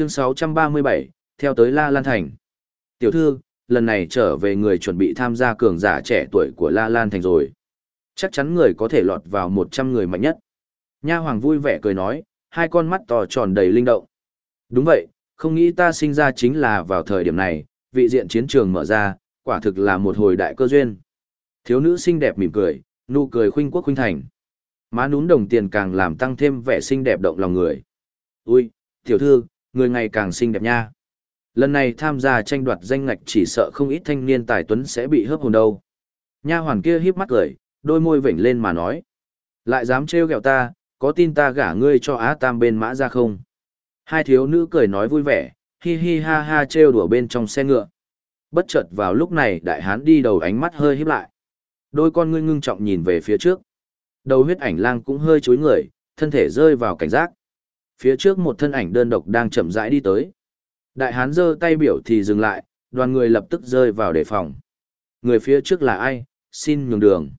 Chương 637, theo tới La Lan Thành. Tiểu thư, lần này trở về người chuẩn bị tham gia cường giả trẻ tuổi của La Lan Thành rồi. Chắc chắn người có thể lọt vào 100 người mạnh nhất. Nha Hoàng vui vẻ cười nói, hai con mắt to tròn đầy linh động. Đúng vậy, không nghĩ ta sinh ra chính là vào thời điểm này, vị diện chiến trường mở ra, quả thực là một hồi đại cơ duyên. Thiếu nữ xinh đẹp mỉm cười, nụ cười khuynh quốc khuynh thành. Má núm đồng tiền càng làm tăng thêm vẻ xinh đẹp động lòng người. Ui, tiểu thư, người ngày càng xinh đẹp nha. Lần này tham gia tranh đoạt danh ngạch chỉ sợ không ít thanh niên tài tuấn sẽ bị hớp hồn đâu. Nha hoàn kia híp mắt cười, đôi môi vểnh lên mà nói. Lại dám trêu ghẹo ta, có tin ta gả ngươi cho Á Tam bên mã ra không? Hai thiếu nữ cười nói vui vẻ, hi hi ha ha trêu đùa bên trong xe ngựa. Bất chợt vào lúc này đại hán đi đầu ánh mắt hơi híp lại. Đôi con ngươi ngưng trọng nhìn về phía trước. Đầu huyết ảnh lang cũng hơi chối người, thân thể rơi vào cảnh giác. Phía trước một thân ảnh đơn độc đang chậm rãi đi tới. Đại hán giơ tay biểu thì dừng lại, đoàn người lập tức rơi vào đề phòng. Người phía trước là ai, xin nhường đường.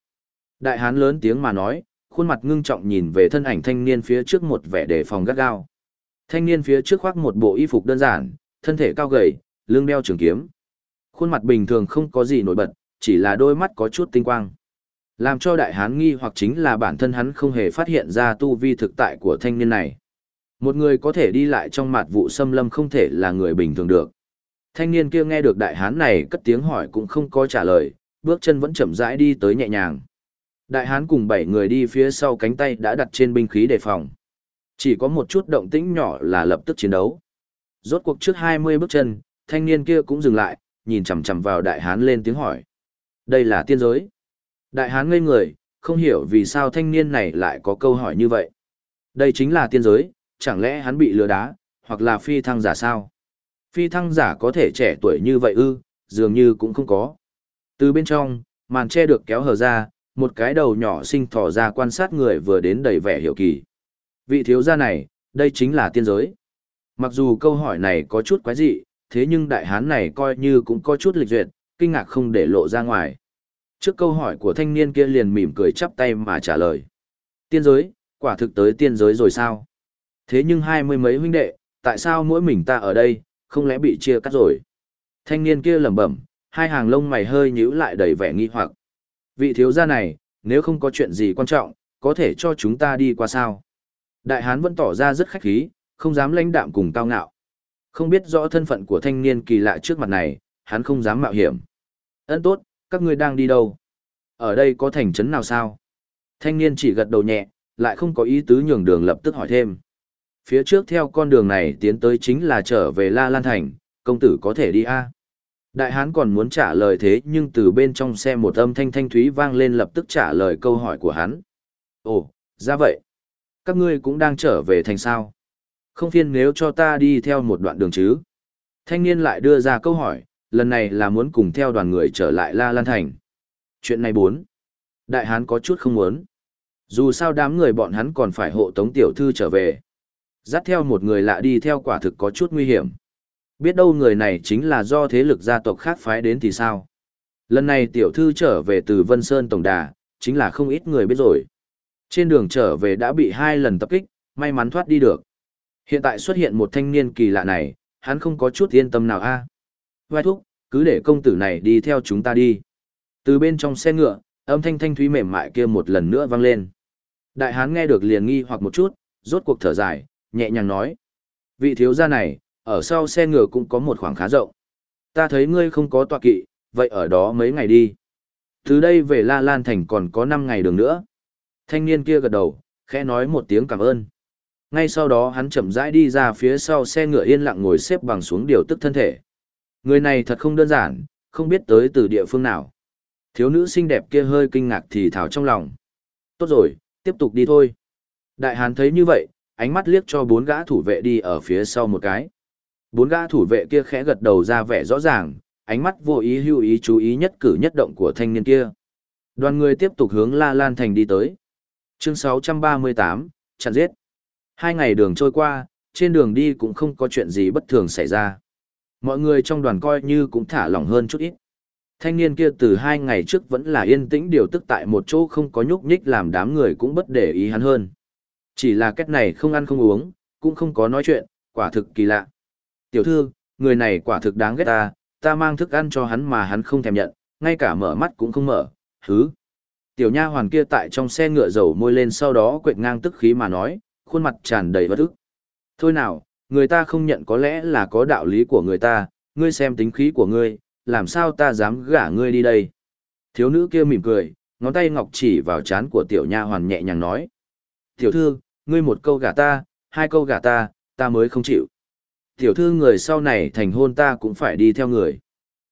Đại hán lớn tiếng mà nói, khuôn mặt ngưng trọng nhìn về thân ảnh thanh niên phía trước một vẻ đề phòng gắt gao. Thanh niên phía trước khoác một bộ y phục đơn giản, thân thể cao gầy, lưng đeo trường kiếm. Khuôn mặt bình thường không có gì nổi bật, chỉ là đôi mắt có chút tinh quang. Làm cho đại hán nghi hoặc chính là bản thân hắn không hề phát hiện ra tu vi thực tại của thanh niên này. Một người có thể đi lại trong mặt vụ xâm lâm không thể là người bình thường được. Thanh niên kia nghe được đại hán này cất tiếng hỏi cũng không có trả lời, bước chân vẫn chậm rãi đi tới nhẹ nhàng. Đại hán cùng bảy người đi phía sau cánh tay đã đặt trên binh khí đề phòng. Chỉ có một chút động tĩnh nhỏ là lập tức chiến đấu. Rốt cuộc trước 20 bước chân, thanh niên kia cũng dừng lại, nhìn chằm chằm vào đại hán lên tiếng hỏi. Đây là tiên giới. Đại hán ngây người, không hiểu vì sao thanh niên này lại có câu hỏi như vậy. Đây chính là tiên giới, chẳng lẽ hắn bị lừa đá, hoặc là phi thăng giả sao? Phi thăng giả có thể trẻ tuổi như vậy ư, dường như cũng không có. Từ bên trong, màn che được kéo hở ra, một cái đầu nhỏ sinh thỏ ra quan sát người vừa đến đầy vẻ hiểu kỳ. Vị thiếu gia này, đây chính là tiên giới. Mặc dù câu hỏi này có chút quái dị, thế nhưng đại hán này coi như cũng có chút lịch duyệt, kinh ngạc không để lộ ra ngoài. Trước câu hỏi của thanh niên kia liền mỉm cười chắp tay mà trả lời. Tiên giới, quả thực tới tiên giới rồi sao? Thế nhưng hai mươi mấy huynh đệ, tại sao mỗi mình ta ở đây, không lẽ bị chia cắt rồi? Thanh niên kia lẩm bẩm, hai hàng lông mày hơi nhíu lại đầy vẻ nghi hoặc. Vị thiếu gia này, nếu không có chuyện gì quan trọng, có thể cho chúng ta đi qua sao? Đại hán vẫn tỏ ra rất khách khí, không dám lãnh đạm cùng cao ngạo. Không biết rõ thân phận của thanh niên kỳ lạ trước mặt này, hắn không dám mạo hiểm. Ấn tốt, các ngươi đang đi đâu? Ở đây có thành trấn nào sao? Thanh niên chỉ gật đầu nhẹ, lại không có ý tứ nhường đường lập tức hỏi thêm. Phía trước theo con đường này tiến tới chính là trở về La Lan Thành, công tử có thể đi a Đại hán còn muốn trả lời thế nhưng từ bên trong xe một âm thanh thanh thúy vang lên lập tức trả lời câu hỏi của hắn. Ồ, ra vậy. Các ngươi cũng đang trở về thành sao? Không phiền nếu cho ta đi theo một đoạn đường chứ? Thanh niên lại đưa ra câu hỏi, lần này là muốn cùng theo đoàn người trở lại La Lan Thành. Chuyện này bốn. Đại hán có chút không muốn. Dù sao đám người bọn hắn còn phải hộ tống tiểu thư trở về. Dắt theo một người lạ đi theo quả thực có chút nguy hiểm. Biết đâu người này chính là do thế lực gia tộc khác phái đến thì sao? Lần này tiểu thư trở về từ Vân Sơn Tổng Đà, chính là không ít người biết rồi. Trên đường trở về đã bị hai lần tập kích, may mắn thoát đi được. Hiện tại xuất hiện một thanh niên kỳ lạ này, hắn không có chút yên tâm nào a. À? Vai thúc, cứ để công tử này đi theo chúng ta đi. Từ bên trong xe ngựa, âm thanh thanh thúy mềm mại kia một lần nữa vang lên. Đại hán nghe được liền nghi hoặc một chút, rốt cuộc thở dài, nhẹ nhàng nói. Vị thiếu gia này, ở sau xe ngựa cũng có một khoảng khá rộng. Ta thấy ngươi không có tọa kỵ, vậy ở đó mấy ngày đi. Từ đây về La Lan Thành còn có 5 ngày đường nữa. Thanh niên kia gật đầu, khẽ nói một tiếng cảm ơn. Ngay sau đó hắn chậm rãi đi ra phía sau xe ngựa yên lặng ngồi xếp bằng xuống điều tức thân thể. Người này thật không đơn giản, không biết tới từ địa phương nào. Thiếu nữ xinh đẹp kia hơi kinh ngạc thì thảo trong lòng. Tốt rồi, tiếp tục đi thôi. Đại hán thấy như vậy, ánh mắt liếc cho bốn gã thủ vệ đi ở phía sau một cái. Bốn gã thủ vệ kia khẽ gật đầu ra vẻ rõ ràng, ánh mắt vô ý hưu ý chú ý nhất cử nhất động của thanh niên kia. Đoàn người tiếp tục hướng La Lan Thành đi tới. Chương 638, chặn giết. Hai ngày đường trôi qua, trên đường đi cũng không có chuyện gì bất thường xảy ra. Mọi người trong đoàn coi như cũng thả lỏng hơn chút ít. Thanh niên kia từ hai ngày trước vẫn là yên tĩnh điều tức tại một chỗ không có nhúc nhích làm đám người cũng bất để ý hắn hơn. Chỉ là cách này không ăn không uống, cũng không có nói chuyện, quả thực kỳ lạ. Tiểu thư, người này quả thực đáng ghét ta, ta mang thức ăn cho hắn mà hắn không thèm nhận, ngay cả mở mắt cũng không mở, hứ. Tiểu nha hoàn kia tại trong xe ngựa dầu môi lên sau đó quệt ngang tức khí mà nói, khuôn mặt tràn đầy bất ức. Thôi nào, người ta không nhận có lẽ là có đạo lý của người ta, ngươi xem tính khí của ngươi, làm sao ta dám gả ngươi đi đây. Thiếu nữ kia mỉm cười, ngón tay ngọc chỉ vào chán của tiểu nha hoàn nhẹ nhàng nói. Tiểu thư, ngươi một câu gả ta, hai câu gả ta, ta mới không chịu. Tiểu thư người sau này thành hôn ta cũng phải đi theo người.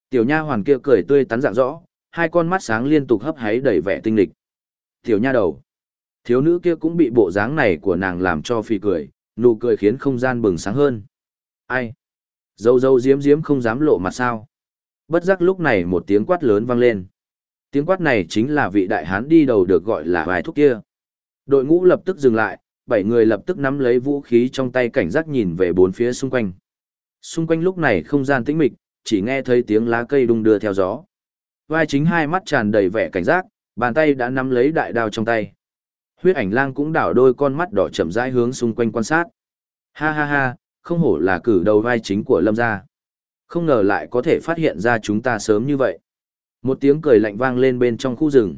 Tiểu nha hoàn kia cười tươi tắn dạng rõ, hai con mắt sáng liên tục hấp háy đầy vẻ tinh lịch. Tiểu nha đầu. Thiếu nữ kia cũng bị bộ dáng này của nàng làm cho phì cười, nụ cười khiến không gian bừng sáng hơn. Ai? Dâu dâu diếm diếm không dám lộ mặt sao. Bất giác lúc này một tiếng quát lớn vang lên. Tiếng quát này chính là vị đại hán đi đầu được gọi là vài thúc kia. Đội ngũ lập tức dừng lại, bảy người lập tức nắm lấy vũ khí trong tay cảnh giác nhìn về bốn phía xung quanh. Xung quanh lúc này không gian tĩnh mịch, chỉ nghe thấy tiếng lá cây đung đưa theo gió. Vai chính hai mắt tràn đầy vẻ cảnh giác, bàn tay đã nắm lấy đại đao trong tay. Huyết ảnh lang cũng đảo đôi con mắt đỏ chậm rãi hướng xung quanh quan sát. Ha ha ha, không hổ là cử đầu vai chính của lâm gia. Không ngờ lại có thể phát hiện ra chúng ta sớm như vậy. Một tiếng cười lạnh vang lên bên trong khu rừng.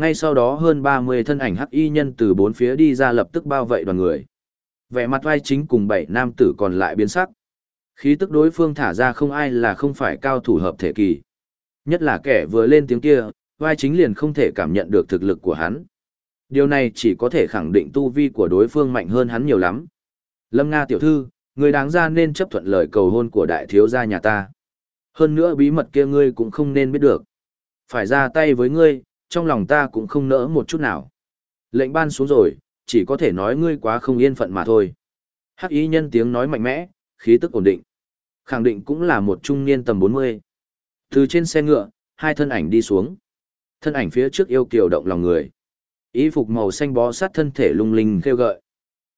Ngay sau đó hơn 30 thân ảnh hắc y nhân từ bốn phía đi ra lập tức bao vây đoàn người. Vẻ mặt vai chính cùng bảy nam tử còn lại biến sắc. Khí tức đối phương thả ra không ai là không phải cao thủ hợp thể kỳ. Nhất là kẻ vừa lên tiếng kia, vai chính liền không thể cảm nhận được thực lực của hắn. Điều này chỉ có thể khẳng định tu vi của đối phương mạnh hơn hắn nhiều lắm. Lâm Nga tiểu thư, người đáng ra nên chấp thuận lời cầu hôn của đại thiếu gia nhà ta. Hơn nữa bí mật kia ngươi cũng không nên biết được. Phải ra tay với ngươi, trong lòng ta cũng không nỡ một chút nào. Lệnh ban xuống rồi, chỉ có thể nói ngươi quá không yên phận mà thôi. Hắc ý nhân tiếng nói mạnh mẽ, khí tức ổn định. Khẳng định cũng là một trung niên tầm 40. Từ trên xe ngựa, hai thân ảnh đi xuống. Thân ảnh phía trước yêu kiều động lòng người. Ý phục màu xanh bó sát thân thể lung linh kêu gợi.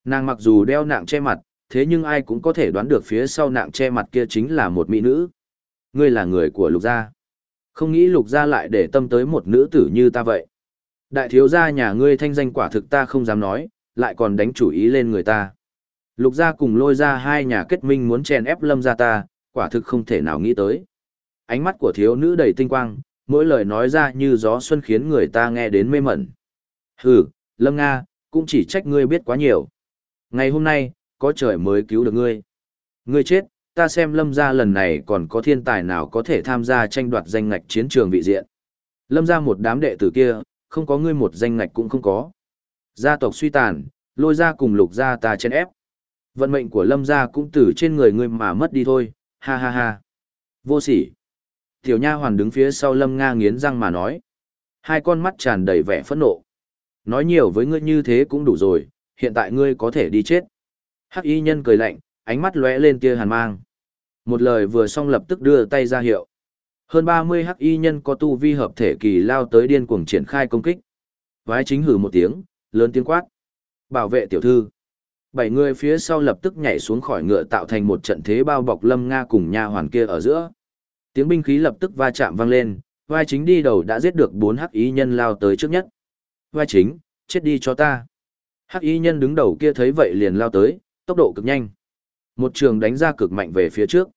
Nàng mặc dù đeo nạng che mặt, thế nhưng ai cũng có thể đoán được phía sau nạng che mặt kia chính là một mỹ nữ. Ngươi là người của lục gia. Không nghĩ lục gia lại để tâm tới một nữ tử như ta vậy. Đại thiếu gia nhà ngươi thanh danh quả thực ta không dám nói, lại còn đánh chủ ý lên người ta. Lục gia cùng lôi ra hai nhà kết minh muốn chèn ép lâm gia ta, quả thực không thể nào nghĩ tới. Ánh mắt của thiếu nữ đầy tinh quang, mỗi lời nói ra như gió xuân khiến người ta nghe đến mê mẩn. Hừ, lâm nga, cũng chỉ trách ngươi biết quá nhiều. Ngày hôm nay, có trời mới cứu được ngươi. Ngươi chết, ta xem lâm gia lần này còn có thiên tài nào có thể tham gia tranh đoạt danh ngạch chiến trường vị diện. Lâm gia một đám đệ tử kia, không có ngươi một danh ngạch cũng không có. Gia tộc suy tàn, lôi ra cùng lục gia ta chen ép. Vận mệnh của lâm gia cũng từ trên người ngươi mà mất đi thôi, ha ha ha. Vô sỉ. Tiểu nha hoàn đứng phía sau lâm nga nghiến răng mà nói. Hai con mắt tràn đầy vẻ phẫn nộ. Nói nhiều với ngươi như thế cũng đủ rồi, hiện tại ngươi có thể đi chết. Hắc y nhân cười lạnh, ánh mắt lóe lên tia hàn mang. Một lời vừa xong lập tức đưa tay ra hiệu. Hơn 30 hắc y nhân có tu vi hợp thể kỳ lao tới điên cuồng triển khai công kích. Vái chính hử một tiếng, lớn tiếng quát. Bảo vệ tiểu thư. Bảy người phía sau lập tức nhảy xuống khỏi ngựa tạo thành một trận thế bao bọc Lâm Nga cùng nha hoàn kia ở giữa. Tiếng binh khí lập tức va chạm vang lên, vai chính đi đầu đã giết được bốn hắc y nhân lao tới trước nhất. Vai chính, chết đi cho ta. Hắc y nhân đứng đầu kia thấy vậy liền lao tới, tốc độ cực nhanh. Một trường đánh ra cực mạnh về phía trước.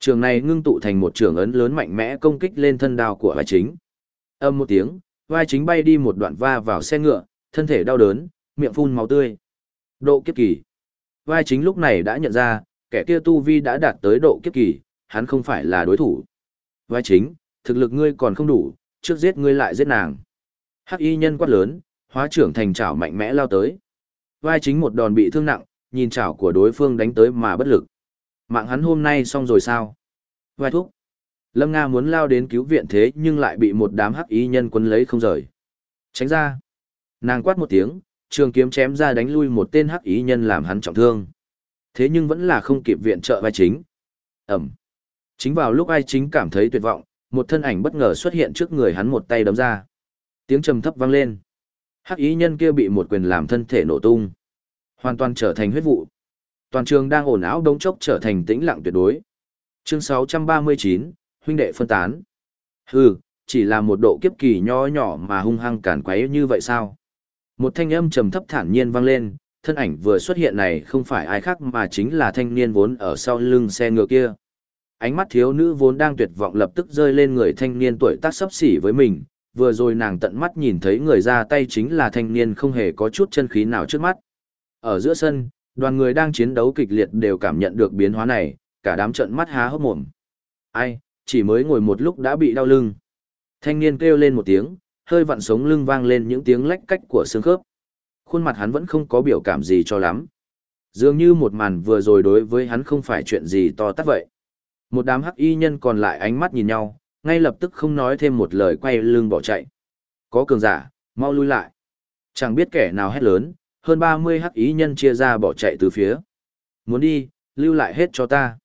Trường này ngưng tụ thành một trường ấn lớn mạnh mẽ công kích lên thân đao của vai chính. Âm một tiếng, vai chính bay đi một đoạn va vào xe ngựa, thân thể đau đớn, miệng phun máu tươi. Độ kiếp kỳ. Vai chính lúc này đã nhận ra, kẻ kia tu vi đã đạt tới độ kiếp kỳ, hắn không phải là đối thủ. Vai chính, thực lực ngươi còn không đủ, trước giết ngươi lại giết nàng. Hắc y nhân quát lớn, hóa trưởng thành trảo mạnh mẽ lao tới. Vai chính một đòn bị thương nặng, nhìn chảo của đối phương đánh tới mà bất lực. Mạng hắn hôm nay xong rồi sao? Vai thúc. Lâm Nga muốn lao đến cứu viện thế nhưng lại bị một đám hắc ý nhân quân lấy không rời. Tránh ra. Nàng quát một tiếng, trường kiếm chém ra đánh lui một tên hắc ý nhân làm hắn trọng thương. Thế nhưng vẫn là không kịp viện trợ vai chính. Ẩm. Chính vào lúc ai chính cảm thấy tuyệt vọng, một thân ảnh bất ngờ xuất hiện trước người hắn một tay đấm ra. Tiếng trầm thấp vang lên. Hắc ý nhân kia bị một quyền làm thân thể nổ tung. Hoàn toàn trở thành huyết vụ. Toàn trường đang ồn ào đống chốc trở thành tĩnh lặng tuyệt đối. Chương 639, huynh đệ phân tán. Hừ, chỉ là một độ kiếp kỳ nho nhỏ mà hung hăng cản quấy như vậy sao? Một thanh âm trầm thấp thản nhiên vang lên, Thân ảnh vừa xuất hiện này không phải ai khác mà chính là thanh niên vốn ở sau lưng xe ngựa kia. Ánh mắt thiếu nữ vốn đang tuyệt vọng lập tức rơi lên người thanh niên tuổi tác sấp xỉ với mình, vừa rồi nàng tận mắt nhìn thấy người ra tay chính là thanh niên không hề có chút chân khí nào trước mắt. Ở giữa sân, đoàn người đang chiến đấu kịch liệt đều cảm nhận được biến hóa này, cả đám trận mắt há hốc mồm. Ai, chỉ mới ngồi một lúc đã bị đau lưng. Thanh niên kêu lên một tiếng, hơi vặn sống lưng vang lên những tiếng lách cách của xương khớp. Khuôn mặt hắn vẫn không có biểu cảm gì cho lắm. Dường như một màn vừa rồi đối với hắn không phải chuyện gì to tát vậy. Một đám hắc y nhân còn lại ánh mắt nhìn nhau, ngay lập tức không nói thêm một lời quay lưng bỏ chạy. Có cường giả, mau lui lại. Chẳng biết kẻ nào hét lớn, hơn 30 hắc y nhân chia ra bỏ chạy từ phía. Muốn đi, lưu lại hết cho ta.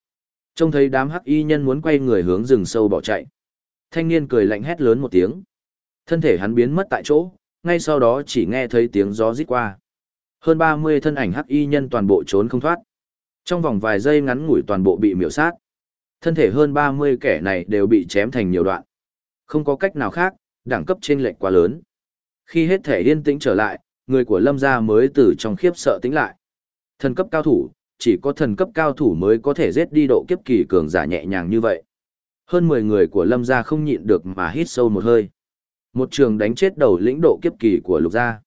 Trông thấy đám hắc y nhân muốn quay người hướng rừng sâu bỏ chạy. Thanh niên cười lạnh hét lớn một tiếng. Thân thể hắn biến mất tại chỗ, ngay sau đó chỉ nghe thấy tiếng gió rít qua. Hơn 30 thân ảnh hắc y nhân toàn bộ trốn không thoát. Trong vòng vài giây ngắn ngủi toàn bộ bị miểu sát. Thân thể hơn 30 kẻ này đều bị chém thành nhiều đoạn. Không có cách nào khác, đẳng cấp trên lệch quá lớn. Khi hết thể yên tĩnh trở lại, người của Lâm gia mới từ trong khiếp sợ tính lại. Thần cấp cao thủ, chỉ có thần cấp cao thủ mới có thể giết đi độ kiếp kỳ cường giả nhẹ nhàng như vậy. Hơn 10 người của Lâm gia không nhịn được mà hít sâu một hơi. Một trường đánh chết đầu lĩnh độ kiếp kỳ của Lục gia.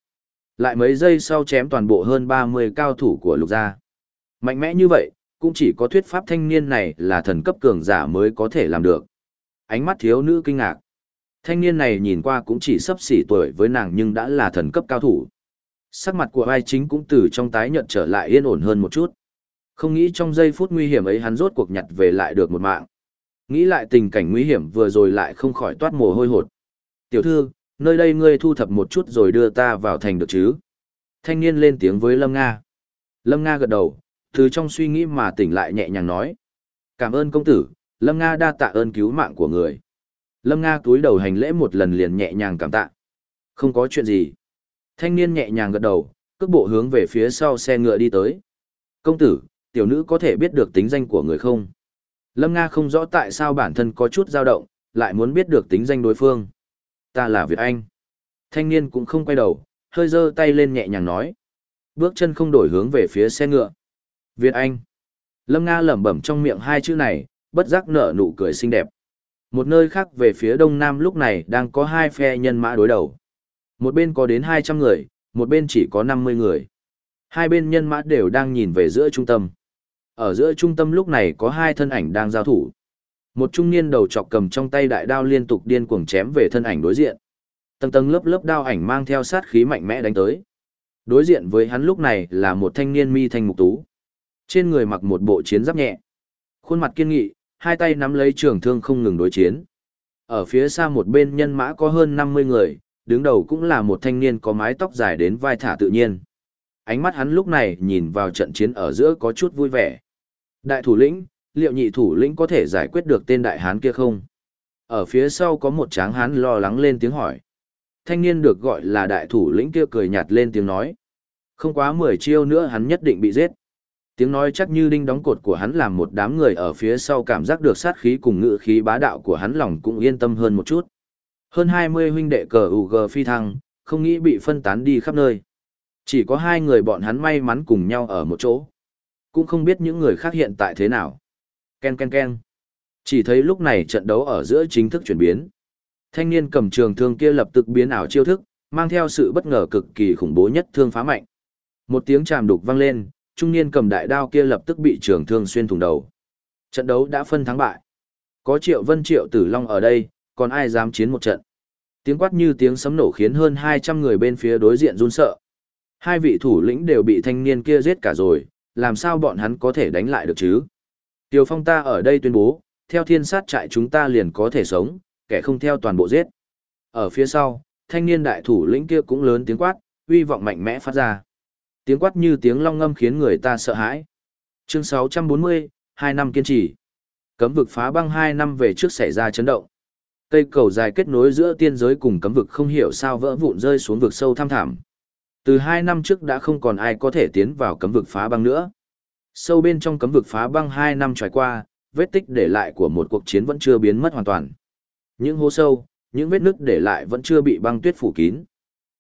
Lại mấy giây sau chém toàn bộ hơn 30 cao thủ của Lục gia. Mạnh mẽ như vậy, cũng chỉ có thuyết pháp thanh niên này là thần cấp cường giả mới có thể làm được. Ánh mắt thiếu nữ kinh ngạc. Thanh niên này nhìn qua cũng chỉ sấp xỉ tuổi với nàng nhưng đã là thần cấp cao thủ. Sắc mặt của ai chính cũng từ trong tái nhận trở lại yên ổn hơn một chút. Không nghĩ trong giây phút nguy hiểm ấy hắn rốt cuộc nhặt về lại được một mạng. Nghĩ lại tình cảnh nguy hiểm vừa rồi lại không khỏi toát mồ hôi hột. Tiểu thư, nơi đây ngươi thu thập một chút rồi đưa ta vào thành được chứ? Thanh niên lên tiếng với Lâm Nga. Lâm Nga gật đầu, từ trong suy nghĩ mà tỉnh lại nhẹ nhàng nói. Cảm ơn công tử, Lâm Nga đa tạ ơn cứu mạng của người. Lâm Nga túi đầu hành lễ một lần liền nhẹ nhàng cảm tạ. Không có chuyện gì. Thanh niên nhẹ nhàng gật đầu, cước bộ hướng về phía sau xe ngựa đi tới. Công tử, tiểu nữ có thể biết được tính danh của người không? Lâm Nga không rõ tại sao bản thân có chút dao động, lại muốn biết được tính danh đối phương. Ta là Việt Anh. Thanh niên cũng không quay đầu, hơi giơ tay lên nhẹ nhàng nói. Bước chân không đổi hướng về phía xe ngựa. Việt Anh. Lâm Nga lẩm bẩm trong miệng hai chữ này, bất giác nở nụ cười xinh đẹp. Một nơi khác về phía đông nam lúc này đang có hai phe nhân mã đối đầu. Một bên có đến 200 người, một bên chỉ có 50 người. Hai bên nhân mã đều đang nhìn về giữa trung tâm. Ở giữa trung tâm lúc này có hai thân ảnh đang giao thủ. Một trung niên đầu chọc cầm trong tay đại đao liên tục điên cuồng chém về thân ảnh đối diện. Tầng tầng lớp lớp đao ảnh mang theo sát khí mạnh mẽ đánh tới. Đối diện với hắn lúc này là một thanh niên mi thanh mục tú. Trên người mặc một bộ chiến giáp nhẹ. Khuôn mặt kiên nghị, hai tay nắm lấy trường thương không ngừng đối chiến. Ở phía xa một bên nhân mã có hơn 50 người, đứng đầu cũng là một thanh niên có mái tóc dài đến vai thả tự nhiên. Ánh mắt hắn lúc này nhìn vào trận chiến ở giữa có chút vui vẻ. Đại thủ lĩnh, liệu nhị thủ lĩnh có thể giải quyết được tên đại hán kia không? Ở phía sau có một tráng hán lo lắng lên tiếng hỏi. Thanh niên được gọi là đại thủ lĩnh kia cười nhạt lên tiếng nói. Không quá 10 chiêu nữa hắn nhất định bị giết. Tiếng nói chắc như đinh đóng cột của hắn làm một đám người ở phía sau cảm giác được sát khí cùng ngự khí bá đạo của hắn lòng cũng yên tâm hơn một chút. Hơn 20 huynh đệ cờ UG phi thăng, không nghĩ bị phân tán đi khắp nơi. Chỉ có hai người bọn hắn may mắn cùng nhau ở một chỗ. Cũng không biết những người khác hiện tại thế nào. Ken ken ken. Chỉ thấy lúc này trận đấu ở giữa chính thức chuyển biến. Thanh niên cầm trường thương kia lập tức biến ảo chiêu thức, mang theo sự bất ngờ cực kỳ khủng bố nhất thương phá mạnh. Một tiếng chàm đục vang lên, trung niên cầm đại đao kia lập tức bị trường thương xuyên thủng đầu. Trận đấu đã phân thắng bại. Có Triệu Vân Triệu Tử Long ở đây, còn ai dám chiến một trận. Tiếng quát như tiếng sấm nổ khiến hơn 200 người bên phía đối diện run sợ. Hai vị thủ lĩnh đều bị thanh niên kia giết cả rồi, làm sao bọn hắn có thể đánh lại được chứ? Tiêu Phong ta ở đây tuyên bố, theo thiên sát trại chúng ta liền có thể sống, kẻ không theo toàn bộ giết. Ở phía sau, thanh niên đại thủ lĩnh kia cũng lớn tiếng quát, uy vọng mạnh mẽ phát ra. Tiếng quát như tiếng long ngâm khiến người ta sợ hãi. Chương 640, 2 năm kiên trì. Cấm vực phá băng 2 năm về trước xảy ra chấn động. Cây cầu dài kết nối giữa tiên giới cùng cấm vực không hiểu sao vỡ vụn rơi xuống vực sâu thăm thẳm. Từ 2 năm trước đã không còn ai có thể tiến vào cấm vực phá băng nữa. Sâu bên trong cấm vực phá băng 2 năm trải qua, vết tích để lại của một cuộc chiến vẫn chưa biến mất hoàn toàn. Những hố sâu, những vết nứt để lại vẫn chưa bị băng tuyết phủ kín.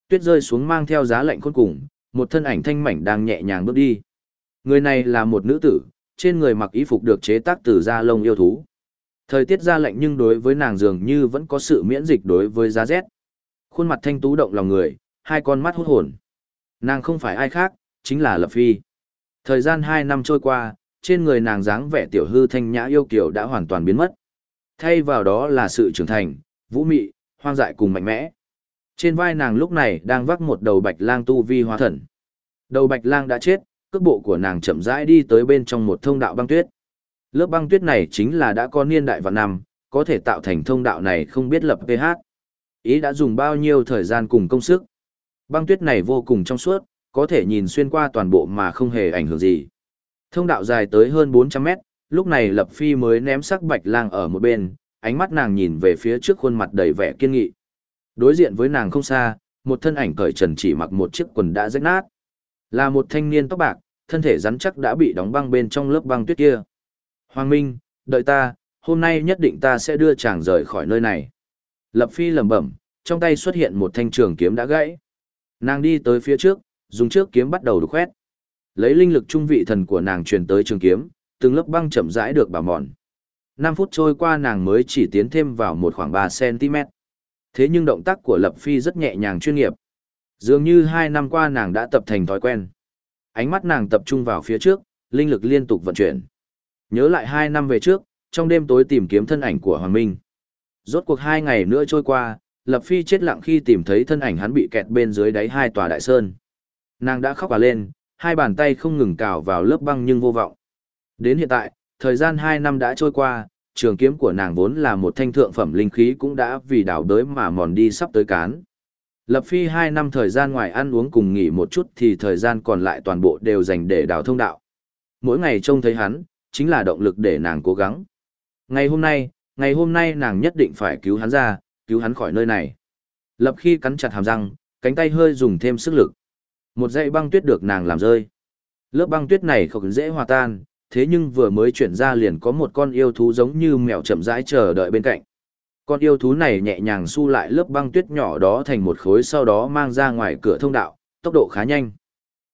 Tuyết rơi xuống mang theo giá lạnh khôn cùng, một thân ảnh thanh mảnh đang nhẹ nhàng bước đi. Người này là một nữ tử, trên người mặc y phục được chế tác từ da lông yêu thú. Thời tiết ra lạnh nhưng đối với nàng dường như vẫn có sự miễn dịch đối với giá rét. Khuôn mặt thanh tú động lòng người, hai con mắt hút hồn. Nàng không phải ai khác, chính là Lập Phi. Thời gian hai năm trôi qua, trên người nàng dáng vẻ tiểu hư thanh nhã yêu kiều đã hoàn toàn biến mất. Thay vào đó là sự trưởng thành, vũ mị, hoang dại cùng mạnh mẽ. Trên vai nàng lúc này đang vác một đầu bạch lang tu vi hóa thần. Đầu bạch lang đã chết, cước bộ của nàng chậm rãi đi tới bên trong một thông đạo băng tuyết. Lớp băng tuyết này chính là đã có niên đại vạn năm, có thể tạo thành thông đạo này không biết lập pH. Ý đã dùng bao nhiêu thời gian cùng công sức. Băng tuyết này vô cùng trong suốt, có thể nhìn xuyên qua toàn bộ mà không hề ảnh hưởng gì. Thông đạo dài tới hơn 400 mét, lúc này Lập Phi mới ném sắc bạch lang ở một bên, ánh mắt nàng nhìn về phía trước khuôn mặt đầy vẻ kiên nghị. Đối diện với nàng không xa, một thân ảnh cởi trần chỉ mặc một chiếc quần đã rách nát. Là một thanh niên tóc bạc, thân thể rắn chắc đã bị đóng băng bên trong lớp băng tuyết kia. Hoàng Minh, đợi ta, hôm nay nhất định ta sẽ đưa chàng rời khỏi nơi này. Lập Phi lẩm bẩm, trong tay xuất hiện một thanh trường kiếm đã gãy. Nàng đi tới phía trước, dùng trước kiếm bắt đầu đục khoét. Lấy linh lực trung vị thần của nàng truyền tới trường kiếm, từng lớp băng chậm rãi được bảo mòn. 5 phút trôi qua nàng mới chỉ tiến thêm vào một khoảng 3 cm. Thế nhưng động tác của Lập Phi rất nhẹ nhàng chuyên nghiệp. Dường như 2 năm qua nàng đã tập thành thói quen. Ánh mắt nàng tập trung vào phía trước, linh lực liên tục vận chuyển. Nhớ lại hai năm về trước, trong đêm tối tìm kiếm thân ảnh của Hoàng Minh. Rốt cuộc hai ngày nữa trôi qua, Lập Phi chết lặng khi tìm thấy thân ảnh hắn bị kẹt bên dưới đáy hai tòa đại sơn. Nàng đã khóc cả lên, hai bàn tay không ngừng cào vào lớp băng nhưng vô vọng. Đến hiện tại, thời gian hai năm đã trôi qua, trường kiếm của nàng vốn là một thanh thượng phẩm linh khí cũng đã vì đảo đới mà mòn đi sắp tới cán. Lập phi hai năm thời gian ngoài ăn uống cùng nghỉ một chút thì thời gian còn lại toàn bộ đều dành để đào thông đạo. Mỗi ngày trông thấy hắn, chính là động lực để nàng cố gắng. Ngày hôm nay, ngày hôm nay nàng nhất định phải cứu hắn ra, cứu hắn khỏi nơi này. Lập khi cắn chặt hàm răng, cánh tay hơi dùng thêm sức lực. Một dãy băng tuyết được nàng làm rơi. Lớp băng tuyết này không dễ hòa tan, thế nhưng vừa mới chuyển ra liền có một con yêu thú giống như mèo chậm rãi chờ đợi bên cạnh. Con yêu thú này nhẹ nhàng xu lại lớp băng tuyết nhỏ đó thành một khối sau đó mang ra ngoài cửa thông đạo, tốc độ khá nhanh.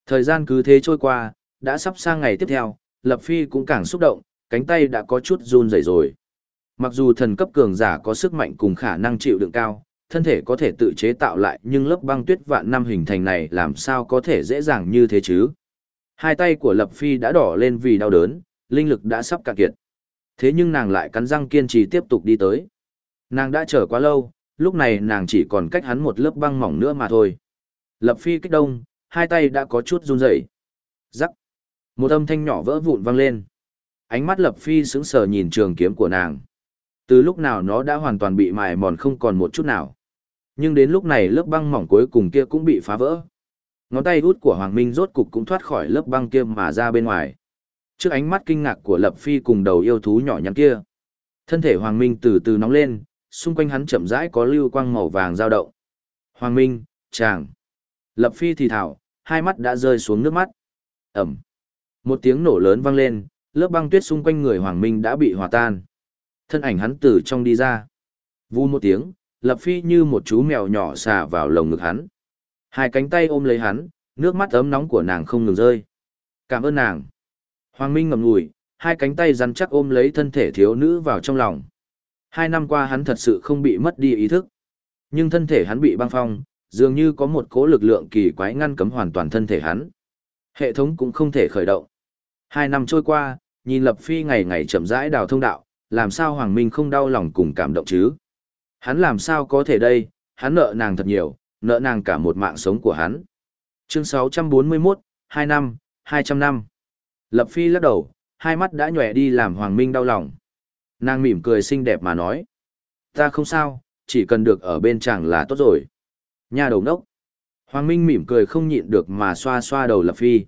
Thời gian cứ thế trôi qua, đã sắp sang ngày tiếp theo, Lập Phi cũng càng xúc động, cánh tay đã có chút run rẩy rồi. Mặc dù thần cấp cường giả có sức mạnh cùng khả năng chịu đựng cao, thân thể có thể tự chế tạo lại nhưng lớp băng tuyết vạn năm hình thành này làm sao có thể dễ dàng như thế chứ. Hai tay của Lập Phi đã đỏ lên vì đau đớn, linh lực đã sắp cạn kiệt. Thế nhưng nàng lại cắn răng kiên trì tiếp tục đi tới. Nàng đã chờ quá lâu, lúc này nàng chỉ còn cách hắn một lớp băng mỏng nữa mà thôi. Lập Phi kích đông, hai tay đã có chút run rẩy. Rắc. Một âm thanh nhỏ vỡ vụn vang lên. Ánh mắt Lập Phi sững sờ nhìn trường kiếm của nàng. Từ lúc nào nó đã hoàn toàn bị mài mòn không còn một chút nào. Nhưng đến lúc này lớp băng mỏng cuối cùng kia cũng bị phá vỡ. Ngón tay út của Hoàng Minh rốt cục cũng thoát khỏi lớp băng kia mà ra bên ngoài. Trước ánh mắt kinh ngạc của Lập Phi cùng đầu yêu thú nhỏ nhắn kia. Thân thể Hoàng Minh từ từ nóng lên, xung quanh hắn chậm rãi có lưu quang màu vàng dao động. Hoàng Minh, chàng. Lập Phi thì thảo, hai mắt đã rơi xuống nước mắt. Ẩm. Một tiếng nổ lớn vang lên, lớp băng tuyết xung quanh người Hoàng Minh đã bị hòa tan. Thân ảnh hắn từ trong đi ra. Vu một tiếng, Lập Phi như một chú mèo nhỏ xà vào lồng ngực hắn. Hai cánh tay ôm lấy hắn, nước mắt ấm nóng của nàng không ngừng rơi. Cảm ơn nàng. Hoàng Minh ngầm ngùi, hai cánh tay rắn chắc ôm lấy thân thể thiếu nữ vào trong lòng. Hai năm qua hắn thật sự không bị mất đi ý thức. Nhưng thân thể hắn bị băng phong, dường như có một cố lực lượng kỳ quái ngăn cấm hoàn toàn thân thể hắn. Hệ thống cũng không thể khởi động. Hai năm trôi qua, nhìn Lập Phi ngày ngày chậm rãi đào thông đạo, làm sao Hoàng Minh không đau lòng cùng cảm động chứ? Hắn làm sao có thể đây, hắn nợ nàng thật nhiều, nợ nàng cả một mạng sống của hắn. Chương 641, 2 năm, 200 năm. Lập Phi lắc đầu, hai mắt đã nhòe đi làm Hoàng Minh đau lòng. Nàng mỉm cười xinh đẹp mà nói. Ta không sao, chỉ cần được ở bên chàng là tốt rồi. Nhà đầu nốc. Hoàng Minh mỉm cười không nhịn được mà xoa xoa đầu Lập Phi.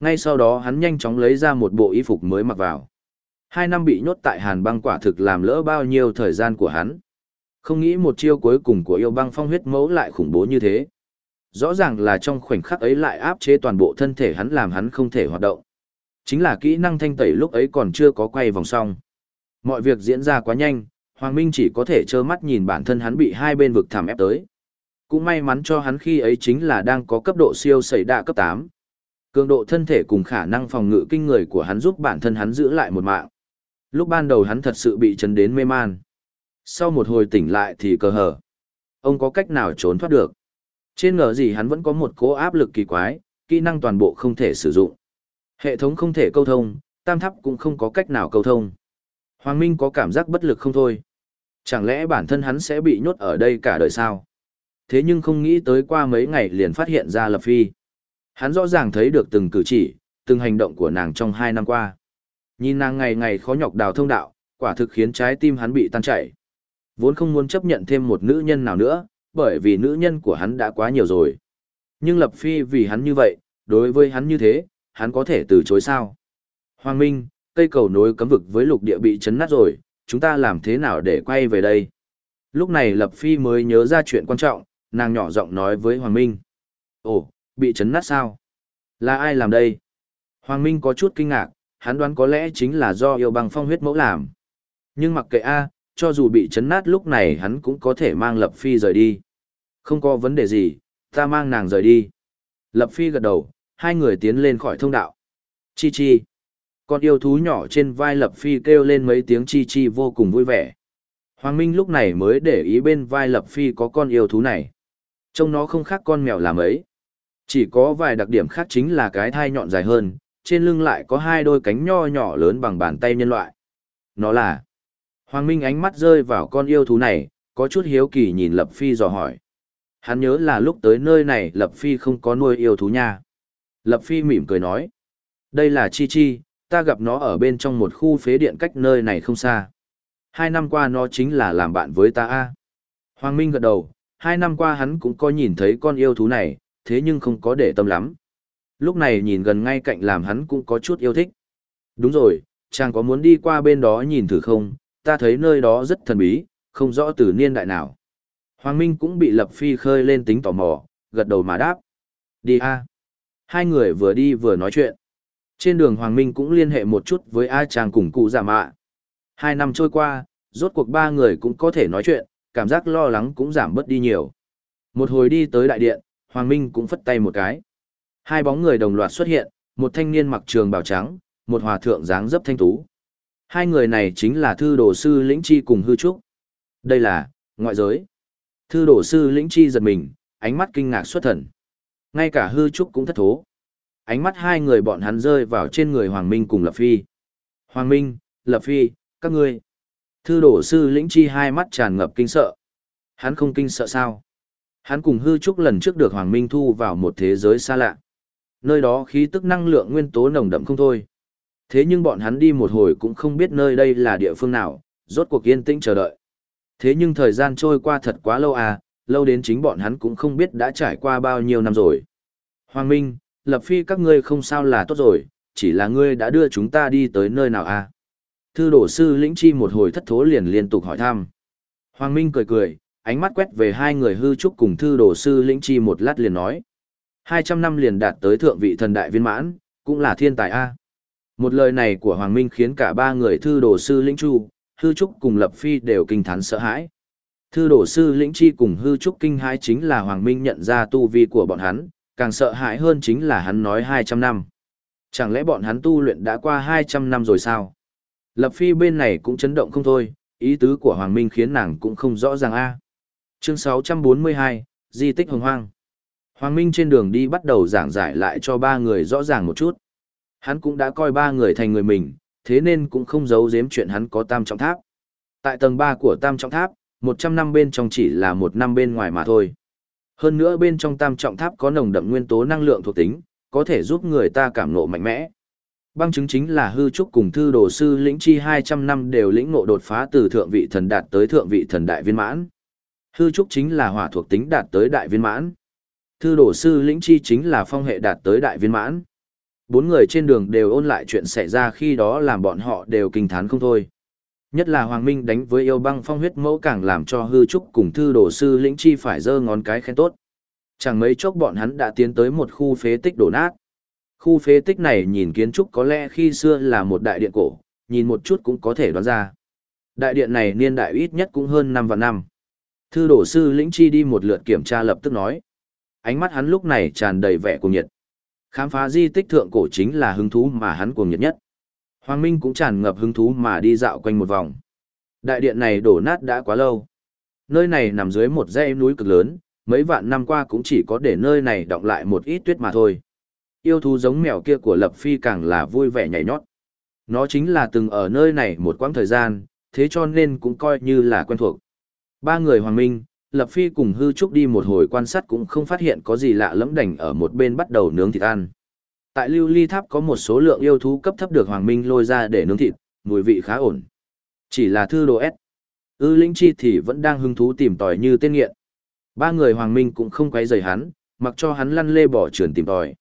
Ngay sau đó hắn nhanh chóng lấy ra một bộ y phục mới mặc vào. Hai năm bị nhốt tại Hàn băng quả thực làm lỡ bao nhiêu thời gian của hắn. Không nghĩ một chiêu cuối cùng của yêu băng phong huyết mẫu lại khủng bố như thế. Rõ ràng là trong khoảnh khắc ấy lại áp chế toàn bộ thân thể hắn làm hắn không thể hoạt động. Chính là kỹ năng thanh tẩy lúc ấy còn chưa có quay vòng xong. Mọi việc diễn ra quá nhanh, Hoàng Minh chỉ có thể trơ mắt nhìn bản thân hắn bị hai bên vực thảm ép tới. Cũng may mắn cho hắn khi ấy chính là đang có cấp độ siêu xảy đạ cấp 8. Cường độ thân thể cùng khả năng phòng ngự kinh người của hắn giúp bản thân hắn giữ lại một mạng. Lúc ban đầu hắn thật sự bị chấn đến mê man. Sau một hồi tỉnh lại thì cờ hở. Ông có cách nào trốn thoát được. Trên ngờ gì hắn vẫn có một cố áp lực kỳ quái, kỹ năng toàn bộ không thể sử dụng. Hệ thống không thể câu thông, tam tháp cũng không có cách nào câu thông. Hoàng Minh có cảm giác bất lực không thôi. Chẳng lẽ bản thân hắn sẽ bị nhốt ở đây cả đời sao? Thế nhưng không nghĩ tới qua mấy ngày liền phát hiện ra Lập Phi. Hắn rõ ràng thấy được từng cử chỉ, từng hành động của nàng trong hai năm qua. Nhìn nàng ngày ngày khó nhọc đào thông đạo, quả thực khiến trái tim hắn bị tan chảy. Vốn không muốn chấp nhận thêm một nữ nhân nào nữa, bởi vì nữ nhân của hắn đã quá nhiều rồi. Nhưng Lập Phi vì hắn như vậy, đối với hắn như thế, hắn có thể từ chối sao? Hoàng Minh, cây cầu nối cấm vực với lục địa bị chấn nát rồi, chúng ta làm thế nào để quay về đây? Lúc này Lập Phi mới nhớ ra chuyện quan trọng, nàng nhỏ giọng nói với Hoàng Minh. Ồ, bị chấn nát sao? Là ai làm đây? Hoàng Minh có chút kinh ngạc, hắn đoán có lẽ chính là do yêu băng phong huyết mẫu làm. Nhưng mặc kệ A, cho dù bị chấn nát lúc này hắn cũng có thể mang Lập Phi rời đi. Không có vấn đề gì, ta mang nàng rời đi. Lập Phi gật đầu, hai người tiến lên khỏi thông đạo. Chi chi. Con yêu thú nhỏ trên vai Lập Phi kêu lên mấy tiếng chi chi vô cùng vui vẻ. Hoàng Minh lúc này mới để ý bên vai Lập Phi có con yêu thú này. Trông nó không khác con mèo làm ấy. Chỉ có vài đặc điểm khác chính là cái thai nhọn dài hơn, trên lưng lại có hai đôi cánh nho nhỏ lớn bằng bàn tay nhân loại. Nó là... Hoàng Minh ánh mắt rơi vào con yêu thú này, có chút hiếu kỳ nhìn Lập Phi dò hỏi. Hắn nhớ là lúc tới nơi này Lập Phi không có nuôi yêu thú nha. Lập Phi mỉm cười nói. Đây là Chi Chi, ta gặp nó ở bên trong một khu phế điện cách nơi này không xa. Hai năm qua nó chính là làm bạn với ta. a. Hoàng Minh gật đầu, hai năm qua hắn cũng có nhìn thấy con yêu thú này, thế nhưng không có để tâm lắm. Lúc này nhìn gần ngay cạnh làm hắn cũng có chút yêu thích. Đúng rồi, chàng có muốn đi qua bên đó nhìn thử không, ta thấy nơi đó rất thần bí, không rõ từ niên đại nào. Hoàng Minh cũng bị Lập Phi khơi lên tính tò mò, gật đầu mà đáp. Đi a. Hai người vừa đi vừa nói chuyện. Trên đường Hoàng Minh cũng liên hệ một chút với A Trang cùng cụ giả mạ. Hai năm trôi qua, rốt cuộc ba người cũng có thể nói chuyện, cảm giác lo lắng cũng giảm bớt đi nhiều. Một hồi đi tới đại điện, Hoàng Minh cũng phất tay một cái. Hai bóng người đồng loạt xuất hiện, một thanh niên mặc trường bào trắng, một hòa thượng dáng dấp thanh tú. Hai người này chính là thư đồ sư lĩnh chi cùng hư trúc. Đây là, ngoại giới. Thư đồ sư lĩnh chi giật mình, ánh mắt kinh ngạc xuất thần. Ngay cả hư trúc cũng thất thố. Ánh mắt hai người bọn hắn rơi vào trên người Hoàng Minh cùng Lập Phi. Hoàng Minh, Lập Phi, các ngươi. Thư đổ sư lĩnh chi hai mắt tràn ngập kinh sợ. Hắn không kinh sợ sao? Hắn cùng hư trúc lần trước được Hoàng Minh thu vào một thế giới xa lạ. Nơi đó khí tức năng lượng nguyên tố nồng đậm không thôi. Thế nhưng bọn hắn đi một hồi cũng không biết nơi đây là địa phương nào, rốt cuộc yên tĩnh chờ đợi. Thế nhưng thời gian trôi qua thật quá lâu à, lâu đến chính bọn hắn cũng không biết đã trải qua bao nhiêu năm rồi. Hoàng Minh, Lập Phi các ngươi không sao là tốt rồi, chỉ là ngươi đã đưa chúng ta đi tới nơi nào à? Thư đổ sư lĩnh chi một hồi thất thố liền liên tục hỏi thăm. Hoàng Minh cười cười, ánh mắt quét về hai người hư trúc cùng thư đồ sư lĩnh chi một lát liền nói. hai trăm năm liền đạt tới thượng vị thần đại viên mãn, cũng là thiên tài A. Một lời này của Hoàng Minh khiến cả ba người thư đồ sư lĩnh chu, hư trúc cùng lập phi đều kinh thán sợ hãi. Thư đồ sư lĩnh chi cùng hư trúc kinh hãi chính là Hoàng Minh nhận ra tu vi của bọn hắn, càng sợ hãi hơn chính là hắn nói hai trăm năm. Chẳng lẽ bọn hắn tu luyện đã qua hai trăm năm rồi sao? Lập phi bên này cũng chấn động không thôi, ý tứ của Hoàng Minh khiến nàng cũng không rõ ràng a. Chương 642, Di tích hồng hoang. Hoàng Minh trên đường đi bắt đầu giảng giải lại cho ba người rõ ràng một chút. Hắn cũng đã coi ba người thành người mình, thế nên cũng không giấu giếm chuyện hắn có tam trọng tháp. Tại tầng 3 của tam trọng tháp, 100 năm bên trong chỉ là một năm bên ngoài mà thôi. Hơn nữa bên trong tam trọng tháp có nồng đậm nguyên tố năng lượng thuộc tính, có thể giúp người ta cảm ngộ mạnh mẽ. Băng chứng chính là hư trúc cùng thư đồ sư lĩnh chi 200 năm đều lĩnh ngộ đột phá từ thượng vị thần đạt tới thượng vị thần đại viên mãn. Hư trúc chính là hỏa thuộc tính đạt tới đại viên mãn. Thư đồ sư lĩnh chi chính là phong hệ đạt tới đại viên mãn. Bốn người trên đường đều ôn lại chuyện xảy ra khi đó làm bọn họ đều kinh thán không thôi. Nhất là Hoàng Minh đánh với yêu băng phong huyết mẫu càng làm cho hư trúc cùng thư đồ sư lĩnh chi phải giơ ngón cái khen tốt. Chẳng mấy chốc bọn hắn đã tiến tới một khu phế tích đổ nát. Khu phế tích này nhìn kiến trúc có lẽ khi xưa là một đại điện cổ, nhìn một chút cũng có thể đoán ra. Đại điện này niên đại ít nhất cũng hơn năm và năm. Thư đổ sư lĩnh chi đi một lượt kiểm tra lập tức nói. Ánh mắt hắn lúc này tràn đầy vẻ cuồng nhiệt. Khám phá di tích thượng cổ chính là hứng thú mà hắn cuồng nhiệt nhất. Hoàng Minh cũng tràn ngập hứng thú mà đi dạo quanh một vòng. Đại điện này đổ nát đã quá lâu. Nơi này nằm dưới một dãy núi cực lớn, mấy vạn năm qua cũng chỉ có để nơi này đọng lại một ít tuyết mà thôi. Yêu thú giống mèo kia của Lập Phi càng là vui vẻ nhảy nhót. Nó chính là từng ở nơi này một quãng thời gian, thế cho nên cũng coi như là quen thuộc. Ba người Hoàng Minh, Lập Phi cùng Hư Trúc đi một hồi quan sát cũng không phát hiện có gì lạ lẫm đành ở một bên bắt đầu nướng thịt ăn. Tại Lưu Ly Tháp có một số lượng yêu thú cấp thấp được Hoàng Minh lôi ra để nướng thịt, mùi vị khá ổn. Chỉ là thư đồ S. Ư Linh Chi thì vẫn đang hứng thú tìm tòi như tên nghiện. Ba người Hoàng Minh cũng không quấy rầy hắn, mặc cho hắn lăn lê bỏ trườn tìm tòi.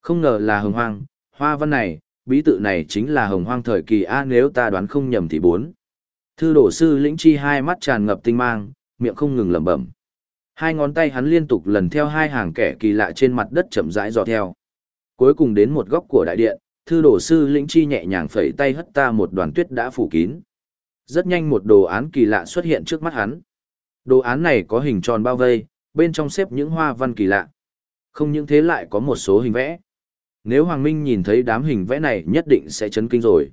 Không ngờ là hồng hoang, hoa văn này, bí tự này chính là hồng hoang thời kỳ A nếu ta đoán không nhầm thì bốn. Thư đổ sư lĩnh chi hai mắt tràn ngập tinh mang, miệng không ngừng lẩm bẩm. Hai ngón tay hắn liên tục lần theo hai hàng kẻ kỳ lạ trên mặt đất chậm rãi dò theo. Cuối cùng đến một góc của đại điện, thư đổ sư lĩnh chi nhẹ nhàng phẩy tay hất ta một đoàn tuyết đã phủ kín. Rất nhanh một đồ án kỳ lạ xuất hiện trước mắt hắn. Đồ án này có hình tròn bao vây, bên trong xếp những hoa văn kỳ lạ. Không những thế lại có một số hình vẽ. Nếu Hoàng Minh nhìn thấy đám hình vẽ này nhất định sẽ chấn kinh rồi.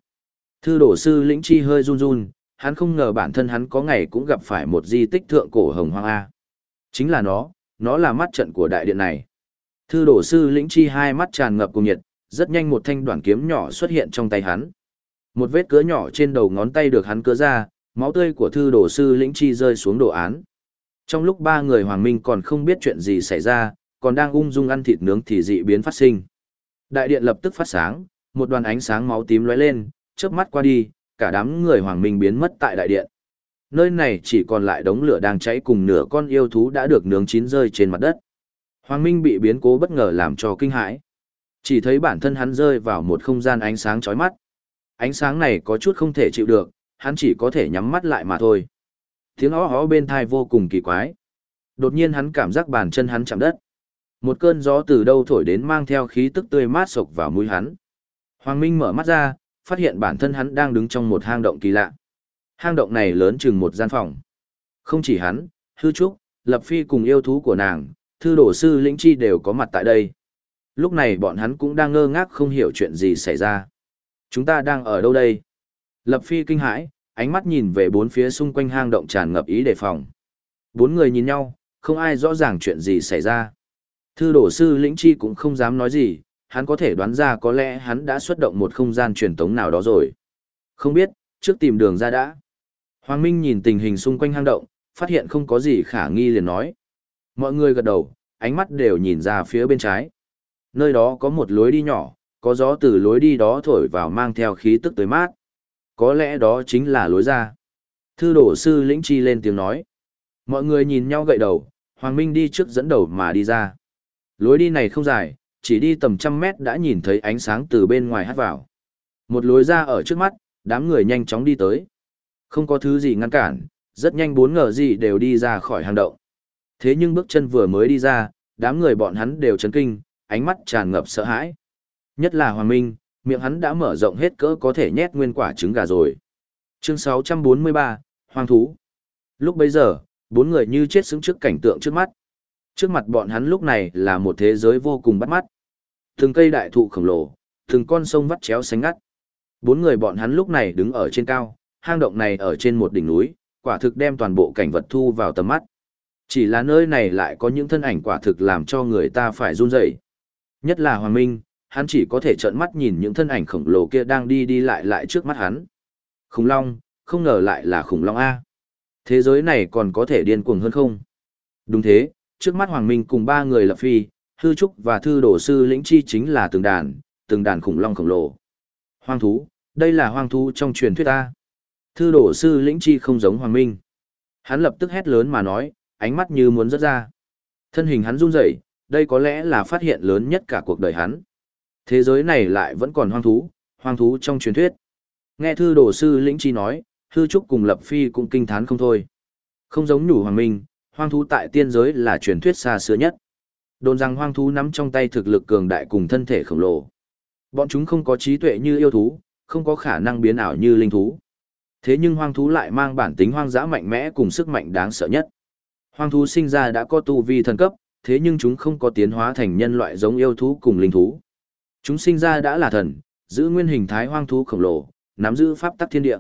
Thư đổ sư lĩnh chi hơi run run, hắn không ngờ bản thân hắn có ngày cũng gặp phải một di tích thượng cổ hồng hoang A. Chính là nó, nó là mắt trận của đại điện này. Thư đổ sư lĩnh chi hai mắt tràn ngập cùng nhiệt, rất nhanh một thanh đoạn kiếm nhỏ xuất hiện trong tay hắn. Một vết cứa nhỏ trên đầu ngón tay được hắn cứa ra, máu tươi của thư đổ sư lĩnh chi rơi xuống đồ án. Trong lúc ba người hoàng minh còn không biết chuyện gì xảy ra, còn đang ung dung ăn thịt nướng thì dị biến phát sinh. Đại điện lập tức phát sáng, một đoàn ánh sáng máu tím lóe lên, chớp mắt qua đi, cả đám người hoàng minh biến mất tại đại điện. Nơi này chỉ còn lại đống lửa đang cháy cùng nửa con yêu thú đã được nướng chín rơi trên mặt đất. Hoàng Minh bị biến cố bất ngờ làm cho kinh hãi. Chỉ thấy bản thân hắn rơi vào một không gian ánh sáng chói mắt. Ánh sáng này có chút không thể chịu được, hắn chỉ có thể nhắm mắt lại mà thôi. Tiếng ó ó bên thai vô cùng kỳ quái. Đột nhiên hắn cảm giác bàn chân hắn chạm đất. Một cơn gió từ đâu thổi đến mang theo khí tức tươi mát sộc vào mũi hắn. Hoàng Minh mở mắt ra, phát hiện bản thân hắn đang đứng trong một hang động kỳ lạ. Hang động này lớn chừng một gian phòng. Không chỉ hắn, Hư Trúc, Lập Phi cùng yêu thú của nàng, thư đổ sư lĩnh chi đều có mặt tại đây. Lúc này bọn hắn cũng đang ngơ ngác không hiểu chuyện gì xảy ra. Chúng ta đang ở đâu đây? Lập Phi kinh hãi, ánh mắt nhìn về bốn phía xung quanh hang động tràn ngập ý đề phòng. Bốn người nhìn nhau, không ai rõ ràng chuyện gì xảy ra. Thư đổ sư lĩnh chi cũng không dám nói gì, hắn có thể đoán ra có lẽ hắn đã xuất động một không gian truyền tống nào đó rồi. Không biết, trước tìm đường ra đã. Hoàng Minh nhìn tình hình xung quanh hang động, phát hiện không có gì khả nghi liền nói. Mọi người gật đầu, ánh mắt đều nhìn ra phía bên trái. Nơi đó có một lối đi nhỏ, có gió từ lối đi đó thổi vào mang theo khí tức tới mát. Có lẽ đó chính là lối ra. Thư đổ sư lĩnh chi lên tiếng nói. Mọi người nhìn nhau gậy đầu, Hoàng Minh đi trước dẫn đầu mà đi ra. Lối đi này không dài, chỉ đi tầm trăm mét đã nhìn thấy ánh sáng từ bên ngoài hắt vào. Một lối ra ở trước mắt, đám người nhanh chóng đi tới. Không có thứ gì ngăn cản, rất nhanh bốn ngờ gì đều đi ra khỏi hang động. Thế nhưng bước chân vừa mới đi ra, đám người bọn hắn đều chấn kinh, ánh mắt tràn ngập sợ hãi. Nhất là Hoàng Minh, miệng hắn đã mở rộng hết cỡ có thể nhét nguyên quả trứng gà rồi. Chương 643, hoàng thú. Lúc bấy giờ, bốn người như chết xứng trước cảnh tượng trước mắt. Trước mặt bọn hắn lúc này là một thế giới vô cùng bắt mắt. Từng cây đại thụ khổng lồ, từng con sông vắt chéo sánh ngắt. Bốn người bọn hắn lúc này đứng ở trên cao, hang động này ở trên một đỉnh núi, quả thực đem toàn bộ cảnh vật thu vào tầm mắt. Chỉ là nơi này lại có những thân ảnh quả thực làm cho người ta phải run rẩy. Nhất là Hoàng Minh, hắn chỉ có thể trợn mắt nhìn những thân ảnh khổng lồ kia đang đi đi lại lại trước mắt hắn. Khủng long, không ngờ lại là khủng long A. Thế giới này còn có thể điên cuồng hơn không? Đúng thế, trước mắt Hoàng Minh cùng ba người lập phi, hư trúc và thư đổ sư lĩnh chi chính là từng đàn, từng đàn khủng long khổng lồ. Hoang thú, đây là hoang thú trong truyền thuyết ta. Thư đổ sư lĩnh chi không giống Hoàng Minh. Hắn lập tức hét lớn mà nói, ánh mắt như muốn rớt ra. Thân hình hắn run rẩy, đây có lẽ là phát hiện lớn nhất cả cuộc đời hắn. Thế giới này lại vẫn còn hoang thú, hoang thú trong truyền thuyết. Nghe thư đồ sư lĩnh chi nói, hư trúc cùng lập phi cũng kinh thán không thôi. Không giống nhủ hoàng minh, hoang thú tại tiên giới là truyền thuyết xa xưa nhất. Đồn rằng hoang thú nắm trong tay thực lực cường đại cùng thân thể khổng lồ. Bọn chúng không có trí tuệ như yêu thú, không có khả năng biến ảo như linh thú. Thế nhưng hoang thú lại mang bản tính hoang dã mạnh mẽ cùng sức mạnh đáng sợ nhất. Hoang thú sinh ra đã có tu vi thần cấp, thế nhưng chúng không có tiến hóa thành nhân loại giống yêu thú cùng linh thú. Chúng sinh ra đã là thần, giữ nguyên hình thái hoang thú khổng lồ, nắm giữ pháp tắc thiên địa.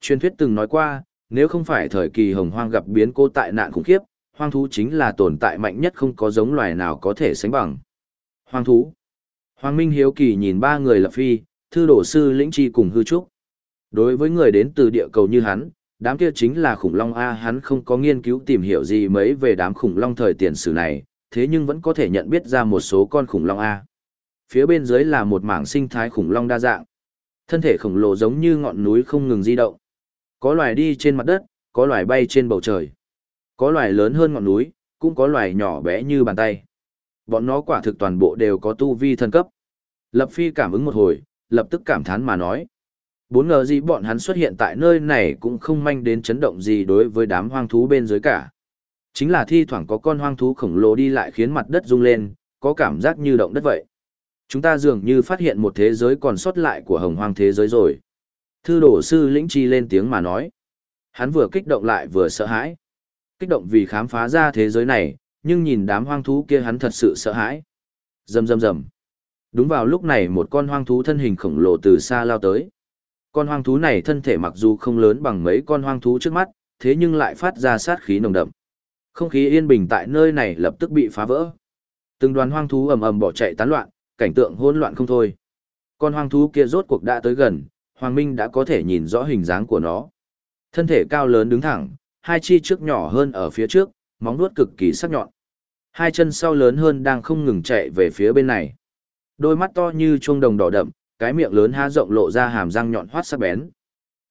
Truyền thuyết từng nói qua, nếu không phải thời kỳ hồng hoang gặp biến cố tại nạn khủng khiếp, hoang thú chính là tồn tại mạnh nhất không có giống loài nào có thể sánh bằng. Hoang thú. Hoàng Minh hiếu kỳ nhìn ba người lập phi, thư đổ sư lĩnh chi cùng hư trúc. Đối với người đến từ địa cầu như hắn, đám kia chính là khủng long A hắn không có nghiên cứu tìm hiểu gì mấy về đám khủng long thời tiền sử này, thế nhưng vẫn có thể nhận biết ra một số con khủng long A. Phía bên dưới là một mảng sinh thái khủng long đa dạng. Thân thể khổng lồ giống như ngọn núi không ngừng di động. Có loài đi trên mặt đất, có loài bay trên bầu trời. Có loài lớn hơn ngọn núi, cũng có loài nhỏ bé như bàn tay. Bọn nó quả thực toàn bộ đều có tu vi thân cấp. Lập Phi cảm ứng một hồi, lập tức cảm thán mà nói. Bốn ngờ gì bọn hắn xuất hiện tại nơi này cũng không manh đến chấn động gì đối với đám hoang thú bên dưới cả. Chính là thi thoảng có con hoang thú khổng lồ đi lại khiến mặt đất rung lên, có cảm giác như động đất vậy. Chúng ta dường như phát hiện một thế giới còn sót lại của hồng hoang thế giới rồi. Thư đổ sư lĩnh chi lên tiếng mà nói. Hắn vừa kích động lại vừa sợ hãi. Kích động vì khám phá ra thế giới này, nhưng nhìn đám hoang thú kia hắn thật sự sợ hãi. Rầm rầm rầm. Đúng vào lúc này một con hoang thú thân hình khổng lồ từ xa lao tới. Con hoang thú này thân thể mặc dù không lớn bằng mấy con hoang thú trước mắt, thế nhưng lại phát ra sát khí nồng đậm. Không khí yên bình tại nơi này lập tức bị phá vỡ. Từng đoàn hoang thú ầm ầm bỏ chạy tán loạn, cảnh tượng hỗn loạn không thôi. Con hoang thú kia rốt cuộc đã tới gần, Hoàng Minh đã có thể nhìn rõ hình dáng của nó. Thân thể cao lớn đứng thẳng, hai chi trước nhỏ hơn ở phía trước, móng vuốt cực kỳ sắc nhọn. Hai chân sau lớn hơn đang không ngừng chạy về phía bên này. Đôi mắt to như chuông đồng đỏ đậm, cái miệng lớn há rộng lộ ra hàm răng nhọn hoắt sắc bén.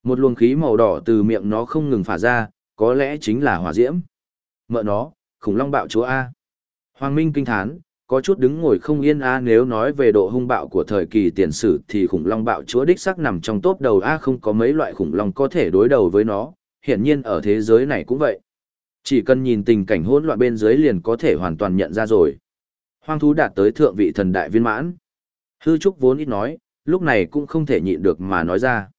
Một luồng khí màu đỏ từ miệng nó không ngừng phả ra, có lẽ chính là hỏa diễm. Mợ nó, khủng long bạo chúa A. Hoàng Minh kinh thán, có chút đứng ngồi không yên A nếu nói về độ hung bạo của thời kỳ tiền sử thì khủng long bạo chúa đích sắc nằm trong top đầu A không có mấy loại khủng long có thể đối đầu với nó, hiển nhiên ở thế giới này cũng vậy. Chỉ cần nhìn tình cảnh hỗn loạn bên dưới liền có thể hoàn toàn nhận ra rồi. Hoang thú đạt tới thượng vị thần đại viên mãn. Hư Trúc vốn ít nói, lúc này cũng không thể nhịn được mà nói ra.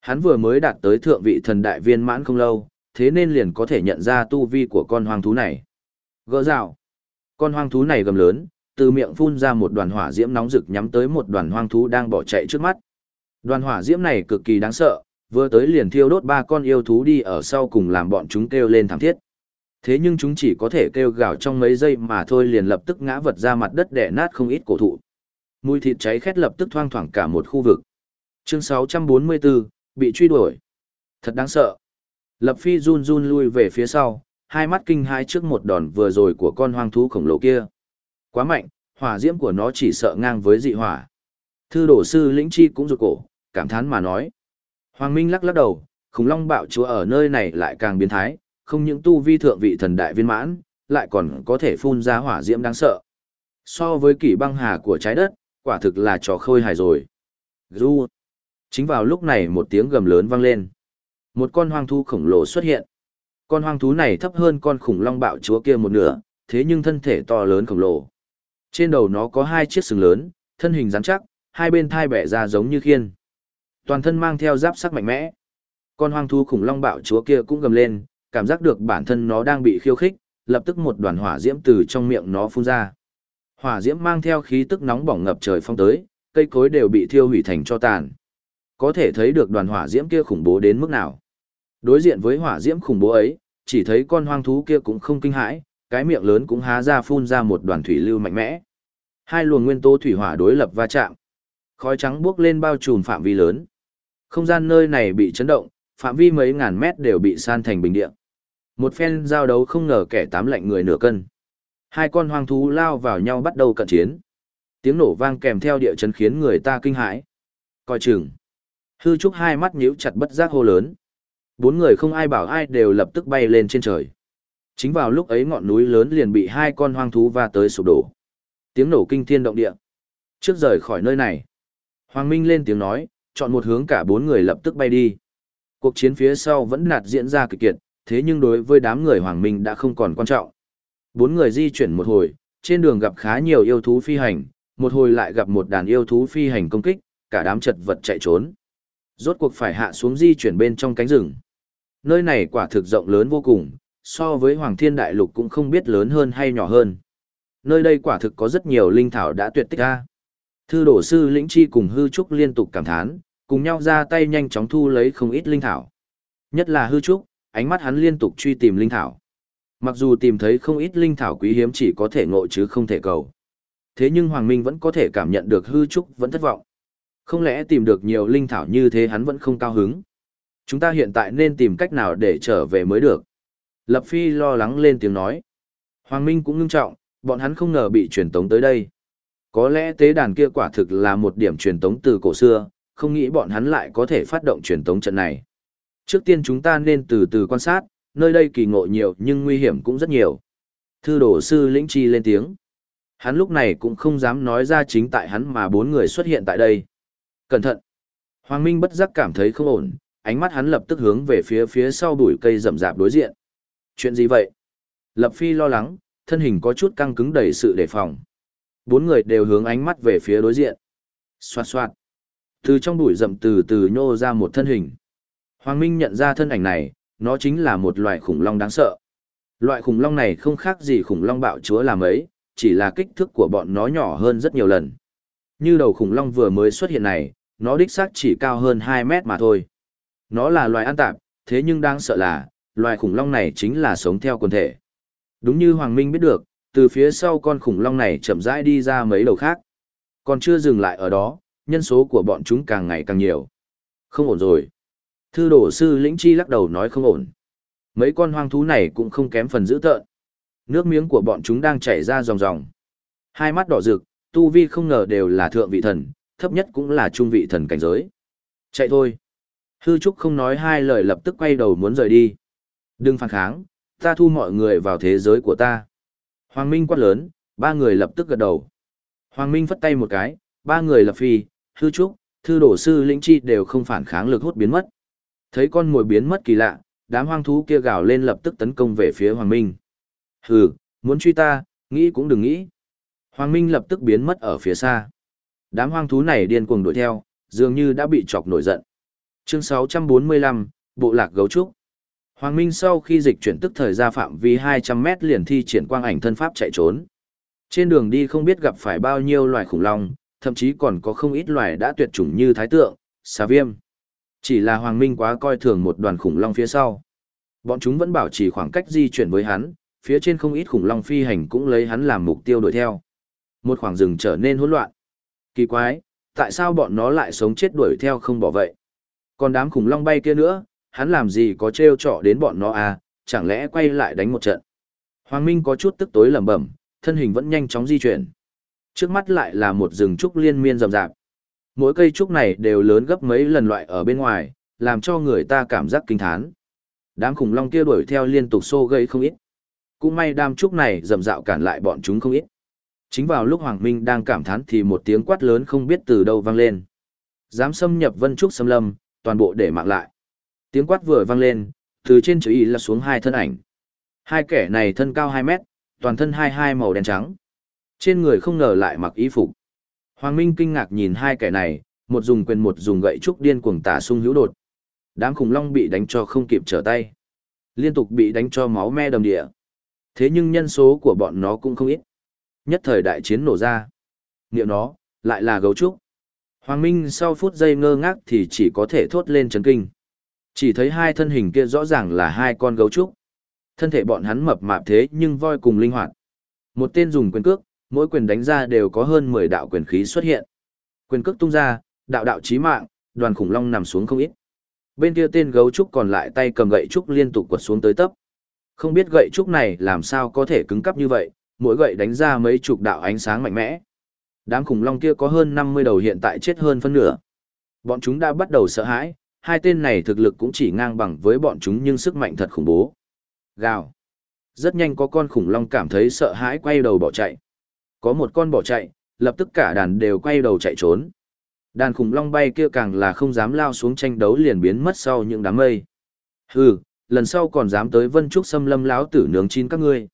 Hắn vừa mới đạt tới thượng vị thần đại viên mãn không lâu, thế nên liền có thể nhận ra tu vi của con hoang thú này. Gỡ rào. Con hoang thú này gầm lớn, từ miệng phun ra một đoàn hỏa diễm nóng rực nhắm tới một đoàn hoang thú đang bỏ chạy trước mắt. Đoàn hỏa diễm này cực kỳ đáng sợ, vừa tới liền thiêu đốt ba con yêu thú đi ở sau cùng làm bọn chúng kêu lên thảm thiết. Thế nhưng chúng chỉ có thể kêu gào trong mấy giây mà thôi liền lập tức ngã vật ra mặt đất đẻ nát không ít cổ thụ. Mùi thịt cháy khét lập tức thoang thoảng cả một khu vực. Chương 644, bị truy đuổi. Thật đáng sợ. Lập Phi run run lui về phía sau, hai mắt kinh hai trước một đòn vừa rồi của con hoang thú khổng lồ kia. Quá mạnh, hỏa diễm của nó chỉ sợ ngang với dị hỏa. Thư đổ sư lĩnh chi cũng rụt cổ, cảm thán mà nói. Hoàng Minh lắc lắc đầu, khủng long bạo chúa ở nơi này lại càng biến thái, không những tu vi thượng vị thần đại viên mãn, lại còn có thể phun ra hỏa diễm đáng sợ. So với kỷ băng hà của trái đất, quả thực là trò khôi hài rồi. Du. Chính vào lúc này một tiếng gầm lớn vang lên. Một con hoang thú khổng lồ xuất hiện. Con hoang thú này thấp hơn con khủng long bạo chúa kia một nửa, thế nhưng thân thể to lớn khổng lồ. Trên đầu nó có hai chiếc sừng lớn, thân hình rắn chắc, hai bên thai bẻ ra giống như khiên. Toàn thân mang theo giáp sắc mạnh mẽ. Con hoang thú khủng long bạo chúa kia cũng gầm lên, cảm giác được bản thân nó đang bị khiêu khích, lập tức một đoàn hỏa diễm từ trong miệng nó phun ra. Hỏa diễm mang theo khí tức nóng bỏng ngập trời phong tới, cây cối đều bị thiêu hủy thành cho tàn. Có thể thấy được đoàn hỏa diễm kia khủng bố đến mức nào. Đối diện với hỏa diễm khủng bố ấy, chỉ thấy con hoang thú kia cũng không kinh hãi, cái miệng lớn cũng há ra phun ra một đoàn thủy lưu mạnh mẽ. Hai luồng nguyên tố thủy hỏa đối lập va chạm. Khói trắng bốc lên bao trùm phạm vi lớn. Không gian nơi này bị chấn động, phạm vi mấy ngàn mét đều bị san thành bình địa. Một phen giao đấu không ngờ kẻ tám lạnh người nửa cân. Hai con hoang thú lao vào nhau bắt đầu cận chiến. Tiếng nổ vang kèm theo địa chấn khiến người ta kinh hãi. Coi chừng. Hư trúc hai mắt nhíu chặt bất giác hô lớn. Bốn người không ai bảo ai đều lập tức bay lên trên trời. Chính vào lúc ấy ngọn núi lớn liền bị hai con hoang thú va tới sụp đổ. Tiếng nổ kinh thiên động địa. Trước rời khỏi nơi này. Hoàng Minh lên tiếng nói, chọn một hướng cả bốn người lập tức bay đi. Cuộc chiến phía sau vẫn nạt diễn ra kịch kiệt, thế nhưng đối với đám người Hoàng Minh đã không còn quan trọng. Bốn người di chuyển một hồi, trên đường gặp khá nhiều yêu thú phi hành, một hồi lại gặp một đàn yêu thú phi hành công kích, cả đám chật vật chạy trốn. Rốt cuộc phải hạ xuống di chuyển bên trong cánh rừng. Nơi này quả thực rộng lớn vô cùng, so với Hoàng Thiên Đại Lục cũng không biết lớn hơn hay nhỏ hơn. Nơi đây quả thực có rất nhiều linh thảo đã tuyệt tích ra. Thư đổ sư lĩnh chi cùng hư trúc liên tục cảm thán, cùng nhau ra tay nhanh chóng thu lấy không ít linh thảo. Nhất là hư trúc, ánh mắt hắn liên tục truy tìm linh thảo. Mặc dù tìm thấy không ít linh thảo quý hiếm chỉ có thể ngộ chứ không thể cầu. Thế nhưng Hoàng Minh vẫn có thể cảm nhận được hư trúc vẫn thất vọng. Không lẽ tìm được nhiều linh thảo như thế hắn vẫn không cao hứng. Chúng ta hiện tại nên tìm cách nào để trở về mới được. Lập Phi lo lắng lên tiếng nói. Hoàng Minh cũng ngưng trọng, bọn hắn không ngờ bị truyền tống tới đây. Có lẽ tế đàn kia quả thực là một điểm truyền tống từ cổ xưa, không nghĩ bọn hắn lại có thể phát động truyền tống trận này. Trước tiên chúng ta nên từ từ quan sát, nơi đây kỳ ngộ nhiều nhưng nguy hiểm cũng rất nhiều. Thư đổ sư lĩnh chi lên tiếng. Hắn lúc này cũng không dám nói ra chính tại hắn mà bốn người xuất hiện tại đây. Cẩn thận! Hoàng Minh bất giác cảm thấy không ổn, ánh mắt hắn lập tức hướng về phía phía sau bụi cây rậm rạp đối diện. Chuyện gì vậy? Lập Phi lo lắng, thân hình có chút căng cứng đầy sự đề phòng. Bốn người đều hướng ánh mắt về phía đối diện. Xoạt xoạt. Từ trong bụi rậm từ từ nhô ra một thân hình. Hoàng Minh nhận ra thân ảnh này, nó chính là một loài khủng long đáng sợ. Loại khủng long này không khác gì khủng long bạo chúa làm ấy, chỉ là kích thước của bọn nó nhỏ hơn rất nhiều lần. Như đầu khủng long vừa mới xuất hiện này, nó đích xác chỉ cao hơn 2 mét mà thôi. Nó là loài ăn tạp, thế nhưng đáng sợ là, loài khủng long này chính là sống theo quần thể. Đúng như Hoàng Minh biết được, từ phía sau con khủng long này chậm rãi đi ra mấy đầu khác. Còn chưa dừng lại ở đó, nhân số của bọn chúng càng ngày càng nhiều. Không ổn rồi. Thư đổ sư lĩnh chi lắc đầu nói không ổn. Mấy con hoang thú này cũng không kém phần dữ tợn. Nước miếng của bọn chúng đang chảy ra ròng ròng. Hai mắt đỏ rực, tu vi không ngờ đều là thượng vị thần, thấp nhất cũng là trung vị thần cảnh giới. Chạy thôi. Hư Trúc không nói hai lời lập tức quay đầu muốn rời đi. Đừng phản kháng, ta thu mọi người vào thế giới của ta. Hoàng Minh quát lớn, ba người lập tức gật đầu. Hoàng Minh phất tay một cái, ba người lập phi, hư trúc, thư đổ sư lĩnh chi đều không phản kháng lực hút biến mất. Thấy con mồi biến mất kỳ lạ, đám hoang thú kia gào lên lập tức tấn công về phía Hoàng Minh. Hừ, muốn truy ta, nghĩ cũng đừng nghĩ. Hoàng Minh lập tức biến mất ở phía xa. Đám hoang thú này điên cuồng đuổi theo, dường như đã bị chọc nổi giận. Chương 645, Bộ lạc gấu trúc. Hoàng Minh sau khi dịch chuyển tức thời ra phạm vi 200 mét liền thi triển quang ảnh thân pháp chạy trốn. Trên đường đi không biết gặp phải bao nhiêu loài khủng long, thậm chí còn có không ít loài đã tuyệt chủng như thái tượng, xà viêm. Chỉ là Hoàng Minh quá coi thường một đoàn khủng long phía sau. Bọn chúng vẫn bảo trì khoảng cách di chuyển với hắn, phía trên không ít khủng long phi hành cũng lấy hắn làm mục tiêu đuổi theo. Một khoảng rừng trở nên hỗn loạn. Kỳ quái, tại sao bọn nó lại sống chết đuổi theo không bỏ vậy? Còn đám khủng long bay kia nữa, hắn làm gì có trêu trọ đến bọn nó à, chẳng lẽ quay lại đánh một trận. Hoàng Minh có chút tức tối lẩm bẩm, thân hình vẫn nhanh chóng di chuyển. Trước mắt lại là một rừng trúc liên miên rậm rạp. Mỗi cây trúc này đều lớn gấp mấy lần loại ở bên ngoài, làm cho người ta cảm giác kinh thán. Đám khủng long kia đuổi theo liên tục xô gây không ít. Cũng may đám trúc này rậm rạo cản lại bọn chúng không ít. Chính vào lúc Hoàng Minh đang cảm thán thì một tiếng quát lớn không biết từ đâu vang lên. Dám xâm nhập vân trúc xâm lâm, toàn bộ để mạng lại. Tiếng quát vừa vang lên, từ trên chữ y là xuống hai thân ảnh. Hai kẻ này thân cao 2 mét, toàn thân hai hai màu đen trắng. Trên người không ngờ lại mặc y phục. Hoàng Minh kinh ngạc nhìn hai kẻ này, một dùng quyền một dùng gậy trúc điên cuồng tả sung hữu đột. Đám khủng long bị đánh cho không kịp trở tay. Liên tục bị đánh cho máu me đầm địa. Thế nhưng nhân số của bọn nó cũng không ít. Nhất thời đại chiến nổ ra. Niệm nó, lại là gấu trúc. Hoàng Minh sau phút giây ngơ ngác thì chỉ có thể thốt lên chấn kinh. Chỉ thấy hai thân hình kia rõ ràng là hai con gấu trúc. Thân thể bọn hắn mập mạp thế nhưng voi cùng linh hoạt. Một tên dùng quyền cước, mỗi quyền đánh ra đều có hơn 10 đạo quyền khí xuất hiện. Quyền cước tung ra, đạo đạo chí mạng, đoàn khủng long nằm xuống không ít. Bên kia tên gấu trúc còn lại tay cầm gậy trúc liên tục quật xuống tới tấp. Không biết gậy trúc này làm sao có thể cứng cắp như vậy, mỗi gậy đánh ra mấy chục đạo ánh sáng mạnh mẽ. Đám khủng long kia có hơn 50 đầu hiện tại chết hơn phân nửa. Bọn chúng đã bắt đầu sợ hãi, hai tên này thực lực cũng chỉ ngang bằng với bọn chúng nhưng sức mạnh thật khủng bố. Gào. Rất nhanh có con khủng long cảm thấy sợ hãi quay đầu bỏ chạy. Có một con bỏ chạy, lập tức cả đàn đều quay đầu chạy trốn. Đàn khủng long bay kia càng là không dám lao xuống tranh đấu liền biến mất sau những đám mây. Hừ, lần sau còn dám tới vân trúc xâm lâm láo tử nướng chín các ngươi.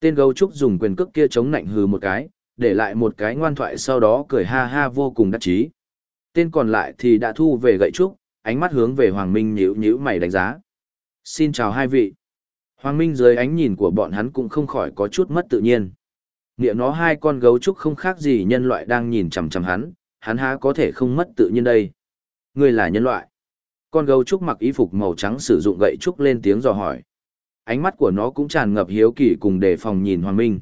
Tên gấu trúc dùng quyền cước kia chống nạnh hừ một cái, để lại một cái ngoan thoại sau đó cười ha ha vô cùng đắc chí. Tên còn lại thì đã thu về gậy trúc, ánh mắt hướng về Hoàng Minh nhíu nhíu mày đánh giá. Xin chào hai vị. Hoàng Minh dưới ánh nhìn của bọn hắn cũng không khỏi có chút mất tự nhiên. Nghĩa nó hai con gấu trúc không khác gì nhân loại đang nhìn chằm chằm hắn, hắn há có thể không mất tự nhiên đây. Ngươi là nhân loại. Con gấu trúc mặc y phục màu trắng sử dụng gậy trúc lên tiếng dò hỏi. Ánh mắt của nó cũng tràn ngập hiếu kỳ cùng đề phòng nhìn Hoàng Minh.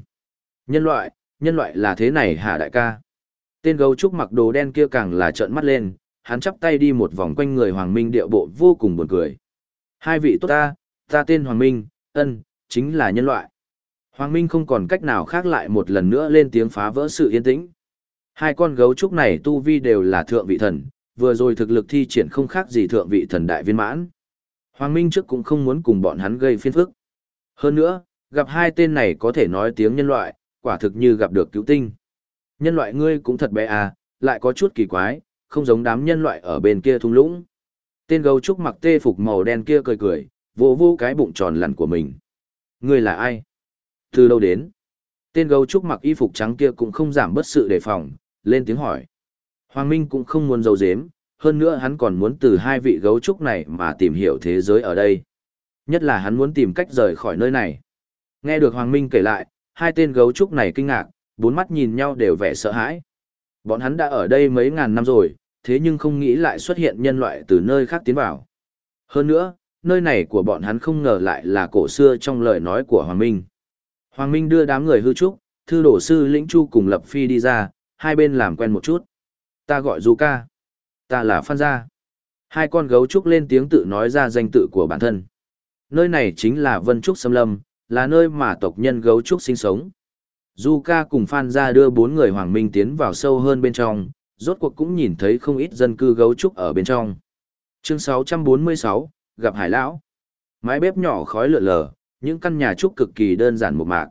Nhân loại, nhân loại là thế này hả đại ca? Tên gấu trúc mặc đồ đen kia càng là trợn mắt lên, hắn chắp tay đi một vòng quanh người Hoàng Minh điệu bộ vô cùng buồn cười. Hai vị tốt ta, ta tên Hoàng Minh, ân, chính là nhân loại. Hoàng Minh không còn cách nào khác lại một lần nữa lên tiếng phá vỡ sự yên tĩnh. Hai con gấu trúc này tu vi đều là thượng vị thần, vừa rồi thực lực thi triển không khác gì thượng vị thần đại viên mãn. Hoàng Minh trước cũng không muốn cùng bọn hắn gây phiên phức. Hơn nữa, gặp hai tên này có thể nói tiếng nhân loại, quả thực như gặp được cứu tinh. Nhân loại ngươi cũng thật bé à, lại có chút kỳ quái, không giống đám nhân loại ở bên kia thung lũng. Tên gấu trúc mặc tê phục màu đen kia cười cười, vỗ vỗ cái bụng tròn lằn của mình. Ngươi là ai? Từ đâu đến? Tên gấu trúc mặc y phục trắng kia cũng không giảm bất sự đề phòng, lên tiếng hỏi. Hoàng Minh cũng không muốn giấu dếm, hơn nữa hắn còn muốn từ hai vị gấu trúc này mà tìm hiểu thế giới ở đây. Nhất là hắn muốn tìm cách rời khỏi nơi này. Nghe được Hoàng Minh kể lại, hai tên gấu trúc này kinh ngạc, bốn mắt nhìn nhau đều vẻ sợ hãi. Bọn hắn đã ở đây mấy ngàn năm rồi, thế nhưng không nghĩ lại xuất hiện nhân loại từ nơi khác tiến vào. Hơn nữa, nơi này của bọn hắn không ngờ lại là cổ xưa trong lời nói của Hoàng Minh. Hoàng Minh đưa đám người hư trúc, thư đổ sư lĩnh chu cùng lập phi đi ra, hai bên làm quen một chút. Ta gọi Du ca. Ta là Phan Gia. Hai con gấu trúc lên tiếng tự nói ra danh tự của bản thân. Nơi này chính là Vân Trúc Sâm Lâm, là nơi mà tộc nhân gấu trúc sinh sống. Du ca cùng Phan Gia đưa bốn người Hoàng Minh tiến vào sâu hơn bên trong, rốt cuộc cũng nhìn thấy không ít dân cư gấu trúc ở bên trong. Chương 646, gặp Hải Lão. Mái bếp nhỏ khói lượn lờ, những căn nhà trúc cực kỳ đơn giản một mạc.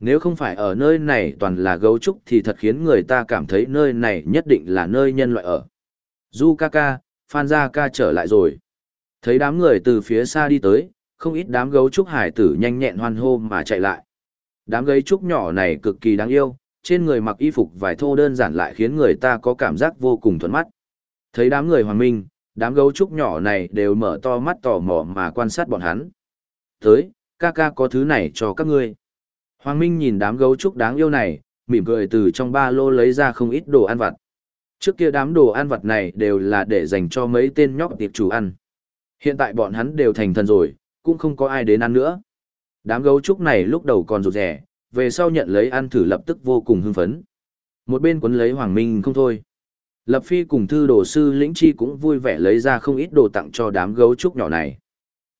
Nếu không phải ở nơi này toàn là gấu trúc thì thật khiến người ta cảm thấy nơi này nhất định là nơi nhân loại ở. Du ca ca, Phan Gia ca trở lại rồi. Thấy đám người từ phía xa đi tới, không ít đám gấu trúc hải tử nhanh nhẹn hoan hô mà chạy lại. Đám gấu trúc nhỏ này cực kỳ đáng yêu, trên người mặc y phục vải thô đơn giản lại khiến người ta có cảm giác vô cùng thuận mắt. Thấy đám người hoàng minh, đám gấu trúc nhỏ này đều mở to mắt tò mò mà quan sát bọn hắn. Tới, ca ca có thứ này cho các ngươi. Hoàng Minh nhìn đám gấu trúc đáng yêu này, mỉm cười từ trong ba lô lấy ra không ít đồ ăn vặt. Trước kia đám đồ ăn vặt này đều là để dành cho mấy tên nhóc tiệp chủ ăn. Hiện tại bọn hắn đều thành thần rồi, cũng không có ai đến ăn nữa. Đám gấu trúc này lúc đầu còn rụt rẻ, về sau nhận lấy ăn thử lập tức vô cùng hưng phấn. Một bên quấn lấy Hoàng Minh không thôi. Lập Phi cùng thư đồ sư lĩnh chi cũng vui vẻ lấy ra không ít đồ tặng cho đám gấu trúc nhỏ này.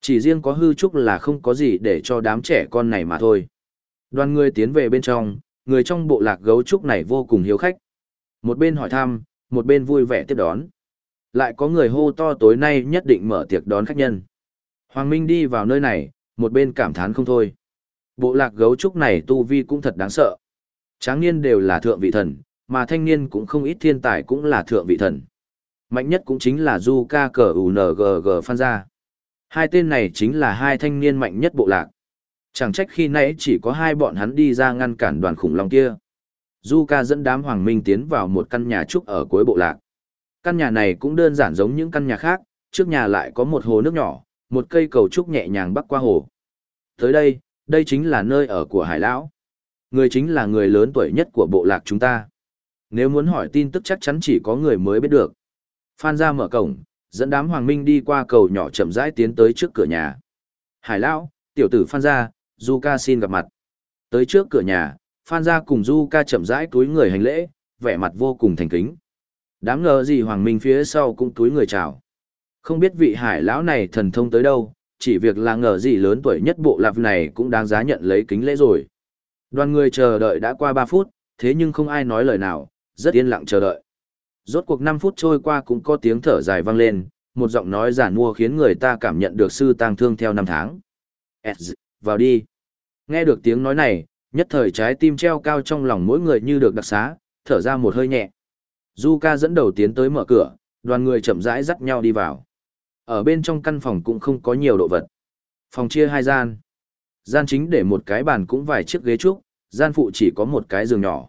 Chỉ riêng có hư trúc là không có gì để cho đám trẻ con này mà thôi. Đoàn người tiến về bên trong, người trong bộ lạc gấu trúc này vô cùng hiếu khách. Một bên hỏi thăm, một bên vui vẻ tiếp đón. Lại có người hô to tối nay nhất định mở tiệc đón khách nhân. Hoàng Minh đi vào nơi này, một bên cảm thán không thôi. Bộ lạc gấu trúc này tu vi cũng thật đáng sợ. Tráng niên đều là thượng vị thần, mà thanh niên cũng không ít thiên tài cũng là thượng vị thần. Mạnh nhất cũng chính là Du Ca Cờ UNGG Phan Gia. Hai tên này chính là hai thanh niên mạnh nhất bộ lạc. Chẳng trách khi nãy chỉ có hai bọn hắn đi ra ngăn cản đoàn khủng long kia. Du ca dẫn đám hoàng minh tiến vào một căn nhà trúc ở cuối bộ lạc. Căn nhà này cũng đơn giản giống những căn nhà khác, trước nhà lại có một hồ nước nhỏ, một cây cầu trúc nhẹ nhàng bắc qua hồ. Tới đây, đây chính là nơi ở của hải lão. Người chính là người lớn tuổi nhất của bộ lạc chúng ta. Nếu muốn hỏi tin tức chắc chắn chỉ có người mới biết được. Phan ra mở cổng, dẫn đám hoàng minh đi qua cầu nhỏ chậm rãi tiến tới trước cửa nhà. Hải lão, tiểu tử Phan Gia Du ca xin gặp mặt. Tới trước cửa nhà, Phan gia cùng Du ca chậm rãi túi người hành lễ, vẻ mặt vô cùng thành kính. Đáng ngờ gì Hoàng Minh phía sau cũng túi người chào. Không biết vị hải lão này thần thông tới đâu, chỉ việc là ngờ gì lớn tuổi nhất bộ lạc này cũng đáng giá nhận lấy kính lễ rồi. Đoàn người chờ đợi đã qua 3 phút, thế nhưng không ai nói lời nào, rất yên lặng chờ đợi. Rốt cuộc 5 phút trôi qua cũng có tiếng thở dài vang lên, một giọng nói giản mua khiến người ta cảm nhận được sư tang thương theo năm tháng. vào đi. Nghe được tiếng nói này, nhất thời trái tim treo cao trong lòng mỗi người như được đặc xá, thở ra một hơi nhẹ. Du ca dẫn đầu tiến tới mở cửa, đoàn người chậm rãi dắt nhau đi vào. Ở bên trong căn phòng cũng không có nhiều đồ vật. Phòng chia hai gian. Gian chính để một cái bàn cũng vài chiếc ghế trúc, gian phụ chỉ có một cái giường nhỏ.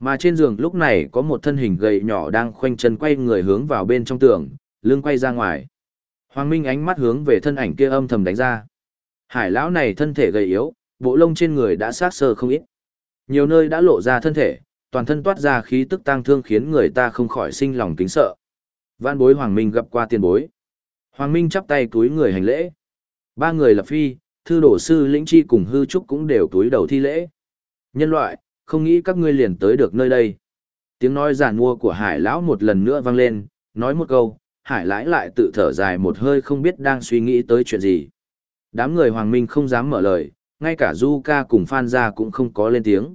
Mà trên giường lúc này có một thân hình gầy nhỏ đang khoanh chân quay người hướng vào bên trong tường, lưng quay ra ngoài. Hoàng Minh ánh mắt hướng về thân ảnh kia âm thầm đánh ra. Hải lão này thân thể gầy yếu, bộ lông trên người đã sát sơ không ít. Nhiều nơi đã lộ ra thân thể, toàn thân toát ra khí tức tang thương khiến người ta không khỏi sinh lòng kính sợ. Vạn bối Hoàng Minh gặp qua tiền bối. Hoàng Minh chắp tay túi người hành lễ. Ba người lập phi, thư đổ sư lĩnh chi cùng hư trúc cũng đều túi đầu thi lễ. Nhân loại, không nghĩ các ngươi liền tới được nơi đây. Tiếng nói giản mua của hải lão một lần nữa vang lên, nói một câu, hải lãi lại tự thở dài một hơi không biết đang suy nghĩ tới chuyện gì. Đám người hoàng minh không dám mở lời, ngay cả du ca cùng phan gia cũng không có lên tiếng.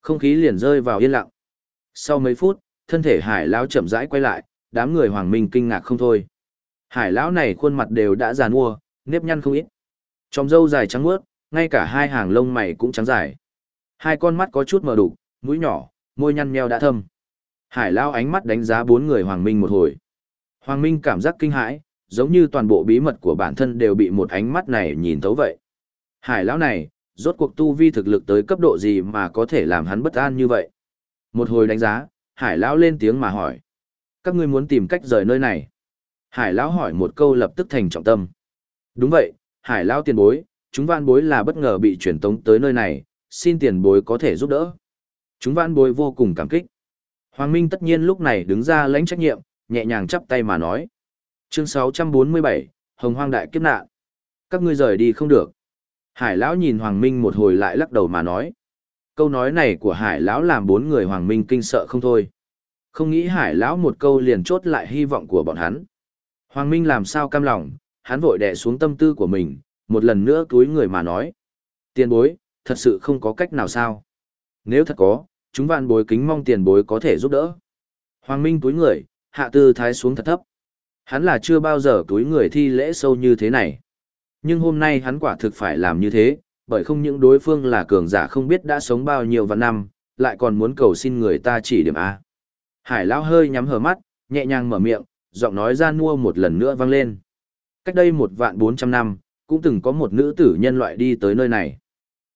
Không khí liền rơi vào yên lặng. Sau mấy phút, thân thể hải lão chậm rãi quay lại, đám người hoàng minh kinh ngạc không thôi. Hải lão này khuôn mặt đều đã giàn mua, nếp nhăn không ít. Trong râu dài trắng mướt, ngay cả hai hàng lông mày cũng trắng dài. Hai con mắt có chút mờ đục, mũi nhỏ, môi nhăn nheo đã thâm. Hải lão ánh mắt đánh giá bốn người hoàng minh một hồi. Hoàng minh cảm giác kinh hãi, giống như toàn bộ bí mật của bản thân đều bị một ánh mắt này nhìn thấu vậy. Hải lão này, rốt cuộc tu vi thực lực tới cấp độ gì mà có thể làm hắn bất an như vậy. Một hồi đánh giá, hải lão lên tiếng mà hỏi. Các ngươi muốn tìm cách rời nơi này. Hải lão hỏi một câu lập tức thành trọng tâm. Đúng vậy, hải lão tiền bối, chúng van bối là bất ngờ bị chuyển tống tới nơi này, xin tiền bối có thể giúp đỡ. Chúng vãn bối vô cùng cảm kích. Hoàng Minh tất nhiên lúc này đứng ra lãnh trách nhiệm, nhẹ nhàng chắp tay mà nói. Chương 647, Hồng Hoang Đại Kiếp Nạn. Các ngươi rời đi không được. Hải lão nhìn Hoàng Minh một hồi lại lắc đầu mà nói. Câu nói này của Hải lão làm bốn người Hoàng Minh kinh sợ không thôi. Không nghĩ Hải lão một câu liền chốt lại hy vọng của bọn hắn. Hoàng Minh làm sao cam lòng, hắn vội đè xuống tâm tư của mình, một lần nữa túi người mà nói. Tiền bối, thật sự không có cách nào sao. Nếu thật có, chúng vạn bối kính mong tiền bối có thể giúp đỡ. Hoàng Minh túi người, hạ tư thái xuống thật thấp. Hắn là chưa bao giờ túi người thi lễ sâu như thế này. Nhưng hôm nay hắn quả thực phải làm như thế, bởi không những đối phương là cường giả không biết đã sống bao nhiêu vạn năm, lại còn muốn cầu xin người ta chỉ điểm A. Hải lão hơi nhắm hờ mắt, nhẹ nhàng mở miệng, giọng nói ra nua một lần nữa vang lên. Cách đây một vạn bốn trăm năm, cũng từng có một nữ tử nhân loại đi tới nơi này.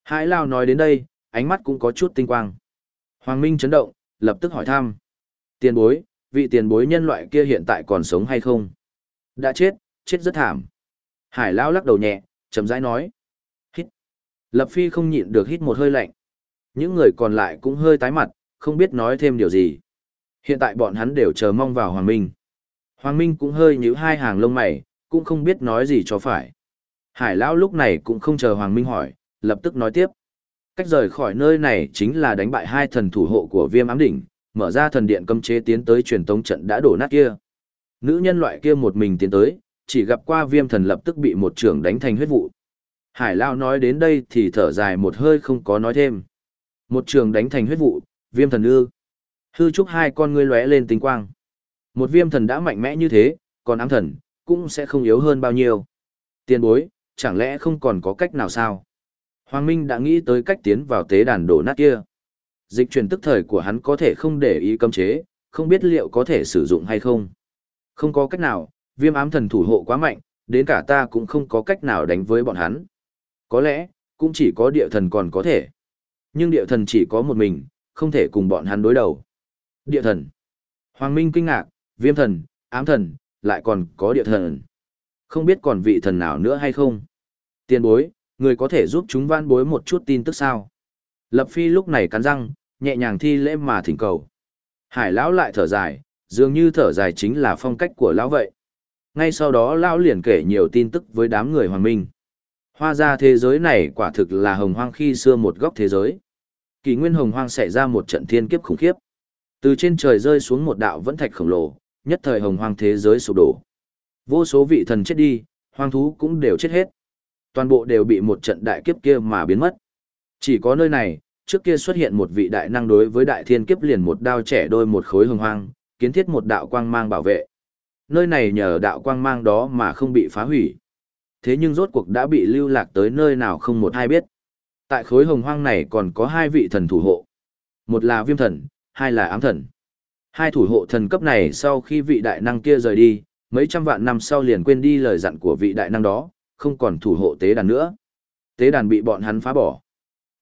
Hải lão nói đến đây, ánh mắt cũng có chút tinh quang. Hoàng Minh chấn động, lập tức hỏi thăm. Tiền bối, vị tiền bối nhân loại kia hiện tại còn sống hay không? Đã chết, chết rất thảm. Hải lão lắc đầu nhẹ, chậm rãi nói. Hít. Lập Phi không nhịn được hít một hơi lạnh. Những người còn lại cũng hơi tái mặt, không biết nói thêm điều gì. Hiện tại bọn hắn đều chờ mong vào Hoàng Minh. Hoàng Minh cũng hơi nhíu hai hàng lông mày, cũng không biết nói gì cho phải. Hải lão lúc này cũng không chờ Hoàng Minh hỏi, lập tức nói tiếp. Cách rời khỏi nơi này chính là đánh bại hai thần thủ hộ của viêm ám đỉnh, mở ra thần điện cấm chế tiến tới truyền tống trận đã đổ nát kia. Nữ nhân loại kia một mình tiến tới, chỉ gặp qua viêm thần lập tức bị một trưởng đánh thành huyết vụ. Hải Lao nói đến đây thì thở dài một hơi không có nói thêm. Một trường đánh thành huyết vụ, viêm thần ư. Hư trúc hai con ngươi lóe lên tinh quang. Một viêm thần đã mạnh mẽ như thế, còn ám thần, cũng sẽ không yếu hơn bao nhiêu. Tiền bối, chẳng lẽ không còn có cách nào sao? Hoàng Minh đã nghĩ tới cách tiến vào tế đàn đổ nát kia. Dịch chuyển tức thời của hắn có thể không để ý cấm chế, không biết liệu có thể sử dụng hay không. Không có cách nào, viêm ám thần thủ hộ quá mạnh, đến cả ta cũng không có cách nào đánh với bọn hắn. Có lẽ, cũng chỉ có địa thần còn có thể. Nhưng địa thần chỉ có một mình, không thể cùng bọn hắn đối đầu. Địa thần. Hoàng Minh kinh ngạc, viêm thần, ám thần, lại còn có địa thần. Không biết còn vị thần nào nữa hay không? Tiên bối, người có thể giúp chúng van bối một chút tin tức sao? Lập Phi lúc này cắn răng, nhẹ nhàng thi lễ mà thỉnh cầu. Hải lão lại thở dài, dường như thở dài chính là phong cách của lão vậy. Ngay sau đó lão liền kể nhiều tin tức với đám người hoàng minh. Hoa ra thế giới này quả thực là hồng hoang khi xưa một góc thế giới. Kỷ nguyên hồng hoang xảy ra một trận thiên kiếp khủng khiếp. Từ trên trời rơi xuống một đạo vẫn thạch khổng lồ, nhất thời hồng hoang thế giới sụp đổ. Vô số vị thần chết đi, hoang thú cũng đều chết hết. Toàn bộ đều bị một trận đại kiếp kia mà biến mất. Chỉ có nơi này, trước kia xuất hiện một vị đại năng đối với đại thiên kiếp liền một đao trẻ đôi một khối hồng hoang, kiến thiết một đạo quang mang bảo vệ. Nơi này nhờ đạo quang mang đó mà không bị phá hủy. Thế nhưng rốt cuộc đã bị lưu lạc tới nơi nào không một ai biết. Tại khối hồng hoang này còn có hai vị thần thủ hộ. Một là viêm thần, hai là ám thần. Hai thủ hộ thần cấp này sau khi vị đại năng kia rời đi, mấy trăm vạn năm sau liền quên đi lời dặn của vị đại năng đó, không còn thủ hộ tế đàn nữa. Tế đàn bị bọn hắn phá bỏ.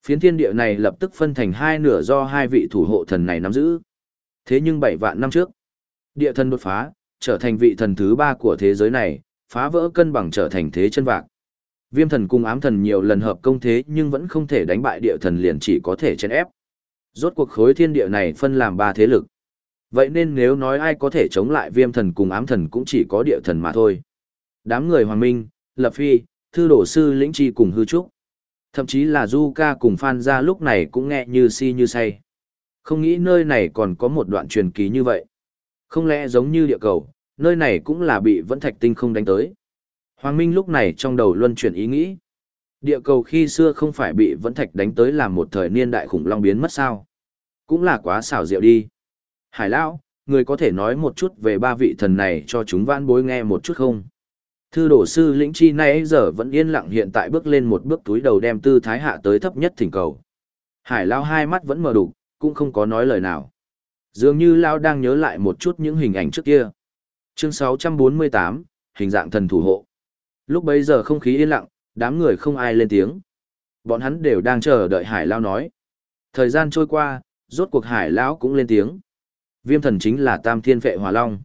Phiến thiên địa này lập tức phân thành hai nửa do hai vị thủ hộ thần này nắm giữ. Thế nhưng bảy vạn năm trước, địa thần đột phá, trở thành vị thần thứ ba của thế giới này, phá vỡ cân bằng trở thành thế chân vạc. Viêm thần cùng ám thần nhiều lần hợp công thế nhưng vẫn không thể đánh bại địa thần liền chỉ có thể chèn ép. Rốt cuộc khối thiên địa này phân làm ba thế lực. Vậy nên nếu nói ai có thể chống lại viêm thần cùng ám thần cũng chỉ có địa thần mà thôi. Đám người hoàng minh, lập phi, thư đổ sư lĩnh chi cùng hư trúc. Thậm chí là Du ca cùng Phan ra lúc này cũng nghe như si như say. Không nghĩ nơi này còn có một đoạn truyền kỳ như vậy. Không lẽ giống như địa cầu, nơi này cũng là bị vẫn thạch tinh không đánh tới. Hoàng Minh lúc này trong đầu luân chuyển ý nghĩ. Địa cầu khi xưa không phải bị vẫn thạch đánh tới làm một thời niên đại khủng long biến mất sao. Cũng là quá xảo diệu đi. Hải Lão, người có thể nói một chút về ba vị thần này cho chúng vãn bối nghe một chút không? Thư đổ sư lĩnh chi nay giờ vẫn yên lặng hiện tại bước lên một bước túi đầu đem tư thái hạ tới thấp nhất thỉnh cầu. Hải Lão hai mắt vẫn mờ đục, cũng không có nói lời nào. Dường như Lão đang nhớ lại một chút những hình ảnh trước kia. Chương 648, hình dạng thần thủ hộ. Lúc bấy giờ không khí yên lặng, đám người không ai lên tiếng. Bọn hắn đều đang chờ đợi Hải Lão nói. Thời gian trôi qua, rốt cuộc Hải Lão cũng lên tiếng. Viêm thần chính là Tam Thiên Vệ Hỏa Long.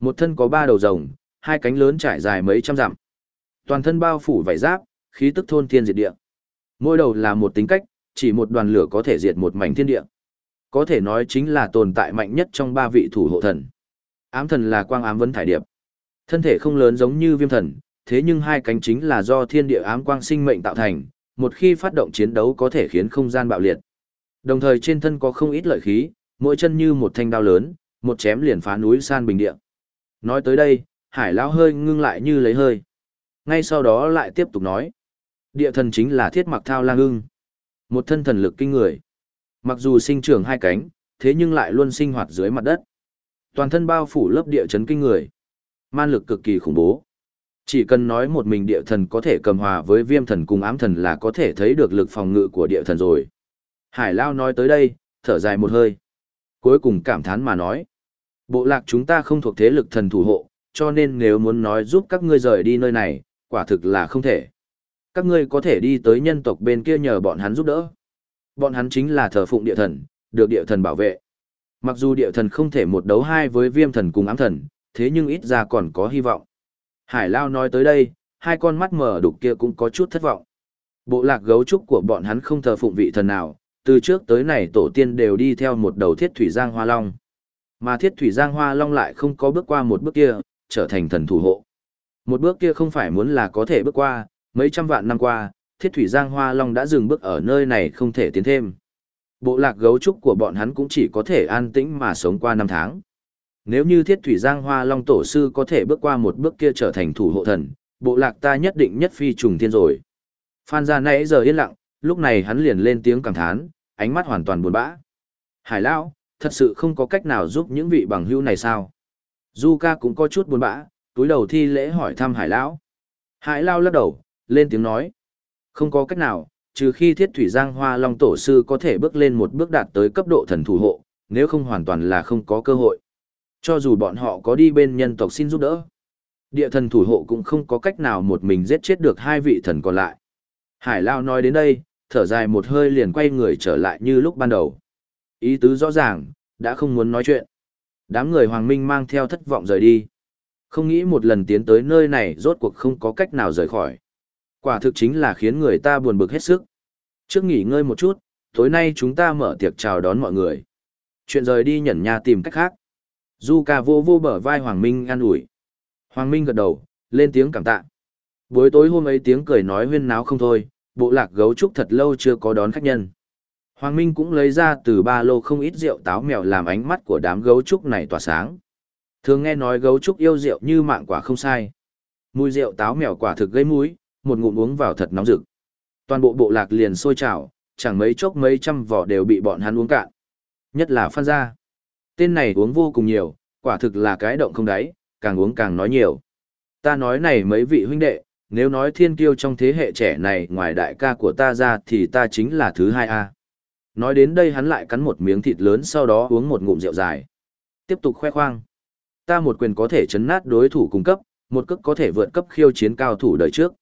Một thân có ba đầu rồng, hai cánh lớn trải dài mấy trăm dặm. Toàn thân bao phủ vảy giáp, khí tức thôn thiên diệt địa. Mỗi đầu là một tính cách, chỉ một đoàn lửa có thể diệt một mảnh thiên địa. Có thể nói chính là tồn tại mạnh nhất trong ba vị thủ hộ thần. Ám thần là quang ám vấn thải điệp. Thân thể không lớn giống như viêm thần, thế nhưng hai cánh chính là do thiên địa ám quang sinh mệnh tạo thành, một khi phát động chiến đấu có thể khiến không gian bạo liệt. Đồng thời trên thân có không ít lợi khí, mỗi chân như một thanh đao lớn, một chém liền phá núi san bình địa. Nói tới đây, hải lão hơi ngưng lại như lấy hơi. Ngay sau đó lại tiếp tục nói. Địa thần chính là thiết mặc thao lang ưng. Một thân thần lực kinh người. Mặc dù sinh trưởng hai cánh, thế nhưng lại luôn sinh hoạt dưới mặt đất. Toàn thân bao phủ lớp địa chấn kinh người. Man lực cực kỳ khủng bố. Chỉ cần nói một mình địa thần có thể cầm hòa với viêm thần cùng ám thần là có thể thấy được lực phòng ngự của địa thần rồi. Hải Lao nói tới đây, thở dài một hơi. Cuối cùng cảm thán mà nói. Bộ lạc chúng ta không thuộc thế lực thần thủ hộ, cho nên nếu muốn nói giúp các ngươi rời đi nơi này, quả thực là không thể. Các ngươi có thể đi tới nhân tộc bên kia nhờ bọn hắn giúp đỡ. Bọn hắn chính là thờ phụng địa thần, được địa thần bảo vệ. Mặc dù địa thần không thể một đấu hai với viêm thần cùng ám thần, thế nhưng ít ra còn có hy vọng. Hải Lao nói tới đây, hai con mắt mở đục kia cũng có chút thất vọng. Bộ lạc gấu trúc của bọn hắn không thờ phụng vị thần nào, từ trước tới nay tổ tiên đều đi theo một đầu thiết thủy giang hoa long. Mà thiết thủy giang hoa long lại không có bước qua một bước kia, trở thành thần thủ hộ. Một bước kia không phải muốn là có thể bước qua, mấy trăm vạn năm qua, thiết thủy giang hoa long đã dừng bước ở nơi này không thể tiến thêm. Bộ lạc gấu trúc của bọn hắn cũng chỉ có thể an tĩnh mà sống qua năm tháng. Nếu như thiết thủy giang hoa long tổ sư có thể bước qua một bước kia trở thành thủ hộ thần, bộ lạc ta nhất định nhất phi trùng thiên rồi. Phan gia nãy giờ yên lặng, lúc này hắn liền lên tiếng cảm thán, ánh mắt hoàn toàn buồn bã. Hải lão, thật sự không có cách nào giúp những vị bằng hữu này sao? Du ca cũng có chút buồn bã, túi đầu thi lễ hỏi thăm hải lão. Hải lão lắc đầu, lên tiếng nói. Không có cách nào, trừ khi thiết thủy giang hoa long tổ sư có thể bước lên một bước đạt tới cấp độ thần thủ hộ, nếu không hoàn toàn là không có cơ hội. Cho dù bọn họ có đi bên nhân tộc xin giúp đỡ, địa thần thủ hộ cũng không có cách nào một mình giết chết được hai vị thần còn lại. Hải Lao nói đến đây, thở dài một hơi liền quay người trở lại như lúc ban đầu. Ý tứ rõ ràng, đã không muốn nói chuyện. Đám người Hoàng Minh mang theo thất vọng rời đi. Không nghĩ một lần tiến tới nơi này rốt cuộc không có cách nào rời khỏi. Quả thực chính là khiến người ta buồn bực hết sức. Trước nghỉ ngơi một chút, tối nay chúng ta mở tiệc chào đón mọi người. Chuyện rời đi nhẩn nha tìm cách khác. Du ca vô vô bờ vai Hoàng Minh an ủi. Hoàng Minh gật đầu, lên tiếng cảm tạ. Buổi tối hôm ấy tiếng cười nói huyên náo không thôi, bộ lạc gấu trúc thật lâu chưa có đón khách nhân. Hoàng Minh cũng lấy ra từ ba lô không ít rượu táo mèo làm ánh mắt của đám gấu trúc này tỏa sáng. Thường nghe nói gấu trúc yêu rượu như mạng quả không sai. Mùi rượu táo mèo quả thực gây mũi, một ngụm uống vào thật nóng rực. Toàn bộ bộ lạc liền sôi trào, chẳng mấy chốc mấy trăm vỏ đều bị bọn hắn uống cạn. Nhất là Phan Gia. Tên này uống vô cùng nhiều, quả thực là cái động không đáy, càng uống càng nói nhiều. Ta nói này mấy vị huynh đệ, nếu nói thiên kiêu trong thế hệ trẻ này ngoài đại ca của ta ra thì ta chính là thứ hai A. Nói đến đây hắn lại cắn một miếng thịt lớn sau đó uống một ngụm rượu dài. Tiếp tục khoe khoang. Ta một quyền có thể chấn nát đối thủ cung cấp, một cước có thể vượt cấp khiêu chiến cao thủ đời trước.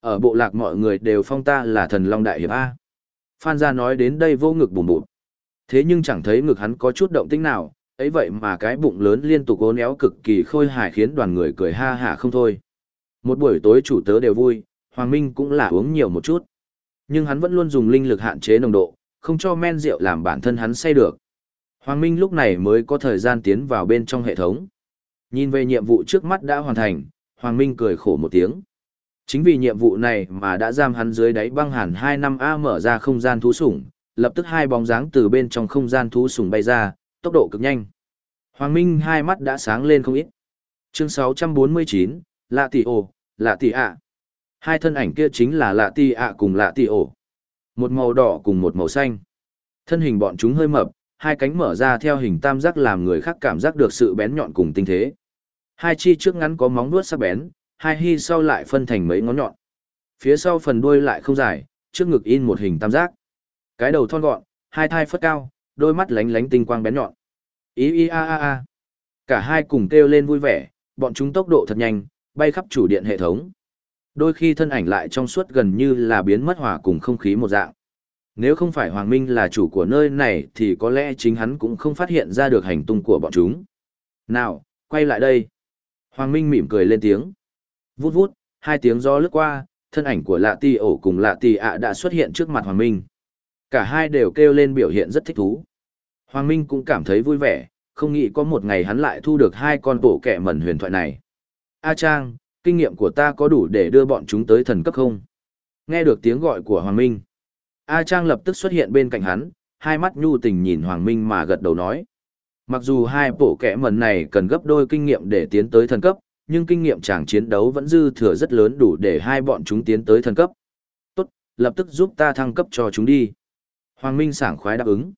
Ở bộ lạc mọi người đều phong ta là thần long đại hiệp A. Phan gia nói đến đây vô ngực bùm bụt. Thế nhưng chẳng thấy ngực hắn có chút động tĩnh nào, ấy vậy mà cái bụng lớn liên tục ố néo cực kỳ khôi hài khiến đoàn người cười ha hả không thôi. Một buổi tối chủ tớ đều vui, Hoàng Minh cũng là uống nhiều một chút. Nhưng hắn vẫn luôn dùng linh lực hạn chế nồng độ, không cho men rượu làm bản thân hắn say được. Hoàng Minh lúc này mới có thời gian tiến vào bên trong hệ thống. Nhìn về nhiệm vụ trước mắt đã hoàn thành, Hoàng Minh cười khổ một tiếng. Chính vì nhiệm vụ này mà đã giam hắn dưới đáy băng hàn 2 năm A mở ra không gian thú sủng, lập tức hai bóng dáng từ bên trong không gian thú sủng bay ra, tốc độ cực nhanh. Hoàng Minh hai mắt đã sáng lên không ít. Chương 649, Lạ Tỷ Ổ, Lạ Tỷ ạ. Hai thân ảnh kia chính là Lạ Tỷ ạ cùng Lạ Tỷ Ổ. Một màu đỏ cùng một màu xanh. Thân hình bọn chúng hơi mập, hai cánh mở ra theo hình tam giác làm người khác cảm giác được sự bén nhọn cùng tinh thế. Hai chi trước ngắn có móng vuốt sắc bén, hai hi sau lại phân thành mấy ngón nhọn. Phía sau phần đuôi lại không dài, trước ngực in một hình tam giác. Cái đầu thon gọn, hai thai phất cao, đôi mắt lánh lánh tinh quang bén nhọn. Ý ý a a a. Cả hai cùng kêu lên vui vẻ, bọn chúng tốc độ thật nhanh, bay khắp chủ điện hệ thống. Đôi khi thân ảnh lại trong suốt gần như là biến mất hòa cùng không khí một dạng. Nếu không phải Hoàng Minh là chủ của nơi này thì có lẽ chính hắn cũng không phát hiện ra được hành tung của bọn chúng. Nào, quay lại đây. Hoàng Minh mỉm cười lên tiếng. Vút vút, hai tiếng gió lướt qua, thân ảnh của lạ tì ổ cùng lạ tì ạ đã xuất hiện trước mặt Hoàng Minh. Cả hai đều kêu lên biểu hiện rất thích thú. Hoàng Minh cũng cảm thấy vui vẻ, không nghĩ có một ngày hắn lại thu được hai con bộ kẻ mẩn huyền thoại này. A Trang, kinh nghiệm của ta có đủ để đưa bọn chúng tới thần cấp không? Nghe được tiếng gọi của Hoàng Minh. A Trang lập tức xuất hiện bên cạnh hắn, hai mắt nhu tình nhìn Hoàng Minh mà gật đầu nói. Mặc dù hai bộ kẻ mần này cần gấp đôi kinh nghiệm để tiến tới thần cấp, nhưng kinh nghiệm chàng chiến đấu vẫn dư thừa rất lớn đủ để hai bọn chúng tiến tới thần cấp. Tốt, lập tức giúp ta thăng cấp cho chúng đi. Hoàng Minh sảng khoái đáp ứng.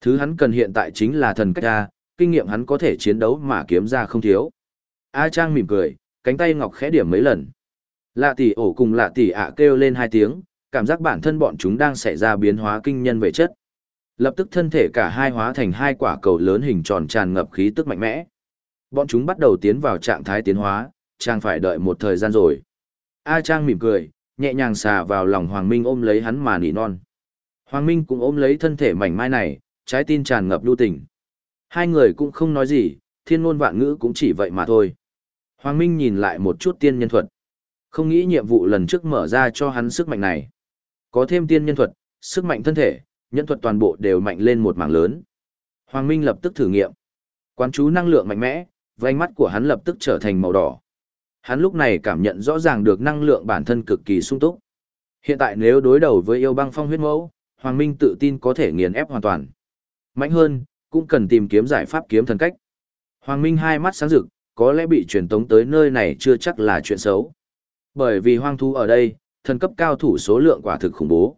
Thứ hắn cần hiện tại chính là thần cách A, kinh nghiệm hắn có thể chiến đấu mà kiếm ra không thiếu. A Trang mỉm cười, cánh tay ngọc khẽ điểm mấy lần. Lạ tỷ ổ cùng lạ tỷ ạ kêu lên hai tiếng, cảm giác bản thân bọn chúng đang xảy ra biến hóa kinh nhân về chất. Lập tức thân thể cả hai hóa thành hai quả cầu lớn hình tròn tràn ngập khí tức mạnh mẽ. Bọn chúng bắt đầu tiến vào trạng thái tiến hóa, Trang phải đợi một thời gian rồi. A Trang mỉm cười, nhẹ nhàng xà vào lòng Hoàng Minh ôm lấy hắn mà nỉ non. Hoàng Minh cũng ôm lấy thân thể mảnh mai này, trái tim tràn ngập lưu tình. Hai người cũng không nói gì, thiên ngôn vạn ngữ cũng chỉ vậy mà thôi. Hoàng Minh nhìn lại một chút tiên nhân thuật. Không nghĩ nhiệm vụ lần trước mở ra cho hắn sức mạnh này. Có thêm tiên nhân thuật, sức mạnh thân thể, nhân thuật toàn bộ đều mạnh lên một mảng lớn. Hoàng Minh lập tức thử nghiệm. Quán chú năng lượng mạnh mẽ, vành mắt của hắn lập tức trở thành màu đỏ. Hắn lúc này cảm nhận rõ ràng được năng lượng bản thân cực kỳ sung túc. Hiện tại nếu đối đầu với yêu băng phong huyết mẫu, Hoàng Minh tự tin có thể nghiền ép hoàn toàn. Mạnh hơn, cũng cần tìm kiếm giải pháp kiếm thần cách. Hoàng Minh hai mắt sáng rực, có lẽ bị truyền tống tới nơi này chưa chắc là chuyện xấu. Bởi vì hoang thú ở đây, thần cấp cao thủ số lượng quả thực khủng bố.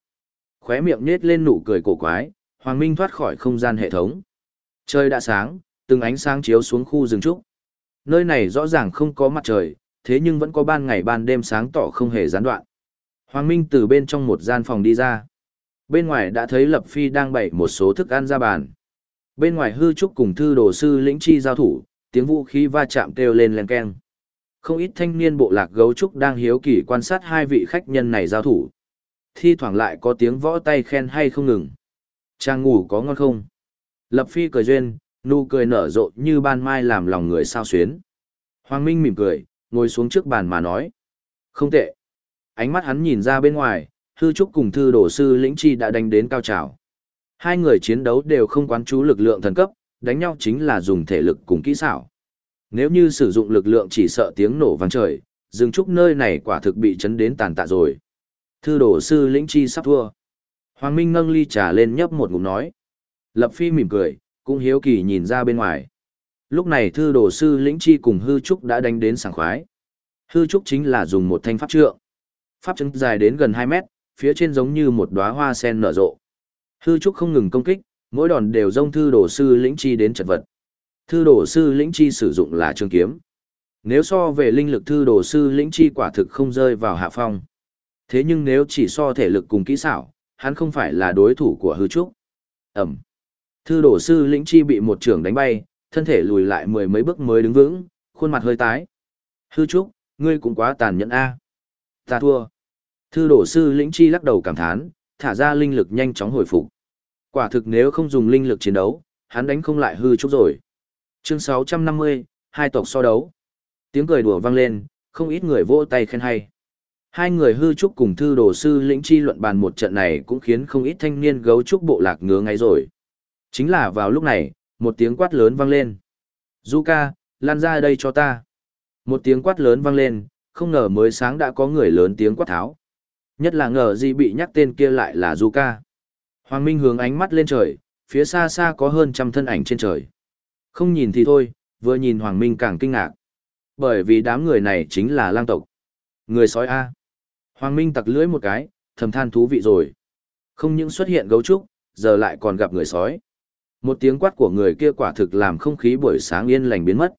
Khóe miệng nhếch lên nụ cười cổ quái, Hoàng Minh thoát khỏi không gian hệ thống. Trời đã sáng, từng ánh sáng chiếu xuống khu rừng trúc. Nơi này rõ ràng không có mặt trời, thế nhưng vẫn có ban ngày ban đêm sáng tỏ không hề gián đoạn. Hoàng Minh từ bên trong một gian phòng đi ra. Bên ngoài đã thấy Lập Phi đang bày một số thức ăn ra bàn. Bên ngoài hư trúc cùng thư đồ sư lĩnh chi giao thủ, tiếng vũ khí va chạm kêu lên len keng. Không ít thanh niên bộ lạc gấu trúc đang hiếu kỳ quan sát hai vị khách nhân này giao thủ. Thi thoảng lại có tiếng võ tay khen hay không ngừng. Trang ngủ có ngon không? Lập Phi cười duyên, nụ cười nở rộ như ban mai làm lòng người sao xuyến. Hoàng Minh mỉm cười, ngồi xuống trước bàn mà nói. Không tệ. Ánh mắt hắn nhìn ra bên ngoài, thư trúc cùng thư đổ sư lĩnh chi đã đánh đến cao trào. Hai người chiến đấu đều không quán chú lực lượng thần cấp, đánh nhau chính là dùng thể lực cùng kỹ xảo. Nếu như sử dụng lực lượng chỉ sợ tiếng nổ vang trời, dừng trúc nơi này quả thực bị chấn đến tàn tạ rồi. Thư đổ sư lĩnh chi sắp thua. Hoàng Minh nâng ly trà lên nhấp một ngụm nói. Lập Phi mỉm cười, cũng hiếu kỳ nhìn ra bên ngoài. Lúc này thư đồ sư lĩnh chi cùng hư trúc đã đánh đến sảng khoái. Hư trúc chính là dùng một thanh pháp trượng. Pháp trượng dài đến gần 2 mét, phía trên giống như một đóa hoa sen nở rộ. Hư trúc không ngừng công kích, mỗi đòn đều dông thư đồ sư lĩnh chi đến chật vật. Thư đồ sư lĩnh chi sử dụng là trường kiếm. Nếu so về linh lực thư đồ sư lĩnh chi quả thực không rơi vào hạ phong. Thế nhưng nếu chỉ so thể lực cùng kỹ xảo, hắn không phải là đối thủ của hư trúc. Ẩm. Thư đồ sư lĩnh chi bị một trưởng đánh bay, thân thể lùi lại mười mấy bước mới đứng vững, khuôn mặt hơi tái. Hư trúc, ngươi cũng quá tàn nhẫn a. Ta thua. Thư đồ sư lĩnh chi lắc đầu cảm thán, thả ra linh lực nhanh chóng hồi phục. Quả thực nếu không dùng linh lực chiến đấu, hắn đánh không lại hư trúc rồi. Chương 650, hai tộc so đấu. Tiếng cười đùa vang lên, không ít người vỗ tay khen hay. Hai người hư trúc cùng thư đồ sư lĩnh chi luận bàn một trận này cũng khiến không ít thanh niên gấu trúc bộ lạc ngứa ngay rồi. Chính là vào lúc này, một tiếng quát lớn vang lên. Du ca, lan ra đây cho ta. Một tiếng quát lớn vang lên, không ngờ mới sáng đã có người lớn tiếng quát tháo. Nhất là ngờ gì bị nhắc tên kia lại là Du ca. Hoàng Minh hướng ánh mắt lên trời, phía xa xa có hơn trăm thân ảnh trên trời. Không nhìn thì thôi, vừa nhìn Hoàng Minh càng kinh ngạc. Bởi vì đám người này chính là lang tộc. Người sói A. Hoàng Minh tặc lưỡi một cái, thầm than thú vị rồi. Không những xuất hiện gấu trúc, giờ lại còn gặp người sói. Một tiếng quát của người kia quả thực làm không khí buổi sáng yên lành biến mất.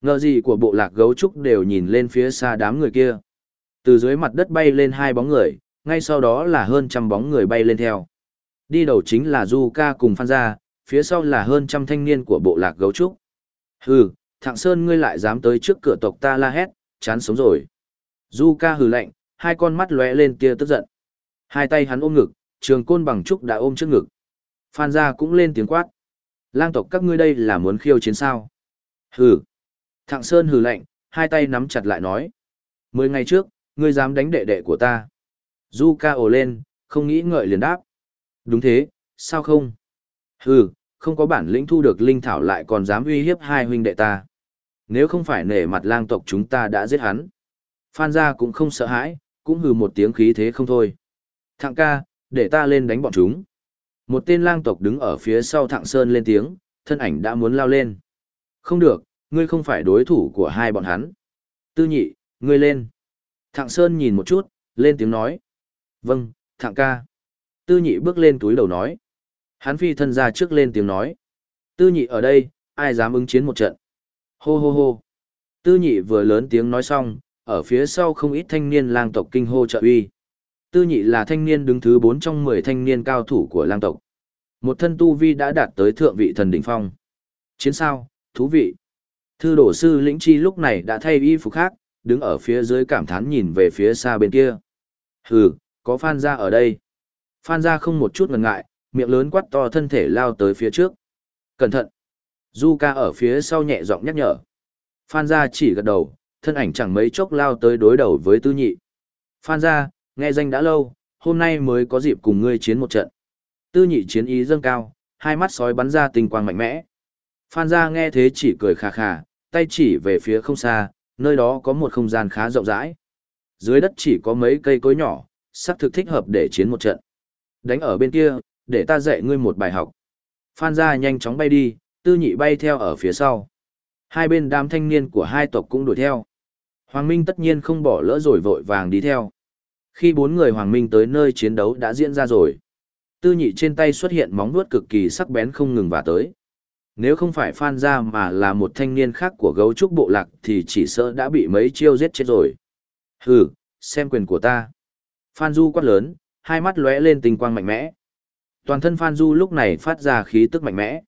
Ngờ gì của bộ lạc gấu trúc đều nhìn lên phía xa đám người kia. Từ dưới mặt đất bay lên hai bóng người, ngay sau đó là hơn trăm bóng người bay lên theo. Đi đầu chính là Du Ca cùng Phan Gia, phía sau là hơn trăm thanh niên của bộ lạc gấu trúc. Hừ, thạng sơn ngươi lại dám tới trước cửa tộc ta la hét, chán sống rồi. Du Ca hừ lạnh, hai con mắt lóe lên tia tức giận. Hai tay hắn ôm ngực, trường côn bằng trúc đã ôm trước ngực. Phan Gia cũng lên tiếng quát. Lang tộc các ngươi đây là muốn khiêu chiến sao? Hừ. Thạng Sơn hừ lạnh, hai tay nắm chặt lại nói. Mười ngày trước, ngươi dám đánh đệ đệ của ta. Du ca ồ lên, không nghĩ ngợi liền đáp. Đúng thế, sao không? Hừ, không có bản lĩnh thu được linh thảo lại còn dám uy hiếp hai huynh đệ ta. Nếu không phải nể mặt lang tộc chúng ta đã giết hắn. Phan gia cũng không sợ hãi, cũng hừ một tiếng khí thế không thôi. Thạng ca, để ta lên đánh bọn chúng. Một tên lang tộc đứng ở phía sau thạng sơn lên tiếng, thân ảnh đã muốn lao lên. Không được, ngươi không phải đối thủ của hai bọn hắn. Tư nhị, ngươi lên. Thạng sơn nhìn một chút, lên tiếng nói. Vâng, thạng ca. Tư nhị bước lên túi đầu nói. Hắn phi thân ra trước lên tiếng nói. Tư nhị ở đây, ai dám ứng chiến một trận. Hô hô hô. Tư nhị vừa lớn tiếng nói xong, ở phía sau không ít thanh niên lang tộc kinh hô trợ uy. Tư nhị là thanh niên đứng thứ 4 trong 10 thanh niên cao thủ của lang tộc. Một thân tu vi đã đạt tới thượng vị thần đỉnh phong. Chiến sao, thú vị. Thư đổ sư lĩnh chi lúc này đã thay y phục khác, đứng ở phía dưới cảm thán nhìn về phía xa bên kia. Hừ, có Phan gia ở đây. Phan gia không một chút ngần ngại, miệng lớn quát to thân thể lao tới phía trước. Cẩn thận. Du ca ở phía sau nhẹ giọng nhắc nhở. Phan gia chỉ gật đầu, thân ảnh chẳng mấy chốc lao tới đối đầu với tư nhị. Phan gia, nghe danh đã lâu, hôm nay mới có dịp cùng ngươi chiến một trận. Tư nhị chiến ý dâng cao, hai mắt sói bắn ra tinh quang mạnh mẽ. Phan gia nghe thế chỉ cười khà khà, tay chỉ về phía không xa, nơi đó có một không gian khá rộng rãi. Dưới đất chỉ có mấy cây cối nhỏ, sắc thực thích hợp để chiến một trận. Đánh ở bên kia, để ta dạy ngươi một bài học. Phan gia nhanh chóng bay đi, tư nhị bay theo ở phía sau. Hai bên đám thanh niên của hai tộc cũng đuổi theo. Hoàng Minh tất nhiên không bỏ lỡ rồi vội vàng đi theo. Khi bốn người Hoàng Minh tới nơi chiến đấu đã diễn ra rồi. Tư nhị trên tay xuất hiện móng vuốt cực kỳ sắc bén không ngừng và tới. Nếu không phải Phan gia mà là một thanh niên khác của gấu trúc bộ lạc thì chỉ sợ đã bị mấy chiêu giết chết rồi. Hừ, xem quyền của ta. Phan Du quát lớn, hai mắt lóe lên tinh quang mạnh mẽ. Toàn thân Phan Du lúc này phát ra khí tức mạnh mẽ.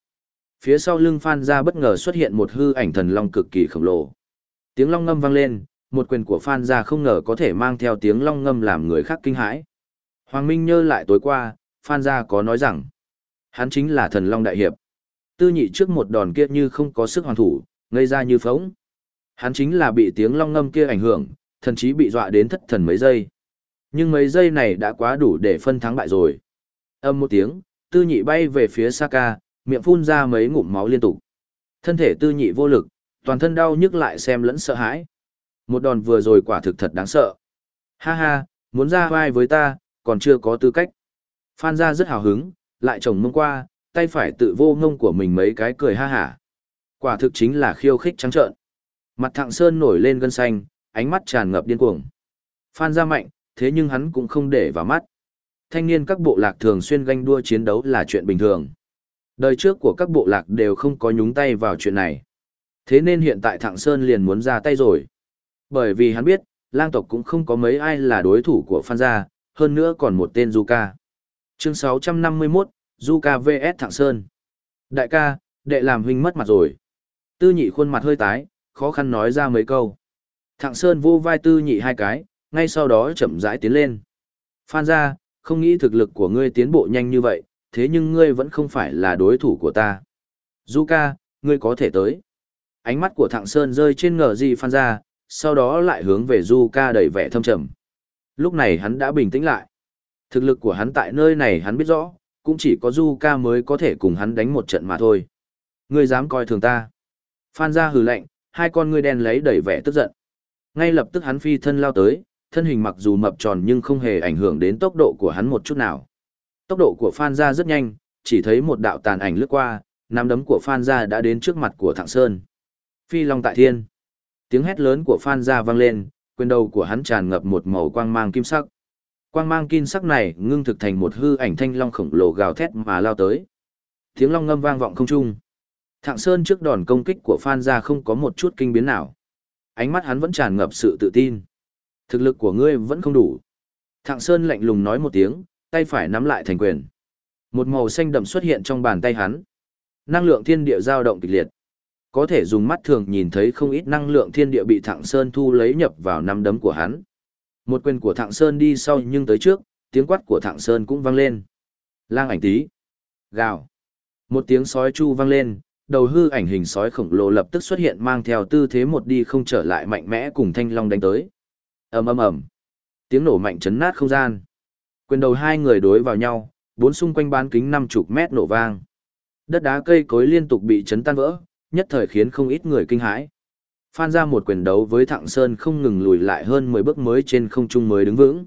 Phía sau lưng Phan gia bất ngờ xuất hiện một hư ảnh thần long cực kỳ khổng lồ. Tiếng long ngâm vang lên, một quyền của Phan gia không ngờ có thể mang theo tiếng long ngâm làm người khác kinh hãi. Hoàng Minh nhớ lại tối qua, Phan gia có nói rằng, hắn chính là thần long đại hiệp. Tư nhị trước một đòn kia như không có sức hoàn thủ, ngây ra như phóng. Hắn chính là bị tiếng long ngâm kia ảnh hưởng, thần chí bị dọa đến thất thần mấy giây. Nhưng mấy giây này đã quá đủ để phân thắng bại rồi. Âm một tiếng, tư nhị bay về phía Saka, miệng phun ra mấy ngụm máu liên tục. Thân thể tư nhị vô lực, toàn thân đau nhức lại xem lẫn sợ hãi. Một đòn vừa rồi quả thực thật đáng sợ. Ha ha, muốn ra vai với ta, còn chưa có tư cách. Phan gia rất hào hứng, lại chồng mông qua, tay phải tự vô ngông của mình mấy cái cười ha hả. Quả thực chính là khiêu khích trắng trợn. Mặt thạng sơn nổi lên gân xanh, ánh mắt tràn ngập điên cuồng. Phan gia mạnh, thế nhưng hắn cũng không để vào mắt. Thanh niên các bộ lạc thường xuyên ganh đua chiến đấu là chuyện bình thường. Đời trước của các bộ lạc đều không có nhúng tay vào chuyện này. Thế nên hiện tại Thạng Sơn liền muốn ra tay rồi. Bởi vì hắn biết, lang tộc cũng không có mấy ai là đối thủ của Phan Gia, hơn nữa còn một tên Zuka. Chương 651, Zuka vs Thạng Sơn. Đại ca, đệ làm huynh mất mặt rồi. Tư nhị khuôn mặt hơi tái, khó khăn nói ra mấy câu. Thạng Sơn vô vai tư nhị hai cái, ngay sau đó chậm rãi tiến lên. Phan Gia, không nghĩ thực lực của ngươi tiến bộ nhanh như vậy, thế nhưng ngươi vẫn không phải là đối thủ của ta. Zuka, ngươi có thể tới. Ánh mắt của Thạng Sơn rơi trên ngờ gì Phan Gia, sau đó lại hướng về Zuka đầy vẻ thâm trầm. Lúc này hắn đã bình tĩnh lại. Thực lực của hắn tại nơi này hắn biết rõ, cũng chỉ có Du Ca mới có thể cùng hắn đánh một trận mà thôi. Ngươi dám coi thường ta. Phan ra hừ lạnh, hai con ngươi đen lấy đầy vẻ tức giận. Ngay lập tức hắn phi thân lao tới, thân hình mặc dù mập tròn nhưng không hề ảnh hưởng đến tốc độ của hắn một chút nào. Tốc độ của Phan Gia rất nhanh, chỉ thấy một đạo tàn ảnh lướt qua, nắm đấm của Phan Gia đã đến trước mặt của Thạng Sơn. Phi Long tại thiên. Tiếng hét lớn của Phan Gia vang lên, quyền đầu của hắn tràn ngập một màu quang mang kim sắc. Quang mang kim sắc này ngưng thực thành một hư ảnh thanh long khổng lồ gào thét mà lao tới. Tiếng long ngâm vang vọng không trung. Thạng Sơn trước đòn công kích của Phan Gia không có một chút kinh biến nào. Ánh mắt hắn vẫn tràn ngập sự tự tin. Thực lực của ngươi vẫn không đủ. Thạng Sơn lạnh lùng nói một tiếng, tay phải nắm lại thành quyền. Một màu xanh đậm xuất hiện trong bàn tay hắn. Năng lượng thiên địa dao động kịch liệt. Có thể dùng mắt thường nhìn thấy không ít năng lượng thiên địa bị Thạng Sơn thu lấy nhập vào nắm đấm của hắn. Một quyền của Thạng Sơn đi sau nhưng tới trước, tiếng quát của Thạng Sơn cũng vang lên. Lang ảnh tí. Gào. Một tiếng sói chu vang lên, đầu hư ảnh hình sói khổng lồ lập tức xuất hiện mang theo tư thế một đi không trở lại mạnh mẽ cùng thanh long đánh tới ầm ầm ầm, tiếng nổ mạnh chấn nát không gian. Quyền đầu hai người đối vào nhau, bốn xung quanh bán kính năm chục mét nổ vang. Đất đá cây cối liên tục bị chấn tan vỡ, nhất thời khiến không ít người kinh hãi. Phan ra một quyền đấu với Thạng Sơn không ngừng lùi lại hơn 10 bước mới trên không trung mới đứng vững.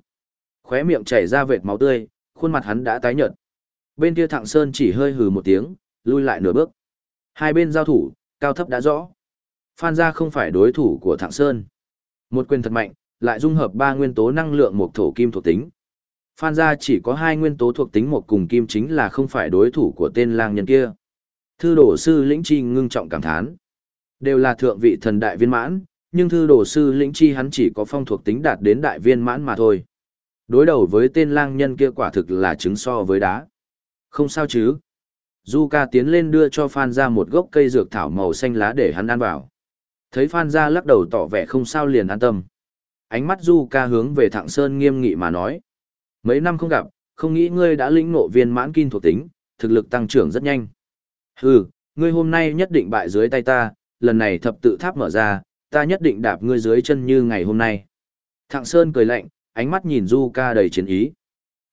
Khóe miệng chảy ra vệt máu tươi, khuôn mặt hắn đã tái nhợt. Bên kia Thạng Sơn chỉ hơi hừ một tiếng, lui lại nửa bước. Hai bên giao thủ, cao thấp đã rõ. Phan gia không phải đối thủ của Thạng Sơn. Một quyền thật mạnh, lại dung hợp ba nguyên tố năng lượng một thổ kim thuộc tính. Phan gia chỉ có hai nguyên tố thuộc tính một cùng kim chính là không phải đối thủ của tên lang nhân kia. Thư đổ sư lĩnh chi ngưng trọng cảm thán. Đều là thượng vị thần đại viên mãn, nhưng thư đổ sư lĩnh chi hắn chỉ có phong thuộc tính đạt đến đại viên mãn mà thôi. Đối đầu với tên lang nhân kia quả thực là trứng so với đá. Không sao chứ. Du ca tiến lên đưa cho Phan ra một gốc cây dược thảo màu xanh lá để hắn ăn vào. Thấy Phan ra lắc đầu tỏ vẻ không sao liền an tâm. Ánh mắt Du ca hướng về Thạng Sơn nghiêm nghị mà nói. Mấy năm không gặp, không nghĩ ngươi đã lĩnh nộ viên mãn kim thuộc tính, thực lực tăng trưởng rất nhanh. Hừ, ngươi hôm nay nhất định bại dưới tay ta, lần này thập tự tháp mở ra, ta nhất định đạp ngươi dưới chân như ngày hôm nay. Thạng Sơn cười lạnh, ánh mắt nhìn Du ca đầy chiến ý.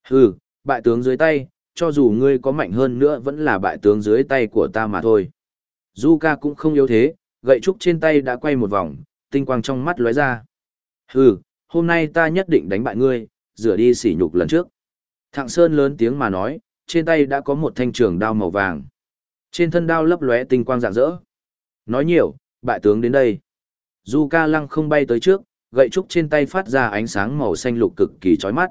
Hừ, bại tướng dưới tay, cho dù ngươi có mạnh hơn nữa vẫn là bại tướng dưới tay của ta mà thôi. Du ca cũng không yếu thế, gậy trúc trên tay đã quay một vòng, tinh quang trong mắt lóe ra. Hừ, hôm nay ta nhất định đánh bại ngươi, rửa đi sỉ nhục lần trước. Thạng Sơn lớn tiếng mà nói, trên tay đã có một thanh trường đao màu vàng. Trên thân đao lấp lóe tinh quang rạng rỡ. Nói nhiều, bại tướng đến đây. Du ca lăng không bay tới trước, gậy trúc trên tay phát ra ánh sáng màu xanh lục cực kỳ chói mắt.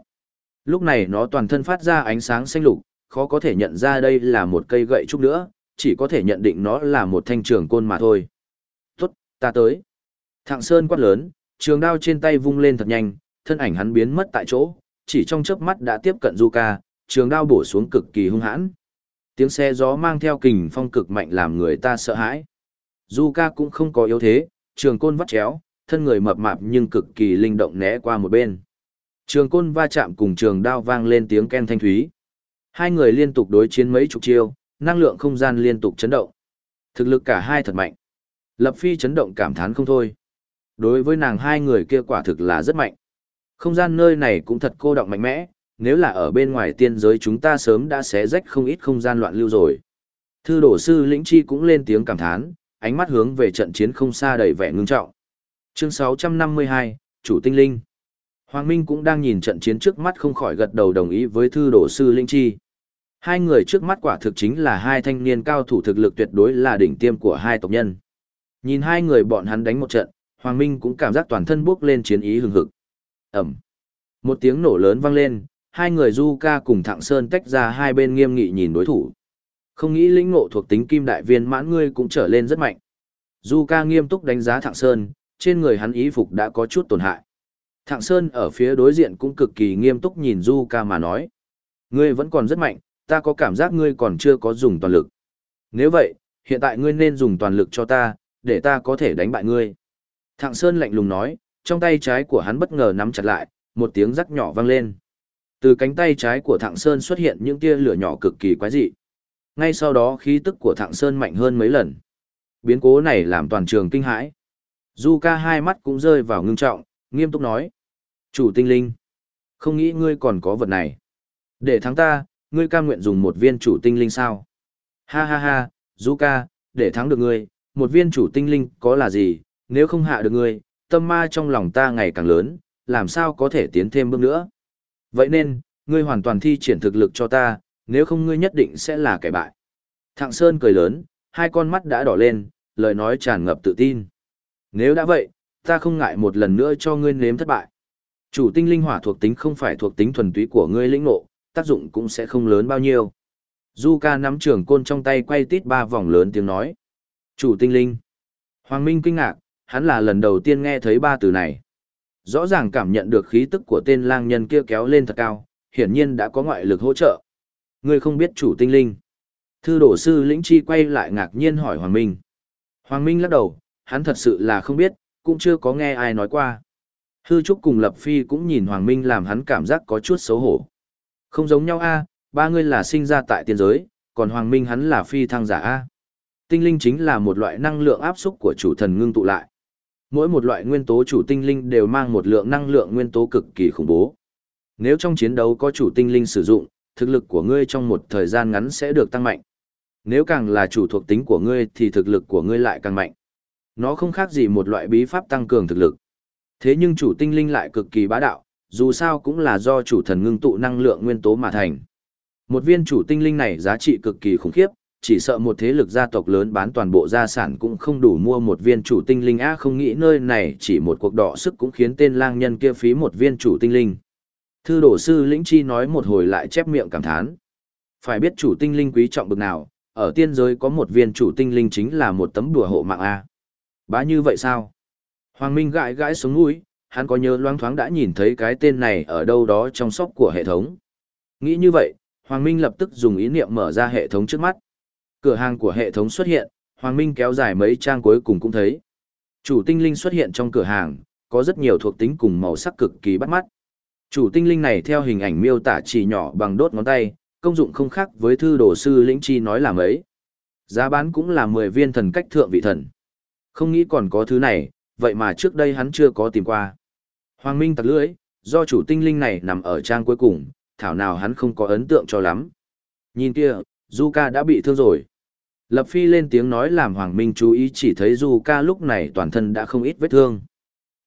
Lúc này nó toàn thân phát ra ánh sáng xanh lục, khó có thể nhận ra đây là một cây gậy trúc nữa, chỉ có thể nhận định nó là một thanh trường côn mà thôi. Tốt, ta tới. Thạng Sơn quát lớn, trường đao trên tay vung lên thật nhanh, thân ảnh hắn biến mất tại chỗ, chỉ trong chớp mắt đã tiếp cận Zuka, trường đao bổ xuống cực kỳ hung hãn. Tiếng xe gió mang theo kình phong cực mạnh làm người ta sợ hãi. Zuka cũng không có yếu thế, trường côn vắt chéo, thân người mập mạp nhưng cực kỳ linh động né qua một bên. Trường côn va chạm cùng trường đao vang lên tiếng ken thanh thúy. Hai người liên tục đối chiến mấy chục chiêu, năng lượng không gian liên tục chấn động. Thực lực cả hai thật mạnh. Lập Phi chấn động cảm thán không thôi. Đối với nàng hai người kia quả thực là rất mạnh. Không gian nơi này cũng thật cô động mạnh mẽ, nếu là ở bên ngoài tiên giới chúng ta sớm đã xé rách không ít không gian loạn lưu rồi. Thư đổ sư lĩnh chi cũng lên tiếng cảm thán, ánh mắt hướng về trận chiến không xa đầy vẻ ngưng trọng. Chương 652, Chủ tinh linh. Hoàng Minh cũng đang nhìn trận chiến trước mắt không khỏi gật đầu đồng ý với thư đổ sư Linh Chi. Hai người trước mắt quả thực chính là hai thanh niên cao thủ thực lực tuyệt đối là đỉnh tiêm của hai tộc nhân. Nhìn hai người bọn hắn đánh một trận, Hoàng Minh cũng cảm giác toàn thân bước lên chiến ý hừng hực. Ẩm. Một tiếng nổ lớn vang lên, hai người Du Ca cùng Thạng Sơn tách ra hai bên nghiêm nghị nhìn đối thủ. Không nghĩ lĩnh ngộ thuộc tính kim đại viên mãn ngươi cũng trở lên rất mạnh. Du Ca nghiêm túc đánh giá Thạng Sơn, trên người hắn ý phục đã có chút tổn hại. Thạng Sơn ở phía đối diện cũng cực kỳ nghiêm túc nhìn Du Ca mà nói. Ngươi vẫn còn rất mạnh, ta có cảm giác ngươi còn chưa có dùng toàn lực. Nếu vậy, hiện tại ngươi nên dùng toàn lực cho ta, để ta có thể đánh bại ngươi. Thạng Sơn lạnh lùng nói, trong tay trái của hắn bất ngờ nắm chặt lại, một tiếng rắc nhỏ vang lên. Từ cánh tay trái của Thạng Sơn xuất hiện những tia lửa nhỏ cực kỳ quái dị. Ngay sau đó khí tức của Thạng Sơn mạnh hơn mấy lần. Biến cố này làm toàn trường kinh hãi. Du ca hai mắt cũng rơi vào ngưng trọng, nghiêm túc nói. Chủ tinh linh. Không nghĩ ngươi còn có vật này. Để thắng ta, ngươi cam nguyện dùng một viên chủ tinh linh sao? Ha ha ha, Zuka, để thắng được ngươi, một viên chủ tinh linh có là gì, nếu không hạ được ngươi, tâm ma trong lòng ta ngày càng lớn, làm sao có thể tiến thêm bước nữa. Vậy nên, ngươi hoàn toàn thi triển thực lực cho ta, nếu không ngươi nhất định sẽ là kẻ bại. Thạng Sơn cười lớn, hai con mắt đã đỏ lên, lời nói tràn ngập tự tin. Nếu đã vậy, ta không ngại một lần nữa cho ngươi nếm thất bại. Chủ tinh linh hỏa thuộc tính không phải thuộc tính thuần túy của ngươi lĩnh ngộ, tác dụng cũng sẽ không lớn bao nhiêu. Zuka nắm trường côn trong tay quay tít ba vòng lớn tiếng nói. Chủ tinh linh. Hoàng Minh kinh ngạc, hắn là lần đầu tiên nghe thấy ba từ này. Rõ ràng cảm nhận được khí tức của tên lang nhân kia kéo lên thật cao, hiển nhiên đã có ngoại lực hỗ trợ. Ngươi không biết chủ tinh linh. Thư đổ sư lĩnh chi quay lại ngạc nhiên hỏi Hoàng Minh. Hoàng Minh lắc đầu, hắn thật sự là không biết, cũng chưa có nghe ai nói qua. Hư Trúc cùng Lập Phi cũng nhìn Hoàng Minh làm hắn cảm giác có chút xấu hổ. Không giống nhau a, ba người là sinh ra tại tiên giới, còn Hoàng Minh hắn là phi thăng giả a. Tinh linh chính là một loại năng lượng áp xúc của chủ thần ngưng tụ lại. Mỗi một loại nguyên tố chủ tinh linh đều mang một lượng năng lượng nguyên tố cực kỳ khủng bố. Nếu trong chiến đấu có chủ tinh linh sử dụng, thực lực của ngươi trong một thời gian ngắn sẽ được tăng mạnh. Nếu càng là chủ thuộc tính của ngươi thì thực lực của ngươi lại càng mạnh. Nó không khác gì một loại bí pháp tăng cường thực lực. Thế nhưng chủ tinh linh lại cực kỳ bá đạo, dù sao cũng là do chủ thần ngưng tụ năng lượng nguyên tố mà thành. Một viên chủ tinh linh này giá trị cực kỳ khủng khiếp, chỉ sợ một thế lực gia tộc lớn bán toàn bộ gia sản cũng không đủ mua một viên chủ tinh linh á không nghĩ nơi này chỉ một cuộc đọ sức cũng khiến tên lang nhân kia phí một viên chủ tinh linh. Thư đổ sư lĩnh chi nói một hồi lại chép miệng cảm thán. Phải biết chủ tinh linh quý trọng bực nào, ở tiên giới có một viên chủ tinh linh chính là một tấm đùa hộ mạng A. Bá như vậy sao? Hoàng Minh gãi gãi xuống mũi, hắn có nhớ loáng thoáng đã nhìn thấy cái tên này ở đâu đó trong sóc của hệ thống. Nghĩ như vậy, Hoàng Minh lập tức dùng ý niệm mở ra hệ thống trước mắt. Cửa hàng của hệ thống xuất hiện, Hoàng Minh kéo dài mấy trang cuối cùng cũng thấy. Chủ tinh linh xuất hiện trong cửa hàng, có rất nhiều thuộc tính cùng màu sắc cực kỳ bắt mắt. Chủ tinh linh này theo hình ảnh miêu tả chỉ nhỏ bằng đốt ngón tay, công dụng không khác với thư đồ sư lĩnh chi nói là mấy. Giá bán cũng là 10 viên thần cách thượng vị thần. Không nghĩ còn có thứ này, vậy mà trước đây hắn chưa có tìm qua. Hoàng Minh tặc lưỡi, do chủ tinh linh này nằm ở trang cuối cùng, thảo nào hắn không có ấn tượng cho lắm. Nhìn kia, Zuka đã bị thương rồi. Lập Phi lên tiếng nói làm Hoàng Minh chú ý chỉ thấy Zuka lúc này toàn thân đã không ít vết thương.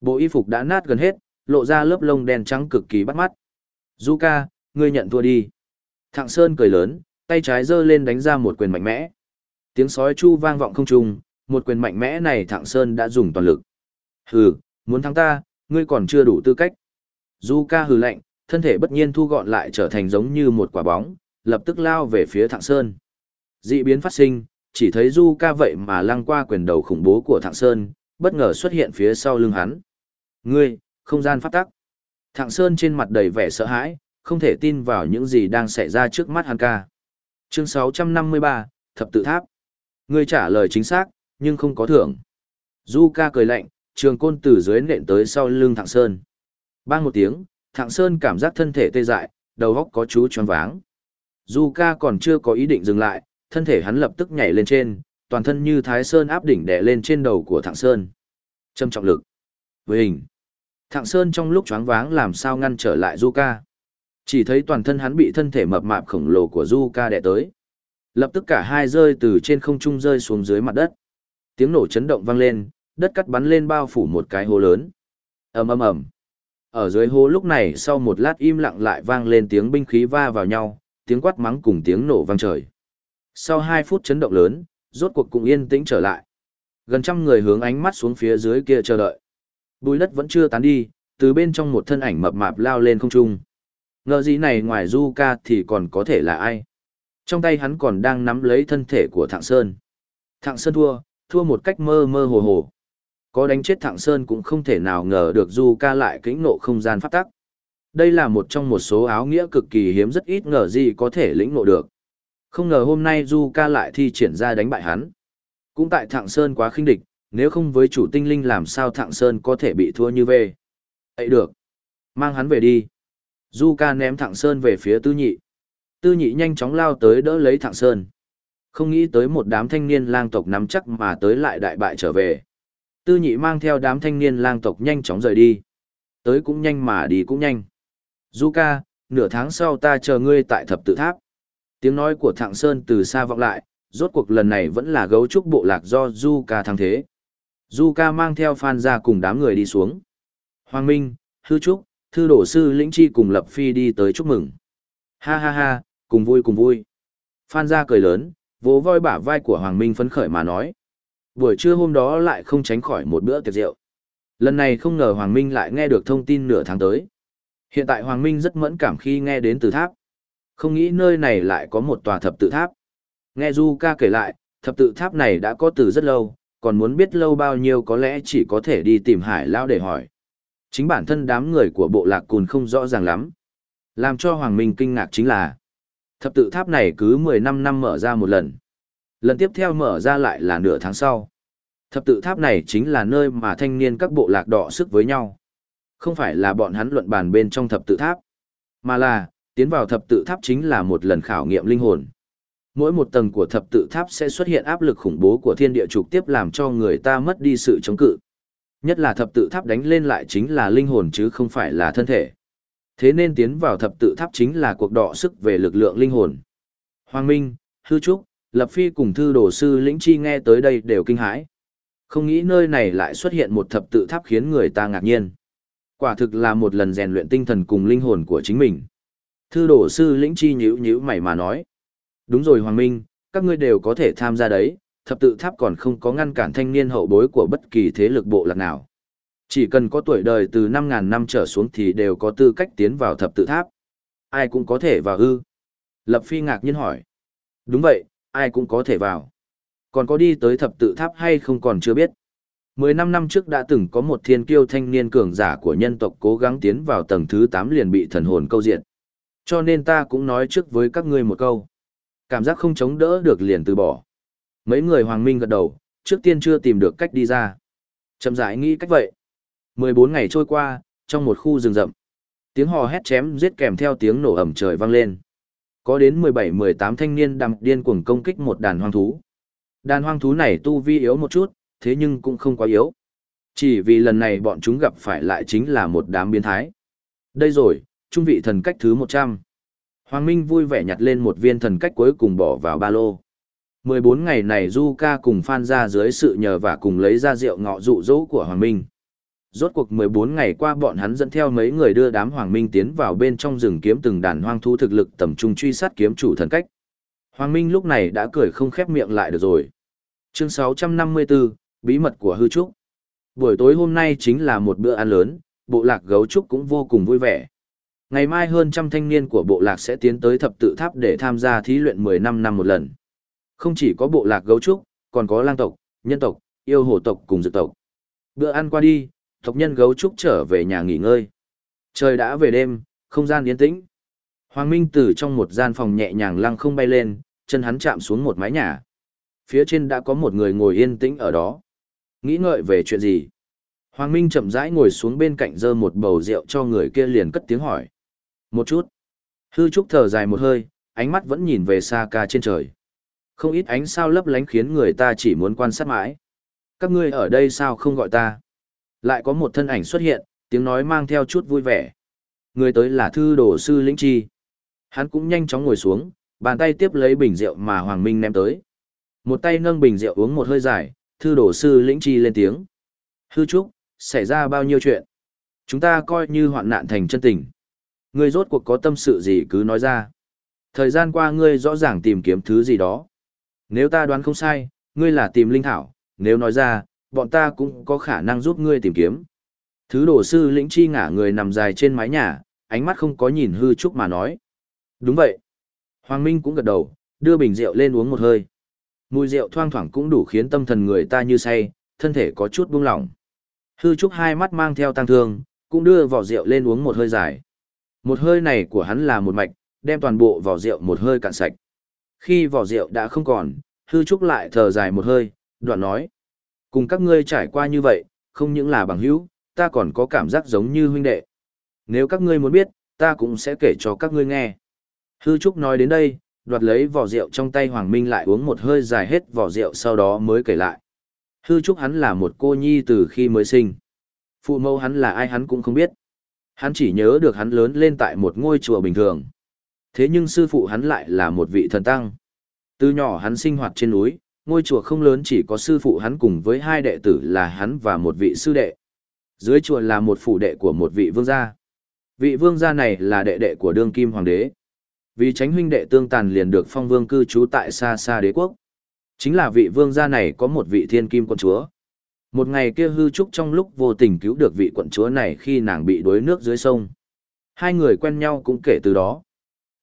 Bộ y phục đã nát gần hết, lộ ra lớp lông đen trắng cực kỳ bắt mắt. Zuka, ngươi nhận thua đi. Thạng Sơn cười lớn, tay trái giơ lên đánh ra một quyền mạnh mẽ. Tiếng sói chu vang vọng không trung, một quyền mạnh mẽ này Thạng Sơn đã dùng toàn lực. Hừ, muốn thắng ta, ngươi còn chưa đủ tư cách. Zuka hừ lạnh, thân thể bất nhiên thu gọn lại trở thành giống như một quả bóng, lập tức lao về phía Thạng Sơn. Dị biến phát sinh, chỉ thấy du ca vậy mà lăng qua quyền đầu khủng bố của Thạng Sơn, bất ngờ xuất hiện phía sau lưng hắn. Ngươi, không gian phát tắc. Thạng Sơn trên mặt đầy vẻ sợ hãi, không thể tin vào những gì đang xảy ra trước mắt hắn ca. Chương 653, Thập tự tháp. Ngươi trả lời chính xác, nhưng không có thưởng. Du ca cười lạnh, trường côn từ dưới nện tới sau lưng Thạng Sơn. Bang một tiếng, Thạng Sơn cảm giác thân thể tê dại, đầu góc có chú choáng váng. Du ca còn chưa có ý định dừng lại, thân thể hắn lập tức nhảy lên trên, toàn thân như Thái Sơn áp đỉnh đè lên trên đầu của Thạng Sơn. Châm trọng lực. Với hình. Thạng Sơn trong lúc choáng váng làm sao ngăn trở lại Zuka. Chỉ thấy toàn thân hắn bị thân thể mập mạp khổng lồ của Zuka đè tới. Lập tức cả hai rơi từ trên không trung rơi xuống dưới mặt đất. Tiếng nổ chấn động vang lên, đất cắt bắn lên bao phủ một cái hố lớn. ầm ầm ầm. Ở dưới hố lúc này sau một lát im lặng lại vang lên tiếng binh khí va vào nhau, tiếng quát mắng cùng tiếng nổ vang trời. Sau hai phút chấn động lớn, rốt cuộc cũng yên tĩnh trở lại. Gần trăm người hướng ánh mắt xuống phía dưới kia chờ đợi. Bùi đất vẫn chưa tán đi, từ bên trong một thân ảnh mập mạp lao lên không trung. Ngờ gì này ngoài Du Ca thì còn có thể là ai? Trong tay hắn còn đang nắm lấy thân thể của Thạng Sơn. Thạng Sơn thua, thua một cách mơ mơ hồ hồ. Có đánh chết Thạng Sơn cũng không thể nào ngờ được Du Ca lại kĩnh nộ không gian phát tắc. Đây là một trong một số áo nghĩa cực kỳ hiếm rất ít ngờ gì có thể lĩnh ngộ được. Không ngờ hôm nay Du Ca lại thi triển ra đánh bại hắn. Cũng tại Thạng Sơn quá khinh địch, nếu không với chủ tinh linh làm sao Thạng Sơn có thể bị thua như về. Ấy được. Mang hắn về đi. Du Ca ném Thạng Sơn về phía Tư Nhị. Tư Nhị nhanh chóng lao tới đỡ lấy Thạng Sơn. Không nghĩ tới một đám thanh niên lang tộc nắm chắc mà tới lại đại bại trở về. Tư Nhị mang theo đám thanh niên lang tộc nhanh chóng rời đi. Tới cũng nhanh mà đi cũng nhanh. Du ca, nửa tháng sau ta chờ ngươi tại thập tự tháp. Tiếng nói của Thạng Sơn từ xa vọng lại, rốt cuộc lần này vẫn là gấu trúc bộ lạc do Du ca thắng thế. Du ca mang theo Phan ra cùng đám người đi xuống. Hoàng Minh, Hư Trúc, Thư Đổ Sư Lĩnh Chi cùng Lập Phi đi tới chúc mừng. Ha ha ha, cùng vui cùng vui. Phan ra cười lớn, vỗ voi bả vai của Hoàng Minh phấn khởi mà nói. Buổi trưa hôm đó lại không tránh khỏi một bữa tiệc rượu. Lần này không ngờ Hoàng Minh lại nghe được thông tin nửa tháng tới. Hiện tại Hoàng Minh rất mẫn cảm khi nghe đến từ tháp. Không nghĩ nơi này lại có một tòa thập tự tháp. Nghe Du ca kể lại, thập tự tháp này đã có từ rất lâu, còn muốn biết lâu bao nhiêu có lẽ chỉ có thể đi tìm Hải Lao để hỏi. Chính bản thân đám người của bộ lạc cùn không rõ ràng lắm. Làm cho Hoàng Minh kinh ngạc chính là thập tự tháp này cứ 15 năm mở ra một lần. Lần tiếp theo mở ra lại là nửa tháng sau. Thập tự tháp này chính là nơi mà thanh niên các bộ lạc đọ sức với nhau. Không phải là bọn hắn luận bàn bên trong thập tự tháp, mà là, tiến vào thập tự tháp chính là một lần khảo nghiệm linh hồn. Mỗi một tầng của thập tự tháp sẽ xuất hiện áp lực khủng bố của thiên địa trục tiếp làm cho người ta mất đi sự chống cự. Nhất là thập tự tháp đánh lên lại chính là linh hồn chứ không phải là thân thể. Thế nên tiến vào thập tự tháp chính là cuộc đọ sức về lực lượng linh hồn. Hoàng Minh, Hư Trúc, Lập Phi cùng thư đồ sư Lĩnh Chi nghe tới đây đều kinh hãi. Không nghĩ nơi này lại xuất hiện một thập tự tháp khiến người ta ngạc nhiên. Quả thực là một lần rèn luyện tinh thần cùng linh hồn của chính mình. Thư đồ sư Lĩnh Chi nhữ nhữ mày mà nói. Đúng rồi Hoàng Minh, các ngươi đều có thể tham gia đấy, thập tự tháp còn không có ngăn cản thanh niên hậu bối của bất kỳ thế lực bộ lạc nào. Chỉ cần có tuổi đời từ 5.000 năm trở xuống thì đều có tư cách tiến vào thập tự tháp. Ai cũng có thể vào ư. Lập Phi ngạc nhiên hỏi. Đúng vậy, ai cũng có thể vào. Còn có đi tới thập tự tháp hay không còn chưa biết. Mười năm năm trước đã từng có một thiên kiêu thanh niên cường giả của nhân tộc cố gắng tiến vào tầng thứ 8 liền bị thần hồn câu diện. Cho nên ta cũng nói trước với các ngươi một câu. Cảm giác không chống đỡ được liền từ bỏ. Mấy người hoàng minh gật đầu, trước tiên chưa tìm được cách đi ra. Chậm rãi nghĩ cách vậy. 14 ngày trôi qua, trong một khu rừng rậm. Tiếng hò hét chém giết kèm theo tiếng nổ ẩm trời vang lên. Có đến 17-18 thanh niên đằm điên cuồng công kích một đàn hoang thú. Đàn hoang thú này tu vi yếu một chút, thế nhưng cũng không quá yếu. Chỉ vì lần này bọn chúng gặp phải lại chính là một đám biến thái. Đây rồi, trung vị thần cách thứ 100. Hoàng Minh vui vẻ nhặt lên một viên thần cách cuối cùng bỏ vào ba lô. 14 ngày này Du Ca cùng Phan ra dưới sự nhờ và cùng lấy ra rượu ngọ dụ dỗ của Hoàng Minh. Rốt cuộc 14 ngày qua bọn hắn dẫn theo mấy người đưa đám Hoàng Minh tiến vào bên trong rừng kiếm từng đàn hoang thu thực lực tầm trung truy sát kiếm chủ thần cách. Hoàng Minh lúc này đã cười không khép miệng lại được rồi. Chương 654, Bí mật của hư trúc. Buổi tối hôm nay chính là một bữa ăn lớn, bộ lạc gấu trúc cũng vô cùng vui vẻ. Ngày mai hơn trăm thanh niên của bộ lạc sẽ tiến tới thập tự tháp để tham gia thí luyện 15 năm một lần. Không chỉ có bộ lạc gấu trúc, còn có lang tộc, nhân tộc, yêu hồ tộc cùng dược tộc. Bữa ăn qua đi, tộc nhân gấu trúc trở về nhà nghỉ ngơi. Trời đã về đêm, không gian yên tĩnh. Hoàng Minh từ trong một gian phòng nhẹ nhàng lăng không bay lên, chân hắn chạm xuống một mái nhà. Phía trên đã có một người ngồi yên tĩnh ở đó. Nghĩ ngợi về chuyện gì? Hoàng Minh chậm rãi ngồi xuống bên cạnh dơ một bầu rượu cho người kia liền cất tiếng hỏi. Một chút. Hư Trúc thở dài một hơi, ánh mắt vẫn nhìn về xa ca trên trời. Không ít ánh sao lấp lánh khiến người ta chỉ muốn quan sát mãi. Các ngươi ở đây sao không gọi ta? Lại có một thân ảnh xuất hiện, tiếng nói mang theo chút vui vẻ. Người tới là thư đồ sư lĩnh chi. Hắn cũng nhanh chóng ngồi xuống, bàn tay tiếp lấy bình rượu mà Hoàng Minh ném tới. Một tay nâng bình rượu uống một hơi dài, thư đồ sư lĩnh chi lên tiếng. Hư trúc, xảy ra bao nhiêu chuyện? Chúng ta coi như hoạn nạn thành chân tình. Ngươi rốt cuộc có tâm sự gì cứ nói ra. Thời gian qua ngươi rõ ràng tìm kiếm thứ gì đó. Nếu ta đoán không sai, ngươi là tìm linh thảo, nếu nói ra, bọn ta cũng có khả năng giúp ngươi tìm kiếm. Thứ đồ sư lĩnh chi ngả người nằm dài trên mái nhà, ánh mắt không có nhìn hư trúc mà nói. Đúng vậy. Hoàng Minh cũng gật đầu, đưa bình rượu lên uống một hơi. Mùi rượu thoang thoảng cũng đủ khiến tâm thần người ta như say, thân thể có chút buông lỏng. Hư trúc hai mắt mang theo tăng thương, cũng đưa vỏ rượu lên uống một hơi dài. Một hơi này của hắn là một mạch, đem toàn bộ vỏ rượu một hơi cạn sạch. Khi vỏ rượu đã không còn, hư trúc lại thở dài một hơi, đoạn nói. Cùng các ngươi trải qua như vậy, không những là bằng hữu, ta còn có cảm giác giống như huynh đệ. Nếu các ngươi muốn biết, ta cũng sẽ kể cho các ngươi nghe. Hư trúc nói đến đây, đoạt lấy vỏ rượu trong tay Hoàng Minh lại uống một hơi dài hết vỏ rượu sau đó mới kể lại. Hư trúc hắn là một cô nhi từ khi mới sinh. Phụ mẫu hắn là ai hắn cũng không biết. Hắn chỉ nhớ được hắn lớn lên tại một ngôi chùa bình thường. Thế nhưng sư phụ hắn lại là một vị thần tăng. Từ nhỏ hắn sinh hoạt trên núi, ngôi chùa không lớn chỉ có sư phụ hắn cùng với hai đệ tử là hắn và một vị sư đệ. Dưới chùa là một phủ đệ của một vị vương gia. Vị vương gia này là đệ đệ của đương kim hoàng đế. Vì tránh huynh đệ tương tàn liền được phong vương cư trú tại xa xa đế quốc. Chính là vị vương gia này có một vị thiên kim quân chúa. Một ngày kia hư trúc trong lúc vô tình cứu được vị quận chúa này khi nàng bị đuối nước dưới sông. Hai người quen nhau cũng kể từ đó.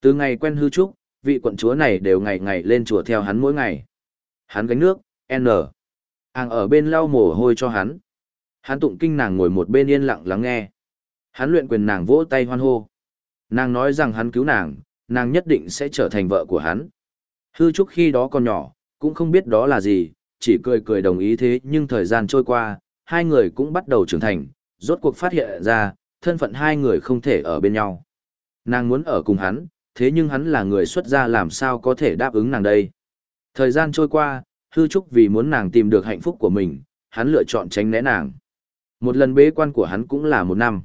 Từ ngày quen hư trúc, vị quận chúa này đều ngày ngày lên chùa theo hắn mỗi ngày. Hắn gánh nước, N. hàng ở bên lau mồ hôi cho hắn. Hắn tụng kinh nàng ngồi một bên yên lặng lắng nghe. Hắn luyện quyền nàng vỗ tay hoan hô. Nàng nói rằng hắn cứu nàng, nàng nhất định sẽ trở thành vợ của hắn. Hư trúc khi đó còn nhỏ, cũng không biết đó là gì, chỉ cười cười đồng ý thế nhưng thời gian trôi qua, hai người cũng bắt đầu trưởng thành, rốt cuộc phát hiện ra, thân phận hai người không thể ở bên nhau. Nàng muốn ở cùng hắn, thế nhưng hắn là người xuất gia làm sao có thể đáp ứng nàng đây. Thời gian trôi qua, hư trúc vì muốn nàng tìm được hạnh phúc của mình, hắn lựa chọn tránh né nàng. Một lần bế quan của hắn cũng là một năm.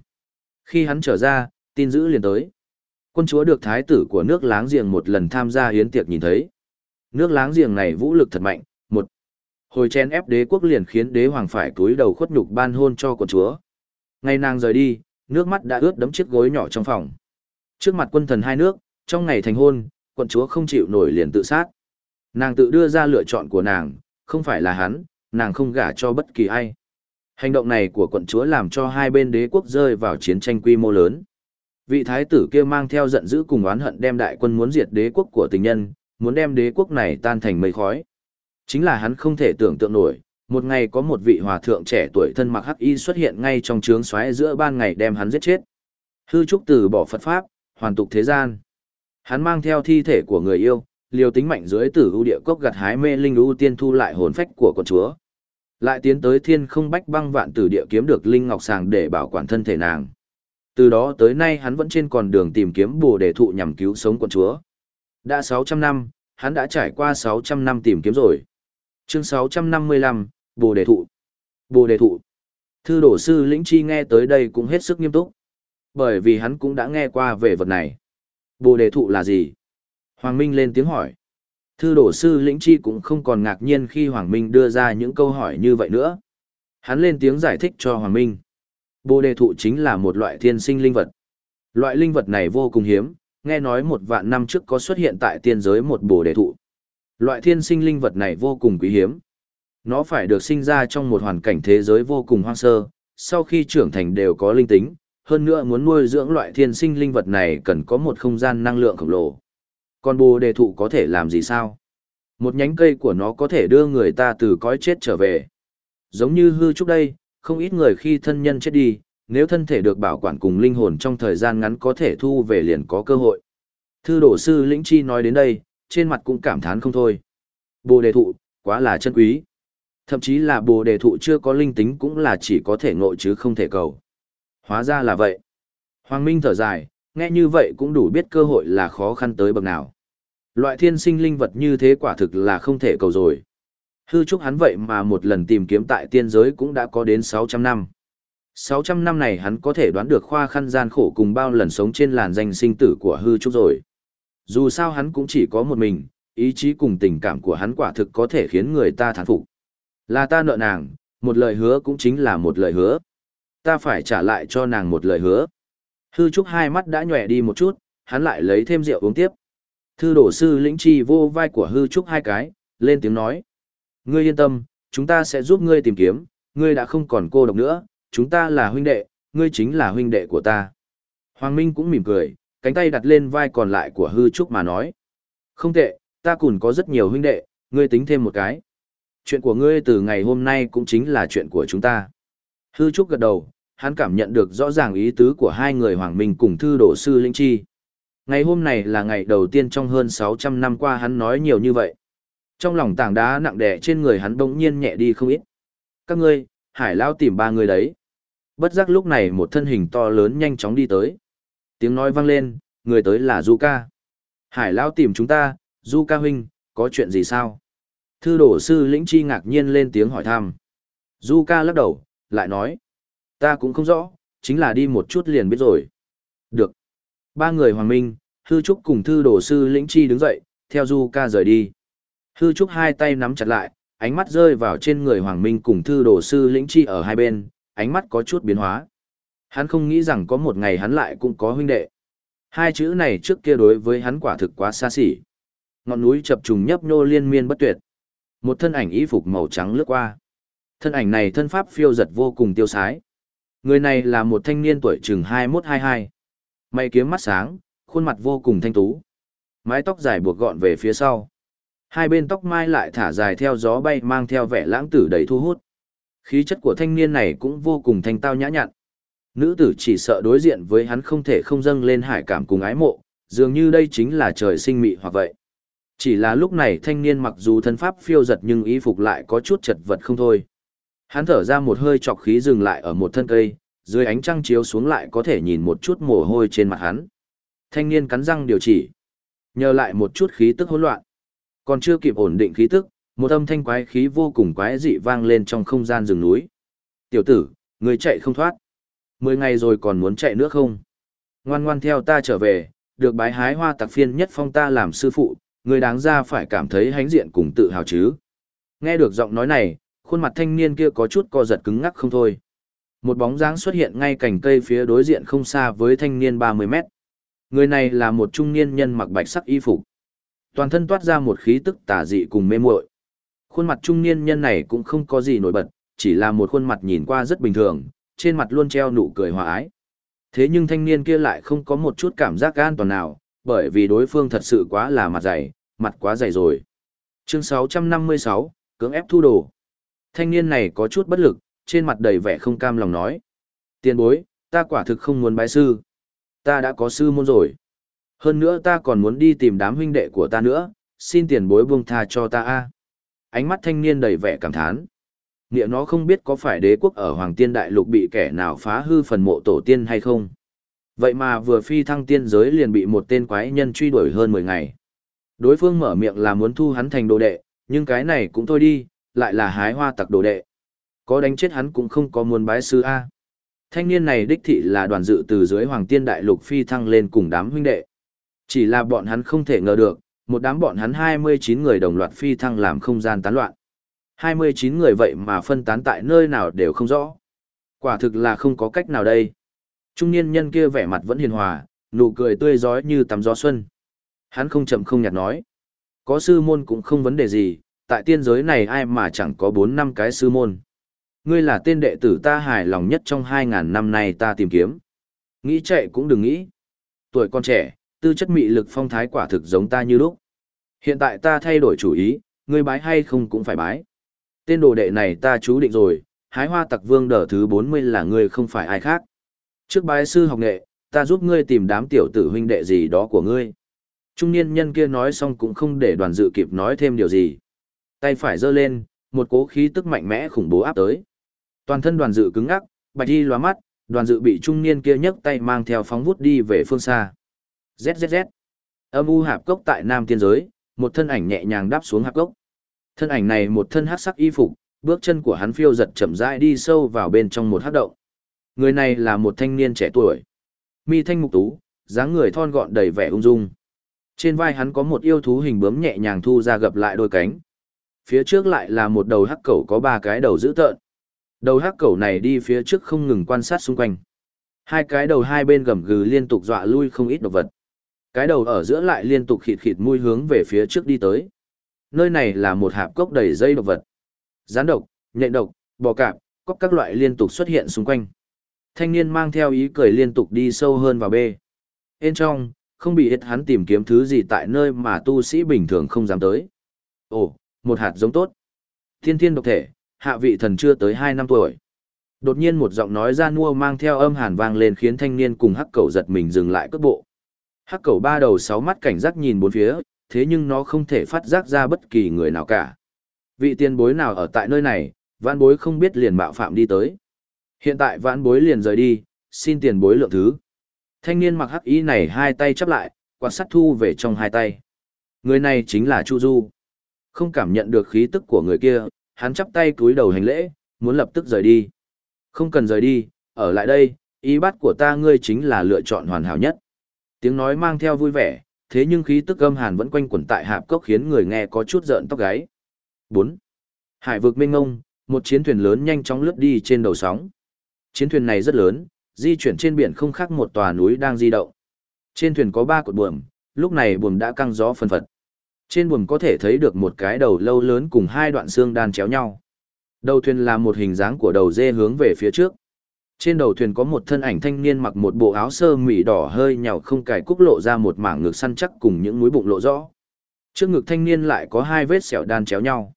Khi hắn trở ra, tin dữ liền tới. Quân chúa được thái tử của nước láng giềng một lần tham gia hiến tiệc nhìn thấy. Nước láng giềng này vũ lực thật mạnh, hồi chen ép đế quốc liền khiến đế hoàng phải túi đầu khuất nhục ban hôn cho quận chúa. Ngày nàng rời đi, nước mắt đã ướt đẫm chiếc gối nhỏ trong phòng. Trước mặt quân thần hai nước, trong ngày thành hôn, quận chúa không chịu nổi liền tự sát. Nàng tự đưa ra lựa chọn của nàng, không phải là hắn, nàng không gả cho bất kỳ ai. Hành động này của quận chúa làm cho hai bên đế quốc rơi vào chiến tranh quy mô lớn. Vị thái tử kia mang theo giận dữ cùng oán hận đem đại quân muốn diệt đế quốc của tình nhân, muốn đem đế quốc này tan thành mây khói. Chính là hắn không thể tưởng tượng nổi, một ngày có một vị hòa thượng trẻ tuổi thân mặc hắc y xuất hiện ngay trong trướng xoáy giữa ban ngày đem hắn giết chết. Hư trúc từ bỏ Phật pháp, hoàn tục thế gian. Hắn mang theo thi thể của người yêu, liều tính mạnh dưới tử ưu địa cốc gặt hái mê linh ưu tiên thu lại hồn phách của con chúa. Lại tiến tới thiên không bách băng vạn tử địa kiếm được linh ngọc sàng để bảo quản thân thể nàng. Từ đó tới nay hắn vẫn trên con đường tìm kiếm bồ đề thụ nhằm cứu sống con chúa. Đã 600 năm, hắn đã trải qua 600 năm tìm kiếm rồi. Chương 655, Bồ đề thụ. Bồ đề thụ. Thư đổ sư lĩnh chi nghe tới đây cũng hết sức nghiêm túc. Bởi vì hắn cũng đã nghe qua về vật này. Bồ đề thụ là gì? Hoàng Minh lên tiếng hỏi. Thư đổ sư lĩnh chi cũng không còn ngạc nhiên khi Hoàng Minh đưa ra những câu hỏi như vậy nữa. Hắn lên tiếng giải thích cho Hoàng Minh. Bồ đề thụ chính là một loại thiên sinh linh vật. Loại linh vật này vô cùng hiếm, nghe nói một vạn năm trước có xuất hiện tại tiên giới một bồ đề thụ. Loại thiên sinh linh vật này vô cùng quý hiếm. Nó phải được sinh ra trong một hoàn cảnh thế giới vô cùng hoang sơ, sau khi trưởng thành đều có linh tính, hơn nữa muốn nuôi dưỡng loại thiên sinh linh vật này cần có một không gian năng lượng khổng lồ. Còn bồ đề thụ có thể làm gì sao? Một nhánh cây của nó có thể đưa người ta từ cõi chết trở về. Giống như hư trúc đây, không ít người khi thân nhân chết đi, nếu thân thể được bảo quản cùng linh hồn trong thời gian ngắn có thể thu về liền có cơ hội. Thư đổ sư Lĩnh Chi nói đến đây, trên mặt cũng cảm thán không thôi. Bồ đề thụ, quá là chân quý. Thậm chí là bồ đề thụ chưa có linh tính cũng là chỉ có thể ngộ chứ không thể cầu. Hóa ra là vậy. Hoàng Minh thở dài, nghe như vậy cũng đủ biết cơ hội là khó khăn tới bậc nào. Loại thiên sinh linh vật như thế quả thực là không thể cầu rồi. Hư trúc hắn vậy mà một lần tìm kiếm tại tiên giới cũng đã có đến 600 năm. 600 năm này hắn có thể đoán được khoa khăn gian khổ cùng bao lần sống trên làn danh sinh tử của hư trúc rồi. Dù sao hắn cũng chỉ có một mình, ý chí cùng tình cảm của hắn quả thực có thể khiến người ta thán phục. Là ta nợ nàng, một lời hứa cũng chính là một lời hứa. Ta phải trả lại cho nàng một lời hứa. Hư trúc hai mắt đã nhòe đi một chút, hắn lại lấy thêm rượu uống tiếp. Thư đổ sư lĩnh chi vô vai của hư trúc hai cái, lên tiếng nói. Ngươi yên tâm, chúng ta sẽ giúp ngươi tìm kiếm, ngươi đã không còn cô độc nữa, chúng ta là huynh đệ, ngươi chính là huynh đệ của ta. Hoàng Minh cũng mỉm cười, cánh tay đặt lên vai còn lại của hư trúc mà nói. Không tệ, ta cũng có rất nhiều huynh đệ, ngươi tính thêm một cái. Chuyện của ngươi từ ngày hôm nay cũng chính là chuyện của chúng ta. Hư trúc gật đầu, hắn cảm nhận được rõ ràng ý tứ của hai người Hoàng Minh cùng thư đổ sư Linh Chi. Ngày hôm này là ngày đầu tiên trong hơn 600 năm qua hắn nói nhiều như vậy. Trong lòng tảng đá nặng đẻ trên người hắn bỗng nhiên nhẹ đi không ít. Các ngươi, hải lao tìm ba người đấy. Bất giác lúc này một thân hình to lớn nhanh chóng đi tới. Tiếng nói vang lên, người tới là Du Ca. Hải lão tìm chúng ta, Du Ca huynh, có chuyện gì sao? Thư đổ sư lĩnh chi ngạc nhiên lên tiếng hỏi thăm. Du Ca lắc đầu, lại nói. Ta cũng không rõ, chính là đi một chút liền biết rồi. Được. Ba người hoàng minh, hư trúc cùng thư đồ sư lĩnh chi đứng dậy, theo du ca rời đi. Hư trúc hai tay nắm chặt lại, ánh mắt rơi vào trên người hoàng minh cùng thư đồ sư lĩnh chi ở hai bên, ánh mắt có chút biến hóa. Hắn không nghĩ rằng có một ngày hắn lại cũng có huynh đệ. Hai chữ này trước kia đối với hắn quả thực quá xa xỉ. Ngọn núi chập trùng nhấp nhô liên miên bất tuyệt. Một thân ảnh y phục màu trắng lướt qua. Thân ảnh này thân pháp phiêu giật vô cùng tiêu sái. Người này là một thanh niên tuổi chừng 21-22. Mày kiếm mắt sáng, khuôn mặt vô cùng thanh tú. Mái tóc dài buộc gọn về phía sau. Hai bên tóc mai lại thả dài theo gió bay mang theo vẻ lãng tử đầy thu hút. Khí chất của thanh niên này cũng vô cùng thanh tao nhã nhặn. Nữ tử chỉ sợ đối diện với hắn không thể không dâng lên hải cảm cùng ái mộ, dường như đây chính là trời sinh mị hoặc vậy. Chỉ là lúc này thanh niên mặc dù thân pháp phiêu giật nhưng y phục lại có chút chật vật không thôi. Hắn thở ra một hơi chọc khí dừng lại ở một thân cây, dưới ánh trăng chiếu xuống lại có thể nhìn một chút mồ hôi trên mặt hắn. Thanh niên cắn răng điều chỉ. Nhờ lại một chút khí tức hỗn loạn. Còn chưa kịp ổn định khí tức, một âm thanh quái khí vô cùng quái dị vang lên trong không gian rừng núi. Tiểu tử, người chạy không thoát. Mười ngày rồi còn muốn chạy nữa không? Ngoan ngoan theo ta trở về, được bái hái hoa tặc phiên nhất phong ta làm sư phụ, người đáng ra phải cảm thấy hãnh diện cùng tự hào chứ. Nghe được giọng nói này, khuôn mặt thanh niên kia có chút co giật cứng ngắc không thôi. Một bóng dáng xuất hiện ngay cạnh cây phía đối diện không xa với thanh niên 30 mét. Người này là một trung niên nhân mặc bạch sắc y phục. Toàn thân toát ra một khí tức tà dị cùng mê muội. Khuôn mặt trung niên nhân này cũng không có gì nổi bật, chỉ là một khuôn mặt nhìn qua rất bình thường, trên mặt luôn treo nụ cười hòa ái. Thế nhưng thanh niên kia lại không có một chút cảm giác an toàn nào, bởi vì đối phương thật sự quá là mặt dày, mặt quá dày rồi. Chương 656, cưỡng ép thu đồ. Thanh niên này có chút bất lực, trên mặt đầy vẻ không cam lòng nói. Tiền bối, ta quả thực không muốn bái sư. Ta đã có sư môn rồi. Hơn nữa ta còn muốn đi tìm đám huynh đệ của ta nữa, xin tiền bối buông tha cho ta a. Ánh mắt thanh niên đầy vẻ cảm thán. Nghĩa nó không biết có phải đế quốc ở Hoàng Tiên Đại Lục bị kẻ nào phá hư phần mộ tổ tiên hay không. Vậy mà vừa phi thăng tiên giới liền bị một tên quái nhân truy đuổi hơn 10 ngày. Đối phương mở miệng là muốn thu hắn thành đồ đệ, nhưng cái này cũng thôi đi, lại là hái hoa tặc đồ đệ. Có đánh chết hắn cũng không có muốn bái sư A. Thanh niên này đích thị là đoàn dự từ dưới Hoàng Tiên Đại Lục phi thăng lên cùng đám huynh đệ. Chỉ là bọn hắn không thể ngờ được, một đám bọn hắn 29 người đồng loạt phi thăng làm không gian tán loạn. 29 người vậy mà phân tán tại nơi nào đều không rõ. Quả thực là không có cách nào đây. Trung niên nhân kia vẻ mặt vẫn hiền hòa, nụ cười tươi giói như tắm gió xuân. Hắn không chậm không nhạt nói. Có sư môn cũng không vấn đề gì, tại tiên giới này ai mà chẳng có 4 năm cái sư môn. Ngươi là tên đệ tử ta hài lòng nhất trong 2.000 năm nay ta tìm kiếm. Nghĩ chạy cũng đừng nghĩ. Tuổi con trẻ, tư chất mị lực phong thái quả thực giống ta như lúc. Hiện tại ta thay đổi chủ ý, ngươi bái hay không cũng phải bái. Tên đồ đệ này ta chú định rồi, hái hoa tặc vương đờ thứ 40 là ngươi không phải ai khác. Trước bái sư học nghệ, ta giúp ngươi tìm đám tiểu tử huynh đệ gì đó của ngươi. Trung niên nhân kia nói xong cũng không để đoàn dự kịp nói thêm điều gì. Tay phải giơ lên, một cố khí tức mạnh mẽ khủng bố áp tới. Toàn thân đoàn dự cứng ngắc, bạch đi lóa mắt, đoàn dự bị trung niên kia nhấc tay mang theo phóng vút đi về phương xa. ZZZ. Âm u hạp cốc tại nam tiên giới, một thân ảnh nhẹ nhàng đáp xuống hạp cốc. Thân ảnh này một thân hắc sắc y phục, bước chân của hắn phiêu giật chậm rãi đi sâu vào bên trong một hắc động. Người này là một thanh niên trẻ tuổi. Mi thanh mục tú, dáng người thon gọn đầy vẻ ung dung. Trên vai hắn có một yêu thú hình bướm nhẹ nhàng thu ra gập lại đôi cánh. Phía trước lại là một đầu hắc cẩu có ba cái đầu dữ tợn. Đầu hắc cẩu này đi phía trước không ngừng quan sát xung quanh. Hai cái đầu hai bên gầm gừ liên tục dọa lui không ít độc vật. Cái đầu ở giữa lại liên tục khịt khịt mũi hướng về phía trước đi tới. Nơi này là một hạp cốc đầy dây độc vật. Gián độc, nhện độc, bò cạp, cốc các loại liên tục xuất hiện xung quanh. Thanh niên mang theo ý cười liên tục đi sâu hơn vào bê. Bên trong, không bị hết hắn tìm kiếm thứ gì tại nơi mà tu sĩ bình thường không dám tới. Ồ, một hạt giống tốt. Thiên thiên độc thể, hạ vị thần chưa tới 2 năm tuổi. Đột nhiên một giọng nói ra nua mang theo âm hàn vang lên khiến thanh niên cùng hắc cầu giật mình dừng lại cất bộ. Hắc cầu ba đầu sáu mắt cảnh giác nhìn bốn phía, thế nhưng nó không thể phát giác ra bất kỳ người nào cả. Vị tiền bối nào ở tại nơi này, vãn bối không biết liền mạo phạm đi tới. Hiện tại vãn bối liền rời đi, xin tiền bối lượng thứ. Thanh niên mặc hắc y này hai tay chắp lại, quạt sắt thu về trong hai tay. Người này chính là Chu Du. Không cảm nhận được khí tức của người kia, hắn chắp tay cúi đầu hành lễ, muốn lập tức rời đi. Không cần rời đi, ở lại đây, ý bắt của ta ngươi chính là lựa chọn hoàn hảo nhất. Tiếng nói mang theo vui vẻ, thế nhưng khí tức âm hàn vẫn quanh quẩn tại hạp cốc khiến người nghe có chút rợn tóc gáy. 4. Hải vực mênh mông một chiến thuyền lớn nhanh chóng lướt đi trên đầu sóng. Chiến thuyền này rất lớn, di chuyển trên biển không khác một tòa núi đang di động. Trên thuyền có ba cột buồm, lúc này buồm đã căng gió phân phật. Trên buồm có thể thấy được một cái đầu lâu lớn cùng hai đoạn xương đan chéo nhau. Đầu thuyền là một hình dáng của đầu dê hướng về phía trước. Trên đầu thuyền có một thân ảnh thanh niên mặc một bộ áo sơ mỉ đỏ hơi nhào không cài cúc lộ ra một mảng ngực săn chắc cùng những múi bụng lộ rõ. Trước ngực thanh niên lại có hai vết sẹo đan chéo nhau.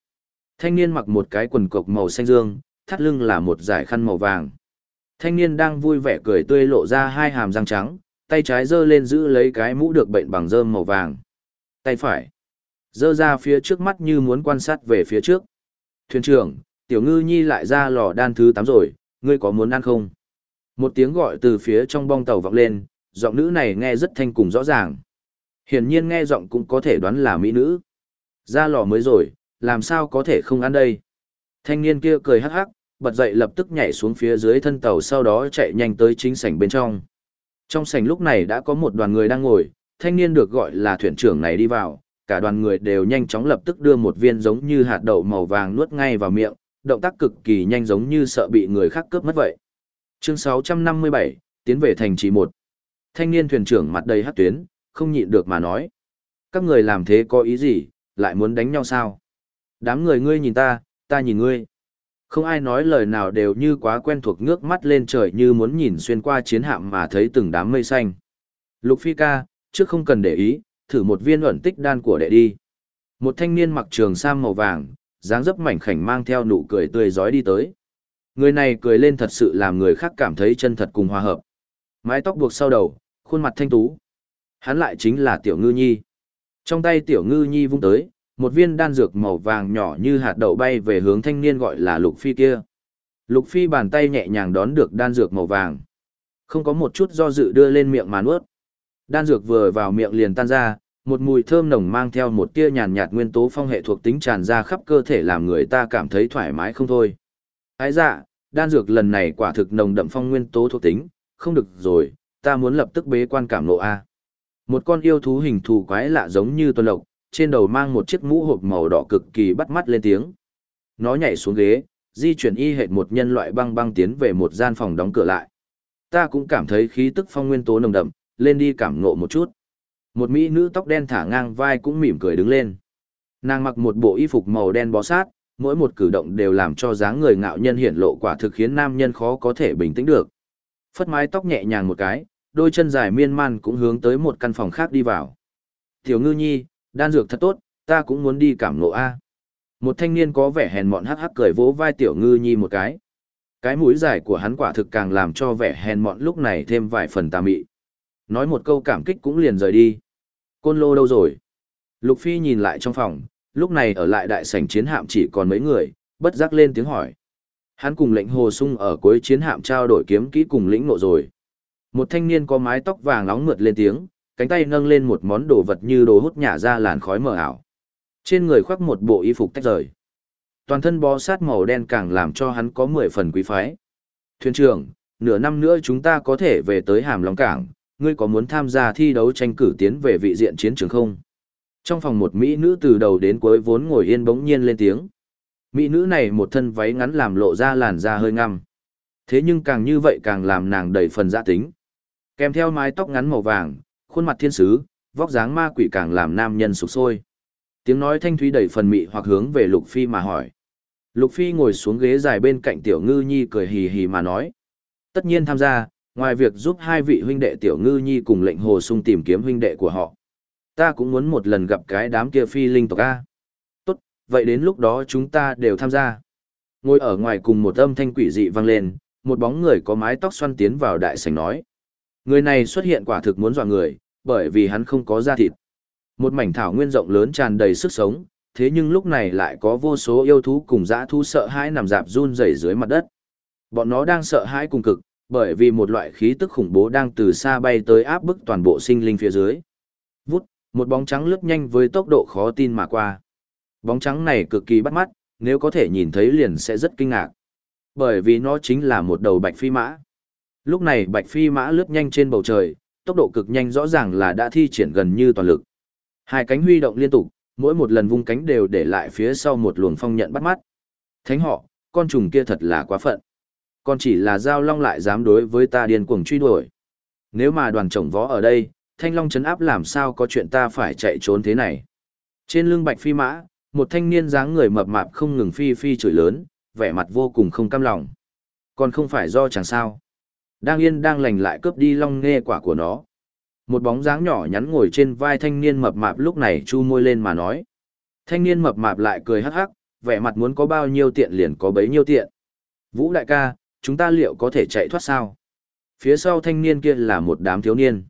Thanh niên mặc một cái quần cộc màu xanh dương, thắt lưng là một dải khăn màu vàng. Thanh niên đang vui vẻ cười tươi lộ ra hai hàm răng trắng, tay trái giơ lên giữ lấy cái mũ được bệnh bằng rơm màu vàng. Tay phải giơ ra phía trước mắt như muốn quan sát về phía trước. Thuyền trưởng, tiểu ngư nhi lại ra lò đan thứ tám rồi, ngươi có muốn ăn không? Một tiếng gọi từ phía trong bong tàu vọng lên, giọng nữ này nghe rất thanh cùng rõ ràng. Hiển nhiên nghe giọng cũng có thể đoán là mỹ nữ. Ra lò mới rồi, làm sao có thể không ăn đây? Thanh niên kia cười hắc hắc, bật dậy lập tức nhảy xuống phía dưới thân tàu sau đó chạy nhanh tới chính sảnh bên trong. Trong sảnh lúc này đã có một đoàn người đang ngồi, thanh niên được gọi là thuyền trưởng này đi vào, cả đoàn người đều nhanh chóng lập tức đưa một viên giống như hạt đậu màu vàng nuốt ngay vào miệng, động tác cực kỳ nhanh giống như sợ bị người khác cướp mất vậy. Chương 657, tiến về thành trì 1. Thanh niên thuyền trưởng mặt đầy hắc tuyến, không nhịn được mà nói. Các người làm thế có ý gì, lại muốn đánh nhau sao? Đám người ngươi nhìn ta, ta nhìn ngươi. Không ai nói lời nào đều như quá quen thuộc ngước mắt lên trời như muốn nhìn xuyên qua chiến hạm mà thấy từng đám mây xanh. Lục Phi ca, trước không cần để ý, thử một viên ẩn tích đan của đệ đi. Một thanh niên mặc trường sam màu vàng, dáng dấp mảnh khảnh mang theo nụ cười tươi giói đi tới. Người này cười lên thật sự làm người khác cảm thấy chân thật cùng hòa hợp. Mái tóc buộc sau đầu, khuôn mặt thanh tú. Hắn lại chính là Tiểu Ngư Nhi. Trong tay Tiểu Ngư Nhi vung tới, một viên đan dược màu vàng nhỏ như hạt đậu bay về hướng thanh niên gọi là Lục Phi kia. Lục Phi bàn tay nhẹ nhàng đón được đan dược màu vàng. Không có một chút do dự đưa lên miệng mà nuốt. Đan dược vừa vào miệng liền tan ra, một mùi thơm nồng mang theo một tia nhàn nhạt nguyên tố phong hệ thuộc tính tràn ra khắp cơ thể làm người ta cảm thấy thoải mái không thôi. Ái dạ, đan dược lần này quả thực nồng đậm phong nguyên tố thuộc tính, không được rồi, ta muốn lập tức bế quan cảm nộ A. Một con yêu thú hình thù quái lạ giống như tuần lộc, trên đầu mang một chiếc mũ hộp màu đỏ cực kỳ bắt mắt lên tiếng. Nó nhảy xuống ghế, di chuyển y hệt một nhân loại băng băng tiến về một gian phòng đóng cửa lại. Ta cũng cảm thấy khí tức phong nguyên tố nồng đậm, lên đi cảm ngộ một chút. Một mỹ nữ tóc đen thả ngang vai cũng mỉm cười đứng lên. Nàng mặc một bộ y phục màu đen bó sát, mỗi một cử động đều làm cho dáng người ngạo nhân hiện lộ quả thực khiến nam nhân khó có thể bình tĩnh được. Phất mái tóc nhẹ nhàng một cái, đôi chân dài miên man cũng hướng tới một căn phòng khác đi vào. Tiểu ngư nhi, đan dược thật tốt, ta cũng muốn đi cảm ngộ A. Một thanh niên có vẻ hèn mọn hắc hắc cười vỗ vai tiểu ngư nhi một cái. Cái mũi dài của hắn quả thực càng làm cho vẻ hèn mọn lúc này thêm vài phần tà mị. Nói một câu cảm kích cũng liền rời đi. Côn lô đâu rồi? Lục Phi nhìn lại trong phòng, lúc này ở lại đại sảnh chiến hạm chỉ còn mấy người, bất giác lên tiếng hỏi. Hắn cùng lệnh hồ sung ở cuối chiến hạm trao đổi kiếm kỹ cùng lĩnh nộ rồi. Một thanh niên có mái tóc vàng nóng mượt lên tiếng, cánh tay nâng lên một món đồ vật như đồ hút nhả ra làn khói mờ ảo. Trên người khoác một bộ y phục tách rời. Toàn thân bó sát màu đen càng làm cho hắn có mười phần quý phái. Thuyền trưởng, nửa năm nữa chúng ta có thể về tới Hàm Long Cảng, ngươi có muốn tham gia thi đấu tranh cử tiến về vị diện chiến trường không? Trong phòng một mỹ nữ từ đầu đến cuối vốn ngồi yên bỗng nhiên lên tiếng. Mỹ nữ này một thân váy ngắn làm lộ ra làn da hơi ngăm. Thế nhưng càng như vậy càng làm nàng đầy phần dạ tính. Kèm theo mái tóc ngắn màu vàng, khuôn mặt thiên sứ, vóc dáng ma quỷ càng làm nam nhân sụp sôi. Tiếng nói thanh thúy đầy phần mị hoặc hướng về Lục Phi mà hỏi. Lục Phi ngồi xuống ghế dài bên cạnh Tiểu Ngư Nhi cười hì hì mà nói. Tất nhiên tham gia, ngoài việc giúp hai vị huynh đệ Tiểu Ngư Nhi cùng lệnh hồ sung tìm kiếm huynh đệ của họ. Ta cũng muốn một lần gặp cái đám kia phi linh tộc A. Tốt, vậy đến lúc đó chúng ta đều tham gia. Ngồi ở ngoài cùng một âm thanh quỷ dị vang lên, một bóng người có mái tóc xoăn tiến vào đại sảnh nói. Người này xuất hiện quả thực muốn dọa người, bởi vì hắn không có da thịt. Một mảnh thảo nguyên rộng lớn tràn đầy sức sống, thế nhưng lúc này lại có vô số yêu thú cùng dã thú sợ hãi nằm dạp run rẩy dưới mặt đất. Bọn nó đang sợ hãi cùng cực, bởi vì một loại khí tức khủng bố đang từ xa bay tới áp bức toàn bộ sinh linh phía dưới. Vút, một bóng trắng lướt nhanh với tốc độ khó tin mà qua. Bóng trắng này cực kỳ bắt mắt, nếu có thể nhìn thấy liền sẽ rất kinh ngạc. Bởi vì nó chính là một đầu bạch phi mã. Lúc này Bạch Phi mã lướt nhanh trên bầu trời, tốc độ cực nhanh rõ ràng là đã thi triển gần như toàn lực. Hai cánh huy động liên tục, mỗi một lần vung cánh đều để lại phía sau một luồng phong nhận bắt mắt. Thánh họ, con trùng kia thật là quá phận. Con chỉ là giao long lại dám đối với ta điên cuồng truy đuổi. Nếu mà đoàn chồng võ ở đây, thanh long chấn áp làm sao có chuyện ta phải chạy trốn thế này. Trên lưng bạch phi mã, một thanh niên dáng người mập mạp không ngừng phi phi chửi lớn, vẻ mặt vô cùng không cam lòng. Còn không phải do chẳng sao. Đang yên đang lành lại cướp đi long nghe quả của nó. Một bóng dáng nhỏ nhắn ngồi trên vai thanh niên mập mạp lúc này chu môi lên mà nói. Thanh niên mập mạp lại cười hắc hắc, vẻ mặt muốn có bao nhiêu tiện liền có bấy nhiêu tiện. Vũ đại ca, chúng ta liệu có thể chạy thoát sao? Phía sau thanh niên kia là một đám thiếu niên.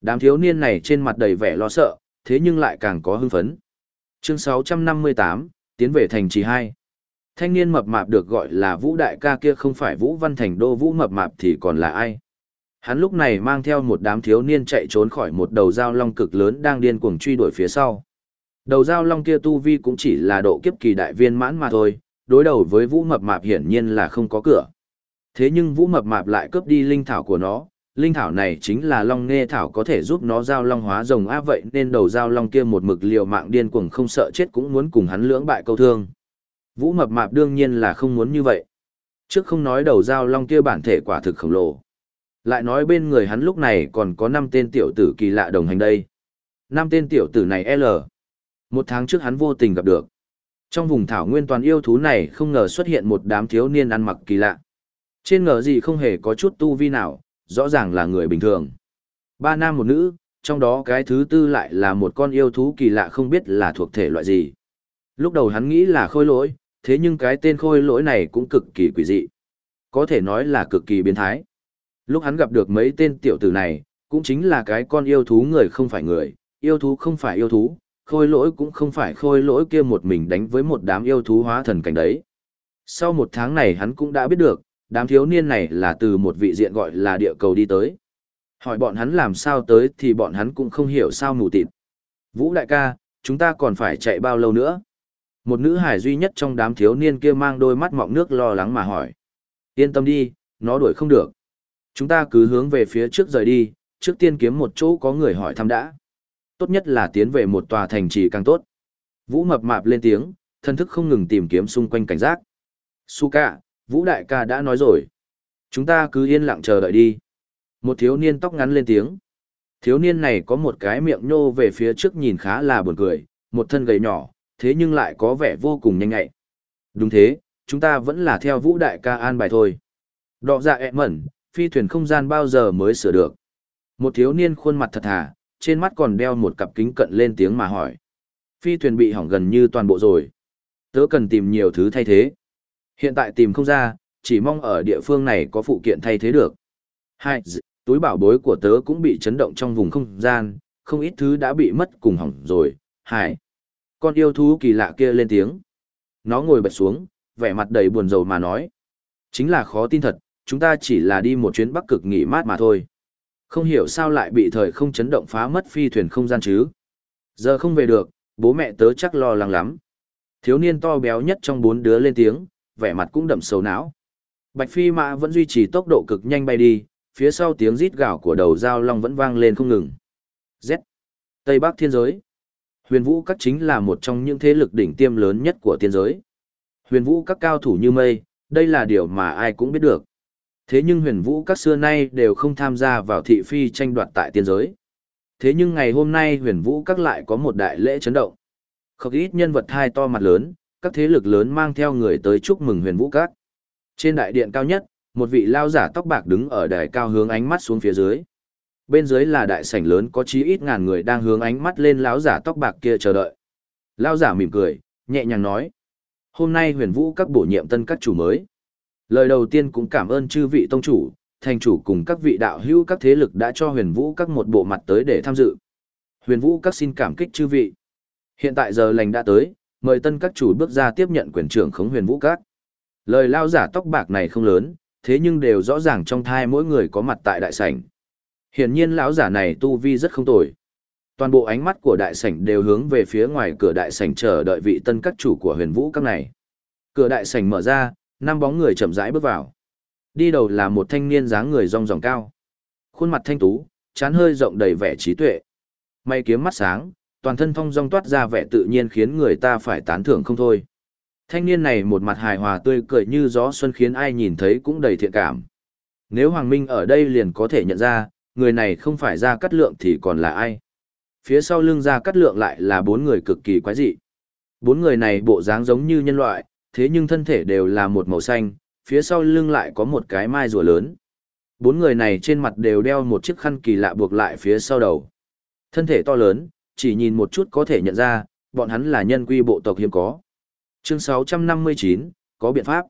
Đám thiếu niên này trên mặt đầy vẻ lo sợ, thế nhưng lại càng có hưng phấn. Chương 658, tiến về thành trì 2. Thanh niên mập mạp được gọi là Vũ đại ca kia không phải Vũ Văn Thành Đô Vũ mập mạp thì còn là ai? Hắn lúc này mang theo một đám thiếu niên chạy trốn khỏi một đầu dao long cực lớn đang điên cuồng truy đuổi phía sau. Đầu dao long kia tu vi cũng chỉ là độ kiếp kỳ đại viên mãn mà thôi, đối đầu với Vũ Mập Mạp hiển nhiên là không có cửa. Thế nhưng Vũ Mập Mạp lại cướp đi linh thảo của nó, linh thảo này chính là long nghe thảo có thể giúp nó giao long hóa rồng á vậy nên đầu giao long kia một mực liều mạng điên cuồng không sợ chết cũng muốn cùng hắn lưỡng bại câu thương. Vũ Mập Mạp đương nhiên là không muốn như vậy. Trước không nói đầu giao long kia bản thể quả thực khổng lồ. Lại nói bên người hắn lúc này còn có năm tên tiểu tử kỳ lạ đồng hành đây. năm tên tiểu tử này L. Một tháng trước hắn vô tình gặp được. Trong vùng thảo nguyên toàn yêu thú này không ngờ xuất hiện một đám thiếu niên ăn mặc kỳ lạ. Trên ngờ gì không hề có chút tu vi nào, rõ ràng là người bình thường. Ba nam một nữ, trong đó cái thứ tư lại là một con yêu thú kỳ lạ không biết là thuộc thể loại gì. Lúc đầu hắn nghĩ là khôi lỗi, thế nhưng cái tên khôi lỗi này cũng cực kỳ quỷ dị. Có thể nói là cực kỳ biến thái. Lúc hắn gặp được mấy tên tiểu tử này, cũng chính là cái con yêu thú người không phải người, yêu thú không phải yêu thú, khôi lỗi cũng không phải khôi lỗi kia một mình đánh với một đám yêu thú hóa thần cảnh đấy. Sau một tháng này hắn cũng đã biết được, đám thiếu niên này là từ một vị diện gọi là địa cầu đi tới. Hỏi bọn hắn làm sao tới thì bọn hắn cũng không hiểu sao mù tịt. Vũ đại ca, chúng ta còn phải chạy bao lâu nữa? Một nữ hải duy nhất trong đám thiếu niên kia mang đôi mắt mọng nước lo lắng mà hỏi. Yên tâm đi, nó đuổi không được. Chúng ta cứ hướng về phía trước rời đi, trước tiên kiếm một chỗ có người hỏi thăm đã. Tốt nhất là tiến về một tòa thành trì càng tốt. Vũ mập mạp lên tiếng, thân thức không ngừng tìm kiếm xung quanh cảnh giác. Suka, Vũ đại ca đã nói rồi. Chúng ta cứ yên lặng chờ đợi đi. Một thiếu niên tóc ngắn lên tiếng. Thiếu niên này có một cái miệng nhô về phía trước nhìn khá là buồn cười, một thân gầy nhỏ, thế nhưng lại có vẻ vô cùng nhanh nhạy. Đúng thế, chúng ta vẫn là theo Vũ đại ca an bài thôi. Đọ dạ ẹ mẩn, phi thuyền không gian bao giờ mới sửa được. Một thiếu niên khuôn mặt thật thà, trên mắt còn đeo một cặp kính cận lên tiếng mà hỏi. Phi thuyền bị hỏng gần như toàn bộ rồi. Tớ cần tìm nhiều thứ thay thế. Hiện tại tìm không ra, chỉ mong ở địa phương này có phụ kiện thay thế được. Hai, túi bảo bối của tớ cũng bị chấn động trong vùng không gian, không ít thứ đã bị mất cùng hỏng rồi. Hai, con yêu thú kỳ lạ kia lên tiếng. Nó ngồi bật xuống, vẻ mặt đầy buồn rầu mà nói. Chính là khó tin thật, chúng ta chỉ là đi một chuyến bắc cực nghỉ mát mà thôi. Không hiểu sao lại bị thời không chấn động phá mất phi thuyền không gian chứ. Giờ không về được, bố mẹ tớ chắc lo lắng lắm. Thiếu niên to béo nhất trong bốn đứa lên tiếng, vẻ mặt cũng đậm sầu não. Bạch phi mã vẫn duy trì tốc độ cực nhanh bay đi, phía sau tiếng rít gào của đầu dao long vẫn vang lên không ngừng. Z. Tây Bắc thiên giới. Huyền vũ các chính là một trong những thế lực đỉnh tiêm lớn nhất của thiên giới. Huyền vũ các cao thủ như mây, đây là điều mà ai cũng biết được. Thế nhưng huyền vũ các xưa nay đều không tham gia vào thị phi tranh đoạt tại tiên giới. Thế nhưng ngày hôm nay huyền vũ các lại có một đại lễ chấn động. Không ít nhân vật hai to mặt lớn, các thế lực lớn mang theo người tới chúc mừng huyền vũ các. Trên đại điện cao nhất, một vị lao giả tóc bạc đứng ở đài cao hướng ánh mắt xuống phía dưới. Bên dưới là đại sảnh lớn có chí ít ngàn người đang hướng ánh mắt lên lão giả tóc bạc kia chờ đợi. Lao giả mỉm cười, nhẹ nhàng nói. Hôm nay huyền vũ các bổ nhiệm tân các chủ mới. Lời đầu tiên cũng cảm ơn chư vị tông chủ, thành chủ cùng các vị đạo hữu các thế lực đã cho huyền vũ các một bộ mặt tới để tham dự. Huyền vũ các xin cảm kích chư vị. Hiện tại giờ lành đã tới, mời tân các chủ bước ra tiếp nhận quyền trưởng khống huyền vũ các. Lời lao giả tóc bạc này không lớn, thế nhưng đều rõ ràng trong thai mỗi người có mặt tại đại sảnh. Hiển nhiên lão giả này tu vi rất không tồi. Toàn bộ ánh mắt của đại sảnh đều hướng về phía ngoài cửa đại sảnh chờ đợi vị tân các chủ của huyền vũ các này. Cửa đại sảnh mở ra, năm bóng người chậm rãi bước vào. Đi đầu là một thanh niên dáng người rong ròng cao. Khuôn mặt thanh tú, chán hơi rộng đầy vẻ trí tuệ. Mày kiếm mắt sáng, toàn thân thong dong toát ra vẻ tự nhiên khiến người ta phải tán thưởng không thôi. Thanh niên này một mặt hài hòa tươi cười như gió xuân khiến ai nhìn thấy cũng đầy thiện cảm. Nếu Hoàng Minh ở đây liền có thể nhận ra, người này không phải ra cắt lượng thì còn là ai. Phía sau lưng ra cắt lượng lại là bốn người cực kỳ quái dị. Bốn người này bộ dáng giống như nhân loại, thế nhưng thân thể đều là một màu xanh, phía sau lưng lại có một cái mai rùa lớn. Bốn người này trên mặt đều đeo một chiếc khăn kỳ lạ buộc lại phía sau đầu. Thân thể to lớn, chỉ nhìn một chút có thể nhận ra, bọn hắn là nhân quy bộ tộc hiếm có. Chương 659, có biện pháp.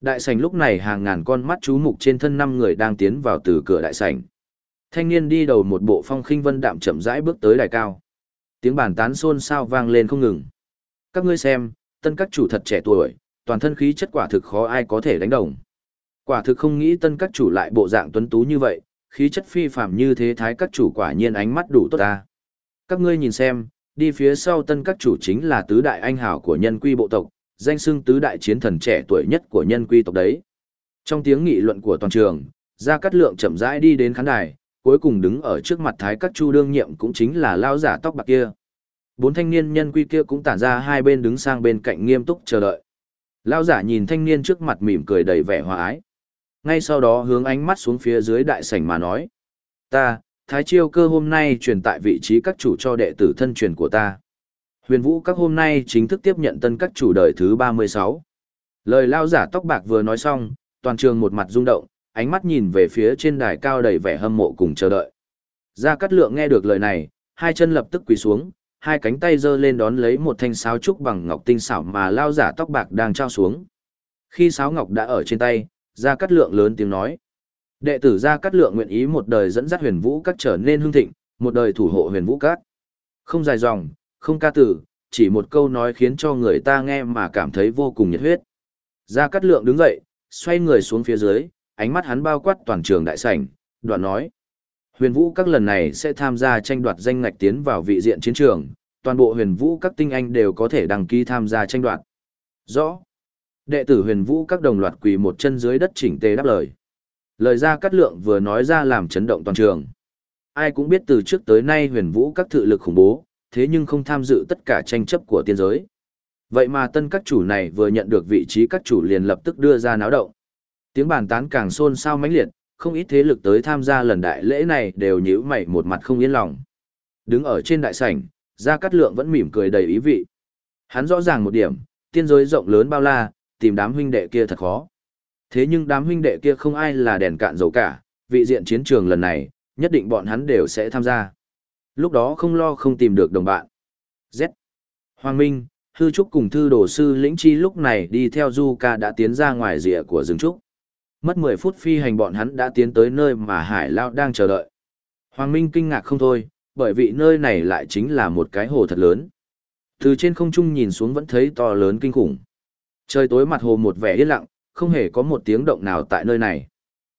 Đại sảnh lúc này hàng ngàn con mắt chú mục trên thân năm người đang tiến vào từ cửa đại sảnh. Thanh niên đi đầu một bộ phong khinh vân đạm chậm rãi bước tới đài cao. Tiếng bàn tán xôn xao vang lên không ngừng. Các ngươi xem, tân các chủ thật trẻ tuổi, toàn thân khí chất quả thực khó ai có thể đánh đồng. Quả thực không nghĩ tân các chủ lại bộ dạng tuấn tú như vậy, khí chất phi phàm như thế thái các chủ quả nhiên ánh mắt đủ tốt ta. Các ngươi nhìn xem, đi phía sau tân các chủ chính là tứ đại anh hào của nhân quy bộ tộc, danh xưng tứ đại chiến thần trẻ tuổi nhất của nhân quy tộc đấy. Trong tiếng nghị luận của toàn trường, Gia Cát Lượng chậm rãi đi đến khán đài, cuối cùng đứng ở trước mặt thái các chu đương nhiệm cũng chính là lao giả tóc bạc kia. Bốn thanh niên nhân quy kia cũng tản ra hai bên đứng sang bên cạnh nghiêm túc chờ đợi. Lao giả nhìn thanh niên trước mặt mỉm cười đầy vẻ hòa ái. Ngay sau đó hướng ánh mắt xuống phía dưới đại sảnh mà nói. Ta, Thái Chiêu cơ hôm nay truyền tại vị trí các chủ cho đệ tử thân truyền của ta. Huyền Vũ các hôm nay chính thức tiếp nhận tân các chủ đời thứ 36. Lời lao giả tóc bạc vừa nói xong, toàn trường một mặt rung động, ánh mắt nhìn về phía trên đài cao đầy vẻ hâm mộ cùng chờ đợi. Gia Cát Lượng nghe được lời này, hai chân lập tức quỳ xuống, hai cánh tay giơ lên đón lấy một thanh sáo trúc bằng ngọc tinh xảo mà lao giả tóc bạc đang trao xuống. Khi sáo ngọc đã ở trên tay, Gia Cát Lượng lớn tiếng nói. Đệ tử Gia Cát Lượng nguyện ý một đời dẫn dắt huyền vũ các trở nên hưng thịnh, một đời thủ hộ huyền vũ các. Không dài dòng, không ca tử, chỉ một câu nói khiến cho người ta nghe mà cảm thấy vô cùng nhiệt huyết. Gia Cát Lượng đứng dậy, xoay người xuống phía dưới, ánh mắt hắn bao quát toàn trường đại sảnh, đoạn nói. Huyền vũ các lần này sẽ tham gia tranh đoạt danh ngạch tiến vào vị diện chiến trường, toàn bộ huyền vũ các tinh anh đều có thể đăng ký tham gia tranh đoạt. Rõ. Đệ tử huyền vũ các đồng loạt quỳ một chân dưới đất chỉnh tề đáp lời. Lời ra cắt lượng vừa nói ra làm chấn động toàn trường. Ai cũng biết từ trước tới nay huyền vũ các thự lực khủng bố, thế nhưng không tham dự tất cả tranh chấp của tiên giới. Vậy mà tân các chủ này vừa nhận được vị trí các chủ liền lập tức đưa ra náo động. Tiếng bàn tán càng xôn xao mãnh liệt, không ít thế lực tới tham gia lần đại lễ này đều nhíu mày một mặt không yên lòng. Đứng ở trên đại sảnh, Gia Cát Lượng vẫn mỉm cười đầy ý vị. Hắn rõ ràng một điểm, tiên giới rộng lớn bao la, tìm đám huynh đệ kia thật khó. Thế nhưng đám huynh đệ kia không ai là đèn cạn dầu cả, vị diện chiến trường lần này, nhất định bọn hắn đều sẽ tham gia. Lúc đó không lo không tìm được đồng bạn. Z. Hoàng Minh, Hư Trúc cùng thư đồ sư lĩnh chi lúc này đi theo Du Ca đã tiến ra ngoài rìa của rừng Trúc. Mất 10 phút phi hành bọn hắn đã tiến tới nơi mà Hải Lao đang chờ đợi. Hoàng Minh kinh ngạc không thôi, bởi vì nơi này lại chính là một cái hồ thật lớn. Từ trên không trung nhìn xuống vẫn thấy to lớn kinh khủng. Trời tối mặt hồ một vẻ yên lặng, không hề có một tiếng động nào tại nơi này.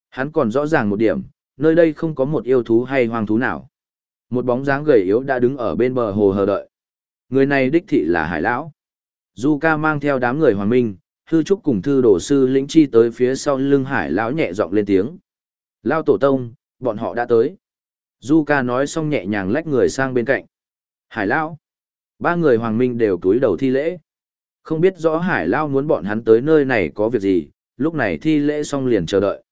Hắn còn rõ ràng một điểm, nơi đây không có một yêu thú hay hoang thú nào. Một bóng dáng gầy yếu đã đứng ở bên bờ hồ hờ đợi. Người này đích thị là Hải Lão. Du ca mang theo đám người hoàng minh, hư trúc cùng thư đổ sư lĩnh chi tới phía sau lưng Hải Lão nhẹ giọng lên tiếng. Lao tổ tông, bọn họ đã tới. Du ca nói xong nhẹ nhàng lách người sang bên cạnh. Hải Lão. Ba người hoàng minh đều túi đầu thi lễ. Không biết rõ Hải Lao muốn bọn hắn tới nơi này có việc gì, lúc này thi lễ xong liền chờ đợi.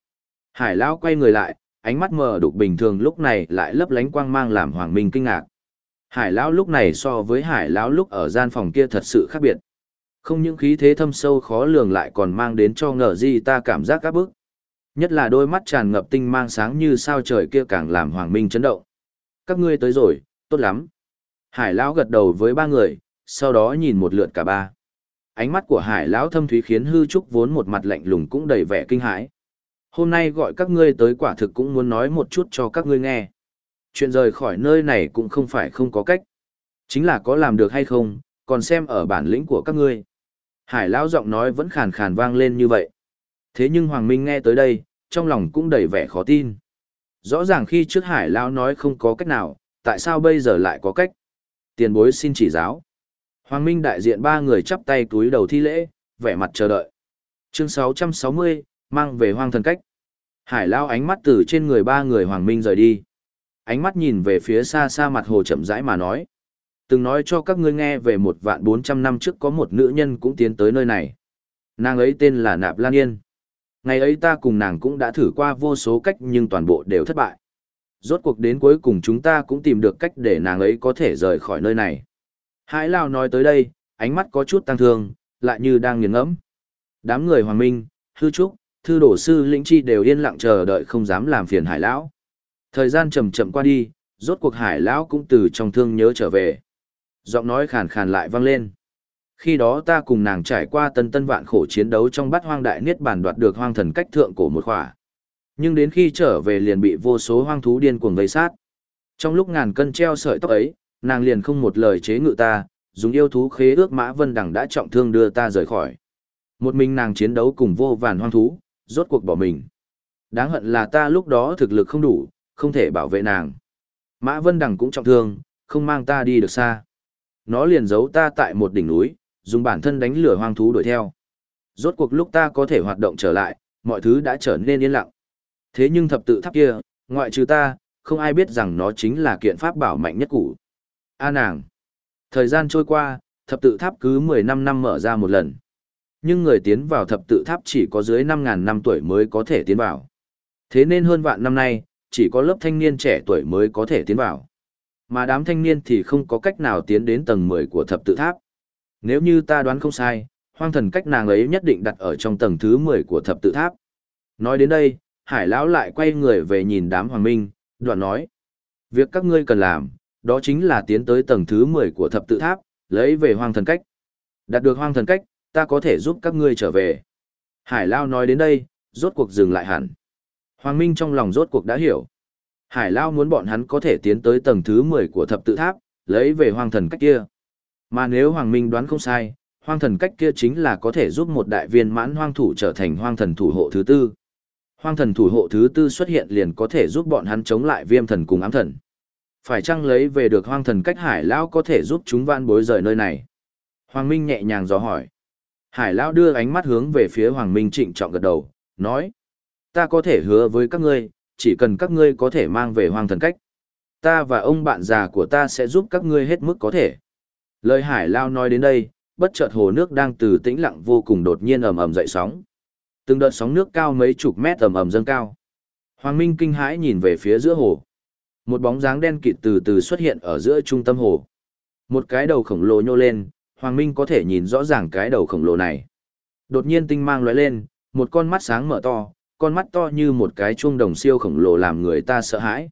Hải Lao quay người lại, ánh mắt mờ đục bình thường lúc này lại lấp lánh quang mang làm Hoàng Minh kinh ngạc. Hải Lão lúc này so với Hải Lão lúc ở gian phòng kia thật sự khác biệt. Không những khí thế thâm sâu khó lường lại còn mang đến cho ngờ gì ta cảm giác các bức. Nhất là đôi mắt tràn ngập tinh mang sáng như sao trời kia càng làm Hoàng Minh chấn động. Các ngươi tới rồi, tốt lắm. Hải Lão gật đầu với ba người, sau đó nhìn một lượt cả ba ánh mắt của hải lão thâm thúy khiến hư trúc vốn một mặt lạnh lùng cũng đầy vẻ kinh hãi. Hôm nay gọi các ngươi tới quả thực cũng muốn nói một chút cho các ngươi nghe. Chuyện rời khỏi nơi này cũng không phải không có cách. Chính là có làm được hay không, còn xem ở bản lĩnh của các ngươi. Hải lão giọng nói vẫn khàn khàn vang lên như vậy. Thế nhưng hoàng minh nghe tới đây, trong lòng cũng đầy vẻ khó tin. Rõ ràng khi trước hải lão nói không có cách nào, tại sao bây giờ lại có cách? Tiền bối xin chỉ giáo. Hoàng Minh đại diện ba người chắp tay túi đầu thi lễ, vẻ mặt chờ đợi. Chương 660, mang về hoang thần cách. Hải Lao ánh mắt từ trên người ba người Hoàng Minh rời đi. Ánh mắt nhìn về phía xa xa mặt hồ chậm rãi mà nói. Từng nói cho các ngươi nghe về một vạn bốn trăm năm trước có một nữ nhân cũng tiến tới nơi này. Nàng ấy tên là Nạp Lan Yên. Ngày ấy ta cùng nàng cũng đã thử qua vô số cách nhưng toàn bộ đều thất bại. Rốt cuộc đến cuối cùng chúng ta cũng tìm được cách để nàng ấy có thể rời khỏi nơi này. Hải Lao nói tới đây, ánh mắt có chút tăng thương, lại như đang nghiền ngẫm. Đám người Hoàng Minh, Hư Trúc, Thư Đổ Sư Lĩnh Chi đều yên lặng chờ đợi không dám làm phiền Hải Lão. Thời gian chậm chậm qua đi, rốt cuộc Hải Lão cũng từ trong thương nhớ trở về. Giọng nói khàn khàn lại vang lên. Khi đó ta cùng nàng trải qua tân tân vạn khổ chiến đấu trong bát hoang đại niết bàn đoạt được hoang thần cách thượng cổ một khỏa. Nhưng đến khi trở về liền bị vô số hoang thú điên cuồng vây sát. Trong lúc ngàn cân treo sợi tóc ấy, nàng liền không một lời chế ngự ta, dùng yêu thú khế ước mã vân đằng đã trọng thương đưa ta rời khỏi. Một mình nàng chiến đấu cùng vô vàn hoang thú, rốt cuộc bỏ mình. Đáng hận là ta lúc đó thực lực không đủ, không thể bảo vệ nàng. Mã vân đằng cũng trọng thương, không mang ta đi được xa. Nó liền giấu ta tại một đỉnh núi, dùng bản thân đánh lửa hoang thú đuổi theo. Rốt cuộc lúc ta có thể hoạt động trở lại, mọi thứ đã trở nên yên lặng. Thế nhưng thập tự tháp kia, ngoại trừ ta, không ai biết rằng nó chính là kiện pháp bảo mạnh nhất cũ. A nàng. Thời gian trôi qua, thập tự tháp cứ 15 năm mở ra một lần. Nhưng người tiến vào thập tự tháp chỉ có dưới 5.000 năm tuổi mới có thể tiến vào. Thế nên hơn vạn năm nay, chỉ có lớp thanh niên trẻ tuổi mới có thể tiến vào. Mà đám thanh niên thì không có cách nào tiến đến tầng 10 của thập tự tháp. Nếu như ta đoán không sai, hoang thần cách nàng ấy nhất định đặt ở trong tầng thứ 10 của thập tự tháp. Nói đến đây, hải lão lại quay người về nhìn đám hoàng minh, đoạn nói. Việc các ngươi cần làm, đó chính là tiến tới tầng thứ 10 của thập tự tháp, lấy về hoang thần cách. Đạt được hoang thần cách, ta có thể giúp các ngươi trở về. Hải Lao nói đến đây, rốt cuộc dừng lại hẳn. Hoàng Minh trong lòng rốt cuộc đã hiểu. Hải Lao muốn bọn hắn có thể tiến tới tầng thứ 10 của thập tự tháp, lấy về hoang thần cách kia. Mà nếu Hoàng Minh đoán không sai, hoang thần cách kia chính là có thể giúp một đại viên mãn hoang thủ trở thành hoang thần thủ hộ thứ tư. Hoang thần thủ hộ thứ tư xuất hiện liền có thể giúp bọn hắn chống lại viêm thần cùng ám thần. Phải chăng lấy về được hoang thần cách hải lão có thể giúp chúng van bối rời nơi này? Hoàng Minh nhẹ nhàng dò hỏi. Hải lão đưa ánh mắt hướng về phía Hoàng Minh trịnh trọng gật đầu, nói. Ta có thể hứa với các ngươi, chỉ cần các ngươi có thể mang về hoang thần cách. Ta và ông bạn già của ta sẽ giúp các ngươi hết mức có thể. Lời hải lao nói đến đây, bất chợt hồ nước đang từ tĩnh lặng vô cùng đột nhiên ầm ầm dậy sóng. Từng đợt sóng nước cao mấy chục mét ầm ầm dâng cao. Hoàng Minh kinh hãi nhìn về phía giữa hồ. Một bóng dáng đen kịt từ từ xuất hiện ở giữa trung tâm hồ. Một cái đầu khổng lồ nhô lên, Hoàng Minh có thể nhìn rõ ràng cái đầu khổng lồ này. Đột nhiên tinh mang lóe lên, một con mắt sáng mở to, con mắt to như một cái chuông đồng siêu khổng lồ làm người ta sợ hãi.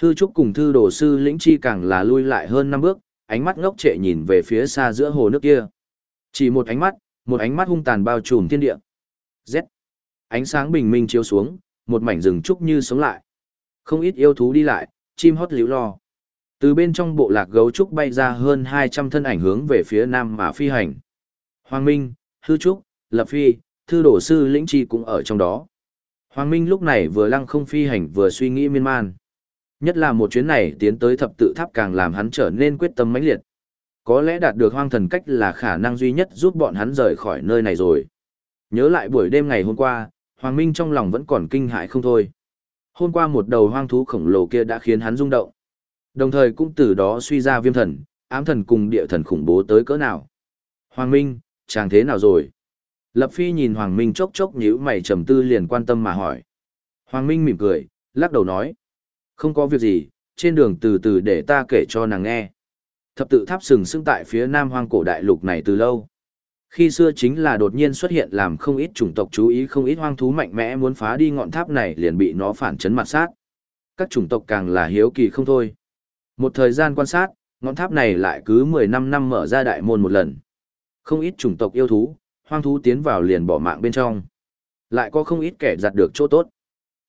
Hư trúc cùng thư đồ sư lĩnh chi càng là lui lại hơn năm bước, ánh mắt ngốc trệ nhìn về phía xa giữa hồ nước kia. Chỉ một ánh mắt, một ánh mắt hung tàn bao trùm thiên địa. Z. Ánh sáng bình minh chiếu xuống, một mảnh rừng trúc như sống lại. Không ít yêu thú đi lại, chim hót líu lo. Từ bên trong bộ lạc gấu trúc bay ra hơn 200 thân ảnh hướng về phía nam mà phi hành. Hoàng Minh, Hư Trúc, Lập Phi, Thư Đổ Sư Lĩnh Chi cũng ở trong đó. Hoàng Minh lúc này vừa lăng không phi hành vừa suy nghĩ miên man. Nhất là một chuyến này tiến tới thập tự tháp càng làm hắn trở nên quyết tâm mãnh liệt. Có lẽ đạt được hoang thần cách là khả năng duy nhất giúp bọn hắn rời khỏi nơi này rồi. Nhớ lại buổi đêm ngày hôm qua, Hoàng Minh trong lòng vẫn còn kinh hãi không thôi. Hôm qua một đầu hoang thú khổng lồ kia đã khiến hắn rung động. Đồng thời cũng từ đó suy ra viêm thần, ám thần cùng địa thần khủng bố tới cỡ nào. Hoàng Minh, chàng thế nào rồi? Lập Phi nhìn Hoàng Minh chốc chốc nhíu mày trầm tư liền quan tâm mà hỏi. Hoàng Minh mỉm cười, lắc đầu nói. Không có việc gì, trên đường từ từ để ta kể cho nàng nghe. Thập tự tháp sừng sững tại phía nam hoang cổ đại lục này từ lâu. Khi xưa chính là đột nhiên xuất hiện làm không ít chủng tộc chú ý không ít hoang thú mạnh mẽ muốn phá đi ngọn tháp này liền bị nó phản chấn mặt sát. Các chủng tộc càng là hiếu kỳ không thôi. Một thời gian quan sát, ngọn tháp này lại cứ 15 năm mở ra đại môn một lần. Không ít chủng tộc yêu thú, hoang thú tiến vào liền bỏ mạng bên trong. Lại có không ít kẻ giặt được chỗ tốt.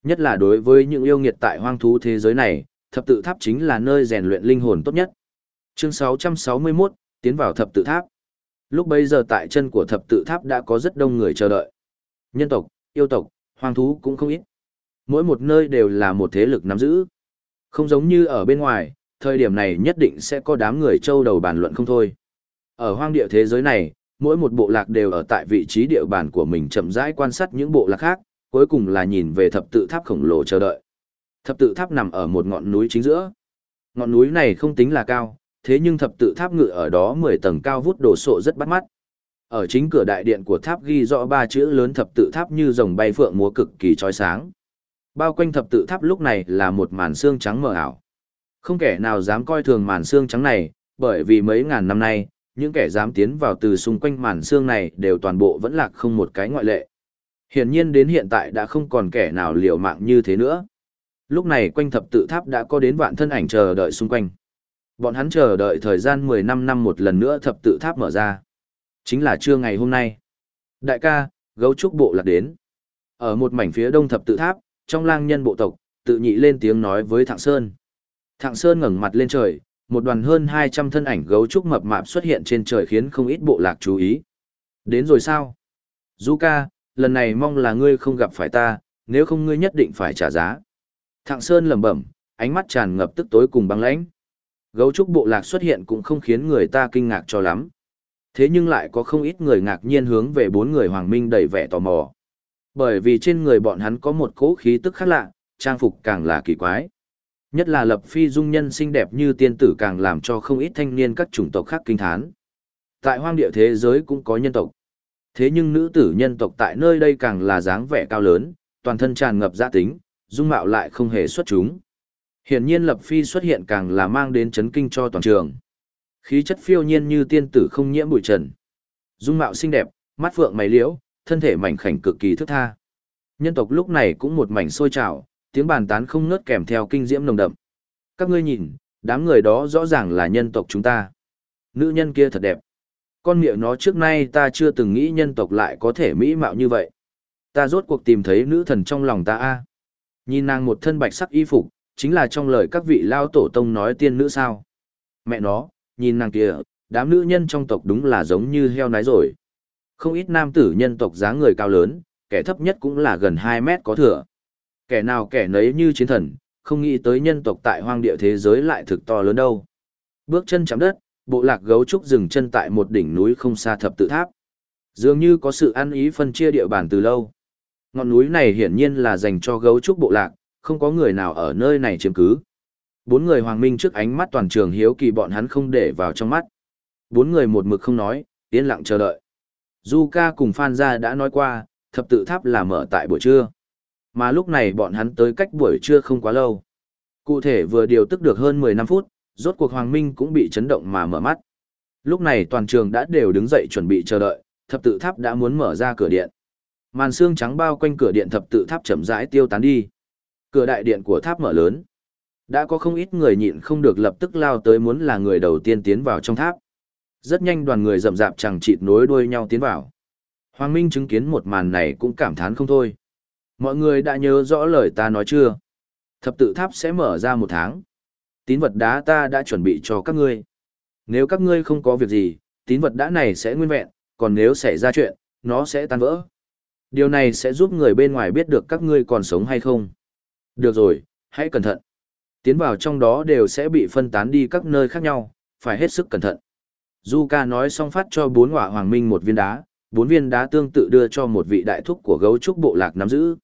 Nhất là đối với những yêu nghiệt tại hoang thú thế giới này, thập tự tháp chính là nơi rèn luyện linh hồn tốt nhất. Chương 661, tiến vào thập tự tháp. Lúc bấy giờ tại chân của thập tự tháp đã có rất đông người chờ đợi. Nhân tộc, yêu tộc, hoang thú cũng không ít. Mỗi một nơi đều là một thế lực nắm giữ. Không giống như ở bên ngoài, thời điểm này nhất định sẽ có đám người châu đầu bàn luận không thôi. Ở hoang địa thế giới này, mỗi một bộ lạc đều ở tại vị trí địa bàn của mình chậm rãi quan sát những bộ lạc khác, cuối cùng là nhìn về thập tự tháp khổng lồ chờ đợi. Thập tự tháp nằm ở một ngọn núi chính giữa. Ngọn núi này không tính là cao, thế nhưng thập tự tháp ngự ở đó 10 tầng cao vút đồ sộ rất bắt mắt. Ở chính cửa đại điện của tháp ghi rõ ba chữ lớn thập tự tháp như rồng bay phượng múa cực kỳ chói sáng. Bao quanh thập tự tháp lúc này là một màn xương trắng mờ ảo. Không kẻ nào dám coi thường màn xương trắng này, bởi vì mấy ngàn năm nay, những kẻ dám tiến vào từ xung quanh màn xương này đều toàn bộ vẫn lạc không một cái ngoại lệ. Hiển nhiên đến hiện tại đã không còn kẻ nào liều mạng như thế nữa. Lúc này quanh thập tự tháp đã có đến vạn thân ảnh chờ đợi xung quanh. Bọn hắn chờ đợi thời gian 15 năm một lần nữa thập tự tháp mở ra. Chính là trưa ngày hôm nay. Đại ca, gấu trúc bộ lạc đến. Ở một mảnh phía đông thập tự tháp, trong lang nhân bộ tộc, tự nhị lên tiếng nói với Thạng Sơn. Thạng Sơn ngẩng mặt lên trời, một đoàn hơn 200 thân ảnh gấu trúc mập mạp xuất hiện trên trời khiến không ít bộ lạc chú ý. Đến rồi sao? Du ca, lần này mong là ngươi không gặp phải ta, nếu không ngươi nhất định phải trả giá. Thạng Sơn lẩm bẩm, ánh mắt tràn ngập tức tối cùng băng lãnh. Gấu trúc bộ lạc xuất hiện cũng không khiến người ta kinh ngạc cho lắm. Thế nhưng lại có không ít người ngạc nhiên hướng về bốn người hoàng minh đầy vẻ tò mò. Bởi vì trên người bọn hắn có một cỗ khí tức khác lạ, trang phục càng là kỳ quái. Nhất là lập phi dung nhân xinh đẹp như tiên tử càng làm cho không ít thanh niên các chủng tộc khác kinh thán. Tại hoang địa thế giới cũng có nhân tộc. Thế nhưng nữ tử nhân tộc tại nơi đây càng là dáng vẻ cao lớn, toàn thân tràn ngập gia tính, dung mạo lại không hề xuất chúng. Hiển nhiên Lập Phi xuất hiện càng là mang đến chấn kinh cho toàn trường. Khí chất phiêu nhiên như tiên tử không nhiễm bụi trần. Dung mạo xinh đẹp, mắt phượng mày liễu, thân thể mảnh khảnh cực kỳ thức tha. Nhân tộc lúc này cũng một mảnh sôi trào, tiếng bàn tán không ngớt kèm theo kinh diễm nồng đậm. Các ngươi nhìn, đám người đó rõ ràng là nhân tộc chúng ta. Nữ nhân kia thật đẹp. Con miệng nó trước nay ta chưa từng nghĩ nhân tộc lại có thể mỹ mạo như vậy. Ta rốt cuộc tìm thấy nữ thần trong lòng ta a. Nhìn nàng một thân bạch sắc y phục, chính là trong lời các vị lao tổ tông nói tiên nữ sao. Mẹ nó, nhìn nàng kia, đám nữ nhân trong tộc đúng là giống như heo nái rồi. Không ít nam tử nhân tộc dáng người cao lớn, kẻ thấp nhất cũng là gần 2 mét có thừa. Kẻ nào kẻ nấy như chiến thần, không nghĩ tới nhân tộc tại hoang địa thế giới lại thực to lớn đâu. Bước chân chạm đất, bộ lạc gấu trúc dừng chân tại một đỉnh núi không xa thập tự tháp. Dường như có sự ăn ý phân chia địa bàn từ lâu. Ngọn núi này hiển nhiên là dành cho gấu trúc bộ lạc, không có người nào ở nơi này chiếm cứ. Bốn người hoàng minh trước ánh mắt toàn trường hiếu kỳ bọn hắn không để vào trong mắt. Bốn người một mực không nói, yên lặng chờ đợi. Du ca cùng Phan Gia đã nói qua, thập tự tháp là mở tại buổi trưa. Mà lúc này bọn hắn tới cách buổi trưa không quá lâu. Cụ thể vừa điều tức được hơn 15 phút, rốt cuộc Hoàng Minh cũng bị chấn động mà mở mắt. Lúc này toàn trường đã đều đứng dậy chuẩn bị chờ đợi, thập tự tháp đã muốn mở ra cửa điện. Màn xương trắng bao quanh cửa điện thập tự tháp chậm rãi tiêu tán đi. Cửa đại điện của tháp mở lớn. Đã có không ít người nhịn không được lập tức lao tới muốn là người đầu tiên tiến vào trong tháp. Rất nhanh đoàn người rậm rạp chẳng chịt nối đuôi nhau tiến vào. Hoàng Minh chứng kiến một màn này cũng cảm thán không thôi. Mọi người đã nhớ rõ lời ta nói chưa? Thập tự tháp sẽ mở ra một tháng. Tín vật đá ta đã chuẩn bị cho các ngươi. Nếu các ngươi không có việc gì, tín vật đá này sẽ nguyên vẹn, còn nếu xảy ra chuyện, nó sẽ tan vỡ. Điều này sẽ giúp người bên ngoài biết được các ngươi còn sống hay không. Được rồi, hãy cẩn thận. Tiến vào trong đó đều sẽ bị phân tán đi các nơi khác nhau, phải hết sức cẩn thận. Zuka nói xong phát cho bốn hỏa hoàng minh một viên đá, bốn viên đá tương tự đưa cho một vị đại thúc của gấu trúc bộ lạc nắm giữ.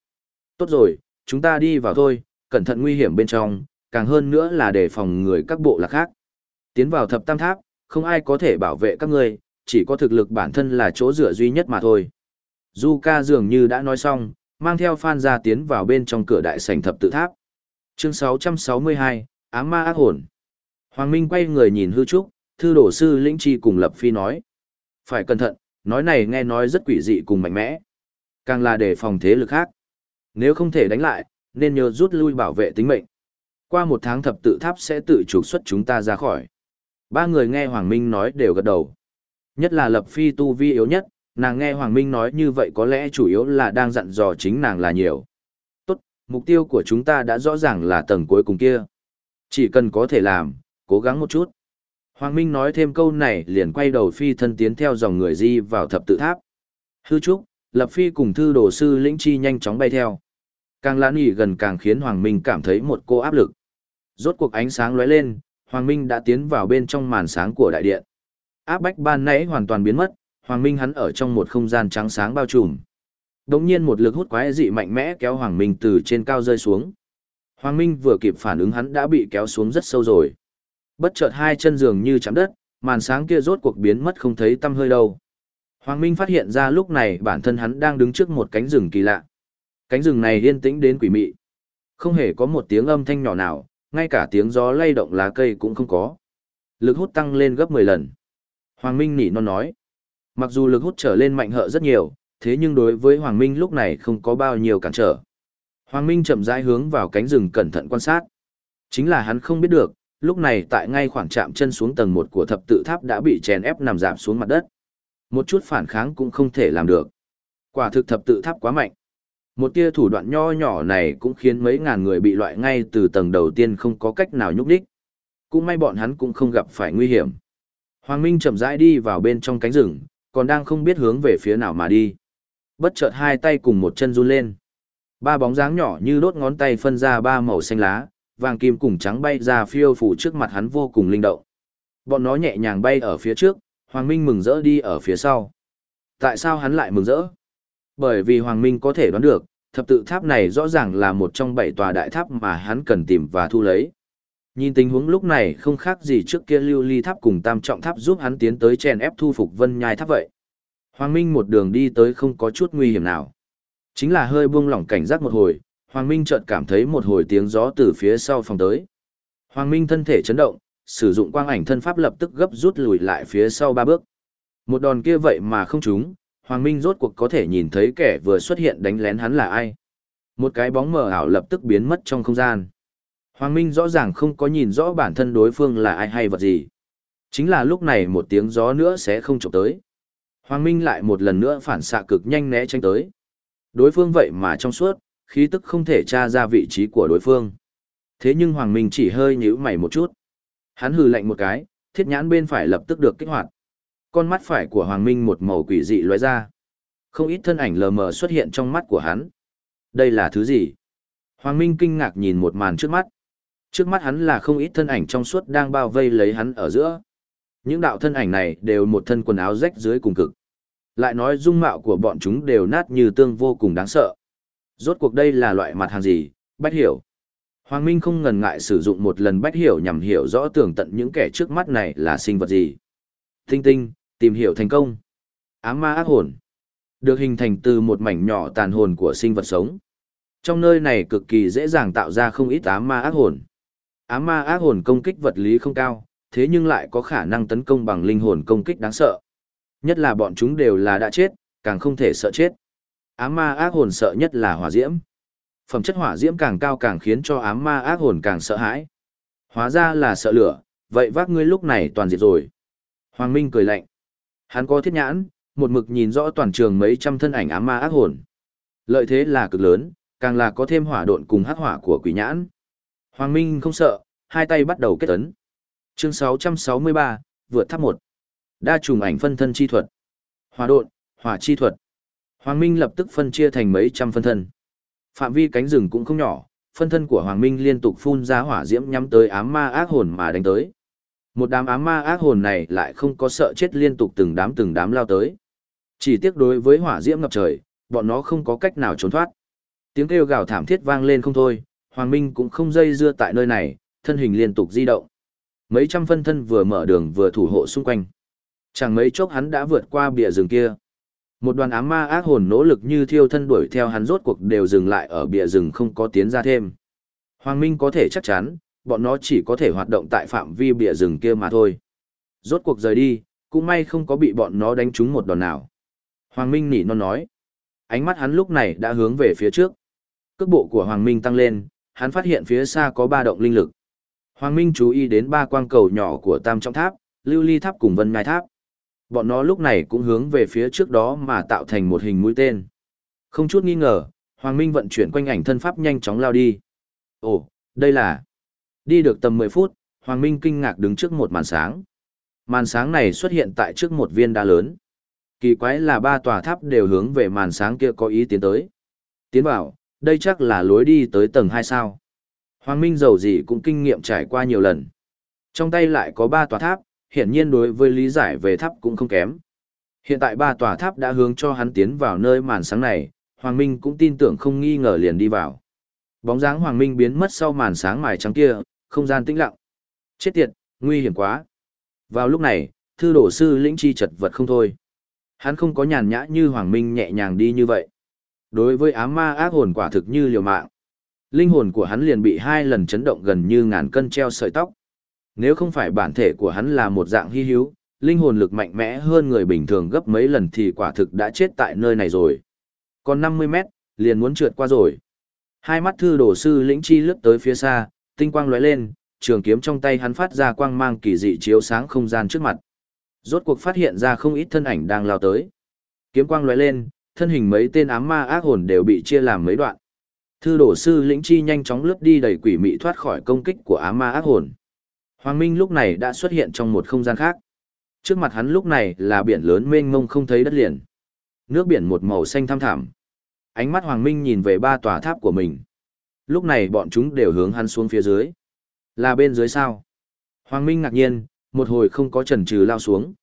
Tốt rồi, chúng ta đi vào thôi, cẩn thận nguy hiểm bên trong, càng hơn nữa là đề phòng người các bộ lạc khác. Tiến vào thập tam tháp, không ai có thể bảo vệ các ngươi, chỉ có thực lực bản thân là chỗ dựa duy nhất mà thôi. Zuka dường như đã nói xong, mang theo Phan ra tiến vào bên trong cửa đại sảnh thập tự tháp. Chương 662, Ám ma ác hồn. Hoàng Minh quay người nhìn hư trúc, thư đổ sư lĩnh chi cùng lập phi nói. Phải cẩn thận, nói này nghe nói rất quỷ dị cùng mạnh mẽ. Càng là để phòng thế lực khác. Nếu không thể đánh lại, nên nhớ rút lui bảo vệ tính mệnh. Qua một tháng thập tự tháp sẽ tự trục xuất chúng ta ra khỏi. Ba người nghe Hoàng Minh nói đều gật đầu. Nhất là lập phi tu vi yếu nhất, nàng nghe Hoàng Minh nói như vậy có lẽ chủ yếu là đang dặn dò chính nàng là nhiều. Tốt, mục tiêu của chúng ta đã rõ ràng là tầng cuối cùng kia. Chỉ cần có thể làm, cố gắng một chút. Hoàng Minh nói thêm câu này liền quay đầu phi thân tiến theo dòng người di vào thập tự tháp. Hư trúc, lập phi cùng thư đồ sư lĩnh chi nhanh chóng bay theo. Càng lãn nghỉ gần càng khiến Hoàng Minh cảm thấy một cô áp lực. Rốt cuộc ánh sáng lóe lên, Hoàng Minh đã tiến vào bên trong màn sáng của đại điện. Áp bách ban nãy hoàn toàn biến mất, Hoàng Minh hắn ở trong một không gian trắng sáng bao trùm. Đống nhiên một lực hút quái dị mạnh mẽ kéo Hoàng Minh từ trên cao rơi xuống. Hoàng Minh vừa kịp phản ứng hắn đã bị kéo xuống rất sâu rồi. Bất chợt hai chân giường như chạm đất, màn sáng kia rốt cuộc biến mất không thấy tăm hơi đâu. Hoàng Minh phát hiện ra lúc này bản thân hắn đang đứng trước một cánh rừng kỳ lạ. Cánh rừng này yên tĩnh đến quỷ mị. Không hề có một tiếng âm thanh nhỏ nào, ngay cả tiếng gió lay động lá cây cũng không có. Lực hút tăng lên gấp 10 lần. Hoàng Minh nỉ non nói. Mặc dù lực hút trở lên mạnh hợ rất nhiều, thế nhưng đối với Hoàng Minh lúc này không có bao nhiêu cản trở. Hoàng Minh chậm rãi hướng vào cánh rừng cẩn thận quan sát. Chính là hắn không biết được, lúc này tại ngay khoảng chạm chân xuống tầng một của thập tự tháp đã bị chèn ép nằm giảm xuống mặt đất. Một chút phản kháng cũng không thể làm được. Quả thực thập tự tháp quá mạnh. Một tia thủ đoạn nho nhỏ này cũng khiến mấy ngàn người bị loại ngay từ tầng đầu tiên không có cách nào nhúc đích. Cũng may bọn hắn cũng không gặp phải nguy hiểm. Hoàng Minh chậm rãi đi vào bên trong cánh rừng, còn đang không biết hướng về phía nào mà đi. Bất chợt hai tay cùng một chân run lên. Ba bóng dáng nhỏ như đốt ngón tay phân ra ba màu xanh lá, vàng kim cùng trắng bay ra phiêu phủ trước mặt hắn vô cùng linh động. Bọn nó nhẹ nhàng bay ở phía trước, Hoàng Minh mừng rỡ đi ở phía sau. Tại sao hắn lại mừng rỡ? Bởi vì Hoàng Minh có thể đoán được, thập tự tháp này rõ ràng là một trong bảy tòa đại tháp mà hắn cần tìm và thu lấy. Nhìn tình huống lúc này không khác gì trước kia lưu ly tháp cùng tam trọng tháp giúp hắn tiến tới chèn ép thu phục vân nhai tháp vậy. Hoàng Minh một đường đi tới không có chút nguy hiểm nào. Chính là hơi buông lỏng cảnh giác một hồi, Hoàng Minh chợt cảm thấy một hồi tiếng gió từ phía sau phòng tới. Hoàng Minh thân thể chấn động, sử dụng quang ảnh thân pháp lập tức gấp rút lùi lại phía sau ba bước. Một đòn kia vậy mà không trúng, Hoàng Minh rốt cuộc có thể nhìn thấy kẻ vừa xuất hiện đánh lén hắn là ai. Một cái bóng mờ ảo lập tức biến mất trong không gian. Hoàng Minh rõ ràng không có nhìn rõ bản thân đối phương là ai hay vật gì. Chính là lúc này một tiếng gió nữa sẽ không chụp tới. Hoàng Minh lại một lần nữa phản xạ cực nhanh né tránh tới. Đối phương vậy mà trong suốt, khí tức không thể tra ra vị trí của đối phương. Thế nhưng Hoàng Minh chỉ hơi nhíu mày một chút. Hắn hừ lạnh một cái, thiết nhãn bên phải lập tức được kích hoạt. Con mắt phải của Hoàng Minh một màu quỷ dị lóe ra. Không ít thân ảnh lờ mờ xuất hiện trong mắt của hắn. Đây là thứ gì? Hoàng Minh kinh ngạc nhìn một màn trước mắt. Trước mắt hắn là không ít thân ảnh trong suốt đang bao vây lấy hắn ở giữa. Những đạo thân ảnh này đều một thân quần áo rách dưới cùng cực. Lại nói dung mạo của bọn chúng đều nát như tương vô cùng đáng sợ. Rốt cuộc đây là loại mặt hàng gì, bách hiểu. Hoàng Minh không ngần ngại sử dụng một lần bách hiểu nhằm hiểu rõ tường tận những kẻ trước mắt này là sinh vật gì. Tinh tinh, tìm hiểu thành công. Ám ma ác hồn. Được hình thành từ một mảnh nhỏ tàn hồn của sinh vật sống. Trong nơi này cực kỳ dễ dàng tạo ra không ít ám ma ác hồn. Ám ma ác hồn công kích vật lý không cao, thế nhưng lại có khả năng tấn công bằng linh hồn công kích đáng sợ. Nhất là bọn chúng đều là đã chết, càng không thể sợ chết. Ám ma ác hồn sợ nhất là hỏa diễm. Phẩm chất hỏa diễm càng cao càng khiến cho ám ma ác hồn càng sợ hãi. Hóa ra là sợ lửa, vậy vác ngươi lúc này toàn diệt rồi. Hoàng Minh cười lạnh. Hắn có thiết nhãn, một mực nhìn rõ toàn trường mấy trăm thân ảnh ám ma ác hồn. Lợi thế là cực lớn, càng là có thêm hỏa độn cùng hắc hỏa của quỷ nhãn. Hoàng Minh không sợ, hai tay bắt đầu kết ấn. Chương 663, vượt tháp 1. Đa trùng ảnh phân thân chi thuật. Hỏa độn, hỏa chi thuật. Hoàng Minh lập tức phân chia thành mấy trăm phân thân. Phạm vi cánh rừng cũng không nhỏ, phân thân của Hoàng Minh liên tục phun ra hỏa diễm nhắm tới ám ma ác hồn mà đánh tới. Một đám ám ma ác hồn này lại không có sợ chết liên tục từng đám từng đám lao tới. Chỉ tiếc đối với hỏa diễm ngập trời, bọn nó không có cách nào trốn thoát. Tiếng kêu gào thảm thiết vang lên không thôi, Hoàng Minh cũng không dây dưa tại nơi này, thân hình liên tục di động. Mấy trăm phân thân vừa mở đường vừa thủ hộ xung quanh. Chẳng mấy chốc hắn đã vượt qua bìa rừng kia. Một đoàn ám ma ác hồn nỗ lực như thiêu thân đuổi theo hắn rốt cuộc đều dừng lại ở bìa rừng không có tiến ra thêm. Hoàng Minh có thể chắc chắn, bọn nó chỉ có thể hoạt động tại phạm vi bìa rừng kia mà thôi. Rốt cuộc rời đi, cũng may không có bị bọn nó đánh trúng một đòn nào. Hoàng Minh nỉ non nói. Ánh mắt hắn lúc này đã hướng về phía trước. Cước bộ của Hoàng Minh tăng lên, hắn phát hiện phía xa có ba động linh lực. Hoàng Minh chú ý đến ba quang cầu nhỏ của Tam Trọng Tháp, Lưu Ly Tháp cùng Vân Ngai Tháp. Bọn nó lúc này cũng hướng về phía trước đó mà tạo thành một hình mũi tên. Không chút nghi ngờ, Hoàng Minh vận chuyển quanh ảnh thân pháp nhanh chóng lao đi. Ồ, đây là... Đi được tầm 10 phút, Hoàng Minh kinh ngạc đứng trước một màn sáng. Màn sáng này xuất hiện tại trước một viên đá lớn. Kỳ quái là ba tòa tháp đều hướng về màn sáng kia có ý tiến tới. Tiến vào, đây chắc là lối đi tới tầng hai sao. Hoàng Minh giàu gì cũng kinh nghiệm trải qua nhiều lần. Trong tay lại có ba tòa tháp, hiển nhiên đối với lý giải về tháp cũng không kém. Hiện tại ba tòa tháp đã hướng cho hắn tiến vào nơi màn sáng này, Hoàng Minh cũng tin tưởng không nghi ngờ liền đi vào. Bóng dáng Hoàng Minh biến mất sau màn sáng mài trắng kia, không gian tĩnh lặng. Chết tiệt, nguy hiểm quá. Vào lúc này, thư đổ sư lĩnh chi chật vật không thôi. Hắn không có nhàn nhã như Hoàng Minh nhẹ nhàng đi như vậy. Đối với ám ma ác hồn quả thực như liều mạng. Linh hồn của hắn liền bị hai lần chấn động gần như ngàn cân treo sợi tóc. Nếu không phải bản thể của hắn là một dạng hy hữu, linh hồn lực mạnh mẽ hơn người bình thường gấp mấy lần thì quả thực đã chết tại nơi này rồi. Còn 50 mét, liền muốn trượt qua rồi. Hai mắt thư đổ sư lĩnh chi lướt tới phía xa, tinh quang lóe lên, trường kiếm trong tay hắn phát ra quang mang kỳ dị chiếu sáng không gian trước mặt. Rốt cuộc phát hiện ra không ít thân ảnh đang lao tới. Kiếm quang lóe lên, thân hình mấy tên ám ma ác hồn đều bị chia làm mấy đoạn. Thư đổ sư lĩnh chi nhanh chóng lướt đi đầy quỷ mị thoát khỏi công kích của ám ma ác hồn. Hoàng Minh lúc này đã xuất hiện trong một không gian khác. Trước mặt hắn lúc này là biển lớn mênh mông không thấy đất liền. Nước biển một màu xanh thăm thẳm. Ánh mắt Hoàng Minh nhìn về ba tòa tháp của mình. Lúc này bọn chúng đều hướng hắn xuống phía dưới. Là bên dưới sao? Hoàng Minh ngạc nhiên, một hồi không có chần chừ lao xuống.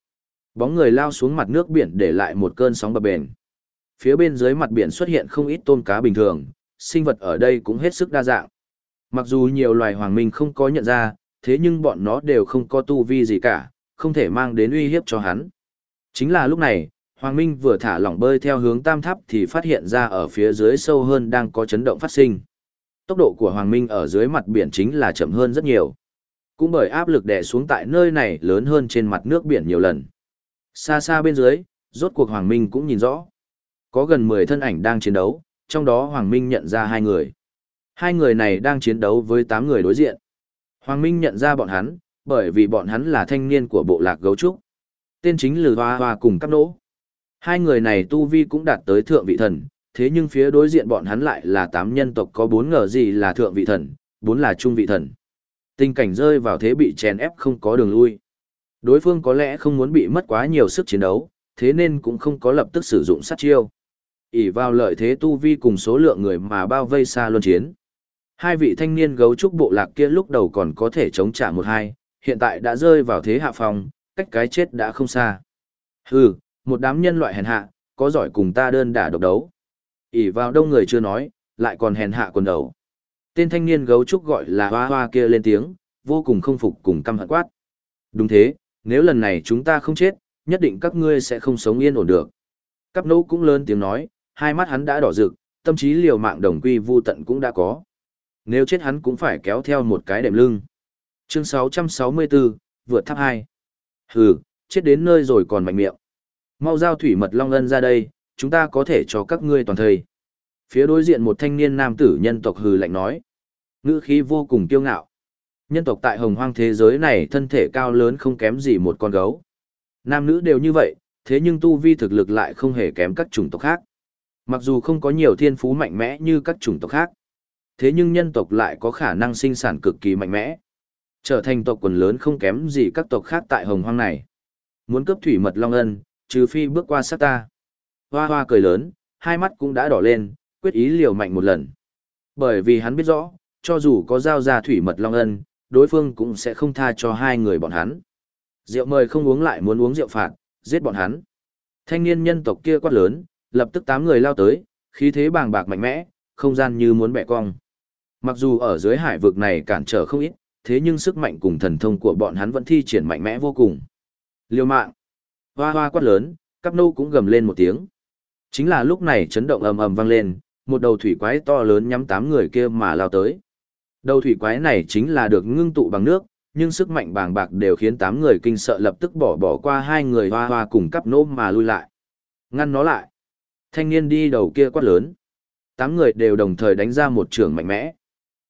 Bóng người lao xuống mặt nước biển để lại một cơn sóng bập bền. Phía bên dưới mặt biển xuất hiện không ít tôm cá bình thường, sinh vật ở đây cũng hết sức đa dạng. Mặc dù nhiều loài hoàng minh không có nhận ra, thế nhưng bọn nó đều không có tu vi gì cả, không thể mang đến uy hiếp cho hắn. Chính là lúc này, Hoàng Minh vừa thả lỏng bơi theo hướng tam tháp thì phát hiện ra ở phía dưới sâu hơn đang có chấn động phát sinh. Tốc độ của Hoàng Minh ở dưới mặt biển chính là chậm hơn rất nhiều. Cũng bởi áp lực đè xuống tại nơi này lớn hơn trên mặt nước biển nhiều lần. Xa xa bên dưới, rốt cuộc Hoàng Minh cũng nhìn rõ. Có gần 10 thân ảnh đang chiến đấu, trong đó Hoàng Minh nhận ra hai người. Hai người này đang chiến đấu với 8 người đối diện. Hoàng Minh nhận ra bọn hắn, bởi vì bọn hắn là thanh niên của bộ lạc gấu trúc. Tên chính Lừ Hoa Hoa cùng Cắp Nỗ. Hai người này tu vi cũng đạt tới thượng vị thần, thế nhưng phía đối diện bọn hắn lại là tám nhân tộc có bốn ngờ gì là thượng vị thần, bốn là trung vị thần. Tình cảnh rơi vào thế bị chèn ép không có đường lui. Đối phương có lẽ không muốn bị mất quá nhiều sức chiến đấu, thế nên cũng không có lập tức sử dụng sát chiêu ỉ vào lợi thế tu vi cùng số lượng người mà bao vây xa luân chiến. Hai vị thanh niên gấu trúc bộ lạc kia lúc đầu còn có thể chống trả một hai, hiện tại đã rơi vào thế hạ phòng, cách cái chết đã không xa. Hừ, một đám nhân loại hèn hạ, có giỏi cùng ta đơn đả độc đấu. ỉ vào đông người chưa nói, lại còn hèn hạ quần đầu. Tên thanh niên gấu trúc gọi là hoa hoa kia lên tiếng, vô cùng không phục cùng căm hận quát. Đúng thế, nếu lần này chúng ta không chết, nhất định các ngươi sẽ không sống yên ổn được. Cắp nỗ cũng lớn tiếng nói, hai mắt hắn đã đỏ rực, tâm trí liều mạng đồng quy vu tận cũng đã có. Nếu chết hắn cũng phải kéo theo một cái đệm lưng. Chương 664, vượt tháp 2. Hừ, chết đến nơi rồi còn mạnh miệng. Mau giao thủy mật long ân ra đây, chúng ta có thể cho các ngươi toàn thời. Phía đối diện một thanh niên nam tử nhân tộc hừ lạnh nói. Ngữ khí vô cùng kiêu ngạo. Nhân tộc tại hồng hoang thế giới này thân thể cao lớn không kém gì một con gấu. Nam nữ đều như vậy, thế nhưng tu vi thực lực lại không hề kém các chủng tộc khác. Mặc dù không có nhiều thiên phú mạnh mẽ như các chủng tộc khác, thế nhưng nhân tộc lại có khả năng sinh sản cực kỳ mạnh mẽ. Trở thành tộc quần lớn không kém gì các tộc khác tại hồng hoang này. Muốn cướp thủy mật long ân, trừ phi bước qua sát ta. Hoa hoa cười lớn, hai mắt cũng đã đỏ lên, quyết ý liều mạnh một lần. Bởi vì hắn biết rõ, cho dù có giao ra thủy mật long ân, đối phương cũng sẽ không tha cho hai người bọn hắn. Rượu mời không uống lại muốn uống rượu phạt, giết bọn hắn. Thanh niên nhân tộc kia quát lớn, lập tức tám người lao tới, khí thế bàng bạc mạnh mẽ, không gian như muốn bẻ cong. Mặc dù ở dưới hải vực này cản trở không ít, thế nhưng sức mạnh cùng thần thông của bọn hắn vẫn thi triển mạnh mẽ vô cùng. Liêu mạng. Hoa hoa quát lớn, cắp nô cũng gầm lên một tiếng. Chính là lúc này chấn động ầm ầm vang lên, một đầu thủy quái to lớn nhắm tám người kia mà lao tới. Đầu thủy quái này chính là được ngưng tụ bằng nước, nhưng sức mạnh bàng bạc đều khiến tám người kinh sợ lập tức bỏ bỏ qua hai người hoa hoa cùng cắp nô mà lui lại. Ngăn nó lại. Thanh niên đi đầu kia quát lớn. Tám người đều đồng thời đánh ra một trường mạnh mẽ.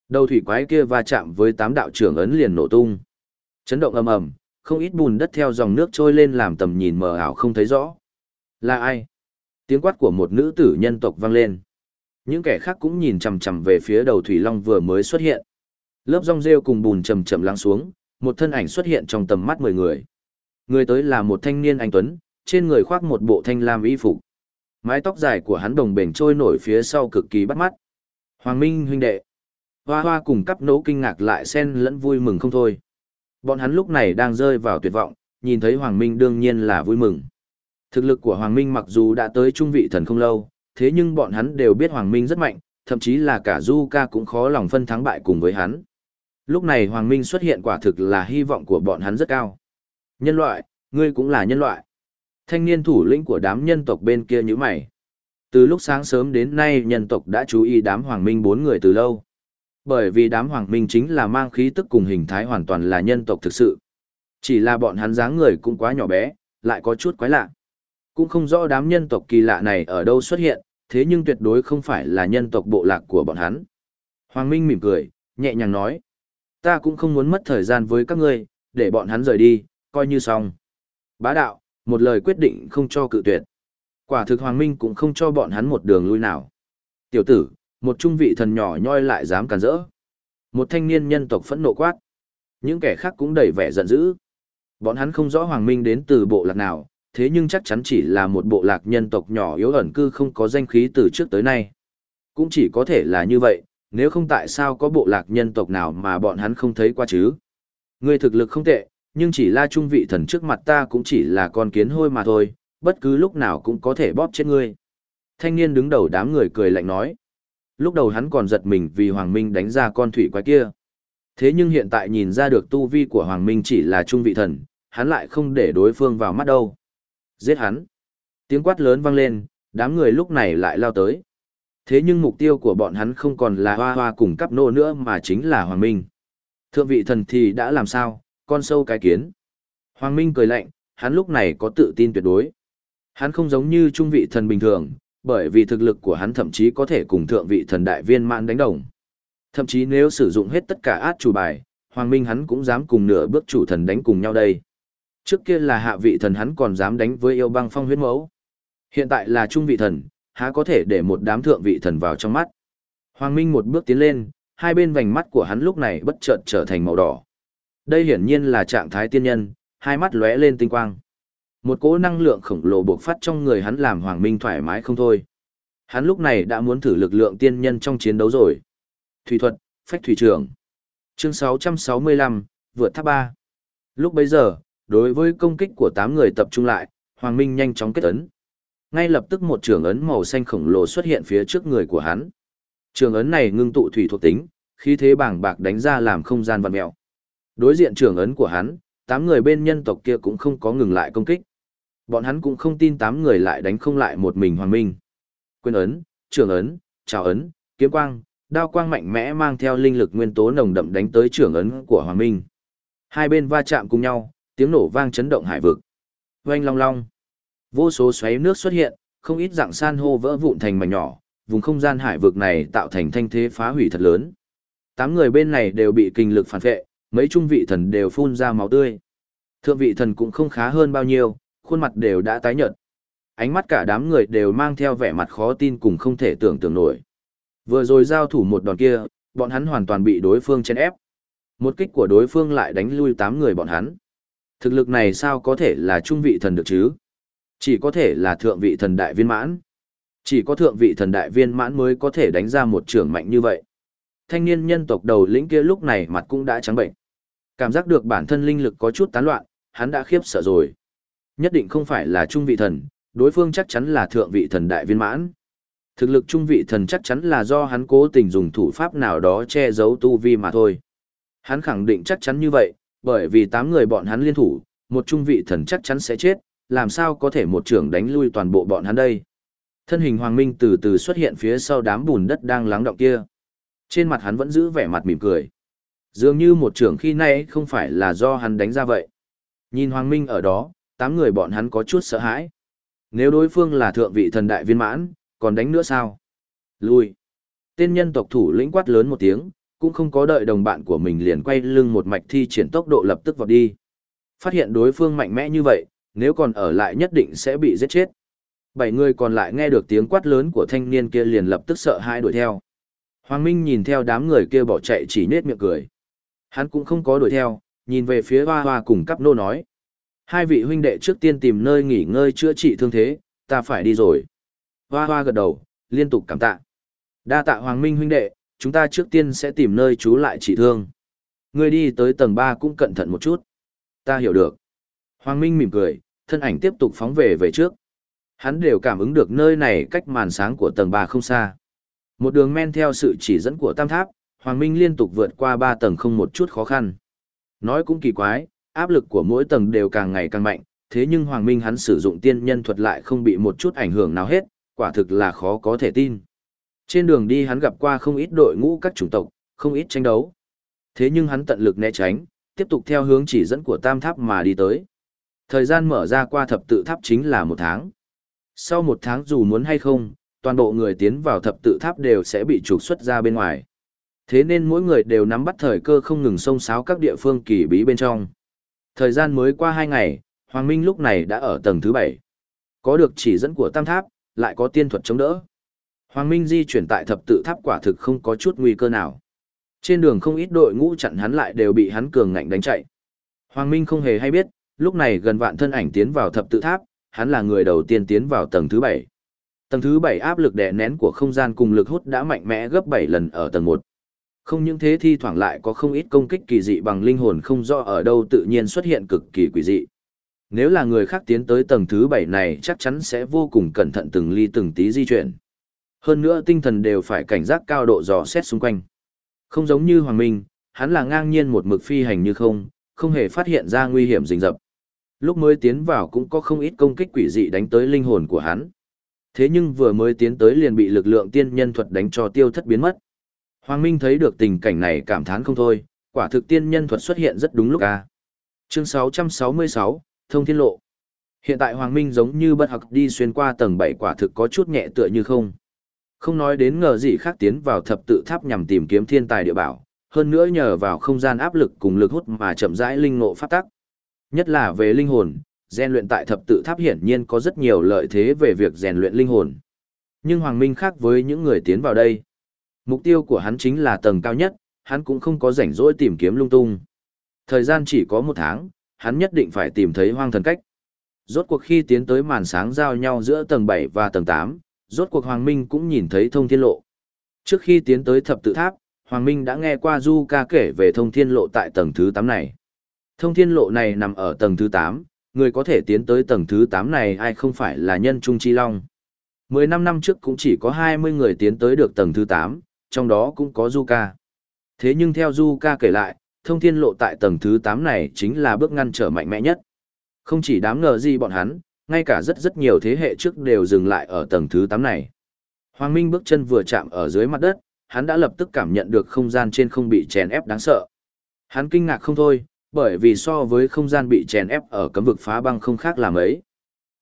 Đầu thủy quái kia va chạm với tám đạo trưởng ấn liền nổ tung. Chấn động ầm ầm, không ít bùn đất theo dòng nước trôi lên làm tầm nhìn mờ ảo không thấy rõ. Là ai? Tiếng quát của một nữ tử nhân tộc vang lên. Những kẻ khác cũng nhìn chằm chằm về phía đầu thủy long vừa mới xuất hiện. Lớp rong rêu cùng bùn chầm chậm lắng xuống, một thân ảnh xuất hiện trong tầm mắt mười người. Người tới là một thanh niên anh tuấn, trên người khoác một bộ thanh lam y phục. Mái tóc dài của hắn đồng bền trôi nổi phía sau cực kỳ bắt mắt. Hoàng Minh huynh đệ. Hoa hoa cùng cắp nấu kinh ngạc lại xen lẫn vui mừng không thôi. Bọn hắn lúc này đang rơi vào tuyệt vọng, nhìn thấy Hoàng Minh đương nhiên là vui mừng. Thực lực của Hoàng Minh mặc dù đã tới trung vị thần không lâu, Thế nhưng bọn hắn đều biết Hoàng Minh rất mạnh, thậm chí là cả Du Ca cũng khó lòng phân thắng bại cùng với hắn. Lúc này Hoàng Minh xuất hiện quả thực là hy vọng của bọn hắn rất cao. Nhân loại, ngươi cũng là nhân loại. Thanh niên thủ lĩnh của đám nhân tộc bên kia như mày. Từ lúc sáng sớm đến nay nhân tộc đã chú ý đám Hoàng Minh bốn người từ lâu. Bởi vì đám Hoàng Minh chính là mang khí tức cùng hình thái hoàn toàn là nhân tộc thực sự. Chỉ là bọn hắn dáng người cũng quá nhỏ bé, lại có chút quái lạ. Cũng không rõ đám nhân tộc kỳ lạ này ở đâu xuất hiện, thế nhưng tuyệt đối không phải là nhân tộc bộ lạc của bọn hắn. Hoàng Minh mỉm cười, nhẹ nhàng nói. Ta cũng không muốn mất thời gian với các ngươi, để bọn hắn rời đi, coi như xong. Bá đạo, một lời quyết định không cho cự tuyệt. Quả thực Hoàng Minh cũng không cho bọn hắn một đường lui nào. Tiểu tử, một trung vị thần nhỏ nhoi lại dám cản rỡ. Một thanh niên nhân tộc phẫn nộ quát. Những kẻ khác cũng đầy vẻ giận dữ. Bọn hắn không rõ Hoàng Minh đến từ bộ lạc nào, thế nhưng chắc chắn chỉ là một bộ lạc nhân tộc nhỏ yếu ẩn cư không có danh khí từ trước tới nay. Cũng chỉ có thể là như vậy, nếu không tại sao có bộ lạc nhân tộc nào mà bọn hắn không thấy qua chứ. Người thực lực không tệ, nhưng chỉ la trung vị thần trước mặt ta cũng chỉ là con kiến hôi mà thôi, bất cứ lúc nào cũng có thể bóp chết ngươi. Thanh niên đứng đầu đám người cười lạnh nói. Lúc đầu hắn còn giật mình vì Hoàng Minh đánh ra con thủy quái kia. Thế nhưng hiện tại nhìn ra được tu vi của Hoàng Minh chỉ là trung vị thần, hắn lại không để đối phương vào mắt đâu. Giết hắn. Tiếng quát lớn vang lên, đám người lúc này lại lao tới. Thế nhưng mục tiêu của bọn hắn không còn là hoa hoa cùng cắp nô nữa mà chính là Hoàng Minh. Thượng vị thần thì đã làm sao, con sâu cái kiến. Hoàng Minh cười lạnh, hắn lúc này có tự tin tuyệt đối. Hắn không giống như trung vị thần bình thường, bởi vì thực lực của hắn thậm chí có thể cùng thượng vị thần đại viên mãn đánh đồng. Thậm chí nếu sử dụng hết tất cả át chủ bài, Hoàng Minh hắn cũng dám cùng nửa bước chủ thần đánh cùng nhau đây. Trước kia là hạ vị thần hắn còn dám đánh với yêu băng phong huyết mẫu. Hiện tại là trung vị thần, há có thể để một đám thượng vị thần vào trong mắt. Hoàng Minh một bước tiến lên, hai bên vành mắt của hắn lúc này bất chợt trở thành màu đỏ. Đây hiển nhiên là trạng thái tiên nhân, hai mắt lóe lên tinh quang. Một cỗ năng lượng khổng lồ bộc phát trong người hắn làm Hoàng Minh thoải mái không thôi. Hắn lúc này đã muốn thử lực lượng tiên nhân trong chiến đấu rồi. Thủy thuật, phách thủy trưởng. Chương 665, vượt tháp 3. Lúc bấy giờ, đối với công kích của 8 người tập trung lại, Hoàng Minh nhanh chóng kết ấn. Ngay lập tức một trường ấn màu xanh khổng lồ xuất hiện phía trước người của hắn. Trường ấn này ngưng tụ thủy thuộc tính, khí thế bảng bạc đánh ra làm không gian vặn mèo. Đối diện trưởng ấn của hắn, tám người bên nhân tộc kia cũng không có ngừng lại công kích. Bọn hắn cũng không tin tám người lại đánh không lại một mình Hoàng Minh. Quyền ấn, trưởng ấn, trào ấn, kiếm quang, đao quang mạnh mẽ mang theo linh lực nguyên tố nồng đậm đánh tới trưởng ấn của Hoàng Minh. Hai bên va chạm cùng nhau, tiếng nổ vang chấn động hải vực. Oanh long long. Vô số xoáy nước xuất hiện, không ít dạng san hô vỡ vụn thành mảnh nhỏ, vùng không gian hải vực này tạo thành thanh thế phá hủy thật lớn. Tám người bên này đều bị kinh lực phản vệ, mấy trung vị thần đều phun ra máu tươi. Thượng vị thần cũng không khá hơn bao nhiêu, khuôn mặt đều đã tái nhợt. Ánh mắt cả đám người đều mang theo vẻ mặt khó tin cùng không thể tưởng tượng nổi. Vừa rồi giao thủ một đòn kia, bọn hắn hoàn toàn bị đối phương chèn ép. Một kích của đối phương lại đánh lui tám người bọn hắn. Thực lực này sao có thể là trung vị thần được chứ? Chỉ có thể là thượng vị thần đại viên mãn. Chỉ có thượng vị thần đại viên mãn mới có thể đánh ra một trường mạnh như vậy. Thanh niên nhân tộc đầu lĩnh kia lúc này mặt cũng đã trắng bệnh. Cảm giác được bản thân linh lực có chút tán loạn, hắn đã khiếp sợ rồi. Nhất định không phải là trung vị thần, đối phương chắc chắn là thượng vị thần đại viên mãn. Thực lực trung vị thần chắc chắn là do hắn cố tình dùng thủ pháp nào đó che giấu tu vi mà thôi. Hắn khẳng định chắc chắn như vậy, bởi vì tám người bọn hắn liên thủ, một trung vị thần chắc chắn sẽ chết, làm sao có thể một trưởng đánh lui toàn bộ bọn hắn đây. Thân hình Hoàng Minh từ từ xuất hiện phía sau đám bùn đất đang lắng động kia. Trên mặt hắn vẫn giữ vẻ mặt mỉm cười. Dường như một trưởng khi nay không phải là do hắn đánh ra vậy. Nhìn Hoàng Minh ở đó, tám người bọn hắn có chút sợ hãi. Nếu đối phương là thượng vị thần đại viên mãn, còn đánh nữa sao? Lui. Tên nhân tộc thủ lĩnh quát lớn một tiếng, cũng không có đợi đồng bạn của mình liền quay lưng một mạch thi triển tốc độ lập tức vào đi. Phát hiện đối phương mạnh mẽ như vậy, nếu còn ở lại nhất định sẽ bị giết chết. Bảy người còn lại nghe được tiếng quát lớn của thanh niên kia liền lập tức sợ hãi đuổi theo. Hoàng Minh nhìn theo đám người kia bỏ chạy chỉ nết miệng cười. Hắn cũng không có đuổi theo, nhìn về phía hoa hoa cùng cắp nô nói. Hai vị huynh đệ trước tiên tìm nơi nghỉ ngơi chữa trị thương thế, ta phải đi rồi. Hoa hoa gật đầu, liên tục cảm tạ. Đa tạ Hoàng Minh huynh đệ, chúng ta trước tiên sẽ tìm nơi trú lại trị thương. Ngươi đi tới tầng 3 cũng cẩn thận một chút. Ta hiểu được. Hoàng Minh mỉm cười, thân ảnh tiếp tục phóng về về trước. Hắn đều cảm ứng được nơi này cách màn sáng của tầng 3 không xa. Một đường men theo sự chỉ dẫn của tam tháp, Hoàng Minh liên tục vượt qua 3 tầng không một chút khó khăn. Nói cũng kỳ quái, áp lực của mỗi tầng đều càng ngày càng mạnh, thế nhưng Hoàng Minh hắn sử dụng tiên nhân thuật lại không bị một chút ảnh hưởng nào hết, quả thực là khó có thể tin. Trên đường đi hắn gặp qua không ít đội ngũ các chủng tộc, không ít tranh đấu. Thế nhưng hắn tận lực né tránh, tiếp tục theo hướng chỉ dẫn của tam tháp mà đi tới. Thời gian mở ra qua thập tự tháp chính là một tháng. Sau một tháng dù muốn hay không, toàn bộ người tiến vào thập tự tháp đều sẽ bị trục xuất ra bên ngoài. Thế nên mỗi người đều nắm bắt thời cơ không ngừng xông xáo các địa phương kỳ bí bên trong. Thời gian mới qua hai ngày, Hoàng Minh lúc này đã ở tầng thứ bảy. Có được chỉ dẫn của tam tháp, lại có tiên thuật chống đỡ. Hoàng Minh di chuyển tại thập tự tháp quả thực không có chút nguy cơ nào. Trên đường không ít đội ngũ chặn hắn lại đều bị hắn cường ngạnh đánh chạy. Hoàng Minh không hề hay biết, lúc này gần vạn thân ảnh tiến vào thập tự tháp, hắn là người đầu tiên tiến vào tầng thứ bảy. Tầng thứ bảy áp lực đè nén của không gian cùng lực hút đã mạnh mẽ gấp bảy lần ở tầng một. Không những thế thi thoảng lại có không ít công kích kỳ dị bằng linh hồn không rõ ở đâu tự nhiên xuất hiện cực kỳ quỷ dị. Nếu là người khác tiến tới tầng thứ bảy này chắc chắn sẽ vô cùng cẩn thận từng ly từng tí di chuyển. Hơn nữa tinh thần đều phải cảnh giác cao độ dò xét xung quanh. Không giống như Hoàng Minh, hắn là ngang nhiên một mực phi hành như không, không hề phát hiện ra nguy hiểm rình rập. Lúc mới tiến vào cũng có không ít công kích quỷ dị đánh tới linh hồn của hắn. Thế nhưng vừa mới tiến tới liền bị lực lượng tiên nhân thuật đánh cho tiêu thất biến mất. Hoàng Minh thấy được tình cảnh này cảm thán không thôi, quả thực tiên nhân thuật xuất hiện rất đúng lúc à. Chương 666, Thông Thiên Lộ. Hiện tại Hoàng Minh giống như bất học đi xuyên qua tầng 7 quả thực có chút nhẹ tựa như không. Không nói đến ngờ gì khác tiến vào thập tự tháp nhằm tìm kiếm thiên tài địa bảo, hơn nữa nhờ vào không gian áp lực cùng lực hút mà chậm rãi linh ngộ pháp tắc. Nhất là về linh hồn, rèn luyện tại thập tự tháp hiển nhiên có rất nhiều lợi thế về việc rèn luyện linh hồn. Nhưng Hoàng Minh khác với những người tiến vào đây. Mục tiêu của hắn chính là tầng cao nhất, hắn cũng không có rảnh rỗi tìm kiếm lung tung. Thời gian chỉ có một tháng, hắn nhất định phải tìm thấy hoang thần cách. Rốt cuộc khi tiến tới màn sáng giao nhau giữa tầng 7 và tầng 8, rốt cuộc Hoàng Minh cũng nhìn thấy thông thiên lộ. Trước khi tiến tới thập tự tháp, Hoàng Minh đã nghe qua Du ca kể về thông thiên lộ tại tầng thứ 8 này. Thông thiên lộ này nằm ở tầng thứ 8, người có thể tiến tới tầng thứ 8 này ai không phải là nhân trung chi long. 15 năm trước cũng chỉ có 20 người tiến tới được tầng thứ 8, trong đó cũng có Zuka. Thế nhưng theo Zuka kể lại, thông thiên lộ tại tầng thứ 8 này chính là bước ngăn trở mạnh mẽ nhất. Không chỉ đám ngờ gì bọn hắn, ngay cả rất rất nhiều thế hệ trước đều dừng lại ở tầng thứ 8 này. Hoàng Minh bước chân vừa chạm ở dưới mặt đất, hắn đã lập tức cảm nhận được không gian trên không bị chèn ép đáng sợ. Hắn kinh ngạc không thôi, bởi vì so với không gian bị chèn ép ở cấm vực phá băng không khác làm ấy.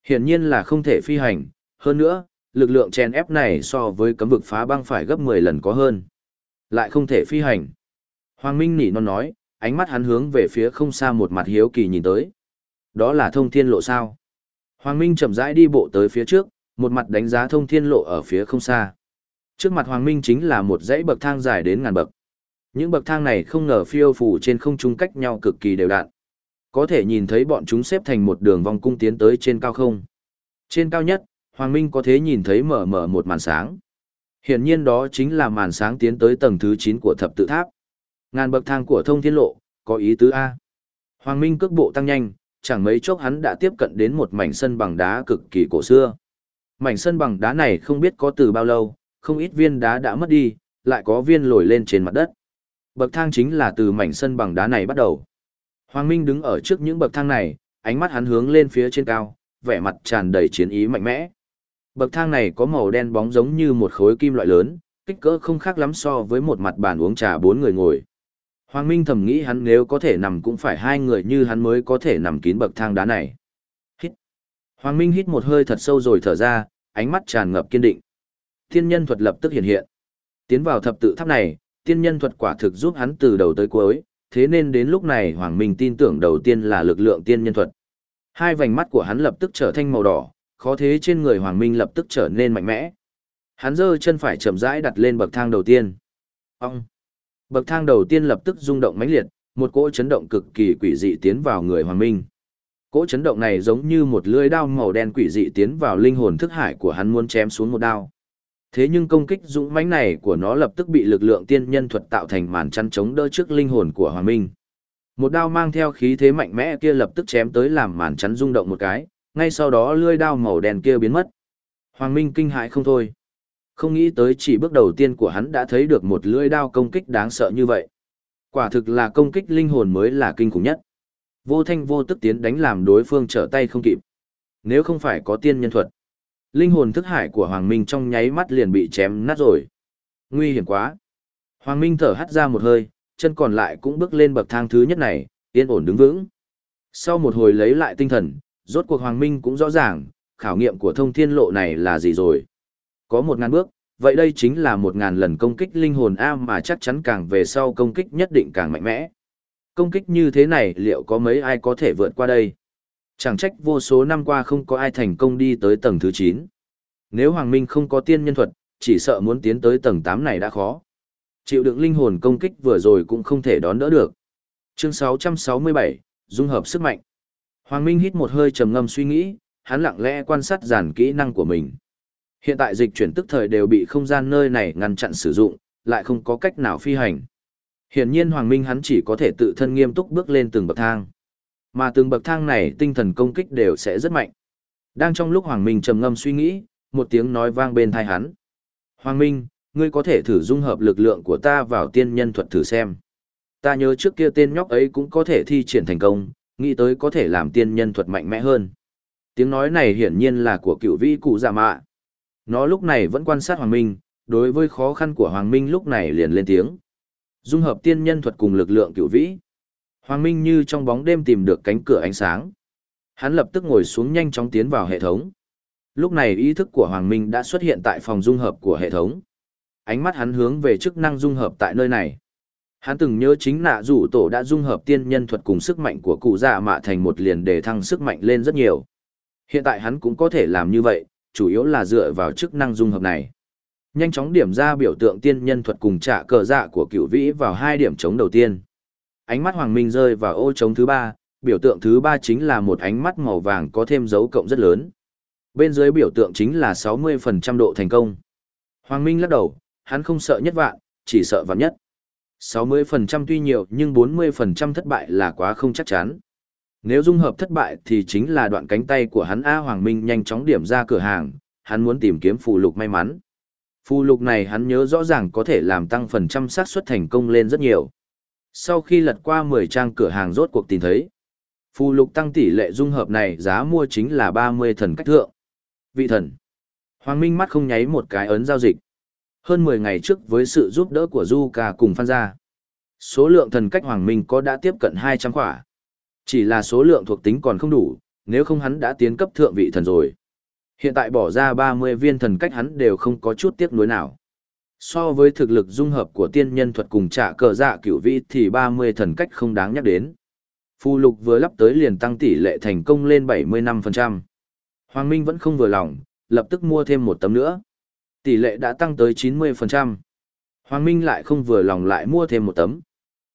Hiển nhiên là không thể phi hành, hơn nữa, lực lượng chèn ép này so với cấm vực phá băng phải gấp 10 lần có hơn. Lại không thể phi hành. Hoàng Minh nỉ non nói, ánh mắt hắn hướng về phía không xa một mặt hiếu kỳ nhìn tới. Đó là thông thiên lộ sao? Hoàng Minh chậm rãi đi bộ tới phía trước, một mặt đánh giá thông thiên lộ ở phía không xa. Trước mặt Hoàng Minh chính là một dãy bậc thang dài đến ngàn bậc. Những bậc thang này không ngờ phiêu phù trên không trung cách nhau cực kỳ đều đặn. Có thể nhìn thấy bọn chúng xếp thành một đường vòng cung tiến tới trên cao không. Trên cao nhất, Hoàng Minh có thể nhìn thấy mở mở một màn sáng. Hiển nhiên đó chính là màn sáng tiến tới tầng thứ 9 của thập tự tháp. Ngàn bậc thang của thông thiên lộ, có ý tứ A. Hoàng Minh cước bộ tăng nhanh, chẳng mấy chốc hắn đã tiếp cận đến một mảnh sân bằng đá cực kỳ cổ xưa. Mảnh sân bằng đá này không biết có từ bao lâu, không ít viên đá đã mất đi, lại có viên lồi lên trên mặt đất. Bậc thang chính là từ mảnh sân bằng đá này bắt đầu. Hoàng Minh đứng ở trước những bậc thang này, ánh mắt hắn hướng lên phía trên cao, vẻ mặt tràn đầy chiến ý mạnh mẽ. Bậc thang này có màu đen bóng giống như một khối kim loại lớn, kích cỡ không khác lắm so với một mặt bàn uống trà bốn người ngồi. Hoàng Minh thầm nghĩ hắn nếu có thể nằm cũng phải hai người như hắn mới có thể nằm kín bậc thang đá này. Hít. Hoàng Minh hít một hơi thật sâu rồi thở ra, ánh mắt tràn ngập kiên định. Thiên nhân thuật lập tức hiện hiện. Tiến vào thập tự tháp này, tiên nhân thuật quả thực giúp hắn từ đầu tới cuối, thế nên đến lúc này Hoàng Minh tin tưởng đầu tiên là lực lượng tiên nhân thuật. Hai vành mắt của hắn lập tức trở thành màu đỏ, khó thế trên người Hoàng Minh lập tức trở nên mạnh mẽ. Hắn giơ chân phải chậm rãi đặt lên bậc thang đầu tiên. Ông! Bậc thang đầu tiên lập tức rung động mãnh liệt, một cỗ chấn động cực kỳ quỷ dị tiến vào người Hoàng Minh. Cỗ chấn động này giống như một lưỡi đao màu đen quỷ dị tiến vào linh hồn thức hải của hắn muốn chém xuống một đao. Thế nhưng công kích dũng mãnh này của nó lập tức bị lực lượng tiên nhân thuật tạo thành màn chắn chống đỡ trước linh hồn của Hoàng Minh. Một đao mang theo khí thế mạnh mẽ kia lập tức chém tới làm màn chắn rung động một cái, Ngay sau đó lưỡi đao màu đen kia biến mất. Hoàng Minh kinh hãi không thôi. Không nghĩ tới chỉ bước đầu tiên của hắn đã thấy được một lưỡi đao công kích đáng sợ như vậy. Quả thực là công kích linh hồn mới là kinh khủng nhất. Vô thanh vô tức tiến đánh làm đối phương trở tay không kịp. Nếu không phải có tiên nhân thuật, linh hồn thức hải của Hoàng Minh trong nháy mắt liền bị chém nát rồi. Nguy hiểm quá. Hoàng Minh thở hắt ra một hơi, chân còn lại cũng bước lên bậc thang thứ nhất này, yên ổn đứng vững. Sau một hồi lấy lại tinh thần, rốt cuộc Hoàng Minh cũng rõ ràng, khảo nghiệm của thông thiên lộ này là gì rồi. Có một ngàn bước, vậy đây chính là một ngàn lần công kích linh hồn A mà chắc chắn càng về sau công kích nhất định càng mạnh mẽ. Công kích như thế này liệu có mấy ai có thể vượt qua đây? Chẳng trách vô số năm qua không có ai thành công đi tới tầng thứ 9. Nếu Hoàng Minh không có tiên nhân thuật, chỉ sợ muốn tiến tới tầng 8 này đã khó. Chịu đựng linh hồn công kích vừa rồi cũng không thể đón đỡ được. Chương 667, Dung hợp sức mạnh. Hoàng Minh hít một hơi trầm ngâm suy nghĩ, hắn lặng lẽ quan sát giản kỹ năng của mình. Hiện tại dịch chuyển tức thời đều bị không gian nơi này ngăn chặn sử dụng, lại không có cách nào phi hành. Hiển nhiên Hoàng Minh hắn chỉ có thể tự thân nghiêm túc bước lên từng bậc thang. Mà từng bậc thang này tinh thần công kích đều sẽ rất mạnh. Đang trong lúc Hoàng Minh trầm ngâm suy nghĩ, một tiếng nói vang bên tai hắn. Hoàng Minh, ngươi có thể thử dung hợp lực lượng của ta vào tiên nhân thuật thử xem. Ta nhớ trước kia tên nhóc ấy cũng có thể thi triển thành công, nghĩ tới có thể làm tiên nhân thuật mạnh mẽ hơn. Tiếng nói này hiển nhiên là của cựu vĩ cụ giả mạ. Nó lúc này vẫn quan sát Hoàng Minh, đối với khó khăn của Hoàng Minh lúc này liền lên tiếng. Dung hợp tiên nhân thuật cùng lực lượng cựu vĩ. Hoàng Minh như trong bóng đêm tìm được cánh cửa ánh sáng. Hắn lập tức ngồi xuống nhanh chóng tiến vào hệ thống. Lúc này ý thức của Hoàng Minh đã xuất hiện tại phòng dung hợp của hệ thống. Ánh mắt hắn hướng về chức năng dung hợp tại nơi này. Hắn từng nhớ chính nạ rủ tổ đã dung hợp tiên nhân thuật cùng sức mạnh của cụ già mạ thành một liền để thăng sức mạnh lên rất nhiều. Hiện tại hắn cũng có thể làm như vậy, chủ yếu là dựa vào chức năng dung hợp này. Nhanh chóng điểm ra biểu tượng tiên nhân thuật cùng trả cờ dạ của cựu vĩ vào hai điểm chống đầu tiên. Ánh mắt Hoàng Minh rơi vào ô trống thứ ba, biểu tượng thứ ba chính là một ánh mắt màu vàng có thêm dấu cộng rất lớn. Bên dưới biểu tượng chính là 60% độ thành công. Hoàng Minh lắc đầu, hắn không sợ nhất vạn, chỉ sợ vạn nhất. 60% tuy nhiều nhưng 40% thất bại là quá không chắc chắn. Nếu dung hợp thất bại thì chính là đoạn cánh tay của hắn A Hoàng Minh nhanh chóng điểm ra cửa hàng, hắn muốn tìm kiếm phù lục may mắn. Phù lục này hắn nhớ rõ ràng có thể làm tăng phần trăm xác suất thành công lên rất nhiều. Sau khi lật qua 10 trang cửa hàng rốt cuộc tìm thấy. Phù lục tăng tỷ lệ dung hợp này giá mua chính là 30 thần cách thượng. Vị thần. Hoàng Minh mắt không nháy một cái ấn giao dịch. Hơn 10 ngày trước với sự giúp đỡ của Du Ca cùng Phan Gia. Số lượng thần cách Hoàng Minh có đã tiếp cận 200 khỏa. Chỉ là số lượng thuộc tính còn không đủ, nếu không hắn đã tiến cấp thượng vị thần rồi. Hiện tại bỏ ra 30 viên thần cách hắn đều không có chút tiếc nuối nào. So với thực lực dung hợp của tiên nhân thuật cùng trả cờ dạ cửu vĩ thì 30 thần cách không đáng nhắc đến. Phù lục vừa lắp tới liền tăng tỷ lệ thành công lên 75%. Hoàng Minh vẫn không vừa lòng, lập tức mua thêm một tấm nữa. Tỷ lệ đã tăng tới 90%. Hoàng Minh lại không vừa lòng lại mua thêm một tấm.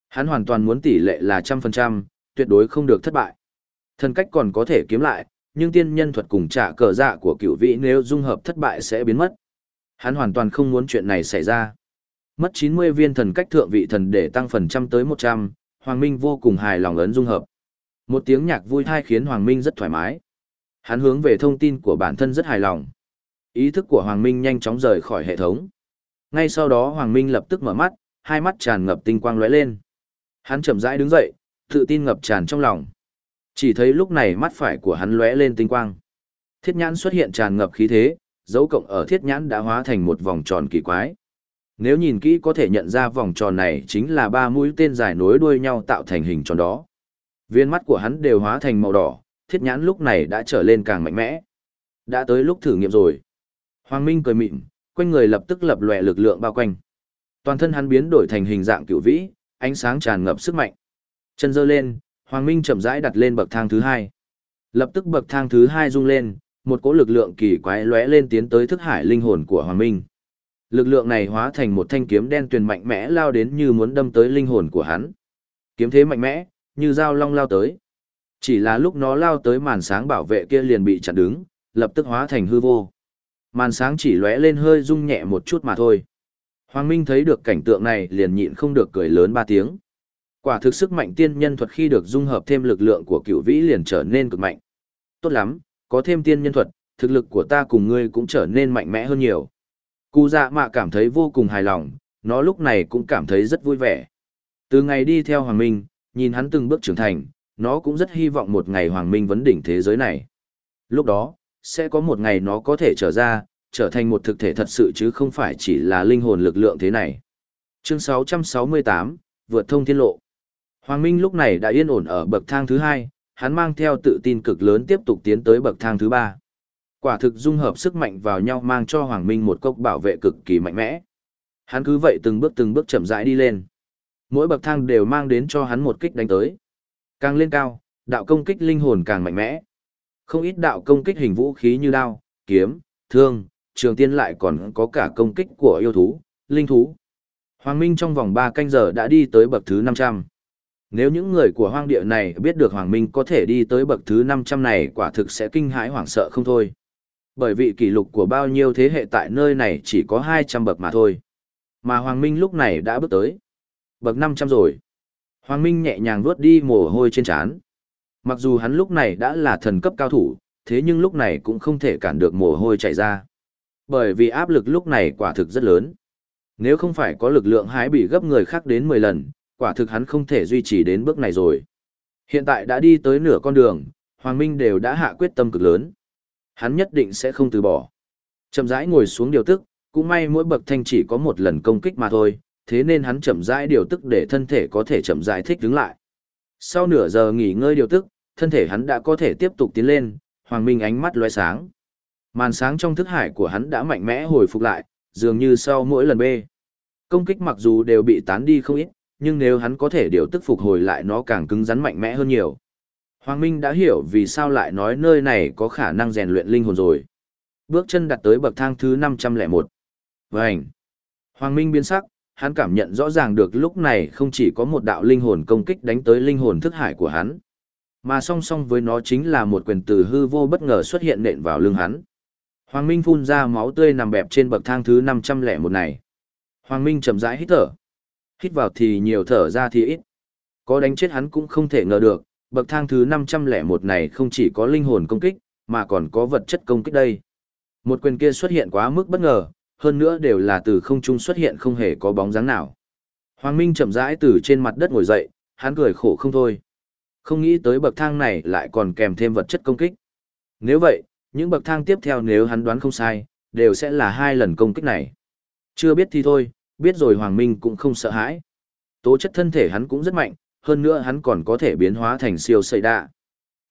Hắn hoàn toàn muốn tỷ lệ là 100%, tuyệt đối không được thất bại. Thần cách còn có thể kiếm lại, nhưng tiên nhân thuật cùng trả cờ dạ của cửu vị nếu dung hợp thất bại sẽ biến mất. Hắn hoàn toàn không muốn chuyện này xảy ra. Mất 90 viên thần cách thượng vị thần để tăng phần trăm tới 100, Hoàng Minh vô cùng hài lòng ấn dung hợp. Một tiếng nhạc vui thai khiến Hoàng Minh rất thoải mái. Hắn hướng về thông tin của bản thân rất hài lòng. Ý thức của Hoàng Minh nhanh chóng rời khỏi hệ thống. Ngay sau đó Hoàng Minh lập tức mở mắt, hai mắt tràn ngập tinh quang lóe lên. Hắn chậm rãi đứng dậy, tự tin ngập tràn trong lòng. Chỉ thấy lúc này mắt phải của hắn lóe lên tinh quang. Thiết nhãn xuất hiện tràn ngập khí thế, dấu cộng ở thiết nhãn đã hóa thành một vòng tròn kỳ quái. Nếu nhìn kỹ có thể nhận ra vòng tròn này chính là ba mũi tên dài nối đuôi nhau tạo thành hình tròn đó. Viên mắt của hắn đều hóa thành màu đỏ, thiết nhãn lúc này đã trở lên càng mạnh mẽ. Đã tới lúc thử nghiệm rồi. Hoàng Minh cười mịn, quanh người lập tức lập lòe lực lượng bao quanh. Toàn thân hắn biến đổi thành hình dạng cựu vĩ, ánh sáng tràn ngập sức mạnh. Chân giơ lên, Hoàng Minh chậm rãi đặt lên bậc thang thứ hai. Lập tức bậc thang thứ hai rung lên, một cỗ lực lượng kỳ quái lóe lên tiến tới thức hải linh hồn của Hoàng Minh. Lực lượng này hóa thành một thanh kiếm đen tuyền mạnh mẽ lao đến như muốn đâm tới linh hồn của hắn. Kiếm thế mạnh mẽ, như dao long lao tới. Chỉ là lúc nó lao tới màn sáng bảo vệ kia liền bị chặn đứng, lập tức hóa thành hư vô. Màn sáng chỉ lóe lên hơi rung nhẹ một chút mà thôi. Hoàng Minh thấy được cảnh tượng này liền nhịn không được cười lớn ba tiếng. Quả thực sức mạnh tiên nhân thuật khi được dung hợp thêm lực lượng của cựu vĩ liền trở nên cực mạnh. Tốt lắm, có thêm tiên nhân thuật, thực lực của ta cùng ngươi cũng trở nên mạnh mẽ hơn nhiều. Cụ dạ mạ cảm thấy vô cùng hài lòng, nó lúc này cũng cảm thấy rất vui vẻ. Từ ngày đi theo Hoàng Minh, nhìn hắn từng bước trưởng thành, nó cũng rất hy vọng một ngày Hoàng Minh vấn đỉnh thế giới này. Lúc đó, sẽ có một ngày nó có thể trở ra, trở thành một thực thể thật sự chứ không phải chỉ là linh hồn lực lượng thế này. Chương 668, vượt thông thiên lộ. Hoàng Minh lúc này đã yên ổn ở bậc thang thứ hai, hắn mang theo tự tin cực lớn tiếp tục tiến tới bậc thang thứ ba. Quả thực dung hợp sức mạnh vào nhau mang cho Hoàng Minh một cốc bảo vệ cực kỳ mạnh mẽ. Hắn cứ vậy từng bước từng bước chậm rãi đi lên. Mỗi bậc thang đều mang đến cho hắn một kích đánh tới. Càng lên cao, đạo công kích linh hồn càng mạnh mẽ. Không ít đạo công kích hình vũ khí như đao, kiếm, thương, trường tiên lại còn có cả công kích của yêu thú, linh thú. Hoàng Minh trong vòng 3 canh giờ đã đi tới bậc thứ 500. Nếu những người của hoang địa này biết được Hoàng Minh có thể đi tới bậc thứ 500 này quả thực sẽ kinh hãi hoảng sợ không thôi. Bởi vì kỷ lục của bao nhiêu thế hệ tại nơi này chỉ có 200 bậc mà thôi. Mà Hoàng Minh lúc này đã bước tới. Bậc 500 rồi. Hoàng Minh nhẹ nhàng vuốt đi mồ hôi trên trán. Mặc dù hắn lúc này đã là thần cấp cao thủ, thế nhưng lúc này cũng không thể cản được mồ hôi chảy ra. Bởi vì áp lực lúc này quả thực rất lớn. Nếu không phải có lực lượng hái bị gấp người khác đến 10 lần, quả thực hắn không thể duy trì đến bước này rồi. Hiện tại đã đi tới nửa con đường, Hoàng Minh đều đã hạ quyết tâm cực lớn. Hắn nhất định sẽ không từ bỏ. Chậm rãi ngồi xuống điều tức, cũng may mỗi bậc thanh chỉ có một lần công kích mà thôi, thế nên hắn chậm rãi điều tức để thân thể có thể chậm rãi thích đứng lại. Sau nửa giờ nghỉ ngơi điều tức, thân thể hắn đã có thể tiếp tục tiến lên, Hoàng Minh ánh mắt lóe sáng. Màn sáng trong thức hải của hắn đã mạnh mẽ hồi phục lại, dường như sau mỗi lần bê. Công kích mặc dù đều bị tán đi không ít, nhưng nếu hắn có thể điều tức phục hồi lại nó càng cứng rắn mạnh mẽ hơn nhiều. Hoàng Minh đã hiểu vì sao lại nói nơi này có khả năng rèn luyện linh hồn rồi. Bước chân đặt tới bậc thang thứ 501. Vânh! Hoàng Minh biến sắc, hắn cảm nhận rõ ràng được lúc này không chỉ có một đạo linh hồn công kích đánh tới linh hồn thức hải của hắn, mà song song với nó chính là một quyền từ hư vô bất ngờ xuất hiện nện vào lưng hắn. Hoàng Minh phun ra máu tươi nằm bẹp trên bậc thang thứ 501 này. Hoàng Minh chậm rãi hít thở. Hít vào thì nhiều thở ra thì ít. Có đánh chết hắn cũng không thể ngờ được, bậc thang thứ 501 này không chỉ có linh hồn công kích, mà còn có vật chất công kích đây. Một quyền kia xuất hiện quá mức bất ngờ, hơn nữa đều là từ không trung xuất hiện không hề có bóng dáng nào. Hoàng Minh chậm rãi từ trên mặt đất ngồi dậy, hắn cười khổ không thôi. Không nghĩ tới bậc thang này lại còn kèm thêm vật chất công kích. Nếu vậy, những bậc thang tiếp theo nếu hắn đoán không sai, đều sẽ là hai lần công kích này. Chưa biết thì thôi, biết rồi Hoàng Minh cũng không sợ hãi. Tố chất thân thể hắn cũng rất mạnh, hơn nữa hắn còn có thể biến hóa thành siêu sợi đạ.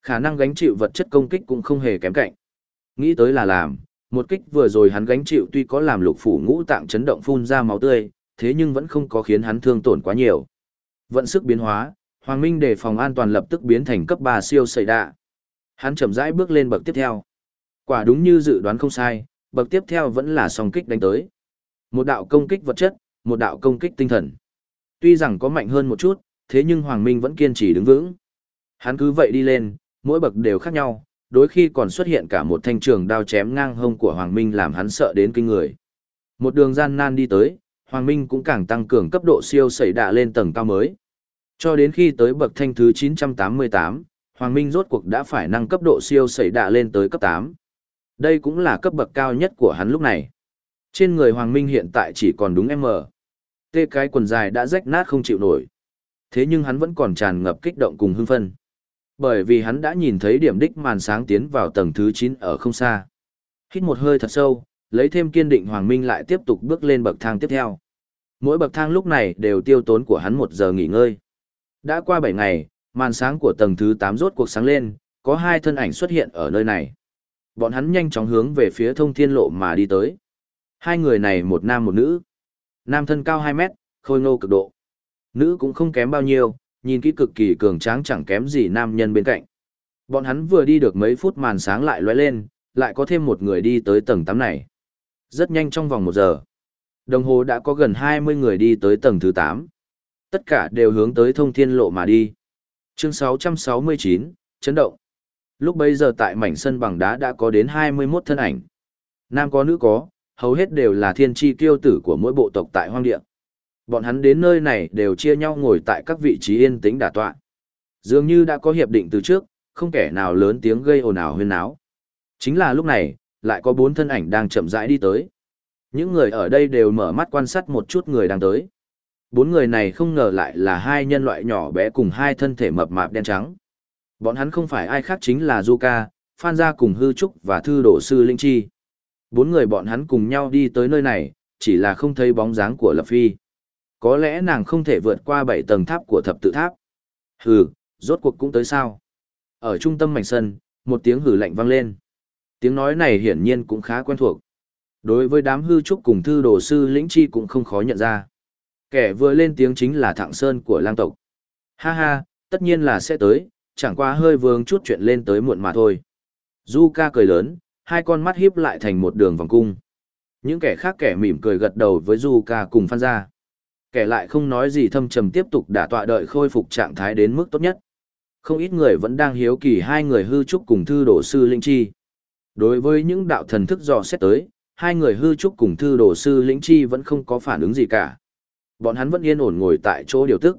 Khả năng gánh chịu vật chất công kích cũng không hề kém cạnh. Nghĩ tới là làm, một kích vừa rồi hắn gánh chịu tuy có làm lục phủ ngũ tạng chấn động phun ra máu tươi, thế nhưng vẫn không có khiến hắn thương tổn quá nhiều. Vận sức biến hóa, Hoàng Minh để phòng an toàn lập tức biến thành cấp 3 siêu sợi đạ. Hắn chậm rãi bước lên bậc tiếp theo. Quả đúng như dự đoán không sai, bậc tiếp theo vẫn là song kích đánh tới. Một đạo công kích vật chất, một đạo công kích tinh thần. Tuy rằng có mạnh hơn một chút, thế nhưng Hoàng Minh vẫn kiên trì đứng vững. Hắn cứ vậy đi lên, mỗi bậc đều khác nhau, đôi khi còn xuất hiện cả một thanh trường đao chém ngang hông của Hoàng Minh làm hắn sợ đến kinh người. Một đường gian nan đi tới, Hoàng Minh cũng càng tăng cường cấp độ siêu sẩy đạ lên tầng cao mới. Cho đến khi tới bậc thanh thứ 988, Hoàng Minh rốt cuộc đã phải nâng cấp độ siêu sẩy đạ lên tới cấp 8. Đây cũng là cấp bậc cao nhất của hắn lúc này. Trên người Hoàng Minh hiện tại chỉ còn đúng M. Tê cái quần dài đã rách nát không chịu nổi. Thế nhưng hắn vẫn còn tràn ngập kích động cùng hưng phân. Bởi vì hắn đã nhìn thấy điểm đích màn sáng tiến vào tầng thứ 9 ở không xa. Hít một hơi thật sâu, lấy thêm kiên định Hoàng Minh lại tiếp tục bước lên bậc thang tiếp theo. Mỗi bậc thang lúc này đều tiêu tốn của hắn một giờ nghỉ ngơi. Đã qua 7 ngày, màn sáng của tầng thứ 8 rốt cuộc sáng lên, có hai thân ảnh xuất hiện ở nơi này. Bọn hắn nhanh chóng hướng về phía thông thiên lộ mà đi tới. Hai người này một nam một nữ. Nam thân cao 2 mét, khôi ngô cực độ. Nữ cũng không kém bao nhiêu, nhìn kỹ cực kỳ cường tráng chẳng kém gì nam nhân bên cạnh. Bọn hắn vừa đi được mấy phút màn sáng lại lóe lên, lại có thêm một người đi tới tầng 8 này. Rất nhanh trong vòng một giờ. Đồng hồ đã có gần 20 người đi tới tầng thứ 8. Tất cả đều hướng tới thông thiên lộ mà đi. Chương 669, chấn động. Lúc bây giờ tại mảnh sân bằng đá đã có đến 21 thân ảnh. Nam có nữ có, hầu hết đều là thiên tri tiêu tử của mỗi bộ tộc tại hoang địa. Bọn hắn đến nơi này đều chia nhau ngồi tại các vị trí yên tĩnh đả tọa. Dường như đã có hiệp định từ trước, không kẻ nào lớn tiếng gây ồn ào huyên náo. Chính là lúc này, lại có bốn thân ảnh đang chậm rãi đi tới. Những người ở đây đều mở mắt quan sát một chút người đang tới. Bốn người này không ngờ lại là hai nhân loại nhỏ bé cùng hai thân thể mập mạp đen trắng. Bọn hắn không phải ai khác chính là Zuka, Phan Gia cùng Hư Trúc và Thư Đổ Sư Linh Chi. Bốn người bọn hắn cùng nhau đi tới nơi này, chỉ là không thấy bóng dáng của Lập Phi. Có lẽ nàng không thể vượt qua bảy tầng tháp của thập tự tháp. Hừ, rốt cuộc cũng tới sao. Ở trung tâm mảnh sân, một tiếng hử lạnh vang lên. Tiếng nói này hiển nhiên cũng khá quen thuộc. Đối với đám hư trúc cùng thư đồ sư lĩnh chi cũng không khó nhận ra. Kẻ vừa lên tiếng chính là thạng sơn của lang tộc. Ha ha, tất nhiên là sẽ tới, chẳng qua hơi vương chút chuyện lên tới muộn mà thôi. Du ca cười lớn, hai con mắt hiếp lại thành một đường vòng cung. Những kẻ khác kẻ mỉm cười gật đầu với Du ca cùng phan gia. Kẻ lại không nói gì thâm trầm tiếp tục đả tọa đợi khôi phục trạng thái đến mức tốt nhất. Không ít người vẫn đang hiếu kỳ hai người hư trúc cùng thư đổ sư linh chi. Đối với những đạo thần thức dò xét tới, hai người hư trúc cùng thư đổ sư lĩnh chi vẫn không có phản ứng gì cả. Bọn hắn vẫn yên ổn ngồi tại chỗ điều tức.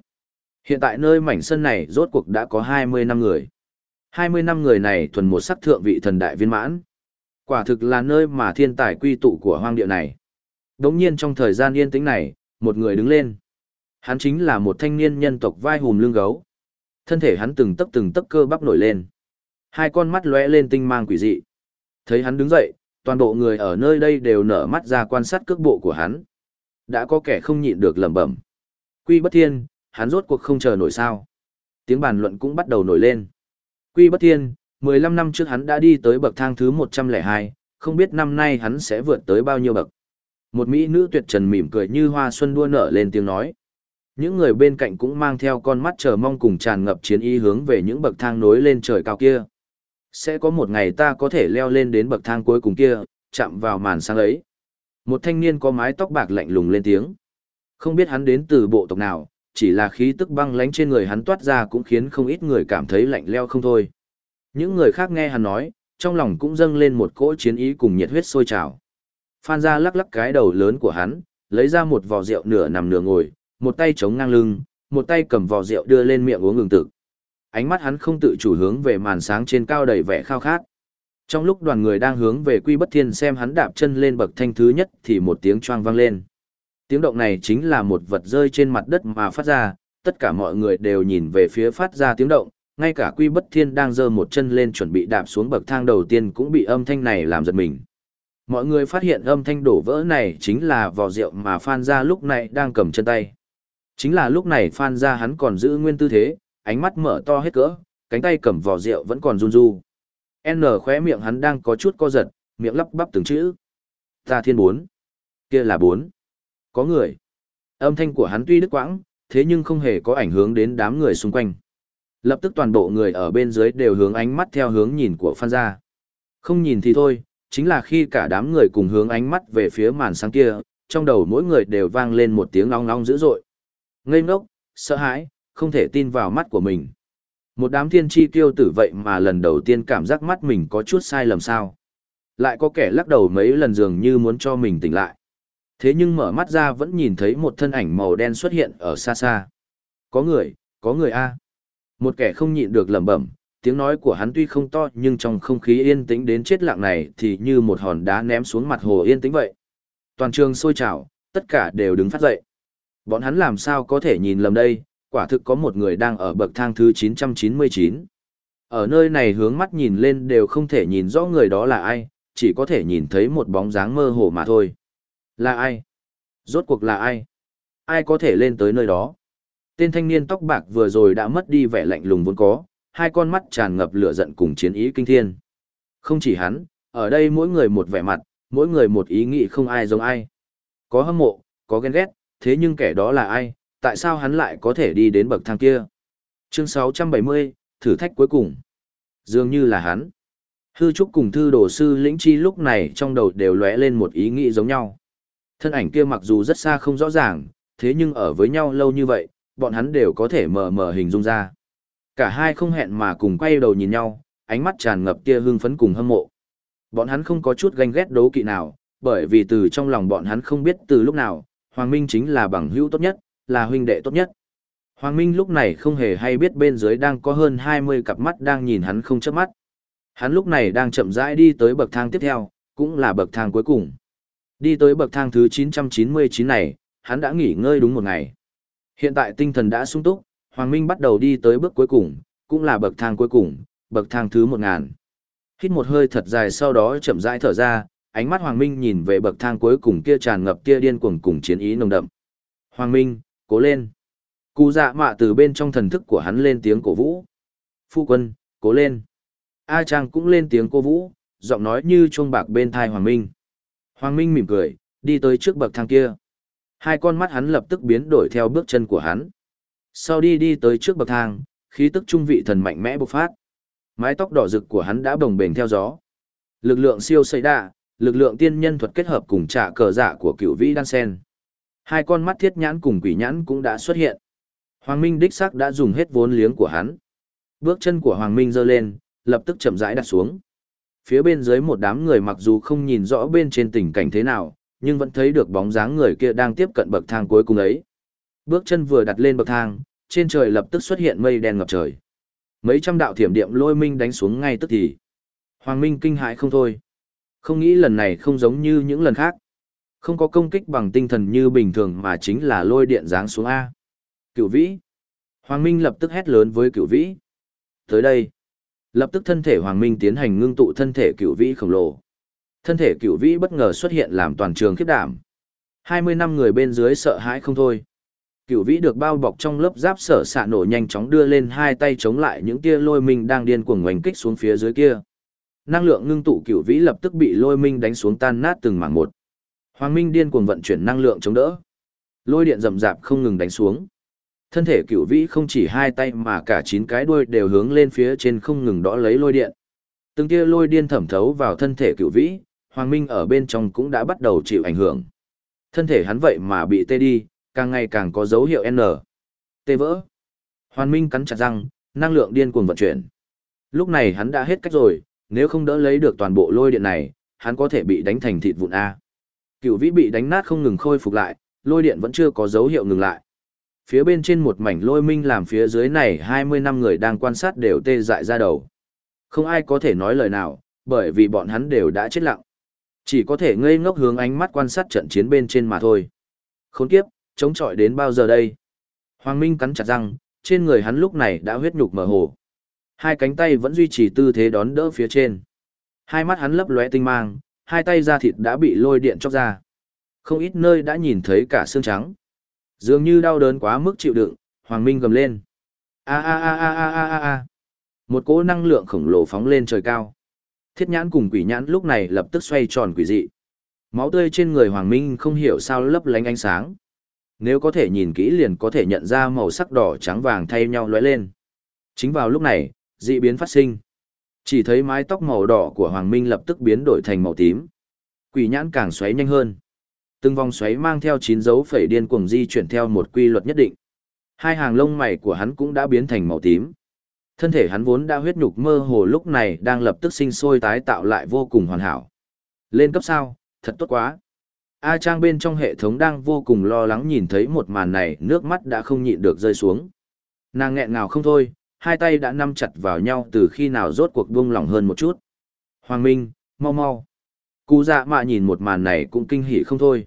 Hiện tại nơi mảnh sân này rốt cuộc đã có 20 năm người. 20 năm người này thuần một sắc thượng vị thần đại viên mãn. Quả thực là nơi mà thiên tài quy tụ của hoang địa này. Đống nhiên trong thời gian yên tĩnh này, một người đứng lên. Hắn chính là một thanh niên nhân tộc vai hùm lưng gấu. Thân thể hắn từng tấc từng tấc cơ bắp nổi lên. Hai con mắt lóe lên tinh mang quỷ dị. Thấy hắn đứng dậy, toàn bộ người ở nơi đây đều nở mắt ra quan sát cước bộ của hắn. Đã có kẻ không nhịn được lẩm bẩm. Quy bất thiên, hắn rốt cuộc không chờ nổi sao. Tiếng bàn luận cũng bắt đầu nổi lên. Quy bất thiên, 15 năm trước hắn đã đi tới bậc thang thứ 102, không biết năm nay hắn sẽ vượt tới bao nhiêu bậc. Một mỹ nữ tuyệt trần mỉm cười như hoa xuân đua nở lên tiếng nói. Những người bên cạnh cũng mang theo con mắt chờ mong cùng tràn ngập chiến ý hướng về những bậc thang nối lên trời cao kia. Sẽ có một ngày ta có thể leo lên đến bậc thang cuối cùng kia, chạm vào màn sáng ấy. Một thanh niên có mái tóc bạc lạnh lùng lên tiếng. Không biết hắn đến từ bộ tộc nào, chỉ là khí tức băng lánh trên người hắn toát ra cũng khiến không ít người cảm thấy lạnh leo không thôi. Những người khác nghe hắn nói, trong lòng cũng dâng lên một cỗ chiến ý cùng nhiệt huyết sôi trào. Phan gia lắc lắc cái đầu lớn của hắn, lấy ra một vò rượu nửa nằm nửa ngồi, một tay chống ngang lưng, một tay cầm vò rượu đưa lên miệng uống ngừng tự. Ánh mắt hắn không tự chủ hướng về màn sáng trên cao đầy vẻ khao khát. Trong lúc đoàn người đang hướng về Quy Bất Thiên xem hắn đạp chân lên bậc thanh thứ nhất thì một tiếng choang vang lên. Tiếng động này chính là một vật rơi trên mặt đất mà phát ra, tất cả mọi người đều nhìn về phía phát ra tiếng động, ngay cả Quy Bất Thiên đang giơ một chân lên chuẩn bị đạp xuống bậc thang đầu tiên cũng bị âm thanh này làm giật mình. Mọi người phát hiện âm thanh đổ vỡ này chính là vò rượu mà Phan gia lúc này đang cầm chân tay. Chính là lúc này Phan gia hắn còn giữ nguyên tư thế, ánh mắt mở to hết cỡ, cánh tay cầm vò rượu vẫn còn run ru. N khóe miệng hắn đang có chút co giật, miệng lắp bắp từng chữ. Ta thiên bốn. Kia là bốn. Có người. Âm thanh của hắn tuy đứt quãng, thế nhưng không hề có ảnh hưởng đến đám người xung quanh. Lập tức toàn bộ người ở bên dưới đều hướng ánh mắt theo hướng nhìn của Phan gia. Không nhìn thì thôi, chính là khi cả đám người cùng hướng ánh mắt về phía màn sáng kia, trong đầu mỗi người đều vang lên một tiếng long long dữ dội. Ngây ngốc, sợ hãi, không thể tin vào mắt của mình. Một đám thiên tri tiêu tử vậy mà lần đầu tiên cảm giác mắt mình có chút sai lầm sao. Lại có kẻ lắc đầu mấy lần dường như muốn cho mình tỉnh lại. Thế nhưng mở mắt ra vẫn nhìn thấy một thân ảnh màu đen xuất hiện ở xa xa. Có người, có người A. Một kẻ không nhịn được lẩm bẩm, tiếng nói của hắn tuy không to nhưng trong không khí yên tĩnh đến chết lặng này thì như một hòn đá ném xuống mặt hồ yên tĩnh vậy. Toàn trường sôi trào, tất cả đều đứng phát dậy. Bọn hắn làm sao có thể nhìn lầm đây, quả thực có một người đang ở bậc thang thứ 999. Ở nơi này hướng mắt nhìn lên đều không thể nhìn rõ người đó là ai, chỉ có thể nhìn thấy một bóng dáng mơ hồ mà thôi. Là ai? Rốt cuộc là ai? Ai có thể lên tới nơi đó? Tên thanh niên tóc bạc vừa rồi đã mất đi vẻ lạnh lùng vốn có, hai con mắt tràn ngập lửa giận cùng chiến ý kinh thiên. Không chỉ hắn, ở đây mỗi người một vẻ mặt, mỗi người một ý nghĩ không ai giống ai. Có hâm mộ, có ghen ghét, thế nhưng kẻ đó là ai, tại sao hắn lại có thể đi đến bậc thang kia? Chương 670, thử thách cuối cùng. Dường như là hắn. Hư Trúc cùng thư đồ sư lĩnh chi lúc này trong đầu đều lóe lên một ý nghĩ giống nhau. Thân ảnh kia mặc dù rất xa không rõ ràng, thế nhưng ở với nhau lâu như vậy, bọn hắn đều có thể mờ mờ hình dung ra. Cả hai không hẹn mà cùng quay đầu nhìn nhau, ánh mắt tràn ngập tia hưng phấn cùng hâm mộ. Bọn hắn không có chút ganh ghét đấu kỵ nào, bởi vì từ trong lòng bọn hắn không biết từ lúc nào, Hoàng Minh chính là bằng hữu tốt nhất, là huynh đệ tốt nhất. Hoàng Minh lúc này không hề hay biết bên dưới đang có hơn 20 cặp mắt đang nhìn hắn không chớp mắt. Hắn lúc này đang chậm rãi đi tới bậc thang tiếp theo, cũng là bậc thang cuối cùng. Đi tới bậc thang thứ 999 này, hắn đã nghỉ ngơi đúng một ngày. Hiện tại tinh thần đã sung túc, Hoàng Minh bắt đầu đi tới bước cuối cùng, cũng là bậc thang cuối cùng, bậc thang thứ 1000. Hít một hơi thật dài sau đó chậm rãi thở ra, ánh mắt Hoàng Minh nhìn về bậc thang cuối cùng kia tràn ngập tia điên cuồng cùng chiến ý nồng đậm. Hoàng Minh, cố lên. Cú dạ mạ từ bên trong thần thức của hắn lên tiếng cổ vũ. Phu quân, cố lên. A Trang cũng lên tiếng cô vũ, giọng nói như chuông bạc bên thai Hoàng Minh. Hoàng Minh mỉm cười, đi tới trước bậc thang kia. Hai con mắt hắn lập tức biến đổi theo bước chân của hắn. Sau đi đi tới trước bậc thang, khí tức trung vị thần mạnh mẽ bộc phát. Mái tóc đỏ rực của hắn đã bồng bềnh theo gió. Lực lượng siêu xây đạ, lực lượng tiên nhân thuật kết hợp cùng trả cờ giả của cựu vĩ đan sen. Hai con mắt thiết nhãn cùng quỷ nhãn cũng đã xuất hiện. Hoàng Minh đích xác đã dùng hết vốn liếng của hắn. Bước chân của Hoàng Minh giơ lên, lập tức chậm rãi đặt xuống. Phía bên dưới một đám người mặc dù không nhìn rõ bên trên tình cảnh thế nào, nhưng vẫn thấy được bóng dáng người kia đang tiếp cận bậc thang cuối cùng ấy. Bước chân vừa đặt lên bậc thang, trên trời lập tức xuất hiện mây đen ngập trời. Mấy trăm đạo thiểm điện lôi minh đánh xuống ngay tức thì. Hoàng Minh kinh hãi không thôi. Không nghĩ lần này không giống như những lần khác. Không có công kích bằng tinh thần như bình thường mà chính là lôi điện giáng xuống A. Cửu vĩ. Hoàng Minh lập tức hét lớn với cửu vĩ. Tới đây. Lập tức thân thể Hoàng Minh tiến hành ngưng tụ thân thể cửu vĩ khổng lồ. Thân thể cửu vĩ bất ngờ xuất hiện làm toàn trường khiếp đảm. 20 năm người bên dưới sợ hãi không thôi. Cửu vĩ được bao bọc trong lớp giáp sở xạ nổ nhanh chóng đưa lên hai tay chống lại những tia lôi minh đang điên cuồng ngoảnh kích xuống phía dưới kia. Năng lượng ngưng tụ cửu vĩ lập tức bị lôi minh đánh xuống tan nát từng mảng một. Hoàng Minh điên cuồng vận chuyển năng lượng chống đỡ. Lôi điện rầm rạp không ngừng đánh xuống. Thân thể cửu vĩ không chỉ hai tay mà cả chín cái đuôi đều hướng lên phía trên không ngừng đỡ lấy lôi điện. Từng tia lôi điên thẩm thấu vào thân thể cửu vĩ, Hoàng Minh ở bên trong cũng đã bắt đầu chịu ảnh hưởng. Thân thể hắn vậy mà bị tê đi, càng ngày càng có dấu hiệu N. Tê vỡ. Hoàng Minh cắn chặt răng, năng lượng điên cuồng vận chuyển. Lúc này hắn đã hết cách rồi, nếu không đỡ lấy được toàn bộ lôi điện này, hắn có thể bị đánh thành thịt vụn A. Cửu vĩ bị đánh nát không ngừng khôi phục lại, lôi điện vẫn chưa có dấu hiệu ngừng lại. Phía bên trên một mảnh lôi minh làm phía dưới này 20 năm người đang quan sát đều tê dại ra đầu. Không ai có thể nói lời nào, bởi vì bọn hắn đều đã chết lặng. Chỉ có thể ngây ngốc hướng ánh mắt quan sát trận chiến bên trên mà thôi. Khốn kiếp, chống chọi đến bao giờ đây? Hoàng Minh cắn chặt răng, trên người hắn lúc này đã huyết nhục mơ hồ. Hai cánh tay vẫn duy trì tư thế đón đỡ phía trên. Hai mắt hắn lấp lóe tinh mang, hai tay da thịt đã bị lôi điện chóc ra. Không ít nơi đã nhìn thấy cả xương trắng. Dường như đau đớn quá mức chịu đựng, Hoàng Minh gầm lên. A a a a a a a a. Một cỗ năng lượng khổng lồ phóng lên trời cao. Thiết nhãn cùng quỷ nhãn lúc này lập tức xoay tròn quỷ dị. Máu tươi trên người Hoàng Minh không hiểu sao lấp lánh ánh sáng. Nếu có thể nhìn kỹ liền có thể nhận ra màu sắc đỏ trắng vàng thay nhau lóe lên. Chính vào lúc này, dị biến phát sinh. Chỉ thấy mái tóc màu đỏ của Hoàng Minh lập tức biến đổi thành màu tím. Quỷ nhãn càng xoáy nhanh hơn. Từng vòng xoáy mang theo chín dấu phẩy điên cuồng di chuyển theo một quy luật nhất định. Hai hàng lông mày của hắn cũng đã biến thành màu tím. Thân thể hắn vốn đã huyết nhục mơ hồ lúc này đang lập tức sinh sôi tái tạo lại vô cùng hoàn hảo. Lên cấp sao, thật tốt quá. A Trang bên trong hệ thống đang vô cùng lo lắng nhìn thấy một màn này, nước mắt đã không nhịn được rơi xuống. Nàng nghẹn ngào không thôi, hai tay đã nắm chặt vào nhau từ khi nào rốt cuộc buông lỏng hơn một chút. Hoàng Minh, mau mau. Cú dạ mạ nhìn một màn này cũng kinh hỉ không thôi.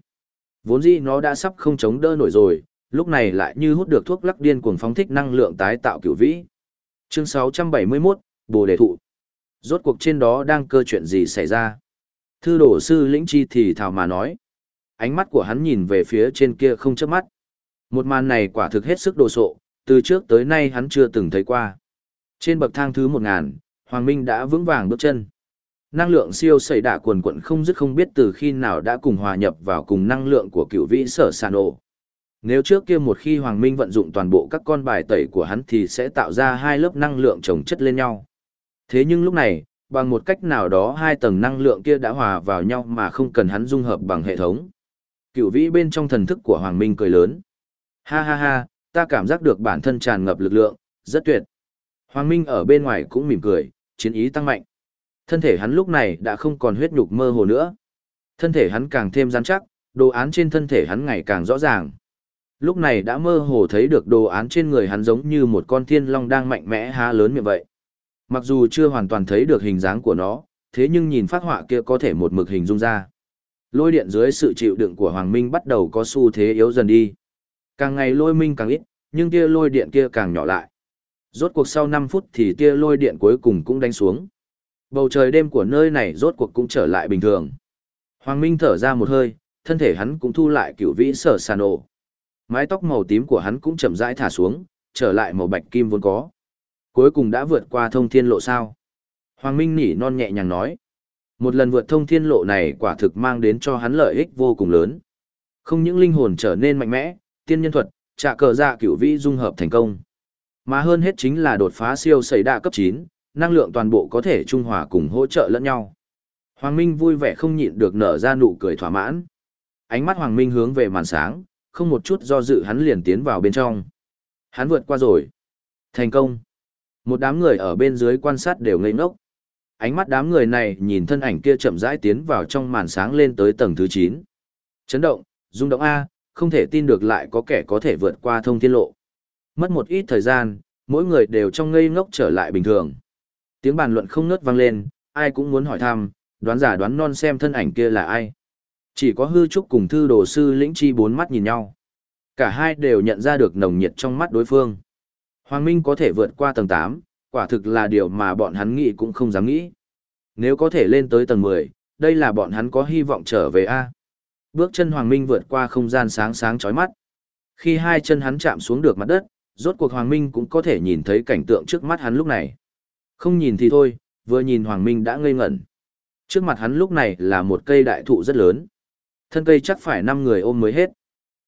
Vốn dĩ nó đã sắp không chống đỡ nổi rồi, lúc này lại như hút được thuốc lắc điên cuồng phóng thích năng lượng tái tạo cửu vĩ. Chương 671, Bồ Đề Thụ. Rốt cuộc trên đó đang cơ chuyện gì xảy ra? Thư đổ sư lĩnh chi thì thảo mà nói. Ánh mắt của hắn nhìn về phía trên kia không chớp mắt. Một màn này quả thực hết sức đồ sộ, từ trước tới nay hắn chưa từng thấy qua. Trên bậc thang thứ 1000, Hoàng Minh đã vững vàng bước chân. Năng lượng siêu sẩy đả quần quận không dứt không biết từ khi nào đã cùng hòa nhập vào cùng năng lượng của cựu vĩ sở sàn ổ. Nếu trước kia một khi Hoàng Minh vận dụng toàn bộ các con bài tẩy của hắn thì sẽ tạo ra hai lớp năng lượng chồng chất lên nhau. Thế nhưng lúc này, bằng một cách nào đó hai tầng năng lượng kia đã hòa vào nhau mà không cần hắn dung hợp bằng hệ thống. Cựu vĩ bên trong thần thức của Hoàng Minh cười lớn. Ha ha ha, ta cảm giác được bản thân tràn ngập lực lượng, rất tuyệt. Hoàng Minh ở bên ngoài cũng mỉm cười, chiến ý tăng mạnh. Thân thể hắn lúc này đã không còn huyết nhục mơ hồ nữa. Thân thể hắn càng thêm rắn chắc, đồ án trên thân thể hắn ngày càng rõ ràng. Lúc này đã mơ hồ thấy được đồ án trên người hắn giống như một con thiên long đang mạnh mẽ há lớn miệng vậy. Mặc dù chưa hoàn toàn thấy được hình dáng của nó, thế nhưng nhìn phát họa kia có thể một mực hình dung ra. Lôi điện dưới sự chịu đựng của Hoàng Minh bắt đầu có xu thế yếu dần đi. Càng ngày lôi minh càng ít, nhưng tia lôi điện kia càng nhỏ lại. Rốt cuộc sau 5 phút thì tia lôi điện cuối cùng cũng đánh xuống. Bầu trời đêm của nơi này rốt cuộc cũng trở lại bình thường. Hoàng Minh thở ra một hơi, thân thể hắn cũng thu lại cựu vĩ sở sàn ổ. Mái tóc màu tím của hắn cũng chậm rãi thả xuống, trở lại màu bạch kim vốn có. Cuối cùng đã vượt qua thông thiên lộ sao. Hoàng Minh nỉ non nhẹ nhàng nói. Một lần vượt thông thiên lộ này quả thực mang đến cho hắn lợi ích vô cùng lớn. Không những linh hồn trở nên mạnh mẽ, tiên nhân thuật, trả cờ dạ cửu vĩ dung hợp thành công. Mà hơn hết chính là đột phá siêu xảy đa cấp 9, năng lượng toàn bộ có thể trung hòa cùng hỗ trợ lẫn nhau. Hoàng Minh vui vẻ không nhịn được nở ra nụ cười thỏa mãn. Ánh mắt Hoàng Minh hướng về màn sáng, không một chút do dự hắn liền tiến vào bên trong. Hắn vượt qua rồi. Thành công. Một đám người ở bên dưới quan sát đều ngây ngốc. Ánh mắt đám người này nhìn thân ảnh kia chậm rãi tiến vào trong màn sáng lên tới tầng thứ 9. Chấn động, rung động A, không thể tin được lại có kẻ có thể vượt qua thông thiên lộ. Mất một ít thời gian, mỗi người đều trong ngây ngốc trở lại bình thường. Tiếng bàn luận không ngớt vang lên, ai cũng muốn hỏi thăm, đoán giả đoán non xem thân ảnh kia là ai. Chỉ có hư trúc cùng thư đồ sư lĩnh chi bốn mắt nhìn nhau. Cả hai đều nhận ra được nồng nhiệt trong mắt đối phương. Hoàng Minh có thể vượt qua tầng 8, quả thực là điều mà bọn hắn nghĩ cũng không dám nghĩ. Nếu có thể lên tới tầng 10, đây là bọn hắn có hy vọng trở về A. Bước chân Hoàng Minh vượt qua không gian sáng sáng chói mắt. Khi hai chân hắn chạm xuống được mặt đất, rốt cuộc Hoàng Minh cũng có thể nhìn thấy cảnh tượng trước mắt hắn lúc này. Không nhìn thì thôi, vừa nhìn Hoàng Minh đã ngây ngẩn. Trước mặt hắn lúc này là một cây đại thụ rất lớn. Thân cây chắc phải 5 người ôm mới hết.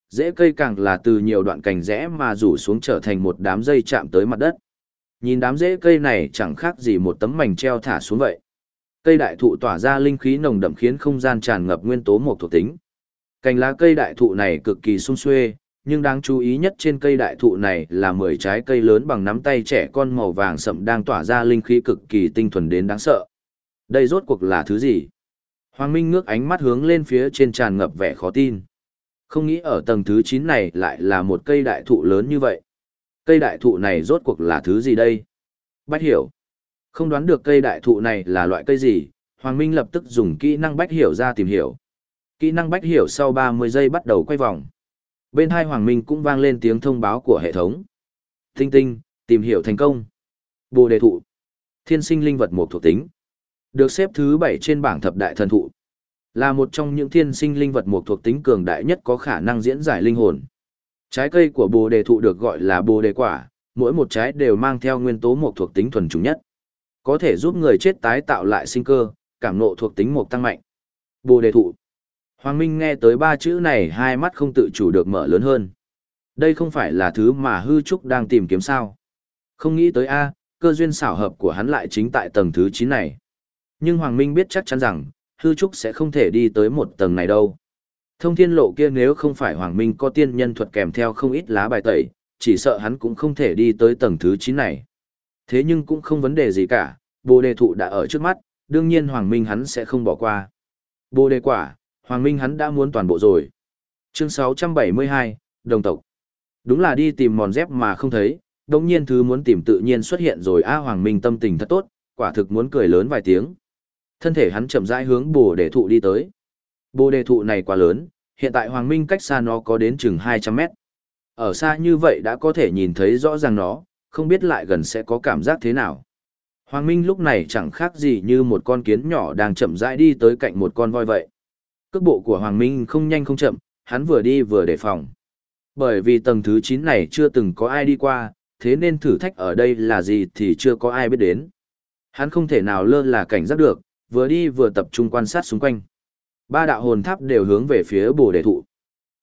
Rễ cây càng là từ nhiều đoạn cành rẽ mà rủ xuống trở thành một đám dây chạm tới mặt đất. Nhìn đám rễ cây này chẳng khác gì một tấm mảnh treo thả xuống vậy. Cây đại thụ tỏa ra linh khí nồng đậm khiến không gian tràn ngập nguyên tố một thuộc tính. Cành lá cây đại thụ này cực kỳ sung xuê, nhưng đáng chú ý nhất trên cây đại thụ này là 10 trái cây lớn bằng nắm tay trẻ con màu vàng sậm đang tỏa ra linh khí cực kỳ tinh thuần đến đáng sợ. Đây rốt cuộc là thứ gì? Hoàng Minh ngước ánh mắt hướng lên phía trên tràn ngập vẻ khó tin. Không nghĩ ở tầng thứ 9 này lại là một cây đại thụ lớn như vậy. Cây đại thụ này rốt cuộc là thứ gì đây? Bách hiểu. Không đoán được cây đại thụ này là loại cây gì, Hoàng Minh lập tức dùng kỹ năng bách hiểu ra tìm hiểu. Kỹ năng bách hiểu sau 30 giây bắt đầu quay vòng. Bên hai Hoàng Minh cũng vang lên tiếng thông báo của hệ thống. Tinh tinh, tìm hiểu thành công. Bồ đề thụ. Thiên sinh linh vật một thuộc tính. Được xếp thứ 7 trên bảng thập đại thần thụ. Là một trong những thiên sinh linh vật một thuộc tính cường đại nhất có khả năng diễn giải linh hồn. Trái cây của bồ đề thụ được gọi là bồ đề quả, mỗi một trái đều mang theo nguyên tố một thuộc tính thuần chủng nhất. Có thể giúp người chết tái tạo lại sinh cơ, cảm nộ thuộc tính một tăng mạnh. Bồ đề thụ. Hoàng Minh nghe tới ba chữ này hai mắt không tự chủ được mở lớn hơn. Đây không phải là thứ mà hư trúc đang tìm kiếm sao. Không nghĩ tới A, cơ duyên xảo hợp của hắn lại chính tại tầng thứ 9 này. Nhưng Hoàng Minh biết chắc chắn rằng, hư trúc sẽ không thể đi tới một tầng này đâu. Thông thiên lộ kia nếu không phải Hoàng Minh có tiên nhân thuật kèm theo không ít lá bài tẩy, chỉ sợ hắn cũng không thể đi tới tầng thứ 9 này. Thế nhưng cũng không vấn đề gì cả, bồ đề thụ đã ở trước mắt, đương nhiên Hoàng Minh hắn sẽ không bỏ qua. Bồ đề quả, Hoàng Minh hắn đã muốn toàn bộ rồi. Chương 672, Đồng tộc. Đúng là đi tìm mòn dép mà không thấy, đồng nhiên thứ muốn tìm tự nhiên xuất hiện rồi A Hoàng Minh tâm tình thật tốt, quả thực muốn cười lớn vài tiếng. Thân thể hắn chậm rãi hướng bồ đề thụ đi tới. Bồ đề thụ này quá lớn, hiện tại Hoàng Minh cách xa nó có đến chừng 200 mét. Ở xa như vậy đã có thể nhìn thấy rõ ràng nó, không biết lại gần sẽ có cảm giác thế nào. Hoàng Minh lúc này chẳng khác gì như một con kiến nhỏ đang chậm rãi đi tới cạnh một con voi vậy. Cước bộ của Hoàng Minh không nhanh không chậm, hắn vừa đi vừa đề phòng. Bởi vì tầng thứ 9 này chưa từng có ai đi qua, thế nên thử thách ở đây là gì thì chưa có ai biết đến. Hắn không thể nào lơ là cảnh giác được, vừa đi vừa tập trung quan sát xung quanh. Ba đạo hồn tháp đều hướng về phía bồ đề thụ.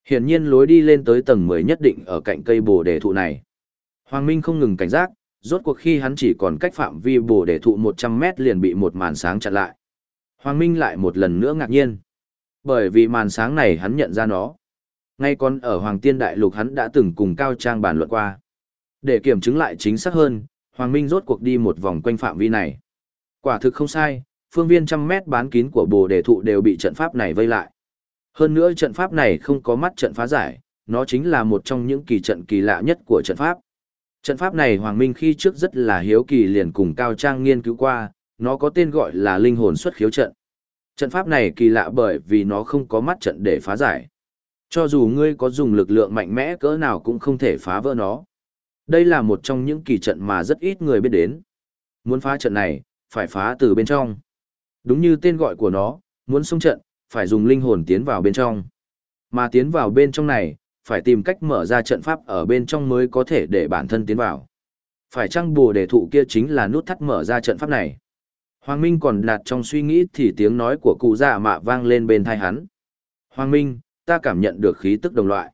Hiển nhiên lối đi lên tới tầng 10 nhất định ở cạnh cây bồ đề thụ này. Hoàng Minh không ngừng cảnh giác, rốt cuộc khi hắn chỉ còn cách phạm vi bồ đề thụ 100 mét liền bị một màn sáng chặn lại. Hoàng Minh lại một lần nữa ngạc nhiên. Bởi vì màn sáng này hắn nhận ra nó. Ngay còn ở Hoàng Tiên Đại Lục hắn đã từng cùng Cao Trang bàn luận qua. Để kiểm chứng lại chính xác hơn, Hoàng Minh rốt cuộc đi một vòng quanh phạm vi này. Quả thực không sai, phương viên trăm mét bán kín của bồ đề thụ đều bị trận pháp này vây lại. Hơn nữa trận pháp này không có mắt trận phá giải, nó chính là một trong những kỳ trận kỳ lạ nhất của trận pháp. Trận pháp này Hoàng Minh khi trước rất là hiếu kỳ liền cùng Cao Trang nghiên cứu qua, nó có tên gọi là linh hồn xuất khiếu trận. Trận pháp này kỳ lạ bởi vì nó không có mắt trận để phá giải. Cho dù ngươi có dùng lực lượng mạnh mẽ cỡ nào cũng không thể phá vỡ nó. Đây là một trong những kỳ trận mà rất ít người biết đến. Muốn phá trận này, phải phá từ bên trong. Đúng như tên gọi của nó, muốn xông trận, phải dùng linh hồn tiến vào bên trong. Mà tiến vào bên trong này, phải tìm cách mở ra trận pháp ở bên trong mới có thể để bản thân tiến vào. Phải chăng bùa đề thụ kia chính là nút thắt mở ra trận pháp này? Hoàng Minh còn đặt trong suy nghĩ thì tiếng nói của cụ già mạ vang lên bên thai hắn. Hoàng Minh, ta cảm nhận được khí tức đồng loại.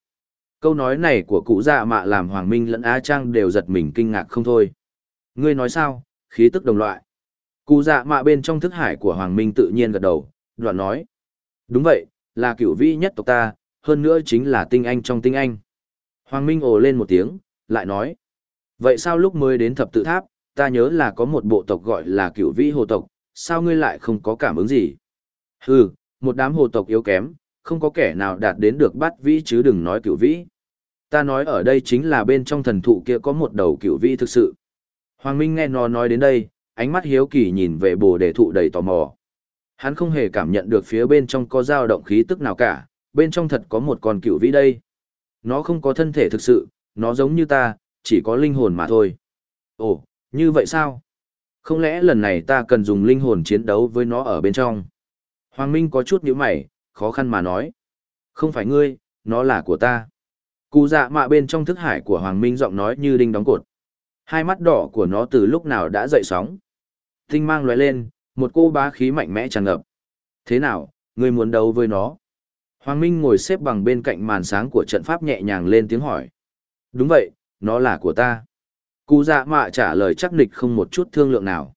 Câu nói này của cụ già mạ làm Hoàng Minh lẫn Á Trang đều giật mình kinh ngạc không thôi. Ngươi nói sao, khí tức đồng loại. Cụ dạ mạ bên trong thức hải của Hoàng Minh tự nhiên gật đầu, đoạn nói. Đúng vậy, là cửu vĩ nhất tộc ta, hơn nữa chính là tinh anh trong tinh anh. Hoàng Minh ồ lên một tiếng, lại nói. Vậy sao lúc mới đến thập tự tháp, ta nhớ là có một bộ tộc gọi là cửu vĩ hồ tộc, sao ngươi lại không có cảm ứng gì? Hừ, một đám hồ tộc yếu kém, không có kẻ nào đạt đến được bắt vĩ chứ đừng nói cửu vĩ. Ta nói ở đây chính là bên trong thần thụ kia có một đầu cửu vĩ thực sự. Hoàng Minh nghe nó nói đến đây, ánh mắt hiếu kỳ nhìn về bồ đề thụ đầy tò mò. Hắn không hề cảm nhận được phía bên trong có dao động khí tức nào cả, bên trong thật có một con cựu vĩ đây. Nó không có thân thể thực sự, nó giống như ta, chỉ có linh hồn mà thôi. Ồ, như vậy sao? Không lẽ lần này ta cần dùng linh hồn chiến đấu với nó ở bên trong? Hoàng Minh có chút nhíu mày, khó khăn mà nói. Không phải ngươi, nó là của ta. Cụ dạ mạ bên trong thức hải của Hoàng Minh giọng nói như đinh đóng cột. Hai mắt đỏ của nó từ lúc nào đã dậy sóng. Tinh mang lóe lên, một cô bá khí mạnh mẽ tràn ngập. Thế nào, ngươi muốn đấu với nó? Hoàng Minh ngồi xếp bằng bên cạnh màn sáng của trận pháp nhẹ nhàng lên tiếng hỏi. Đúng vậy, nó là của ta. Cụ dạ mạ trả lời chắc nịch không một chút thương lượng nào.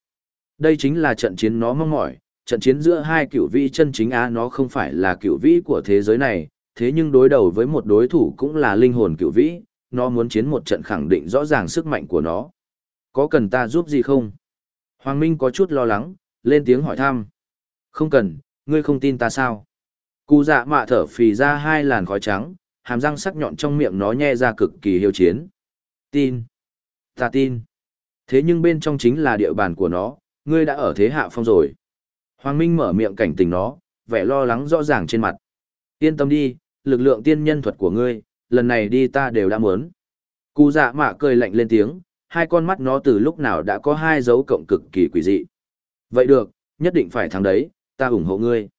Đây chính là trận chiến nó mong mỏi, trận chiến giữa hai cựu vĩ chân chính á nó không phải là cựu vĩ của thế giới này, thế nhưng đối đầu với một đối thủ cũng là linh hồn cựu vĩ, nó muốn chiến một trận khẳng định rõ ràng sức mạnh của nó. Có cần ta giúp gì không? Hoàng Minh có chút lo lắng, lên tiếng hỏi thăm. Không cần, ngươi không tin ta sao? Cụ dạ mạ thở phì ra hai làn khói trắng, hàm răng sắc nhọn trong miệng nó nhe ra cực kỳ hiếu chiến. Tin. Ta tin. Thế nhưng bên trong chính là địa bàn của nó, ngươi đã ở thế hạ phong rồi. Hoàng Minh mở miệng cảnh tình nó, vẻ lo lắng rõ ràng trên mặt. Yên tâm đi, lực lượng tiên nhân thuật của ngươi, lần này đi ta đều đã muốn. Cụ dạ mạ cười lạnh lên tiếng, hai con mắt nó từ lúc nào đã có hai dấu cộng cực kỳ quỷ dị. Vậy được, nhất định phải thắng đấy, ta ủng hộ ngươi.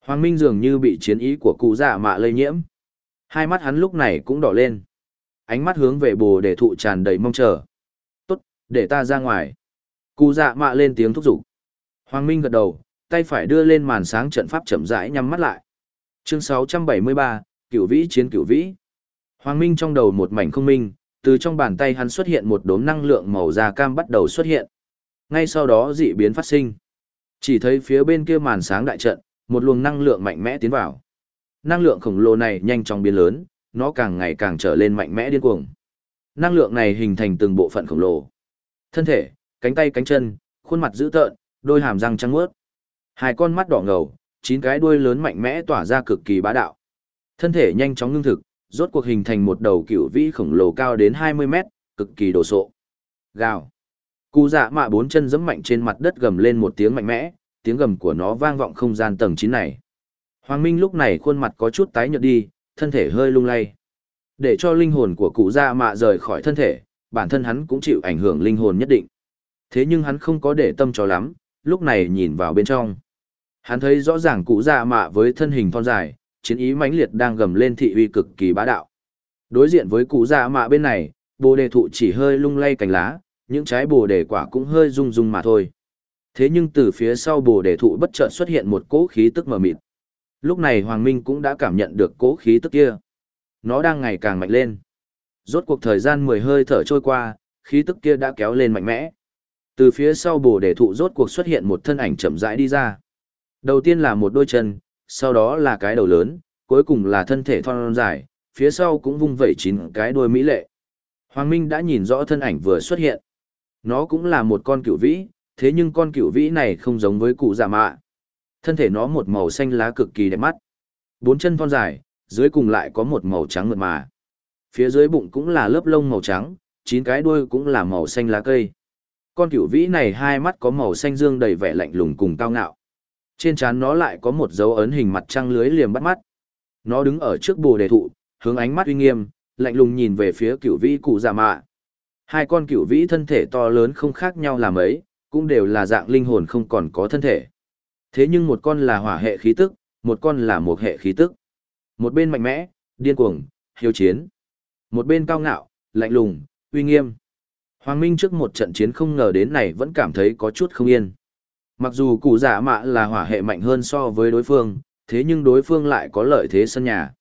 Hoàng Minh dường như bị chiến ý của cụ dạ mạ lây nhiễm. Hai mắt hắn lúc này cũng đỏ lên. Ánh mắt hướng về bồ đề thụ tràn đầy mong chờ. Tốt, để ta ra ngoài. Cụ dạ mạ lên tiếng thúc giục. Hoàng Minh gật đầu, tay phải đưa lên màn sáng trận pháp chậm rãi nhắm mắt lại. Chương 673, Cửu Vĩ chiến Cửu Vĩ. Hoàng Minh trong đầu một mảnh không minh, từ trong bàn tay hắn xuất hiện một đốm năng lượng màu da cam bắt đầu xuất hiện. Ngay sau đó dị biến phát sinh. Chỉ thấy phía bên kia màn sáng đại trận, một luồng năng lượng mạnh mẽ tiến vào. Năng lượng khổng lồ này nhanh chóng biến lớn, nó càng ngày càng trở lên mạnh mẽ điên cuồng. Năng lượng này hình thành từng bộ phận khổng lồ. Thân thể, cánh tay cánh chân, khuôn mặt dữ tợn, đôi hàm răng trắng muốt. Hai con mắt đỏ ngầu, chín cái đuôi lớn mạnh mẽ tỏa ra cực kỳ bá đạo. Thân thể nhanh chóng ngưng thực, rốt cuộc hình thành một đầu cựu vĩ khổng lồ cao đến 20 mét, cực kỳ đồ sộ. Gào. Cụ dạ mạ bốn chân giẫm mạnh trên mặt đất gầm lên một tiếng mạnh mẽ, tiếng gầm của nó vang vọng không gian tầng 9 này. Hoàng Minh lúc này khuôn mặt có chút tái nhợt đi, thân thể hơi lung lay. Để cho linh hồn của cụ dạ mạ rời khỏi thân thể, bản thân hắn cũng chịu ảnh hưởng linh hồn nhất định. Thế nhưng hắn không có để tâm cho lắm, lúc này nhìn vào bên trong. Hắn thấy rõ ràng cụ dạ mạ với thân hình thon dài, chiến ý mãnh liệt đang gầm lên thị uy cực kỳ bá đạo. Đối diện với cụ dạ mạ bên này, bồ đề thụ chỉ hơi lung lay cành lá, những trái bồ đề quả cũng hơi rung rung mà thôi. Thế nhưng từ phía sau bồ đề thụ bất chợt xuất hiện một cỗ khí tức mờ mịt. Lúc này Hoàng Minh cũng đã cảm nhận được cỗ khí tức kia. Nó đang ngày càng mạnh lên. Rốt cuộc thời gian mười hơi thở trôi qua, khí tức kia đã kéo lên mạnh mẽ. Từ phía sau bồ đề thụ rốt cuộc xuất hiện một thân ảnh chậm rãi đi ra. Đầu tiên là một đôi chân, sau đó là cái đầu lớn, cuối cùng là thân thể thon dài, phía sau cũng vung vẩy chín cái đuôi mỹ lệ. Hoàng Minh đã nhìn rõ thân ảnh vừa xuất hiện. Nó cũng là một con cựu vĩ, thế nhưng con cựu vĩ này không giống với cụ giả mạ. Thân thể nó một màu xanh lá cực kỳ đẹp mắt. Bốn chân thon dài, dưới cùng lại có một màu trắng mượt mà. Phía dưới bụng cũng là lớp lông màu trắng, chín cái đuôi cũng là màu xanh lá cây. Con cửu vĩ này hai mắt có màu xanh dương đầy vẻ lạnh lùng cùng cao ngạo. Trên trán nó lại có một dấu ấn hình mặt trăng lưới liềm bắt mắt. Nó đứng ở trước bồ đề thụ, hướng ánh mắt uy nghiêm, lạnh lùng nhìn về phía cửu vĩ cụ dạ mạ. Hai con cửu vĩ thân thể to lớn không khác nhau là mấy, cũng đều là dạng linh hồn không còn có thân thể. Thế nhưng một con là hỏa hệ khí tức, một con là một hệ khí tức. Một bên mạnh mẽ, điên cuồng, hiếu chiến. Một bên cao ngạo, lạnh lùng, uy nghiêm. Hoàng Minh trước một trận chiến không ngờ đến này vẫn cảm thấy có chút không yên. Mặc dù cụ giả mạ là hỏa hệ mạnh hơn so với đối phương, thế nhưng đối phương lại có lợi thế sân nhà.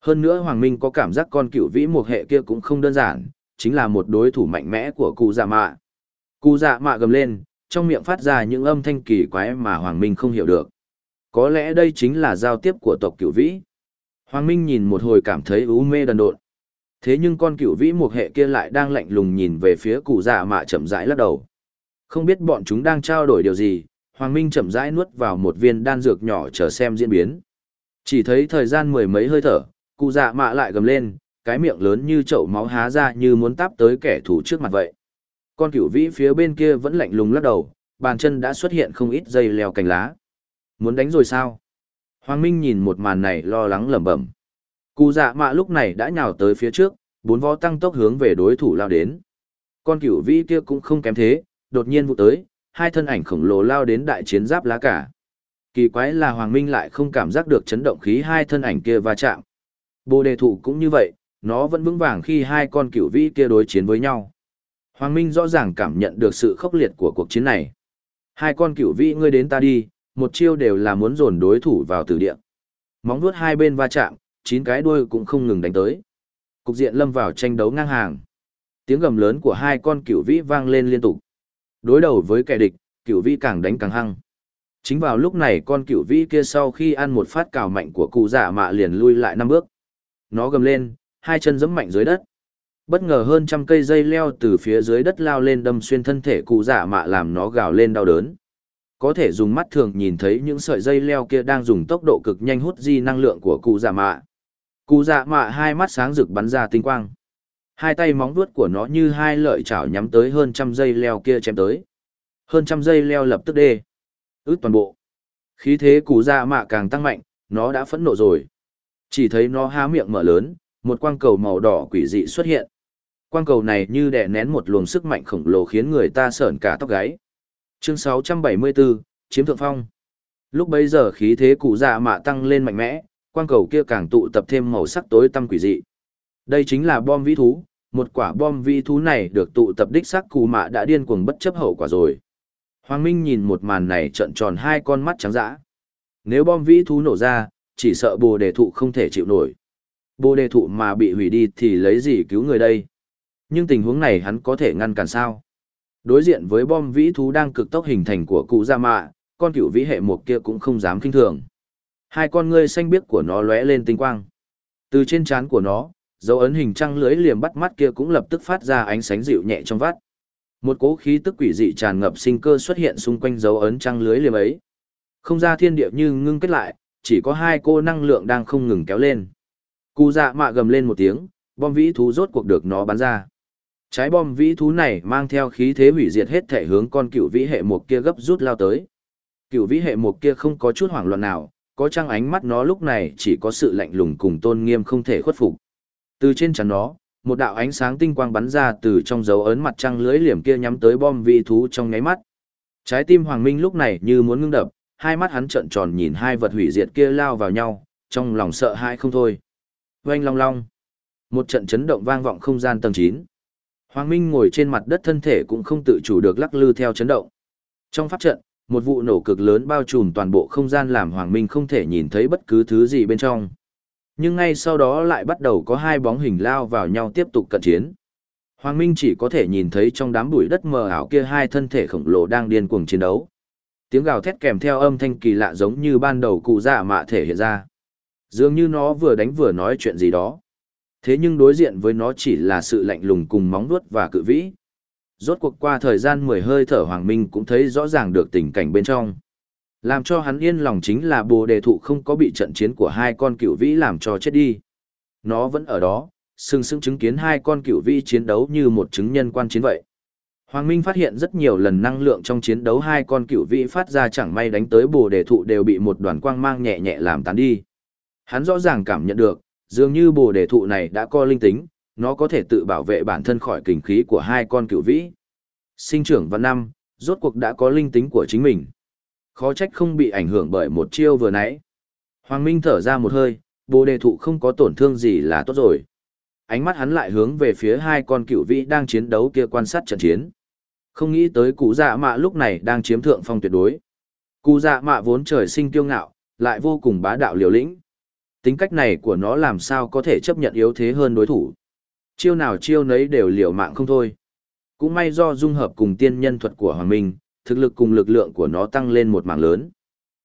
Hơn nữa Hoàng Minh có cảm giác con cựu vĩ một hệ kia cũng không đơn giản, chính là một đối thủ mạnh mẽ của cụ giả mạ. Cụ giả mạ gầm lên, trong miệng phát ra những âm thanh kỳ quái mà Hoàng Minh không hiểu được. Có lẽ đây chính là giao tiếp của tộc cựu vĩ. Hoàng Minh nhìn một hồi cảm thấy ú mê đần độn. Thế nhưng con cựu vĩ một hệ kia lại đang lạnh lùng nhìn về phía cụ dạ mạ chậm rãi lắc đầu. Không biết bọn chúng đang trao đổi điều gì, Hoàng Minh chậm rãi nuốt vào một viên đan dược nhỏ chờ xem diễn biến. Chỉ thấy thời gian mười mấy hơi thở, cụ dạ mạ lại gầm lên, cái miệng lớn như chậu máu há ra như muốn táp tới kẻ thù trước mặt vậy. Con cửu vĩ phía bên kia vẫn lạnh lùng lắc đầu, bàn chân đã xuất hiện không ít dây leo cành lá. Muốn đánh rồi sao? Hoàng Minh nhìn một màn này lo lắng lẩm bẩm. Cụ dạ mạ lúc này đã nhào tới phía trước, bốn vó tăng tốc hướng về đối thủ lao đến. Con cửu vĩ kia cũng không kém thế, đột nhiên vụ tới, hai thân ảnh khổng lồ lao đến đại chiến giáp lá cả. Kỳ quái là Hoàng Minh lại không cảm giác được chấn động khí hai thân ảnh kia va chạm. Bồ đề thụ cũng như vậy, nó vẫn vững vàng khi hai con cửu vĩ kia đối chiến với nhau. Hoàng Minh rõ ràng cảm nhận được sự khốc liệt của cuộc chiến này. Hai con cửu vĩ ngươi đến ta đi, một chiêu đều là muốn dồn đối thủ vào tử địa. Móng vuốt hai bên va chạm, chín cái đuôi cũng không ngừng đánh tới. Cục diện lâm vào tranh đấu ngang hàng. Tiếng gầm lớn của hai con cửu vĩ vang lên liên tục. Đối đầu với kẻ địch, cửu vĩ càng đánh càng hăng. Chính vào lúc này con cửu vĩ kia sau khi ăn một phát cào mạnh của cụ giả mạ liền lui lại năm bước. Nó gầm lên, hai chân giẫm mạnh dưới đất. Bất ngờ hơn trăm cây dây leo từ phía dưới đất lao lên đâm xuyên thân thể cụ giả mạ làm nó gào lên đau đớn. Có thể dùng mắt thường nhìn thấy những sợi dây leo kia đang dùng tốc độ cực nhanh hút di năng lượng của cụ giả mạ. Cụ dạ mạ hai mắt sáng rực bắn ra tinh quang. Hai tay móng vuốt của nó như hai lợi chảo nhắm tới hơn trăm dây leo kia chém tới. Hơn trăm dây leo lập tức đê. Ướt toàn bộ. Khí thế cụ dạ mạ càng tăng mạnh, nó đã phẫn nộ rồi. Chỉ thấy nó há miệng mở lớn, một quang cầu màu đỏ quỷ dị xuất hiện. Quang cầu này như đè nén một luồng sức mạnh khổng lồ khiến người ta sởn cả tóc gáy. Chương 674, Chiếm thượng phong. Lúc bấy giờ khí thế cụ dạ mạ tăng lên mạnh mẽ, quang cầu kia càng tụ tập thêm màu sắc tối tăm quỷ dị. Đây chính là bom vĩ thú, một quả bom vĩ thú này được tụ tập đích xác cù mạ đã điên cuồng bất chấp hậu quả rồi. Hoàng Minh nhìn một màn này trợn tròn hai con mắt trắng dã. Nếu bom vĩ thú nổ ra, chỉ sợ bồ đề thụ không thể chịu nổi. Bồ đề thụ mà bị hủy đi thì lấy gì cứu người đây? Nhưng tình huống này hắn có thể ngăn cản sao? Đối diện với bom vĩ thú đang cực tốc hình thành của cụ Gia Mạ, con cựu vĩ hệ một kia cũng không dám kinh thường. Hai con ngươi xanh biếc của nó lóe lên tinh quang. Từ trên trán của nó, dấu ấn hình trăng lưới liềm bắt mắt kia cũng lập tức phát ra ánh sáng dịu nhẹ trong vắt. Một cỗ khí tức quỷ dị tràn ngập sinh cơ xuất hiện xung quanh dấu ấn trăng lưới liềm ấy. Không ra thiên địa như ngưng kết lại, chỉ có hai cô năng lượng đang không ngừng kéo lên. Cụ dạ mạ gầm lên một tiếng, bom vĩ thú rốt cuộc được nó bắn ra. Trái bom vĩ thú này mang theo khí thế hủy diệt hết thể hướng con cựu vĩ hệ một kia gấp rút lao tới. Cựu vĩ hệ một kia không có chút hoảng loạn nào, có chăng ánh mắt nó lúc này chỉ có sự lạnh lùng cùng tôn nghiêm không thể khuất phục. Từ trên chắn nó, một đạo ánh sáng tinh quang bắn ra từ trong dấu ấn mặt trăng lưới liềm kia nhắm tới bom vị thú trong nháy mắt. Trái tim Hoàng Minh lúc này như muốn ngưng đập, hai mắt hắn trợn tròn nhìn hai vật hủy diệt kia lao vào nhau, trong lòng sợ hãi không thôi. Oanh long long. Một trận chấn động vang vọng không gian tầng 9. Hoàng Minh ngồi trên mặt đất thân thể cũng không tự chủ được lắc lư theo chấn động. Trong pháp trận, một vụ nổ cực lớn bao trùm toàn bộ không gian làm Hoàng Minh không thể nhìn thấy bất cứ thứ gì bên trong. Nhưng ngay sau đó lại bắt đầu có hai bóng hình lao vào nhau tiếp tục cận chiến. Hoàng Minh chỉ có thể nhìn thấy trong đám bụi đất mờ ảo kia hai thân thể khổng lồ đang điên cuồng chiến đấu. Tiếng gào thét kèm theo âm thanh kỳ lạ giống như ban đầu cụ dạ mạ thể hiện ra. Dường như nó vừa đánh vừa nói chuyện gì đó. Thế nhưng đối diện với nó chỉ là sự lạnh lùng cùng móng vuốt và cự vĩ. Rốt cuộc qua thời gian mười hơi thở Hoàng Minh cũng thấy rõ ràng được tình cảnh bên trong. Làm cho hắn yên lòng chính là bồ đề thụ không có bị trận chiến của hai con cựu vĩ làm cho chết đi. Nó vẫn ở đó, sừng sững chứng kiến hai con cựu vĩ chiến đấu như một chứng nhân quan chiến vậy. Hoàng Minh phát hiện rất nhiều lần năng lượng trong chiến đấu hai con cựu vĩ phát ra chẳng may đánh tới bồ đề thụ đều bị một đoàn quang mang nhẹ nhẹ làm tán đi. Hắn rõ ràng cảm nhận được, dường như bồ đề thụ này đã có linh tính, nó có thể tự bảo vệ bản thân khỏi kình khí của hai con cựu vĩ. Sinh trưởng văn năm, rốt cuộc đã có linh tính của chính mình. Khó trách không bị ảnh hưởng bởi một chiêu vừa nãy. Hoàng Minh thở ra một hơi, bồ đề thụ không có tổn thương gì là tốt rồi. Ánh mắt hắn lại hướng về phía hai con cựu vĩ đang chiến đấu kia quan sát trận chiến. Không nghĩ tới cụ dạ mạ lúc này đang chiếm thượng phong tuyệt đối. Cụ dạ mạ vốn trời sinh kiêu ngạo, lại vô cùng bá đạo liều lĩnh. Tính cách này của nó làm sao có thể chấp nhận yếu thế hơn đối thủ. Chiêu nào chiêu nấy đều liều mạng không thôi. Cũng may do dung hợp cùng tiên nhân thuật của Hoàng Minh, thực lực cùng lực lượng của nó tăng lên một mảng lớn.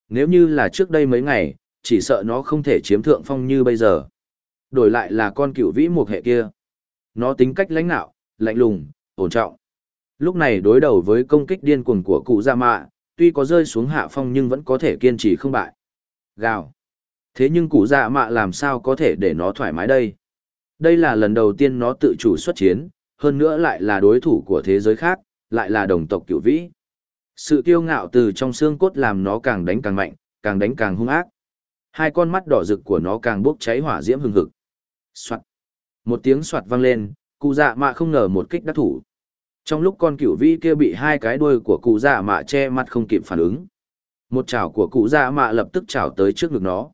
Nếu như là trước đây mấy ngày, chỉ sợ nó không thể chiếm thượng phong như bây giờ. Đổi lại là con cựu vĩ một hệ kia. Nó tính cách lãnh nạo, lạnh lùng, ổn trọng. Lúc này đối đầu với công kích điên cuồng của cụ Gia Mạ, tuy có rơi xuống hạ phong nhưng vẫn có thể kiên trì không bại. Gào. Thế nhưng cụ Gia Mạ làm sao có thể để nó thoải mái đây? Đây là lần đầu tiên nó tự chủ xuất chiến, hơn nữa lại là đối thủ của thế giới khác, lại là đồng tộc cựu vĩ. Sự kiêu ngạo từ trong xương cốt làm nó càng đánh càng mạnh, càng đánh càng hung ác. Hai con mắt đỏ rực của nó càng bốc cháy hỏa diễm hừng hực. Soạt. Một tiếng soạt vang lên, cụ dạ mạ không ngờ một kích đắc thủ. Trong lúc con cửu vĩ kia bị hai cái đuôi của cụ dạ mạ che mắt không kịp phản ứng. Một chảo của cụ dạ mạ lập tức chảo tới trước ngực nó.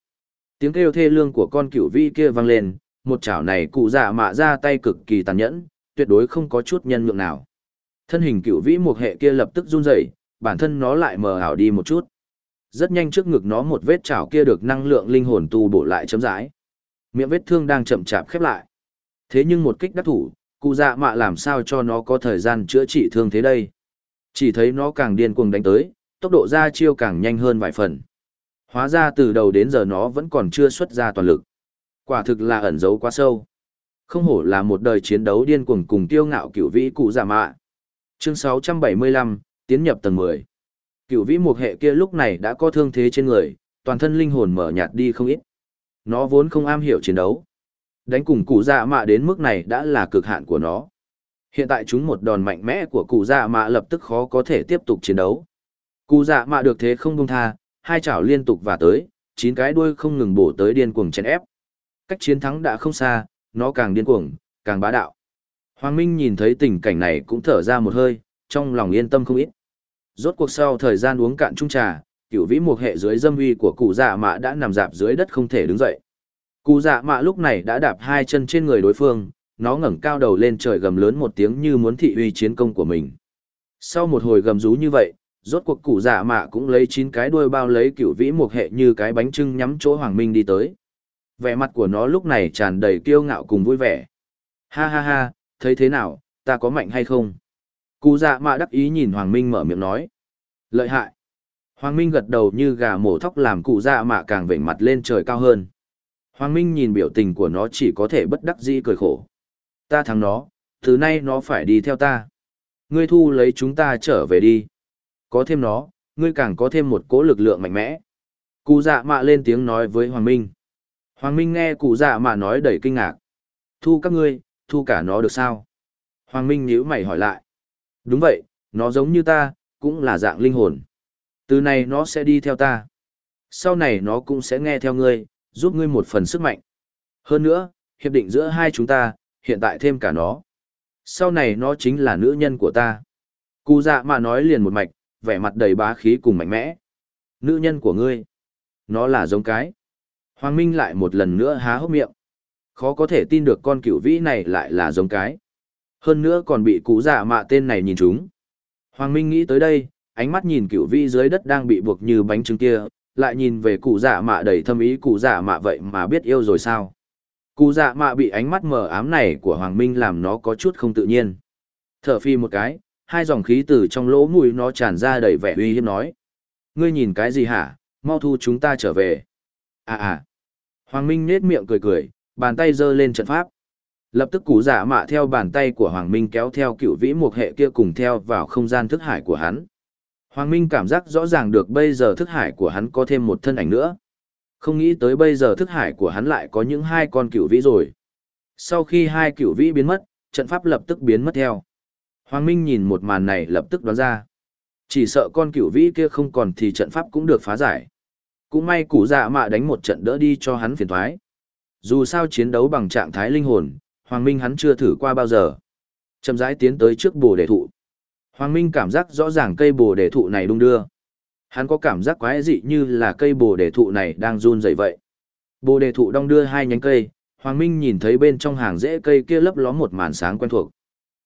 Tiếng kêu thê lương của con cửu vĩ kia vang lên, một chảo này cụ dạ mạ ra tay cực kỳ tàn nhẫn, tuyệt đối không có chút nhân nhượng nào. Thân hình cửu vĩ một hệ kia lập tức run rẩy, bản thân nó lại mờ ảo đi một chút. Rất nhanh trước ngực nó một vết chảo kia được năng lượng linh hồn tu bổ lại chấm rãi. Miệng vết thương đang chậm chạp khép lại. Thế nhưng một kích đắc thủ, cụ dạ mạ làm sao cho nó có thời gian chữa trị thương thế đây. Chỉ thấy nó càng điên cuồng đánh tới, tốc độ ra chiêu càng nhanh hơn vài phần. Hóa ra từ đầu đến giờ nó vẫn còn chưa xuất ra toàn lực. Quả thực là ẩn giấu quá sâu. Không hổ là một đời chiến đấu điên cuồng cùng tiêu ngạo cửu vĩ cụ giả mạ. Chương 675, tiến nhập tầng 10. Cửu vĩ một hệ kia lúc này đã có thương thế trên người, toàn thân linh hồn mở nhạt đi không ít. Nó vốn không am hiểu chiến đấu. Đánh cùng cụ dạ mạ đến mức này đã là cực hạn của nó. Hiện tại chúng một đòn mạnh mẽ của cụ dạ mạ lập tức khó có thể tiếp tục chiến đấu. Cụ dạ mạ được thế không buông tha, hai chảo liên tục và tới, chín cái đuôi không ngừng bổ tới điên cuồng chèn ép. Cách chiến thắng đã không xa, nó càng điên cuồng, càng bá đạo. Hoàng Minh nhìn thấy tình cảnh này cũng thở ra một hơi, trong lòng yên tâm không ít. Rốt cuộc sau thời gian uống cạn chung trà, cửu vĩ một hệ dưới dâm uy của cụ dạ mạ đã nằm dạp dưới đất không thể đứng dậy. Cụ dạ mạ lúc này đã đạp hai chân trên người đối phương, nó ngẩng cao đầu lên trời gầm lớn một tiếng như muốn thị uy chiến công của mình. Sau một hồi gầm rú như vậy, rốt cuộc cụ dạ mạ cũng lấy chín cái đuôi bao lấy cửu vĩ một hệ như cái bánh trưng nhắm chỗ Hoàng Minh đi tới. Vẻ mặt của nó lúc này tràn đầy kiêu ngạo cùng vui vẻ. Ha ha ha, thấy thế nào, ta có mạnh hay không? Cụ dạ mạ đắc ý nhìn Hoàng Minh mở miệng nói. Lợi hại. Hoàng Minh gật đầu như gà mổ thóc làm cụ dạ mạ càng vểnh mặt lên trời cao hơn. Hoàng Minh nhìn biểu tình của nó chỉ có thể bất đắc dĩ cười khổ. Ta thắng nó, từ nay nó phải đi theo ta. Ngươi thu lấy chúng ta trở về đi. Có thêm nó, ngươi càng có thêm một cỗ lực lượng mạnh mẽ. Cụ dạ mạ lên tiếng nói với Hoàng Minh. Hoàng Minh nghe cụ dạ mạ nói đầy kinh ngạc. Thu các ngươi, thu cả nó được sao? Hoàng Minh nhíu mày hỏi lại. Đúng vậy, nó giống như ta, cũng là dạng linh hồn. Từ này nó sẽ đi theo ta. Sau này nó cũng sẽ nghe theo ngươi, giúp ngươi một phần sức mạnh. Hơn nữa, hiệp định giữa hai chúng ta, hiện tại thêm cả nó. Sau này nó chính là nữ nhân của ta. Cụ dạ mà nói liền một mạch, vẻ mặt đầy bá khí cùng mạnh mẽ. Nữ nhân của ngươi. Nó là giống cái. Hoàng Minh lại một lần nữa há hốc miệng. Khó có thể tin được con cửu vĩ này lại là giống cái. Hơn nữa còn bị cụ dạ mạ tên này nhìn chúng. Hoàng Minh nghĩ tới đây, ánh mắt nhìn cựu vi dưới đất đang bị buộc như bánh trứng kia, lại nhìn về cụ dạ mạ đầy thâm ý cụ dạ mạ vậy mà biết yêu rồi sao. Cụ dạ mạ bị ánh mắt mờ ám này của Hoàng Minh làm nó có chút không tự nhiên. Thở phi một cái, hai dòng khí từ trong lỗ mũi nó tràn ra đầy vẻ uy hiếp nói. Ngươi nhìn cái gì hả, mau thu chúng ta trở về. À à. Hoàng Minh nết miệng cười cười, bàn tay giơ lên trận pháp. Lập tức cú dạ mạ theo bàn tay của Hoàng Minh kéo theo cựu vĩ một hệ kia cùng theo vào không gian thức hải của hắn. Hoàng Minh cảm giác rõ ràng được bây giờ thức hải của hắn có thêm một thân ảnh nữa. Không nghĩ tới bây giờ thức hải của hắn lại có những hai con cựu vĩ rồi. Sau khi hai cửu vĩ biến mất, trận pháp lập tức biến mất theo. Hoàng Minh nhìn một màn này lập tức đoán ra. Chỉ sợ con cửu vĩ kia không còn thì trận pháp cũng được phá giải. Cũng may củ dạ mạ đánh một trận đỡ đi cho hắn phiền thoái. Dù sao chiến đấu bằng trạng thái linh hồn, Hoàng Minh hắn chưa thử qua bao giờ. Chậm rãi tiến tới trước bồ đề thụ. Hoàng Minh cảm giác rõ ràng cây bồ đề thụ này đung đưa. Hắn có cảm giác quái dị như là cây bồ đề thụ này đang run rẩy vậy. Bồ đề thụ đong đưa hai nhánh cây, Hoàng Minh nhìn thấy bên trong hàng rễ cây kia lấp ló một màn sáng quen thuộc.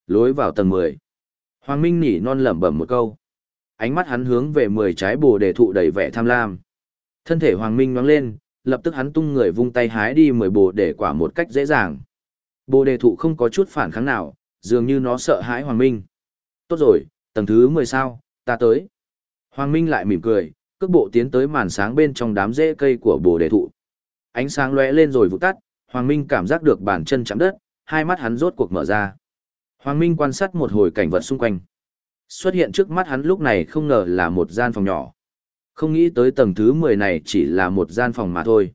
Lối vào tầng 10. Hoàng Minh nhỉ non lẩm bẩm một câu. Ánh mắt hắn hướng về 10 trái bồ đề thụ đầy vẻ tham lam. Thân thể Hoàng Minh nhoáng lên, lập tức hắn tung người vung tay hái đi 10 bồ đề quả một cách dễ dàng. Bồ đề thụ không có chút phản kháng nào, dường như nó sợ hãi Hoàng Minh. Tốt rồi, tầng thứ 10 sao, ta tới. Hoàng Minh lại mỉm cười, cước bộ tiến tới màn sáng bên trong đám rễ cây của bồ đề thụ. Ánh sáng lóe lên rồi vụt tắt, Hoàng Minh cảm giác được bàn chân chạm đất, hai mắt hắn rốt cuộc mở ra. Hoàng Minh quan sát một hồi cảnh vật xung quanh. Xuất hiện trước mắt hắn lúc này không ngờ là một gian phòng nhỏ. Không nghĩ tới tầng thứ 10 này chỉ là một gian phòng mà thôi.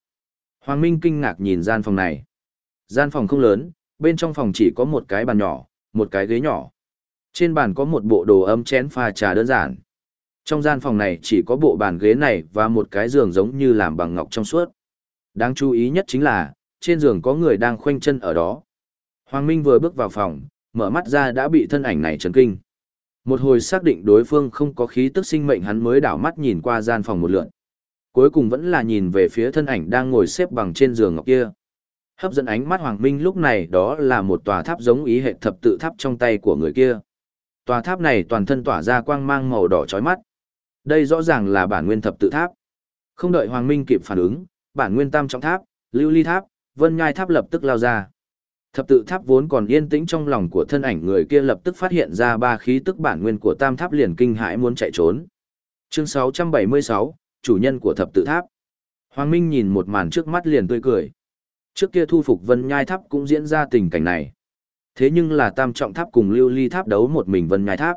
Hoàng Minh kinh ngạc nhìn gian phòng này. Gian phòng không lớn, bên trong phòng chỉ có một cái bàn nhỏ, một cái ghế nhỏ. Trên bàn có một bộ đồ ấm chén pha trà đơn giản. Trong gian phòng này chỉ có bộ bàn ghế này và một cái giường giống như làm bằng ngọc trong suốt. Đáng chú ý nhất chính là, trên giường có người đang khoanh chân ở đó. Hoàng Minh vừa bước vào phòng, mở mắt ra đã bị thân ảnh này chấn kinh. Một hồi xác định đối phương không có khí tức sinh mệnh hắn mới đảo mắt nhìn qua gian phòng một lượt. Cuối cùng vẫn là nhìn về phía thân ảnh đang ngồi xếp bằng trên giường ngọc kia. Hấp dẫn ánh mắt Hoàng Minh lúc này đó là một tòa tháp giống ý hệ thập tự tháp trong tay của người kia. Tòa tháp này toàn thân tỏa ra quang mang màu đỏ chói mắt. Đây rõ ràng là bản nguyên thập tự tháp. Không đợi Hoàng Minh kịp phản ứng, bản nguyên tam trọng tháp, lưu ly tháp, vân nhai tháp lập tức lao ra. Thập tự tháp vốn còn yên tĩnh trong lòng của thân ảnh người kia lập tức phát hiện ra ba khí tức bản nguyên của tam tháp liền kinh hãi muốn chạy trốn. Chương 676, chủ nhân của thập tự tháp. Hoàng Minh nhìn một màn trước mắt liền tươi cười. Trước kia thu phục vân nhai tháp cũng diễn ra tình cảnh này. Thế nhưng là tam trọng tháp cùng lưu ly tháp đấu một mình vân nhai tháp.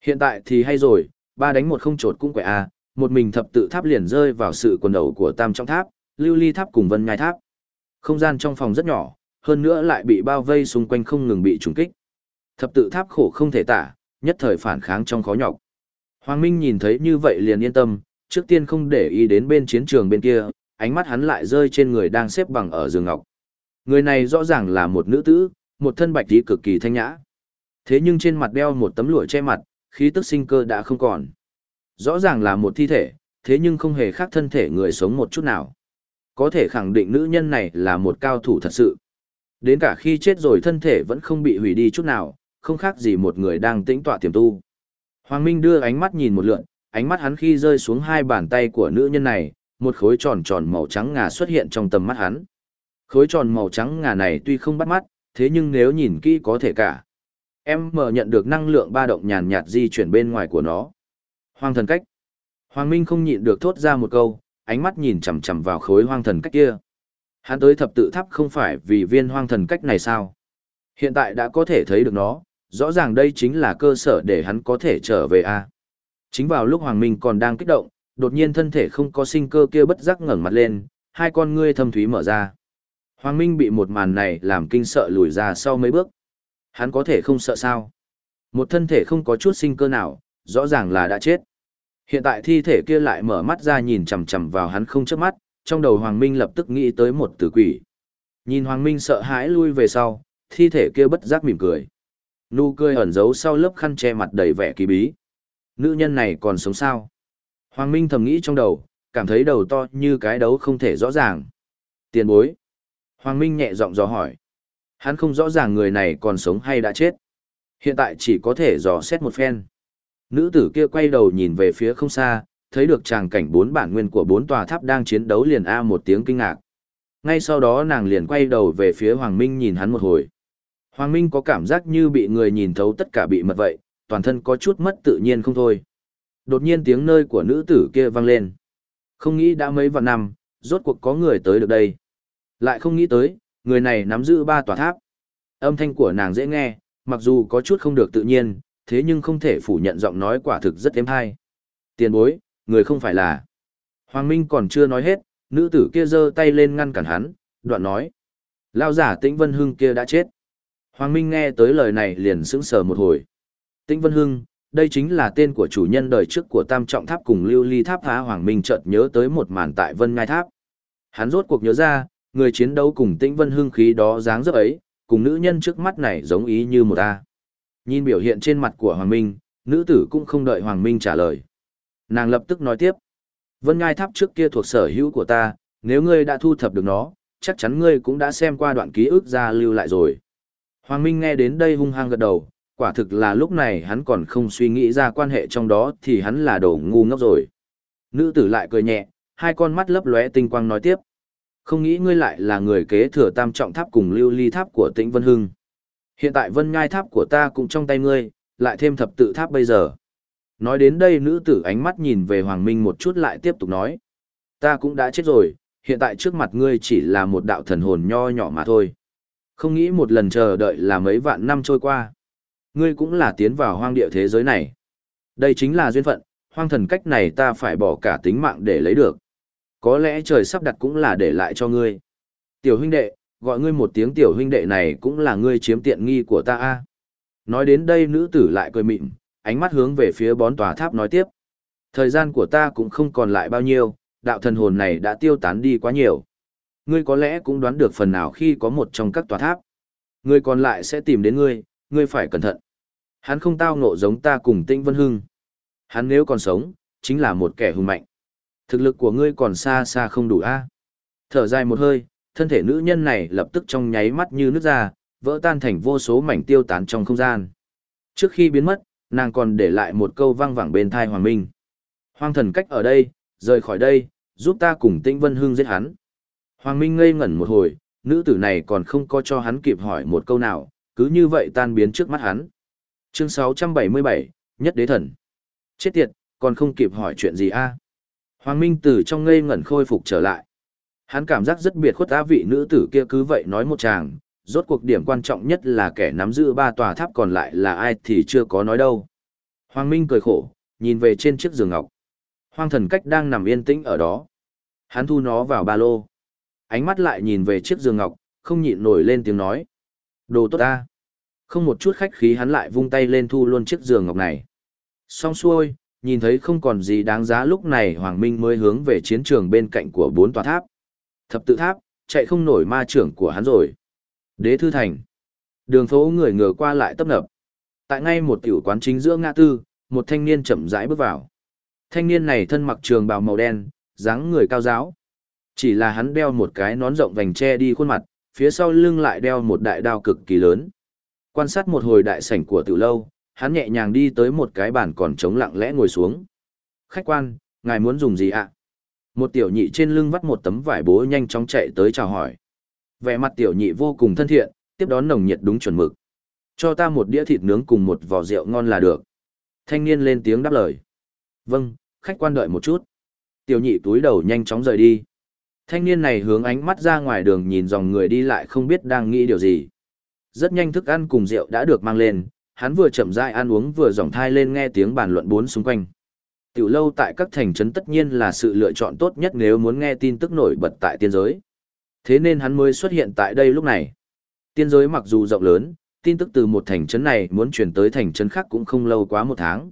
Hiện tại thì hay rồi, ba đánh một không trột cũng quẻ a, một mình thập tự tháp liền rơi vào sự quần đầu của tam trọng tháp, lưu ly tháp cùng vân nhai tháp. Không gian trong phòng rất nhỏ, hơn nữa lại bị bao vây xung quanh không ngừng bị trùng kích. Thập tự tháp khổ không thể tả, nhất thời phản kháng trong khó nhọc. Hoàng Minh nhìn thấy như vậy liền yên tâm, trước tiên không để ý đến bên chiến trường bên kia, ánh mắt hắn lại rơi trên người đang xếp bằng ở giường ngọc. Người này rõ ràng là một nữ tử, một thân bạch tí cực kỳ thanh nhã. Thế nhưng trên mặt đeo một tấm lụa che mặt, khí tức sinh cơ đã không còn. Rõ ràng là một thi thể, thế nhưng không hề khác thân thể người sống một chút nào. Có thể khẳng định nữ nhân này là một cao thủ thật sự. Đến cả khi chết rồi thân thể vẫn không bị hủy đi chút nào, không khác gì một người đang tĩnh tọa tiềm tu. Hoàng Minh đưa ánh mắt nhìn một lượn, ánh mắt hắn khi rơi xuống hai bàn tay của nữ nhân này, một khối tròn tròn màu trắng ngà xuất hiện trong tầm mắt hắn. Khối tròn màu trắng ngà này tuy không bắt mắt, thế nhưng nếu nhìn kỹ có thể cả. Em mở nhận được năng lượng ba động nhàn nhạt di chuyển bên ngoài của nó. Hoang thần cách. Hoàng Minh không nhịn được thốt ra một câu, ánh mắt nhìn chằm chằm vào khối hoang thần cách kia. Hắn tới thập tự tháp không phải vì viên hoang thần cách này sao? Hiện tại đã có thể thấy được nó, rõ ràng đây chính là cơ sở để hắn có thể trở về a. Chính vào lúc Hoàng Minh còn đang kích động, đột nhiên thân thể không có sinh cơ kia bất giác ngẩng mặt lên, hai con ngươi thâm thúy mở ra. Hoàng Minh bị một màn này làm kinh sợ lùi ra sau mấy bước. Hắn có thể không sợ sao? Một thân thể không có chút sinh cơ nào, rõ ràng là đã chết. Hiện tại thi thể kia lại mở mắt ra nhìn chằm chằm vào hắn không chớp mắt, trong đầu Hoàng Minh lập tức nghĩ tới một tử quỷ. Nhìn Hoàng Minh sợ hãi lui về sau, thi thể kia bất giác mỉm cười. Nụ cười ẩn giấu sau lớp khăn che mặt đầy vẻ kỳ bí. Nữ nhân này còn sống sao? Hoàng Minh thầm nghĩ trong đầu, cảm thấy đầu to như cái đấu không thể rõ ràng. Tiền bối. Hoàng Minh nhẹ giọng dò hỏi. Hắn không rõ ràng người này còn sống hay đã chết. Hiện tại chỉ có thể dò xét một phen. Nữ tử kia quay đầu nhìn về phía không xa, thấy được tràng cảnh bốn bản nguyên của bốn tòa tháp đang chiến đấu liền a một tiếng kinh ngạc. Ngay sau đó nàng liền quay đầu về phía Hoàng Minh nhìn hắn một hồi. Hoàng Minh có cảm giác như bị người nhìn thấu tất cả bị mật vậy, toàn thân có chút mất tự nhiên không thôi. Đột nhiên tiếng nơi của nữ tử kia vang lên. Không nghĩ đã mấy vạn năm, rốt cuộc có người tới được đây. Lại không nghĩ tới, người này nắm giữ ba tòa tháp. Âm thanh của nàng dễ nghe, mặc dù có chút không được tự nhiên, thế nhưng không thể phủ nhận giọng nói quả thực rất êm hay. Tiền bối, người không phải là. Hoàng Minh còn chưa nói hết, nữ tử kia giơ tay lên ngăn cản hắn, đoạn nói. Lao giả Tĩnh Vân Hưng kia đã chết. Hoàng Minh nghe tới lời này liền sững sờ một hồi. Tĩnh Vân Hưng, đây chính là tên của chủ nhân đời trước của Tam Trọng Tháp cùng Lưu Ly Tháp phá Hoàng Minh chợt nhớ tới một màn tại Vân Ngai Tháp. Hắn rốt cuộc nhớ ra, người chiến đấu cùng Tĩnh Vân Hưng khí đó dáng dấp ấy, cùng nữ nhân trước mắt này giống ý như một ta. Nhìn biểu hiện trên mặt của Hoàng Minh, nữ tử cũng không đợi Hoàng Minh trả lời. Nàng lập tức nói tiếp. Vân Ngai Tháp trước kia thuộc sở hữu của ta, nếu ngươi đã thu thập được nó, chắc chắn ngươi cũng đã xem qua đoạn ký ức ra lưu lại rồi. Hoàng Minh nghe đến đây hung hăng gật đầu, quả thực là lúc này hắn còn không suy nghĩ ra quan hệ trong đó thì hắn là đồ ngu ngốc rồi. Nữ tử lại cười nhẹ, hai con mắt lấp lóe tinh quang nói tiếp. Không nghĩ ngươi lại là người kế thừa tam trọng tháp cùng lưu ly tháp của tĩnh Vân Hưng. Hiện tại vân ngai tháp của ta cũng trong tay ngươi, lại thêm thập tự tháp bây giờ. Nói đến đây nữ tử ánh mắt nhìn về Hoàng Minh một chút lại tiếp tục nói. Ta cũng đã chết rồi, hiện tại trước mặt ngươi chỉ là một đạo thần hồn nho nhỏ mà thôi. Không nghĩ một lần chờ đợi là mấy vạn năm trôi qua. Ngươi cũng là tiến vào hoang địa thế giới này. Đây chính là duyên phận, hoang thần cách này ta phải bỏ cả tính mạng để lấy được. Có lẽ trời sắp đặt cũng là để lại cho ngươi. Tiểu huynh đệ, gọi ngươi một tiếng tiểu huynh đệ này cũng là ngươi chiếm tiện nghi của ta a. Nói đến đây nữ tử lại cười mịn, ánh mắt hướng về phía bón tòa tháp nói tiếp. Thời gian của ta cũng không còn lại bao nhiêu, đạo thần hồn này đã tiêu tán đi quá nhiều. Ngươi có lẽ cũng đoán được phần nào khi có một trong các tòa tháp. Ngươi còn lại sẽ tìm đến ngươi, ngươi phải cẩn thận. Hắn không tao ngộ giống ta cùng Tĩnh Vân Hưng. Hắn nếu còn sống, chính là một kẻ hùng mạnh. Thực lực của ngươi còn xa xa không đủ a. Thở dài một hơi, thân thể nữ nhân này lập tức trong nháy mắt như nước ra, vỡ tan thành vô số mảnh tiêu tán trong không gian. Trước khi biến mất, nàng còn để lại một câu vang vẳng bên thai Hoàng Minh. Hoàng thần cách ở đây, rời khỏi đây, giúp ta cùng Tĩnh Vân Hưng giết hắn. Hoàng Minh ngây ngẩn một hồi, nữ tử này còn không có cho hắn kịp hỏi một câu nào, cứ như vậy tan biến trước mắt hắn. Chương 677, Nhất Đế Thần. Chết tiệt, còn không kịp hỏi chuyện gì a? Hoàng Minh từ trong ngây ngẩn khôi phục trở lại. Hắn cảm giác rất biệt khuất á vị nữ tử kia cứ vậy nói một chàng, rốt cuộc điểm quan trọng nhất là kẻ nắm giữ ba tòa tháp còn lại là ai thì chưa có nói đâu. Hoàng Minh cười khổ, nhìn về trên chiếc giường ngọc. Hoang thần cách đang nằm yên tĩnh ở đó. Hắn thu nó vào ba lô. Ánh mắt lại nhìn về chiếc giường ngọc, không nhịn nổi lên tiếng nói. Đồ tốt ta. Không một chút khách khí hắn lại vung tay lên thu luôn chiếc giường ngọc này. Xong xuôi, nhìn thấy không còn gì đáng giá lúc này Hoàng Minh mới hướng về chiến trường bên cạnh của bốn tòa tháp. Thập tự tháp, chạy không nổi ma trưởng của hắn rồi. Đế thư thành. Đường phố người ngừa qua lại tấp nập. Tại ngay một tiểu quán chính giữa ngã tư, một thanh niên chậm rãi bước vào. Thanh niên này thân mặc trường bào màu đen, dáng người cao giáo. Chỉ là hắn đeo một cái nón rộng vành che đi khuôn mặt, phía sau lưng lại đeo một đại đao cực kỳ lớn. Quan sát một hồi đại sảnh của tiểu lâu, hắn nhẹ nhàng đi tới một cái bàn còn trống lặng lẽ ngồi xuống. Khách quan, ngài muốn dùng gì ạ? Một tiểu nhị trên lưng vắt một tấm vải bố nhanh chóng chạy tới chào hỏi. Vẻ mặt tiểu nhị vô cùng thân thiện, tiếp đón nồng nhiệt đúng chuẩn mực. Cho ta một đĩa thịt nướng cùng một vò rượu ngon là được. Thanh niên lên tiếng đáp lời. Vâng, khách quan đợi một chút. Tiểu nhị túi đầu nhanh chóng rời đi. Thanh niên này hướng ánh mắt ra ngoài đường nhìn dòng người đi lại không biết đang nghĩ điều gì. Rất nhanh thức ăn cùng rượu đã được mang lên, hắn vừa chậm rãi ăn uống vừa dòng thai lên nghe tiếng bàn luận bốn xung quanh. Tiểu lâu tại các thành trấn tất nhiên là sự lựa chọn tốt nhất nếu muốn nghe tin tức nổi bật tại tiên giới. Thế nên hắn mới xuất hiện tại đây lúc này. Tiên giới mặc dù rộng lớn, tin tức từ một thành trấn này muốn chuyển tới thành trấn khác cũng không lâu quá một tháng.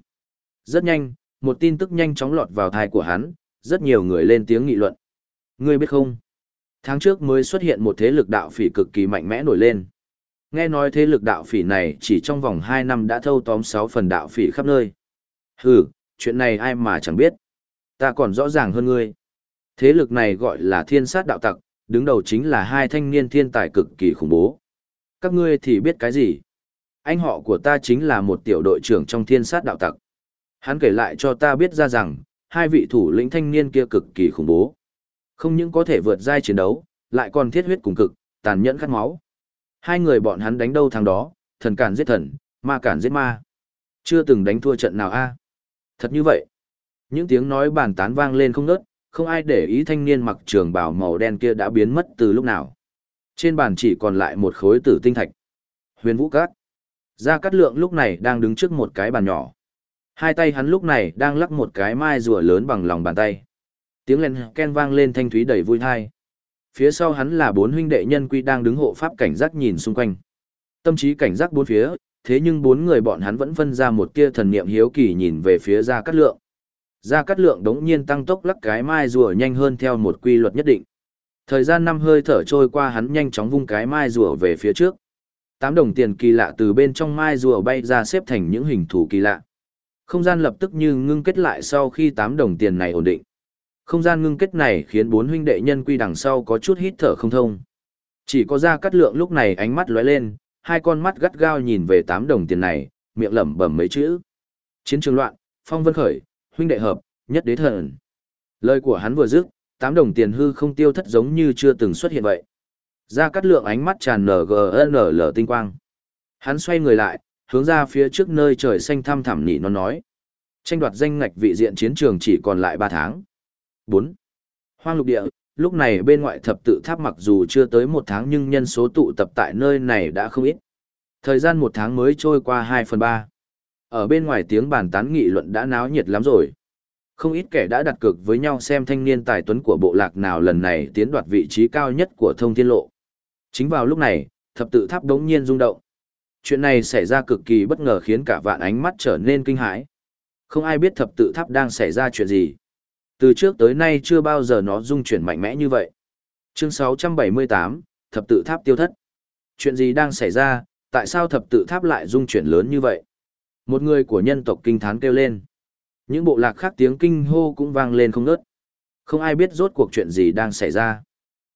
Rất nhanh, một tin tức nhanh chóng lọt vào thai của hắn, rất nhiều người lên tiếng nghị luận. Ngươi biết không? Tháng trước mới xuất hiện một thế lực đạo phỉ cực kỳ mạnh mẽ nổi lên. Nghe nói thế lực đạo phỉ này chỉ trong vòng 2 năm đã thâu tóm 6 phần đạo phỉ khắp nơi. Hừ, chuyện này ai mà chẳng biết. Ta còn rõ ràng hơn ngươi. Thế lực này gọi là thiên sát đạo tặc, đứng đầu chính là hai thanh niên thiên tài cực kỳ khủng bố. Các ngươi thì biết cái gì? Anh họ của ta chính là một tiểu đội trưởng trong thiên sát đạo tặc. Hắn kể lại cho ta biết ra rằng, hai vị thủ lĩnh thanh niên kia cực kỳ khủng bố. Không những có thể vượt giai chiến đấu, lại còn thiết huyết cùng cực, tàn nhẫn khát máu. Hai người bọn hắn đánh đâu thằng đó, thần cản giết thần, ma cản giết ma. Chưa từng đánh thua trận nào a. À? Thật như vậy. Những tiếng nói bàn tán vang lên không ngớt, không ai để ý thanh niên mặc trường bào màu đen kia đã biến mất từ lúc nào. Trên bàn chỉ còn lại một khối tử tinh thạch. Huyền Vũ Cát. Gia Cát Lượng lúc này đang đứng trước một cái bàn nhỏ. Hai tay hắn lúc này đang lắc một cái mai rùa lớn bằng lòng bàn tay. Tiếng len ken vang lên thanh thúy đầy vui thai. Phía sau hắn là bốn huynh đệ nhân quy đang đứng hộ pháp cảnh giác nhìn xung quanh. Tâm trí cảnh giác bốn phía, thế nhưng bốn người bọn hắn vẫn phân ra một tia thần niệm hiếu kỳ nhìn về phía Gia Cát Lượng. Gia Cát Lượng đống nhiên tăng tốc lắc cái mai rùa nhanh hơn theo một quy luật nhất định. Thời gian năm hơi thở trôi qua hắn nhanh chóng vung cái mai rùa về phía trước. Tám đồng tiền kỳ lạ từ bên trong mai rùa bay ra xếp thành những hình thù kỳ lạ. Không gian lập tức như ngưng kết lại sau khi tám đồng tiền này ổn định. Không gian ngưng kết này khiến bốn huynh đệ nhân quy đằng sau có chút hít thở không thông. Chỉ có ra cắt lượng lúc này ánh mắt lóe lên, hai con mắt gắt gao nhìn về tám đồng tiền này, miệng lẩm bẩm mấy chữ. Chiến trường loạn, phong vân khởi, huynh đệ hợp, nhất đế thần. Lời của hắn vừa dứt, tám đồng tiền hư không tiêu thất giống như chưa từng xuất hiện vậy. Ra cắt lượng ánh mắt tràn NGNL tinh quang. Hắn xoay người lại, hướng ra phía trước nơi trời xanh thăm thẳm nỉ nó nói. Tranh đoạt danh ngạch vị diện chiến trường chỉ còn lại 3 tháng. 4. Hoang lục địa, lúc này bên ngoại thập tự tháp mặc dù chưa tới một tháng nhưng nhân số tụ tập tại nơi này đã không ít. Thời gian một tháng mới trôi qua 2 phần 3. Ở bên ngoài tiếng bàn tán nghị luận đã náo nhiệt lắm rồi. Không ít kẻ đã đặt cược với nhau xem thanh niên tài tuấn của bộ lạc nào lần này tiến đoạt vị trí cao nhất của thông thiên lộ. Chính vào lúc này, thập tự tháp đống nhiên rung động. Chuyện này xảy ra cực kỳ bất ngờ khiến cả vạn ánh mắt trở nên kinh hãi. Không ai biết thập tự tháp đang xảy ra chuyện gì. Từ trước tới nay chưa bao giờ nó dung chuyển mạnh mẽ như vậy. Chương 678, thập tự tháp tiêu thất. Chuyện gì đang xảy ra, tại sao thập tự tháp lại dung chuyển lớn như vậy? Một người của nhân tộc kinh thán kêu lên. Những bộ lạc khác tiếng kinh hô cũng vang lên không ngớt. Không ai biết rốt cuộc chuyện gì đang xảy ra.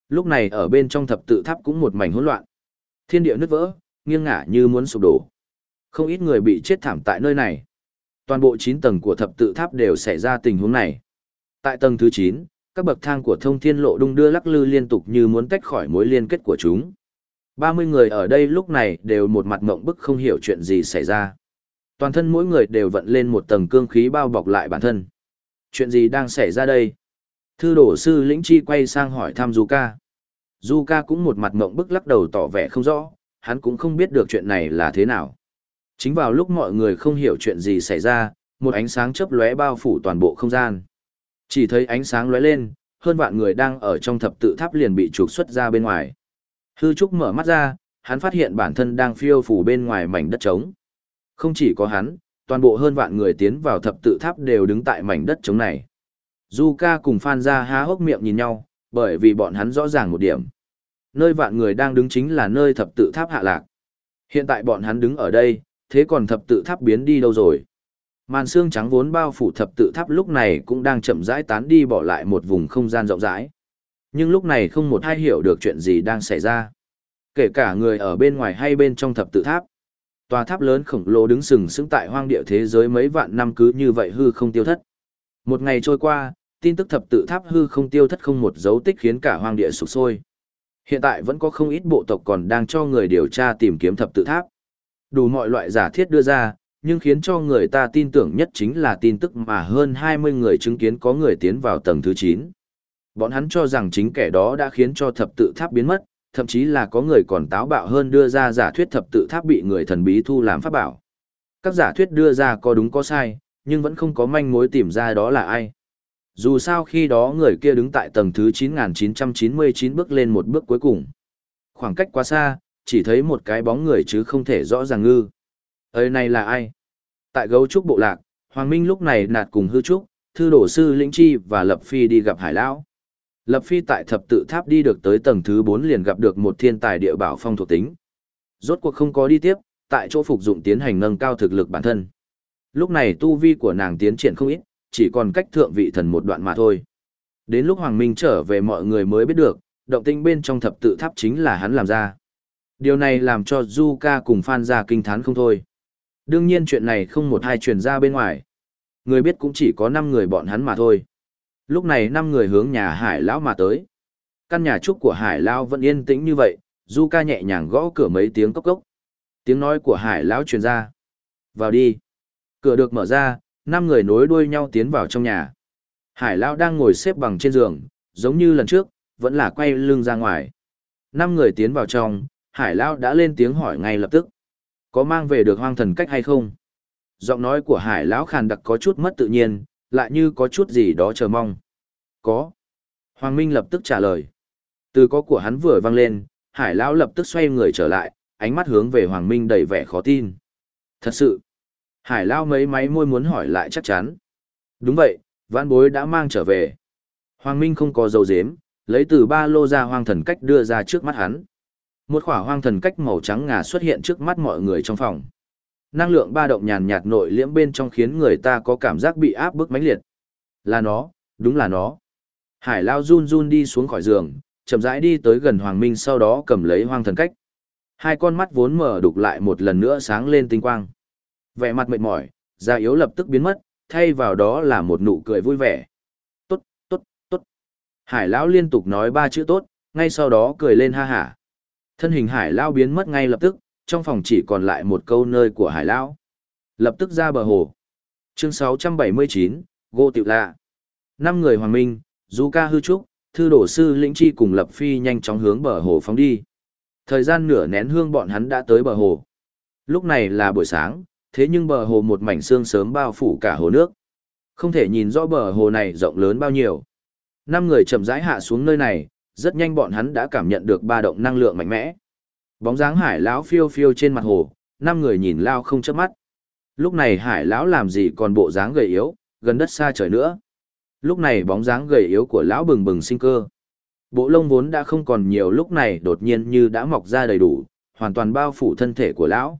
Lúc này ở bên trong thập tự tháp cũng một mảnh hỗn loạn. Thiên địa nứt vỡ, nghiêng ngả như muốn sụp đổ. Không ít người bị chết thảm tại nơi này. Toàn bộ 9 tầng của thập tự tháp đều xảy ra tình huống này. Tại tầng thứ 9, các bậc thang của thông thiên lộ đung đưa lắc lư liên tục như muốn tách khỏi mối liên kết của chúng. 30 người ở đây lúc này đều một mặt mộng bức không hiểu chuyện gì xảy ra. Toàn thân mỗi người đều vận lên một tầng cương khí bao bọc lại bản thân. Chuyện gì đang xảy ra đây? Thư đổ sư lĩnh chi quay sang hỏi thăm Du ca. Du ca cũng một mặt mộng bức lắc đầu tỏ vẻ không rõ, hắn cũng không biết được chuyện này là thế nào. Chính vào lúc mọi người không hiểu chuyện gì xảy ra, một ánh sáng chớp lóe bao phủ toàn bộ không gian. Chỉ thấy ánh sáng lóe lên, hơn vạn người đang ở trong thập tự tháp liền bị trục xuất ra bên ngoài. Hư Trúc mở mắt ra, hắn phát hiện bản thân đang phiêu phủ bên ngoài mảnh đất trống. Không chỉ có hắn, toàn bộ hơn vạn người tiến vào thập tự tháp đều đứng tại mảnh đất trống này. Zuka cùng Phan gia há hốc miệng nhìn nhau, bởi vì bọn hắn rõ ràng một điểm. Nơi vạn người đang đứng chính là nơi thập tự tháp hạ lạc. Hiện tại bọn hắn đứng ở đây, thế còn thập tự tháp biến đi đâu rồi? Màn xương trắng vốn bao phủ thập tự tháp lúc này cũng đang chậm rãi tán đi bỏ lại một vùng không gian rộng rãi. Nhưng lúc này không một ai hiểu được chuyện gì đang xảy ra. Kể cả người ở bên ngoài hay bên trong thập tự tháp. Tòa tháp lớn khổng lồ đứng sừng sững tại hoang địa thế giới mấy vạn năm cứ như vậy hư không tiêu thất. Một ngày trôi qua, tin tức thập tự tháp hư không tiêu thất không một dấu tích khiến cả hoang địa sụp sôi. Hiện tại vẫn có không ít bộ tộc còn đang cho người điều tra tìm kiếm thập tự tháp. Đủ mọi loại giả thiết đưa ra, nhưng khiến cho người ta tin tưởng nhất chính là tin tức mà hơn 20 người chứng kiến có người tiến vào tầng thứ 9. Bọn hắn cho rằng chính kẻ đó đã khiến cho thập tự tháp biến mất, thậm chí là có người còn táo bạo hơn đưa ra giả thuyết thập tự tháp bị người thần bí thu làm pháp bảo. Các giả thuyết đưa ra có đúng có sai, nhưng vẫn không có manh mối tìm ra đó là ai. Dù sao khi đó người kia đứng tại tầng thứ 9999 bước lên một bước cuối cùng. Khoảng cách quá xa, chỉ thấy một cái bóng người chứ không thể rõ ràng ngư. Ơi này là ai? Tại gấu trúc bộ lạc, Hoàng Minh lúc này nạt cùng hư trúc, thư đổ sư lĩnh chi và Lập Phi đi gặp Hải Lão. Lập Phi tại thập tự tháp đi được tới tầng thứ 4 liền gặp được một thiên tài địa bảo phong thuộc tính. Rốt cuộc không có đi tiếp, tại chỗ phục dụng tiến hành nâng cao thực lực bản thân. Lúc này tu vi của nàng tiến triển không ít, chỉ còn cách thượng vị thần một đoạn mà thôi. Đến lúc Hoàng Minh trở về mọi người mới biết được, động tinh bên trong thập tự tháp chính là hắn làm ra. Điều này làm cho Du Ca cùng Phan gia kinh thán không thôi. Đương nhiên chuyện này không một hai truyền ra bên ngoài. Người biết cũng chỉ có 5 người bọn hắn mà thôi. Lúc này 5 người hướng nhà Hải Lão mà tới. Căn nhà trúc của Hải Lão vẫn yên tĩnh như vậy, Du Ca nhẹ nhàng gõ cửa mấy tiếng cốc cốc. Tiếng nói của Hải Lão truyền ra. Vào đi. Cửa được mở ra, 5 người nối đuôi nhau tiến vào trong nhà. Hải Lão đang ngồi xếp bằng trên giường, giống như lần trước, vẫn là quay lưng ra ngoài. 5 người tiến vào trong, Hải Lão đã lên tiếng hỏi ngay lập tức. Có mang về được hoang thần cách hay không? Giọng nói của Hải Lão khàn đặc có chút mất tự nhiên, lại như có chút gì đó chờ mong. Có. Hoàng Minh lập tức trả lời. Từ có của hắn vừa vang lên, Hải lão lập tức xoay người trở lại, ánh mắt hướng về Hoàng Minh đầy vẻ khó tin. Thật sự, Hải lão mấy máy môi muốn hỏi lại chắc chắn. Đúng vậy, vãn bối đã mang trở về. Hoàng Minh không có dầu dếm, lấy từ ba lô ra hoang thần cách đưa ra trước mắt hắn. Một khỏa hoang thần cách màu trắng ngà xuất hiện trước mắt mọi người trong phòng. Năng lượng ba động nhàn nhạt nội liễm bên trong khiến người ta có cảm giác bị áp bức mãnh liệt. Là nó, đúng là nó. Hải Lao run run đi xuống khỏi giường, chậm rãi đi tới gần Hoàng Minh sau đó cầm lấy hoang thần cách. Hai con mắt vốn mở đục lại một lần nữa sáng lên tinh quang. Vẻ mặt mệt mỏi, da yếu lập tức biến mất, thay vào đó là một nụ cười vui vẻ. Tốt, tốt, tốt. Hải Lão liên tục nói ba chữ tốt, ngay sau đó cười lên ha hả. Thân hình Hải lao biến mất ngay lập tức, trong phòng chỉ còn lại một câu nơi của Hải lao Lập tức ra bờ hồ. Chương 679, Gô Tiểu Lạ. Năm người Hoàng Minh, Du Ca Hư Trúc, Thư Đổ Sư Lĩnh Chi cùng Lập Phi nhanh chóng hướng bờ hồ phóng đi. Thời gian nửa nén hương bọn hắn đã tới bờ hồ. Lúc này là buổi sáng, thế nhưng bờ hồ một mảnh sương sớm bao phủ cả hồ nước. Không thể nhìn rõ bờ hồ này rộng lớn bao nhiêu. Năm người chậm rãi hạ xuống nơi này, rất nhanh bọn hắn đã cảm nhận được ba động năng lượng mạnh mẽ. Bóng dáng hải lão phiêu phiêu trên mặt hồ, năm người nhìn lao không chớp mắt. Lúc này hải lão làm gì còn bộ dáng gầy yếu, gần đất xa trời nữa. Lúc này bóng dáng gầy yếu của lão bừng bừng sinh cơ. Bộ lông vốn đã không còn nhiều lúc này đột nhiên như đã mọc ra đầy đủ, hoàn toàn bao phủ thân thể của lão.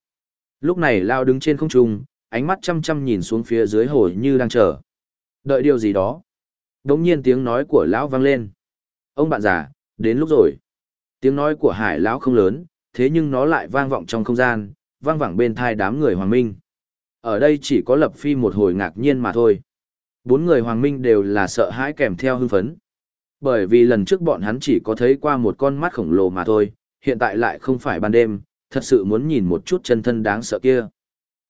Lúc này lao đứng trên không trung, ánh mắt chăm chăm nhìn xuống phía dưới hồ như đang chờ. Đợi điều gì đó. Đống nhiên tiếng nói của lão vang lên. Ông bạn già, đến lúc rồi. Tiếng nói của hải lão không lớn, thế nhưng nó lại vang vọng trong không gian, vang vẳng bên thai đám người hoàng minh. Ở đây chỉ có lập phi một hồi ngạc nhiên mà thôi. Bốn người hoàng minh đều là sợ hãi kèm theo hưng phấn. Bởi vì lần trước bọn hắn chỉ có thấy qua một con mắt khổng lồ mà thôi, hiện tại lại không phải ban đêm, thật sự muốn nhìn một chút chân thân đáng sợ kia.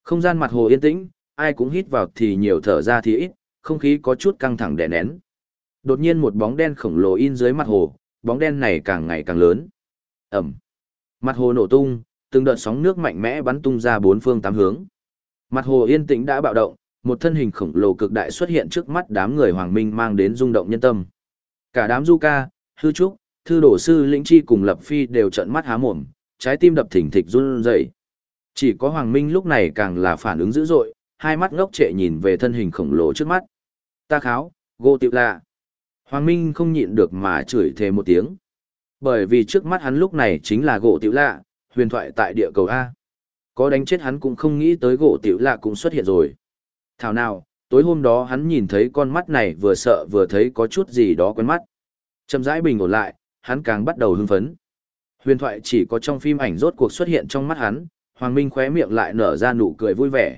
Không gian mặt hồ yên tĩnh, ai cũng hít vào thì nhiều thở ra thì ít, không khí có chút căng thẳng đè nén. Đột nhiên một bóng đen khổng lồ in dưới mặt hồ, bóng đen này càng ngày càng lớn. Ẩm. Mặt hồ nổ tung, từng đợt sóng nước mạnh mẽ bắn tung ra bốn phương tám hướng. Mặt hồ yên tĩnh đã bạo động, một thân hình khổng lồ cực đại xuất hiện trước mắt đám người hoàng minh mang đến rung động nhân tâm. Cả đám du ca, hư trúc, thư đổ sư lĩnh chi cùng lập phi đều trợn mắt há mồm, trái tim đập thỉnh thịch run rẩy. Chỉ có Hoàng Minh lúc này càng là phản ứng dữ dội, hai mắt ngốc trệ nhìn về thân hình khổng lồ trước mắt. Ta kháo, gô tiệu lạ. Hoàng Minh không nhịn được mà chửi thề một tiếng. Bởi vì trước mắt hắn lúc này chính là gỗ tiểu lạ, huyền thoại tại địa cầu A. Có đánh chết hắn cũng không nghĩ tới gỗ tiểu lạ cũng xuất hiện rồi. Thảo nào, tối hôm đó hắn nhìn thấy con mắt này vừa sợ vừa thấy có chút gì đó quen mắt. Chậm rãi bình ổn lại, hắn càng bắt đầu hưng phấn. Huyền thoại chỉ có trong phim ảnh rốt cuộc xuất hiện trong mắt hắn, Hoàng Minh khóe miệng lại nở ra nụ cười vui vẻ.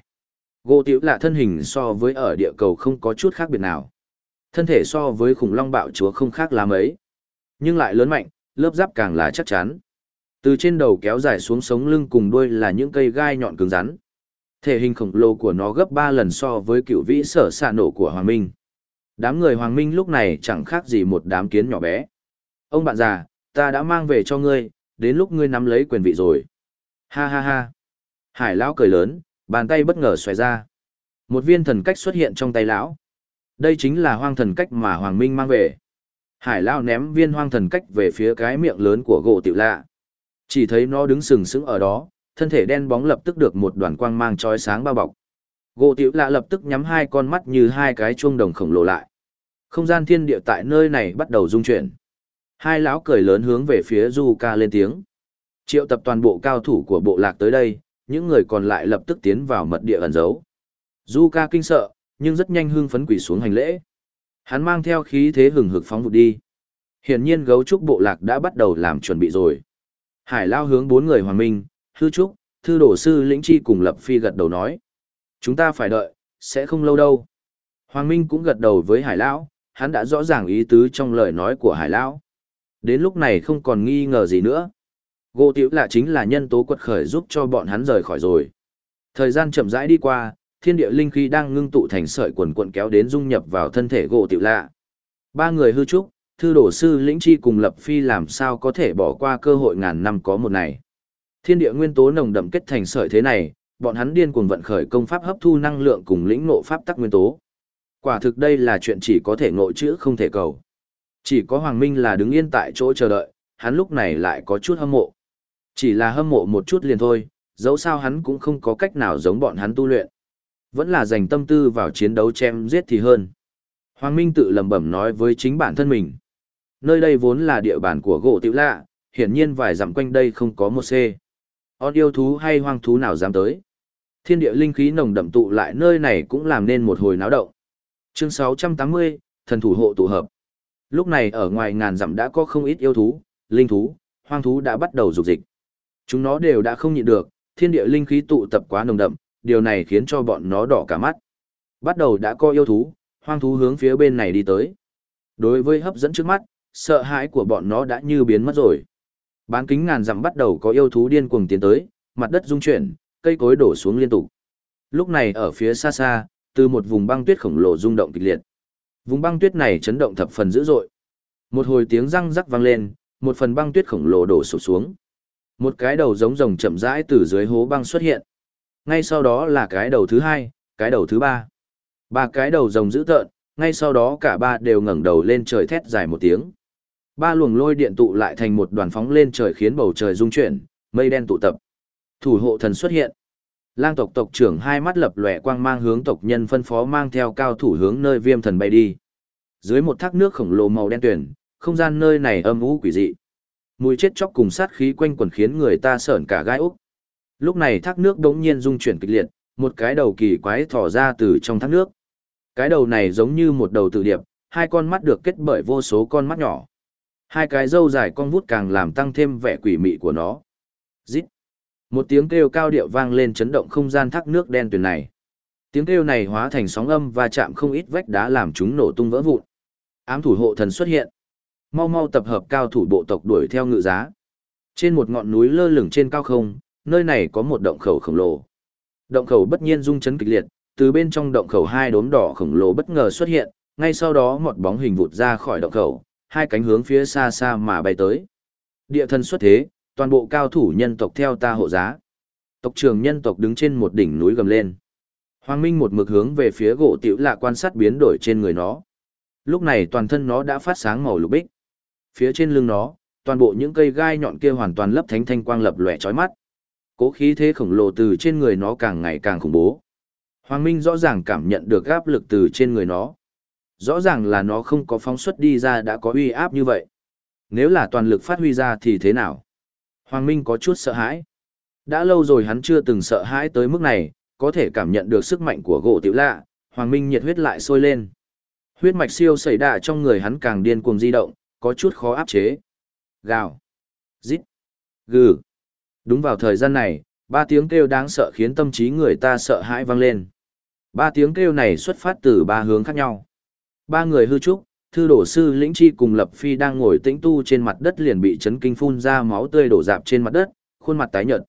Gỗ tiểu Lạ thân hình so với ở địa cầu không có chút khác biệt nào. Thân thể so với khủng long bạo chúa không khác là mấy. Nhưng lại lớn mạnh, lớp giáp càng là chắc chắn. Từ trên đầu kéo dài xuống sống lưng cùng đuôi là những cây gai nhọn cứng rắn. Thể hình khổng lồ của nó gấp 3 lần so với cựu vĩ sở xạ nổ của Hoàng Minh. Đám người Hoàng Minh lúc này chẳng khác gì một đám kiến nhỏ bé. Ông bạn già, ta đã mang về cho ngươi, đến lúc ngươi nắm lấy quyền vị rồi. Ha ha ha. Hải lão cười lớn, bàn tay bất ngờ xòe ra. Một viên thần cách xuất hiện trong tay lão. Đây chính là hoang thần cách mà Hoàng Minh mang về. Hải lão ném viên hoang thần cách về phía cái miệng lớn của gỗ tiểu lạ. Chỉ thấy nó đứng sừng sững ở đó, thân thể đen bóng lập tức được một đoàn quang mang chói sáng bao bọc. Gỗ tiểu lạ lập tức nhắm hai con mắt như hai cái chuông đồng khổng lồ lại. Không gian thiên địa tại nơi này bắt đầu rung chuyển. Hai lão cười lớn hướng về phía Du Ca lên tiếng. Triệu tập toàn bộ cao thủ của bộ lạc tới đây, những người còn lại lập tức tiến vào mật địa ẩn giấu. Du Ca kinh sợ, nhưng rất nhanh hưng phấn quỷ xuống hành lễ. Hắn mang theo khí thế hừng hực phóng vụt đi. Hiển nhiên gấu trúc bộ lạc đã bắt đầu làm chuẩn bị rồi. Hải lao hướng bốn người hoàng minh, hư trúc, thư đổ sư lĩnh chi cùng lập phi gật đầu nói. Chúng ta phải đợi, sẽ không lâu đâu. Hoàng minh cũng gật đầu với hải lão, hắn đã rõ ràng ý tứ trong lời nói của hải lão. Đến lúc này không còn nghi ngờ gì nữa. Gỗ tiểu là chính là nhân tố quật khởi giúp cho bọn hắn rời khỏi rồi. Thời gian chậm rãi đi qua, thiên địa linh khí đang ngưng tụ thành sợi quần quận kéo đến dung nhập vào thân thể gỗ tiểu lạ. Ba người hư trúc, thư đổ sư lĩnh chi cùng lập phi làm sao có thể bỏ qua cơ hội ngàn năm có một này. Thiên địa nguyên tố nồng đậm kết thành sợi thế này, bọn hắn điên cuồng vận khởi công pháp hấp thu năng lượng cùng lĩnh ngộ pháp tắc nguyên tố. Quả thực đây là chuyện chỉ có thể ngộ chữ không thể cầu. Chỉ có Hoàng Minh là đứng yên tại chỗ chờ đợi, hắn lúc này lại có chút hâm mộ. Chỉ là hâm mộ một chút liền thôi, dẫu sao hắn cũng không có cách nào giống bọn hắn tu luyện. Vẫn là dành tâm tư vào chiến đấu chém giết thì hơn. Hoàng Minh tự lẩm bẩm nói với chính bản thân mình. Nơi đây vốn là địa bàn của gỗ tiểu lạ, hiển nhiên vài dặm quanh đây không có một C. On yêu thú hay hoang thú nào dám tới. Thiên địa linh khí nồng đậm tụ lại nơi này cũng làm nên một hồi náo động. Chương 680, thần thủ hộ tụ hợp. Lúc này ở ngoài ngàn dặm đã có không ít yêu thú, linh thú, hoang thú đã bắt đầu dục dịch. Chúng nó đều đã không nhịn được, thiên địa linh khí tụ tập quá nồng đậm, điều này khiến cho bọn nó đỏ cả mắt. Bắt đầu đã có yêu thú, hoang thú hướng phía bên này đi tới. Đối với hấp dẫn trước mắt, sợ hãi của bọn nó đã như biến mất rồi. Bán kính ngàn dặm bắt đầu có yêu thú điên cuồng tiến tới, mặt đất rung chuyển, cây cối đổ xuống liên tục. Lúc này ở phía xa xa, từ một vùng băng tuyết khổng lồ rung động kịch liệt. Vùng băng tuyết này chấn động thập phần dữ dội. Một hồi tiếng răng rắc vang lên, một phần băng tuyết khổng lồ đổ sụp xuống. Một cái đầu giống rồng chậm rãi từ dưới hố băng xuất hiện. Ngay sau đó là cái đầu thứ hai, cái đầu thứ ba. Ba cái đầu rồng dữ tợn, ngay sau đó cả ba đều ngẩng đầu lên trời thét dài một tiếng. Ba luồng lôi điện tụ lại thành một đoàn phóng lên trời khiến bầu trời rung chuyển, mây đen tụ tập. Thủ hộ thần xuất hiện. Lang tộc tộc trưởng hai mắt lập lòe quang mang hướng tộc nhân phân phó mang theo cao thủ hướng nơi viêm thần bay đi. Dưới một thác nước khổng lồ màu đen tuyển, không gian nơi này âm u quỷ dị. Mùi chết chóc cùng sát khí quanh quẩn khiến người ta sởn cả gai úc. Lúc này thác nước đống nhiên rung chuyển kịch liệt, một cái đầu kỳ quái thỏ ra từ trong thác nước. Cái đầu này giống như một đầu tử điệp, hai con mắt được kết bởi vô số con mắt nhỏ. Hai cái râu dài con vút càng làm tăng thêm vẻ quỷ mị của nó. Rít. Một tiếng kêu cao điệu vang lên chấn động không gian thác nước đen tuyền này. Tiếng kêu này hóa thành sóng âm và chạm không ít vách đá làm chúng nổ tung vỡ vụn. Ám thủ hộ thần xuất hiện. Mau mau tập hợp cao thủ bộ tộc đuổi theo ngự giá. Trên một ngọn núi lơ lửng trên cao không, nơi này có một động khẩu khổng lồ. Động khẩu bất nhiên rung chấn kịch liệt, từ bên trong động khẩu hai đốm đỏ khổng lồ bất ngờ xuất hiện, ngay sau đó một bóng hình vụt ra khỏi động khẩu, hai cánh hướng phía xa xa mà bay tới. Địa thần xuất thế, toàn bộ cao thủ nhân tộc theo ta hộ giá. Tộc trưởng nhân tộc đứng trên một đỉnh núi gầm lên. Hoàng Minh một mực hướng về phía gỗ tiểu lạ quan sát biến đổi trên người nó. Lúc này toàn thân nó đã phát sáng màu lục bích. Phía trên lưng nó, toàn bộ những cây gai nhọn kia hoàn toàn lấp thánh thanh quang lập lòe chói mắt. Cố khí thế khổng lồ từ trên người nó càng ngày càng khủng bố. Hoàng Minh rõ ràng cảm nhận được áp lực từ trên người nó. Rõ ràng là nó không có phóng xuất đi ra đã có uy áp như vậy. Nếu là toàn lực phát huy ra thì thế nào? Hoàng Minh có chút sợ hãi. Đã lâu rồi hắn chưa từng sợ hãi tới mức này, có thể cảm nhận được sức mạnh của gỗ tiểu lạ, Hoàng Minh nhiệt huyết lại sôi lên. Huyết mạch siêu xảy đạ trong người hắn càng điên cuồng di động, có chút khó áp chế. Gào. Dít. Gừ. Đúng vào thời gian này, ba tiếng kêu đáng sợ khiến tâm trí người ta sợ hãi vang lên. Ba tiếng kêu này xuất phát từ ba hướng khác nhau. Ba người hư trúc, thư đổ sư lĩnh chi cùng lập phi đang ngồi tĩnh tu trên mặt đất liền bị chấn kinh phun ra máu tươi đổ dạp trên mặt đất, khuôn mặt tái nhợt.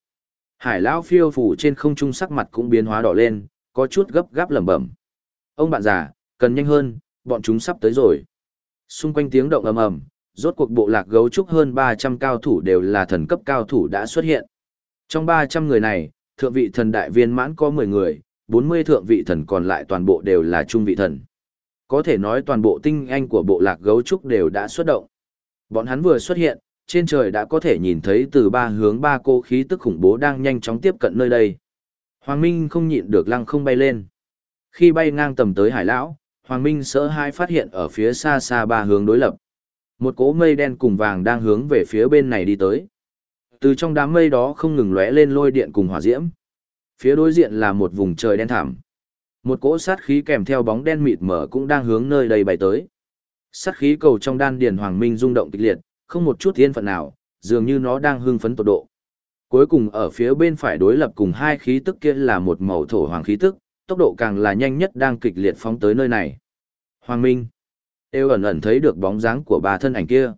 Hải lão phiêu phủ trên không trung sắc mặt cũng biến hóa đỏ lên, có chút gấp gáp lẩm bẩm. Ông bạn già, cần nhanh hơn, bọn chúng sắp tới rồi. Xung quanh tiếng động ầm ầm, rốt cuộc bộ lạc gấu trúc hơn 300 cao thủ đều là thần cấp cao thủ đã xuất hiện. Trong 300 người này, thượng vị thần đại viên mãn có 10 người, 40 thượng vị thần còn lại toàn bộ đều là trung vị thần. Có thể nói toàn bộ tinh anh của bộ lạc gấu trúc đều đã xuất động. Bọn hắn vừa xuất hiện, trên trời đã có thể nhìn thấy từ ba hướng ba cô khí tức khủng bố đang nhanh chóng tiếp cận nơi đây. Hoàng Minh không nhịn được lăng không bay lên. Khi bay ngang tầm tới hải lão, Hoàng Minh sợ hai phát hiện ở phía xa xa ba hướng đối lập. Một cỗ mây đen cùng vàng đang hướng về phía bên này đi tới. Từ trong đám mây đó không ngừng lóe lên lôi điện cùng hỏa diễm. Phía đối diện là một vùng trời đen thẳm. Một cỗ sát khí kèm theo bóng đen mịt mờ cũng đang hướng nơi đây bay tới. Sát khí cầu trong đan điền Hoàng Minh rung động kịch liệt, không một chút thiên phận nào, dường như nó đang hưng phấn tột độ. Cuối cùng ở phía bên phải đối lập cùng hai khí tức kia là một màu thổ hoàng khí tức, tốc độ càng là nhanh nhất đang kịch liệt phóng tới nơi này. Hoàng Minh. Eo ẩn ẩn thấy được bóng dáng của bà thân ảnh kia.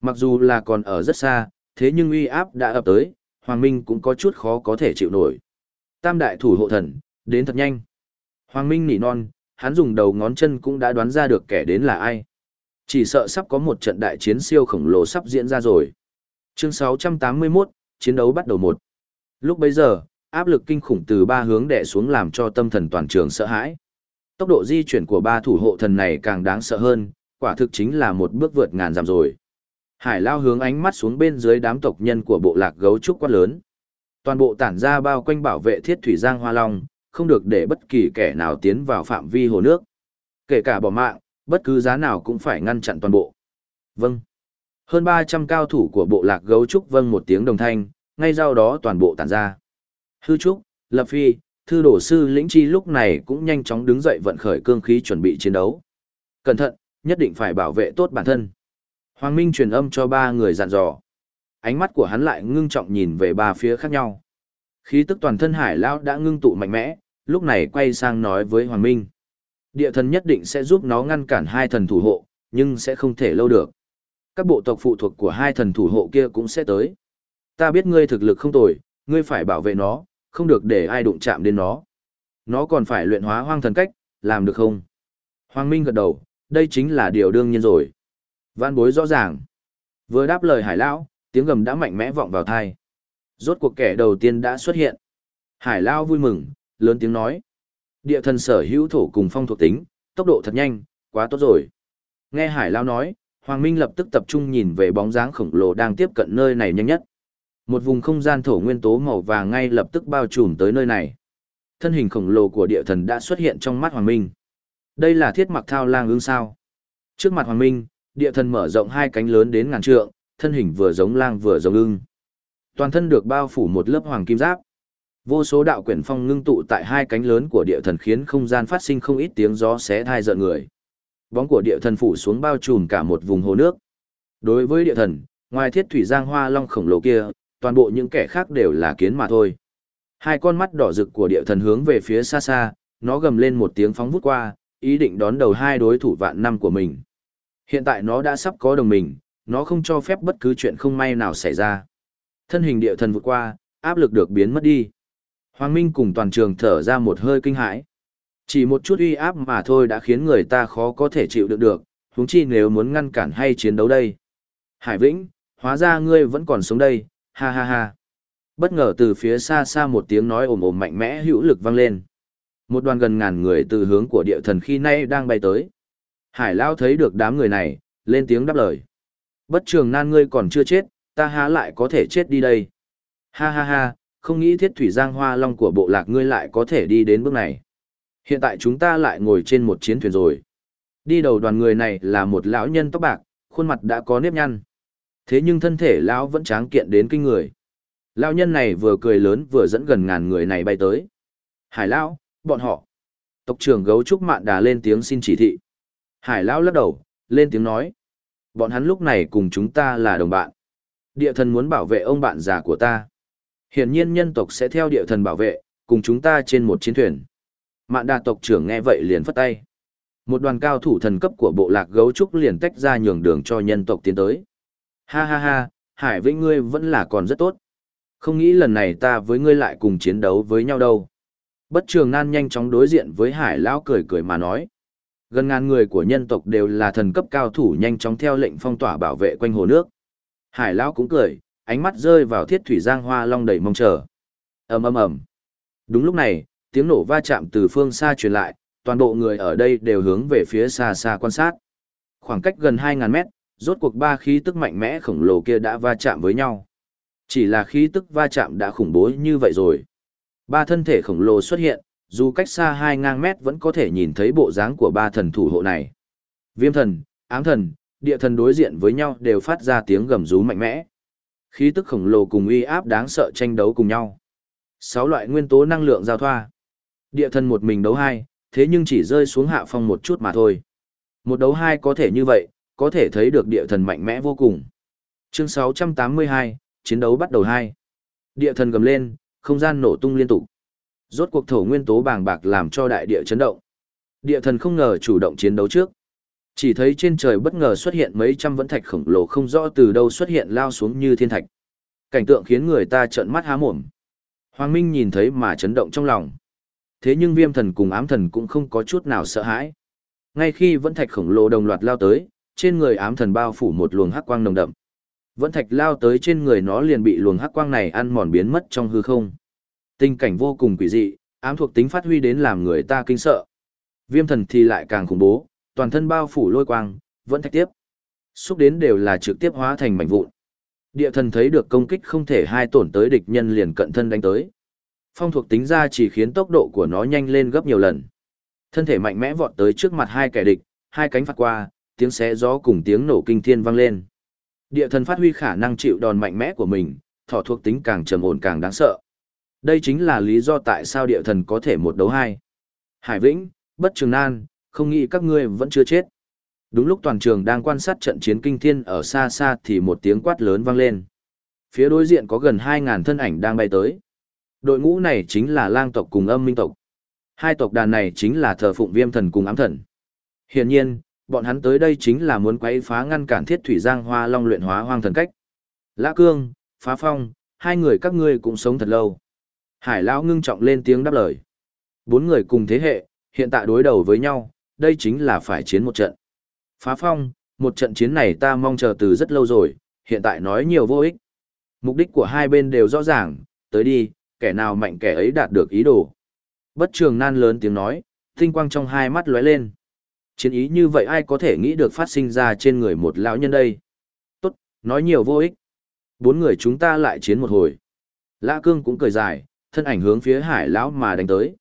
Mặc dù là còn ở rất xa, thế nhưng uy áp đã ập tới, Hoàng Minh cũng có chút khó có thể chịu nổi. Tam đại thủ hộ thần, đến thật nhanh. Hoàng Minh nỉ non, hắn dùng đầu ngón chân cũng đã đoán ra được kẻ đến là ai. Chỉ sợ sắp có một trận đại chiến siêu khổng lồ sắp diễn ra rồi. Chương 681, chiến đấu bắt đầu một. Lúc bấy giờ, áp lực kinh khủng từ ba hướng đè xuống làm cho tâm thần toàn trường sợ hãi. Tốc độ di chuyển của ba thủ hộ thần này càng đáng sợ hơn, quả thực chính là một bước vượt ngàn dặm rồi. Hải Lao hướng ánh mắt xuống bên dưới đám tộc nhân của bộ lạc gấu trúc quát lớn. Toàn bộ tản ra bao quanh bảo vệ thiết thủy giang hoa long, không được để bất kỳ kẻ nào tiến vào phạm vi hồ nước. Kể cả bỏ mạng, bất cứ giá nào cũng phải ngăn chặn toàn bộ. Vâng. Hơn 300 cao thủ của bộ lạc gấu trúc vâng một tiếng đồng thanh, ngay sau đó toàn bộ tản ra. Hư trúc, lập phi, thư đổ sư lĩnh chi lúc này cũng nhanh chóng đứng dậy vận khởi cương khí chuẩn bị chiến đấu. Cẩn thận, nhất định phải bảo vệ tốt bản thân. Hoàng Minh truyền âm cho ba người dặn dò. Ánh mắt của hắn lại ngưng trọng nhìn về ba phía khác nhau. Khí tức toàn thân hải lão đã ngưng tụ mạnh mẽ, lúc này quay sang nói với Hoàng Minh. Địa thần nhất định sẽ giúp nó ngăn cản hai thần thủ hộ, nhưng sẽ không thể lâu được. Các bộ tộc phụ thuộc của hai thần thủ hộ kia cũng sẽ tới. Ta biết ngươi thực lực không tồi, ngươi phải bảo vệ nó, không được để ai đụng chạm đến nó. Nó còn phải luyện hóa hoang thần cách, làm được không? Hoàng Minh gật đầu, đây chính là điều đương nhiên rồi. Văn bối rõ ràng. Vừa đáp lời hải lão, tiếng gầm đã mạnh mẽ vọng vào thai. Rốt cuộc kẻ đầu tiên đã xuất hiện. Hải lão vui mừng, lớn tiếng nói. Địa thần sở hữu thổ cùng phong thuộc tính, tốc độ thật nhanh, quá tốt rồi. Nghe hải lão nói, Hoàng Minh lập tức tập trung nhìn về bóng dáng khổng lồ đang tiếp cận nơi này nhanh nhất. Một vùng không gian thổ nguyên tố màu vàng ngay lập tức bao trùm tới nơi này. Thân hình khổng lồ của địa thần đã xuất hiện trong mắt Hoàng Minh. Đây là thiết mặc thao lang ương sao. Trước mặt Hoàng Minh, địa thần mở rộng hai cánh lớn đến ngàn trượng, thân hình vừa giống lang vừa giống ưng. Toàn thân được bao phủ một lớp hoàng kim giáp. Vô số đạo quyển phong ngưng tụ tại hai cánh lớn của địa thần khiến không gian phát sinh không ít tiếng gió xé thai rợn người. Bóng của địa thần phủ xuống bao trùm cả một vùng hồ nước. Đối với địa thần, ngoài thiết thủy giang hoa long khổng lồ kia, toàn bộ những kẻ khác đều là kiến mà thôi. Hai con mắt đỏ rực của địa thần hướng về phía xa xa, nó gầm lên một tiếng phóng vút qua, ý định đón đầu hai đối thủ vạn năm của mình. Hiện tại nó đã sắp có đồng mình, nó không cho phép bất cứ chuyện không may nào xảy ra. Thân hình địa thần vượt qua, áp lực được biến mất đi. Hoàng Minh cùng toàn trường thở ra một hơi kinh hãi. Chỉ một chút uy áp mà thôi đã khiến người ta khó có thể chịu đựng được, huống chi nếu muốn ngăn cản hay chiến đấu đây. Hải Vĩnh, hóa ra ngươi vẫn còn sống đây, ha ha ha. Bất ngờ từ phía xa xa một tiếng nói ồm ồm mạnh mẽ hữu lực vang lên. Một đoàn gần ngàn người từ hướng của địa thần khi nay đang bay tới. Hải Lao thấy được đám người này, lên tiếng đáp lời. Bất trường nan ngươi còn chưa chết, ta há lại có thể chết đi đây. Ha ha ha, không nghĩ thiết thủy giang hoa long của bộ lạc ngươi lại có thể đi đến bước này. Hiện tại chúng ta lại ngồi trên một chiến thuyền rồi. Đi đầu đoàn người này là một lão nhân tóc bạc, khuôn mặt đã có nếp nhăn. Thế nhưng thân thể lão vẫn tráng kiện đến kinh người. Lão nhân này vừa cười lớn vừa dẫn gần ngàn người này bay tới. Hải lão, bọn họ. Tộc trưởng gấu trúc mạn đà lên tiếng xin chỉ thị. Hải lão lắc đầu, lên tiếng nói. Bọn hắn lúc này cùng chúng ta là đồng bạn. Địa thần muốn bảo vệ ông bạn già của ta. Hiển nhiên nhân tộc sẽ theo địa thần bảo vệ, cùng chúng ta trên một chiến thuyền. Mạn đà tộc trưởng nghe vậy liền phất tay. Một đoàn cao thủ thần cấp của bộ lạc gấu trúc liền tách ra nhường đường cho nhân tộc tiến tới. Ha ha ha, Hải Vĩnh ngươi vẫn là còn rất tốt. Không nghĩ lần này ta với ngươi lại cùng chiến đấu với nhau đâu. Bất trường nan nhanh chóng đối diện với Hải Lão cười cười mà nói. Gần ngàn người của nhân tộc đều là thần cấp cao thủ nhanh chóng theo lệnh phong tỏa bảo vệ quanh hồ nước. Hải Lão cũng cười, ánh mắt rơi vào thiết thủy giang hoa long đầy mong chờ. ầm ầm ầm. Đúng lúc này, tiếng nổ va chạm từ phương xa truyền lại, toàn bộ người ở đây đều hướng về phía xa xa quan sát. Khoảng cách gần 2.000 mét, rốt cuộc ba khí tức mạnh mẽ khổng lồ kia đã va chạm với nhau. Chỉ là khí tức va chạm đã khủng bố như vậy rồi. Ba thân thể khổng lồ xuất hiện, dù cách xa hai ngang mét vẫn có thể nhìn thấy bộ dáng của ba thần thủ hộ này. Viêm thần, ám thần, địa thần đối diện với nhau đều phát ra tiếng gầm rú mạnh mẽ. Khí tức khổng lồ cùng uy áp đáng sợ tranh đấu cùng nhau. Sáu loại nguyên tố năng lượng giao thoa. Địa thần một mình đấu hai, thế nhưng chỉ rơi xuống hạ phong một chút mà thôi. Một đấu hai có thể như vậy, có thể thấy được địa thần mạnh mẽ vô cùng. Chương 682, chiến đấu bắt đầu hai. Địa thần gầm lên, không gian nổ tung liên tục. Rốt cuộc thổ nguyên tố bàng bạc làm cho đại địa chấn động. Địa thần không ngờ chủ động chiến đấu trước. Chỉ thấy trên trời bất ngờ xuất hiện mấy trăm vẫn thạch khổng lồ không rõ từ đâu xuất hiện lao xuống như thiên thạch. Cảnh tượng khiến người ta trợn mắt há mồm. Hoàng Minh nhìn thấy mà chấn động trong lòng. Thế nhưng viêm thần cùng ám thần cũng không có chút nào sợ hãi. Ngay khi vẫn thạch khổng lồ đồng loạt lao tới, trên người ám thần bao phủ một luồng hắc quang nồng đậm. Vẫn thạch lao tới trên người nó liền bị luồng hắc quang này ăn mòn biến mất trong hư không. Tình cảnh vô cùng quỷ dị, ám thuộc tính phát huy đến làm người ta kinh sợ. Viêm thần thì lại càng khủng bố, toàn thân bao phủ lôi quang, vẫn thạch tiếp. Xúc đến đều là trực tiếp hóa thành mảnh vụn. Địa thần thấy được công kích không thể hai tổn tới địch nhân liền cận thân đánh tới. Phong thuộc tính ra chỉ khiến tốc độ của nó nhanh lên gấp nhiều lần. Thân thể mạnh mẽ vọt tới trước mặt hai kẻ địch, hai cánh phạt qua, tiếng xé gió cùng tiếng nổ kinh thiên vang lên. Địa thần phát huy khả năng chịu đòn mạnh mẽ của mình, thọ thuộc tính càng trầm ổn càng đáng sợ. Đây chính là lý do tại sao địa thần có thể một đấu hai. Hải Vĩnh, Bất Trường Nan, không nghĩ các ngươi vẫn chưa chết. Đúng lúc toàn trường đang quan sát trận chiến kinh thiên ở xa xa thì một tiếng quát lớn vang lên. Phía đối diện có gần 2.000 thân ảnh đang bay tới. Đội ngũ này chính là lang tộc cùng âm minh tộc. Hai tộc đàn này chính là thờ phụng viêm thần cùng ám thần. Hiển nhiên, bọn hắn tới đây chính là muốn quấy phá ngăn cản thiết thủy giang hoa long luyện hóa hoang thần cách. Lã cương, phá phong, hai người các ngươi cũng sống thật lâu. Hải lão ngưng trọng lên tiếng đáp lời. Bốn người cùng thế hệ, hiện tại đối đầu với nhau, đây chính là phải chiến một trận. Phá phong, một trận chiến này ta mong chờ từ rất lâu rồi, hiện tại nói nhiều vô ích. Mục đích của hai bên đều rõ ràng, tới đi, kẻ nào mạnh kẻ ấy đạt được ý đồ. Bất trường nan lớn tiếng nói, tinh quang trong hai mắt lóe lên. Chiến ý như vậy ai có thể nghĩ được phát sinh ra trên người một lão nhân đây. Tốt, nói nhiều vô ích. Bốn người chúng ta lại chiến một hồi. Lã cương cũng cười dài, thân ảnh hướng phía hải lão mà đánh tới.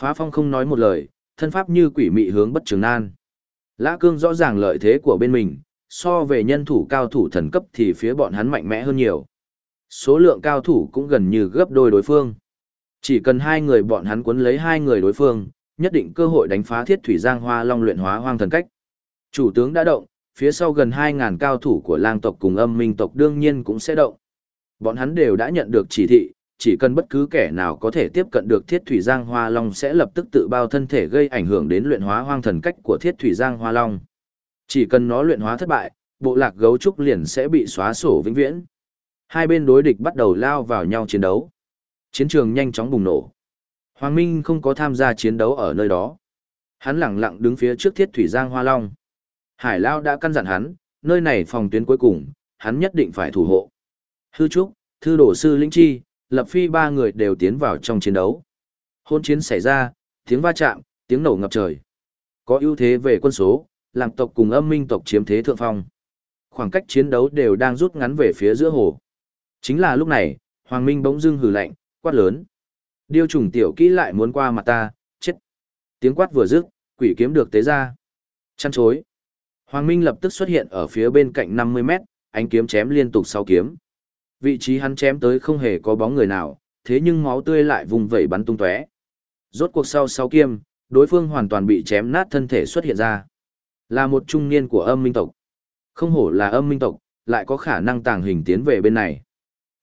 Phá phong không nói một lời, thân pháp như quỷ mị hướng bất trường nan. Lã cương rõ ràng lợi thế của bên mình, so về nhân thủ cao thủ thần cấp thì phía bọn hắn mạnh mẽ hơn nhiều. Số lượng cao thủ cũng gần như gấp đôi đối phương. Chỉ cần hai người bọn hắn cuốn lấy hai người đối phương, nhất định cơ hội đánh phá thiết thủy giang hoa long luyện hóa hoang thần cách. Chủ tướng đã động, phía sau gần 2.000 cao thủ của lang tộc cùng âm minh tộc đương nhiên cũng sẽ động. Bọn hắn đều đã nhận được chỉ thị, chỉ cần bất cứ kẻ nào có thể tiếp cận được thiết thủy giang hoa long sẽ lập tức tự bao thân thể gây ảnh hưởng đến luyện hóa hoang thần cách của thiết thủy giang hoa long. Chỉ cần nó luyện hóa thất bại, bộ lạc gấu trúc liền sẽ bị xóa sổ vĩnh viễn. Hai bên đối địch bắt đầu lao vào nhau chiến đấu. Chiến trường nhanh chóng bùng nổ. Hoàng Minh không có tham gia chiến đấu ở nơi đó. Hắn lặng lặng đứng phía trước thiết thủy giang hoa long. Hải Lao đã căn dặn hắn, nơi này phòng tuyến cuối cùng, hắn nhất định phải thủ hộ. Hư Trúc, Thư Đổ Sư Linh Chi, Lập Phi ba người đều tiến vào trong chiến đấu. Hôn chiến xảy ra, tiếng va chạm, tiếng nổ ngập trời. Có ưu thế về quân số, làng tộc cùng âm minh tộc chiếm thế thượng phong. Khoảng cách chiến đấu đều đang rút ngắn về phía giữa hồ. Chính là lúc này, Hoàng Minh bỗng dưng hừ lạnh, quát lớn. Điêu trùng tiểu kỹ lại muốn qua mặt ta, chết. Tiếng quát vừa dứt, quỷ kiếm được tế ra. Chăn chối. Hoàng Minh lập tức xuất hiện ở phía bên cạnh 50 mét, ánh kiếm chém liên tục sau kiếm. Vị trí hắn chém tới không hề có bóng người nào, thế nhưng máu tươi lại vùng vẩy bắn tung tóe. Rốt cuộc sau sau kiếm, đối phương hoàn toàn bị chém nát thân thể xuất hiện ra. Là một trung niên của âm minh tộc. Không hổ là âm minh tộc, lại có khả năng tàng hình tiến về bên này.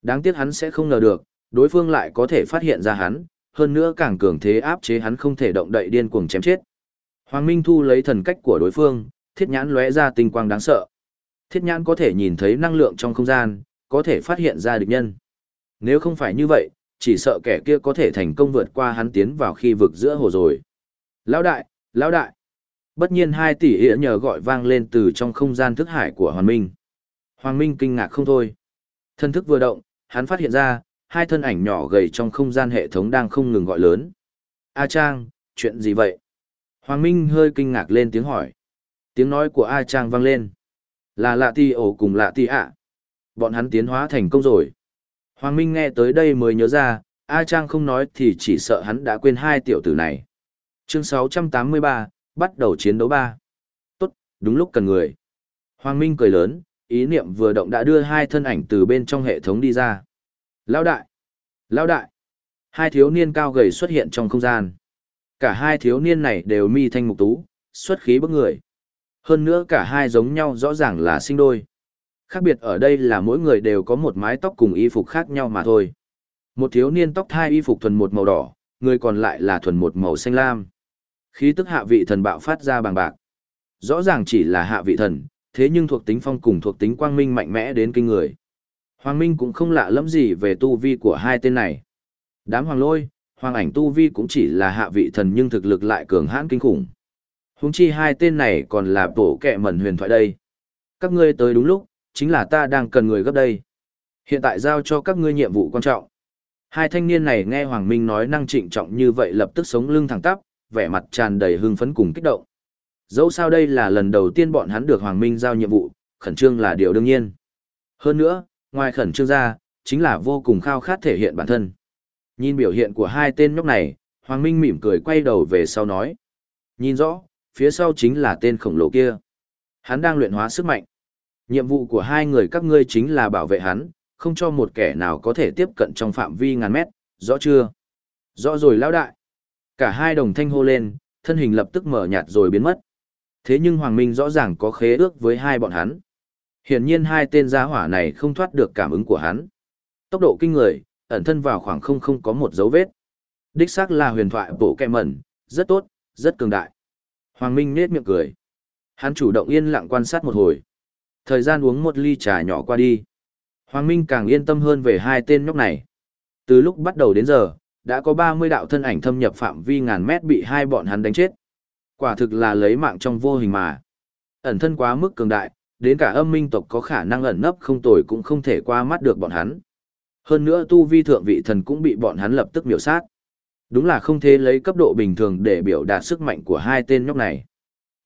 Đáng tiếc hắn sẽ không ngờ được, đối phương lại có thể phát hiện ra hắn, hơn nữa càng cường thế áp chế hắn không thể động đậy điên cuồng chém chết. Hoàng Minh Thu lấy thần cách của đối phương, thiết nhãn lóe ra tinh quang đáng sợ. Thiết nhãn có thể nhìn thấy năng lượng trong không gian, có thể phát hiện ra địch nhân. Nếu không phải như vậy, chỉ sợ kẻ kia có thể thành công vượt qua hắn tiến vào khi vực giữa hồ rồi. Lão đại, lão đại. Bất nhiên hai tỷ hệ nhờ gọi vang lên từ trong không gian thức hải của Hoàng Minh. Hoàng Minh kinh ngạc không thôi. Thân thức vừa động, hắn phát hiện ra, hai thân ảnh nhỏ gầy trong không gian hệ thống đang không ngừng gọi lớn. A Trang, chuyện gì vậy? Hoàng Minh hơi kinh ngạc lên tiếng hỏi. Tiếng nói của A Trang vang lên. Là lạ ti ổ cùng lạ ti ạ. Bọn hắn tiến hóa thành công rồi. Hoàng Minh nghe tới đây mới nhớ ra, A Trang không nói thì chỉ sợ hắn đã quên hai tiểu tử này. Chương 683, bắt đầu chiến đấu ba. Tốt, đúng lúc cần người. Hoàng Minh cười lớn, ý niệm vừa động đã đưa hai thân ảnh từ bên trong hệ thống đi ra. Lão đại! Lão đại! Hai thiếu niên cao gầy xuất hiện trong không gian. Cả hai thiếu niên này đều mi thanh mục tú, xuất khí bức người. Hơn nữa cả hai giống nhau rõ ràng là sinh đôi. Khác biệt ở đây là mỗi người đều có một mái tóc cùng y phục khác nhau mà thôi. Một thiếu niên tóc thai y phục thuần một màu đỏ, người còn lại là thuần một màu xanh lam. Khí tức hạ vị thần bạo phát ra bằng bạc. Rõ ràng chỉ là hạ vị thần, thế nhưng thuộc tính phong cùng thuộc tính quang minh mạnh mẽ đến kinh người. Hoàng Minh cũng không lạ lẫm gì về tu vi của hai tên này. Đám hoàng lôi, hoàng ảnh tu vi cũng chỉ là hạ vị thần nhưng thực lực lại cường hãn kinh khủng. Húng chi hai tên này còn là bổ kẹ mẩn huyền thoại đây. Các ngươi tới đúng lúc, chính là ta đang cần người gấp đây. Hiện tại giao cho các ngươi nhiệm vụ quan trọng. Hai thanh niên này nghe Hoàng Minh nói năng trịnh trọng như vậy lập tức sống lưng thẳng tắp, vẻ mặt tràn đầy hưng phấn cùng kích động. Dẫu sao đây là lần đầu tiên bọn hắn được Hoàng Minh giao nhiệm vụ, khẩn trương là điều đương nhiên. Hơn nữa, ngoài khẩn trương ra, chính là vô cùng khao khát thể hiện bản thân. Nhìn biểu hiện của hai tên nhóc này, Hoàng Minh mỉm cười quay đầu về sau nói. Nhìn rõ, phía sau chính là tên khổng lồ kia. Hắn đang luyện hóa sức mạnh. Nhiệm vụ của hai người các ngươi chính là bảo vệ hắn, không cho một kẻ nào có thể tiếp cận trong phạm vi ngàn mét, rõ chưa? Rõ rồi lão đại. Cả hai đồng thanh hô lên, thân hình lập tức mở nhạt rồi biến mất. Thế nhưng Hoàng Minh rõ ràng có khế ước với hai bọn hắn. Hiển nhiên hai tên gia hỏa này không thoát được cảm ứng của hắn. Tốc độ kinh người, ẩn thân vào khoảng không không có một dấu vết. Đích xác là huyền thoại bộ kẹ mẩn, rất tốt, rất cường đại. Hoàng Minh nết miệng cười. Hắn chủ động yên lặng quan sát một hồi. Thời gian uống một ly trà nhỏ qua đi. Hoàng Minh càng yên tâm hơn về hai tên nhóc này. Từ lúc bắt đầu đến giờ, đã có 30 đạo thân ảnh thâm nhập phạm vi ngàn mét bị hai bọn hắn đánh chết. Quả thực là lấy mạng trong vô hình mà. Ẩn thân quá mức cường đại, đến cả âm minh tộc có khả năng ẩn nấp không tồi cũng không thể qua mắt được bọn hắn. Hơn nữa tu vi thượng vị thần cũng bị bọn hắn lập tức miểu sát. Đúng là không thể lấy cấp độ bình thường để biểu đạt sức mạnh của hai tên nhóc này.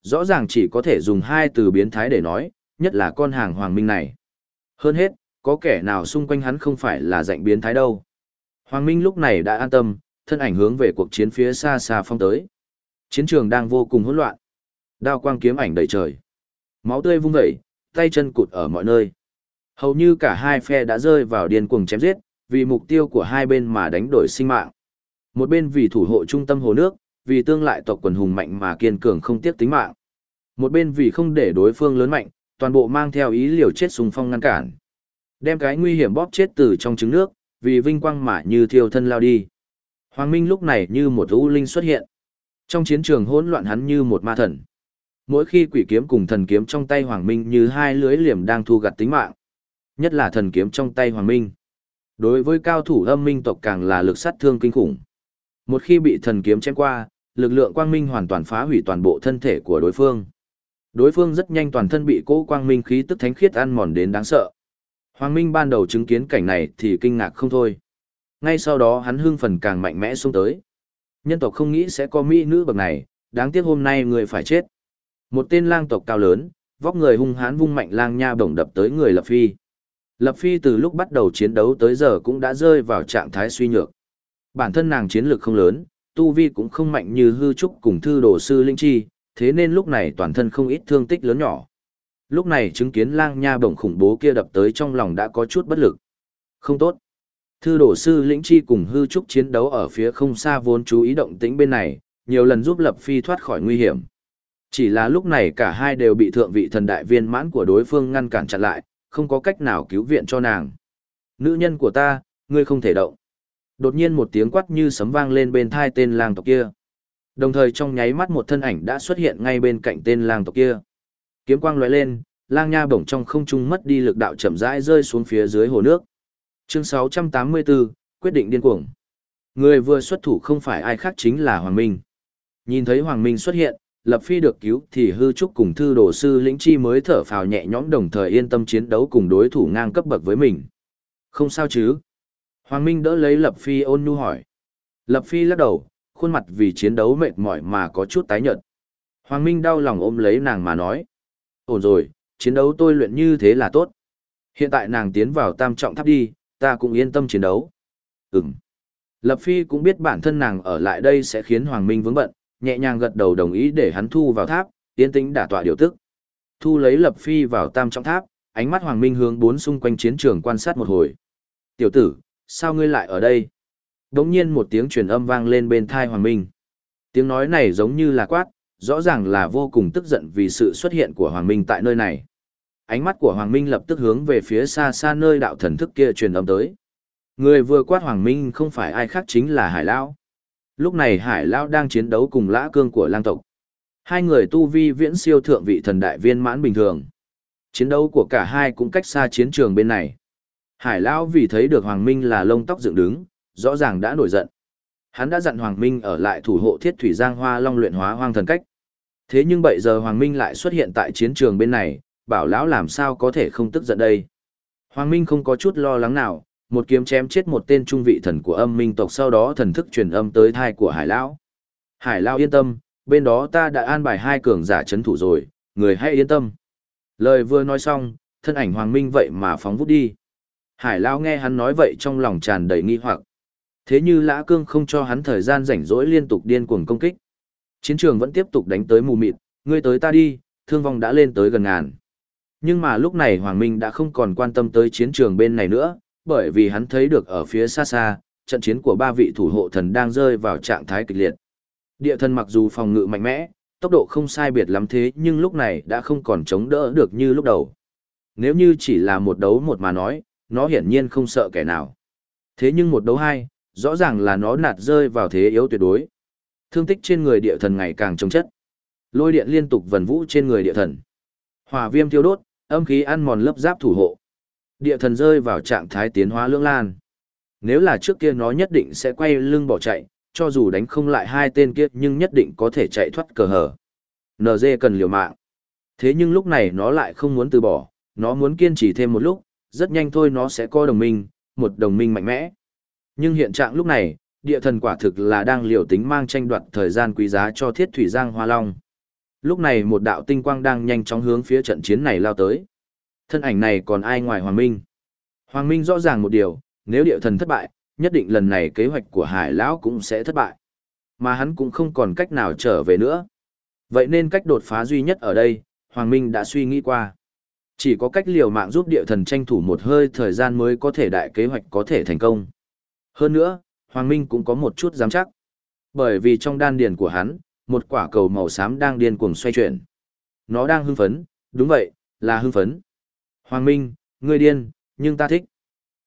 Rõ ràng chỉ có thể dùng hai từ biến thái để nói, nhất là con hàng hoàng minh này. Hơn hết, có kẻ nào xung quanh hắn không phải là dạnh biến thái đâu. Hoàng Minh lúc này đã an tâm, thân ảnh hướng về cuộc chiến phía xa xa phong tới. Chiến trường đang vô cùng hỗn loạn. Đao quang kiếm ảnh đầy trời. Máu tươi vung vẩy, tay chân cụt ở mọi nơi. Hầu như cả hai phe đã rơi vào điên cuồng chém giết, vì mục tiêu của hai bên mà đánh đổi sinh mạng. Một bên vì thủ hộ trung tâm hồ nước, vì tương lại tộc quần hùng mạnh mà kiên cường không tiếc tính mạng. Một bên vì không để đối phương lớn mạnh, toàn bộ mang theo ý liều chết sùng phong ngăn cản. Đem cái nguy hiểm bóp chết từ trong trứng nước, vì vinh quang mà như thiêu thân lao đi. Hoàng Minh lúc này như một u linh xuất hiện. Trong chiến trường hỗn loạn hắn như một ma thần. Mỗi khi quỷ kiếm cùng thần kiếm trong tay Hoàng Minh như hai lưới liềm đang thu gặt tính mạng. Nhất là thần kiếm trong tay Hoàng Minh. Đối với cao thủ âm minh tộc càng là lực sát thương kinh khủng. Một khi bị thần kiếm chém qua, lực lượng quang minh hoàn toàn phá hủy toàn bộ thân thể của đối phương. Đối phương rất nhanh toàn thân bị cỗ quang minh khí tức thánh khiết ăn mòn đến đáng sợ. Hoàng Minh ban đầu chứng kiến cảnh này thì kinh ngạc không thôi. Ngay sau đó hắn hưng phần càng mạnh mẽ xuống tới. Nhân tộc không nghĩ sẽ có mỹ nữ bậc này, đáng tiếc hôm nay người phải chết. Một tên lang tộc cao lớn, vóc người hung hãn vung mạnh lang nha bổng đập tới người Lập Phi. Lập Phi từ lúc bắt đầu chiến đấu tới giờ cũng đã rơi vào trạng thái suy nhược. Bản thân nàng chiến lược không lớn, tu vi cũng không mạnh như hư trúc cùng thư đồ sư linh chi, thế nên lúc này toàn thân không ít thương tích lớn nhỏ. Lúc này chứng kiến lang nha bổng khủng bố kia đập tới trong lòng đã có chút bất lực. Không tốt. Thư đổ sư lĩnh chi cùng hư trúc chiến đấu ở phía không xa vốn chú ý động tĩnh bên này, nhiều lần giúp Lập Phi thoát khỏi nguy hiểm. Chỉ là lúc này cả hai đều bị thượng vị thần đại viên mãn của đối phương ngăn cản chặn lại, không có cách nào cứu viện cho nàng. Nữ nhân của ta, ngươi không thể động. Đột nhiên một tiếng quát như sấm vang lên bên thai tên lang tộc kia. Đồng thời trong nháy mắt một thân ảnh đã xuất hiện ngay bên cạnh tên lang tộc kia. Kiếm quang lóe lên, lang nha bổng trong không trung mất đi lực đạo chậm rãi rơi xuống phía dưới hồ nước. Chương 684, quyết định điên cuồng. Người vừa xuất thủ không phải ai khác chính là Hoàng Minh. Nhìn thấy Hoàng Minh xuất hiện, Lập Phi được cứu thì hư trúc cùng thư đồ sư lĩnh chi mới thở phào nhẹ nhõm đồng thời yên tâm chiến đấu cùng đối thủ ngang cấp bậc với mình. Không sao chứ? Hoàng Minh đỡ lấy Lập Phi ôn nhu hỏi. Lập Phi lắc đầu, khuôn mặt vì chiến đấu mệt mỏi mà có chút tái nhợt. Hoàng Minh đau lòng ôm lấy nàng mà nói. Ổn rồi, chiến đấu tôi luyện như thế là tốt. Hiện tại nàng tiến vào tam trọng tháp đi, ta cũng yên tâm chiến đấu. Ừm. Lập Phi cũng biết bản thân nàng ở lại đây sẽ khiến Hoàng Minh vướng bận, nhẹ nhàng gật đầu đồng ý để hắn thu vào tháp, tiến tĩnh đả tọa điều tức. Thu lấy Lập Phi vào tam trọng tháp, ánh mắt Hoàng Minh hướng bốn xung quanh chiến trường quan sát một hồi. Tiểu tử, sao ngươi lại ở đây? Đống nhiên một tiếng truyền âm vang lên bên tai Hoàng Minh. Tiếng nói này giống như là quát, rõ ràng là vô cùng tức giận vì sự xuất hiện của Hoàng Minh tại nơi này. Ánh mắt của Hoàng Minh lập tức hướng về phía xa xa nơi đạo thần thức kia truyền âm tới. Người vừa quát Hoàng Minh không phải ai khác chính là Hải Lão. Lúc này Hải Lão đang chiến đấu cùng lã cương của lang tộc. Hai người tu vi viễn siêu thượng vị thần đại viên mãn bình thường. Chiến đấu của cả hai cũng cách xa chiến trường bên này. Hải Lão vì thấy được Hoàng Minh là lông tóc dựng đứng, rõ ràng đã nổi giận. Hắn đã dặn Hoàng Minh ở lại thủ hộ thiết thủy giang hoa long luyện hóa hoang thần cách. Thế nhưng bây giờ Hoàng Minh lại xuất hiện tại chiến trường bên này, bảo lão làm sao có thể không tức giận đây. Hoàng Minh không có chút lo lắng nào, một kiếm chém chết một tên trung vị thần của âm minh tộc sau đó thần thức truyền âm tới thai của Hải Lão. Hải Lão yên tâm, bên đó ta đã an bài hai cường giả chấn thủ rồi, người hãy yên tâm. Lời vừa nói xong, thân ảnh Hoàng Minh vậy mà phóng vút đi. Hải lão nghe hắn nói vậy trong lòng tràn đầy nghi hoặc. Thế như Lã Cương không cho hắn thời gian rảnh rỗi liên tục điên cuồng công kích. Chiến trường vẫn tiếp tục đánh tới mù mịt, ngươi tới ta đi, thương vong đã lên tới gần ngàn. Nhưng mà lúc này Hoàng Minh đã không còn quan tâm tới chiến trường bên này nữa, bởi vì hắn thấy được ở phía xa xa, trận chiến của ba vị thủ hộ thần đang rơi vào trạng thái kịch liệt. Địa thần mặc dù phòng ngự mạnh mẽ, tốc độ không sai biệt lắm thế nhưng lúc này đã không còn chống đỡ được như lúc đầu. Nếu như chỉ là một đấu một mà nói, nó hiển nhiên không sợ kẻ nào. Thế nhưng một đấu hai, rõ ràng là nó nạt rơi vào thế yếu tuyệt đối. Thương tích trên người địa thần ngày càng trông chất. Lôi điện liên tục vần vũ trên người địa thần. Hỏa viêm thiêu đốt, âm khí ăn mòn lớp giáp thủ hộ. Địa thần rơi vào trạng thái tiến hóa lưỡng lan. Nếu là trước kia nó nhất định sẽ quay lưng bỏ chạy, cho dù đánh không lại hai tên kia nhưng nhất định có thể chạy thoát cờ hở. NG cần liều mạng. Thế nhưng lúc này nó lại không muốn từ bỏ, nó muốn kiên trì thêm một lúc, rất nhanh thôi nó sẽ có đồng minh, một đồng minh mạnh mẽ. Nhưng hiện trạng lúc này, địa thần quả thực là đang liều tính mang tranh đoạt thời gian quý giá cho thiết thủy giang hoa long. Lúc này một đạo tinh quang đang nhanh chóng hướng phía trận chiến này lao tới. Thân ảnh này còn ai ngoài Hoàng Minh? Hoàng Minh rõ ràng một điều, nếu địa thần thất bại, nhất định lần này kế hoạch của Hải Lão cũng sẽ thất bại. Mà hắn cũng không còn cách nào trở về nữa. Vậy nên cách đột phá duy nhất ở đây, Hoàng Minh đã suy nghĩ qua. Chỉ có cách liều mạng giúp địa thần tranh thủ một hơi thời gian mới có thể đại kế hoạch có thể thành công. Hơn nữa, Hoàng Minh cũng có một chút dám chắc. Bởi vì trong đan điền của hắn, một quả cầu màu xám đang điên cuồng xoay chuyển. Nó đang hưng phấn, đúng vậy, là hưng phấn. Hoàng Minh, ngươi điên, nhưng ta thích.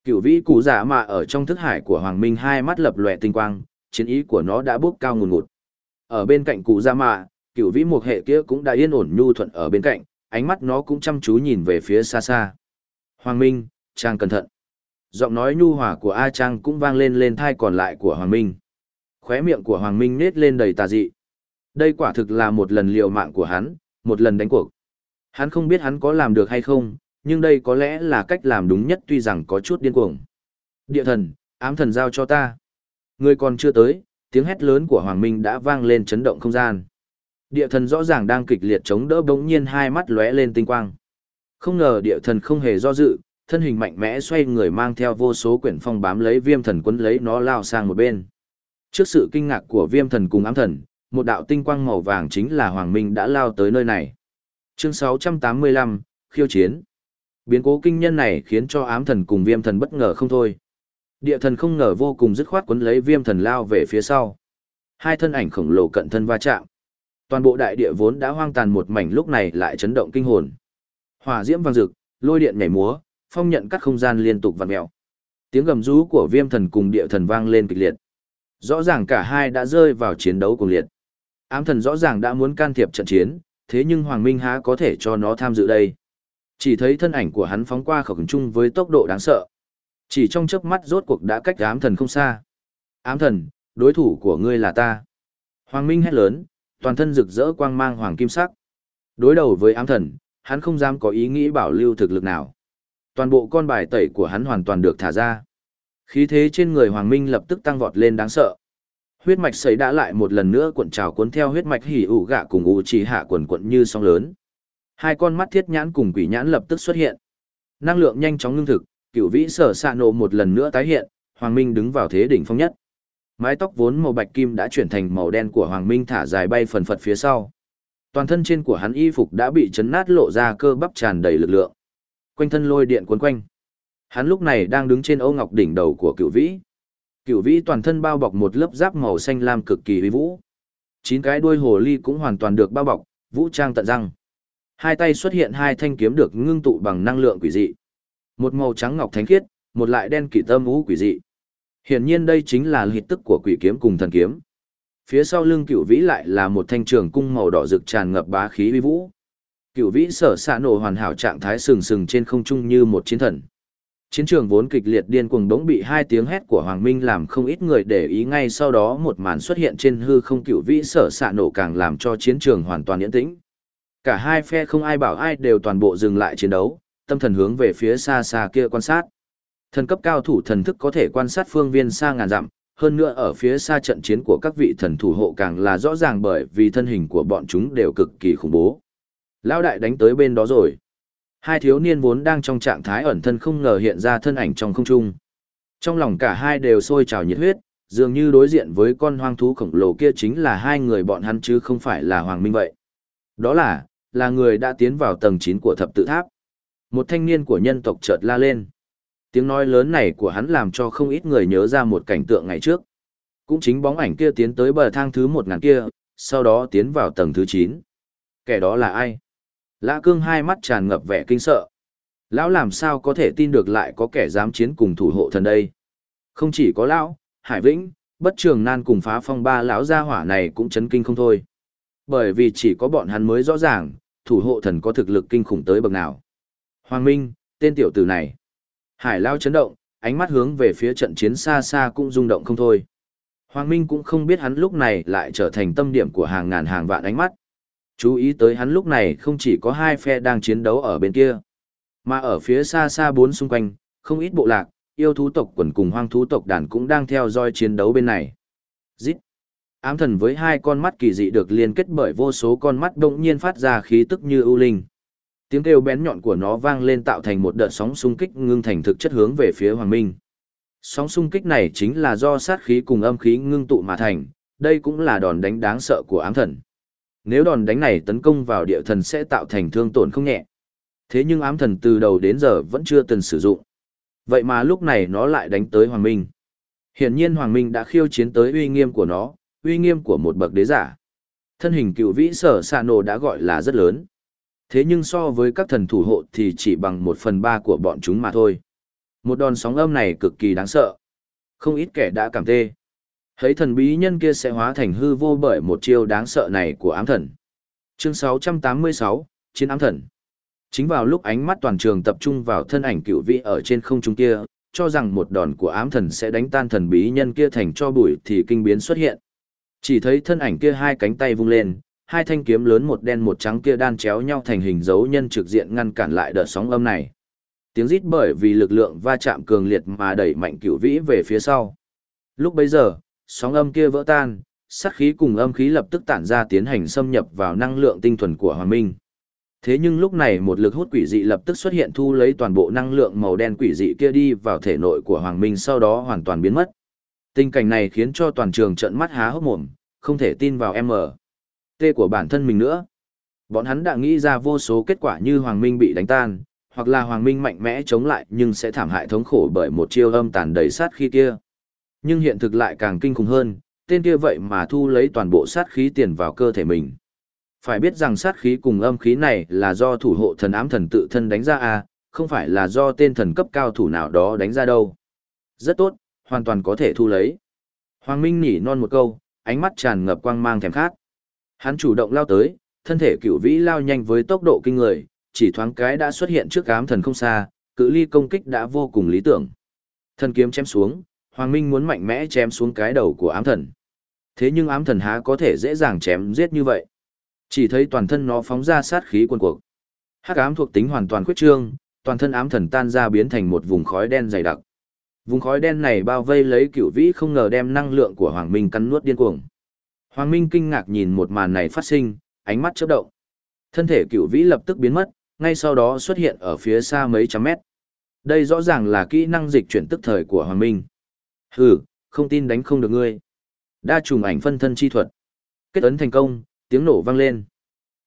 Cửu vĩ cụ giả mà ở trong thức hải của Hoàng Minh hai mắt lập lòe tinh quang, chiến ý của nó đã bốc cao ngùn ngụt. Ở bên cạnh cụ giả mà, cửu vĩ một hệ kia cũng đã yên ổn nhu thuận ở bên cạnh, ánh mắt nó cũng chăm chú nhìn về phía xa xa. Hoàng Minh, Trang cẩn thận. Giọng nói nhu hòa của A Trang cũng vang lên lên thai còn lại của Hoàng Minh. Khóe miệng của Hoàng Minh nết lên đầy tà dị. Đây quả thực là một lần liều mạng của hắn, một lần đánh cuộc. Hắn không biết hắn có làm được hay không, nhưng đây có lẽ là cách làm đúng nhất tuy rằng có chút điên cuồng. Địa thần, ám thần giao cho ta. Người còn chưa tới, tiếng hét lớn của Hoàng Minh đã vang lên chấn động không gian. Địa thần rõ ràng đang kịch liệt chống đỡ bỗng nhiên hai mắt lóe lên tinh quang. Không ngờ địa thần không hề do dự, thân hình mạnh mẽ xoay người mang theo vô số quyển phong bám lấy viêm thần quấn lấy nó lao sang một bên. Trước sự kinh ngạc của viêm thần cùng ám thần, một đạo tinh quang màu vàng chính là Hoàng Minh đã lao tới nơi này. Chương 685, khiêu chiến. Biến cố kinh nhân này khiến cho ám thần cùng viêm thần bất ngờ không thôi. Địa thần không ngờ vô cùng dứt khoát quấn lấy viêm thần lao về phía sau. Hai thân ảnh khổng lồ cận thân va chạm. Toàn bộ đại địa vốn đã hoang tàn một mảnh lúc này lại chấn động kinh hồn. Hỏa diễm vang rực, lôi điện nhảy múa, phong nhận cắt không gian liên tục vặn mèo. Tiếng gầm rú của viêm thần cùng địa thần vang lên kịch liệt. Rõ ràng cả hai đã rơi vào chiến đấu cùng liệt. Ám thần rõ ràng đã muốn can thiệp trận chiến, thế nhưng Hoàng Minh há có thể cho nó tham dự đây. Chỉ thấy thân ảnh của hắn phóng qua khẩu chung với tốc độ đáng sợ. Chỉ trong chớp mắt rốt cuộc đã cách ám thần không xa. Ám thần, đối thủ của ngươi là ta. Hoàng Minh hét lớn, toàn thân rực rỡ quang mang hoàng kim sắc. Đối đầu với ám thần, hắn không dám có ý nghĩ bảo lưu thực lực nào. Toàn bộ con bài tẩy của hắn hoàn toàn được thả ra. Khí thế trên người Hoàng Minh lập tức tăng vọt lên đáng sợ. Huyết mạch sấy đã lại một lần nữa cuộn trào cuốn theo huyết mạch hỉ ủ gạ cùng ủ chỉ hạ quần quận như sóng lớn. Hai con mắt thiết nhãn cùng quỷ nhãn lập tức xuất hiện. Năng lượng nhanh chóng ngưng thực, cửu vĩ sở xạ nộ một lần nữa tái hiện, Hoàng Minh đứng vào thế đỉnh phong nhất. Mái tóc vốn màu bạch kim đã chuyển thành màu đen của Hoàng Minh thả dài bay phần phật phía sau. Toàn thân trên của hắn y phục đã bị chấn nát lộ ra cơ bắp tràn đầy lực lượng. Quanh thân lôi điện cuốn quanh. Hắn lúc này đang đứng trên Âu Ngọc đỉnh đầu của Cửu Vĩ. Cửu Vĩ toàn thân bao bọc một lớp giáp màu xanh lam cực kỳ uy vũ. Chín cái đuôi hồ ly cũng hoàn toàn được bao bọc, vũ trang tận răng. Hai tay xuất hiện hai thanh kiếm được ngưng tụ bằng năng lượng quỷ dị. Một màu trắng ngọc thánh khiết, một lại đen kỵ tâm vũ quỷ dị. Hiển nhiên đây chính là hịt tức của quỷ kiếm cùng thần kiếm. Phía sau lưng cửu vĩ lại là một thanh trường cung màu đỏ rực tràn ngập bá khí uy vũ. Cửu vĩ sở xạ nổ hoàn hảo trạng thái sừng sừng trên không trung như một chiến thần. Chiến trường vốn kịch liệt điên cuồng đống bị hai tiếng hét của Hoàng Minh làm không ít người để ý ngay sau đó một màn xuất hiện trên hư không cửu vĩ sở xạ nổ càng làm cho chiến trường hoàn toàn yên tĩnh. Cả hai phe không ai bảo ai đều toàn bộ dừng lại chiến đấu, tâm thần hướng về phía xa xa kia quan sát. Thần cấp cao thủ thần thức có thể quan sát phương viên xa ngàn dặm, hơn nữa ở phía xa trận chiến của các vị thần thủ hộ càng là rõ ràng bởi vì thân hình của bọn chúng đều cực kỳ khủng bố. Lão đại đánh tới bên đó rồi. Hai thiếu niên vốn đang trong trạng thái ẩn thân không ngờ hiện ra thân ảnh trong không trung. Trong lòng cả hai đều sôi trào nhiệt huyết, dường như đối diện với con hoang thú khổng lồ kia chính là hai người bọn hắn chứ không phải là Hoàng Minh vậy. Đó là, là người đã tiến vào tầng 9 của thập tự tháp. Một thanh niên của nhân tộc chợt la lên. Tiếng nói lớn này của hắn làm cho không ít người nhớ ra một cảnh tượng ngày trước. Cũng chính bóng ảnh kia tiến tới bờ thang thứ một ngàn kia, sau đó tiến vào tầng thứ 9. Kẻ đó là ai? Lã cương hai mắt tràn ngập vẻ kinh sợ. Lão làm sao có thể tin được lại có kẻ dám chiến cùng thủ hộ thần đây? Không chỉ có lão, Hải Vĩnh, bất trường nan cùng phá phong ba lão gia hỏa này cũng chấn kinh không thôi. Bởi vì chỉ có bọn hắn mới rõ ràng, thủ hộ thần có thực lực kinh khủng tới bậc nào. Hoàng Minh, tên tiểu tử này. Hải Lao chấn động, ánh mắt hướng về phía trận chiến xa xa cũng rung động không thôi. Hoàng Minh cũng không biết hắn lúc này lại trở thành tâm điểm của hàng ngàn hàng vạn ánh mắt. Chú ý tới hắn lúc này không chỉ có hai phe đang chiến đấu ở bên kia, mà ở phía xa xa bốn xung quanh, không ít bộ lạc, yêu thú tộc quần cùng hoang thú tộc đàn cũng đang theo dõi chiến đấu bên này. Dít! Ám thần với hai con mắt kỳ dị được liên kết bởi vô số con mắt động nhiên phát ra khí tức như ưu linh. Tiếng kêu bén nhọn của nó vang lên tạo thành một đợt sóng xung kích ngưng thành thực chất hướng về phía Hoàng Minh. Sóng xung kích này chính là do sát khí cùng âm khí ngưng tụ mà thành, đây cũng là đòn đánh đáng sợ của ám thần. Nếu đòn đánh này tấn công vào địa thần sẽ tạo thành thương tổn không nhẹ. Thế nhưng ám thần từ đầu đến giờ vẫn chưa từng sử dụng. Vậy mà lúc này nó lại đánh tới Hoàng Minh. Hiển nhiên Hoàng Minh đã khiêu chiến tới uy nghiêm của nó, uy nghiêm của một bậc đế giả. Thân hình cựu vĩ sở xà nổ đã gọi là rất lớn. Thế nhưng so với các thần thủ hộ thì chỉ bằng một phần ba của bọn chúng mà thôi. Một đòn sóng âm này cực kỳ đáng sợ. Không ít kẻ đã cảm tê. Thấy thần bí nhân kia sẽ hóa thành hư vô bởi một chiêu đáng sợ này của ám thần. Chương 686, Chiến ám thần. Chính vào lúc ánh mắt toàn trường tập trung vào thân ảnh cựu vĩ ở trên không trung kia, cho rằng một đòn của ám thần sẽ đánh tan thần bí nhân kia thành cho bụi thì kinh biến xuất hiện. Chỉ thấy thân ảnh kia hai cánh tay vung lên, hai thanh kiếm lớn một đen một trắng kia đan chéo nhau thành hình dấu nhân trực diện ngăn cản lại đợt sóng âm này. Tiếng rít bởi vì lực lượng va chạm cường liệt mà đẩy mạnh cửu vĩ về phía sau. Lúc bấy giờ, sóng âm kia vỡ tan, sát khí cùng âm khí lập tức tản ra tiến hành xâm nhập vào năng lượng tinh thuần của Hoàng Minh. Thế nhưng lúc này một lực hút quỷ dị lập tức xuất hiện thu lấy toàn bộ năng lượng màu đen quỷ dị kia đi vào thể nội của Hoàng Minh sau đó hoàn toàn biến mất. Tình cảnh này khiến cho toàn trường trợn mắt há hốc mồm, không thể tin vào M. T của bản thân mình nữa. Bọn hắn đã nghĩ ra vô số kết quả như Hoàng Minh bị đánh tan, hoặc là Hoàng Minh mạnh mẽ chống lại nhưng sẽ thảm hại thống khổ bởi một chiêu âm tàn đầy sát khí kia. Nhưng hiện thực lại càng kinh khủng hơn, tên kia vậy mà thu lấy toàn bộ sát khí tiền vào cơ thể mình. Phải biết rằng sát khí cùng âm khí này là do thủ hộ thần ám thần tự thân đánh ra à, không phải là do tên thần cấp cao thủ nào đó đánh ra đâu. Rất tốt, hoàn toàn có thể thu lấy. Hoàng Minh nhỉ non một câu, ánh mắt tràn ngập quang mang thèm khát. Hắn chủ động lao tới, thân thể cửu vĩ lao nhanh với tốc độ kinh người, chỉ thoáng cái đã xuất hiện trước ám thần không xa, cự ly công kích đã vô cùng lý tưởng. Thần kiếm chém xuống, Hoàng Minh muốn mạnh mẽ chém xuống cái đầu của ám thần. Thế nhưng ám thần há có thể dễ dàng chém giết như vậy. Chỉ thấy toàn thân nó phóng ra sát khí cuồn cuộn. Hắc ám thuộc tính hoàn toàn khuyết trương, toàn thân ám thần tan ra biến thành một vùng khói đen dày đặc. Vùng khói đen này bao vây lấy cửu vĩ không ngờ đem năng lượng của Hoàng Minh cắn nuốt điên cuồng. Hoàng Minh kinh ngạc nhìn một màn này phát sinh, ánh mắt chớp động. Thân thể cửu vĩ lập tức biến mất, ngay sau đó xuất hiện ở phía xa mấy trăm mét. Đây rõ ràng là kỹ năng dịch chuyển tức thời của Hoàng Minh. Hừ, không tin đánh không được ngươi. Đa trùng ảnh phân thân chi thuật. Kết ấn thành công, tiếng nổ vang lên.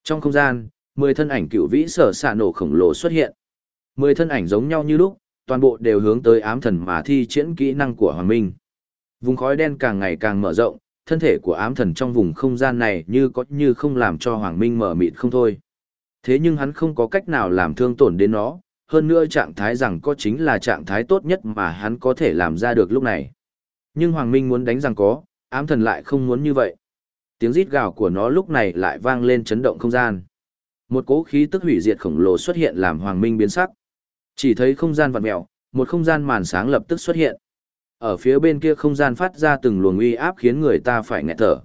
Trong không gian, mười thân ảnh cửu vĩ sở xạ nổ khổng lồ xuất hiện. Mười thân ảnh giống nhau như lúc, toàn bộ đều hướng tới ám thần mà thi triển kỹ năng của Hoàng Minh. Vùng khói đen càng ngày càng mở rộng, thân thể của ám thần trong vùng không gian này như có như không làm cho Hoàng Minh mở mịt không thôi. Thế nhưng hắn không có cách nào làm thương tổn đến nó, hơn nữa trạng thái rằng có chính là trạng thái tốt nhất mà hắn có thể làm ra được lúc này. Nhưng Hoàng Minh muốn đánh rằng có, ám thần lại không muốn như vậy. Tiếng rít gào của nó lúc này lại vang lên chấn động không gian. Một cỗ khí tức hủy diệt khổng lồ xuất hiện làm Hoàng Minh biến sắc. Chỉ thấy không gian vặn mèo, một không gian màn sáng lập tức xuất hiện. Ở phía bên kia không gian phát ra từng luồng uy áp khiến người ta phải nghẹt thở.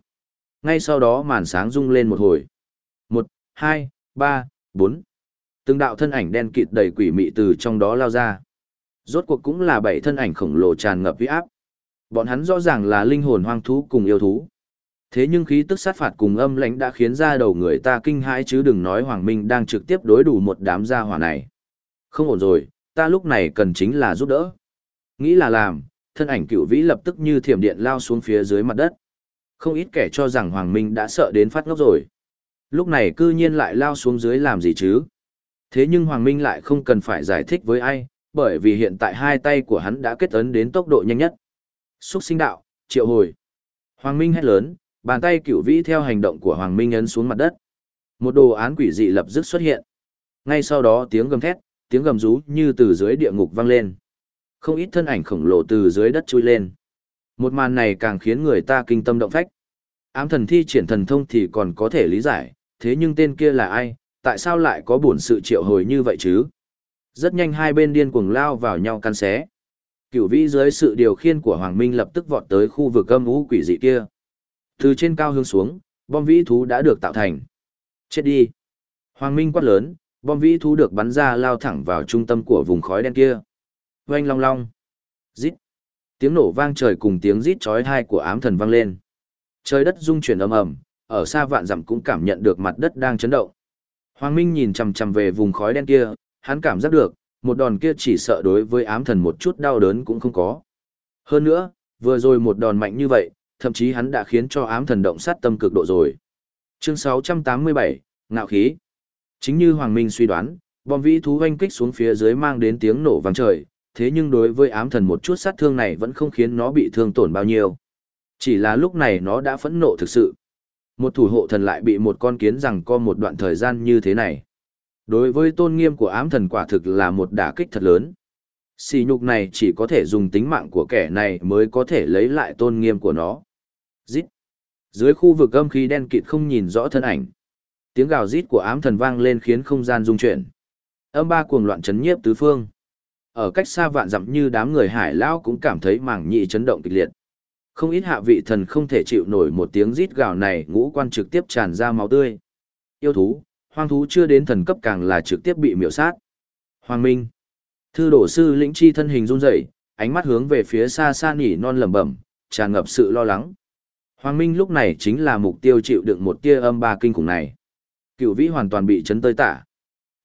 Ngay sau đó màn sáng rung lên một hồi. Một, hai, ba, bốn. Từng đạo thân ảnh đen kịt đầy quỷ mị từ trong đó lao ra. Rốt cuộc cũng là bảy thân ảnh khổng lồ tràn ngập uy áp. Bọn hắn rõ ràng là linh hồn hoang thú cùng yêu thú. Thế nhưng khí tức sát phạt cùng âm lãnh đã khiến ra đầu người ta kinh hãi chứ đừng nói Hoàng Minh đang trực tiếp đối đủ một đám gia hỏa này. Không ổn rồi, ta lúc này cần chính là giúp đỡ. Nghĩ là làm, thân ảnh cựu vĩ lập tức như thiểm điện lao xuống phía dưới mặt đất. Không ít kẻ cho rằng Hoàng Minh đã sợ đến phát ngốc rồi. Lúc này cư nhiên lại lao xuống dưới làm gì chứ? Thế nhưng Hoàng Minh lại không cần phải giải thích với ai, bởi vì hiện tại hai tay của hắn đã kết ấn đến tốc độ nhanh nhất. Xúc sinh đạo, triệu hồi. Hoàng Minh hét lớn, bàn tay cựu vĩ theo hành động của Hoàng Minh ấn xuống mặt đất. Một đồ án quỷ dị lập tức xuất hiện. Ngay sau đó tiếng gầm thét, tiếng gầm rú như từ dưới địa ngục vang lên. Không ít thân ảnh khổng lồ từ dưới đất chui lên. Một màn này càng khiến người ta kinh tâm động phách. Ám thần thi triển thần thông thì còn có thể lý giải, thế nhưng tên kia là ai, tại sao lại có buồn sự triệu hồi như vậy chứ? Rất nhanh hai bên điên cuồng lao vào nhau căn xé. Cửu vĩ dưới sự điều khiên của Hoàng Minh lập tức vọt tới khu vực âm u quỷ dị kia. Từ trên cao hướng xuống, bom vĩ thú đã được tạo thành. Chết đi! Hoàng Minh quát lớn, bom vĩ thú được bắn ra lao thẳng vào trung tâm của vùng khói đen kia. Oanh long long! Rít! Tiếng nổ vang trời cùng tiếng rít chói tai của ám thần vang lên. Trời đất rung chuyển ầm ầm, ở xa vạn dặm cũng cảm nhận được mặt đất đang chấn động. Hoàng Minh nhìn chằm chằm về vùng khói đen kia, hắn cảm giác được, một đòn kia chỉ sợ đối với ám thần một chút đau đớn cũng không có. Hơn nữa, vừa rồi một đòn mạnh như vậy, thậm chí hắn đã khiến cho ám thần động sát tâm cực độ rồi. Chương 687, Ngạo khí. Chính như Hoàng Minh suy đoán, bom vĩ thú hoanh kích xuống phía dưới mang đến tiếng nổ vang trời, thế nhưng đối với ám thần một chút sát thương này vẫn không khiến nó bị thương tổn bao nhiêu. Chỉ là lúc này nó đã phẫn nộ thực sự. Một thủ hộ thần lại bị một con kiến rằng co một đoạn thời gian như thế này. Đối với tôn nghiêm của ám thần quả thực là một đả kích thật lớn. Xì nhục này chỉ có thể dùng tính mạng của kẻ này mới có thể lấy lại tôn nghiêm của nó. Dít. Dưới khu vực âm khí đen kịt không nhìn rõ thân ảnh. Tiếng gào rít của ám thần vang lên khiến không gian rung chuyển. Âm ba cuồng loạn chấn nhiếp tứ phương. Ở cách xa vạn dặm như đám người hải lão cũng cảm thấy mảng nhị chấn động kịch liệt. Không ít hạ vị thần không thể chịu nổi một tiếng rít gào này ngũ quan trực tiếp tràn ra máu tươi. Yêu thú, hoang thú chưa đến thần cấp càng là trực tiếp bị miểu sát. Hoàng Minh. Thư đổ sư lĩnh chi thân hình run rẩy, ánh mắt hướng về phía xa xa nỉ non lẩm bẩm, tràn ngập sự lo lắng. Hoàng Minh lúc này chính là mục tiêu chịu đựng một tia âm ba kinh khủng này. Cựu vĩ hoàn toàn bị chấn tơi tả.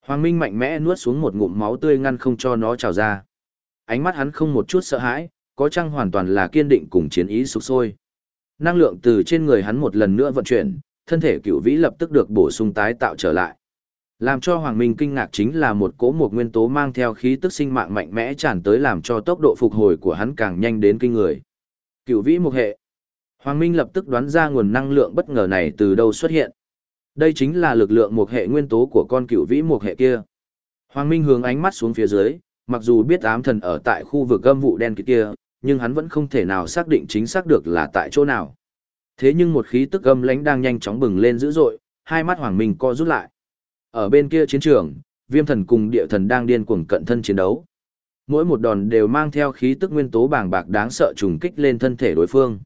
Hoàng Minh mạnh mẽ nuốt xuống một ngụm máu tươi ngăn không cho nó trào ra. Ánh mắt hắn không một chút sợ hãi, có chăng hoàn toàn là kiên định cùng chiến ý sục sôi. Năng lượng từ trên người hắn một lần nữa vận chuyển, thân thể cựu vĩ lập tức được bổ sung tái tạo trở lại. Làm cho Hoàng Minh kinh ngạc chính là một cỗ một nguyên tố mang theo khí tức sinh mạng mạnh mẽ tràn tới làm cho tốc độ phục hồi của hắn càng nhanh đến kinh người. Cựu vĩ một hệ. Hoàng Minh lập tức đoán ra nguồn năng lượng bất ngờ này từ đâu xuất hiện. Đây chính là lực lượng một hệ nguyên tố của con cựu vĩ một hệ kia. Hoàng Minh hướng ánh mắt xuống phía dưới, mặc dù biết ám thần ở tại khu vực âm vụ đen kia, nhưng hắn vẫn không thể nào xác định chính xác được là tại chỗ nào. Thế nhưng một khí tức âm lãnh đang nhanh chóng bừng lên dữ dội, hai mắt Hoàng Minh co rút lại. Ở bên kia chiến trường, Viêm Thần cùng Địa Thần đang điên cuồng cận thân chiến đấu. Mỗi một đòn đều mang theo khí tức nguyên tố bàng bạc đáng sợ trùng kích lên thân thể đối phương.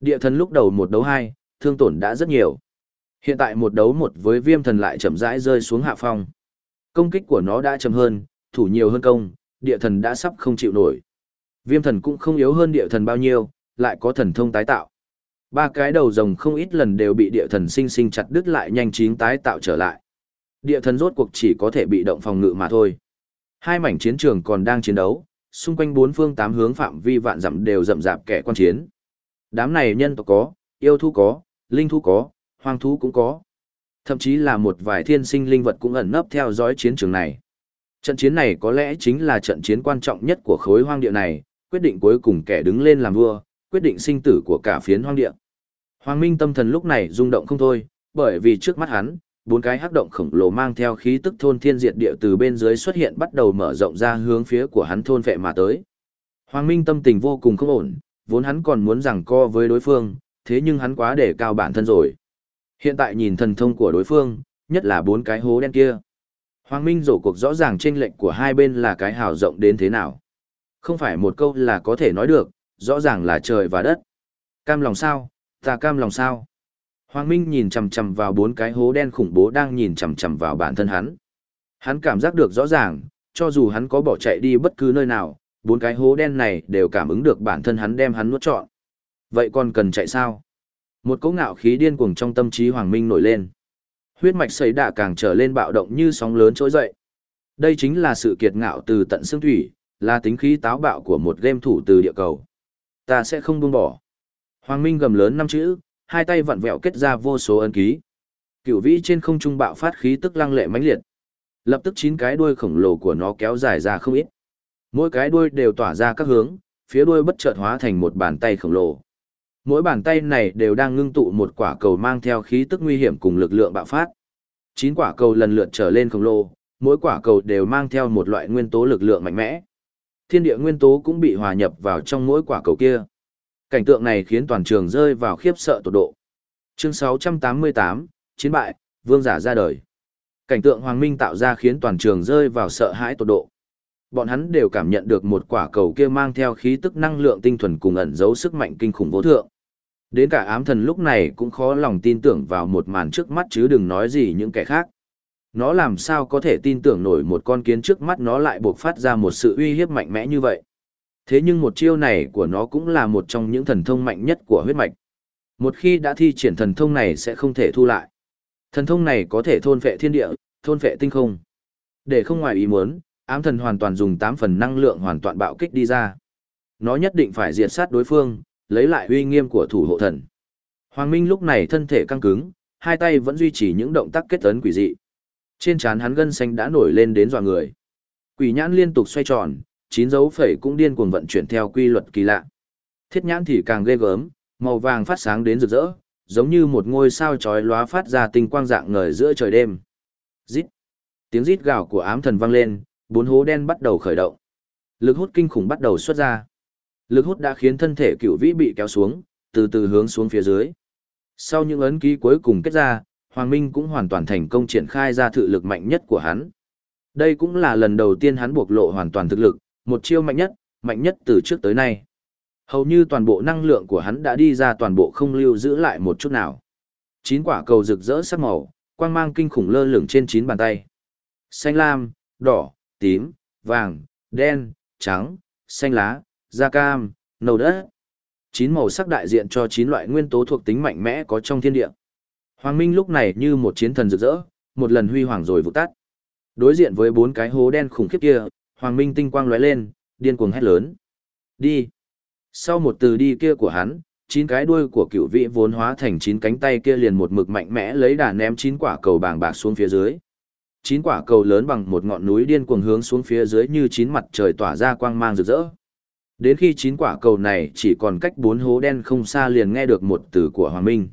Địa Thần lúc đầu một đấu hai, thương tổn đã rất nhiều. Hiện tại một đấu một với Viêm Thần lại chậm rãi rơi xuống hạ phong. Công kích của nó đã chậm hơn, thủ nhiều hơn công, Địa Thần đã sắp không chịu nổi. Viêm Thần cũng không yếu hơn Địa Thần bao nhiêu, lại có thần thông tái tạo. Ba cái đầu rồng không ít lần đều bị địa thần sinh sinh chặt đứt lại nhanh chín tái tạo trở lại. Địa thần rốt cuộc chỉ có thể bị động phòng ngự mà thôi. Hai mảnh chiến trường còn đang chiến đấu, xung quanh bốn phương tám hướng phạm vi vạn dặm đều rậm rạp kẻ quan chiến. Đám này nhân tộc có, yêu thú có, linh thú có, hoang thú cũng có. Thậm chí là một vài thiên sinh linh vật cũng ẩn nấp theo dõi chiến trường này. Trận chiến này có lẽ chính là trận chiến quan trọng nhất của khối hoang địa này, quyết định cuối cùng kẻ đứng lên làm vua, quyết định sinh tử của cả phiến hoang địa. Hoàng Minh tâm thần lúc này rung động không thôi, bởi vì trước mắt hắn, bốn cái hắc động khổng lồ mang theo khí tức thôn thiên diệt địa từ bên dưới xuất hiện bắt đầu mở rộng ra hướng phía của hắn thôn vệ mà tới. Hoàng Minh tâm tình vô cùng không ổn, vốn hắn còn muốn rằng co với đối phương, thế nhưng hắn quá để cao bản thân rồi. Hiện tại nhìn thần thông của đối phương, nhất là bốn cái hố đen kia. Hoàng Minh rổ cuộc rõ ràng chênh lệnh của hai bên là cái hào rộng đến thế nào. Không phải một câu là có thể nói được, rõ ràng là trời và đất. Cam lòng sao, ta cam lòng sao. Hoàng Minh nhìn chằm chằm vào bốn cái hố đen khủng bố đang nhìn chằm chằm vào bản thân hắn. Hắn cảm giác được rõ ràng, cho dù hắn có bỏ chạy đi bất cứ nơi nào, bốn cái hố đen này đều cảm ứng được bản thân hắn đem hắn nuốt trọn. Vậy còn cần chạy sao? Một cỗ ngạo khí điên cuồng trong tâm trí Hoàng Minh nổi lên. Huyết mạch sấy đạ càng trở lên bạo động như sóng lớn trỗi dậy. Đây chính là sự kiệt ngạo từ tận xương thủy, là tính khí táo bạo của một game thủ từ địa cầu. Ta sẽ không buông bỏ. Hoàng Minh gầm lớn năm chữ, hai tay vặn vẹo kết ra vô số ấn ký. Cửu vĩ trên không trung bạo phát khí tức lăng lệ mãnh liệt. Lập tức chín cái đuôi khổng lồ của nó kéo dài ra không ít. Mỗi cái đuôi đều tỏa ra các hướng, phía đuôi bất chợt hóa thành một bàn tay khổng lồ. Mỗi bàn tay này đều đang ngưng tụ một quả cầu mang theo khí tức nguy hiểm cùng lực lượng bạo phát. Chín quả cầu lần lượt trở lên khổng lồ, mỗi quả cầu đều mang theo một loại nguyên tố lực lượng mạnh mẽ. Thiên địa nguyên tố cũng bị hòa nhập vào trong mỗi quả cầu kia. Cảnh tượng này khiến toàn trường rơi vào khiếp sợ tột độ. Chương 688, Chiến bại, Vương giả ra đời. Cảnh tượng Hoàng Minh tạo ra khiến toàn trường rơi vào sợ hãi tột độ. Bọn hắn đều cảm nhận được một quả cầu kia mang theo khí tức năng lượng tinh thuần cùng ẩn giấu sức mạnh kinh khủng vô thượng. Đến cả ám thần lúc này cũng khó lòng tin tưởng vào một màn trước mắt chứ đừng nói gì những kẻ khác. Nó làm sao có thể tin tưởng nổi một con kiến trước mắt nó lại buộc phát ra một sự uy hiếp mạnh mẽ như vậy. Thế nhưng một chiêu này của nó cũng là một trong những thần thông mạnh nhất của huyết mạch. Một khi đã thi triển thần thông này sẽ không thể thu lại. Thần thông này có thể thôn phệ thiên địa, thôn phệ tinh không. Để không ngoài ý muốn, ám thần hoàn toàn dùng 8 phần năng lượng hoàn toàn bạo kích đi ra. Nó nhất định phải diệt sát đối phương, lấy lại uy nghiêm của thủ hộ thần. Hoàng Minh lúc này thân thể căng cứng, hai tay vẫn duy trì những động tác kết ấn quỷ dị. Trên trán hắn gân xanh đã nổi lên đến dọa người. Quỷ nhãn liên tục xoay tròn, chín dấu phẩy cũng điên cuồng vận chuyển theo quy luật kỳ lạ. Thiết nhãn thì càng ghê gớm, màu vàng phát sáng đến rực rỡ, giống như một ngôi sao chói lóa phát ra tinh quang dạng ngời giữa trời đêm. Rít. Tiếng rít gào của ám thần vang lên, bốn hố đen bắt đầu khởi động. Lực hút kinh khủng bắt đầu xuất ra. Lực hút đã khiến thân thể cựu vĩ bị kéo xuống, từ từ hướng xuống phía dưới. Sau những ấn ký cuối cùng kết ra, Hoàng Minh cũng hoàn toàn thành công triển khai ra thực lực mạnh nhất của hắn. Đây cũng là lần đầu tiên hắn buộc lộ hoàn toàn thực lực, một chiêu mạnh nhất, mạnh nhất từ trước tới nay. Hầu như toàn bộ năng lượng của hắn đã đi ra toàn bộ không lưu giữ lại một chút nào. Chín quả cầu rực rỡ sắc màu, quang mang kinh khủng lơ lửng trên chín bàn tay. Xanh lam, đỏ, tím, vàng, đen, trắng, xanh lá, da cam, nâu đất. Chín màu sắc đại diện cho chín loại nguyên tố thuộc tính mạnh mẽ có trong thiên địa. Hoàng Minh lúc này như một chiến thần rực rỡ, một lần huy hoàng rồi vụt tắt. Đối diện với bốn cái hố đen khủng khiếp kia, Hoàng Minh tinh quang lóe lên, điên cuồng hét lớn. Đi! Sau một từ đi kia của hắn, chín cái đuôi của cựu vị vốn hóa thành chín cánh tay kia liền một mực mạnh mẽ lấy đà ném chín quả cầu bàng bạc xuống phía dưới. Chín quả cầu lớn bằng một ngọn núi điên cuồng hướng xuống phía dưới như chín mặt trời tỏa ra quang mang rực rỡ. Đến khi chín quả cầu này chỉ còn cách bốn hố đen không xa liền nghe được một từ của Hoàng Minh.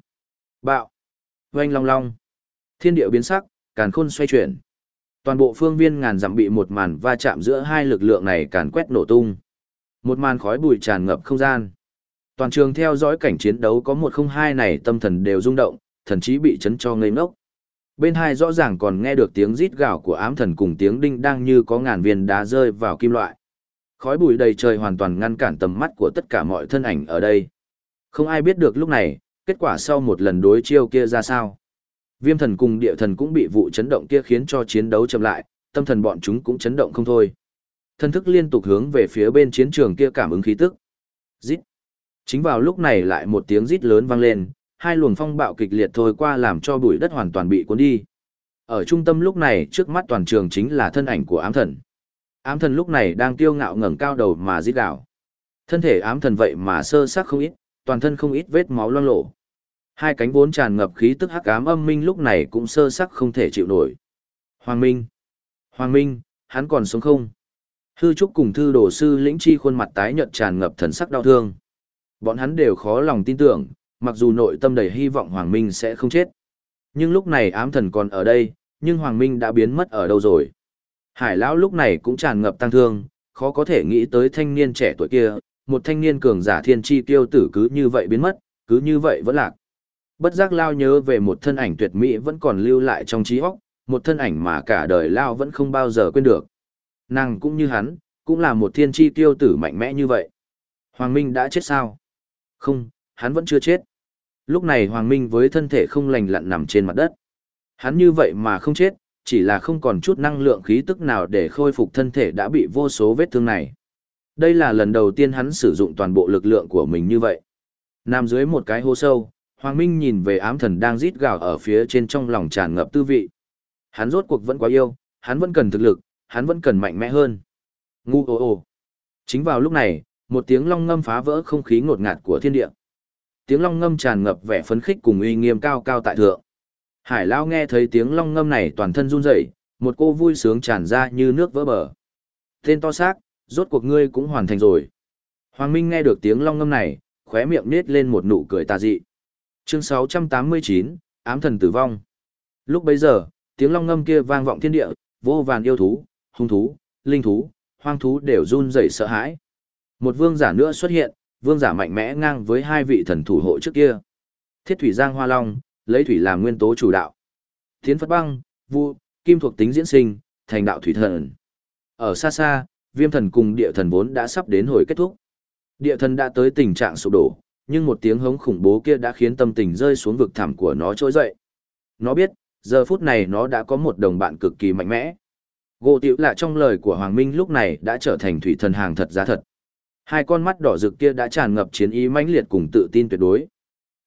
Bạo! Oanh long long! Thiên địa biến sắc, càn khôn xoay chuyển. Toàn bộ phương viên ngàn dặm bị một màn va chạm giữa hai lực lượng này càn quét nổ tung. Một màn khói bụi tràn ngập không gian. Toàn trường theo dõi cảnh chiến đấu có một không hai này tâm thần đều rung động, thần chí bị chấn cho ngây ngốc. Bên hai rõ ràng còn nghe được tiếng rít gào của ám thần cùng tiếng đinh đang như có ngàn viên đá rơi vào kim loại. Khói bụi đầy trời hoàn toàn ngăn cản tầm mắt của tất cả mọi thân ảnh ở đây. Không ai biết được lúc này, kết quả sau một lần đối chiêu kia ra sao. Viêm thần cùng địa thần cũng bị vụ chấn động kia khiến cho chiến đấu chậm lại, tâm thần bọn chúng cũng chấn động không thôi. Thân thức liên tục hướng về phía bên chiến trường kia cảm ứng khí tức. Rít. Chính vào lúc này lại một tiếng rít lớn vang lên, hai luồng phong bạo kịch liệt thôi qua làm cho bụi đất hoàn toàn bị cuốn đi. Ở trung tâm lúc này trước mắt toàn trường chính là thân ảnh của ám thần. Ám thần lúc này đang tiêu ngạo ngẩng cao đầu mà giết đảo. Thân thể ám thần vậy mà sơ xác không ít, toàn thân không ít vết máu loang lổ. Hai cánh vốn tràn ngập khí tức hắc ám âm minh lúc này cũng sơ sắc không thể chịu nổi. Hoàng Minh! Hoàng Minh, hắn còn sống không? Hư trúc cùng thư đồ sư lĩnh chi khuôn mặt tái nhợt tràn ngập thần sắc đau thương. Bọn hắn đều khó lòng tin tưởng, mặc dù nội tâm đầy hy vọng Hoàng Minh sẽ không chết. Nhưng lúc này ám thần còn ở đây, nhưng Hoàng Minh đã biến mất ở đâu rồi. Hải lão lúc này cũng tràn ngập tăng thương, khó có thể nghĩ tới thanh niên trẻ tuổi kia, một thanh niên cường giả thiên chi tiêu tử cứ như vậy biến mất, cứ như vậy vẫn lạc. Bất giác lao nhớ về một thân ảnh tuyệt mỹ vẫn còn lưu lại trong trí óc, một thân ảnh mà cả đời lao vẫn không bao giờ quên được. Nàng cũng như hắn, cũng là một thiên chi tiêu tử mạnh mẽ như vậy. Hoàng Minh đã chết sao? Không, hắn vẫn chưa chết. Lúc này Hoàng Minh với thân thể không lành lặn nằm trên mặt đất. Hắn như vậy mà không chết, chỉ là không còn chút năng lượng khí tức nào để khôi phục thân thể đã bị vô số vết thương này. Đây là lần đầu tiên hắn sử dụng toàn bộ lực lượng của mình như vậy. Nằm dưới một cái hố sâu, Hoàng Minh nhìn về ám thần đang rít gào ở phía trên trong lòng tràn ngập tư vị. Hắn rốt cuộc vẫn quá yêu, hắn vẫn cần thực lực, hắn vẫn cần mạnh mẽ hơn. Ngu ô ồ. Chính vào lúc này, một tiếng long ngâm phá vỡ không khí ngột ngạt của thiên địa. Tiếng long ngâm tràn ngập vẻ phấn khích cùng uy nghiêm cao cao tại thượng. Hải Lao nghe thấy tiếng long ngâm này toàn thân run rẩy, một cô vui sướng tràn ra như nước vỡ bờ. Tên to xác, rốt cuộc ngươi cũng hoàn thành rồi. Hoàng Minh nghe được tiếng long ngâm này, khóe miệng nết lên một nụ cười tà dị. Chương 689, ám thần tử vong. Lúc bấy giờ, tiếng long ngâm kia vang vọng thiên địa, vô vàn yêu thú, hung thú, linh thú, hoang thú đều run rẩy sợ hãi. Một vương giả nữa xuất hiện, vương giả mạnh mẽ ngang với hai vị thần thủ hộ trước kia. Thiết thủy giang hoa long, lấy thủy làm nguyên tố chủ đạo. Thiến phất băng, vu, kim thuộc tính diễn sinh, thành đạo thủy thần. Ở xa xa, viêm thần cùng địa thần vốn đã sắp đến hồi kết thúc. Địa thần đã tới tình trạng sụp đổ, nhưng một tiếng hống khủng bố kia đã khiến tâm tình rơi xuống vực thẳm của nó trỗi dậy. Nó biết, giờ phút này nó đã có một đồng bạn cực kỳ mạnh mẽ. Gỗ tiểu lạ trong lời của Hoàng Minh lúc này đã trở thành thủy thần hàng thật giá thật. Hai con mắt đỏ rực kia đã tràn ngập chiến ý mãnh liệt cùng tự tin tuyệt đối.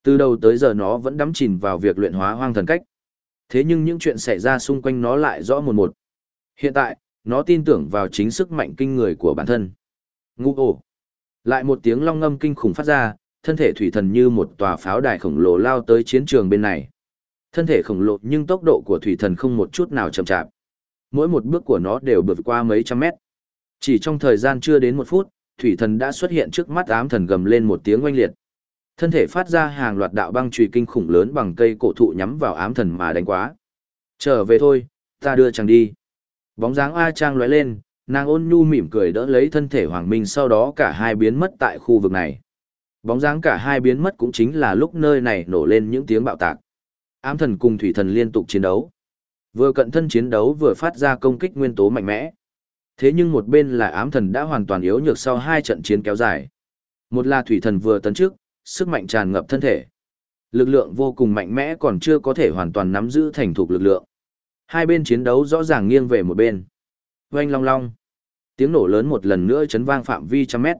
Từ đầu tới giờ nó vẫn đắm chìm vào việc luyện hóa hoang thần cách. Thế nhưng những chuyện xảy ra xung quanh nó lại rõ một một. Hiện tại, nó tin tưởng vào chính sức mạnh kinh người của bản thân. Ngu ổ. Lại một tiếng long ngâm kinh khủng phát ra, thân thể thủy thần như một tòa pháo đài khổng lồ lao tới chiến trường bên này. Thân thể khổng lồ nhưng tốc độ của thủy thần không một chút nào chậm chạp. Mỗi một bước của nó đều vượt qua mấy trăm mét. Chỉ trong thời gian chưa đến một phút, thủy thần đã xuất hiện trước mắt ám thần gầm lên một tiếng oanh liệt. Thân thể phát ra hàng loạt đạo băng chùy kinh khủng lớn bằng cây cổ thụ nhắm vào ám thần mà đánh quá. Trở về thôi, ta đưa chàng đi. Bóng dáng A Trang lóe lên, nàng ôn nhu mỉm cười đỡ lấy thân thể Hoàng Minh sau đó cả hai biến mất tại khu vực này. Bóng dáng cả hai biến mất cũng chính là lúc nơi này nổ lên những tiếng bạo tạc. Ám thần cùng thủy thần liên tục chiến đấu. Vừa cận thân chiến đấu vừa phát ra công kích nguyên tố mạnh mẽ. Thế nhưng một bên là ám thần đã hoàn toàn yếu nhược sau hai trận chiến kéo dài. Một là thủy thần vừa tấn trước, sức mạnh tràn ngập thân thể. Lực lượng vô cùng mạnh mẽ còn chưa có thể hoàn toàn nắm giữ thành thục lực lượng. Hai bên chiến đấu rõ ràng nghiêng về một bên. Oanh long long. Tiếng nổ lớn một lần nữa chấn vang phạm vi trăm mét.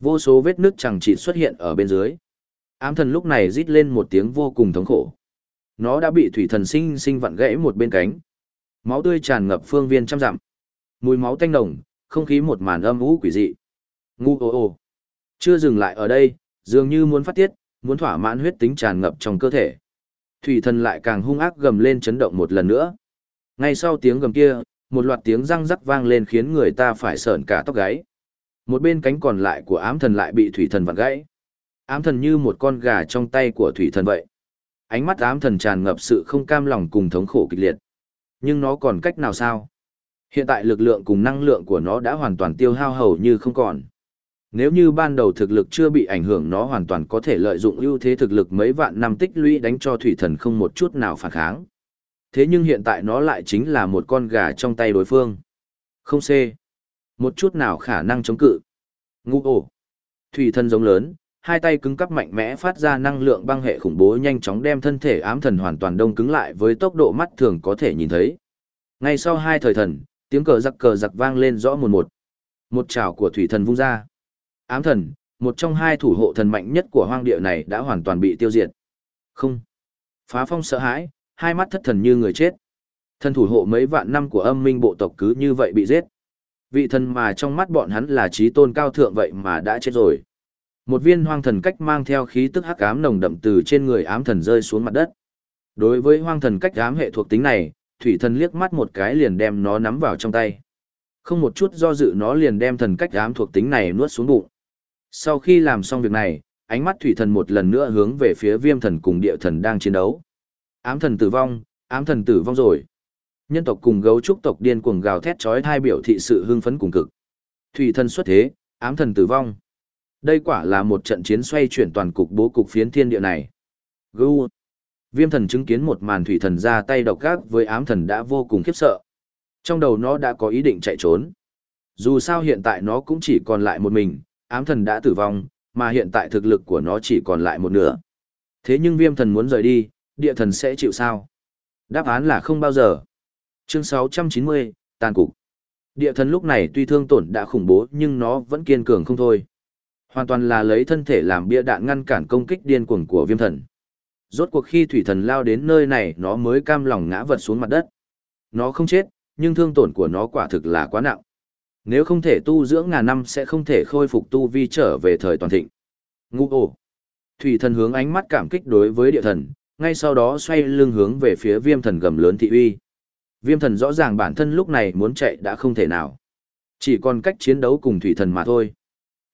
Vô số vết nước chẳng chỉ xuất hiện ở bên dưới. Ám thần lúc này rít lên một tiếng vô cùng thống khổ. Nó đã bị thủy thần sinh sinh vặn gãy một bên cánh. Máu tươi tràn ngập phương viên trăm dặm. Mùi máu tanh nồng, không khí một màn âm u quỷ dị. Ngu ô ô. Chưa dừng lại ở đây, dường như muốn phát tiết, muốn thỏa mãn huyết tính tràn ngập trong cơ thể. Thủy thần lại càng hung ác gầm lên chấn động một lần nữa. Ngay sau tiếng gầm kia, một loạt tiếng răng rắc vang lên khiến người ta phải sợn cả tóc gáy. Một bên cánh còn lại của ám thần lại bị thủy thần vặn gãy. Ám thần như một con gà trong tay của thủy thần vậy. Ánh mắt ám thần tràn ngập sự không cam lòng cùng thống khổ kịch liệt. Nhưng nó còn cách nào sao? Hiện tại lực lượng cùng năng lượng của nó đã hoàn toàn tiêu hao hầu như không còn. Nếu như ban đầu thực lực chưa bị ảnh hưởng nó hoàn toàn có thể lợi dụng ưu thế thực lực mấy vạn năm tích lũy đánh cho thủy thần không một chút nào phản kháng. Thế nhưng hiện tại nó lại chính là một con gà trong tay đối phương. Không c. Một chút nào khả năng chống cự. Ngu ổ. Thủy thần giống lớn, hai tay cứng cắp mạnh mẽ phát ra năng lượng băng hệ khủng bố nhanh chóng đem thân thể ám thần hoàn toàn đông cứng lại với tốc độ mắt thường có thể nhìn thấy. Ngay sau hai thời thần, tiếng cờ giặc cờ giặc vang lên rõ một một. Một chảo của thủy thần vung ra. Ám thần, một trong hai thủ hộ thần mạnh nhất của hoang địa này đã hoàn toàn bị tiêu diệt. Không. Phá phong sợ hãi, hai mắt thất thần như người chết. Thần thủ hộ mấy vạn năm của âm minh bộ tộc cứ như vậy bị giết. Vị thần mà trong mắt bọn hắn là trí tôn cao thượng vậy mà đã chết rồi. Một viên hoang thần cách mang theo khí tức hắc ám nồng đậm từ trên người ám thần rơi xuống mặt đất. Đối với hoang thần cách ám hệ thuộc tính này, thủy thần liếc mắt một cái liền đem nó nắm vào trong tay. Không một chút do dự nó liền đem thần cách ám thuộc tính này nuốt xuống bụng. Sau khi làm xong việc này, ánh mắt thủy thần một lần nữa hướng về phía viêm thần cùng địa thần đang chiến đấu. Ám thần tử vong, ám thần tử vong rồi. Nhân tộc cùng gấu trúc tộc điên cuồng gào thét chói tai biểu thị sự hưng phấn cùng cực. Thủy thần xuất thế, ám thần tử vong. Đây quả là một trận chiến xoay chuyển toàn cục bố cục phiến thiên địa này. Gu. Viêm thần chứng kiến một màn thủy thần ra tay độc gác với ám thần đã vô cùng khiếp sợ. Trong đầu nó đã có ý định chạy trốn. Dù sao hiện tại nó cũng chỉ còn lại một mình, ám thần đã tử vong, mà hiện tại thực lực của nó chỉ còn lại một nửa. Thế nhưng viêm thần muốn rời đi, địa thần sẽ chịu sao? Đáp án là không bao giờ. Chương 690, tàn cục. Địa thần lúc này tuy thương tổn đã khủng bố nhưng nó vẫn kiên cường không thôi. Hoàn toàn là lấy thân thể làm bia đạn ngăn cản công kích điên cuồng của viêm thần. Rốt cuộc khi thủy thần lao đến nơi này nó mới cam lòng ngã vật xuống mặt đất. Nó không chết, nhưng thương tổn của nó quả thực là quá nặng. Nếu không thể tu dưỡng ngàn năm sẽ không thể khôi phục tu vi trở về thời toàn thịnh. Ngu ổ. Thủy thần hướng ánh mắt cảm kích đối với địa thần, ngay sau đó xoay lưng hướng về phía viêm thần gầm lớn thị uy. Viêm thần rõ ràng bản thân lúc này muốn chạy đã không thể nào. Chỉ còn cách chiến đấu cùng thủy thần mà thôi.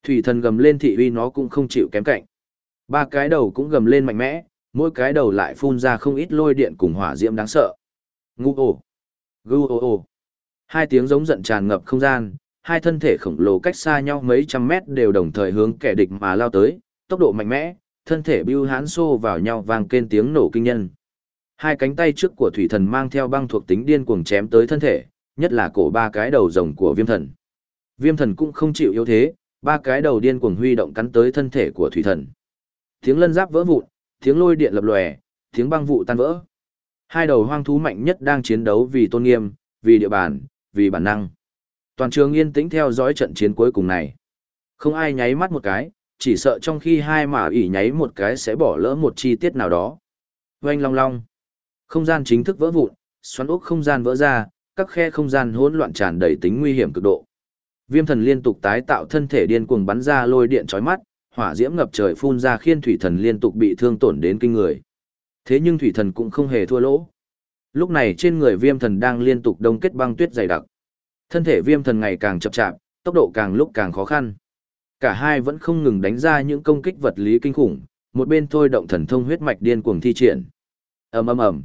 Thủy thần gầm lên thị uy nó cũng không chịu kém cạnh. Ba cái đầu cũng gầm lên mạnh mẽ, mỗi cái đầu lại phun ra không ít lôi điện cùng hỏa diễm đáng sợ. Ngu ồ. Gu ồ ồ. Hai tiếng giống giận tràn ngập không gian, hai thân thể khổng lồ cách xa nhau mấy trăm mét đều đồng thời hướng kẻ địch mà lao tới, tốc độ mạnh mẽ, thân thể bưu hán xô vào nhau vang kên tiếng nổ kinh nhân. Hai cánh tay trước của thủy thần mang theo băng thuộc tính điên cuồng chém tới thân thể, nhất là cổ ba cái đầu rồng của viêm thần. Viêm thần cũng không chịu yếu thế, ba cái đầu điên cuồng huy động cắn tới thân thể của thủy thần. Tiếng lân giáp vỡ vụn, tiếng lôi điện lập lòe, tiếng băng vụ tan vỡ. Hai đầu hoang thú mạnh nhất đang chiến đấu vì tôn nghiêm, vì địa bàn, vì bản năng. Toàn trường yên tĩnh theo dõi trận chiến cuối cùng này. Không ai nháy mắt một cái, chỉ sợ trong khi hai mã ỉ nháy một cái sẽ bỏ lỡ một chi tiết nào đó. Oanh long long. Không gian chính thức vỡ vụn, xoắn ốc không gian vỡ ra, các khe không gian hỗn loạn tràn đầy tính nguy hiểm cực độ. Viêm thần liên tục tái tạo thân thể điên cuồng bắn ra lôi điện chói mắt, hỏa diễm ngập trời phun ra khiến thủy thần liên tục bị thương tổn đến kinh người. Thế nhưng thủy thần cũng không hề thua lỗ. Lúc này trên người viêm thần đang liên tục đông kết băng tuyết dày đặc. Thân thể viêm thần ngày càng chậm chạp, tốc độ càng lúc càng khó khăn. Cả hai vẫn không ngừng đánh ra những công kích vật lý kinh khủng, một bên thôi động thần thông huyết mạch điên cuồng thi triển. Ầm ầm ầm.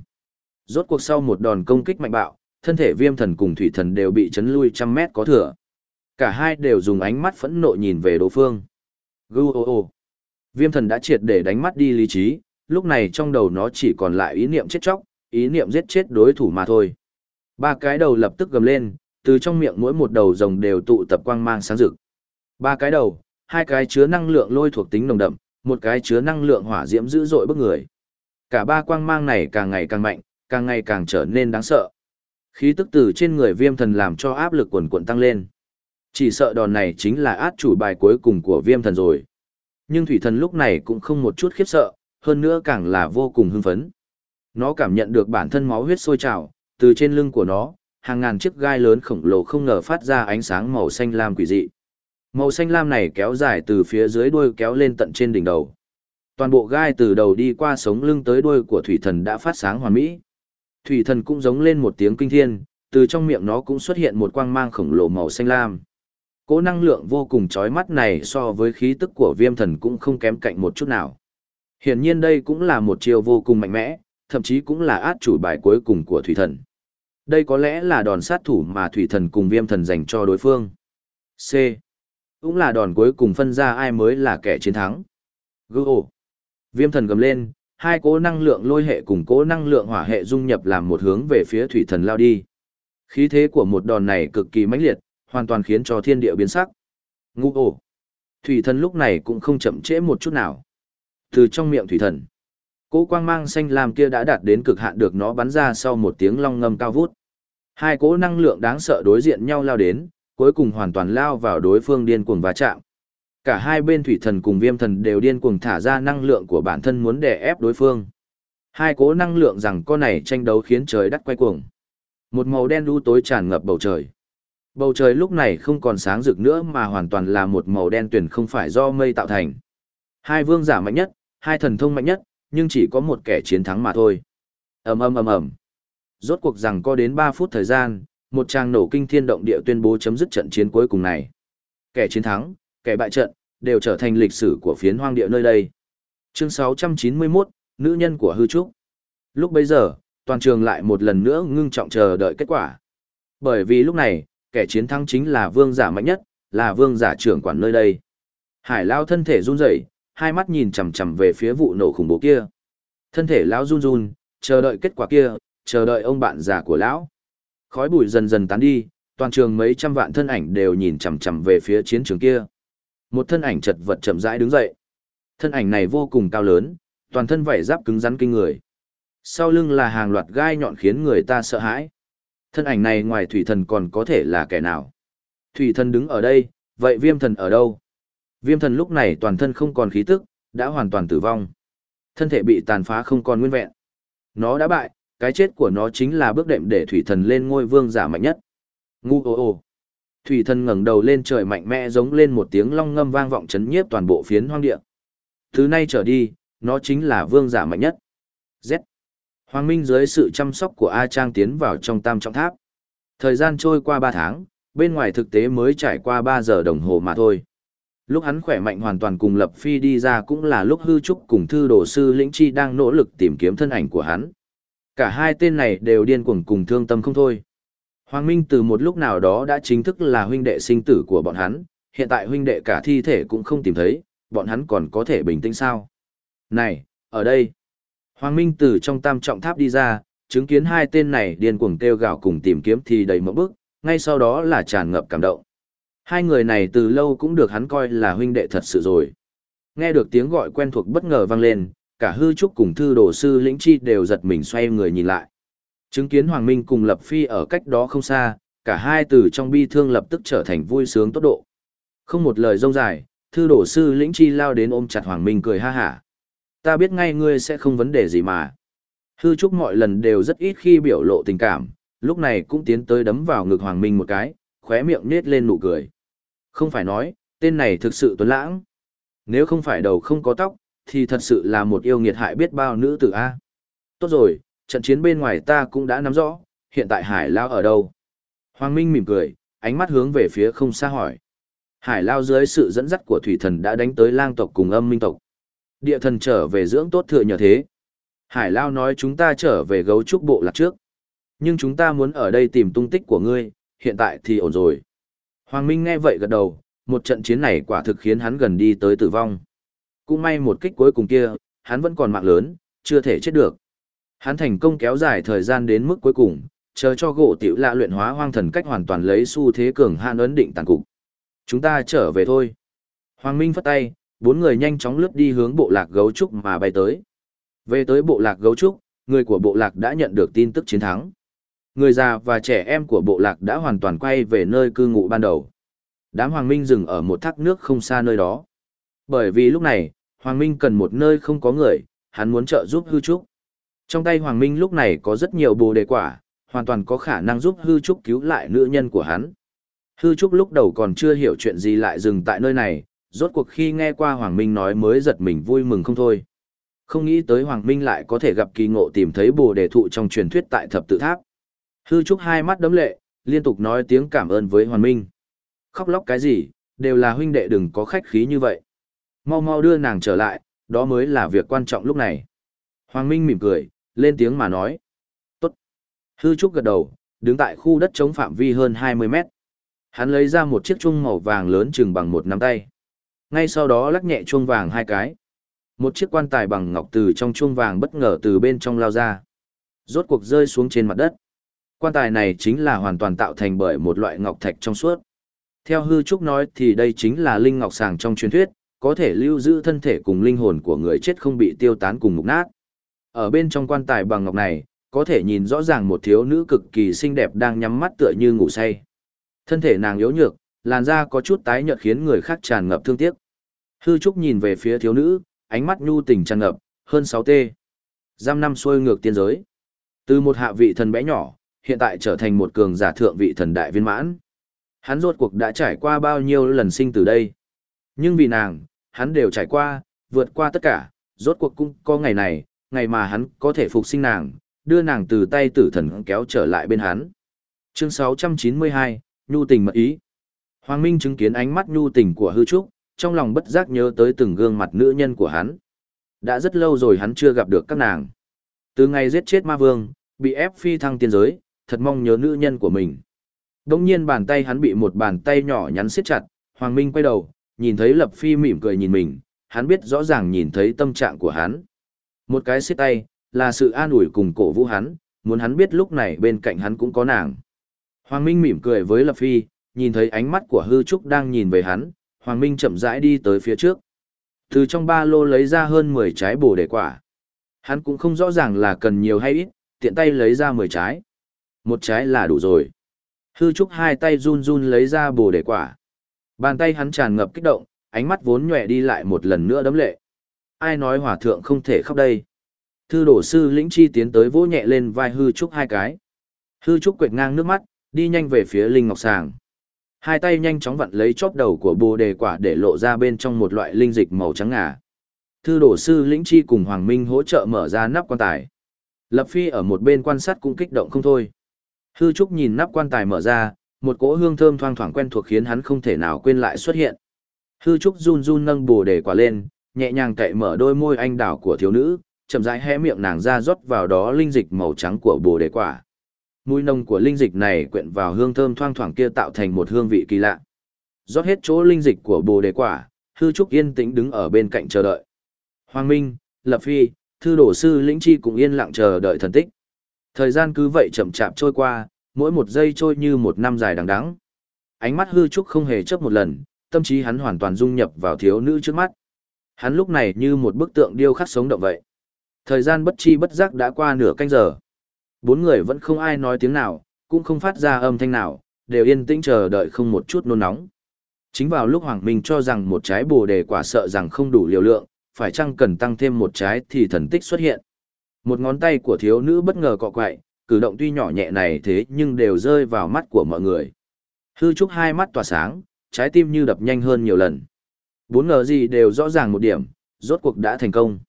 Rốt cuộc sau một đòn công kích mạnh bạo, thân thể viêm thần cùng thủy thần đều bị chấn lui trăm mét có thừa. Cả hai đều dùng ánh mắt phẫn nộ nhìn về đối phương. Gư ô ô. Viêm thần đã triệt để đánh mắt đi lý trí, lúc này trong đầu nó chỉ còn lại ý niệm chết chóc, ý niệm giết chết đối thủ mà thôi. Ba cái đầu lập tức gầm lên, từ trong miệng mỗi một đầu rồng đều tụ tập quang mang sáng rực. Ba cái đầu, hai cái chứa năng lượng lôi thuộc tính nồng đậm, một cái chứa năng lượng hỏa diễm dữ dội bức người. Cả ba quang mang này càng ngày càng mạnh, càng ngày càng trở nên đáng sợ. Khí tức từ trên người viêm thần làm cho áp lực quần quần tăng lên. Chỉ sợ đòn này chính là át chủ bài cuối cùng của viêm thần rồi. Nhưng thủy thần lúc này cũng không một chút khiếp sợ, hơn nữa càng là vô cùng hưng phấn. Nó cảm nhận được bản thân máu huyết sôi trào, từ trên lưng của nó, hàng ngàn chiếc gai lớn khổng lồ không ngờ phát ra ánh sáng màu xanh lam quỷ dị. Màu xanh lam này kéo dài từ phía dưới đuôi kéo lên tận trên đỉnh đầu. Toàn bộ gai từ đầu đi qua sống lưng tới đuôi của thủy thần đã phát sáng hoàn mỹ. Thủy thần cũng giống lên một tiếng kinh thiên, từ trong miệng nó cũng xuất hiện một quang mang khổng lồ màu xanh lam. Cố năng lượng vô cùng chói mắt này so với khí tức của viêm thần cũng không kém cạnh một chút nào. Hiển nhiên đây cũng là một chiêu vô cùng mạnh mẽ, thậm chí cũng là át chủ bài cuối cùng của thủy thần. Đây có lẽ là đòn sát thủ mà thủy thần cùng viêm thần dành cho đối phương. C. Cũng là đòn cuối cùng phân ra ai mới là kẻ chiến thắng. Gư. Viêm thần gầm lên, hai cố năng lượng lôi hệ cùng cố năng lượng hỏa hệ dung nhập làm một hướng về phía thủy thần lao đi. Khí thế của một đòn này cực kỳ mãnh liệt, hoàn toàn khiến cho thiên địa biến sắc. Ngu ổ. Thủy thần lúc này cũng không chậm trễ một chút nào. Từ trong miệng thủy thần, cỗ quang mang xanh lam kia đã đạt đến cực hạn được nó bắn ra sau một tiếng long ngâm cao vút. Hai cỗ năng lượng đáng sợ đối diện nhau lao đến, cuối cùng hoàn toàn lao vào đối phương điên cuồng va chạm. Cả hai bên thủy thần cùng viêm thần đều điên cuồng thả ra năng lượng của bản thân muốn đè ép đối phương. Hai cỗ năng lượng rằng con này tranh đấu khiến trời đất quay cuồng. Một màu đen đu tối tràn ngập bầu trời. Bầu trời lúc này không còn sáng rực nữa mà hoàn toàn là một màu đen tuyền không phải do mây tạo thành. Hai vương giả mạnh nhất, hai thần thông mạnh nhất, nhưng chỉ có một kẻ chiến thắng mà thôi. ầm ầm ầm ầm. Rốt cuộc rằng có đến 3 phút thời gian, một tràng nổ kinh thiên động địa tuyên bố chấm dứt trận chiến cuối cùng này. Kẻ chiến thắng, kẻ bại trận, đều trở thành lịch sử của phiến hoang địa nơi đây. Chương 691, nữ nhân của hư trúc. Lúc bấy giờ, toàn trường lại một lần nữa ngưng trọng chờ đợi kết quả. Bởi vì lúc này, kẻ chiến thắng chính là vương giả mạnh nhất, là vương giả trưởng quản nơi đây. Hải lao thân thể run rẩy, hai mắt nhìn chằm chằm về phía vụ nổ khủng bố kia. Thân thể lão run run, chờ đợi kết quả kia, chờ đợi ông bạn già của lão. Khói bụi dần dần tán đi, toàn trường mấy trăm vạn thân ảnh đều nhìn chằm chằm về phía chiến trường kia. Một thân ảnh chật vật chậm rãi đứng dậy. Thân ảnh này vô cùng cao lớn, toàn thân vảy giáp cứng rắn kinh người. Sau lưng là hàng loạt gai nhọn khiến người ta sợ hãi. Thân ảnh này ngoài thủy thần còn có thể là kẻ nào? Thủy thần đứng ở đây, vậy viêm thần ở đâu? Viêm thần lúc này toàn thân không còn khí tức, đã hoàn toàn tử vong. Thân thể bị tàn phá không còn nguyên vẹn. Nó đã bại, cái chết của nó chính là bước đệm để thủy thần lên ngôi vương giả mạnh nhất. Ngu ô ô. Thủy thần ngẩng đầu lên trời mạnh mẽ giống lên một tiếng long ngâm vang vọng chấn nhiếp toàn bộ phiến hoang địa. Từ nay trở đi, nó chính là vương giả mạnh nhất. Z. Hoàng Minh dưới sự chăm sóc của A Trang tiến vào trong tam trọng tháp. Thời gian trôi qua 3 tháng, bên ngoài thực tế mới trải qua 3 giờ đồng hồ mà thôi. Lúc hắn khỏe mạnh hoàn toàn cùng Lập Phi đi ra cũng là lúc hư trúc cùng thư đồ sư Lĩnh Chi đang nỗ lực tìm kiếm thân ảnh của hắn. Cả hai tên này đều điên cuồng cùng thương tâm không thôi. Hoàng Minh từ một lúc nào đó đã chính thức là huynh đệ sinh tử của bọn hắn, hiện tại huynh đệ cả thi thể cũng không tìm thấy, bọn hắn còn có thể bình tĩnh sao? Này, ở đây. Hoàng Minh từ trong tam trọng tháp đi ra, chứng kiến hai tên này điên cuồng kêu gào cùng tìm kiếm thì đầy một bức, ngay sau đó là tràn ngập cảm động. Hai người này từ lâu cũng được hắn coi là huynh đệ thật sự rồi. Nghe được tiếng gọi quen thuộc bất ngờ vang lên, cả hư trúc cùng thư đồ sư lĩnh chi đều giật mình xoay người nhìn lại. Chứng kiến Hoàng Minh cùng Lập Phi ở cách đó không xa, cả hai từ trong bi thương lập tức trở thành vui sướng tốt độ. Không một lời rông dài, thư đồ sư lĩnh chi lao đến ôm chặt Hoàng Minh cười ha hả. Ta biết ngay ngươi sẽ không vấn đề gì mà. Hư trúc mọi lần đều rất ít khi biểu lộ tình cảm, lúc này cũng tiến tới đấm vào ngực Hoàng Minh một cái, khóe miệng nết lên nụ cười. Không phải nói, tên này thực sự tuấn lãng. Nếu không phải đầu không có tóc, thì thật sự là một yêu nghiệt hại biết bao nữ tử A. Tốt rồi, trận chiến bên ngoài ta cũng đã nắm rõ, hiện tại Hải Lao ở đâu? Hoàng Minh mỉm cười, ánh mắt hướng về phía không xa hỏi. Hải Lao dưới sự dẫn dắt của thủy thần đã đánh tới lang tộc cùng âm minh tộc. Địa thần trở về dưỡng tốt thừa nhờ thế. Hải Lao nói chúng ta trở về gấu trúc bộ lạc trước. Nhưng chúng ta muốn ở đây tìm tung tích của ngươi, hiện tại thì ổn rồi. Hoàng Minh nghe vậy gật đầu, một trận chiến này quả thực khiến hắn gần đi tới tử vong. Cũng may một kích cuối cùng kia, hắn vẫn còn mạng lớn, chưa thể chết được. Hắn thành công kéo dài thời gian đến mức cuối cùng, chờ cho gỗ tiểu lạ luyện hóa hoang thần cách hoàn toàn lấy xu thế cường hạn ấn định tàn cục. Chúng ta trở về thôi. Hoàng Minh phất tay, bốn người nhanh chóng lướt đi hướng bộ lạc gấu trúc mà bay tới. Về tới bộ lạc gấu trúc, người của bộ lạc đã nhận được tin tức chiến thắng. Người già và trẻ em của bộ lạc đã hoàn toàn quay về nơi cư ngụ ban đầu. Đám Hoàng Minh dừng ở một thác nước không xa nơi đó. Bởi vì lúc này, Hoàng Minh cần một nơi không có người, hắn muốn trợ giúp hư trúc. Trong tay Hoàng Minh lúc này có rất nhiều bồ đề quả, hoàn toàn có khả năng giúp hư trúc cứu lại nữ nhân của hắn. Hư trúc lúc đầu còn chưa hiểu chuyện gì lại dừng tại nơi này, rốt cuộc khi nghe qua Hoàng Minh nói mới giật mình vui mừng không thôi. Không nghĩ tới Hoàng Minh lại có thể gặp kỳ ngộ tìm thấy bồ đề thụ trong truyền thuyết tại thập tự tháp. Hư trúc hai mắt đấm lệ, liên tục nói tiếng cảm ơn với Hoàng Minh. Khóc lóc cái gì, đều là huynh đệ đừng có khách khí như vậy. Mau mau đưa nàng trở lại, đó mới là việc quan trọng lúc này. Hoàng Minh mỉm cười, lên tiếng mà nói. Tốt. Hư Trúc gật đầu, đứng tại khu đất chống phạm vi hơn 20 mét. Hắn lấy ra một chiếc chuông màu vàng lớn chừng bằng một nắm tay. Ngay sau đó lắc nhẹ chuông vàng hai cái. Một chiếc quan tài bằng ngọc từ trong chuông vàng bất ngờ từ bên trong lao ra. Rốt cuộc rơi xuống trên mặt đất. Quan tài này chính là hoàn toàn tạo thành bởi một loại ngọc thạch trong suốt. Theo hư trúc nói thì đây chính là linh ngọc sàng trong truyền thuyết, có thể lưu giữ thân thể cùng linh hồn của người chết không bị tiêu tán cùng mục nát. Ở bên trong quan tài bằng ngọc này, có thể nhìn rõ ràng một thiếu nữ cực kỳ xinh đẹp đang nhắm mắt tựa như ngủ say. Thân thể nàng yếu nhược, làn da có chút tái nhợt khiến người khác tràn ngập thương tiếc. Hư Trúc nhìn về phía thiếu nữ, ánh mắt nhu tình tràn ngập, hơn 6 t. Giam năm xuôi ngược tiên giới. Từ một hạ vị thần bé nhỏ, hiện tại trở thành một cường giả thượng vị thần đại viên mãn. Hắn rốt cuộc đã trải qua bao nhiêu lần sinh từ đây. Nhưng vì nàng, hắn đều trải qua, vượt qua tất cả, rốt cuộc cũng có ngày này, ngày mà hắn có thể phục sinh nàng, đưa nàng từ tay tử thần kéo trở lại bên hắn. Chương 692, Nhu tình mật ý. Hoàng Minh chứng kiến ánh mắt nhu tình của hư trúc, trong lòng bất giác nhớ tới từng gương mặt nữ nhân của hắn. Đã rất lâu rồi hắn chưa gặp được các nàng. Từ ngày giết chết ma vương, bị ép phi thăng tiên giới, thật mong nhớ nữ nhân của mình. Đông nhiên bàn tay hắn bị một bàn tay nhỏ nhắn siết chặt, Hoàng Minh quay đầu, nhìn thấy Lập Phi mỉm cười nhìn mình, hắn biết rõ ràng nhìn thấy tâm trạng của hắn. Một cái siết tay, là sự an ủi cùng cổ vũ hắn, muốn hắn biết lúc này bên cạnh hắn cũng có nàng. Hoàng Minh mỉm cười với Lập Phi, nhìn thấy ánh mắt của hư trúc đang nhìn về hắn, Hoàng Minh chậm rãi đi tới phía trước. Từ trong ba lô lấy ra hơn 10 trái bồ đề quả. Hắn cũng không rõ ràng là cần nhiều hay ít, tiện tay lấy ra 10 trái. Một trái là đủ rồi. Hư trúc hai tay run run lấy ra bồ đề quả. Bàn tay hắn tràn ngập kích động, ánh mắt vốn nhòe đi lại một lần nữa đấm lệ. Ai nói hòa thượng không thể khóc đây? Thư đổ sư lĩnh chi tiến tới vỗ nhẹ lên vai hư trúc hai cái. Hư trúc quệt ngang nước mắt, đi nhanh về phía linh ngọc sàng. Hai tay nhanh chóng vặn lấy chóp đầu của bồ đề quả để lộ ra bên trong một loại linh dịch màu trắng ngà. Thư đổ sư lĩnh chi cùng Hoàng Minh hỗ trợ mở ra nắp quan tài. Lập Phi ở một bên quan sát cũng kích động không thôi. Hư Trúc nhìn nắp quan tài mở ra, một cỗ hương thơm thoang thoảng quen thuộc khiến hắn không thể nào quên lại xuất hiện. Hư Trúc run run nâng bồ đề quả lên, nhẹ nhàng cậy mở đôi môi anh đào của thiếu nữ, chậm rãi hé miệng nàng ra rót vào đó linh dịch màu trắng của bồ đề quả. Mùi nồng của linh dịch này quyện vào hương thơm thoang thoảng kia tạo thành một hương vị kỳ lạ. Rót hết chỗ linh dịch của bồ đề quả, Hư Trúc yên tĩnh đứng ở bên cạnh chờ đợi. Hoàng Minh, Lập Phi, thư đổ sư lĩnh chi cũng yên lặng chờ đợi thần tích. Thời gian cứ vậy chậm chạp trôi qua, mỗi một giây trôi như một năm dài đằng đẵng. Ánh mắt hư trúc không hề chớp một lần, tâm trí hắn hoàn toàn dung nhập vào thiếu nữ trước mắt. Hắn lúc này như một bức tượng điêu khắc sống động vậy. Thời gian bất chi bất giác đã qua nửa canh giờ. Bốn người vẫn không ai nói tiếng nào, cũng không phát ra âm thanh nào, đều yên tĩnh chờ đợi không một chút nôn nóng. Chính vào lúc Hoàng Minh cho rằng một trái bồ đề quả sợ rằng không đủ liều lượng, phải chăng cần tăng thêm một trái thì thần tích xuất hiện. Một ngón tay của thiếu nữ bất ngờ cọ quậy, cử động tuy nhỏ nhẹ này thế nhưng đều rơi vào mắt của mọi người. Hư trúc hai mắt tỏa sáng, trái tim như đập nhanh hơn nhiều lần. Bốn ngờ gì đều rõ ràng một điểm, rốt cuộc đã thành công.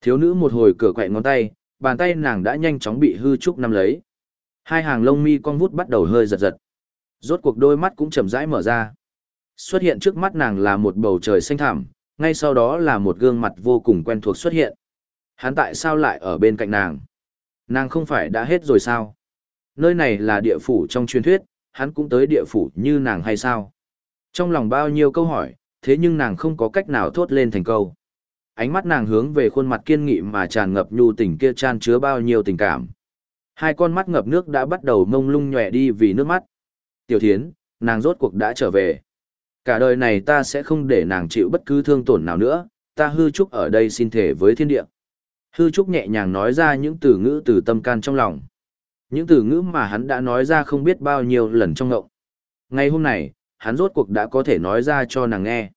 Thiếu nữ một hồi cửa quậy ngón tay, bàn tay nàng đã nhanh chóng bị hư trúc nắm lấy. Hai hàng lông mi con vút bắt đầu hơi giật giật. Rốt cuộc đôi mắt cũng chậm rãi mở ra. Xuất hiện trước mắt nàng là một bầu trời xanh thẳm, ngay sau đó là một gương mặt vô cùng quen thuộc xuất hiện. Hắn tại sao lại ở bên cạnh nàng? Nàng không phải đã hết rồi sao? Nơi này là địa phủ trong truyền thuyết, hắn cũng tới địa phủ như nàng hay sao? Trong lòng bao nhiêu câu hỏi, thế nhưng nàng không có cách nào thốt lên thành câu. Ánh mắt nàng hướng về khuôn mặt kiên nghị mà tràn ngập nhu tình kia tràn chứa bao nhiêu tình cảm. Hai con mắt ngập nước đã bắt đầu mông lung nhòe đi vì nước mắt. Tiểu thiến, nàng rốt cuộc đã trở về. Cả đời này ta sẽ không để nàng chịu bất cứ thương tổn nào nữa, ta hư trúc ở đây xin thể với thiên địa. Hư trúc nhẹ nhàng nói ra những từ ngữ từ tâm can trong lòng. Những từ ngữ mà hắn đã nói ra không biết bao nhiêu lần trong ngộng. Ngày hôm này, hắn rốt cuộc đã có thể nói ra cho nàng nghe.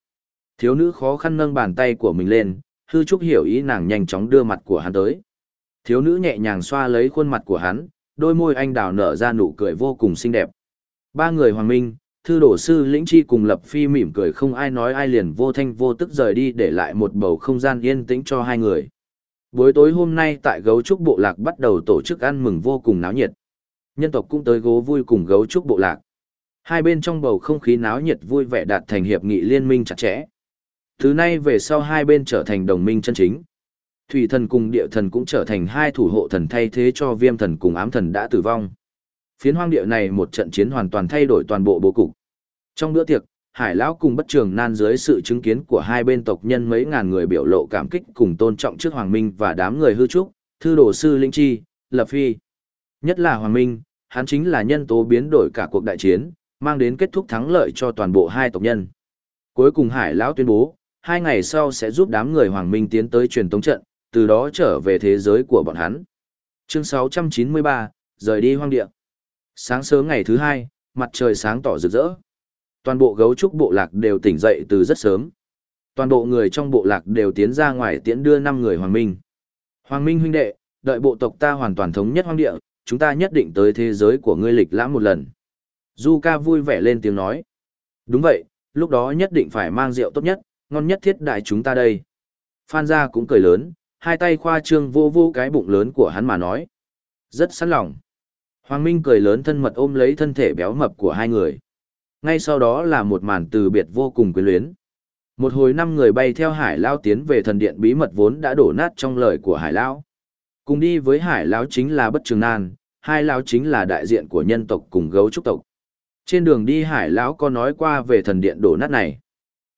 Thiếu nữ khó khăn nâng bàn tay của mình lên, hư trúc hiểu ý nàng nhanh chóng đưa mặt của hắn tới. Thiếu nữ nhẹ nhàng xoa lấy khuôn mặt của hắn, đôi môi anh đào nở ra nụ cười vô cùng xinh đẹp. Ba người hoàng minh, thư đổ sư lĩnh chi cùng lập phi mỉm cười không ai nói ai liền vô thanh vô tức rời đi để lại một bầu không gian yên tĩnh cho hai người. Buổi tối hôm nay tại gấu trúc bộ lạc bắt đầu tổ chức ăn mừng vô cùng náo nhiệt. Nhân tộc cũng tới gấu vui cùng gấu trúc bộ lạc. Hai bên trong bầu không khí náo nhiệt vui vẻ đạt thành hiệp nghị liên minh chặt chẽ. Thứ nay về sau hai bên trở thành đồng minh chân chính. Thủy thần cùng địa thần cũng trở thành hai thủ hộ thần thay thế cho viêm thần cùng ám thần đã tử vong. Phiến hoang địa này một trận chiến hoàn toàn thay đổi toàn bộ bố cục. Trong bữa tiệc, Hải lão cùng Bất Trường Nan dưới sự chứng kiến của hai bên tộc nhân mấy ngàn người biểu lộ cảm kích cùng tôn trọng trước Hoàng Minh và đám người hư trúc, thư đồ sư Linh Chi, Lập Phi. Nhất là Hoàng Minh, hắn chính là nhân tố biến đổi cả cuộc đại chiến, mang đến kết thúc thắng lợi cho toàn bộ hai tộc nhân. Cuối cùng Hải lão tuyên bố, hai ngày sau sẽ giúp đám người Hoàng Minh tiến tới truyền tống trận, từ đó trở về thế giới của bọn hắn. Chương 693, rời đi hoang địa. Sáng sớm ngày thứ hai, mặt trời sáng tỏ rực rỡ. Toàn bộ gấu trúc bộ lạc đều tỉnh dậy từ rất sớm. Toàn bộ người trong bộ lạc đều tiến ra ngoài tiễn đưa năm người Hoàng Minh. Hoàng Minh huynh đệ, đợi bộ tộc ta hoàn toàn thống nhất hoang địa, chúng ta nhất định tới thế giới của ngươi lịch lãm một lần. Du ca vui vẻ lên tiếng nói. Đúng vậy, lúc đó nhất định phải mang rượu tốt nhất, ngon nhất thiết đại chúng ta đây. Phan gia cũng cười lớn, hai tay khoa trương vô vô cái bụng lớn của hắn mà nói. Rất sẵn lòng. Hoàng Minh cười lớn thân mật ôm lấy thân thể béo mập của hai người. Ngay sau đó là một màn từ biệt vô cùng quyến luyến. Một hồi năm người bay theo Hải Lao tiến về thần điện bí mật vốn đã đổ nát trong lời của Hải Lao. Cùng đi với Hải Lao chính là Bất Trường Nan, hai Lao chính là đại diện của nhân tộc cùng gấu trúc tộc. Trên đường đi Hải Lão có nói qua về thần điện đổ nát này.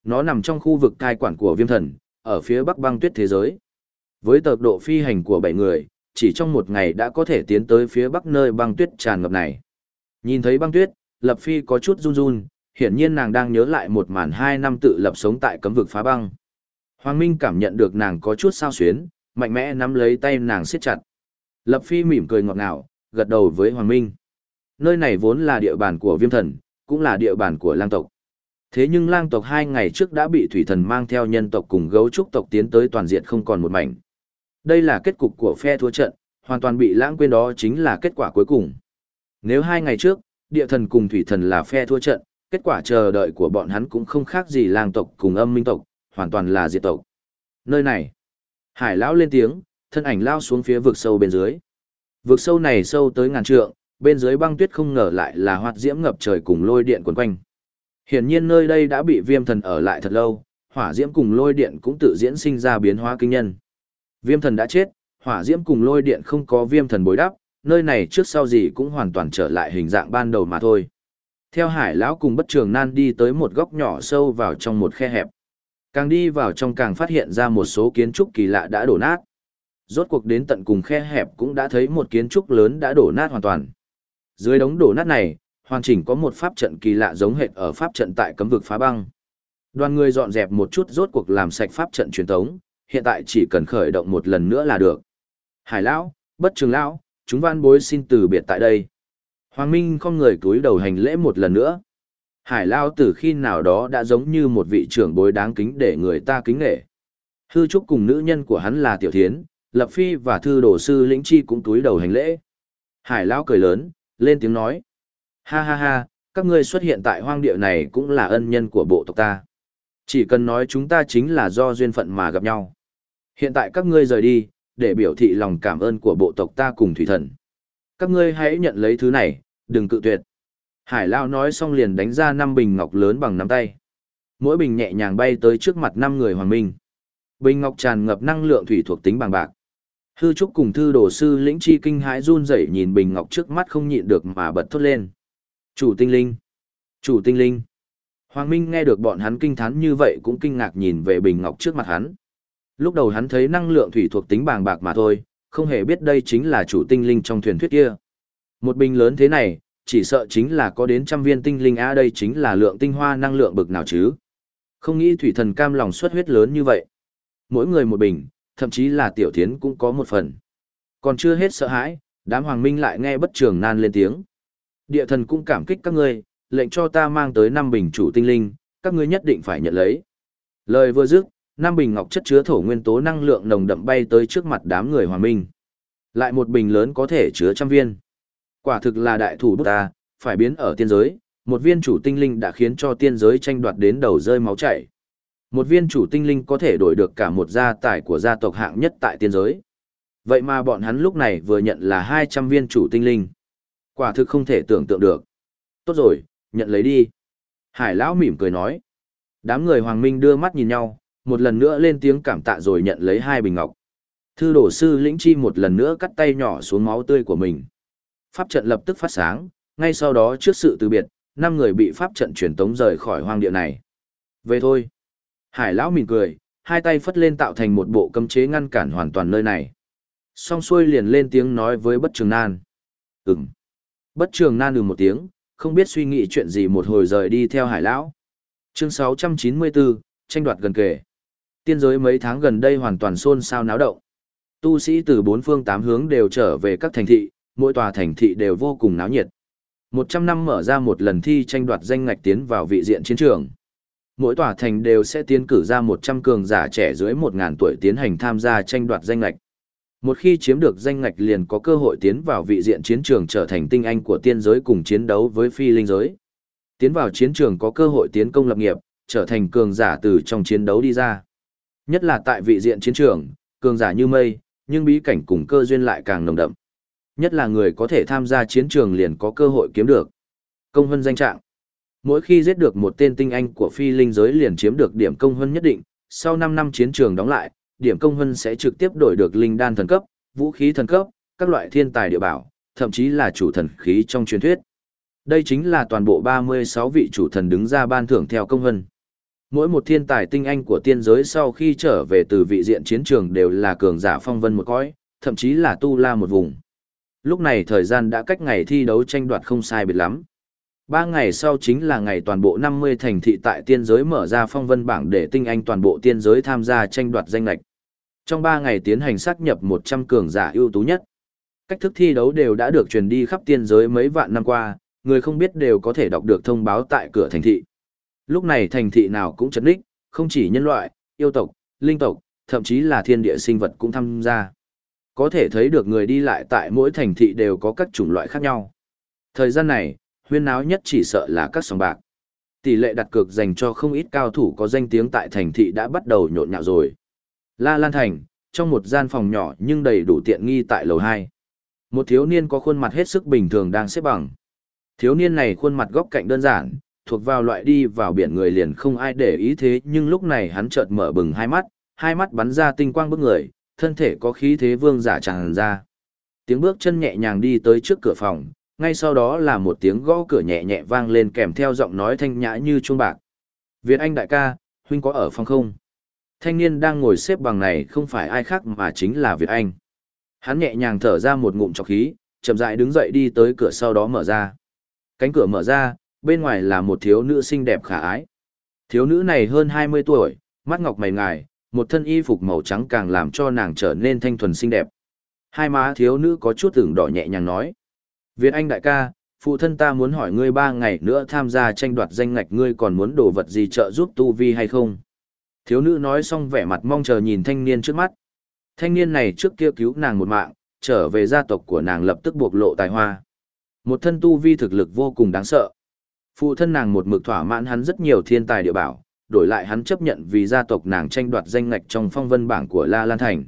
Nó nằm trong khu vực cai quản của viêm thần, ở phía bắc băng tuyết thế giới. Với tốc độ phi hành của bảy người, chỉ trong một ngày đã có thể tiến tới phía bắc nơi băng tuyết tràn ngập này. Nhìn thấy băng tuyết, Lập Phi có chút run run, hiển nhiên nàng đang nhớ lại một màn hai năm tự lập sống tại cấm vực phá băng. Hoàng Minh cảm nhận được nàng có chút sao xuyến, mạnh mẽ nắm lấy tay nàng siết chặt. Lập Phi mỉm cười ngọt ngào, gật đầu với Hoàng Minh. Nơi này vốn là địa bàn của viêm thần, cũng là địa bàn của lang tộc. Thế nhưng lang tộc hai ngày trước đã bị thủy thần mang theo nhân tộc cùng gấu trúc tộc tiến tới toàn diện không còn một mảnh. Đây là kết cục của phe thua trận, hoàn toàn bị lãng quên đó chính là kết quả cuối cùng. Nếu hai ngày trước, địa thần cùng thủy thần là phe thua trận, kết quả chờ đợi của bọn hắn cũng không khác gì lang tộc cùng âm minh tộc, hoàn toàn là diệt tộc. Nơi này, hải lão lên tiếng, thân ảnh lao xuống phía vực sâu bên dưới. Vực sâu này sâu tới ngàn trượng, bên dưới băng tuyết không ngờ lại là hoạt diễm ngập trời cùng lôi điện quấn quanh. Hiển nhiên nơi đây đã bị viêm thần ở lại thật lâu, hỏa diễm cùng lôi điện cũng tự diễn sinh ra biến hóa kinh nhân. Viêm thần đã chết, hỏa diễm cùng lôi điện không có viêm thần bối đắp, nơi này trước sau gì cũng hoàn toàn trở lại hình dạng ban đầu mà thôi. Theo hải lão cùng bất trường nan đi tới một góc nhỏ sâu vào trong một khe hẹp. Càng đi vào trong càng phát hiện ra một số kiến trúc kỳ lạ đã đổ nát. Rốt cuộc đến tận cùng khe hẹp cũng đã thấy một kiến trúc lớn đã đổ nát hoàn toàn. Dưới đống đổ nát này, hoàn chỉnh có một pháp trận kỳ lạ giống hệt ở pháp trận tại cấm vực phá băng. Đoàn người dọn dẹp một chút rốt cuộc làm sạch pháp trận truyền thống, hiện tại chỉ cần khởi động một lần nữa là được. Hải lão, bất trường lão, chúng van bối xin từ biệt tại đây. Hoàng Minh không người cúi đầu hành lễ một lần nữa. Hải Lao từ khi nào đó đã giống như một vị trưởng bối đáng kính để người ta kính nghệ. Hư trúc cùng nữ nhân của hắn là Tiểu Thiến, Lập Phi và Thư Đồ Sư Lĩnh Chi cũng túi đầu hành lễ. Hải Lao cười lớn, lên tiếng nói. Ha ha ha, các ngươi xuất hiện tại hoang địa này cũng là ân nhân của bộ tộc ta. Chỉ cần nói chúng ta chính là do duyên phận mà gặp nhau. Hiện tại các ngươi rời đi, để biểu thị lòng cảm ơn của bộ tộc ta cùng thủy thần. Các ngươi hãy nhận lấy thứ này, đừng cự tuyệt. Hải Lao nói xong liền đánh ra năm bình ngọc lớn bằng nắm tay. Mỗi bình nhẹ nhàng bay tới trước mặt năm người hoàng minh. Bình ngọc tràn ngập năng lượng thủy thuộc tính bằng bạc. Hư trúc cùng thư đồ sư lĩnh chi kinh hãi run rẩy nhìn bình ngọc trước mắt không nhịn được mà bật thốt lên. Chủ tinh linh! Chủ tinh linh! Hoàng Minh nghe được bọn hắn kinh thán như vậy cũng kinh ngạc nhìn về bình ngọc trước mặt hắn. Lúc đầu hắn thấy năng lượng thủy thuộc tính bàng bạc mà thôi, không hề biết đây chính là chủ tinh linh trong thuyền thuyết kia. Một bình lớn thế này, chỉ sợ chính là có đến trăm viên tinh linh a đây chính là lượng tinh hoa năng lượng bực nào chứ. Không nghĩ thủy thần cam lòng xuất huyết lớn như vậy. Mỗi người một bình, thậm chí là tiểu thiến cũng có một phần. Còn chưa hết sợ hãi, đám hoàng minh lại nghe bất trường nan lên tiếng. Địa thần cũng cảm kích các ngươi, lệnh cho ta mang tới năm bình chủ tinh linh, các ngươi nhất định phải nhận lấy. Lời vừa dứt, năm bình ngọc chất chứa thổ nguyên tố năng lượng nồng đậm bay tới trước mặt đám người hòa minh. Lại một bình lớn có thể chứa trăm viên. Quả thực là đại thủ bút ta, phải biến ở tiên giới, một viên chủ tinh linh đã khiến cho tiên giới tranh đoạt đến đầu rơi máu chảy. Một viên chủ tinh linh có thể đổi được cả một gia tài của gia tộc hạng nhất tại tiên giới. Vậy mà bọn hắn lúc này vừa nhận là 200 viên chủ tinh linh. Quả thực không thể tưởng tượng được. Tốt rồi, nhận lấy đi. Hải lão mỉm cười nói. Đám người hoàng minh đưa mắt nhìn nhau, một lần nữa lên tiếng cảm tạ rồi nhận lấy hai bình ngọc. Thư đổ sư lĩnh chi một lần nữa cắt tay nhỏ xuống máu tươi của mình. Pháp trận lập tức phát sáng, ngay sau đó trước sự từ biệt, năm người bị pháp trận truyền tống rời khỏi hoang địa này. Về thôi. Hải lão mỉm cười, hai tay phất lên tạo thành một bộ cấm chế ngăn cản hoàn toàn nơi này. Song xuôi liền lên tiếng nói với bất trường nan. Ừm. Bất trường nan ừ một tiếng, không biết suy nghĩ chuyện gì một hồi rời đi theo hải lão. Chương 694, tranh đoạt gần kề. Tiên giới mấy tháng gần đây hoàn toàn xôn xao náo động. Tu sĩ từ bốn phương tám hướng đều trở về các thành thị, mỗi tòa thành thị đều vô cùng náo nhiệt. Một trăm năm mở ra một lần thi tranh đoạt danh ngạch tiến vào vị diện chiến trường. Mỗi tòa thành đều sẽ tiến cử ra một trăm cường giả trẻ dưới một ngàn tuổi tiến hành tham gia tranh đoạt danh ngạch. Một khi chiếm được danh ngạch liền có cơ hội tiến vào vị diện chiến trường trở thành tinh anh của tiên giới cùng chiến đấu với phi linh giới. Tiến vào chiến trường có cơ hội tiến công lập nghiệp, trở thành cường giả từ trong chiến đấu đi ra. Nhất là tại vị diện chiến trường, cường giả như mây, nhưng bí cảnh cùng cơ duyên lại càng nồng đậm. Nhất là người có thể tham gia chiến trường liền có cơ hội kiếm được. Công hân danh trạng. Mỗi khi giết được một tên tinh anh của phi linh giới liền chiếm được điểm công hân nhất định, sau 5 năm chiến trường đóng lại, điểm công hân sẽ trực tiếp đổi được linh đan thần cấp, vũ khí thần cấp, các loại thiên tài địa bảo, thậm chí là chủ thần khí trong truyền thuyết. Đây chính là toàn bộ 36 vị chủ thần đứng ra ban thưởng theo công hân. Mỗi một thiên tài tinh anh của tiên giới sau khi trở về từ vị diện chiến trường đều là cường giả phong vân một cõi, thậm chí là tu la một vùng. Lúc này thời gian đã cách ngày thi đấu tranh đoạt không sai biệt lắm. Ba ngày sau chính là ngày toàn bộ 50 thành thị tại tiên giới mở ra phong vân bảng để tinh anh toàn bộ tiên giới tham gia tranh đoạt danh lạch. Trong ba ngày tiến hành xác nhập 100 cường giả ưu tú nhất. Cách thức thi đấu đều đã được truyền đi khắp tiên giới mấy vạn năm qua, người không biết đều có thể đọc được thông báo tại cửa thành thị. Lúc này thành thị nào cũng chấn đích, không chỉ nhân loại, yêu tộc, linh tộc, thậm chí là thiên địa sinh vật cũng tham gia. Có thể thấy được người đi lại tại mỗi thành thị đều có các chủng loại khác nhau. Thời gian này, huyên náo nhất chỉ sợ là các sòng bạc. Tỷ lệ đặt cược dành cho không ít cao thủ có danh tiếng tại thành thị đã bắt đầu nhộn nhạo rồi. La Lan Thành, trong một gian phòng nhỏ nhưng đầy đủ tiện nghi tại lầu 2. Một thiếu niên có khuôn mặt hết sức bình thường đang xếp bằng. Thiếu niên này khuôn mặt góc cạnh đơn giản, thuộc vào loại đi vào biển người liền không ai để ý thế nhưng lúc này hắn chợt mở bừng hai mắt, hai mắt bắn ra tinh quang bức người, thân thể có khí thế vương giả tràn ra. Tiếng bước chân nhẹ nhàng đi tới trước cửa phòng, ngay sau đó là một tiếng gõ cửa nhẹ nhẹ vang lên kèm theo giọng nói thanh nhã như chuông bạc. Việt Anh đại ca, huynh có ở phòng không? Thanh niên đang ngồi xếp bằng này không phải ai khác mà chính là Việt Anh. Hắn nhẹ nhàng thở ra một ngụm trọc khí, chậm rãi đứng dậy đi tới cửa sau đó mở ra. Cánh cửa mở ra, bên ngoài là một thiếu nữ xinh đẹp khả ái. Thiếu nữ này hơn 20 tuổi, mắt ngọc mày ngài, một thân y phục màu trắng càng làm cho nàng trở nên thanh thuần xinh đẹp. Hai má thiếu nữ có chút tưởng đỏ nhẹ nhàng nói. Việt Anh đại ca, phụ thân ta muốn hỏi ngươi ba ngày nữa tham gia tranh đoạt danh ngạch ngươi còn muốn đồ vật gì trợ giúp tu vi hay không? Thiếu nữ nói xong vẻ mặt mong chờ nhìn thanh niên trước mắt. Thanh niên này trước kia cứu nàng một mạng, trở về gia tộc của nàng lập tức buộc lộ tài hoa. Một thân tu vi thực lực vô cùng đáng sợ. Phụ thân nàng một mực thỏa mãn hắn rất nhiều thiên tài địa bảo, đổi lại hắn chấp nhận vì gia tộc nàng tranh đoạt danh ngạch trong phong vân bảng của La Lan Thành.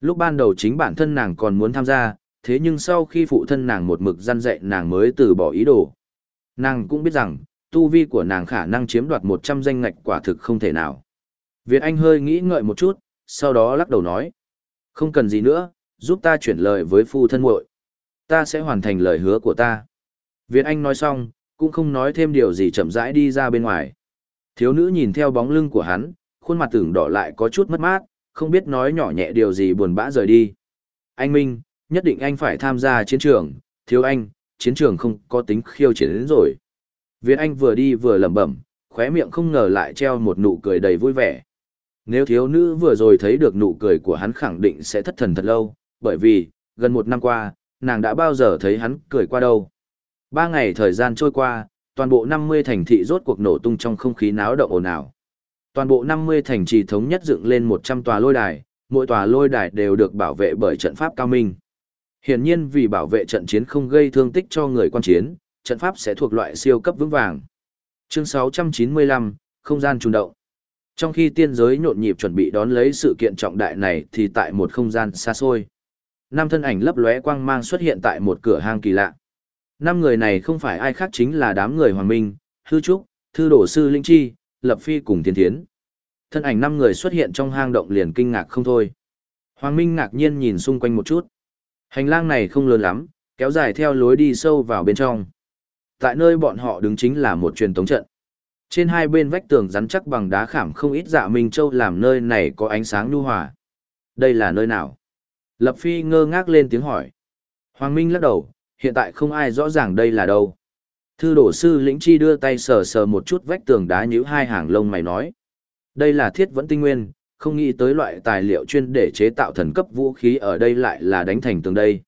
Lúc ban đầu chính bản thân nàng còn muốn tham gia, thế nhưng sau khi phụ thân nàng một mực gian dạy nàng mới từ bỏ ý đồ. Nàng cũng biết rằng, tu vi của nàng khả năng chiếm đoạt 100 danh ngạch quả thực không thể nào. Việt Anh hơi nghĩ ngợi một chút, sau đó lắc đầu nói. Không cần gì nữa, giúp ta chuyển lời với phu thân muội. Ta sẽ hoàn thành lời hứa của ta. Việt Anh nói xong, cũng không nói thêm điều gì chậm rãi đi ra bên ngoài. Thiếu nữ nhìn theo bóng lưng của hắn, khuôn mặt tưởng đỏ lại có chút mất mát, không biết nói nhỏ nhẹ điều gì buồn bã rời đi. Anh Minh, nhất định anh phải tham gia chiến trường, thiếu anh, chiến trường không có tính khiêu chiến đến rồi. Việt Anh vừa đi vừa lẩm bẩm, khóe miệng không ngờ lại treo một nụ cười đầy vui vẻ. Nếu thiếu nữ vừa rồi thấy được nụ cười của hắn khẳng định sẽ thất thần thật lâu, bởi vì, gần một năm qua, nàng đã bao giờ thấy hắn cười qua đâu. Ba ngày thời gian trôi qua, toàn bộ 50 thành thị rốt cuộc nổ tung trong không khí náo động ồn ào. Toàn bộ 50 thành trì thống nhất dựng lên 100 tòa lôi đài, mỗi tòa lôi đài đều được bảo vệ bởi trận pháp cao minh. Hiển nhiên vì bảo vệ trận chiến không gây thương tích cho người quan chiến, trận pháp sẽ thuộc loại siêu cấp vững vàng. Chương 695, không gian trùng động. Trong khi tiên giới nhộn nhịp chuẩn bị đón lấy sự kiện trọng đại này thì tại một không gian xa xôi. Năm thân ảnh lấp lóe quang mang xuất hiện tại một cửa hang kỳ lạ. Năm người này không phải ai khác chính là đám người Hoàng Minh, Hư Trúc, Thư Đổ Sư Linh Chi, Lập Phi cùng Thiên Thiến. Thân ảnh năm người xuất hiện trong hang động liền kinh ngạc không thôi. Hoàng Minh ngạc nhiên nhìn xung quanh một chút. Hành lang này không lớn lắm, kéo dài theo lối đi sâu vào bên trong. Tại nơi bọn họ đứng chính là một truyền tống trận. Trên hai bên vách tường rắn chắc bằng đá khảm không ít dạ Minh Châu làm nơi này có ánh sáng nhu hòa. Đây là nơi nào? Lập Phi ngơ ngác lên tiếng hỏi. Hoàng Minh lắc đầu, hiện tại không ai rõ ràng đây là đâu. Thư đổ sư lĩnh chi đưa tay sờ sờ một chút vách tường đá nhíu hai hàng lông mày nói. Đây là thiết vẫn tinh nguyên, không nghĩ tới loại tài liệu chuyên để chế tạo thần cấp vũ khí ở đây lại là đánh thành tường đây.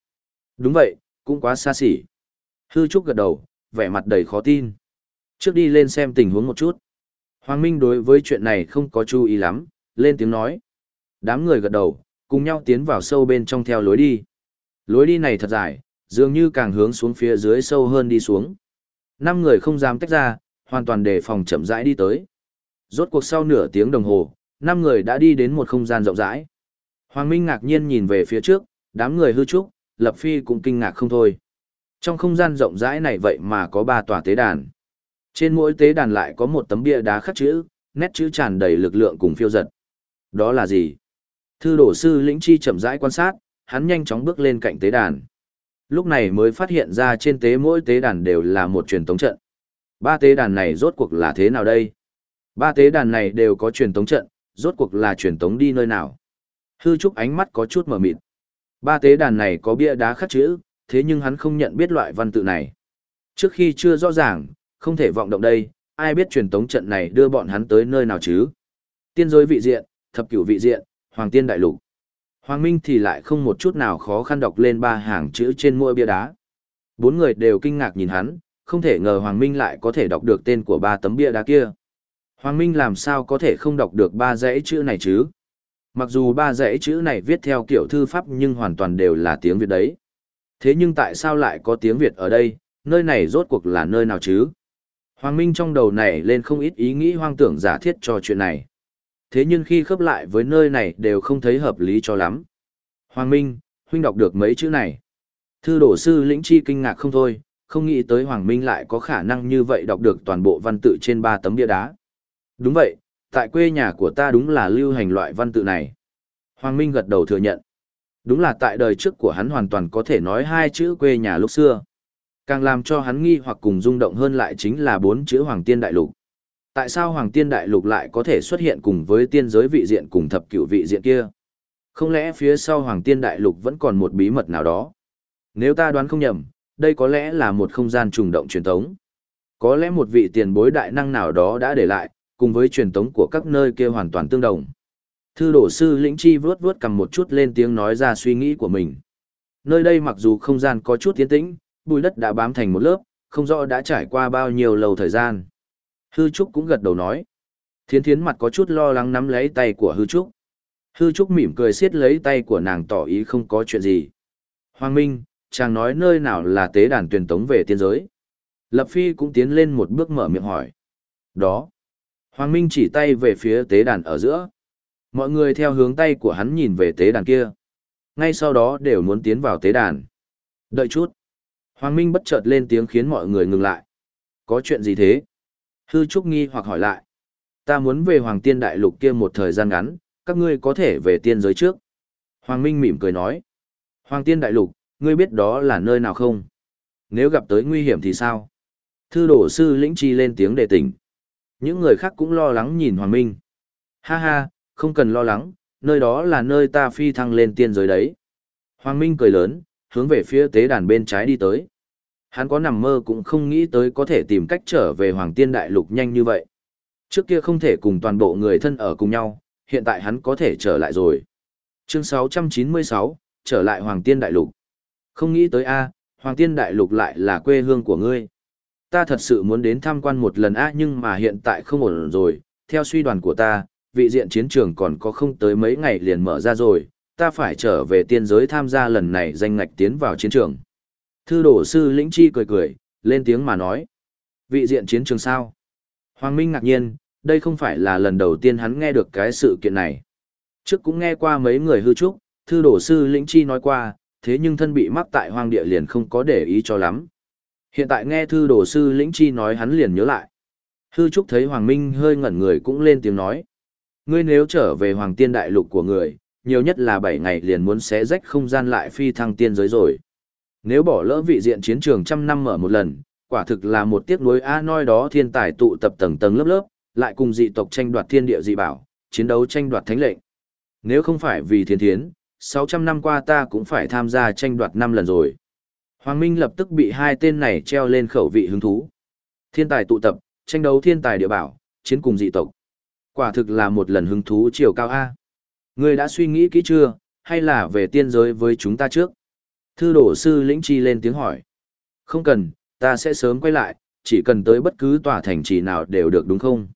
Đúng vậy, cũng quá xa xỉ. Hư Trúc gật đầu, vẻ mặt đầy khó tin. Trước đi lên xem tình huống một chút. Hoàng Minh đối với chuyện này không có chú ý lắm, lên tiếng nói. Đám người gật đầu, cùng nhau tiến vào sâu bên trong theo lối đi. Lối đi này thật dài, dường như càng hướng xuống phía dưới sâu hơn đi xuống. Năm người không dám tách ra, hoàn toàn đề phòng chậm rãi đi tới. Rốt cuộc sau nửa tiếng đồng hồ, năm người đã đi đến một không gian rộng rãi. Hoàng Minh ngạc nhiên nhìn về phía trước, đám người hư trúc, Lập Phi cũng kinh ngạc không thôi. Trong không gian rộng rãi này vậy mà có ba tòa tế đàn. Trên mỗi tế đàn lại có một tấm bia đá khắc chữ, nét chữ tràn đầy lực lượng cùng phiêu giật. Đó là gì? Thư đổ sư lĩnh chi chậm rãi quan sát, hắn nhanh chóng bước lên cạnh tế đàn. Lúc này mới phát hiện ra trên tế mỗi tế đàn đều là một truyền tống trận. Ba tế đàn này rốt cuộc là thế nào đây? Ba tế đàn này đều có truyền tống trận, rốt cuộc là truyền tống đi nơi nào? Hư Trúc ánh mắt có chút mở mịt. Ba tế đàn này có bia đá khắc chữ, thế nhưng hắn không nhận biết loại văn tự này. Trước khi chưa rõ ràng, không thể vọng động đây, ai biết truyền tống trận này đưa bọn hắn tới nơi nào chứ? Tiên giới vị diện, thập cửu vị diện, hoàng tiên đại lục. Hoàng Minh thì lại không một chút nào khó khăn đọc lên ba hàng chữ trên mỗi bia đá. Bốn người đều kinh ngạc nhìn hắn, không thể ngờ Hoàng Minh lại có thể đọc được tên của ba tấm bia đá kia. Hoàng Minh làm sao có thể không đọc được ba dãy chữ này chứ? Mặc dù ba dãy chữ này viết theo kiểu thư pháp nhưng hoàn toàn đều là tiếng Việt đấy. Thế nhưng tại sao lại có tiếng Việt ở đây, nơi này rốt cuộc là nơi nào chứ? Hoàng Minh trong đầu này lên không ít ý nghĩ hoang tưởng giả thiết cho chuyện này. Thế nhưng khi khớp lại với nơi này đều không thấy hợp lý cho lắm. Hoàng Minh, huynh đọc được mấy chữ này. Thư đổ sư lĩnh chi kinh ngạc không thôi, không nghĩ tới Hoàng Minh lại có khả năng như vậy đọc được toàn bộ văn tự trên ba tấm bia đá. Đúng vậy, tại quê nhà của ta đúng là lưu hành loại văn tự này. Hoàng Minh gật đầu thừa nhận. Đúng là tại đời trước của hắn hoàn toàn có thể nói hai chữ quê nhà lúc xưa. Càng làm cho hắn nghi hoặc cùng rung động hơn lại chính là bốn chữ Hoàng Tiên Đại Lục. Tại sao Hoàng Tiên Đại Lục lại có thể xuất hiện cùng với tiên giới vị diện cùng thập cửu vị diện kia? Không lẽ phía sau Hoàng Tiên Đại Lục vẫn còn một bí mật nào đó? Nếu ta đoán không nhầm, đây có lẽ là một không gian trùng động truyền thống. Có lẽ một vị tiền bối đại năng nào đó đã để lại, cùng với truyền thống của các nơi kia hoàn toàn tương đồng. Thư đổ sư lĩnh chi vướt vướt cầm một chút lên tiếng nói ra suy nghĩ của mình. Nơi đây mặc dù không gian có chút tiến tĩnh, bùi đất đã bám thành một lớp, không rõ đã trải qua bao nhiêu lâu thời gian. Hư Trúc cũng gật đầu nói. Thiến thiến mặt có chút lo lắng nắm lấy tay của Hư Trúc. Hư Trúc mỉm cười siết lấy tay của nàng tỏ ý không có chuyện gì. Hoàng Minh, chàng nói nơi nào là tế đàn tuyển tống về tiên giới. Lập Phi cũng tiến lên một bước mở miệng hỏi. Đó. Hoàng Minh chỉ tay về phía tế đàn ở giữa. Mọi người theo hướng tay của hắn nhìn về tế đàn kia. Ngay sau đó đều muốn tiến vào tế đàn. Đợi chút. Hoàng Minh bất chợt lên tiếng khiến mọi người ngừng lại. Có chuyện gì thế? Hư Trúc nghi hoặc hỏi lại. Ta muốn về Hoàng Tiên Đại Lục kia một thời gian ngắn, các ngươi có thể về tiên giới trước. Hoàng Minh mỉm cười nói. Hoàng Tiên Đại Lục, ngươi biết đó là nơi nào không? Nếu gặp tới nguy hiểm thì sao? Thư đổ sư lĩnh chi lên tiếng đề tỉnh. Những người khác cũng lo lắng nhìn Hoàng Minh. Ha ha, không cần lo lắng, nơi đó là nơi ta phi thăng lên tiên giới đấy. Hoàng Minh cười lớn, hướng về phía tế đàn bên trái đi tới. Hắn có nằm mơ cũng không nghĩ tới có thể tìm cách trở về Hoàng Tiên Đại Lục nhanh như vậy. Trước kia không thể cùng toàn bộ người thân ở cùng nhau, hiện tại hắn có thể trở lại rồi. Chương 696, trở lại Hoàng Tiên Đại Lục. Không nghĩ tới a, Hoàng Tiên Đại Lục lại là quê hương của ngươi. Ta thật sự muốn đến tham quan một lần a nhưng mà hiện tại không ổn rồi, theo suy đoán của ta, vị diện chiến trường còn có không tới mấy ngày liền mở ra rồi, ta phải trở về tiên giới tham gia lần này danh ngạch tiến vào chiến trường. Thư đổ sư lĩnh chi cười cười, lên tiếng mà nói. Vị diện chiến trường sao? Hoàng Minh ngạc nhiên, đây không phải là lần đầu tiên hắn nghe được cái sự kiện này. Trước cũng nghe qua mấy người hư trúc, thư đổ sư lĩnh chi nói qua, thế nhưng thân bị mắc tại hoang địa liền không có để ý cho lắm. Hiện tại nghe thư đồ sư lĩnh chi nói hắn liền nhớ lại. Hư trúc thấy Hoàng Minh hơi ngẩn người cũng lên tiếng nói. Ngươi nếu trở về Hoàng Tiên Đại Lục của người, nhiều nhất là 7 ngày liền muốn xé rách không gian lại phi thăng tiên giới rồi. Nếu bỏ lỡ vị diện chiến trường trăm năm mở một lần, quả thực là một tiếc nuối a noi đó thiên tài tụ tập tầng tầng lớp lớp, lại cùng dị tộc tranh đoạt thiên địa dị bảo, chiến đấu tranh đoạt thánh lệnh. Nếu không phải vì thiên thiến, 600 năm qua ta cũng phải tham gia tranh đoạt 5 lần rồi. Hoàng Minh lập tức bị hai tên này treo lên khẩu vị hứng thú. Thiên tài tụ tập, tranh đấu thiên tài địa bảo, chiến cùng dị tộc. Quả thực là một lần hứng thú chiều cao A. Người đã suy nghĩ kỹ chưa, hay là về tiên giới với chúng ta trước? Thư đổ sư lĩnh chi lên tiếng hỏi. Không cần, ta sẽ sớm quay lại, chỉ cần tới bất cứ tòa thành trì nào đều được đúng không?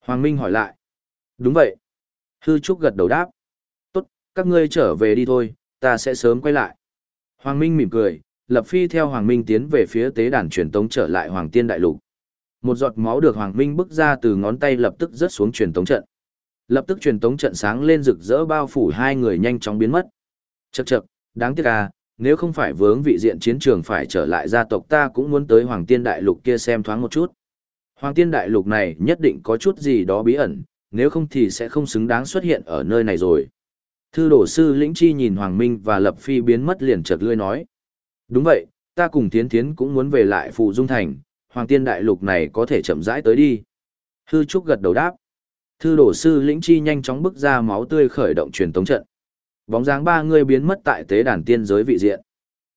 Hoàng Minh hỏi lại. Đúng vậy. Hư Trúc gật đầu đáp. Tốt, các ngươi trở về đi thôi, ta sẽ sớm quay lại. Hoàng Minh mỉm cười, lập phi theo Hoàng Minh tiến về phía tế đàn truyền tống trở lại Hoàng Tiên Đại Lục. Một giọt máu được Hoàng Minh bức ra từ ngón tay lập tức rớt xuống truyền tống trận. Lập tức truyền tống trận sáng lên rực rỡ bao phủ hai người nhanh chóng biến mất. Chậc chậc, đáng tiếc à, nếu không phải vướng vị diện chiến trường phải trở lại gia tộc ta cũng muốn tới Hoàng Tiên Đại Lục kia xem thoáng một chút. Hoàng Tiên Đại Lục này nhất định có chút gì đó bí ẩn, nếu không thì sẽ không xứng đáng xuất hiện ở nơi này rồi. Thư đổ sư Lĩnh Chi nhìn Hoàng Minh và Lập Phi biến mất liền chợt lươi nói. Đúng vậy, ta cùng Thiến Thiến cũng muốn về lại Phù Dung Thành, Hoàng Tiên Đại Lục này có thể chậm rãi tới đi. Hư Trúc gật đầu đáp. Thư đổ sư Lĩnh Chi nhanh chóng bước ra máu tươi khởi động truyền tống trận. Bóng dáng ba người biến mất tại tế đàn tiên giới vị diện.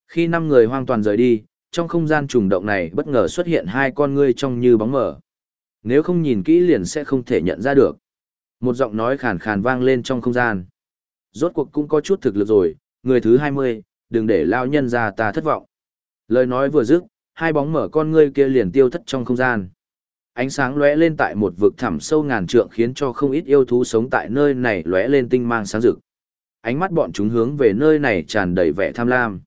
Khi năm người hoàn toàn rời đi, trong không gian trùng động này bất ngờ xuất hiện hai con ngươi trong như bóng mờ. Nếu không nhìn kỹ liền sẽ không thể nhận ra được. Một giọng nói khàn khàn vang lên trong không gian. Rốt cuộc cũng có chút thực lực rồi, người thứ hai mươi, đừng để lao nhân ra ta thất vọng. Lời nói vừa dứt, hai bóng mở con ngươi kia liền tiêu thất trong không gian. ánh sáng lóe lên tại một vực thẳm sâu ngàn trượng khiến cho không ít yêu thú sống tại nơi này lóe lên tinh mang sáng rực. Ánh mắt bọn chúng hướng về nơi này tràn đầy vẻ tham lam.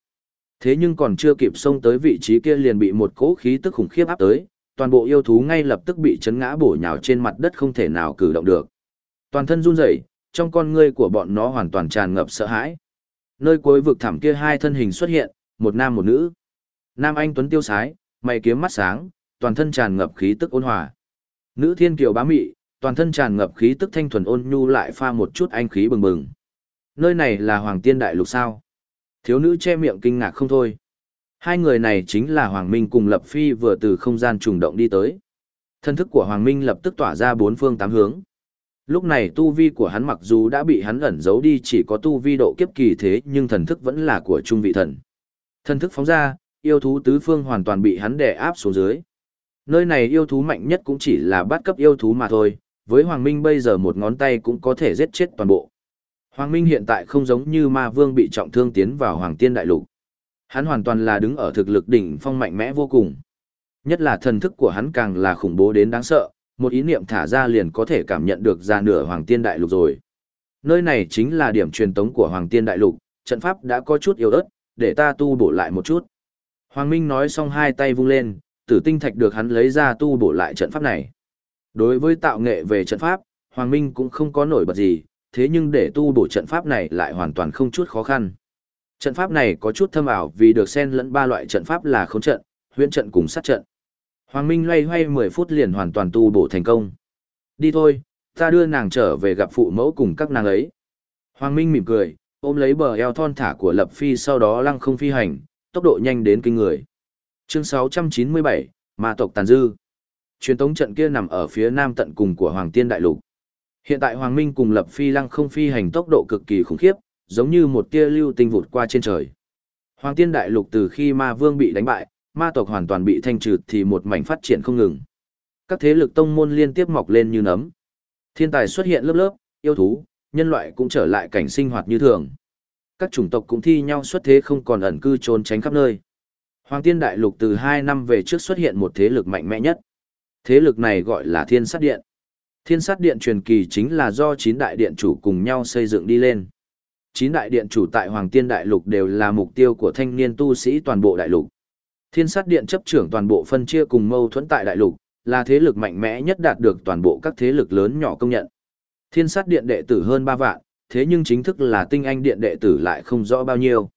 Thế nhưng còn chưa kịp xông tới vị trí kia liền bị một cỗ khí tức khủng khiếp áp tới, toàn bộ yêu thú ngay lập tức bị chấn ngã bổ nhào trên mặt đất không thể nào cử động được. Toàn thân run rẩy, trong con ngươi của bọn nó hoàn toàn tràn ngập sợ hãi. Nơi cuối vực thẳm kia hai thân hình xuất hiện, một nam một nữ. Nam anh tuấn tiêu sái, mày kiếm mắt sáng, toàn thân tràn ngập khí tức ôn hòa. Nữ thiên kiều bá mị, toàn thân tràn ngập khí tức thanh thuần ôn nhu lại pha một chút anh khí bừng bừng. Nơi này là Hoàng Tiên Đại Lục sao? Thiếu nữ che miệng kinh ngạc không thôi. Hai người này chính là Hoàng Minh cùng Lập Phi vừa từ không gian trùng động đi tới. Thân thức của Hoàng Minh lập tức tỏa ra bốn phương tám hướng. Lúc này tu vi của hắn mặc dù đã bị hắn ẩn giấu đi chỉ có tu vi độ kiếp kỳ thế nhưng thần thức vẫn là của trung vị thần. Thần thức phóng ra, yêu thú tứ phương hoàn toàn bị hắn đè áp xuống dưới. Nơi này yêu thú mạnh nhất cũng chỉ là bắt cấp yêu thú mà thôi, với Hoàng Minh bây giờ một ngón tay cũng có thể giết chết toàn bộ. Hoàng Minh hiện tại không giống như ma vương bị trọng thương tiến vào Hoàng Tiên Đại Lục. Hắn hoàn toàn là đứng ở thực lực đỉnh phong mạnh mẽ vô cùng. Nhất là thần thức của hắn càng là khủng bố đến đáng sợ, một ý niệm thả ra liền có thể cảm nhận được ra nửa Hoàng Tiên Đại Lục rồi. Nơi này chính là điểm truyền tống của Hoàng Tiên Đại Lục, trận pháp đã có chút yếu ớt, để ta tu bổ lại một chút. Hoàng Minh nói xong hai tay vung lên, tử tinh thạch được hắn lấy ra tu bổ lại trận pháp này. Đối với tạo nghệ về trận pháp, Hoàng Minh cũng không có nổi bật gì, thế nhưng để tu bổ trận pháp này lại hoàn toàn không chút khó khăn. Trận pháp này có chút thâm ảo vì được xen lẫn ba loại trận pháp là khống trận, huyễn trận cùng sát trận. Hoàng Minh loay hoay 10 phút liền hoàn toàn tu bổ thành công. Đi thôi, ta đưa nàng trở về gặp phụ mẫu cùng các nàng ấy. Hoàng Minh mỉm cười, ôm lấy bờ eo thon thả của Lập Phi sau đó lăng không phi hành, tốc độ nhanh đến kinh người. Chương 697, Ma tộc tàn dư. Truyền tống trận kia nằm ở phía nam tận cùng của Hoàng Tiên Đại Lục. Hiện tại Hoàng Minh cùng Lập Phi lăng không phi hành tốc độ cực kỳ khủng khiếp, giống như một tia lưu tinh vụt qua trên trời. Hoàng Tiên Đại Lục từ khi Ma Vương bị đánh bại, ma tộc hoàn toàn bị thanh trừ thì một mảnh phát triển không ngừng. Các thế lực tông môn liên tiếp mọc lên như nấm. Thiên tài xuất hiện lớp lớp, yêu thú, nhân loại cũng trở lại cảnh sinh hoạt như thường. Các chủng tộc cũng thi nhau xuất thế không còn ẩn cư trốn tránh khắp nơi. Hoàng Tiên Đại Lục từ 2 năm về trước xuất hiện một thế lực mạnh mẽ nhất. Thế lực này gọi là Thiên Sát Điện. Thiên Sát Điện truyền kỳ chính là do 9 đại điện chủ cùng nhau xây dựng đi lên. 9 đại điện chủ tại Hoàng Tiên Đại Lục đều là mục tiêu của thanh niên tu sĩ toàn bộ đại lục. Thiên Sát Điện chấp trưởng toàn bộ phân chia cùng mâu thuẫn tại đại lục, là thế lực mạnh mẽ nhất đạt được toàn bộ các thế lực lớn nhỏ công nhận. Thiên Sát Điện đệ tử hơn 3 vạn, thế nhưng chính thức là tinh anh điện đệ tử lại không rõ bao nhiêu.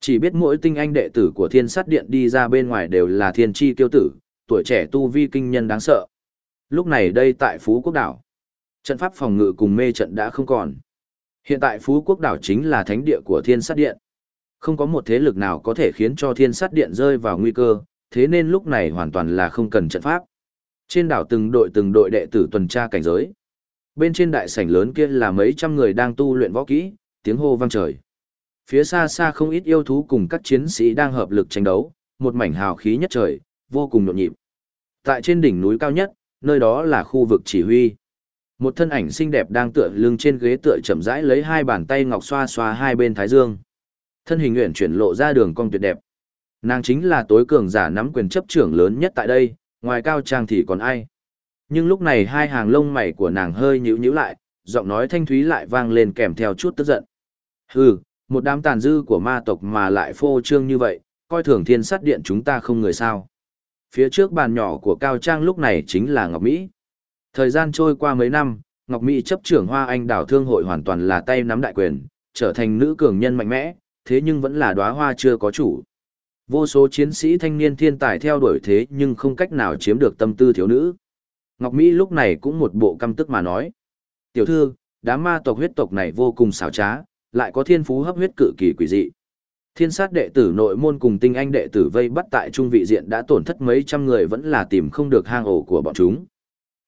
Chỉ biết mỗi tinh anh đệ tử của thiên sát điện đi ra bên ngoài đều là thiên tri tiêu tử, tuổi trẻ tu vi kinh nhân đáng sợ. Lúc này đây tại Phú Quốc đảo, trận pháp phòng ngự cùng mê trận đã không còn. Hiện tại Phú Quốc đảo chính là thánh địa của thiên sát điện. Không có một thế lực nào có thể khiến cho thiên sát điện rơi vào nguy cơ, thế nên lúc này hoàn toàn là không cần trận pháp. Trên đảo từng đội từng đội đệ tử tuần tra cảnh giới. Bên trên đại sảnh lớn kia là mấy trăm người đang tu luyện võ kỹ, tiếng hô vang trời phía xa xa không ít yêu thú cùng các chiến sĩ đang hợp lực tranh đấu, một mảnh hào khí nhất trời, vô cùng nhộn nhịp. Tại trên đỉnh núi cao nhất, nơi đó là khu vực chỉ huy. Một thân ảnh xinh đẹp đang tựa lưng trên ghế tựa chậm rãi lấy hai bàn tay ngọc xoa xoa hai bên thái dương. Thân hình nguyện chuyển lộ ra đường cong tuyệt đẹp. Nàng chính là tối cường giả nắm quyền chấp trưởng lớn nhất tại đây, ngoài cao trang thì còn ai. Nhưng lúc này hai hàng lông mày của nàng hơi nhíu nhíu lại, giọng nói thanh thúy lại vang lên kèm theo chút tức giận. Hừ, một đám tàn dư của ma tộc mà lại phô trương như vậy, coi thường thiên sát điện chúng ta không người sao. Phía trước bàn nhỏ của Cao Trang lúc này chính là Ngọc Mỹ. Thời gian trôi qua mấy năm, Ngọc Mỹ chấp trưởng Hoa Anh đảo thương hội hoàn toàn là tay nắm đại quyền, trở thành nữ cường nhân mạnh mẽ, thế nhưng vẫn là đóa hoa chưa có chủ. Vô số chiến sĩ thanh niên thiên tài theo đuổi thế nhưng không cách nào chiếm được tâm tư thiếu nữ. Ngọc Mỹ lúc này cũng một bộ căm tức mà nói. Tiểu thư, đám ma tộc huyết tộc này vô cùng xảo trá, lại có thiên phú hấp huyết cự kỳ quỷ dị. Thiên sát đệ tử nội môn cùng tinh anh đệ tử vây bắt tại trung vị diện đã tổn thất mấy trăm người vẫn là tìm không được hang ổ của bọn chúng.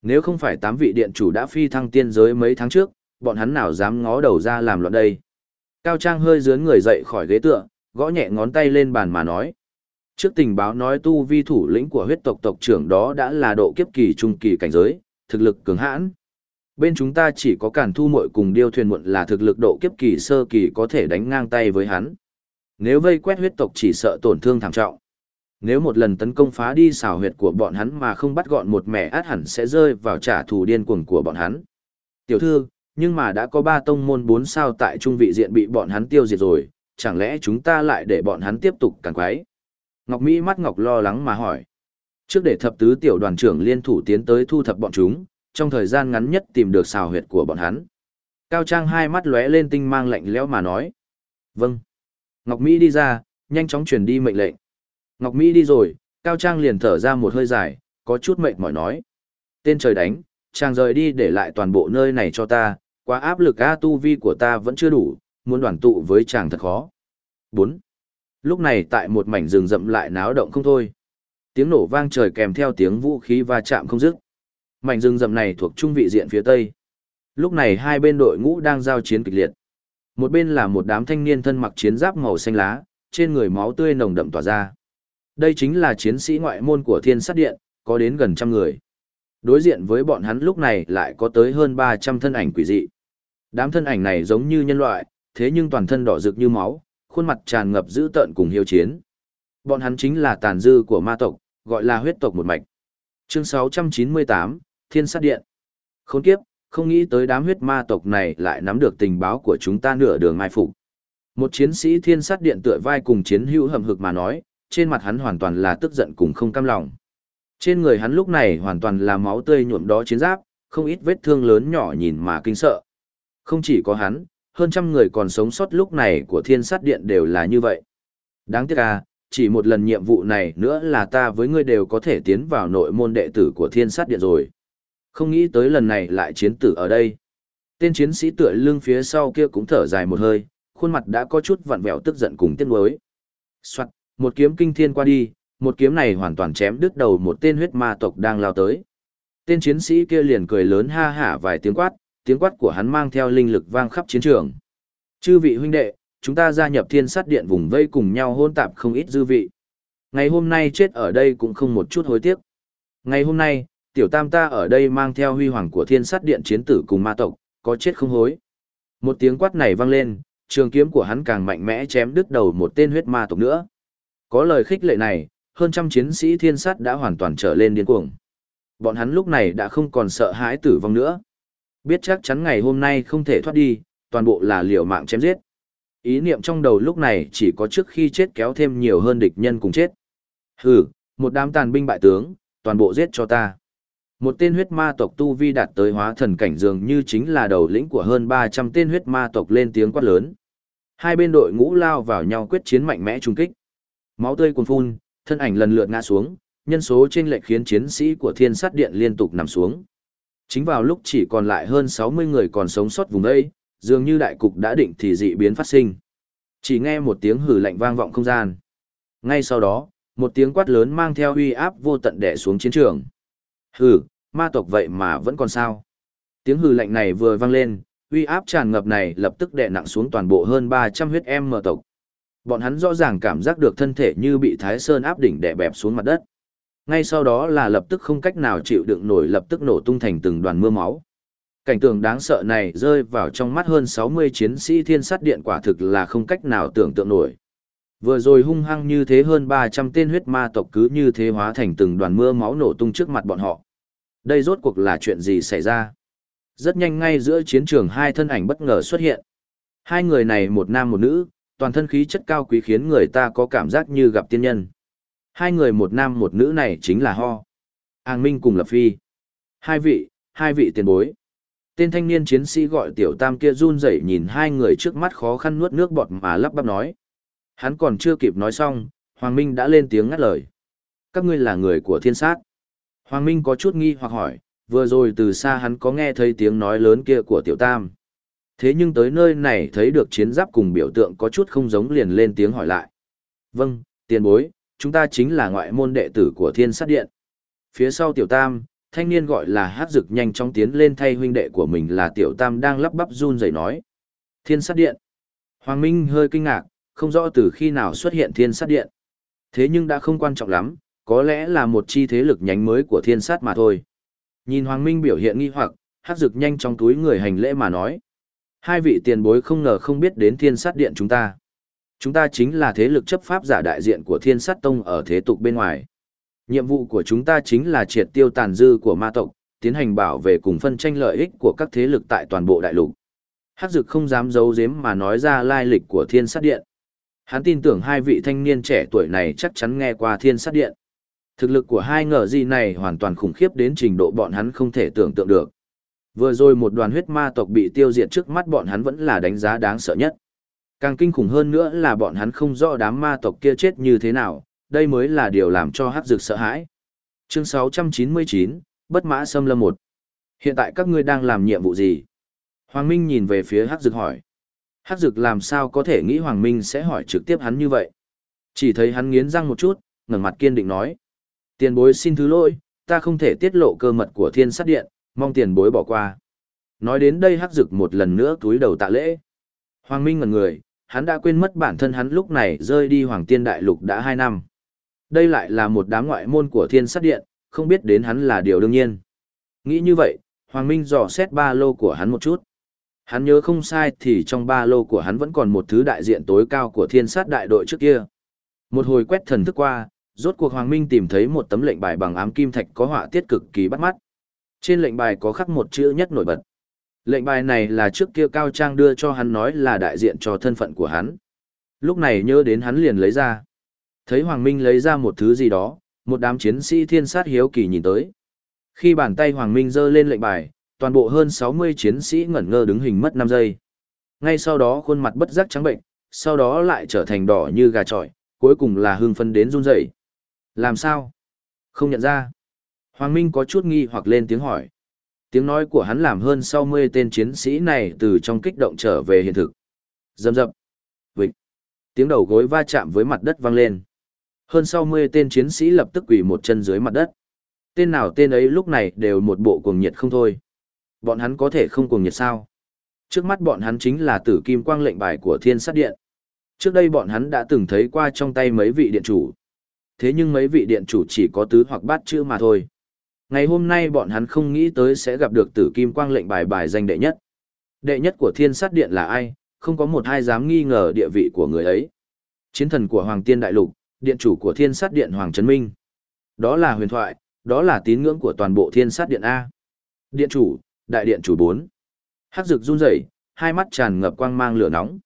Nếu không phải tám vị điện chủ đã phi thăng tiên giới mấy tháng trước, bọn hắn nào dám ngó đầu ra làm loạn đây. Cao Trang hơi dướn người dậy khỏi ghế tựa, gõ nhẹ ngón tay lên bàn mà nói. Trước tình báo nói tu vi thủ lĩnh của huyết tộc tộc trưởng đó đã là độ kiếp kỳ trung kỳ cảnh giới, thực lực cường hãn bên chúng ta chỉ có cản thu muội cùng điêu thuyền muộn là thực lực độ kiếp kỳ sơ kỳ có thể đánh ngang tay với hắn. Nếu vây quét huyết tộc chỉ sợ tổn thương thảm trọng. Nếu một lần tấn công phá đi xào huyệt của bọn hắn mà không bắt gọn một mẻ át hẳn sẽ rơi vào trả thù điên cuồng của bọn hắn. Tiểu thư, nhưng mà đã có ba tông môn bốn sao tại trung vị diện bị bọn hắn tiêu diệt rồi, chẳng lẽ chúng ta lại để bọn hắn tiếp tục càng quái? Ngọc Mỹ mắt Ngọc lo lắng mà hỏi. Trước để thập tứ tiểu đoàn trưởng liên thủ tiến tới thu thập bọn chúng, trong thời gian ngắn nhất tìm được xào huyệt của bọn hắn. Cao Trang hai mắt lóe lên tinh mang lạnh lẽo mà nói. Vâng. Ngọc Mỹ đi ra, nhanh chóng truyền đi mệnh lệnh. Ngọc Mỹ đi rồi, Cao Trang liền thở ra một hơi dài, có chút mệt mỏi nói. Tên trời đánh, chàng rời đi để lại toàn bộ nơi này cho ta, quá áp lực A tu vi của ta vẫn chưa đủ, muốn đoàn tụ với chàng thật khó. 4. Lúc này tại một mảnh rừng rậm lại náo động không thôi. Tiếng nổ vang trời kèm theo tiếng vũ khí va chạm không dứt. Mảnh rừng rậm này thuộc trung vị diện phía tây. Lúc này hai bên đội ngũ đang giao chiến kịch liệt. Một bên là một đám thanh niên thân mặc chiến giáp màu xanh lá, trên người máu tươi nồng đậm tỏa ra. Đây chính là chiến sĩ ngoại môn của Thiên Sát Điện, có đến gần trăm người. Đối diện với bọn hắn lúc này lại có tới hơn 300 thân ảnh quỷ dị. Đám thân ảnh này giống như nhân loại, thế nhưng toàn thân đỏ rực như máu, khuôn mặt tràn ngập dữ tợn cùng hiếu chiến. Bọn hắn chính là tàn dư của ma tộc, gọi là huyết tộc một mạch. Chương 698, Thiên Sát Điện. Khốn kiếp, không nghĩ tới đám huyết ma tộc này lại nắm được tình báo của chúng ta nửa đường mai phục. Một chiến sĩ Thiên Sát Điện tựa vai cùng chiến hữu hầm hực mà nói, trên mặt hắn hoàn toàn là tức giận cùng không cam lòng. Trên người hắn lúc này hoàn toàn là máu tươi nhuộm đó chiến giáp, không ít vết thương lớn nhỏ nhìn mà kinh sợ. Không chỉ có hắn, hơn trăm người còn sống sót lúc này của thiên sát điện đều là như vậy. Đáng tiếc à, chỉ một lần nhiệm vụ này nữa là ta với ngươi đều có thể tiến vào nội môn đệ tử của thiên sát điện rồi. Không nghĩ tới lần này lại chiến tử ở đây. Tên chiến sĩ tựa lưng phía sau kia cũng thở dài một hơi, khuôn mặt đã có chút vặn vẹo tức giận cùng tiếc nuối. Soạt, một kiếm kinh thiên qua đi, một kiếm này hoàn toàn chém đứt đầu một tên huyết ma tộc đang lao tới. Tên chiến sĩ kia liền cười lớn ha hả vài tiếng quát, tiếng quát của hắn mang theo linh lực vang khắp chiến trường. Chư vị huynh đệ, chúng ta gia nhập thiên sát điện vùng vây cùng nhau hôn tạp không ít dư vị. Ngày hôm nay chết ở đây cũng không một chút hối tiếc. Ngày hôm nay, tiểu tam ta ở đây mang theo huy hoàng của thiên sát điện chiến tử cùng ma tộc, có chết không hối. Một tiếng quát này vang lên, trường kiếm của hắn càng mạnh mẽ chém đứt đầu một tên huyết ma tộc nữa. Có lời khích lệ này, hơn trăm chiến sĩ thiên sát đã hoàn toàn trở lên điên cuồng. Bọn hắn lúc này đã không còn sợ hãi tử vong nữa. Biết chắc chắn ngày hôm nay không thể thoát đi, toàn bộ là liều mạng chém giết. Ý niệm trong đầu lúc này chỉ có trước khi chết kéo thêm nhiều hơn địch nhân cùng chết. Hừ, một đám tàn binh bại tướng, toàn bộ giết cho ta. Một tên huyết ma tộc tu vi đạt tới hóa thần cảnh dường như chính là đầu lĩnh của hơn 300 tên huyết ma tộc lên tiếng quát lớn. Hai bên đội ngũ lao vào nhau quyết chiến mạnh mẽ trung kích. Máu tươi cuồn phun, thân ảnh lần lượt ngã xuống, nhân số trên lệch khiến chiến sĩ của Thiên Sát Điện liên tục nằm xuống. Chính vào lúc chỉ còn lại hơn 60 người còn sống sót vùng đây, dường như đại cục đã định thì dị biến phát sinh. Chỉ nghe một tiếng hử lạnh vang vọng không gian. Ngay sau đó, một tiếng quát lớn mang theo uy áp vô tận đè xuống chiến trường. Hử, ma tộc vậy mà vẫn còn sao? Tiếng hử lạnh này vừa vang lên, uy áp tràn ngập này lập tức đè nặng xuống toàn bộ hơn 300 huyết em mở tộc. Bọn hắn rõ ràng cảm giác được thân thể như bị Thái Sơn áp đỉnh đè bẹp xuống mặt đất. Ngay sau đó là lập tức không cách nào chịu đựng nổi lập tức nổ tung thành từng đoàn mưa máu. Cảnh tượng đáng sợ này rơi vào trong mắt hơn 60 chiến sĩ thiên sát điện quả thực là không cách nào tưởng tượng nổi. Vừa rồi hung hăng như thế hơn 300 tên huyết ma tộc cứ như thế hóa thành từng đoàn mưa máu nổ tung trước mặt bọn họ. Đây rốt cuộc là chuyện gì xảy ra? Rất nhanh ngay giữa chiến trường hai thân ảnh bất ngờ xuất hiện. Hai người này một nam một nữ, toàn thân khí chất cao quý khiến người ta có cảm giác như gặp tiên nhân. Hai người một nam một nữ này chính là Ho. An Minh cùng Lập Phi. Hai vị, hai vị tiền bối. Tên thanh niên chiến sĩ gọi tiểu tam kia run rẩy nhìn hai người trước mắt khó khăn nuốt nước bọt mà lắp bắp nói. Hắn còn chưa kịp nói xong, Hoàng Minh đã lên tiếng ngắt lời. Các ngươi là người của thiên sát. Hoàng Minh có chút nghi hoặc hỏi, vừa rồi từ xa hắn có nghe thấy tiếng nói lớn kia của tiểu tam. Thế nhưng tới nơi này thấy được chiến giáp cùng biểu tượng có chút không giống liền lên tiếng hỏi lại. Vâng, tiền bối, chúng ta chính là ngoại môn đệ tử của thiên sát điện. Phía sau tiểu tam, thanh niên gọi là hát dực nhanh chóng tiến lên thay huynh đệ của mình là tiểu tam đang lắp bắp run rẩy nói. Thiên sát điện. Hoàng Minh hơi kinh ngạc, không rõ từ khi nào xuất hiện thiên sát điện. Thế nhưng đã không quan trọng lắm, có lẽ là một chi thế lực nhánh mới của thiên sát mà thôi. Nhìn Hoàng Minh biểu hiện nghi hoặc, hát dực nhanh trong túi người hành lễ mà nói. Hai vị tiền bối không ngờ không biết đến thiên sát điện chúng ta. Chúng ta chính là thế lực chấp pháp giả đại diện của thiên sát tông ở thế tục bên ngoài. Nhiệm vụ của chúng ta chính là triệt tiêu tàn dư của ma tộc, tiến hành bảo vệ cùng phân tranh lợi ích của các thế lực tại toàn bộ đại lục. Hắc Dực không dám giấu giếm mà nói ra lai lịch của Thiên Sát Điện. Hắn tin tưởng hai vị thanh niên trẻ tuổi này chắc chắn nghe qua Thiên Sát Điện. Thực lực của hai ngờ gì này hoàn toàn khủng khiếp đến trình độ bọn hắn không thể tưởng tượng được. Vừa rồi một đoàn huyết ma tộc bị tiêu diệt trước mắt bọn hắn vẫn là đánh giá đáng sợ nhất. Càng kinh khủng hơn nữa là bọn hắn không rõ đám ma tộc kia chết như thế nào, đây mới là điều làm cho hắc dực sợ hãi. Chương 699, Bất mã xâm lâm 1. Hiện tại các ngươi đang làm nhiệm vụ gì? Hoàng Minh nhìn về phía hắc dực hỏi. Hắc dực làm sao có thể nghĩ Hoàng Minh sẽ hỏi trực tiếp hắn như vậy? Chỉ thấy hắn nghiến răng một chút, ngẩng mặt kiên định nói. Tiền bối xin thứ lỗi, ta không thể tiết lộ cơ mật của thiên sát điện, mong tiền bối bỏ qua. Nói đến đây hắc dực một lần nữa túi đầu tạ lễ. Hoàng Minh ngẩn người, hắn đã quên mất bản thân hắn lúc này rơi đi Hoàng Tiên Đại Lục đã hai năm. Đây lại là một đám ngoại môn của thiên sát điện, không biết đến hắn là điều đương nhiên. Nghĩ như vậy, Hoàng Minh dò xét ba lô của hắn một chút. Hắn nhớ không sai thì trong ba lô của hắn vẫn còn một thứ đại diện tối cao của thiên sát đại đội trước kia. Một hồi quét thần thức qua, rốt cuộc Hoàng Minh tìm thấy một tấm lệnh bài bằng ám kim thạch có họa tiết cực kỳ bắt mắt. Trên lệnh bài có khắc một chữ nhất nổi bật. Lệnh bài này là trước kia Cao Trang đưa cho hắn nói là đại diện cho thân phận của hắn. Lúc này nhớ đến hắn liền lấy ra. Thấy Hoàng Minh lấy ra một thứ gì đó, một đám chiến sĩ thiên sát hiếu kỳ nhìn tới. Khi bàn tay Hoàng Minh giơ lên lệnh bài, toàn bộ hơn 60 chiến sĩ ngẩn ngơ đứng hình mất 5 giây. Ngay sau đó khuôn mặt bất giác trắng bệnh, sau đó lại trở thành đỏ như gà trọi, cuối cùng là hưng phấn đến run rẩy. Làm sao? Không nhận ra. Hoàng Minh có chút nghi hoặc lên tiếng hỏi. Tiếng nói của hắn làm hơn 60 tên chiến sĩ này từ trong kích động trở về hiện thực. Dầm dập. Vịnh. Tiếng đầu gối va chạm với mặt đất vang lên. Hơn 60 tên chiến sĩ lập tức quỳ một chân dưới mặt đất. Tên nào tên ấy lúc này đều một bộ cuồng nhiệt không thôi. Bọn hắn có thể không cuồng nhiệt sao? Trước mắt bọn hắn chính là tử kim quang lệnh bài của thiên sát điện. Trước đây bọn hắn đã từng thấy qua trong tay mấy vị điện chủ. Thế nhưng mấy vị điện chủ chỉ có tứ hoặc bát chữ mà thôi. Ngày hôm nay bọn hắn không nghĩ tới sẽ gặp được tử kim quang lệnh bài bài danh đệ nhất. Đệ nhất của thiên sát điện là ai, không có một ai dám nghi ngờ địa vị của người ấy. Chiến thần của Hoàng Tiên Đại Lục, điện chủ của thiên sát điện Hoàng Trấn Minh. Đó là huyền thoại, đó là tín ngưỡng của toàn bộ thiên sát điện A. Điện chủ, đại điện chủ 4. Hắc rực run rẩy, hai mắt tràn ngập quang mang lửa nóng.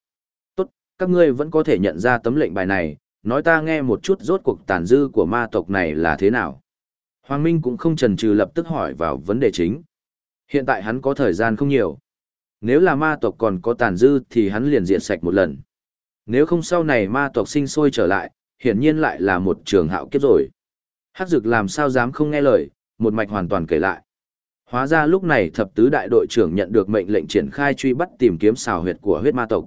Tốt, các ngươi vẫn có thể nhận ra tấm lệnh bài này, nói ta nghe một chút rốt cuộc tàn dư của ma tộc này là thế nào. Hoàng Minh cũng không chần chừ lập tức hỏi vào vấn đề chính. Hiện tại hắn có thời gian không nhiều. Nếu là ma tộc còn có tàn dư thì hắn liền diện sạch một lần. Nếu không sau này ma tộc sinh sôi trở lại, hiển nhiên lại là một trường hạo kiếp rồi. Hắc dực làm sao dám không nghe lời, một mạch hoàn toàn kể lại. Hóa ra lúc này thập tứ đại đội trưởng nhận được mệnh lệnh triển khai truy bắt tìm kiếm xào huyệt của huyết ma tộc.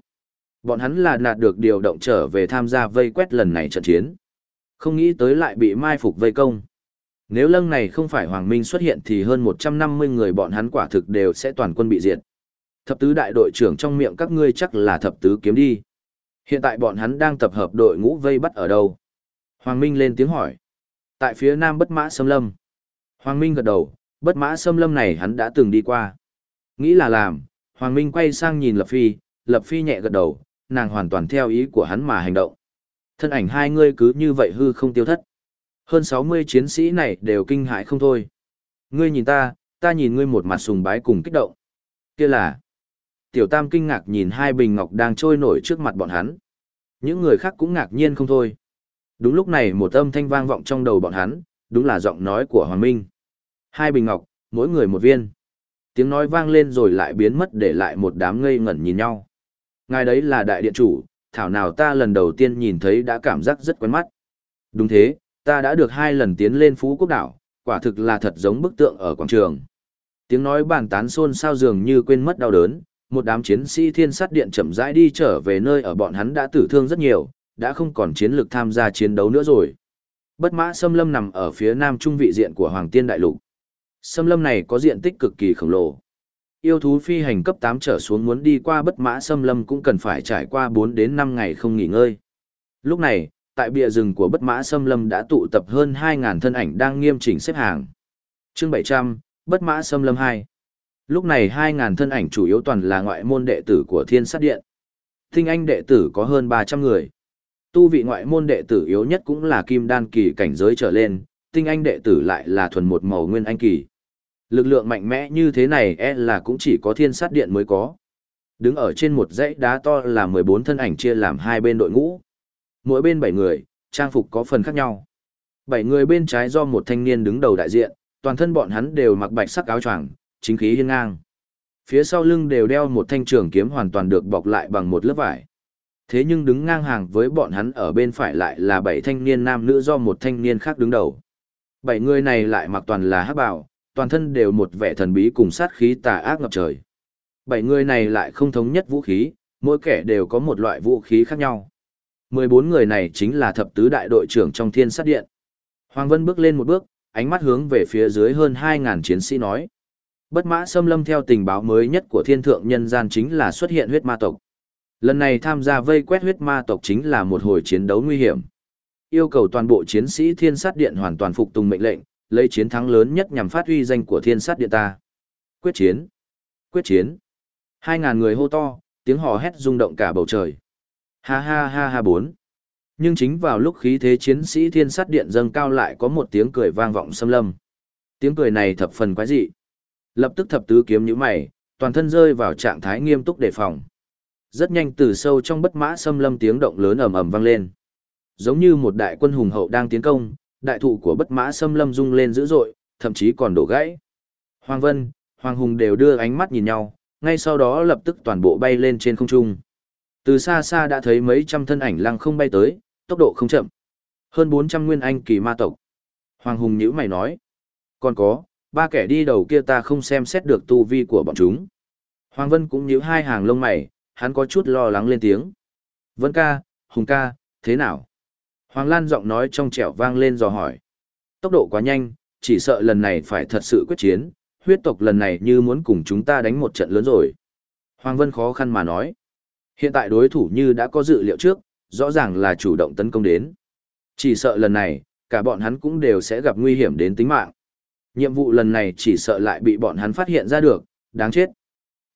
Bọn hắn là nạt được điều động trở về tham gia vây quét lần này trận chiến. Không nghĩ tới lại bị mai phục vây công. Nếu lâng này không phải Hoàng Minh xuất hiện thì hơn 150 người bọn hắn quả thực đều sẽ toàn quân bị diệt. Thập tứ đại đội trưởng trong miệng các ngươi chắc là thập tứ kiếm đi. Hiện tại bọn hắn đang tập hợp đội ngũ vây bắt ở đâu? Hoàng Minh lên tiếng hỏi. Tại phía nam bất mã xâm lâm. Hoàng Minh gật đầu, bất mã xâm lâm này hắn đã từng đi qua. Nghĩ là làm, Hoàng Minh quay sang nhìn Lập Phi, Lập Phi nhẹ gật đầu, nàng hoàn toàn theo ý của hắn mà hành động. Thân ảnh hai ngươi cứ như vậy hư không tiêu thất. Hơn 60 chiến sĩ này đều kinh hãi không thôi. Ngươi nhìn ta, ta nhìn ngươi một mặt sùng bái cùng kích động. Kia là... Tiểu Tam kinh ngạc nhìn hai bình ngọc đang trôi nổi trước mặt bọn hắn. Những người khác cũng ngạc nhiên không thôi. Đúng lúc này một âm thanh vang vọng trong đầu bọn hắn, đúng là giọng nói của Hoàng Minh. Hai bình ngọc, mỗi người một viên. Tiếng nói vang lên rồi lại biến mất để lại một đám ngây ngẩn nhìn nhau. Ngài đấy là đại điện chủ, thảo nào ta lần đầu tiên nhìn thấy đã cảm giác rất quen mắt. Đúng thế, ta đã được hai lần tiến lên Phú Quốc đảo, quả thực là thật giống bức tượng ở quảng trường. Tiếng nói bàn tán xôn xao dường như quên mất đau đớn, một đám chiến sĩ thiên sát điện chậm rãi đi trở về nơi ở bọn hắn đã tử thương rất nhiều, đã không còn chiến lực tham gia chiến đấu nữa rồi. Bất mã xâm lâm nằm ở phía nam trung vị diện của Hoàng Tiên Đại Lục. Xâm lâm này có diện tích cực kỳ khổng lồ. Yêu thú phi hành cấp 8 trở xuống muốn đi qua bất mã xâm lâm cũng cần phải trải qua 4 đến 5 ngày không nghỉ ngơi. Lúc này, tại bìa rừng của bất mã xâm lâm đã tụ tập hơn 2.000 thân ảnh đang nghiêm chỉnh xếp hàng. chương 700, bất mã xâm lâm 2. Lúc này 2.000 thân ảnh chủ yếu toàn là ngoại môn đệ tử của thiên sát điện. Tinh anh đệ tử có hơn 300 người. Tu vị ngoại môn đệ tử yếu nhất cũng là kim đan kỳ cảnh giới trở lên, tinh anh đệ tử lại là thuần một màu nguyên anh kỳ. Lực lượng mạnh mẽ như thế này e là cũng chỉ có thiên sát điện mới có. Đứng ở trên một dãy đá to là 14 thân ảnh chia làm hai bên đội ngũ. Mỗi bên bảy người, trang phục có phần khác nhau. Bảy người bên trái do một thanh niên đứng đầu đại diện, toàn thân bọn hắn đều mặc bạch sắc áo choàng, chính khí hiên ngang. Phía sau lưng đều đeo một thanh trường kiếm hoàn toàn được bọc lại bằng một lớp vải. Thế nhưng đứng ngang hàng với bọn hắn ở bên phải lại là bảy thanh niên nam nữ do một thanh niên khác đứng đầu. Bảy người này lại mặc toàn là hắc bào, toàn thân đều một vẻ thần bí cùng sát khí tà ác ngập trời. Bảy người này lại không thống nhất vũ khí, mỗi kẻ đều có một loại vũ khí khác nhau. 14 người này chính là thập tứ đại đội trưởng trong thiên sát điện. Hoàng Vân bước lên một bước, ánh mắt hướng về phía dưới hơn 2.000 chiến sĩ nói. Bất mã xâm lâm theo tình báo mới nhất của thiên thượng nhân gian chính là xuất hiện huyết ma tộc. Lần này tham gia vây quét huyết ma tộc chính là một hồi chiến đấu nguy hiểm. Yêu cầu toàn bộ chiến sĩ thiên sát điện hoàn toàn phục tùng mệnh lệnh, lấy chiến thắng lớn nhất nhằm phát huy danh của thiên sát điện ta. Quyết chiến! Quyết chiến! Hai ngàn người hô to, tiếng hò hét rung động cả bầu trời. Ha ha ha ha bốn. Nhưng chính vào lúc khí thế chiến sĩ thiên sát điện dâng cao lại có một tiếng cười vang vọng xâm lâm. Tiếng cười này thập phần quái dị. Lập tức thập tứ kiếm nhíu mày, toàn thân rơi vào trạng thái nghiêm túc đề phòng. Rất nhanh từ sâu trong bất mã xâm lâm tiếng động lớn ầm ầm vang lên. Giống như một đại quân hùng hậu đang tiến công, đại thụ của bất mã xâm lâm rung lên dữ dội, thậm chí còn đổ gãy. Hoàng Vân, Hoàng Hùng đều đưa ánh mắt nhìn nhau, ngay sau đó lập tức toàn bộ bay lên trên không trung. Từ xa xa đã thấy mấy trăm thân ảnh lăng không bay tới, tốc độ không chậm. Hơn 400 nguyên anh kỳ ma tộc. Hoàng Hùng nhíu mày nói. Còn có, ba kẻ đi đầu kia ta không xem xét được tu vi của bọn chúng. Hoàng Vân cũng nhíu hai hàng lông mày, hắn có chút lo lắng lên tiếng. Vân ca, Hùng ca, thế nào? Hoàng Lan giọng nói trong trẻo vang lên dò hỏi. Tốc độ quá nhanh, chỉ sợ lần này phải thật sự quyết chiến, huyết tộc lần này như muốn cùng chúng ta đánh một trận lớn rồi. Hoàng Vân khó khăn mà nói. Hiện tại đối thủ như đã có dự liệu trước, rõ ràng là chủ động tấn công đến. Chỉ sợ lần này, cả bọn hắn cũng đều sẽ gặp nguy hiểm đến tính mạng. Nhiệm vụ lần này chỉ sợ lại bị bọn hắn phát hiện ra được, đáng chết.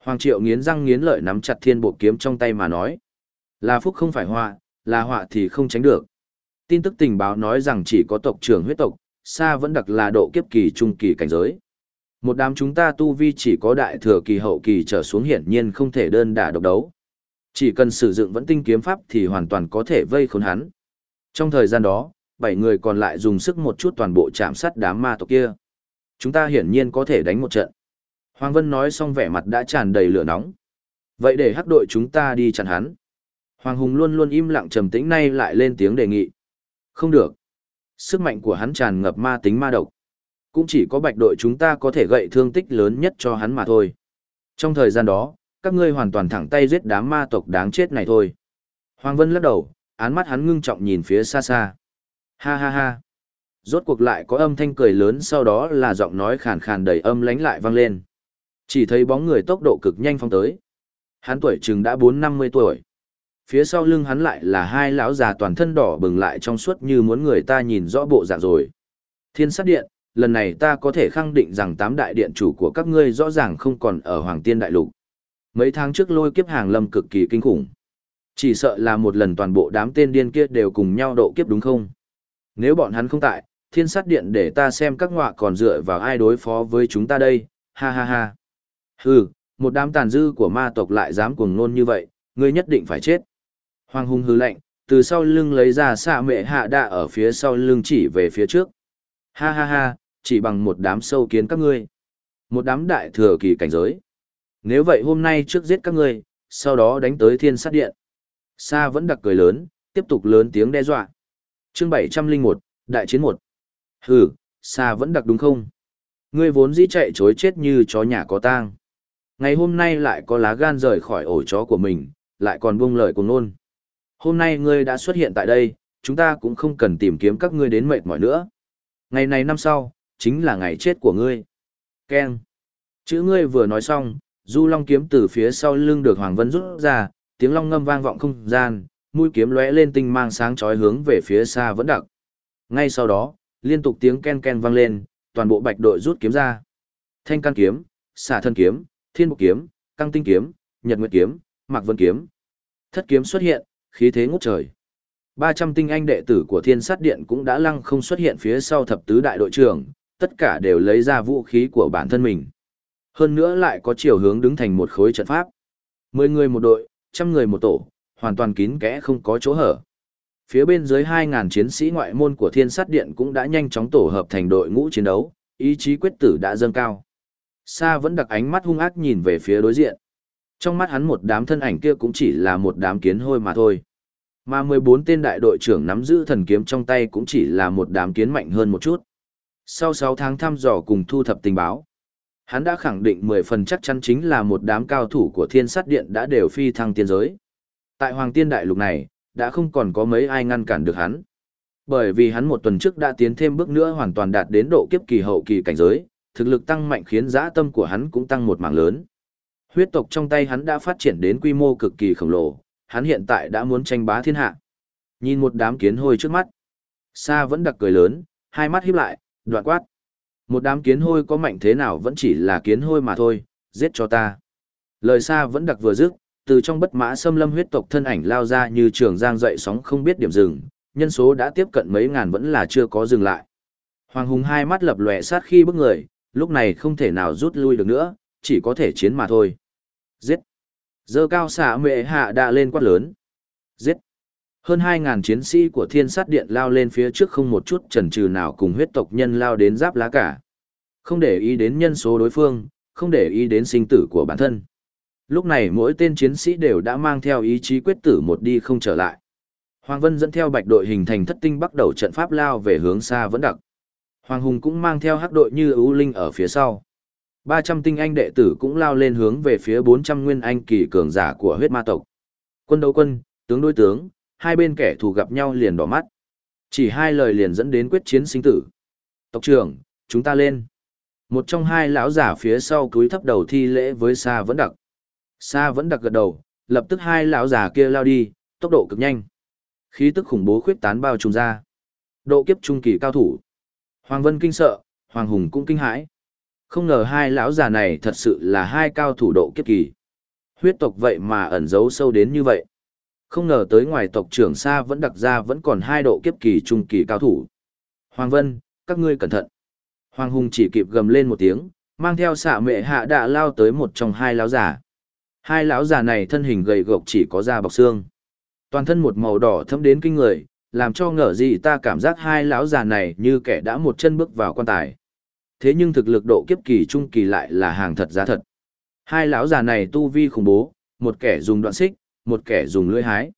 Hoàng Triệu nghiến răng nghiến lợi nắm chặt thiên bộ kiếm trong tay mà nói. Là phúc không phải họa, là họa thì không tránh được. Tin tức tình báo nói rằng chỉ có tộc trưởng huyết tộc, xa vẫn đặc là độ kiếp kỳ trung kỳ cảnh giới. Một đám chúng ta tu vi chỉ có đại thừa kỳ hậu kỳ trở xuống hiển nhiên không thể đơn đả độc đấu. Chỉ cần sử dụng vẫn tinh kiếm pháp thì hoàn toàn có thể vây khốn hắn. Trong thời gian đó, bảy người còn lại dùng sức một chút toàn bộ chạm sát đám ma tộc kia. Chúng ta hiển nhiên có thể đánh một trận. Hoàng Vân nói xong vẻ mặt đã tràn đầy lửa nóng. Vậy để hắc đội chúng ta đi chặn hắn. Hoàng Hùng luôn luôn im lặng trầm tĩnh nay lại lên tiếng đề nghị. Không được. Sức mạnh của hắn tràn ngập ma tính ma độc. Cũng chỉ có bạch đội chúng ta có thể gậy thương tích lớn nhất cho hắn mà thôi. Trong thời gian đó, các ngươi hoàn toàn thẳng tay giết đám ma tộc đáng chết này thôi. Hoàng Vân lắc đầu, án mắt hắn ngưng trọng nhìn phía xa xa. Ha ha ha. Rốt cuộc lại có âm thanh cười lớn sau đó là giọng nói khàn khàn đầy âm lánh lại vang lên. Chỉ thấy bóng người tốc độ cực nhanh phong tới. Hắn tuổi chừng đã bốn năm mươi tuổi. Phía sau lưng hắn lại là hai lão già toàn thân đỏ bừng lại trong suốt như muốn người ta nhìn rõ bộ dạng rồi. Thiên sát điện, lần này ta có thể khẳng định rằng tám đại điện chủ của các ngươi rõ ràng không còn ở Hoàng Tiên Đại Lục. Mấy tháng trước lôi kiếp hàng lâm cực kỳ kinh khủng. Chỉ sợ là một lần toàn bộ đám tên điên kia đều cùng nhau độ kiếp đúng không? Nếu bọn hắn không tại, thiên sát điện để ta xem các ngọa còn dựa vào ai đối phó với chúng ta đây, ha ha ha. Hừ, một đám tàn dư của ma tộc lại dám cuồng nôn như vậy, ngươi nhất định phải chết. Hoàng hùng hư lạnh, từ sau lưng lấy ra xạ mệ hạ đạ ở phía sau lưng chỉ về phía trước. Ha ha ha, chỉ bằng một đám sâu kiến các ngươi. Một đám đại thừa kỳ cảnh giới. Nếu vậy hôm nay trước giết các ngươi, sau đó đánh tới thiên sát điện. Sa vẫn đặc cười lớn, tiếp tục lớn tiếng đe dọa. Chương 701, Đại chiến 1. Hừ, Sa vẫn đặc đúng không? Ngươi vốn dĩ chạy chối chết như chó nhà có tang. Ngày hôm nay lại có lá gan rời khỏi ổ chó của mình, lại còn buông lời cùng nôn. Hôm nay ngươi đã xuất hiện tại đây, chúng ta cũng không cần tìm kiếm các ngươi đến mệt mỏi nữa. Ngày này năm sau, chính là ngày chết của ngươi. Ken. Chữ ngươi vừa nói xong, du long kiếm từ phía sau lưng được Hoàng Vân rút ra, tiếng long ngâm vang vọng không gian, mũi kiếm lóe lên tinh mang sáng chói hướng về phía xa vẫn đặc. Ngay sau đó, liên tục tiếng ken ken vang lên, toàn bộ bạch đội rút kiếm ra. Thanh can kiếm, xả thân kiếm, thiên bộ kiếm, căng tinh kiếm, nhật nguyệt kiếm, mạc vân kiếm. Thất kiếm xuất hiện, khí thế ngút trời. 300 tinh anh đệ tử của thiên sát điện cũng đã lăng không xuất hiện phía sau thập tứ đại đội trưởng, tất cả đều lấy ra vũ khí của bản thân mình. Hơn nữa lại có chiều hướng đứng thành một khối trận pháp. 10 người một đội, trăm người một tổ, hoàn toàn kín kẽ không có chỗ hở. Phía bên dưới 2.000 chiến sĩ ngoại môn của thiên sát điện cũng đã nhanh chóng tổ hợp thành đội ngũ chiến đấu, ý chí quyết tử đã dâng cao. Sa vẫn đặt ánh mắt hung ác nhìn về phía đối diện. Trong mắt hắn một đám thân ảnh kia cũng chỉ là một đám kiến hôi mà thôi. Mà 14 tên đại đội trưởng nắm giữ thần kiếm trong tay cũng chỉ là một đám kiến mạnh hơn một chút. Sau 6 tháng thăm dò cùng thu thập tình báo, hắn đã khẳng định 10 phần chắc chắn chính là một đám cao thủ của thiên sát điện đã đều phi thăng tiên giới. Tại Hoàng Tiên Đại Lục này, đã không còn có mấy ai ngăn cản được hắn. Bởi vì hắn một tuần trước đã tiến thêm bước nữa hoàn toàn đạt đến độ kiếp kỳ hậu kỳ cảnh giới, thực lực tăng mạnh khiến dã tâm của hắn cũng tăng một mảng lớn. Huyết tộc trong tay hắn đã phát triển đến quy mô cực kỳ khổng lồ, hắn hiện tại đã muốn tranh bá thiên hạ. Nhìn một đám kiến hôi trước mắt. Sa vẫn đặc cười lớn, hai mắt híp lại, đoạn quát. Một đám kiến hôi có mạnh thế nào vẫn chỉ là kiến hôi mà thôi, giết cho ta. Lời xa vẫn đặc vừa dứt, từ trong bất mã xâm lâm huyết tộc thân ảnh lao ra như trường giang dậy sóng không biết điểm dừng, nhân số đã tiếp cận mấy ngàn vẫn là chưa có dừng lại. Hoàng Hùng hai mắt lập lòe sát khi bước người, lúc này không thể nào rút lui được nữa, chỉ có thể chiến mà thôi. Giết! Dơ cao xạ mệ hạ đã lên quát lớn. Giết! Hơn 2.000 chiến sĩ của thiên sát điện lao lên phía trước không một chút chần chừ nào cùng huyết tộc nhân lao đến giáp lá cả. Không để ý đến nhân số đối phương, không để ý đến sinh tử của bản thân. Lúc này mỗi tên chiến sĩ đều đã mang theo ý chí quyết tử một đi không trở lại. Hoàng Vân dẫn theo bạch đội hình thành thất tinh bắt đầu trận pháp lao về hướng xa vẫn đặc. Hoàng Hùng cũng mang theo hắc đội như ưu linh ở phía sau. 300 tinh anh đệ tử cũng lao lên hướng về phía 400 nguyên anh kỳ cường giả của huyết ma tộc. Quân đấu quân, tướng đối tướng, hai bên kẻ thù gặp nhau liền đỏ mắt. Chỉ hai lời liền dẫn đến quyết chiến sinh tử. Tộc trưởng, chúng ta lên. Một trong hai lão giả phía sau cúi thấp đầu thi lễ với Sa vẫn đặc. Sa vẫn đặc gật đầu, lập tức hai lão già kia lao đi, tốc độ cực nhanh. Khí tức khủng bố khuyết tán bao trùm ra. Độ kiếp trung kỳ cao thủ. Hoàng Vân kinh sợ, Hoàng Hùng cũng kinh hãi. Không ngờ hai lão già này thật sự là hai cao thủ độ kiếp kỳ. Huyết tộc vậy mà ẩn giấu sâu đến như vậy. Không ngờ tới ngoài tộc trưởng xa vẫn đặc ra vẫn còn hai độ kiếp kỳ trung kỳ cao thủ. Hoàng Vân, các ngươi cẩn thận. Hoàng Hùng chỉ kịp gầm lên một tiếng, mang theo xạ mệ hạ đã lao tới một trong hai lão giả Hai lão giả này thân hình gầy gộc chỉ có da bọc xương. Toàn thân một màu đỏ thấm đến kinh người, làm cho ngờ gì ta cảm giác hai lão già này như kẻ đã một chân bước vào quan tài. Thế nhưng thực lực độ kiếp kỳ trung kỳ lại là hàng thật giá thật. Hai lão già này tu vi khủng bố, một kẻ dùng đoạn xích, một kẻ dùng lưỡi hái.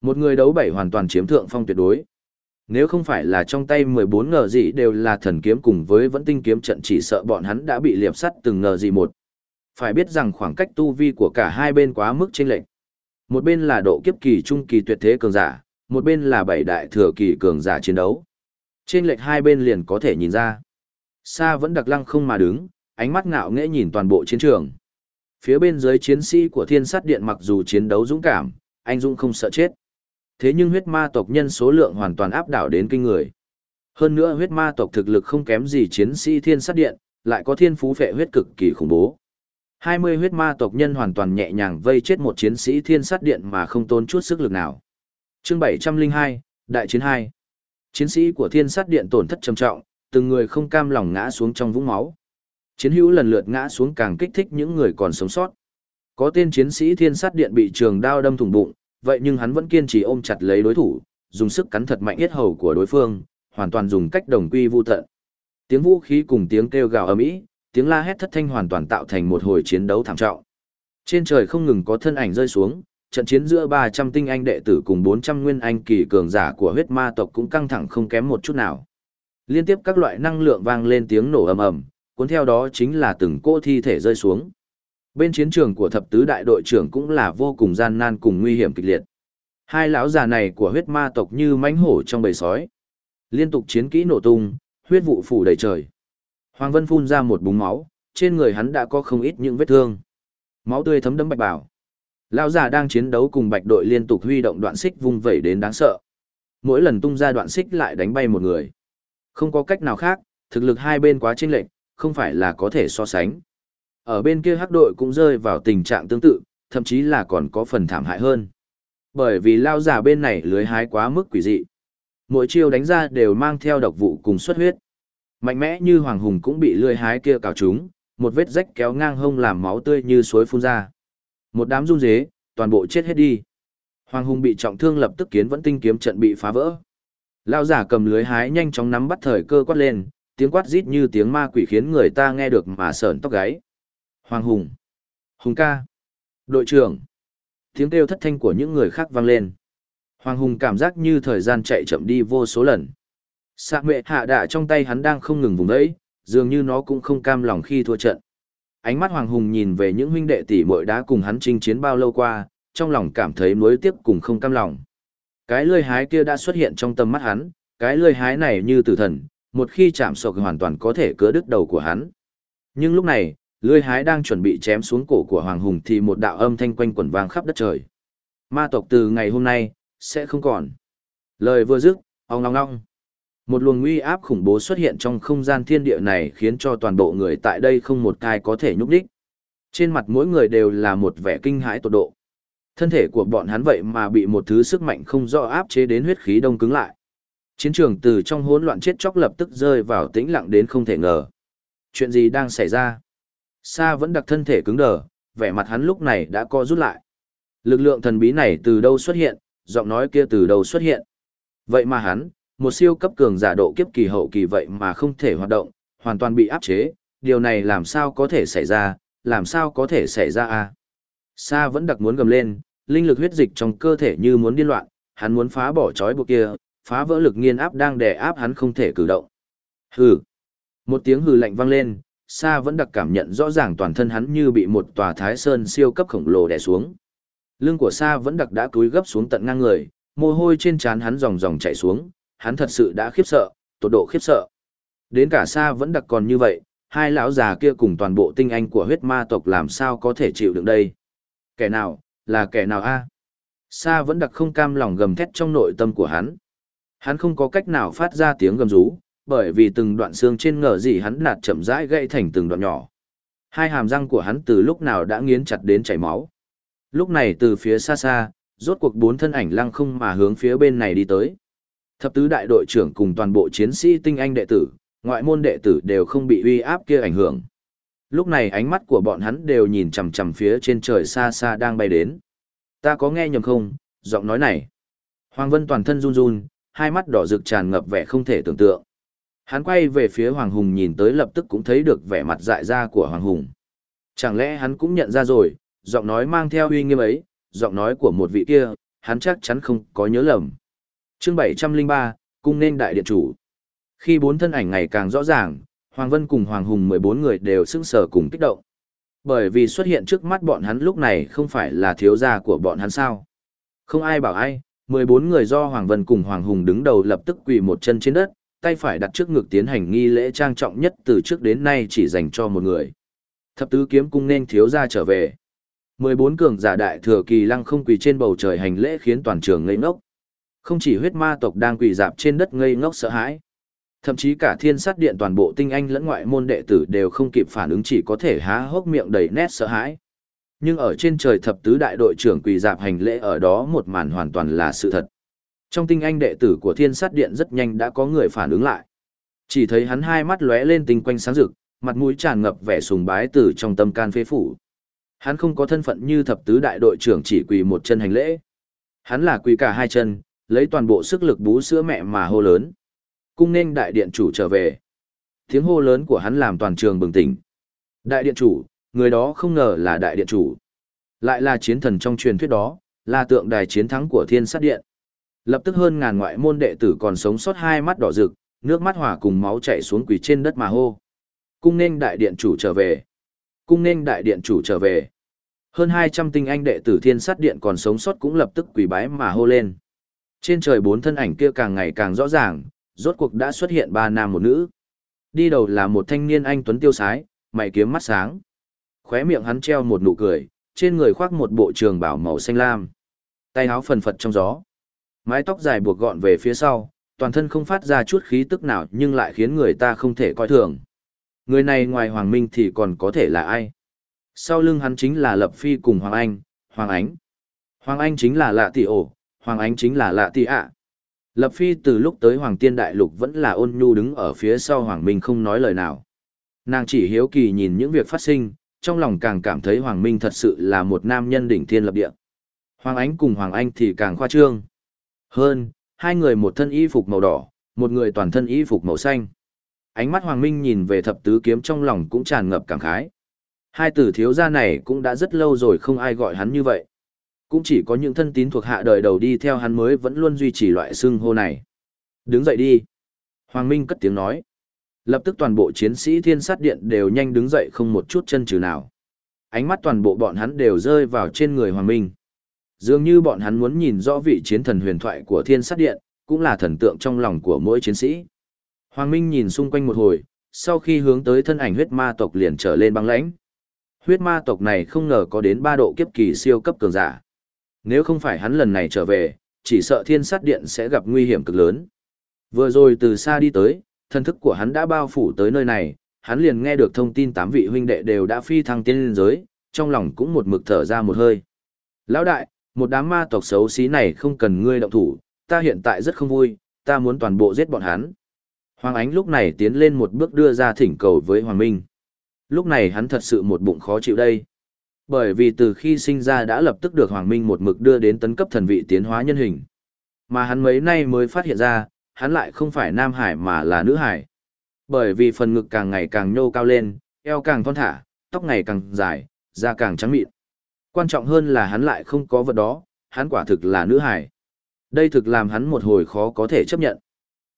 Một người đấu bảy hoàn toàn chiếm thượng phong tuyệt đối. Nếu không phải là trong tay 14 ngờ gì đều là thần kiếm cùng với vẫn tinh kiếm trận chỉ sợ bọn hắn đã bị liệp sắt từng ngờ gì một. Phải biết rằng khoảng cách tu vi của cả hai bên quá mức chênh lệch. Một bên là độ kiếp kỳ trung kỳ tuyệt thế cường giả, một bên là bảy đại thừa kỳ cường giả chiến đấu. Trên lệch hai bên liền có thể nhìn ra. Sa vẫn đặc lăng không mà đứng, ánh mắt ngạo nghễ nhìn toàn bộ chiến trường. Phía bên dưới chiến sĩ của thiên sát điện mặc dù chiến đấu dũng cảm, anh dũng không sợ chết. Thế nhưng huyết ma tộc nhân số lượng hoàn toàn áp đảo đến kinh người. Hơn nữa huyết ma tộc thực lực không kém gì chiến sĩ thiên sát điện, lại có thiên phú phệ huyết cực kỳ khủng bố. 20 huyết ma tộc nhân hoàn toàn nhẹ nhàng vây chết một chiến sĩ thiên sát điện mà không tốn chút sức lực nào. Chương 702, Đại chiến 2. Chiến sĩ của thiên sát điện tổn thất trầm trọng, từng người không cam lòng ngã xuống trong vũng máu. Chiến hữu lần lượt ngã xuống càng kích thích những người còn sống sót. Có tên chiến sĩ thiên sát điện bị trường đao đâm thủng bụng, vậy nhưng hắn vẫn kiên trì ôm chặt lấy đối thủ, dùng sức cắn thật mạnh yết hầu của đối phương, hoàn toàn dùng cách đồng quy vu tận. Tiếng vũ khí cùng tiếng kêu gào ầm ĩ, tiếng la hét thất thanh hoàn toàn tạo thành một hồi chiến đấu thảm trọng. Trên trời không ngừng có thân ảnh rơi xuống, trận chiến giữa 300 tinh anh đệ tử cùng 400 nguyên anh kỳ cường giả của huyết ma tộc cũng căng thẳng không kém một chút nào. Liên tiếp các loại năng lượng vang lên tiếng nổ ầm ầm, cuốn theo đó chính là từng cỗ thi thể rơi xuống. Bên chiến trường của thập tứ đại đội trưởng cũng là vô cùng gian nan cùng nguy hiểm kịch liệt. Hai lão già này của huyết ma tộc như mãnh hổ trong bầy sói. Liên tục chiến kỹ nổ tung, huyết vụ phủ đầy trời. Hoàng Vân phun ra một búng máu, trên người hắn đã có không ít những vết thương. Máu tươi thấm đẫm bạch bảo. Lão già đang chiến đấu cùng bạch đội liên tục huy động đoạn xích vung vẩy đến đáng sợ. Mỗi lần tung ra đoạn xích lại đánh bay một người. Không có cách nào khác, thực lực hai bên quá chênh lệch, không phải là có thể so sánh. Ở bên kia hắc đội cũng rơi vào tình trạng tương tự, thậm chí là còn có phần thảm hại hơn. Bởi vì lao giả bên này lưới hái quá mức quỷ dị. Mỗi chiêu đánh ra đều mang theo độc vụ cùng xuất huyết. Mạnh mẽ như Hoàng Hùng cũng bị lưới hái kia cào trúng, một vết rách kéo ngang hông làm máu tươi như suối phun ra. Một đám run rế, toàn bộ chết hết đi. Hoàng Hùng bị trọng thương lập tức kiến vẫn tinh kiếm trận bị phá vỡ. Lao giả cầm lưới hái nhanh chóng nắm bắt thời cơ quát lên, tiếng quát rít như tiếng ma quỷ khiến người ta nghe được mà sởn tóc gáy. Hoàng Hùng! Hùng ca! Đội trưởng! Tiếng kêu thất thanh của những người khác vang lên. Hoàng Hùng cảm giác như thời gian chạy chậm đi vô số lần. sạ mệ hạ đạ trong tay hắn đang không ngừng vùng đấy, dường như nó cũng không cam lòng khi thua trận. Ánh mắt Hoàng Hùng nhìn về những huynh đệ tỷ muội đã cùng hắn chinh chiến bao lâu qua, trong lòng cảm thấy nuối tiếc cùng không cam lòng. Cái lươi hái kia đã xuất hiện trong tầm mắt hắn, cái lươi hái này như tử thần, một khi chạm sọc hoàn toàn có thể cứa đứt đầu của hắn. Nhưng lúc này, lươi hái đang chuẩn bị chém xuống cổ của Hoàng Hùng thì một đạo âm thanh quanh quẩn vang khắp đất trời. Ma tộc từ ngày hôm nay, sẽ không còn. Lời vừa dứt, ong ong ong. Một luồng uy áp khủng bố xuất hiện trong không gian thiên địa này khiến cho toàn bộ người tại đây không một ai có thể nhúc đích. Trên mặt mỗi người đều là một vẻ kinh hãi tột độ. Thân thể của bọn hắn vậy mà bị một thứ sức mạnh không rõ áp chế đến huyết khí đông cứng lại. Chiến trường từ trong hỗn loạn chết chóc lập tức rơi vào tĩnh lặng đến không thể ngờ. Chuyện gì đang xảy ra? Sa vẫn đặc thân thể cứng đờ, vẻ mặt hắn lúc này đã co rút lại. Lực lượng thần bí này từ đâu xuất hiện, giọng nói kia từ đâu xuất hiện. Vậy mà hắn, một siêu cấp cường giả độ kiếp kỳ hậu kỳ vậy mà không thể hoạt động, hoàn toàn bị áp chế, điều này làm sao có thể xảy ra, làm sao có thể xảy ra a Sa vẫn đặc muốn gầm lên, linh lực huyết dịch trong cơ thể như muốn điên loạn, hắn muốn phá bỏ trói buộc kia, phá vỡ lực nghiên áp đang đè áp hắn không thể cử động. Hừ. Một tiếng hừ lạnh vang lên, Sa vẫn đặc cảm nhận rõ ràng toàn thân hắn như bị một tòa thái sơn siêu cấp khổng lồ đè xuống. Lưng của Sa vẫn đặc đã cúi gấp xuống tận ngang người, mồ hôi trên trán hắn ròng ròng chảy xuống, hắn thật sự đã khiếp sợ, tột độ khiếp sợ. Đến cả Sa vẫn đặc còn như vậy, hai lão già kia cùng toàn bộ tinh anh của huyết ma tộc làm sao có thể chịu đựng đây. Kẻ nào, là kẻ nào a? Sa vẫn đặc không cam lòng gầm thét trong nội tâm của hắn. Hắn không có cách nào phát ra tiếng gầm rú, bởi vì từng đoạn xương trên ngờ gì hắn nạt chậm rãi gãy thành từng đoạn nhỏ. Hai hàm răng của hắn từ lúc nào đã nghiến chặt đến chảy máu. Lúc này từ phía xa xa, rốt cuộc bốn thân ảnh lăng không mà hướng phía bên này đi tới. Thập tứ đại đội trưởng cùng toàn bộ chiến sĩ tinh anh đệ tử, ngoại môn đệ tử đều không bị uy áp kia ảnh hưởng. Lúc này ánh mắt của bọn hắn đều nhìn chằm chằm phía trên trời xa xa đang bay đến. Ta có nghe nhầm không, giọng nói này. Hoàng Vân toàn thân run run, hai mắt đỏ rực tràn ngập vẻ không thể tưởng tượng. Hắn quay về phía Hoàng Hùng nhìn tới lập tức cũng thấy được vẻ mặt dại ra của Hoàng Hùng. Chẳng lẽ hắn cũng nhận ra rồi, giọng nói mang theo uy nghiêm ấy, giọng nói của một vị kia, hắn chắc chắn không có nhớ lầm. Chương 703, cung nên đại điện chủ. Khi bốn thân ảnh ngày càng rõ ràng, Hoàng Vân cùng Hoàng Hùng 14 người đều sững sờ cùng kích động. Bởi vì xuất hiện trước mắt bọn hắn lúc này không phải là thiếu gia của bọn hắn sao. Không ai bảo ai, 14 người do Hoàng Vân cùng Hoàng Hùng đứng đầu lập tức quỳ một chân trên đất, tay phải đặt trước ngực tiến hành nghi lễ trang trọng nhất từ trước đến nay chỉ dành cho một người. Thập tứ kiếm cung nên thiếu gia trở về. 14 cường giả đại thừa kỳ lăng không quỳ trên bầu trời hành lễ khiến toàn trường ngây ngốc. Không chỉ huyết ma tộc đang quỳ dạp trên đất ngây ngốc sợ hãi. Thậm chí cả thiên sát điện toàn bộ tinh anh lẫn ngoại môn đệ tử đều không kịp phản ứng chỉ có thể há hốc miệng đầy nét sợ hãi. Nhưng ở trên trời thập tứ đại đội trưởng quỳ dạp hành lễ ở đó một màn hoàn toàn là sự thật. Trong tinh anh đệ tử của thiên sát điện rất nhanh đã có người phản ứng lại. Chỉ thấy hắn hai mắt lóe lên tinh quanh sáng rực, mặt mũi tràn ngập vẻ sùng bái từ trong tâm can phế phủ. Hắn không có thân phận như thập tứ đại đội trưởng chỉ quỳ một chân hành lễ. Hắn là quỳ cả hai chân, lấy toàn bộ sức lực bú sữa mẹ mà hô lớn. Cung nên đại điện chủ trở về. Tiếng hô lớn của hắn làm toàn trường bừng tỉnh. Đại điện chủ, người đó không ngờ là đại điện chủ. Lại là chiến thần trong truyền thuyết đó, là tượng đài chiến thắng của thiên sát điện. Lập tức hơn ngàn ngoại môn đệ tử còn sống sót hai mắt đỏ rực, nước mắt hỏa cùng máu chảy xuống quỳ trên đất mà hô. Cung nên đại điện chủ trở về. Cung nên đại điện chủ trở về. Hơn 200 tinh anh đệ tử thiên sát điện còn sống sót cũng lập tức quỳ bái mà hô lên. Trên trời bốn thân ảnh kia càng ngày càng rõ ràng, rốt cuộc đã xuất hiện ba nam một nữ. Đi đầu là một thanh niên anh tuấn tiêu sái, mày kiếm mắt sáng. Khóe miệng hắn treo một nụ cười, trên người khoác một bộ trường bảo màu xanh lam. Tay áo phần phật trong gió. Mái tóc dài buộc gọn về phía sau, toàn thân không phát ra chút khí tức nào nhưng lại khiến người ta không thể coi thường. Người này ngoài Hoàng Minh thì còn có thể là ai? Sau lưng hắn chính là Lập Phi cùng Hoàng Anh, Hoàng Ánh. Hoàng Anh chính là lạ tỷ ổ, Hoàng Ánh chính là lạ tỷ ạ. Lập Phi từ lúc tới Hoàng Tiên Đại Lục vẫn là ôn nhu đứng ở phía sau Hoàng Minh không nói lời nào. Nàng chỉ hiếu kỳ nhìn những việc phát sinh, trong lòng càng cảm thấy Hoàng Minh thật sự là một nam nhân đỉnh thiên lập địa. Hoàng Ánh cùng Hoàng Anh thì càng khoa trương. Hơn, hai người một thân y phục màu đỏ, một người toàn thân y phục màu xanh. Ánh mắt Hoàng Minh nhìn về thập tứ kiếm trong lòng cũng tràn ngập cảm khái. Hai tử thiếu gia này cũng đã rất lâu rồi không ai gọi hắn như vậy. Cũng chỉ có những thân tín thuộc hạ đời đầu đi theo hắn mới vẫn luôn duy trì loại xưng hô này. Đứng dậy đi. Hoàng Minh cất tiếng nói. Lập tức toàn bộ chiến sĩ thiên sát điện đều nhanh đứng dậy không một chút chân trừ nào. Ánh mắt toàn bộ bọn hắn đều rơi vào trên người Hoàng Minh. Dường như bọn hắn muốn nhìn rõ vị chiến thần huyền thoại của thiên sát điện, cũng là thần tượng trong lòng của mỗi chiến sĩ. Hoàng Minh nhìn xung quanh một hồi, sau khi hướng tới thân ảnh huyết ma tộc liền trở lên băng lãnh. Huyết ma tộc này không ngờ có đến ba độ kiếp kỳ siêu cấp cường giả. Nếu không phải hắn lần này trở về, chỉ sợ thiên sát điện sẽ gặp nguy hiểm cực lớn. Vừa rồi từ xa đi tới, Thần thức của hắn đã bao phủ tới nơi này, hắn liền nghe được thông tin tám vị huynh đệ đều đã phi thăng tiên giới, trong lòng cũng một mực thở ra một hơi. Lão đại, một đám ma tộc xấu xí này không cần ngươi động thủ, ta hiện tại rất không vui, ta muốn toàn bộ giết bọn hắn. Hoàng Ánh lúc này tiến lên một bước đưa ra thỉnh cầu với Hoàng Minh. Lúc này hắn thật sự một bụng khó chịu đây. Bởi vì từ khi sinh ra đã lập tức được Hoàng Minh một mực đưa đến tấn cấp thần vị tiến hóa nhân hình. Mà hắn mấy nay mới phát hiện ra, hắn lại không phải Nam Hải mà là nữ Hải. Bởi vì phần ngực càng ngày càng nhô cao lên, eo càng thon thả, tóc ngày càng dài, da càng trắng mịn. Quan trọng hơn là hắn lại không có vật đó, hắn quả thực là nữ Hải. Đây thực làm hắn một hồi khó có thể chấp nhận.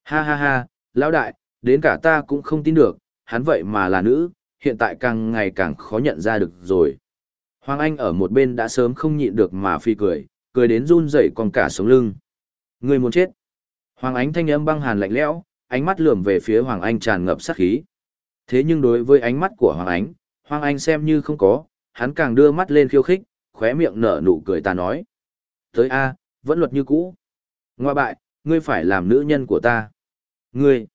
Ha ha ha, lão đại, đến cả ta cũng không tin được, hắn vậy mà là nữ, hiện tại càng ngày càng khó nhận ra được rồi. Hoàng Anh ở một bên đã sớm không nhịn được mà phi cười, cười đến run rẩy còn cả sống lưng. Người muốn chết. Hoàng Ánh thanh âm băng hàn lạnh lẽo, ánh mắt lườm về phía Hoàng Anh tràn ngập sát khí. Thế nhưng đối với ánh mắt của Hoàng Ánh, Hoàng Anh xem như không có, hắn càng đưa mắt lên khiêu khích, khóe miệng nở nụ cười ta nói. Tới A, vẫn luật như cũ. ngoại bại, ngươi phải làm nữ nhân của ta. Ngươi.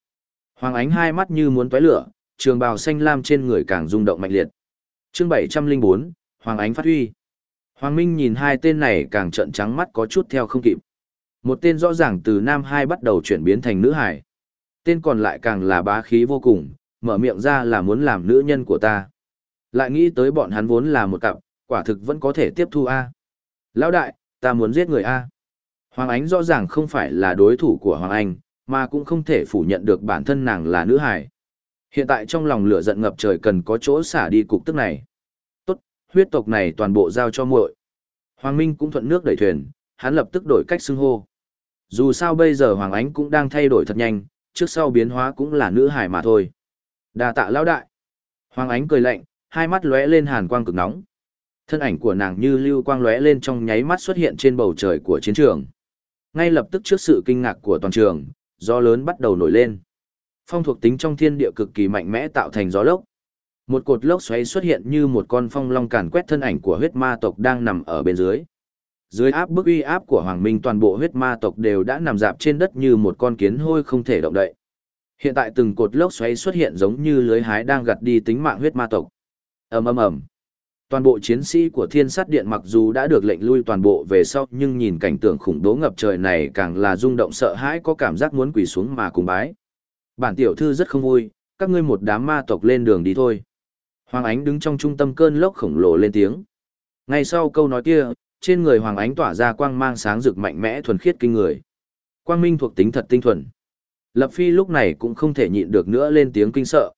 Hoàng Ánh hai mắt như muốn tóe lửa, trường bào xanh lam trên người càng rung động mạnh liệt. Chương 704, Hoàng Ánh phát huy. Hoàng Minh nhìn hai tên này càng trợn trắng mắt có chút theo không kịp. Một tên rõ ràng từ nam hai bắt đầu chuyển biến thành nữ hải. Tên còn lại càng là bá khí vô cùng, mở miệng ra là muốn làm nữ nhân của ta. Lại nghĩ tới bọn hắn vốn là một cặp, quả thực vẫn có thể tiếp thu A. Lão đại, ta muốn giết người A. Hoàng Ánh rõ ràng không phải là đối thủ của Hoàng Anh, mà cũng không thể phủ nhận được bản thân nàng là nữ hải. Hiện tại trong lòng lửa giận ngập trời cần có chỗ xả đi cục tức này. Tốt, huyết tộc này toàn bộ giao cho muội. Hoàng Minh cũng thuận nước đẩy thuyền, hắn lập tức đổi cách xưng hô. Dù sao bây giờ Hoàng Ánh cũng đang thay đổi thật nhanh, trước sau biến hóa cũng là nữ hải mà thôi. Đà tạ lão đại. Hoàng Ánh cười lạnh, hai mắt lóe lên hàn quang cực nóng. Thân ảnh của nàng như lưu quang lóe lên trong nháy mắt xuất hiện trên bầu trời của chiến trường. Ngay lập tức trước sự kinh ngạc của toàn trường, gió lớn bắt đầu nổi lên. Phong thuộc tính trong thiên địa cực kỳ mạnh mẽ tạo thành gió lốc. Một cột lốc xoáy xuất hiện như một con phong long càn quét thân ảnh của huyết ma tộc đang nằm ở bên dưới. Dưới áp bức uy áp của Hoàng Minh toàn bộ huyết ma tộc đều đã nằm dạp trên đất như một con kiến hôi không thể động đậy. Hiện tại từng cột lốc xoáy xuất hiện giống như lưới hái đang gặt đi tính mạng huyết ma tộc. Ầm ầm ầm. Toàn bộ chiến sĩ của Thiên Sát Điện mặc dù đã được lệnh lui toàn bộ về sau, nhưng nhìn cảnh tượng khủng bố ngập trời này càng là rung động sợ hãi có cảm giác muốn quỳ xuống mà cùng bái. Bản tiểu thư rất không vui, các ngươi một đám ma tộc lên đường đi thôi. Hoàng Ánh đứng trong trung tâm cơn lốc khổng lồ lên tiếng. Ngay sau câu nói kia, trên người Hoàng Ánh tỏa ra quang mang sáng rực mạnh mẽ thuần khiết kinh người. Quang minh thuộc tính thật tinh thuần. Lập Phi lúc này cũng không thể nhịn được nữa lên tiếng kinh sợ.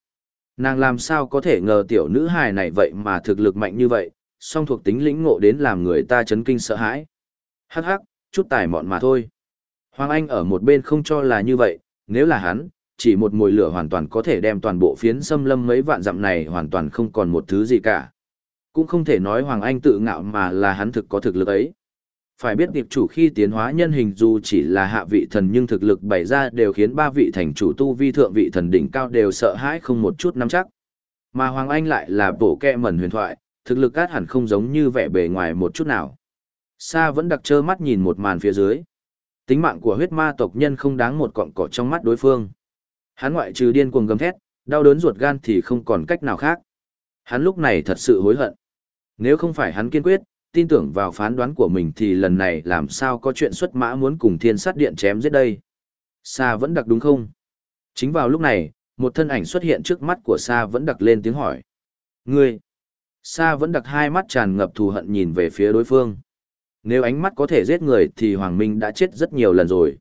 Nàng làm sao có thể ngờ tiểu nữ hài này vậy mà thực lực mạnh như vậy, song thuộc tính lĩnh ngộ đến làm người ta chấn kinh sợ hãi. Hắc hắc, chút tài mọn mà thôi. Hoàng Anh ở một bên không cho là như vậy, nếu là hắn, chỉ một mùi lửa hoàn toàn có thể đem toàn bộ phiến xâm lâm mấy vạn dặm này hoàn toàn không còn một thứ gì cả. Cũng không thể nói Hoàng Anh tự ngạo mà là hắn thực có thực lực ấy. Phải biết điệp chủ khi tiến hóa nhân hình dù chỉ là hạ vị thần nhưng thực lực bày ra đều khiến ba vị thành chủ tu vi thượng vị thần đỉnh cao đều sợ hãi không một chút nắm chắc. Mà Hoàng Anh lại là bổ kẹ mẩn huyền thoại, thực lực át hẳn không giống như vẻ bề ngoài một chút nào. Sa vẫn đặc trơ mắt nhìn một màn phía dưới. Tính mạng của huyết ma tộc nhân không đáng một cọng cỏ trong mắt đối phương. Hắn ngoại trừ điên cuồng gầm thét, đau đớn ruột gan thì không còn cách nào khác. Hắn lúc này thật sự hối hận. Nếu không phải hắn kiên quyết, tin tưởng vào phán đoán của mình thì lần này làm sao có chuyện xuất mã muốn cùng thiên sát điện chém giết đây. Sa vẫn đặc đúng không? Chính vào lúc này, một thân ảnh xuất hiện trước mắt của Sa vẫn đặc lên tiếng hỏi. Ngươi! Sa vẫn đặc hai mắt tràn ngập thù hận nhìn về phía đối phương. Nếu ánh mắt có thể giết người thì Hoàng Minh đã chết rất nhiều lần rồi.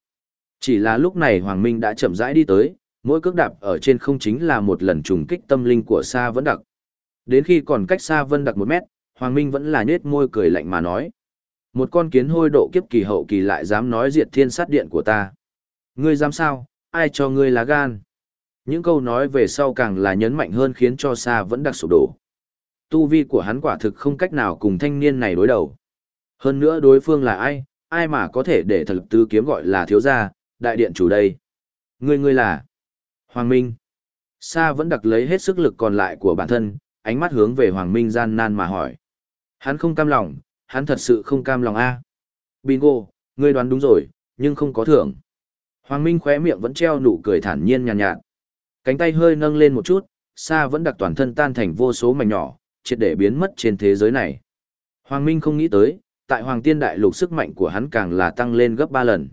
Chỉ là lúc này Hoàng Minh đã chậm rãi đi tới, mỗi cước đạp ở trên không chính là một lần trùng kích tâm linh của Sa vẫn đặc. Đến khi còn cách Sa Vân đặc một mét, Hoàng Minh vẫn là nết môi cười lạnh mà nói. Một con kiến hôi độ kiếp kỳ hậu kỳ lại dám nói diệt thiên sát điện của ta. Ngươi dám sao, ai cho ngươi lá gan? Những câu nói về sau càng là nhấn mạnh hơn khiến cho Sa vẫn đặc sụp đổ. Tu vi của hắn quả thực không cách nào cùng thanh niên này đối đầu. Hơn nữa đối phương là ai, ai mà có thể để thật tứ kiếm gọi là thiếu gia, đại điện chủ đây. Ngươi ngươi là Hoàng Minh. Sa vẫn đặc lấy hết sức lực còn lại của bản thân, ánh mắt hướng về Hoàng Minh gian nan mà hỏi. Hắn không cam lòng, hắn thật sự không cam lòng a. Bingo, ngươi đoán đúng rồi, nhưng không có thưởng. Hoàng Minh khóe miệng vẫn treo nụ cười thản nhiên nhàn nhạt, nhạt. Cánh tay hơi nâng lên một chút, Sa vẫn đặc toàn thân tan thành vô số mảnh nhỏ, triệt để biến mất trên thế giới này. Hoàng Minh không nghĩ tới, tại Hoàng Tiên Đại Lục sức mạnh của hắn càng là tăng lên gấp 3 lần.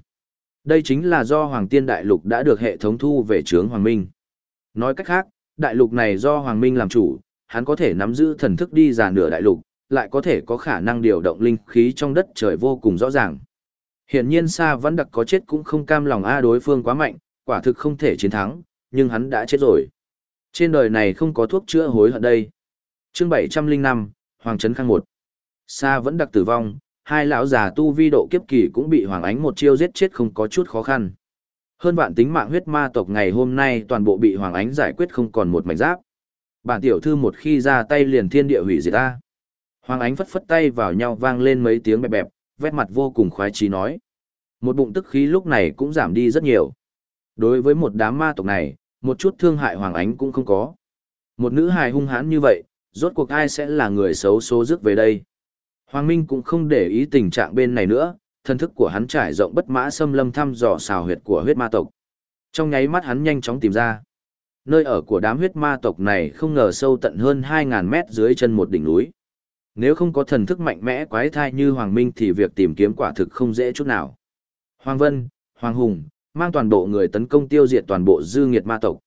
Đây chính là do Hoàng Tiên Đại Lục đã được hệ thống thu về trướng Hoàng Minh. Nói cách khác, đại lục này do Hoàng Minh làm chủ, hắn có thể nắm giữ thần thức đi ra nửa đại lục, lại có thể có khả năng điều động linh khí trong đất trời vô cùng rõ ràng. Hiển nhiên Sa Văn Đặc có chết cũng không cam lòng a đối phương quá mạnh, quả thực không thể chiến thắng, nhưng hắn đã chết rồi. Trên đời này không có thuốc chữa hối hận đây. Chương 705, Hoàng Trấn Khang 1. Sa vẫn đặc tử vong, hai lão già tu vi độ kiếp kỳ cũng bị Hoàng Ánh một chiêu giết chết không có chút khó khăn. Hơn vạn tính mạng huyết ma tộc ngày hôm nay toàn bộ bị Hoàng Ánh giải quyết không còn một mảnh giáp. Bản tiểu thư một khi ra tay liền thiên địa hủy diệt ta. Hoàng Ánh phất phất tay vào nhau vang lên mấy tiếng bẹp bẹp, vét mặt vô cùng khoái trí nói. Một bụng tức khí lúc này cũng giảm đi rất nhiều. Đối với một đám ma tộc này, một chút thương hại Hoàng Ánh cũng không có. Một nữ hài hung hãn như vậy, rốt cuộc ai sẽ là người xấu số rước về đây. Hoàng Minh cũng không để ý tình trạng bên này nữa, thân thức của hắn trải rộng bất mã xâm lâm thăm dò xào huyệt của huyết ma tộc. Trong nháy mắt hắn nhanh chóng tìm ra. Nơi ở của đám huyết ma tộc này không ngờ sâu tận hơn 2.000 mét dưới chân một đỉnh núi. Nếu không có thần thức mạnh mẽ quái thai như Hoàng Minh thì việc tìm kiếm quả thực không dễ chút nào. Hoàng Vân, Hoàng Hùng, mang toàn bộ người tấn công tiêu diệt toàn bộ dư nghiệt ma tộc.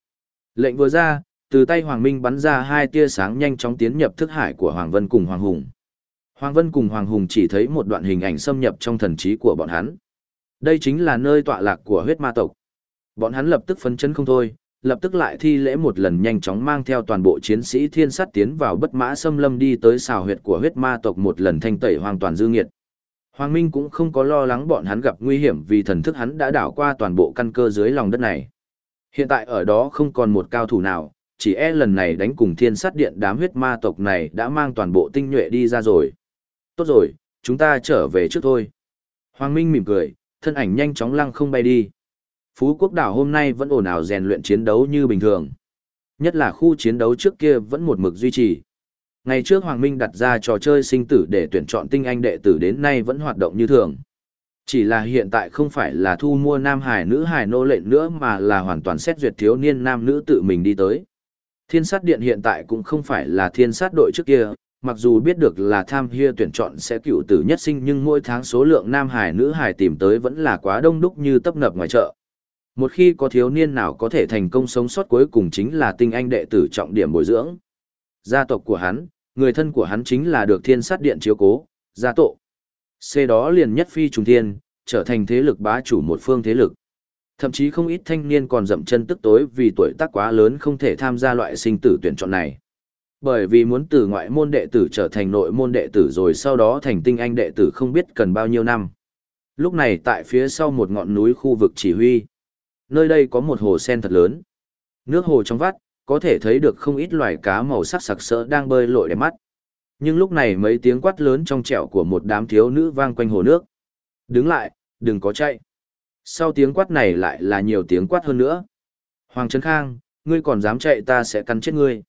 Lệnh vừa ra, từ tay Hoàng Minh bắn ra hai tia sáng nhanh chóng tiến nhập thức hải của Hoàng Vân cùng Hoàng Hùng. Hoàng Vân cùng Hoàng Hùng chỉ thấy một đoạn hình ảnh xâm nhập trong thần trí của bọn hắn. Đây chính là nơi tọa lạc của huyết ma tộc. Bọn hắn lập tức phấn chấn không thôi, lập tức lại thi lễ một lần nhanh chóng mang theo toàn bộ chiến sĩ thiên sát tiến vào bất mã xâm lâm đi tới xào huyệt của huyết ma tộc một lần thanh tẩy hoàn toàn dư nghiệt. Hoàng Minh cũng không có lo lắng bọn hắn gặp nguy hiểm vì thần thức hắn đã đảo qua toàn bộ căn cơ dưới lòng đất này. Hiện tại ở đó không còn một cao thủ nào, chỉ e lần này đánh cùng thiên sát điện đám huyết ma tộc này đã mang toàn bộ tinh nhuệ đi ra rồi. Tốt rồi, chúng ta trở về trước thôi. Hoàng Minh mỉm cười, thân ảnh nhanh chóng lăng không bay đi. Phú quốc đảo hôm nay vẫn ồn ào rèn luyện chiến đấu như bình thường. Nhất là khu chiến đấu trước kia vẫn một mực duy trì. Ngày trước Hoàng Minh đặt ra trò chơi sinh tử để tuyển chọn tinh anh đệ tử đến nay vẫn hoạt động như thường. Chỉ là hiện tại không phải là thu mua nam hải nữ hải nô lệnh nữa mà là hoàn toàn xét duyệt thiếu niên nam nữ tự mình đi tới. Thiên sát điện hiện tại cũng không phải là thiên sát đội trước kia, mặc dù biết được là tham hia tuyển chọn sẽ cựu tử nhất sinh nhưng mỗi tháng số lượng nam hải nữ hải tìm tới vẫn là quá đông đúc như tấp nập ngoài chợ. Một khi có thiếu niên nào có thể thành công sống sót cuối cùng chính là tinh anh đệ tử trọng điểm bồi dưỡng. Gia tộc của hắn, người thân của hắn chính là được thiên sát điện chiếu cố, gia tộ. C đó liền nhất phi trùng thiên, trở thành thế lực bá chủ một phương thế lực. Thậm chí không ít thanh niên còn dậm chân tức tối vì tuổi tác quá lớn không thể tham gia loại sinh tử tuyển chọn này. Bởi vì muốn từ ngoại môn đệ tử trở thành nội môn đệ tử rồi sau đó thành tinh anh đệ tử không biết cần bao nhiêu năm. Lúc này tại phía sau một ngọn núi khu vực chỉ huy. Nơi đây có một hồ sen thật lớn. Nước hồ trong vắt, có thể thấy được không ít loài cá màu sắc sặc sỡ đang bơi lội đẹp mắt. Nhưng lúc này mấy tiếng quát lớn trong trẻo của một đám thiếu nữ vang quanh hồ nước. Đứng lại, đừng có chạy. Sau tiếng quát này lại là nhiều tiếng quát hơn nữa. Hoàng Trấn Khang, ngươi còn dám chạy ta sẽ cắn chết ngươi.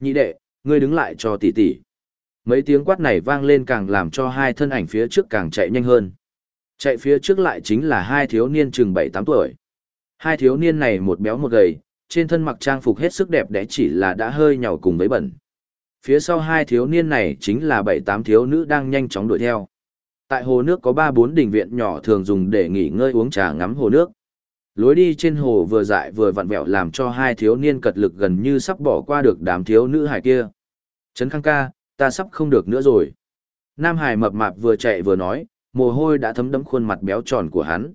Nhị đệ, ngươi đứng lại cho tỷ tỷ. Mấy tiếng quát này vang lên càng làm cho hai thân ảnh phía trước càng chạy nhanh hơn. Chạy phía trước lại chính là hai thiếu niên chừng 7-8 tuổi. Hai thiếu niên này một béo một gầy, trên thân mặc trang phục hết sức đẹp đẽ chỉ là đã hơi nhàu cùng với bẩn. Phía sau hai thiếu niên này chính là bảy tám thiếu nữ đang nhanh chóng đuổi theo. Tại hồ nước có ba bốn đình viện nhỏ thường dùng để nghỉ ngơi uống trà ngắm hồ nước. Lối đi trên hồ vừa dại vừa vặn vẹo làm cho hai thiếu niên cật lực gần như sắp bỏ qua được đám thiếu nữ hải kia. Trấn Khang ca, ta sắp không được nữa rồi. Nam Hải mập mạp vừa chạy vừa nói, mồ hôi đã thấm đẫm khuôn mặt béo tròn của hắn.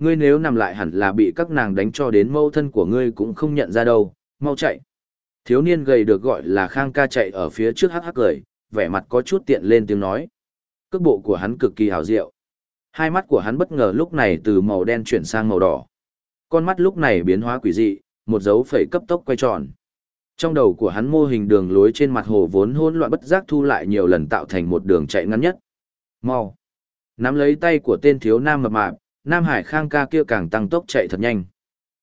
Ngươi nếu nằm lại hẳn là bị các nàng đánh cho đến mâu thân của ngươi cũng không nhận ra đâu, mau chạy. Thiếu niên gầy được gọi là Khang ca chạy ở phía trước hắc hắc cười, vẻ mặt có chút tiện lên tiếng nói. Cước bộ của hắn cực kỳ hào diệu. Hai mắt của hắn bất ngờ lúc này từ màu đen chuyển sang màu đỏ. Con mắt lúc này biến hóa quỷ dị, một dấu phẩy cấp tốc quay tròn. Trong đầu của hắn mô hình đường lối trên mặt hồ vốn hỗn loạn bất giác thu lại nhiều lần tạo thành một đường chạy ngắn nhất. Mau. Nắm lấy tay của tên thiếu nam mập mạp, Nam Hải Khang ca kia càng tăng tốc chạy thật nhanh.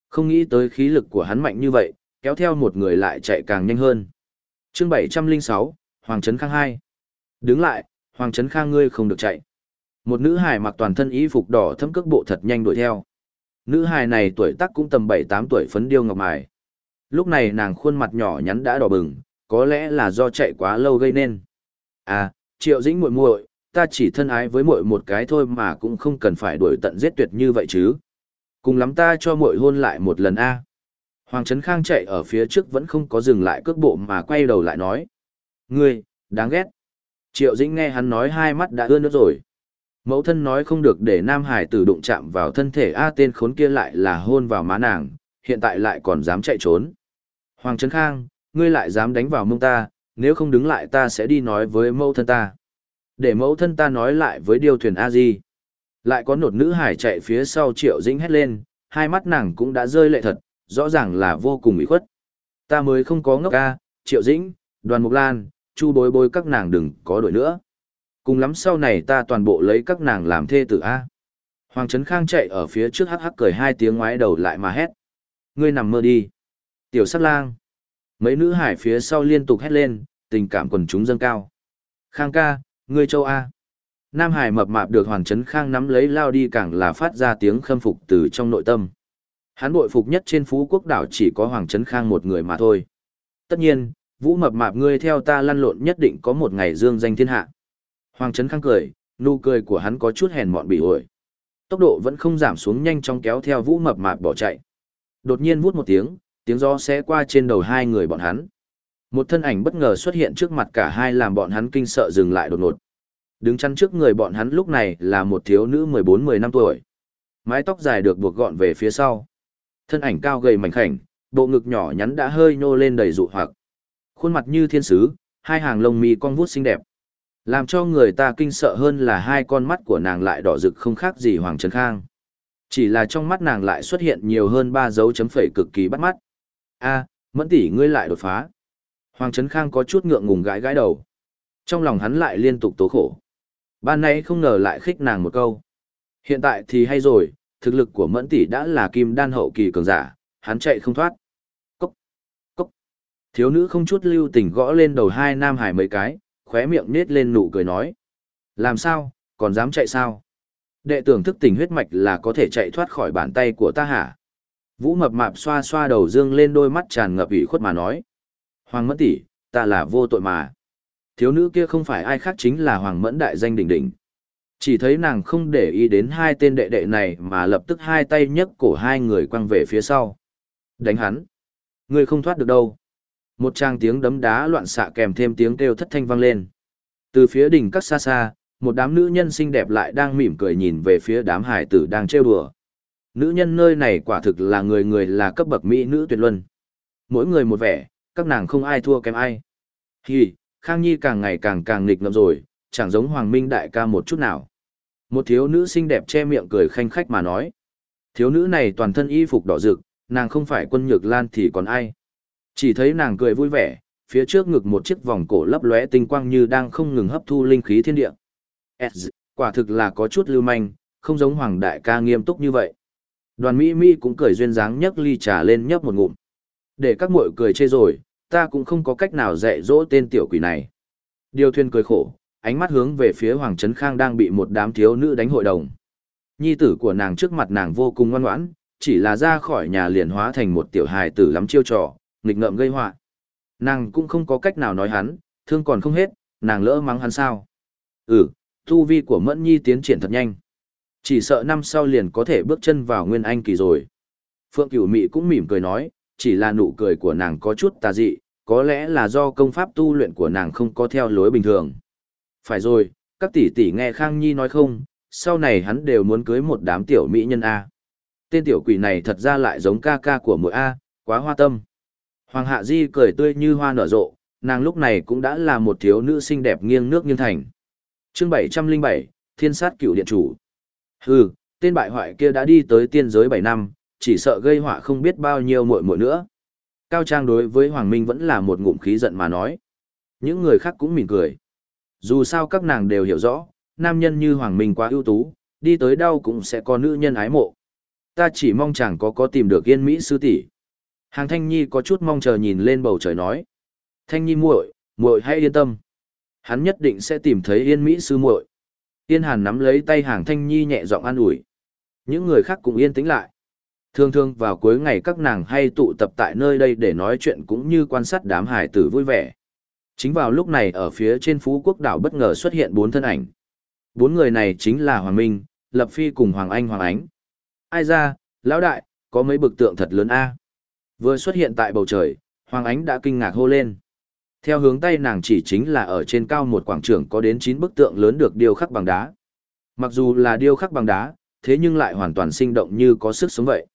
Không nghĩ tới khí lực của hắn mạnh như vậy, kéo theo một người lại chạy càng nhanh hơn. Chương 706, Hoàng Trấn Khang 2. Đứng lại, Hoàng Trấn Khang ngươi không được chạy. Một nữ hải mặc toàn thân y phục đỏ thâm cước bộ thật nhanh đuổi theo. Nữ hài này tuổi tác cũng tầm 7-8 tuổi phấn điêu ngọc mài. Lúc này nàng khuôn mặt nhỏ nhắn đã đỏ bừng, có lẽ là do chạy quá lâu gây nên. À, Triệu Dĩnh muội muội, ta chỉ thân ái với muội một cái thôi mà cũng không cần phải đuổi tận giết tuyệt như vậy chứ. Cùng lắm ta cho muội hôn lại một lần a. Hoàng Trấn Khang chạy ở phía trước vẫn không có dừng lại cước bộ mà quay đầu lại nói. Ngươi, đáng ghét. Triệu Dĩnh nghe hắn nói hai mắt đã ưa nước rồi. Mẫu thân nói không được để Nam Hải tử đụng chạm vào thân thể A tên khốn kia lại là hôn vào má nàng, hiện tại lại còn dám chạy trốn. Hoàng Trấn Khang, ngươi lại dám đánh vào mông ta, nếu không đứng lại ta sẽ đi nói với mẫu thân ta. Để mẫu thân ta nói lại với điều thuyền A Di. Lại có nột nữ hải chạy phía sau triệu dĩnh hét lên, hai mắt nàng cũng đã rơi lệ thật, rõ ràng là vô cùng ủy khuất. Ta mới không có ngốc ca, triệu dĩnh, đoàn mục lan, chu bối bối các nàng đừng có đổi nữa. Cùng lắm sau này ta toàn bộ lấy các nàng làm thê tử A. Hoàng Trấn Khang chạy ở phía trước hắc hắc cười hai tiếng ngoái đầu lại mà hét. Ngươi nằm mơ đi. Tiểu sát lang. Mấy nữ hải phía sau liên tục hét lên, tình cảm quần chúng dâng cao. Khang ca, ngươi châu A. Nam Hải mập mạp được Hoàng Trấn Khang nắm lấy lao đi càng là phát ra tiếng khâm phục từ trong nội tâm. Hắn bội phục nhất trên phú quốc đảo chỉ có Hoàng Trấn Khang một người mà thôi. Tất nhiên, vũ mập mạp ngươi theo ta lăn lộn nhất định có một ngày dương danh thiên hạ. Hoàng Trấn Khang cười, nụ cười của hắn có chút hèn mọn bị ổi. Tốc độ vẫn không giảm xuống nhanh chóng kéo theo vũ mập mạp bỏ chạy. Đột nhiên vút một tiếng, tiếng gió xé qua trên đầu hai người bọn hắn. Một thân ảnh bất ngờ xuất hiện trước mặt cả hai làm bọn hắn kinh sợ dừng lại đột ngột. Đứng chắn trước người bọn hắn lúc này là một thiếu nữ 14-15 năm tuổi. Mái tóc dài được buộc gọn về phía sau. Thân ảnh cao gầy mảnh khảnh, bộ ngực nhỏ nhắn đã hơi nhô lên đầy dụ hoặc. Khuôn mặt như thiên sứ, hai hàng lông mi cong vuốt xinh đẹp. Làm cho người ta kinh sợ hơn là hai con mắt của nàng lại đỏ rực không khác gì Hoàng Trấn Khang. Chỉ là trong mắt nàng lại xuất hiện nhiều hơn ba dấu chấm phẩy cực kỳ bắt mắt. a mẫn tỷ ngươi lại đột phá. Hoàng Trấn Khang có chút ngượng ngùng gãi gãi đầu. Trong lòng hắn lại liên tục tố khổ. Ban nãy không ngờ lại khích nàng một câu. Hiện tại thì hay rồi, thực lực của mẫn tỷ đã là kim đan hậu kỳ cường giả, hắn chạy không thoát. Cốc, cốc. Thiếu nữ không chút lưu tình gõ lên đầu hai nam hải mấy cái, khóe miệng nết lên nụ cười nói. Làm sao, còn dám chạy sao? Đệ tưởng thức tỉnh huyết mạch là có thể chạy thoát khỏi bàn tay của ta hả? Vũ mập mạp xoa xoa đầu dương lên đôi mắt tràn ngập ủy khuất mà nói. Hoàng mẫn tỷ, ta là vô tội mà. Thiếu nữ kia không phải ai khác chính là Hoàng mẫn đại danh đỉnh đỉnh. Chỉ thấy nàng không để ý đến hai tên đệ đệ này mà lập tức hai tay nhấc cổ hai người quăng về phía sau. Đánh hắn. Ngươi không thoát được đâu. Một trang tiếng đấm đá loạn xạ kèm thêm tiếng kêu thất thanh vang lên. Từ phía đỉnh các xa xa, một đám nữ nhân xinh đẹp lại đang mỉm cười nhìn về phía đám hải tử đang trêu đùa. Nữ nhân nơi này quả thực là người người là cấp bậc mỹ nữ tuyệt luân. Mỗi người một vẻ, các nàng không ai thua kém ai. Hì, Khang Nhi càng ngày càng càng nghịch ngợm rồi, chẳng giống Hoàng Minh đại ca một chút nào. Một thiếu nữ xinh đẹp che miệng cười khanh khách mà nói. Thiếu nữ này toàn thân y phục đỏ rực, nàng không phải quân nhược lan thì còn ai. Chỉ thấy nàng cười vui vẻ, phía trước ngực một chiếc vòng cổ lấp lóe tinh quang như đang không ngừng hấp thu linh khí thiên địa. Ez, quả thực là có chút lưu manh, không giống hoàng đại ca nghiêm túc như vậy. Đoàn Mỹ Mỹ cũng cười duyên dáng nhấc ly trà lên nhấp một ngụm. Để các muội cười chê rồi, ta cũng không có cách nào dạy dỗ tên tiểu quỷ này. Điều thuyền cười khổ, ánh mắt hướng về phía Hoàng Trấn Khang đang bị một đám thiếu nữ đánh hội đồng. Nhi tử của nàng trước mặt nàng vô cùng ngoan ngoãn, chỉ là ra khỏi nhà liền hóa thành một tiểu hài tử lắm chiêu trò, nghịch ngợm gây họa. Nàng cũng không có cách nào nói hắn, thương còn không hết, nàng lỡ mắng hắn sao. Ừ, tu vi của Mẫn Nhi tiến triển thật nhanh. Chỉ sợ năm sau liền có thể bước chân vào Nguyên Anh kỳ rồi. Phượng Cửu Mị cũng mỉm cười nói, chỉ là nụ cười của nàng có chút tà dị, có lẽ là do công pháp tu luyện của nàng không có theo lối bình thường. Phải rồi, các tỷ tỷ nghe Khang Nhi nói không, sau này hắn đều muốn cưới một đám tiểu mỹ nhân A. Tên tiểu quỷ này thật ra lại giống ca ca của mỗi A, quá hoa tâm. Hoàng Hạ Di cười tươi như hoa nở rộ, nàng lúc này cũng đã là một thiếu nữ xinh đẹp nghiêng nước nghiêng thành. chương 707, Thiên sát cựu điện chủ. Hừ, tên bại hoại kia đã đi tới tiên giới 7 năm, chỉ sợ gây họa không biết bao nhiêu muội muội nữa. Cao Trang đối với Hoàng Minh vẫn là một ngụm khí giận mà nói. Những người khác cũng mỉm cười. Dù sao các nàng đều hiểu rõ, nam nhân như Hoàng Minh quá ưu tú, đi tới đâu cũng sẽ có nữ nhân ái mộ. Ta chỉ mong chàng có có tìm được yên Mỹ sư tỷ. Hàng Thanh Nhi có chút mong chờ nhìn lên bầu trời nói. Thanh Nhi muội, muội hãy yên tâm. Hắn nhất định sẽ tìm thấy yên Mỹ sư muội. Yên Hàn nắm lấy tay hàng Thanh Nhi nhẹ giọng an ủi. Những người khác cũng yên tĩnh lại. Thường thường vào cuối ngày các nàng hay tụ tập tại nơi đây để nói chuyện cũng như quan sát đám hải tử vui vẻ. Chính vào lúc này ở phía trên phú quốc đảo bất ngờ xuất hiện bốn thân ảnh. Bốn người này chính là Hoàng Minh, Lập Phi cùng Hoàng Anh Hoàng Ánh. Ai ra, lão đại, có mấy bức tượng thật lớn a Vừa xuất hiện tại bầu trời, Hoàng Ánh đã kinh ngạc hô lên. Theo hướng tay nàng chỉ chính là ở trên cao một quảng trường có đến 9 bức tượng lớn được điêu khắc bằng đá. Mặc dù là điêu khắc bằng đá, thế nhưng lại hoàn toàn sinh động như có sức sống vậy.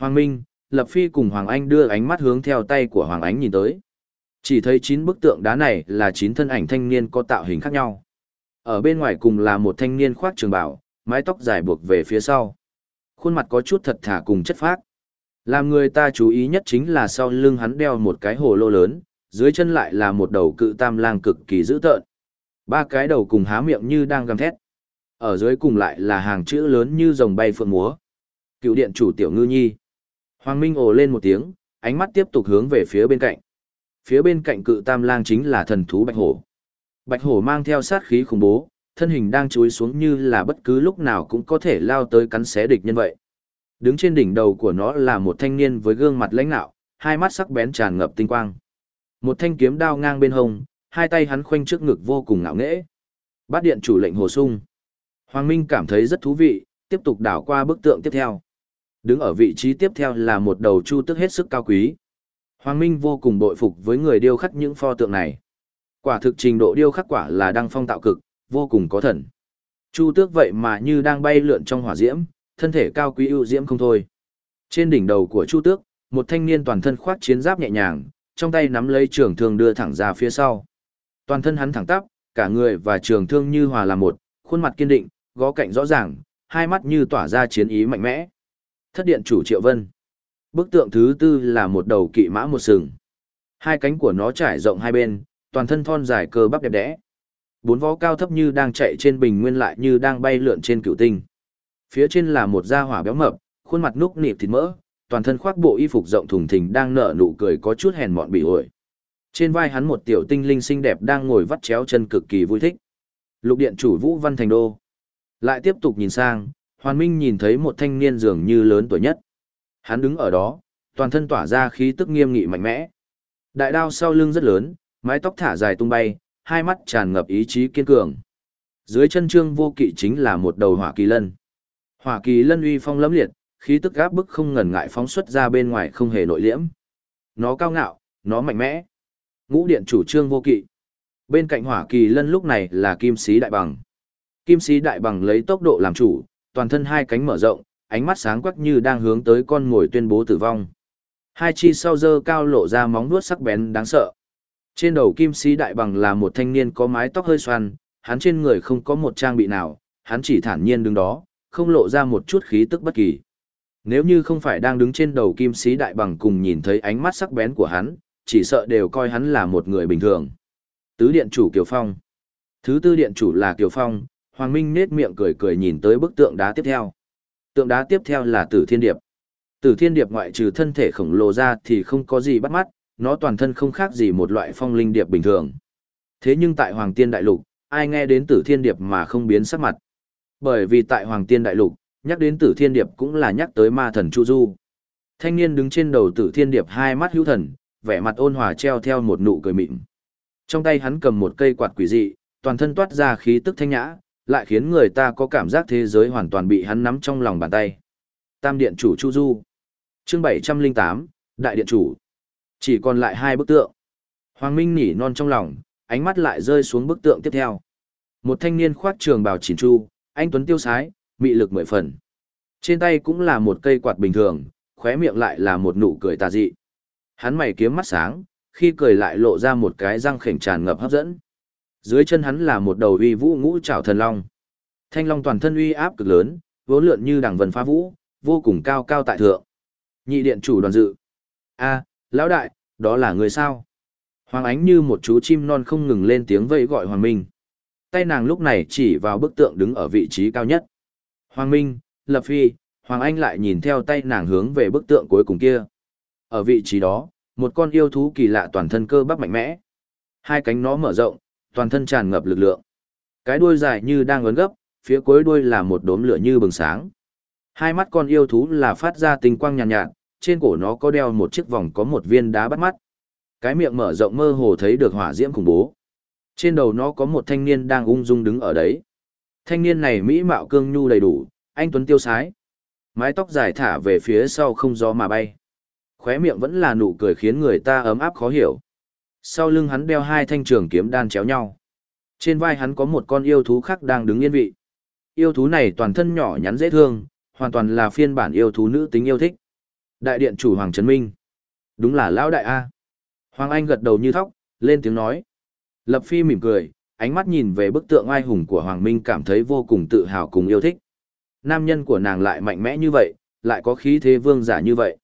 Hoàng Minh, Lập Phi cùng Hoàng Anh đưa ánh mắt hướng theo tay của Hoàng Ánh nhìn tới. Chỉ thấy 9 bức tượng đá này là 9 thân ảnh thanh niên có tạo hình khác nhau. Ở bên ngoài cùng là một thanh niên khoác trường bào, mái tóc dài buộc về phía sau. Khuôn mặt có chút thật thà cùng chất phác. Làm người ta chú ý nhất chính là sau lưng hắn đeo một cái hồ lô lớn, dưới chân lại là một đầu cự tam lang cực kỳ dữ tợn. Ba cái đầu cùng há miệng như đang gầm thét. Ở dưới cùng lại là hàng chữ lớn như rồng bay phượng múa. Cựu điện chủ tiểu ngư nhi. Hoàng Minh ồ lên một tiếng, ánh mắt tiếp tục hướng về phía bên cạnh. Phía bên cạnh cự tam lang chính là thần thú bạch hổ. Bạch hổ mang theo sát khí khủng bố, thân hình đang chúi xuống như là bất cứ lúc nào cũng có thể lao tới cắn xé địch nhân vậy. Đứng trên đỉnh đầu của nó là một thanh niên với gương mặt lãnh nạo, hai mắt sắc bén tràn ngập tinh quang. Một thanh kiếm đao ngang bên hông, hai tay hắn khoanh trước ngực vô cùng ngạo nghễ. Bát điện chủ lệnh hồ sung. Hoàng Minh cảm thấy rất thú vị, tiếp tục đảo qua bức tượng tiếp theo. Đứng ở vị trí tiếp theo là một đầu chu tức hết sức cao quý. Hoàng Minh vô cùng bội phục với người điêu khắc những pho tượng này. Quả thực trình độ điêu khắc quả là đăng phong tạo cực, vô cùng có thần. Chu tước vậy mà như đang bay lượn trong hỏa diễm, thân thể cao quý ưu diễm không thôi. Trên đỉnh đầu của Chu tước, một thanh niên toàn thân khoác chiến giáp nhẹ nhàng, trong tay nắm lấy trường thương đưa thẳng ra phía sau. Toàn thân hắn thẳng tắp, cả người và trường thương như hòa làm một, khuôn mặt kiên định, gó cạnh rõ ràng, hai mắt như tỏa ra chiến ý mạnh mẽ. Thất điện chủ Triệu Vân. Bức tượng thứ tư là một đầu kỵ mã một sừng. Hai cánh của nó trải rộng hai bên, toàn thân thon dài cơ bắp đẹp đẽ. Bốn vó cao thấp như đang chạy trên bình nguyên lại như đang bay lượn trên cựu tinh. Phía trên là một da hỏa béo mập, khuôn mặt núc nịp thịt mỡ, toàn thân khoác bộ y phục rộng thùng thình đang nở nụ cười có chút hèn mọn bị ổi. Trên vai hắn một tiểu tinh linh xinh đẹp đang ngồi vắt chéo chân cực kỳ vui thích. Lục điện chủ Vũ Văn Thành Đô. Lại tiếp tục nhìn sang, Hoàn Minh nhìn thấy một thanh niên dường như lớn tuổi nhất. Hắn đứng ở đó, toàn thân tỏa ra khí tức nghiêm nghị mạnh mẽ. Đại đao sau lưng rất lớn, mái tóc thả dài tung bay, hai mắt tràn ngập ý chí kiên cường. Dưới chân trương vô kỵ chính là một đầu hỏa kỳ lân. Hỏa kỳ lân uy phong lẫm liệt, khí tức gáp bức không ngần ngại phóng xuất ra bên ngoài không hề nội liễm. Nó cao ngạo, nó mạnh mẽ. Ngũ điện chủ trương vô kỵ. Bên cạnh hỏa kỳ lân lúc này là kim sĩ đại bằng. Kim sĩ đại bằng lấy tốc độ làm chủ, toàn thân hai cánh mở rộng, ánh mắt sáng quắc như đang hướng tới con ngồi tuyên bố tử vong. Hai chi sau dơ cao lộ ra móng vuốt sắc bén đáng sợ. Trên đầu kim sĩ đại bằng là một thanh niên có mái tóc hơi xoăn, hắn trên người không có một trang bị nào, hắn chỉ thản nhiên đứng đó, không lộ ra một chút khí tức bất kỳ. Nếu như không phải đang đứng trên đầu kim sĩ đại bằng cùng nhìn thấy ánh mắt sắc bén của hắn, chỉ sợ đều coi hắn là một người bình thường. Tứ điện chủ Kiều Phong. Thứ tư điện chủ là Kiều Phong, Hoàng Minh nết miệng cười cười nhìn tới bức tượng đá tiếp theo. Tượng đá tiếp theo là Tử Thiên Điệp. Tử Thiên Điệp ngoại trừ thân thể khổng lồ ra thì không có gì bắt mắt, nó toàn thân không khác gì một loại phong linh điệp bình thường. Thế nhưng tại Hoàng Tiên Đại Lục, ai nghe đến Tử Thiên Điệp mà không biến sắc mặt? Bởi vì tại Hoàng Tiên Đại Lục, nhắc đến Tử Thiên Điệp cũng là nhắc tới ma thần Chu Du. Thanh niên đứng trên đầu Tử Thiên Điệp hai mắt hữu thần, vẻ mặt ôn hòa treo theo một nụ cười mịn. Trong tay hắn cầm một cây quạt quỷ dị, toàn thân toát ra khí tức thanh nhã, lại khiến người ta có cảm giác thế giới hoàn toàn bị hắn nắm trong lòng bàn tay. Tam điện chủ Chu Du. Chương 708, Đại điện chủ. Chỉ còn lại hai bức tượng. Hoàng Minh nỉ non trong lòng, ánh mắt lại rơi xuống bức tượng tiếp theo. Một thanh niên khoác trường bào chỉn chu, anh tuấn tiêu sái, mị lực mười phần. Trên tay cũng là một cây quạt bình thường, khóe miệng lại là một nụ cười tà dị. Hắn mày kiếm mắt sáng, khi cười lại lộ ra một cái răng khểnh tràn ngập hấp dẫn. Dưới chân hắn là một đầu uy vũ ngũ trảo thần long. Thanh long toàn thân uy áp cực lớn, vốn lượn như đằng vần phá vũ, vô cùng cao cao tại thượng. Nhị điện chủ đoàn dự. a lão đại, đó là người sao? Hoàng ánh như một chú chim non không ngừng lên tiếng vẫy gọi Hoàng Minh. Tay nàng lúc này chỉ vào bức tượng đứng ở vị trí cao nhất. Hoàng Minh, Lập Phi, Hoàng Anh lại nhìn theo tay nàng hướng về bức tượng cuối cùng kia. Ở vị trí đó, một con yêu thú kỳ lạ toàn thân cơ bắp mạnh mẽ. Hai cánh nó mở rộng, toàn thân tràn ngập lực lượng. Cái đuôi dài như đang ấn gấp, phía cuối đuôi là một đốm lửa như bừng sáng. Hai mắt con yêu thú là phát ra tinh quang nhàn nhạt, nhạt, trên cổ nó có đeo một chiếc vòng có một viên đá bắt mắt. Cái miệng mở rộng mơ hồ thấy được hỏa diễm khủng bố. Trên đầu nó có một thanh niên đang ung dung đứng ở đấy. Thanh niên này mỹ mạo cương nhu đầy đủ, anh tuấn tiêu sái. Mái tóc dài thả về phía sau không gió mà bay. Khóe miệng vẫn là nụ cười khiến người ta ấm áp khó hiểu. Sau lưng hắn đeo hai thanh trường kiếm đan chéo nhau. Trên vai hắn có một con yêu thú khác đang đứng yên vị. Yêu thú này toàn thân nhỏ nhắn dễ thương, hoàn toàn là phiên bản yêu thú nữ tính yêu thích. Đại điện chủ Hoàng Trấn Minh. Đúng là lão đại A. Hoàng Anh gật đầu như thóc, lên tiếng nói. Lập Phi mỉm cười, ánh mắt nhìn về bức tượng ai hùng của Hoàng Minh cảm thấy vô cùng tự hào cùng yêu thích. Nam nhân của nàng lại mạnh mẽ như vậy, lại có khí thế vương giả như vậy.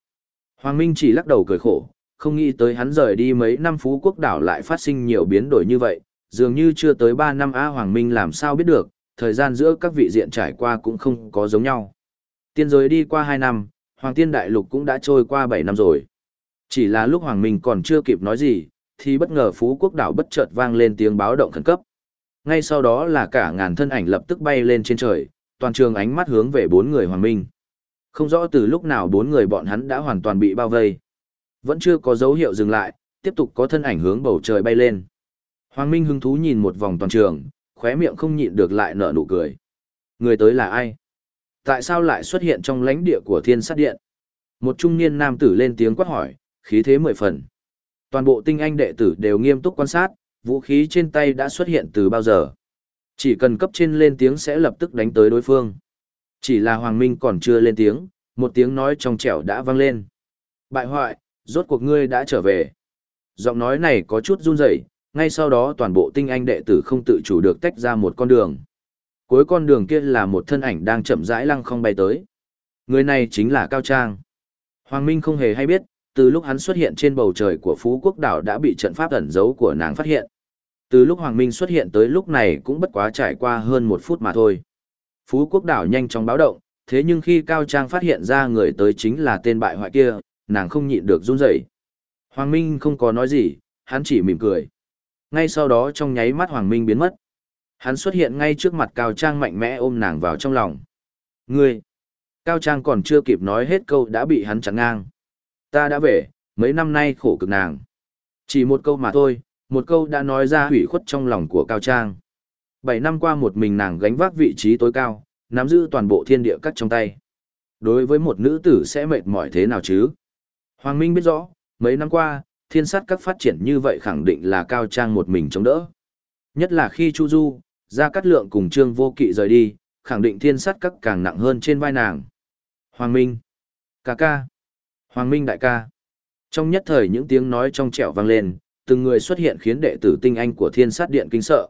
Hoàng Minh chỉ lắc đầu cười khổ, không nghĩ tới hắn rời đi mấy năm phú quốc đảo lại phát sinh nhiều biến đổi như vậy, dường như chưa tới 3 năm A Hoàng Minh làm sao biết được, thời gian giữa các vị diện trải qua cũng không có giống nhau. Tiên giới đi qua 2 năm, Hoàng Tiên Đại Lục cũng đã trôi qua 7 năm rồi. Chỉ là lúc Hoàng Minh còn chưa kịp nói gì, thì bất ngờ Phú Quốc đảo bất chợt vang lên tiếng báo động khẩn cấp. Ngay sau đó là cả ngàn thân ảnh lập tức bay lên trên trời, toàn trường ánh mắt hướng về bốn người Hoàng Minh. Không rõ từ lúc nào bốn người bọn hắn đã hoàn toàn bị bao vây. Vẫn chưa có dấu hiệu dừng lại, tiếp tục có thân ảnh hướng bầu trời bay lên. Hoàng Minh hứng thú nhìn một vòng toàn trường, khóe miệng không nhịn được lại nở nụ cười. Người tới là ai? Tại sao lại xuất hiện trong lãnh địa của thiên sát điện? Một trung niên nam tử lên tiếng quát hỏi, khí thế mười phần. Toàn bộ tinh anh đệ tử đều nghiêm túc quan sát, vũ khí trên tay đã xuất hiện từ bao giờ. Chỉ cần cấp trên lên tiếng sẽ lập tức đánh tới đối phương. Chỉ là Hoàng Minh còn chưa lên tiếng, một tiếng nói trong trẻo đã vang lên. Bại hoại, rốt cuộc ngươi đã trở về. Giọng nói này có chút run rẩy, ngay sau đó toàn bộ tinh anh đệ tử không tự chủ được tách ra một con đường. Cuối con đường kia là một thân ảnh đang chậm rãi lăng không bay tới. Người này chính là Cao Trang. Hoàng Minh không hề hay biết, từ lúc hắn xuất hiện trên bầu trời của Phú Quốc đảo đã bị trận pháp ẩn giấu của nàng phát hiện. Từ lúc Hoàng Minh xuất hiện tới lúc này cũng bất quá trải qua hơn một phút mà thôi. Phú Quốc đảo nhanh chóng báo động, thế nhưng khi Cao Trang phát hiện ra người tới chính là tên bại hoại kia, nàng không nhịn được run rẩy. Hoàng Minh không có nói gì, hắn chỉ mỉm cười. Ngay sau đó trong nháy mắt Hoàng Minh biến mất. Hắn xuất hiện ngay trước mặt Cao Trang mạnh mẽ ôm nàng vào trong lòng. Ngươi! Cao Trang còn chưa kịp nói hết câu đã bị hắn chặn ngang. Ta đã về, mấy năm nay khổ cực nàng. Chỉ một câu mà thôi, một câu đã nói ra hủy khuất trong lòng của Cao Trang. Bảy năm qua một mình nàng gánh vác vị trí tối cao, nắm giữ toàn bộ thiên địa cắt trong tay. Đối với một nữ tử sẽ mệt mỏi thế nào chứ? Hoàng Minh biết rõ, mấy năm qua, thiên sát các phát triển như vậy khẳng định là Cao Trang một mình chống đỡ. Nhất là khi Chu Du, ra cắt lượng cùng Trương Vô Kỵ rời đi, khẳng định thiên sát các càng nặng hơn trên vai nàng. Hoàng Minh. Ca ca. Hoàng Minh đại ca. Trong nhất thời những tiếng nói trong trẻo vang lên, từng người xuất hiện khiến đệ tử tinh anh của thiên sát điện kinh sợ.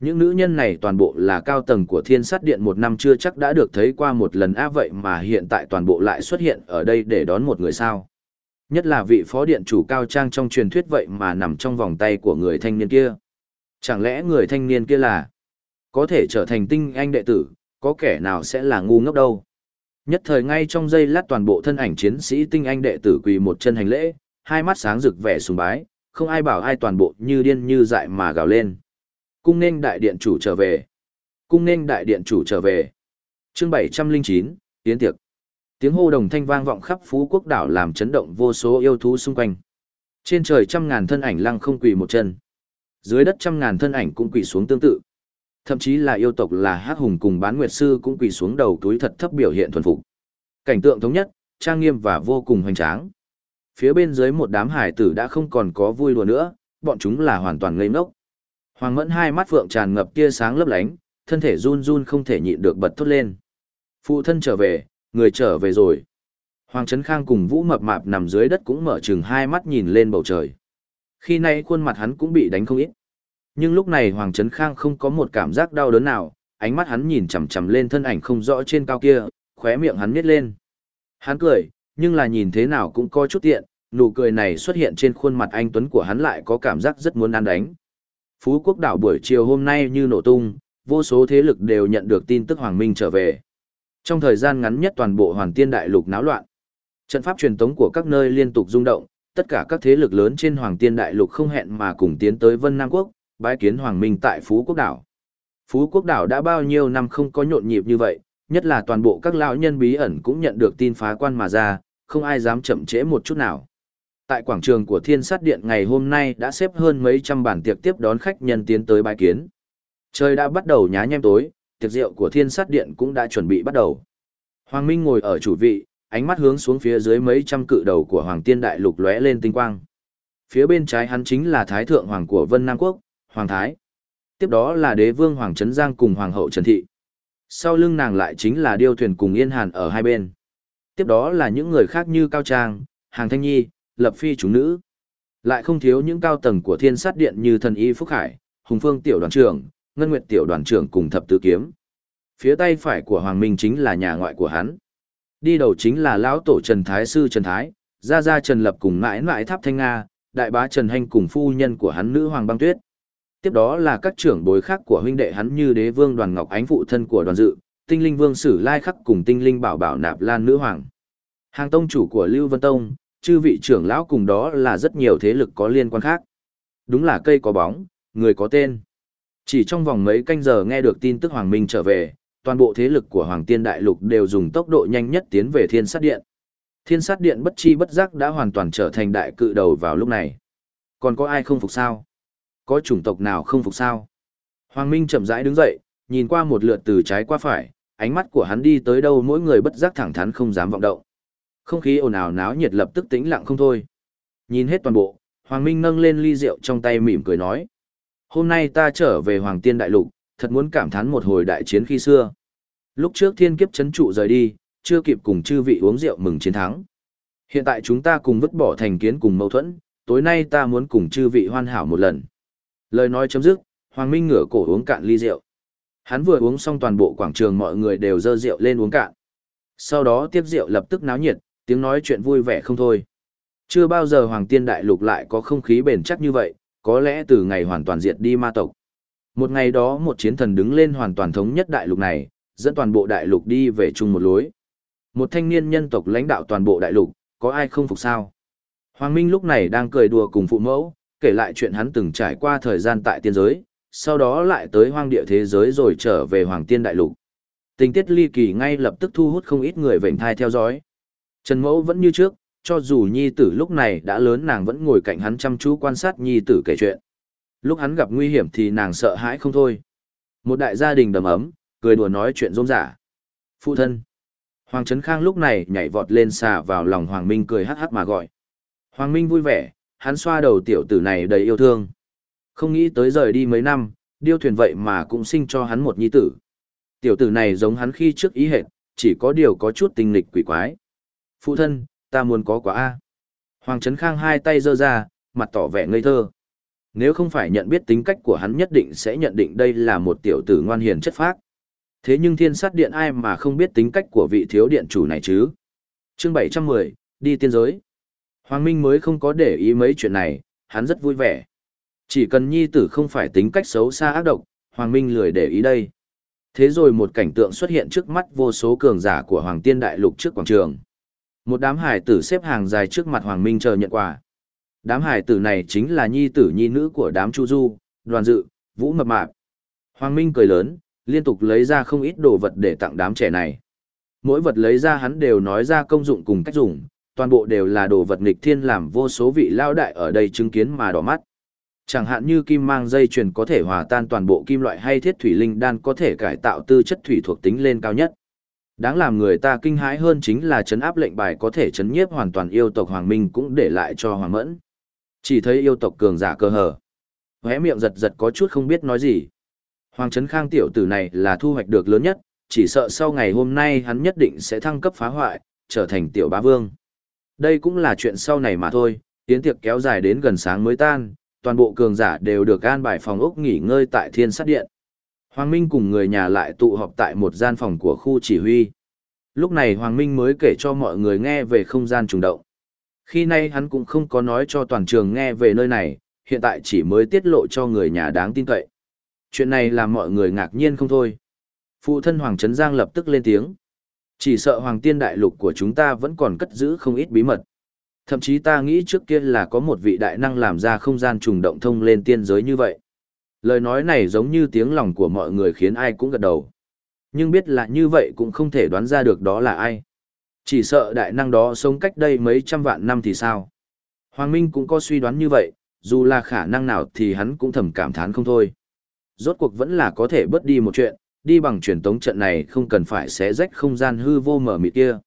Những nữ nhân này toàn bộ là cao tầng của thiên sát điện một năm chưa chắc đã được thấy qua một lần á vậy mà hiện tại toàn bộ lại xuất hiện ở đây để đón một người sao. Nhất là vị phó điện chủ cao trang trong truyền thuyết vậy mà nằm trong vòng tay của người thanh niên kia. Chẳng lẽ người thanh niên kia là có thể trở thành tinh anh đệ tử, có kẻ nào sẽ là ngu ngốc đâu. Nhất thời ngay trong giây lát toàn bộ thân ảnh chiến sĩ tinh anh đệ tử quỳ một chân hành lễ, hai mắt sáng rực vẻ sùng bái, không ai bảo ai toàn bộ như điên như dại mà gào lên. Cung nên đại điện chủ trở về. Cung nên đại điện chủ trở về. Chương 709, Tiến tiệc. Tiếng hô đồng thanh vang vọng khắp phú quốc đảo làm chấn động vô số yêu thú xung quanh. Trên trời trăm ngàn thân ảnh lăng không quỳ một chân. Dưới đất trăm ngàn thân ảnh cũng quỳ xuống tương tự. Thậm chí là yêu tộc là Hắc Hùng cùng Bán Nguyệt sư cũng quỳ xuống đầu túi thật thấp biểu hiện thuần phục. Cảnh tượng thống nhất, trang nghiêm và vô cùng hoành tráng. Phía bên dưới một đám hải tử đã không còn có vui đùa nữa, bọn chúng là hoàn toàn ngây ngốc. Hoàng Mẫn hai mắt phượng tràn ngập tia sáng lấp lánh, thân thể run run không thể nhịn được bật thốt lên. Phụ thân trở về, người trở về rồi. Hoàng Trấn Khang cùng Vũ Mập Mạp nằm dưới đất cũng mở chừng hai mắt nhìn lên bầu trời. Khi nay khuôn mặt hắn cũng bị đánh không ít. Nhưng lúc này Hoàng Trấn Khang không có một cảm giác đau đớn nào, ánh mắt hắn nhìn chằm chằm lên thân ảnh không rõ trên cao kia, khóe miệng hắn nhếch lên. Hắn cười, nhưng là nhìn thế nào cũng có chút tiện, nụ cười này xuất hiện trên khuôn mặt anh Tuấn của hắn lại có cảm giác rất muốn ăn đánh. Phú quốc đảo buổi chiều hôm nay như nổ tung, vô số thế lực đều nhận được tin tức Hoàng Minh trở về. Trong thời gian ngắn nhất toàn bộ Hoàng Tiên Đại Lục náo loạn. Trận pháp truyền tống của các nơi liên tục rung động, tất cả các thế lực lớn trên Hoàng Tiên Đại Lục không hẹn mà cùng tiến tới Vân Nam Quốc, bái kiến Hoàng Minh tại Phú Quốc Đảo. Phú Quốc Đảo đã bao nhiêu năm không có nhộn nhịp như vậy, nhất là toàn bộ các lão nhân bí ẩn cũng nhận được tin phá quan mà ra, không ai dám chậm trễ một chút nào. Tại quảng trường của Thiên Sát Điện ngày hôm nay đã xếp hơn mấy trăm bản tiệc tiếp đón khách nhân tiến tới bái kiến. Trời đã bắt đầu nhá nhem tối, tiệc rượu của Thiên Sát Điện cũng đã chuẩn bị bắt đầu. Hoàng Minh ngồi ở chủ vị, ánh mắt hướng xuống phía dưới mấy trăm cự đầu của Hoàng Tiên Đại Lục lóe lên tinh quang. Phía bên trái hắn chính là Thái Thượng Hoàng của Vân Nam Quốc, Hoàng Thái. Tiếp đó là Đế Vương Hoàng Trấn Giang cùng Hoàng hậu Trần Thị. Sau lưng nàng lại chính là Điêu Thuyền cùng Yên Hàn ở hai bên. Tiếp đó là những người khác như Cao Trang, Hàng Thanh Nhi, Lập Phi chúng nữ. Lại không thiếu những cao tầng của Thiên Sát Điện như Thần Y Phúc Hải, Hùng Phương Tiểu Đoàn trưởng, Ngân Nguyệt Tiểu Đoàn trưởng cùng Thập Tứ Kiếm. Phía tay phải của Hoàng Minh chính là nhà ngoại của hắn. Đi đầu chính là lão tổ Trần Thái Sư Trần Thái, gia gia Trần Lập cùng mãi mãi Tháp Thanh Nga, đại bá Trần Hành cùng phu nhân của hắn nữ Hoàng Băng Tuyết. Tiếp đó là các trưởng bối khác của huynh đệ hắn như đế vương đoàn ngọc ánh phụ thân của đoàn dự, tinh linh vương sử lai khắc cùng tinh linh bảo bảo nạp lan nữ hoàng. Hàng tông chủ của Lưu Vân Tông, chư vị trưởng lão cùng đó là rất nhiều thế lực có liên quan khác. Đúng là cây có bóng, người có tên. Chỉ trong vòng mấy canh giờ nghe được tin tức Hoàng Minh trở về, toàn bộ thế lực của Hoàng Tiên Đại Lục đều dùng tốc độ nhanh nhất tiến về Thiên Sát Điện. Thiên Sát Điện bất chi bất giác đã hoàn toàn trở thành đại cự đầu vào lúc này. Còn có ai không phục sao? Có chủng tộc nào không phục sao? Hoàng Minh chậm rãi đứng dậy, nhìn qua một lượt từ trái qua phải, ánh mắt của hắn đi tới đâu mỗi người bất giác thẳng thắn không dám vọng động. Không khí ồn ào náo nhiệt lập tức tĩnh lặng không thôi. Nhìn hết toàn bộ, Hoàng Minh nâng lên ly rượu trong tay mỉm cười nói. Hôm nay ta trở về Hoàng Tiên Đại Lục, thật muốn cảm thán một hồi đại chiến khi xưa. Lúc trước thiên kiếp chấn trụ rời đi, chưa kịp cùng chư vị uống rượu mừng chiến thắng. Hiện tại chúng ta cùng vứt bỏ thành kiến cùng mâu thuẫn, tối nay ta muốn cùng chư vị hoàn hảo một lần. Lời nói chấm dứt, Hoàng Minh ngửa cổ uống cạn ly rượu. Hắn vừa uống xong toàn bộ quảng trường mọi người đều dơ rượu lên uống cạn. Sau đó tiếp rượu lập tức náo nhiệt, tiếng nói chuyện vui vẻ không thôi. Chưa bao giờ Hoàng Tiên Đại Lục lại có không khí bền chắc như vậy, có lẽ từ ngày hoàn toàn diệt đi ma tộc. Một ngày đó một chiến thần đứng lên hoàn toàn thống nhất đại lục này, dẫn toàn bộ đại lục đi về chung một lối. Một thanh niên nhân tộc lãnh đạo toàn bộ đại lục, có ai không phục sao? Hoàng Minh lúc này đang cười đùa cùng phụ mẫu, kể lại chuyện hắn từng trải qua thời gian tại tiên giới, sau đó lại tới hoang địa thế giới rồi trở về Hoàng Tiên Đại Lục. Tình tiết ly kỳ ngay lập tức thu hút không ít người vệnh thai theo dõi. Trần Mẫu vẫn như trước, cho dù nhi tử lúc này đã lớn nàng vẫn ngồi cạnh hắn chăm chú quan sát nhi tử kể chuyện. Lúc hắn gặp nguy hiểm thì nàng sợ hãi không thôi. Một đại gia đình đầm ấm, cười đùa nói chuyện rôm rả. Phụ thân. Hoàng Trấn Khang lúc này nhảy vọt lên xà vào lòng Hoàng Minh cười hắc hắc mà gọi. Hoàng Minh vui vẻ, hắn xoa đầu tiểu tử này đầy yêu thương. Không nghĩ tới rời đi mấy năm, điêu thuyền vậy mà cũng sinh cho hắn một nhi tử. Tiểu tử này giống hắn khi trước ý hệt, chỉ có điều có chút tinh lịch quỷ quái. Phụ thân, ta muốn có quả A. Hoàng Trấn Khang hai tay giơ ra, mặt tỏ vẻ ngây thơ. Nếu không phải nhận biết tính cách của hắn nhất định sẽ nhận định đây là một tiểu tử ngoan hiền chất phác. Thế nhưng thiên sát điện ai mà không biết tính cách của vị thiếu điện chủ này chứ? Chương 710, đi tiên giới. Hoàng Minh mới không có để ý mấy chuyện này, hắn rất vui vẻ. Chỉ cần nhi tử không phải tính cách xấu xa ác độc, Hoàng Minh lười để ý đây. Thế rồi một cảnh tượng xuất hiện trước mắt vô số cường giả của Hoàng Tiên Đại Lục trước quảng trường. Một đám hải tử xếp hàng dài trước mặt Hoàng Minh chờ nhận quà. Đám hải tử này chính là nhi tử nhi nữ của đám Chu Du, Đoàn Dự, Vũ Mập Mạp. Hoàng Minh cười lớn, liên tục lấy ra không ít đồ vật để tặng đám trẻ này. Mỗi vật lấy ra hắn đều nói ra công dụng cùng cách dùng, toàn bộ đều là đồ vật nghịch thiên làm vô số vị lao đại ở đây chứng kiến mà đỏ mắt. Chẳng hạn như kim mang dây chuyền có thể hòa tan toàn bộ kim loại hay thiết thủy linh đan có thể cải tạo tư chất thủy thuộc tính lên cao nhất. Đáng làm người ta kinh hãi hơn chính là chấn áp lệnh bài có thể chấn nhiếp hoàn toàn yêu tộc Hoàng Minh cũng để lại cho Hoàng Mẫn. Chỉ thấy yêu tộc cường giả cơ hở. Hé miệng giật giật có chút không biết nói gì. Hoàng Trấn Khang tiểu tử này là thu hoạch được lớn nhất, chỉ sợ sau ngày hôm nay hắn nhất định sẽ thăng cấp phá hoại, trở thành tiểu bá vương. Đây cũng là chuyện sau này mà thôi, tiến tiệc kéo dài đến gần sáng mới tan, toàn bộ cường giả đều được an bài phòng ốc nghỉ ngơi tại thiên sát điện. Hoàng Minh cùng người nhà lại tụ họp tại một gian phòng của khu chỉ huy. Lúc này Hoàng Minh mới kể cho mọi người nghe về không gian trùng động. Khi nay hắn cũng không có nói cho toàn trường nghe về nơi này, hiện tại chỉ mới tiết lộ cho người nhà đáng tin cậy. Chuyện này làm mọi người ngạc nhiên không thôi. Phụ thân Hoàng Trấn Giang lập tức lên tiếng. Chỉ sợ Hoàng Tiên Đại Lục của chúng ta vẫn còn cất giữ không ít bí mật. Thậm chí ta nghĩ trước kia là có một vị đại năng làm ra không gian trùng động thông lên tiên giới như vậy. Lời nói này giống như tiếng lòng của mọi người khiến ai cũng gật đầu. Nhưng biết là như vậy cũng không thể đoán ra được đó là ai. Chỉ sợ đại năng đó sống cách đây mấy trăm vạn năm thì sao. Hoàng Minh cũng có suy đoán như vậy, dù là khả năng nào thì hắn cũng thầm cảm thán không thôi. Rốt cuộc vẫn là có thể bớt đi một chuyện, đi bằng truyền tống trận này không cần phải xé rách không gian hư vô mở mịt kia.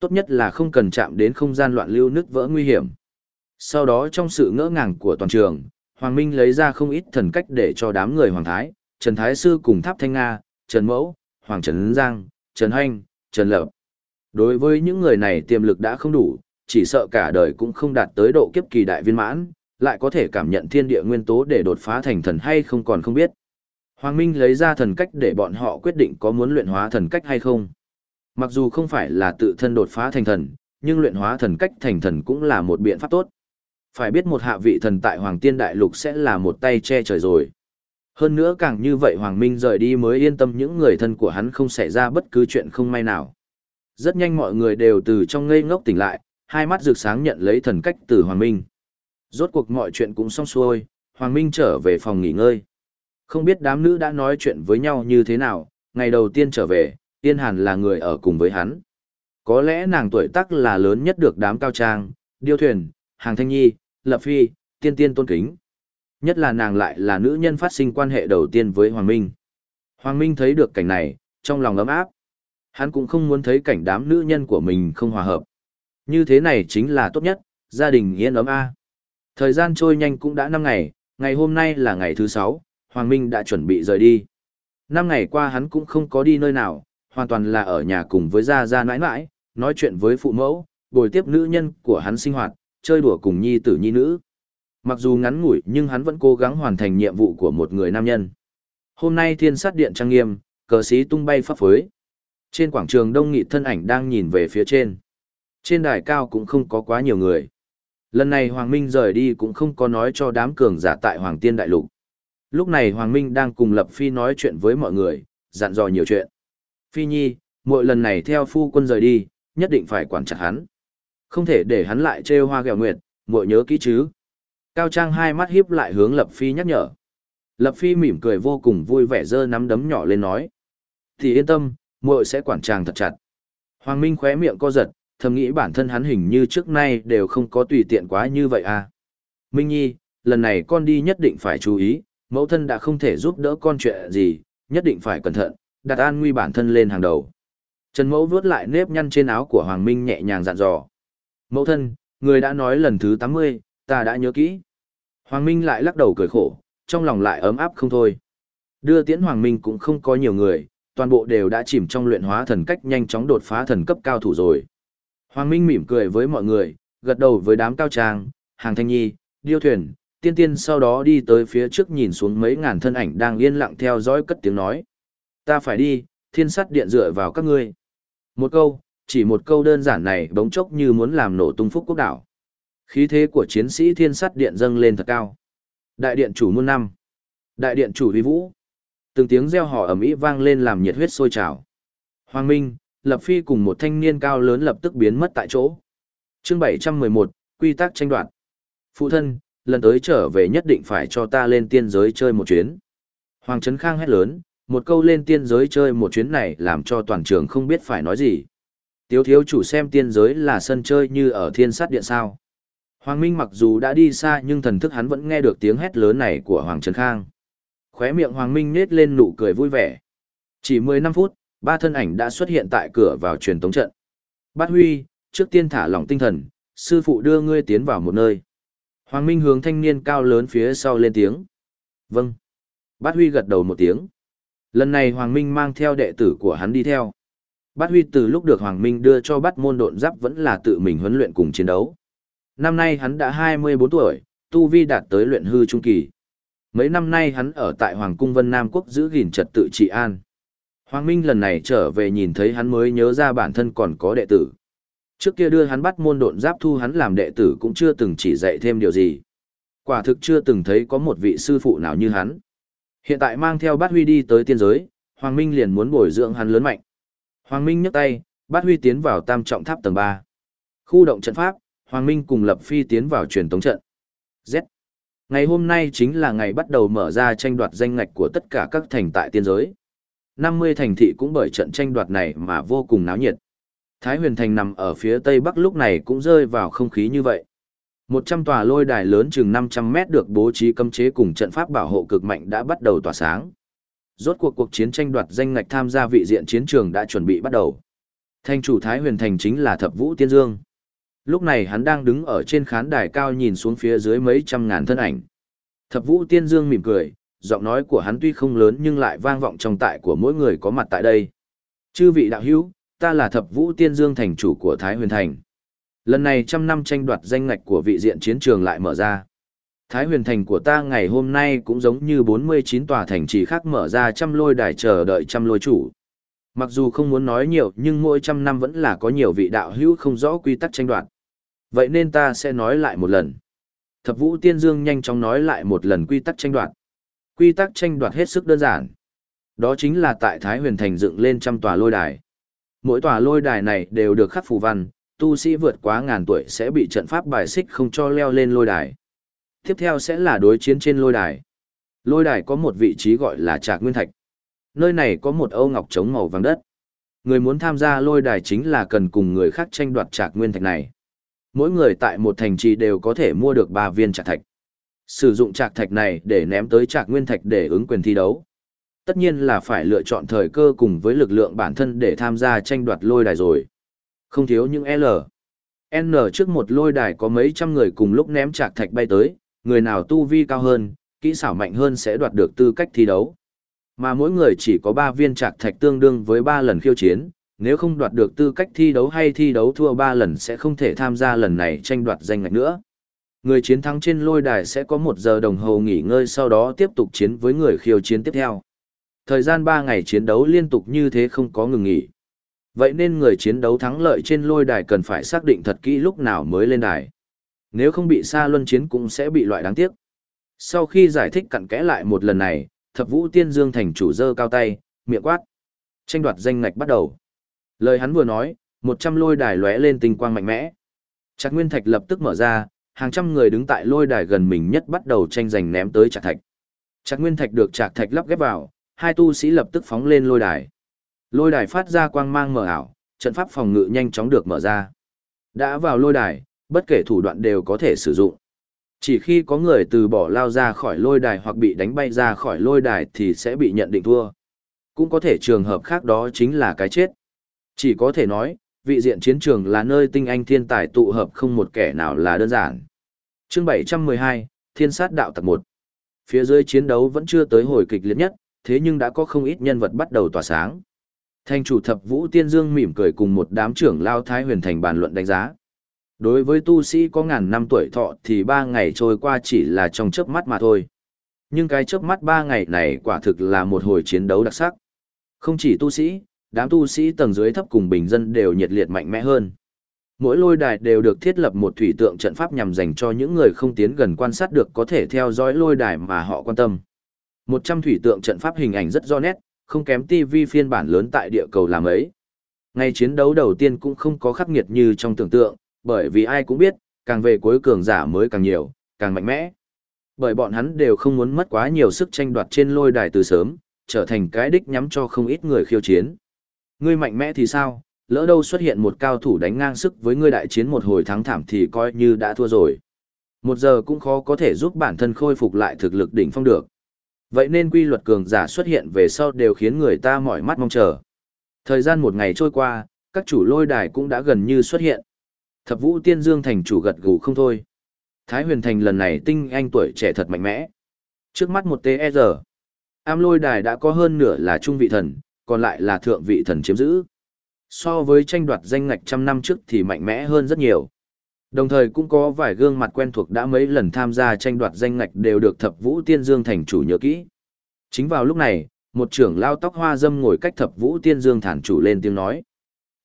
Tốt nhất là không cần chạm đến không gian loạn lưu nứt vỡ nguy hiểm. Sau đó trong sự ngỡ ngàng của toàn trường, Hoàng Minh lấy ra không ít thần cách để cho đám người Hoàng Thái, Trần Thái Sư cùng Tháp Thanh Nga, Trần Mẫu, Hoàng Trần Giang, Trần Hanh, Trần Lập. Đối với những người này tiềm lực đã không đủ, chỉ sợ cả đời cũng không đạt tới độ kiếp kỳ đại viên mãn, lại có thể cảm nhận thiên địa nguyên tố để đột phá thành thần hay không còn không biết. Hoàng Minh lấy ra thần cách để bọn họ quyết định có muốn luyện hóa thần cách hay không. Mặc dù không phải là tự thân đột phá thành thần, nhưng luyện hóa thần cách thành thần cũng là một biện pháp tốt. Phải biết một hạ vị thần tại Hoàng Tiên Đại Lục sẽ là một tay che trời rồi. Hơn nữa càng như vậy Hoàng Minh rời đi mới yên tâm những người thân của hắn không xảy ra bất cứ chuyện không may nào. Rất nhanh mọi người đều từ trong ngây ngốc tỉnh lại, hai mắt rực sáng nhận lấy thần cách từ Hoàng Minh. Rốt cuộc mọi chuyện cũng xong xuôi, Hoàng Minh trở về phòng nghỉ ngơi. Không biết đám nữ đã nói chuyện với nhau như thế nào, ngày đầu tiên trở về, Tiên Hàn là người ở cùng với hắn. Có lẽ nàng tuổi tác là lớn nhất được đám cao trang, điêu thuyền, hàng thanh nhi, lập phi, tiên tiên tôn kính. Nhất là nàng lại là nữ nhân phát sinh quan hệ đầu tiên với Hoàng Minh. Hoàng Minh thấy được cảnh này, trong lòng ấm áp. Hắn cũng không muốn thấy cảnh đám nữ nhân của mình không hòa hợp. Như thế này chính là tốt nhất, gia đình yên ấm a. Thời gian trôi nhanh cũng đã 5 ngày, ngày hôm nay là ngày thứ 6, Hoàng Minh đã chuẩn bị rời đi. Năm ngày qua hắn cũng không có đi nơi nào, hoàn toàn là ở nhà cùng với Gia Gia nãi nãi, nói chuyện với phụ mẫu, bồi tiếp nữ nhân của hắn sinh hoạt, chơi đùa cùng nhi tử nhi nữ. Mặc dù ngắn ngủi nhưng hắn vẫn cố gắng hoàn thành nhiệm vụ của một người nam nhân. Hôm nay thiên sát điện trang nghiêm, cờ sĩ tung bay pháp phới. Trên quảng trường đông nghị thân ảnh đang nhìn về phía trên. Trên đài cao cũng không có quá nhiều người. Lần này Hoàng Minh rời đi cũng không có nói cho đám cường giả tại Hoàng Tiên Đại Lục. Lúc này Hoàng Minh đang cùng Lập Phi nói chuyện với mọi người, dặn dò nhiều chuyện. Phi Nhi, mỗi lần này theo phu quân rời đi, nhất định phải quản chặt hắn. Không thể để hắn lại trêu hoa ghẹo nguyệt, muội nhớ kỹ chứ. Cao Trang hai mắt hiếp lại hướng Lập Phi nhắc nhở. Lập Phi mỉm cười vô cùng vui vẻ giơ nắm đấm nhỏ lên nói. Thì yên tâm, muội sẽ quản chàng thật chặt. Hoàng Minh khóe miệng co giật, thầm nghĩ bản thân hắn hình như trước nay đều không có tùy tiện quá như vậy à. Minh Nhi, lần này con đi nhất định phải chú ý, mẫu thân đã không thể giúp đỡ con chuyện gì, nhất định phải cẩn thận, đặt an nguy bản thân lên hàng đầu. Trần Mẫu vuốt lại nếp nhăn trên áo của Hoàng Minh nhẹ nhàng dặn dò. Mẫu thân, người đã nói lần thứ 80, ta đã nhớ kỹ. Hoàng Minh lại lắc đầu cười khổ, trong lòng lại ấm áp không thôi. Đưa tiễn Hoàng Minh cũng không có nhiều người, toàn bộ đều đã chìm trong luyện hóa thần cách nhanh chóng đột phá thần cấp cao thủ rồi. Hoàng Minh mỉm cười với mọi người, gật đầu với đám cao trang, hàng thanh nhi, điêu thuyền, tiên tiên sau đó đi tới phía trước nhìn xuống mấy ngàn thân ảnh đang yên lặng theo dõi cất tiếng nói. Ta phải đi, thiên sắt điện dựa vào các ngươi. Một câu, chỉ một câu đơn giản này bỗng chốc như muốn làm nổ tung phúc quốc đảo. Khí thế của chiến sĩ thiên sắt điện dâng lên thật cao. Đại điện chủ muôn năm. Đại điện chủ vi vũ. Từng tiếng reo hò ầm ĩ vang lên làm nhiệt huyết sôi trào. Hoàng Minh, Lập Phi cùng một thanh niên cao lớn lập tức biến mất tại chỗ. Chương 711, quy tắc tranh đoạt. Phụ thân, lần tới trở về nhất định phải cho ta lên tiên giới chơi một chuyến. Hoàng Trấn Khang hét lớn, một câu lên tiên giới chơi một chuyến này làm cho toàn trường không biết phải nói gì. Tiếu thiếu chủ xem tiên giới là sân chơi như ở thiên sát điện sao. Hoàng Minh mặc dù đã đi xa nhưng thần thức hắn vẫn nghe được tiếng hét lớn này của Hoàng Trấn Khang. Khóe miệng Hoàng Minh nết lên nụ cười vui vẻ. Chỉ 15 phút, ba thân ảnh đã xuất hiện tại cửa vào truyền tống trận. Bát Huy, trước tiên thả lỏng tinh thần, sư phụ đưa ngươi tiến vào một nơi. Hoàng Minh hướng thanh niên cao lớn phía sau lên tiếng. Vâng. Bát Huy gật đầu một tiếng. Lần này Hoàng Minh mang theo đệ tử của hắn đi theo. Bát Huy từ lúc được Hoàng Minh đưa cho bắt môn độn giáp vẫn là tự mình huấn luyện cùng chiến đấu. Năm nay hắn đã 24 tuổi, tu vi đạt tới luyện hư trung kỳ. Mấy năm nay hắn ở tại Hoàng cung Vân Nam Quốc giữ gìn trật tự trị an. Hoàng Minh lần này trở về nhìn thấy hắn mới nhớ ra bản thân còn có đệ tử. Trước kia đưa hắn bắt môn độn giáp thu hắn làm đệ tử cũng chưa từng chỉ dạy thêm điều gì. Quả thực chưa từng thấy có một vị sư phụ nào như hắn. Hiện tại mang theo bát huy đi tới tiên giới, Hoàng Minh liền muốn bồi dưỡng hắn lớn mạnh. Hoàng Minh nhấc tay, bát huy tiến vào tam trọng tháp tầng 3. Khu động trận pháp, Hoàng Minh cùng Lập Phi tiến vào truyền tống trận. Z. Ngày hôm nay chính là ngày bắt đầu mở ra tranh đoạt danh ngạch của tất cả các thành tại tiên giới. 50 thành thị cũng bởi trận tranh đoạt này mà vô cùng náo nhiệt. Thái huyền thành nằm ở phía tây bắc lúc này cũng rơi vào không khí như vậy. 100 tòa lôi đài lớn chừng 500 mét được bố trí cấm chế cùng trận pháp bảo hộ cực mạnh đã bắt đầu tỏa sáng. Rốt cuộc cuộc chiến tranh đoạt danh ngạch tham gia vị diện chiến trường đã chuẩn bị bắt đầu. Thành chủ Thái huyền thành chính là Thập Vũ Tiên Dương. Lúc này hắn đang đứng ở trên khán đài cao nhìn xuống phía dưới mấy trăm ngàn thân ảnh. Thập Vũ Tiên Dương mỉm cười, giọng nói của hắn tuy không lớn nhưng lại vang vọng trong tại của mỗi người có mặt tại đây. Chư vị đạo hữu, ta là Thập Vũ Tiên Dương thành chủ của Thái Huyền Thành. Lần này trăm năm tranh đoạt danh ngạch của vị diện chiến trường lại mở ra. Thái huyền thành của ta ngày hôm nay cũng giống như 49 tòa thành trì khác mở ra trăm lôi đài chờ đợi trăm lôi chủ. Mặc dù không muốn nói nhiều nhưng mỗi trăm năm vẫn là có nhiều vị đạo hữu không rõ quy tắc tranh đoạt. Vậy nên ta sẽ nói lại một lần. Thập vũ tiên dương nhanh chóng nói lại một lần quy tắc tranh đoạt. Quy tắc tranh đoạt hết sức đơn giản. Đó chính là tại Thái huyền thành dựng lên trăm tòa lôi đài. Mỗi tòa lôi đài này đều được khắc phù văn, tu sĩ vượt quá ngàn tuổi sẽ bị trận pháp bài xích không cho leo lên lôi đài. Tiếp theo sẽ là đối chiến trên lôi đài. Lôi đài có một vị trí gọi là Trạc Nguyên Thạch. Nơi này có một âu ngọc trống màu vàng đất. Người muốn tham gia lôi đài chính là cần cùng người khác tranh đoạt Trạc Nguyên Thạch này. Mỗi người tại một thành trì đều có thể mua được 3 viên Trạc Thạch. Sử dụng Trạc Thạch này để ném tới Trạc Nguyên Thạch để ứng quyền thi đấu. Tất nhiên là phải lựa chọn thời cơ cùng với lực lượng bản thân để tham gia tranh đoạt lôi đài rồi. Không thiếu những L. N trước một lôi đài có mấy trăm người cùng lúc ném chạc thạch bay tới, người nào tu vi cao hơn, kỹ xảo mạnh hơn sẽ đoạt được tư cách thi đấu. Mà mỗi người chỉ có 3 viên trạc thạch tương đương với 3 lần khiêu chiến, nếu không đoạt được tư cách thi đấu hay thi đấu thua 3 lần sẽ không thể tham gia lần này tranh đoạt danh ngạch nữa. Người chiến thắng trên lôi đài sẽ có 1 giờ đồng hồ nghỉ ngơi sau đó tiếp tục chiến với người khiêu chiến tiếp theo. Thời gian 3 ngày chiến đấu liên tục như thế không có ngừng nghỉ. Vậy nên người chiến đấu thắng lợi trên lôi đài cần phải xác định thật kỹ lúc nào mới lên đài. Nếu không bị xa luân chiến cũng sẽ bị loại đáng tiếc. Sau khi giải thích cặn kẽ lại một lần này, thập vũ tiên dương thành chủ dơ cao tay, miệng quát. Tranh đoạt danh ngạch bắt đầu. Lời hắn vừa nói, một trăm lôi đài lóe lên tinh quang mạnh mẽ. Trạc Nguyên Thạch lập tức mở ra, hàng trăm người đứng tại lôi đài gần mình nhất bắt đầu tranh giành ném tới Trạc Thạch. Trạc Nguyên Thạch được Trạc Thạch lắp ghép vào, hai tu sĩ lập tức phóng lên lôi đài. Lôi đài phát ra quang mang mờ ảo, trận pháp phòng ngự nhanh chóng được mở ra. Đã vào lôi đài, bất kể thủ đoạn đều có thể sử dụng. Chỉ khi có người từ bỏ lao ra khỏi lôi đài hoặc bị đánh bay ra khỏi lôi đài thì sẽ bị nhận định thua. Cũng có thể trường hợp khác đó chính là cái chết. Chỉ có thể nói, vị diện chiến trường là nơi tinh anh thiên tài tụ hợp không một kẻ nào là đơn giản. Chương 712, Thiên sát đạo tập 1. Phía dưới chiến đấu vẫn chưa tới hồi kịch liệt nhất, thế nhưng đã có không ít nhân vật bắt đầu tỏa sáng. Thành chủ thập vũ tiên dương mỉm cười cùng một đám trưởng lao thái huyền thành bàn luận đánh giá. Đối với tu sĩ có ngàn năm tuổi thọ thì ba ngày trôi qua chỉ là trong chớp mắt mà thôi. Nhưng cái chớp mắt ba ngày này quả thực là một hồi chiến đấu đặc sắc. Không chỉ tu sĩ, đám tu sĩ tầng dưới thấp cùng bình dân đều nhiệt liệt mạnh mẽ hơn. Mỗi lôi đài đều được thiết lập một thủy tượng trận pháp nhằm dành cho những người không tiến gần quan sát được có thể theo dõi lôi đài mà họ quan tâm. Một trăm thủy tượng trận pháp hình ảnh rất rõ nét, không kém TV phiên bản lớn tại địa cầu làm ấy. Ngày chiến đấu đầu tiên cũng không có khắc nghiệt như trong tưởng tượng, bởi vì ai cũng biết, càng về cuối cường giả mới càng nhiều, càng mạnh mẽ. Bởi bọn hắn đều không muốn mất quá nhiều sức tranh đoạt trên lôi đài từ sớm, trở thành cái đích nhắm cho không ít người khiêu chiến. Ngươi mạnh mẽ thì sao, lỡ đâu xuất hiện một cao thủ đánh ngang sức với ngươi đại chiến một hồi thắng thảm thì coi như đã thua rồi. Một giờ cũng khó có thể giúp bản thân khôi phục lại thực lực đỉnh phong được. Vậy nên quy luật cường giả xuất hiện về sau đều khiến người ta mỏi mắt mong chờ. Thời gian một ngày trôi qua, các chủ lôi đài cũng đã gần như xuất hiện. Thập vũ tiên dương thành chủ gật gù không thôi. Thái huyền thành lần này tinh anh tuổi trẻ thật mạnh mẽ. Trước mắt một TR, e am lôi đài đã có hơn nửa là trung vị thần, còn lại là thượng vị thần chiếm giữ. So với tranh đoạt danh ngạch trăm năm trước thì mạnh mẽ hơn rất nhiều. Đồng thời cũng có vài gương mặt quen thuộc đã mấy lần tham gia tranh đoạt danh ngạch đều được thập vũ tiên dương thành chủ nhớ kỹ. Chính vào lúc này, một trưởng lao tóc hoa dâm ngồi cách thập vũ tiên dương thản chủ lên tiếng nói.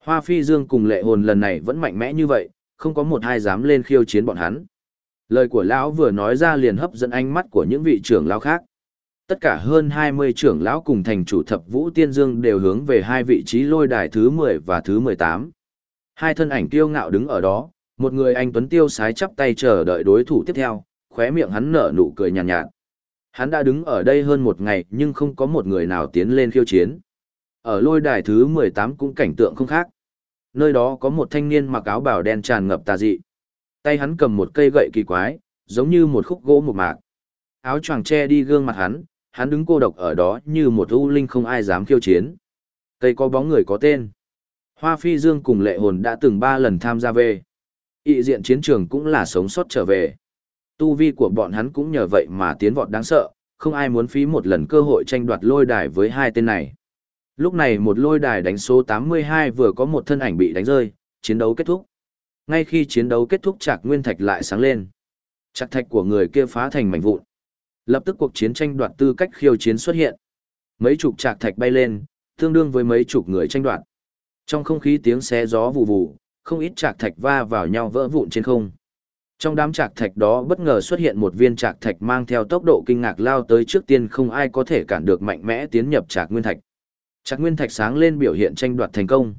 Hoa phi dương cùng lệ hồn lần này vẫn mạnh mẽ như vậy, không có một hai dám lên khiêu chiến bọn hắn. Lời của lão vừa nói ra liền hấp dẫn ánh mắt của những vị trưởng lão khác. Tất cả hơn 20 trưởng lão cùng thành chủ thập vũ tiên dương đều hướng về hai vị trí lôi đài thứ 10 và thứ 18. Hai thân ảnh kiêu ngạo đứng ở đó, một người anh Tuấn Tiêu sái chắp tay chờ đợi đối thủ tiếp theo, khóe miệng hắn nở nụ cười nhàn nhạt, nhạt. Hắn đã đứng ở đây hơn một ngày nhưng không có một người nào tiến lên khiêu chiến. Ở lôi đài thứ 18 cũng cảnh tượng không khác. Nơi đó có một thanh niên mặc áo bào đen tràn ngập tà dị. Tay hắn cầm một cây gậy kỳ quái, giống như một khúc gỗ một mạc. Áo choàng che đi gương mặt hắn, hắn đứng cô độc ở đó như một u linh không ai dám khiêu chiến. Cây có bóng người có tên. Hoa Phi Dương cùng lệ hồn đã từng ba lần tham gia về. Ý diện chiến trường cũng là sống sót trở về. Tu vi của bọn hắn cũng nhờ vậy mà tiến vọt đáng sợ, không ai muốn phí một lần cơ hội tranh đoạt lôi đài với hai tên này. Lúc này một lôi đài đánh số 82 vừa có một thân ảnh bị đánh rơi, chiến đấu kết thúc. Ngay khi chiến đấu kết thúc Trạc Nguyên Thạch lại sáng lên. Trạc thạch của người kia phá thành mảnh vụn. Lập tức cuộc chiến tranh đoạt tư cách khiêu chiến xuất hiện. Mấy chục trạc thạch bay lên, tương đương với mấy chục người tranh đoạt. Trong không khí tiếng xé gió vù vù, không ít trạc thạch va vào nhau vỡ vụn trên không. Trong đám trạc thạch đó bất ngờ xuất hiện một viên trạc thạch mang theo tốc độ kinh ngạc lao tới trước tiên không ai có thể cản được mạnh mẽ tiến nhập trạc nguyên thạch. Trạc nguyên thạch sáng lên biểu hiện tranh đoạt thành công.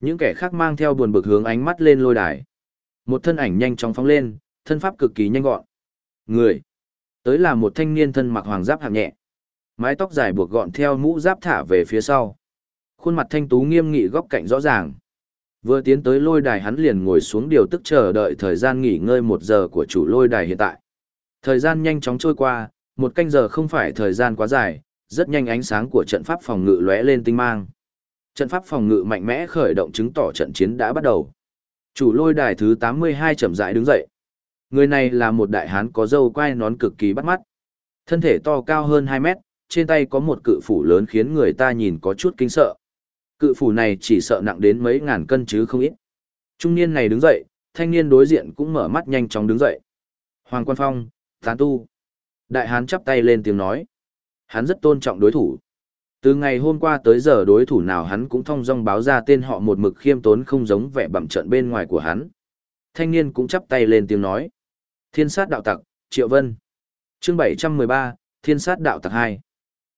Những kẻ khác mang theo buồn bực hướng ánh mắt lên lôi đài. Một thân ảnh nhanh chóng phóng lên, thân pháp cực kỳ nhanh gọn. Người. Tới là một thanh niên thân mặc hoàng giáp hạng nhẹ. Mái tóc dài buộc gọn theo mũ giáp thả về phía sau. Khuôn mặt thanh tú nghiêm nghị góc cạnh rõ ràng. Vừa tiến tới lôi đài hắn liền ngồi xuống điều tức chờ đợi thời gian nghỉ ngơi một giờ của chủ lôi đài hiện tại. Thời gian nhanh chóng trôi qua, một canh giờ không phải thời gian quá dài, rất nhanh ánh sáng của trận pháp phòng ngự lóe lên tinh mang. Trận pháp phòng ngự mạnh mẽ khởi động chứng tỏ trận chiến đã bắt đầu. Chủ lôi đài thứ 82 chậm rãi đứng dậy. Người này là một đại hán có râu quai nón cực kỳ bắt mắt. Thân thể to cao hơn 2 mét, trên tay có một cự phủ lớn khiến người ta nhìn có chút kinh sợ. Cự phủ này chỉ sợ nặng đến mấy ngàn cân chứ không ít. Trung niên này đứng dậy, thanh niên đối diện cũng mở mắt nhanh chóng đứng dậy. Hoàng Quan Phong, tán tu. Đại hán chắp tay lên tiếng nói. Hắn rất tôn trọng đối thủ. Từ ngày hôm qua tới giờ đối thủ nào hắn cũng thông dong báo ra tên họ một mực khiêm tốn không giống vẻ bẩm trận bên ngoài của hắn. Thanh niên cũng chắp tay lên tiếng nói. Thiên sát đạo tặc, Triệu Vân. chương 713, Thiên sát đạo tặc 2.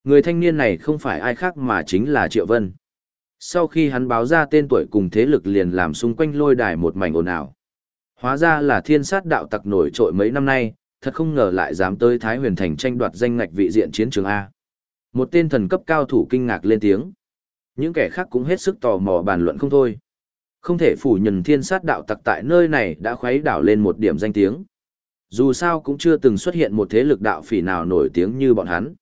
Người thanh niên này không phải ai khác mà chính là Triệu Vân. Sau khi hắn báo ra tên tuổi cùng thế lực liền làm xung quanh lôi đài một mảnh ồn ào. Hóa ra là thiên sát đạo tặc nổi trội mấy năm nay, thật không ngờ lại dám tới Thái Huyền Thành tranh đoạt danh ngạch vị diện chiến trường A. Một tên thần cấp cao thủ kinh ngạc lên tiếng. Những kẻ khác cũng hết sức tò mò bàn luận không thôi. Không thể phủ nhận thiên sát đạo tặc tại nơi này đã khuấy đảo lên một điểm danh tiếng. Dù sao cũng chưa từng xuất hiện một thế lực đạo phỉ nào nổi tiếng như bọn hắn.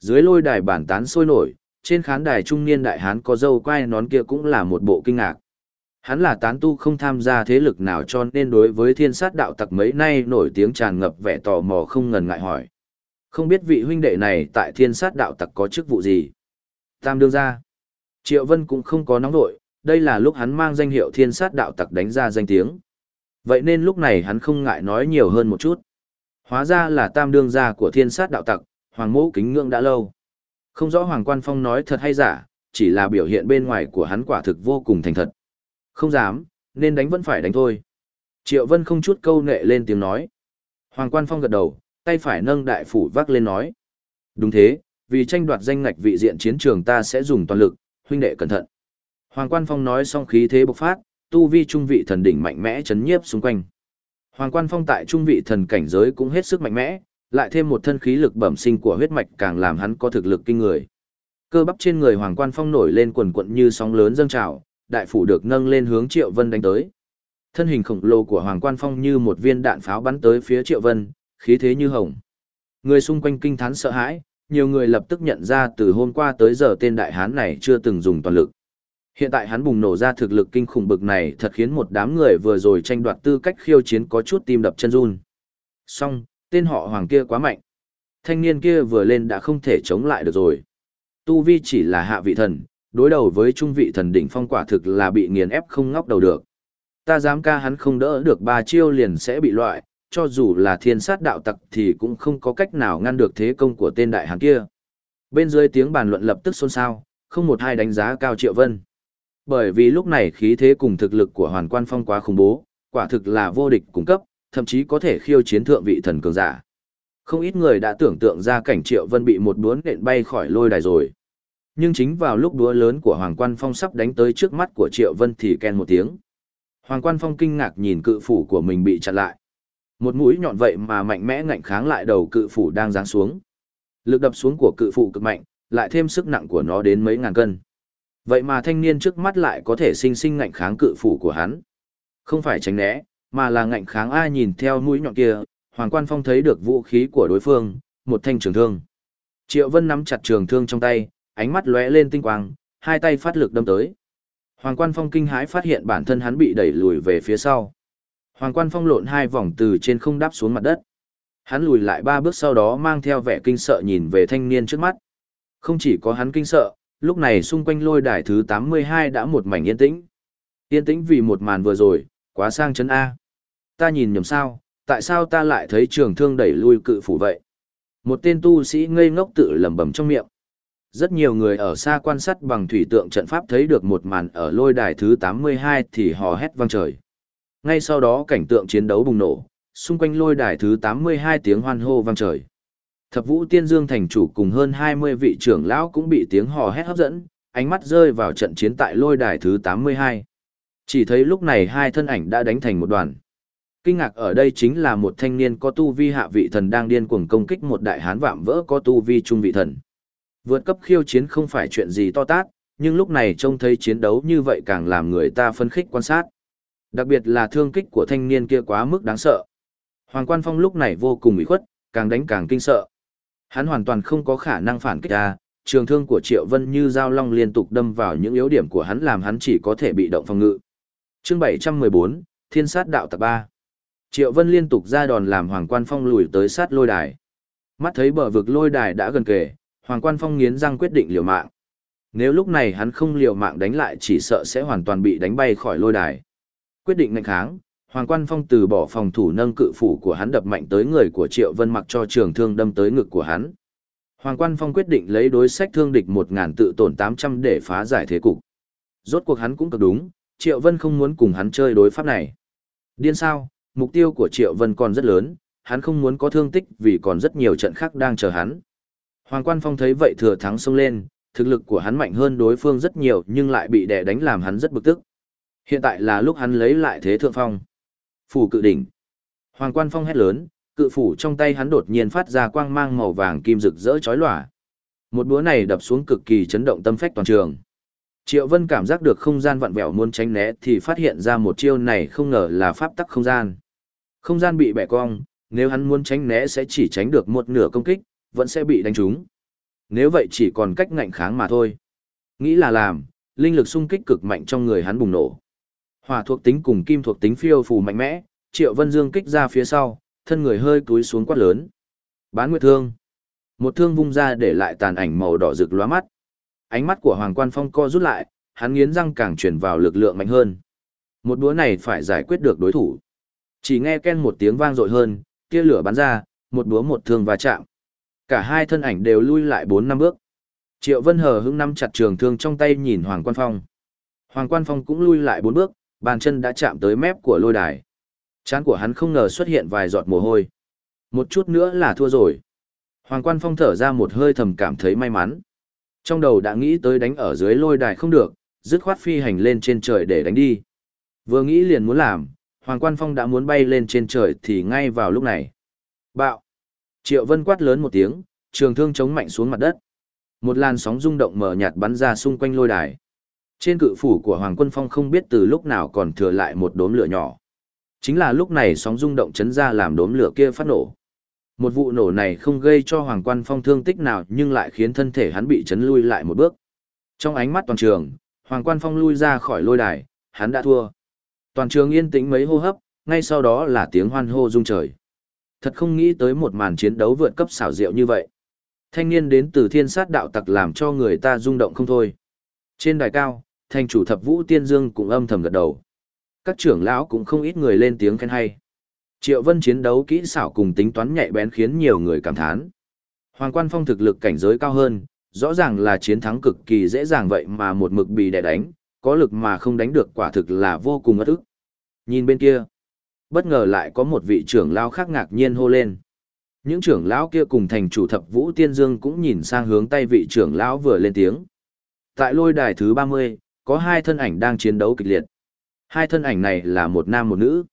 Dưới lôi đài bản tán sôi nổi, trên khán đài trung niên đại hán có dâu quai nón kia cũng là một bộ kinh ngạc. Hắn là tán tu không tham gia thế lực nào cho nên đối với thiên sát đạo tặc mấy nay nổi tiếng tràn ngập vẻ tò mò không ngần ngại hỏi. Không biết vị huynh đệ này tại thiên sát đạo tặc có chức vụ gì? Tam đương ra. Triệu Vân cũng không có nóng nội, đây là lúc hắn mang danh hiệu thiên sát đạo tặc đánh ra danh tiếng. Vậy nên lúc này hắn không ngại nói nhiều hơn một chút. Hóa ra là tam đương gia của thiên sát đạo tặc, hoàng mẫu kính ngưỡng đã lâu. Không rõ Hoàng Quan Phong nói thật hay giả, chỉ là biểu hiện bên ngoài của hắn quả thực vô cùng thành thật. Không dám, nên đánh vẫn phải đánh thôi. Triệu Vân không chút câu nệ lên tiếng nói. Hoàng Quan Phong gật đầu, tay phải nâng đại phủ vác lên nói. Đúng thế, vì tranh đoạt danh ngạch vị diện chiến trường ta sẽ dùng toàn lực, huynh đệ cẩn thận. Hoàng Quan Phong nói xong khí thế bộc phát, tu vi trung vị thần đỉnh mạnh mẽ chấn nhiếp xung quanh. Hoàng Quan Phong tại trung vị thần cảnh giới cũng hết sức mạnh mẽ, lại thêm một thân khí lực bẩm sinh của huyết mạch càng làm hắn có thực lực kinh người. Cơ bắp trên người Hoàng Quan Phong nổi lên quần quận như sóng lớn dâng trào, đại phủ được nâng lên hướng Triệu Vân đánh tới. Thân hình khổng lồ của Hoàng Quan Phong như một viên đạn pháo bắn tới phía Triệu Vân, khí thế như hồng. Người xung quanh kinh thán sợ hãi, nhiều người lập tức nhận ra từ hôm qua tới giờ tên đại hán này chưa từng dùng toàn lực. Hiện tại hắn bùng nổ ra thực lực kinh khủng bực này thật khiến một đám người vừa rồi tranh đoạt tư cách khiêu chiến có chút tim đập chân run. Song, tên họ Hoàng kia quá mạnh. Thanh niên kia vừa lên đã không thể chống lại được rồi. Tu Vi chỉ là hạ vị thần, đối đầu với trung vị thần đỉnh phong quả thực là bị nghiền ép không ngóc đầu được. Ta dám ca hắn không đỡ được ba chiêu liền sẽ bị loại, cho dù là thiên sát đạo tặc thì cũng không có cách nào ngăn được thế công của tên đại hán kia. Bên dưới tiếng bàn luận lập tức xôn xao, không một ai đánh giá cao Triệu Vân. Bởi vì lúc này khí thế cùng thực lực của Hoàn Quan Phong quá khủng bố, quả thực là vô địch cung cấp, thậm chí có thể khiêu chiến thượng vị thần cường giả. Không ít người đã tưởng tượng ra cảnh Triệu Vân bị một đuốn nện bay khỏi lôi đài rồi. Nhưng chính vào lúc đũa lớn của Hoàng Quan Phong sắp đánh tới trước mắt của Triệu Vân thì ken một tiếng. Hoàng Quan Phong kinh ngạc nhìn cự phủ của mình bị chặn lại. Một mũi nhọn vậy mà mạnh mẽ ngạnh kháng lại đầu cự phủ đang giáng xuống. Lực đập xuống của cự phủ cực mạnh, lại thêm sức nặng của nó đến mấy ngàn cân. Vậy mà thanh niên trước mắt lại có thể sinh sinh ngạnh kháng cự phủ của hắn. Không phải tránh né, mà là ngạnh kháng ai nhìn theo mũi nhọn kia, Hoàng Quan Phong thấy được vũ khí của đối phương, một thanh trường thương. Triệu Vân nắm chặt trường thương trong tay, ánh mắt lóe lên tinh quang, hai tay phát lực đâm tới. Hoàng Quan Phong kinh hãi phát hiện bản thân hắn bị đẩy lùi về phía sau. Hoàng Quan Phong lộn hai vòng từ trên không đáp xuống mặt đất. Hắn lùi lại ba bước sau đó mang theo vẻ kinh sợ nhìn về thanh niên trước mắt. Không chỉ có hắn kinh sợ, lúc này xung quanh lôi đài thứ 82 đã một mảnh yên tĩnh. Yên tĩnh vì một màn vừa rồi, quá sang chấn A. Ta nhìn nhầm sao, tại sao ta lại thấy trường thương đẩy lui cự phủ vậy? Một tên tu sĩ ngây ngốc tự lẩm bẩm trong miệng. Rất nhiều người ở xa quan sát bằng thủy tượng trận pháp thấy được một màn ở lôi đài thứ 82 thì hò hét vang trời. Ngay sau đó cảnh tượng chiến đấu bùng nổ, xung quanh lôi đài thứ 82 tiếng hoan hô vang trời. Thập Vũ Tiên Dương thành chủ cùng hơn 20 vị trưởng lão cũng bị tiếng hò hét hấp dẫn, ánh mắt rơi vào trận chiến tại lôi đài thứ 82. Chỉ thấy lúc này hai thân ảnh đã đánh thành một đoàn. Kinh ngạc ở đây chính là một thanh niên có tu vi hạ vị thần đang điên cuồng công kích một đại hán vạm vỡ có tu vi trung vị thần. Vượt cấp khiêu chiến không phải chuyện gì to tát, nhưng lúc này trông thấy chiến đấu như vậy càng làm người ta phân khích quan sát. Đặc biệt là thương kích của thanh niên kia quá mức đáng sợ. Hoàng Quan Phong lúc này vô cùng ủy khuất, càng đánh càng kinh sợ. Hắn hoàn toàn không có khả năng phản kích ra, trường thương của Triệu Vân như dao long liên tục đâm vào những yếu điểm của hắn làm hắn chỉ có thể bị động phòng ngự. Chương 714, Thiên sát đạo tập 3. Triệu Vân liên tục ra đòn làm Hoàng Quan Phong lùi tới sát lôi đài. Mắt thấy bờ vực lôi đài đã gần kề, Hoàng Quan Phong nghiến răng quyết định liều mạng. Nếu lúc này hắn không liều mạng đánh lại chỉ sợ sẽ hoàn toàn bị đánh bay khỏi lôi đài. Quyết định ngạnh kháng, Hoàng Quan Phong từ bỏ phòng thủ nâng cự phủ của hắn đập mạnh tới người của Triệu Vân mặc cho trường thương đâm tới ngực của hắn. Hoàng Quan Phong quyết định lấy đối sách thương địch 1000 tự tổn 800 để phá giải thế cục. Rốt cuộc hắn cũng cực đúng, Triệu Vân không muốn cùng hắn chơi đối pháp này. Điên sao, mục tiêu của Triệu Vân còn rất lớn, hắn không muốn có thương tích vì còn rất nhiều trận khác đang chờ hắn. Hoàng Quan Phong thấy vậy thừa thắng xông lên, thực lực của hắn mạnh hơn đối phương rất nhiều nhưng lại bị đè đánh làm hắn rất bực tức. Hiện tại là lúc hắn lấy lại thế thượng phong. Phủ cự đỉnh. Hoàng Quan Phong hét lớn, cự phủ trong tay hắn đột nhiên phát ra quang mang màu vàng kim rực rỡ chói lòa. Một búa này đập xuống cực kỳ chấn động tâm phách toàn trường. Triệu Vân cảm giác được không gian vặn vẹo muốn tránh né thì phát hiện ra một chiêu này không ngờ là pháp tắc không gian. Không gian bị bẻ cong, nếu hắn muốn tránh né sẽ chỉ tránh được một nửa công kích, vẫn sẽ bị đánh trúng. Nếu vậy chỉ còn cách ngạnh kháng mà thôi. Nghĩ là làm, linh lực xung kích cực mạnh trong người hắn bùng nổ. Hỏa thuộc tính cùng kim thuộc tính phiêu phù mạnh mẽ, Triệu Vân Dương kích ra phía sau, thân người hơi cúi xuống quát lớn. Bán nguyệt thương. Một thương vung ra để lại tàn ảnh màu đỏ rực lóa mắt. Ánh mắt của Hoàng Quan Phong co rút lại, hắn nghiến răng càng chuyển vào lực lượng mạnh hơn. Một đũa này phải giải quyết được đối thủ. Chỉ nghe ken một tiếng vang dội hơn, tia lửa bắn ra, một đũa một thương va chạm. Cả hai thân ảnh đều lui lại bốn năm bước. Triệu Vân hờ hững nắm chặt trường thương trong tay nhìn Hoàng Quan Phong. Hoàng Quan Phong cũng lui lại bốn bước, bàn chân đã chạm tới mép của lôi đài. Chán của hắn không ngờ xuất hiện vài giọt mồ hôi. Một chút nữa là thua rồi. Hoàng Quan Phong thở ra một hơi thầm cảm thấy may mắn. Trong đầu đã nghĩ tới đánh ở dưới lôi đài không được, dứt khoát phi hành lên trên trời để đánh đi. Vừa nghĩ liền muốn làm, Hoàng Quan Phong đã muốn bay lên trên trời thì ngay vào lúc này. Bạo! Triệu Vân quát lớn một tiếng, trường thương chống mạnh xuống mặt đất. Một làn sóng rung động mờ nhạt bắn ra xung quanh lôi đài. Trên cự phủ của Hoàng Quân Phong không biết từ lúc nào còn thừa lại một đốm lửa nhỏ. Chính là lúc này sóng rung động chấn ra làm đốm lửa kia phát nổ. Một vụ nổ này không gây cho Hoàng Quan Phong thương tích nào nhưng lại khiến thân thể hắn bị chấn lui lại một bước. Trong ánh mắt toàn trường, Hoàng Quan Phong lui ra khỏi lôi đài, hắn đã thua. Toàn trường yên tĩnh mấy hô hấp, ngay sau đó là tiếng hoan hô rung trời. Thật không nghĩ tới một màn chiến đấu vượt cấp xảo diệu như vậy. Thanh niên đến từ thiên sát đạo tặc làm cho người ta rung động không thôi. Trên đài cao, thành chủ thập vũ tiên dương cũng âm thầm gật đầu. Các trưởng lão cũng không ít người lên tiếng khen hay. Triệu Vân chiến đấu kỹ xảo cùng tính toán nhạy bén khiến nhiều người cảm thán. Hoàng Quan Phong thực lực cảnh giới cao hơn, rõ ràng là chiến thắng cực kỳ dễ dàng vậy mà một mực bị đè đánh, có lực mà không đánh được quả thực là vô cùng ất ức. Nhìn bên kia, bất ngờ lại có một vị trưởng lão khác ngạc nhiên hô lên. Những trưởng lão kia cùng thành chủ thập vũ tiên dương cũng nhìn sang hướng tay vị trưởng lão vừa lên tiếng. Tại lôi đài thứ 30, có hai thân ảnh đang chiến đấu kịch liệt. Hai thân ảnh này là một nam một nữ.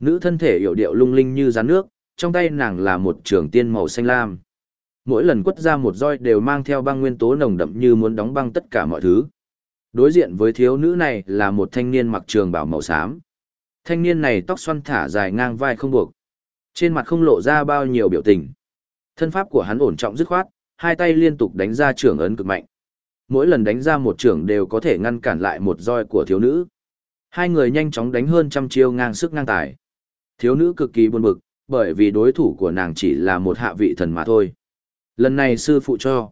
Nữ thân thể hiểu điệu lung linh như rắn nước, trong tay nàng là một trường tiên màu xanh lam. Mỗi lần quất ra một roi đều mang theo băng nguyên tố nồng đậm như muốn đóng băng tất cả mọi thứ. Đối diện với thiếu nữ này là một thanh niên mặc trường bảo màu xám. Thanh niên này tóc xoăn thả dài ngang vai không buộc. Trên mặt không lộ ra bao nhiêu biểu tình. Thân pháp của hắn ổn trọng dứt khoát, hai tay liên tục đánh ra trưởng ấn cực mạnh. Mỗi lần đánh ra một trưởng đều có thể ngăn cản lại một roi của thiếu nữ. Hai người nhanh chóng đánh hơn trăm chiêu ngang sức ngang tài. Thiếu nữ cực kỳ buồn bực, bởi vì đối thủ của nàng chỉ là một hạ vị thần mà thôi. Lần này sư phụ cho.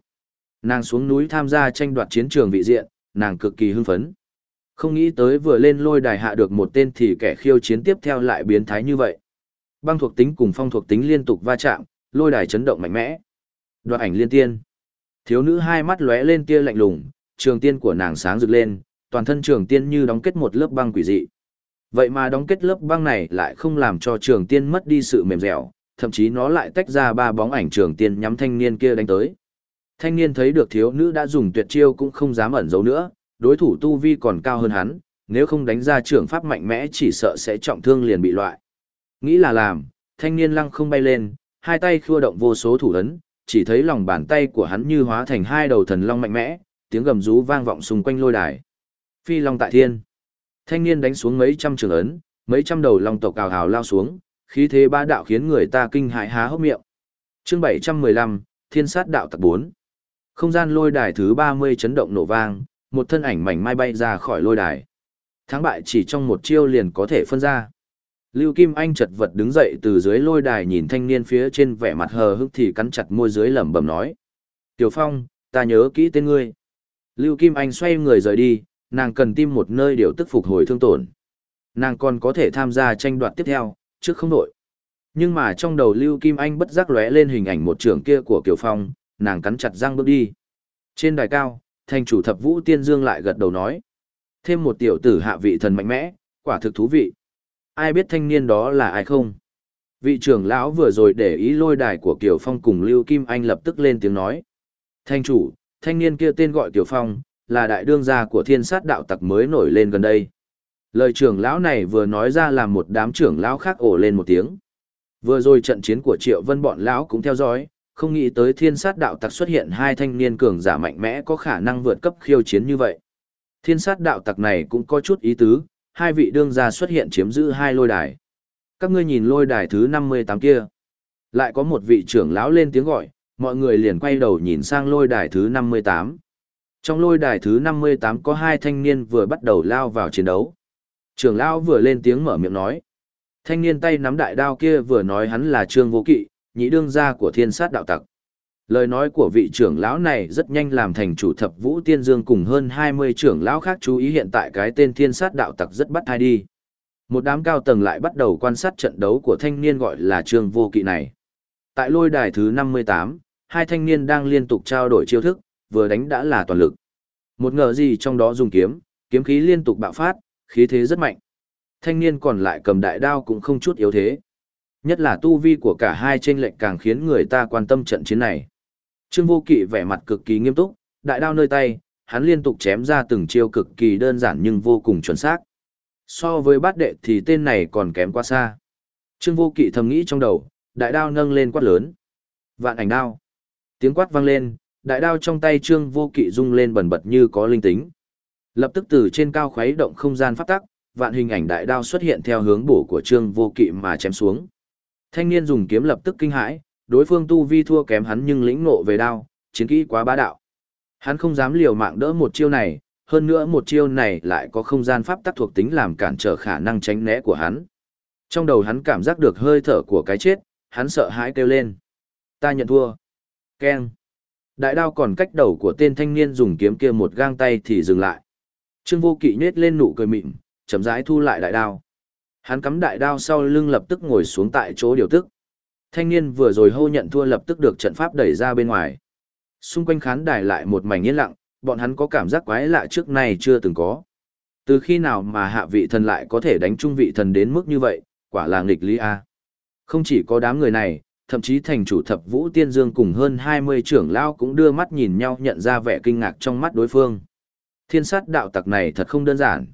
Nàng xuống núi tham gia tranh đoạt chiến trường vị diện, nàng cực kỳ hưng phấn. Không nghĩ tới vừa lên lôi đài hạ được một tên thì kẻ khiêu chiến tiếp theo lại biến thái như vậy. Băng thuộc tính cùng phong thuộc tính liên tục va chạm, lôi đài chấn động mạnh mẽ. Đoạt ảnh liên tiên. Thiếu nữ hai mắt lóe lên tia lạnh lùng, trường tiên của nàng sáng rực lên, toàn thân trường tiên như đóng kết một lớp băng quỷ dị. Vậy mà đóng kết lớp băng này lại không làm cho trường tiên mất đi sự mềm dẻo, thậm chí nó lại tách ra ba bóng ảnh trường tiên nhắm thanh niên kia đánh tới. Thanh niên thấy được thiếu nữ đã dùng tuyệt chiêu cũng không dám ẩn giấu nữa, đối thủ tu vi còn cao hơn hắn, nếu không đánh ra trường pháp mạnh mẽ chỉ sợ sẽ trọng thương liền bị loại. Nghĩ là làm, thanh niên lăng không bay lên, hai tay khua động vô số thủ ấn, chỉ thấy lòng bàn tay của hắn như hóa thành hai đầu thần long mạnh mẽ, tiếng gầm rú vang vọng xung quanh lôi đài. Phi long tại thiên. Thanh niên đánh xuống mấy trăm trường ấn, mấy trăm đầu long tộc cào hào lao xuống, khí thế ba đạo khiến người ta kinh hãi há hốc miệng. Chương 715, Thiên sát đạo tặc 4. Không gian lôi đài thứ 30 chấn động nổ vang, một thân ảnh mảnh mai bay ra khỏi lôi đài. Thắng bại chỉ trong một chiêu liền có thể phân ra. Lưu Kim Anh chật vật đứng dậy từ dưới lôi đài nhìn thanh niên phía trên vẻ mặt hờ hững thì cắn chặt môi dưới lẩm bẩm nói. Tiểu Phong, ta nhớ kỹ tên ngươi. Lưu Kim Anh xoay người rời đi, nàng cần tìm một nơi điều tức phục hồi thương tổn. Nàng còn có thể tham gia tranh đoạt tiếp theo, trước không đổi. Nhưng mà trong đầu Lưu Kim Anh bất giác lóe lên hình ảnh một trưởng kia của Kiều Phong, nàng cắn chặt răng bước đi. Trên đài cao, thành chủ thập vũ tiên dương lại gật đầu nói. Thêm một tiểu tử hạ vị thần mạnh mẽ, quả thực thú vị. Ai biết thanh niên đó là ai không? Vị trưởng lão vừa rồi để ý lôi đài của Kiều Phong cùng Lưu Kim Anh lập tức lên tiếng nói. Thanh chủ, thanh niên kia tên gọi Kiều Phong, là đại đương gia của thiên sát đạo tặc mới nổi lên gần đây. Lời trưởng lão này vừa nói ra làm một đám trưởng lão khác ổ lên một tiếng. Vừa rồi trận chiến của Triệu Vân bọn lão cũng theo dõi, không nghĩ tới thiên sát đạo tặc xuất hiện hai thanh niên cường giả mạnh mẽ có khả năng vượt cấp khiêu chiến như vậy. Thiên sát đạo tặc này cũng có chút ý tứ, hai vị đương gia xuất hiện chiếm giữ hai lôi đài. Các ngươi nhìn lôi đài thứ 58 kia. Lại có một vị trưởng lão lên tiếng gọi, mọi người liền quay đầu nhìn sang lôi đài thứ 58. Trong lôi đài thứ 58 có hai thanh niên vừa bắt đầu lao vào chiến đấu. Trưởng lão vừa lên tiếng mở miệng nói. Thanh niên tay nắm đại đao kia vừa nói hắn là Trương Vô Kỵ, nhị đương gia của thiên sát đạo tặc. Lời nói của vị trưởng lão này rất nhanh làm thành chủ thập vũ tiên dương cùng hơn 20 trưởng lão khác chú ý hiện tại cái tên thiên sát đạo tặc rất bắt thai đi. Một đám cao tầng lại bắt đầu quan sát trận đấu của thanh niên gọi là Trương Vô Kỵ này. Tại lôi đài thứ 58, hai thanh niên đang liên tục trao đổi chiêu thức, vừa đánh đã là toàn lực. Một ngờ gì trong đó dùng kiếm, kiếm khí liên tục bạo phát, khí thế rất mạnh. Thanh niên còn lại cầm đại đao cũng không chút yếu thế. Nhất là tu vi của cả hai trên lệnh càng khiến người ta quan tâm trận chiến này. Trương Vô Kỵ vẻ mặt cực kỳ nghiêm túc, đại đao nơi tay, hắn liên tục chém ra từng chiêu cực kỳ đơn giản nhưng vô cùng chuẩn xác. So với bát đệ thì tên này còn kém quá xa. Trương Vô Kỵ thầm nghĩ trong đầu, đại đao nâng lên quát lớn. Vạn ảnh đao. Tiếng quát vang lên, đại đao trong tay Trương Vô Kỵ rung lên bần bật như có linh tính. Lập tức từ trên cao khuấy động không gian pháp tắc, vạn hình ảnh đại đao xuất hiện theo hướng bổ của Trương Vô Kỵ mà chém xuống. Thanh niên dùng kiếm lập tức kinh hãi, đối phương tu vi thua kém hắn nhưng lĩnh ngộ về đao, chiến kỹ quá bá đạo. Hắn không dám liều mạng đỡ một chiêu này, hơn nữa một chiêu này lại có không gian pháp tắc thuộc tính làm cản trở khả năng tránh né của hắn. Trong đầu hắn cảm giác được hơi thở của cái chết, hắn sợ hãi kêu lên. Ta nhận thua. Keng. Đại đao còn cách đầu của tên thanh niên dùng kiếm kia một gang tay thì dừng lại. Trương vô kỵ nhếch lên nụ cười mịn, chậm rãi thu lại đại đao. Hắn cắm đại đao sau lưng lập tức ngồi xuống tại chỗ điều tức. Thanh niên vừa rồi hô nhận thua lập tức được trận pháp đẩy ra bên ngoài. Xung quanh khán đài lại một mảnh yên lặng, bọn hắn có cảm giác quái lạ trước này chưa từng có. Từ khi nào mà hạ vị thần lại có thể đánh trung vị thần đến mức như vậy, quả là nghịch lý a. Không chỉ có đám người này, thậm chí thành chủ thập vũ tiên dương cùng hơn 20 trưởng lao cũng đưa mắt nhìn nhau nhận ra vẻ kinh ngạc trong mắt đối phương. Thiên sát đạo tặc này thật không đơn giản.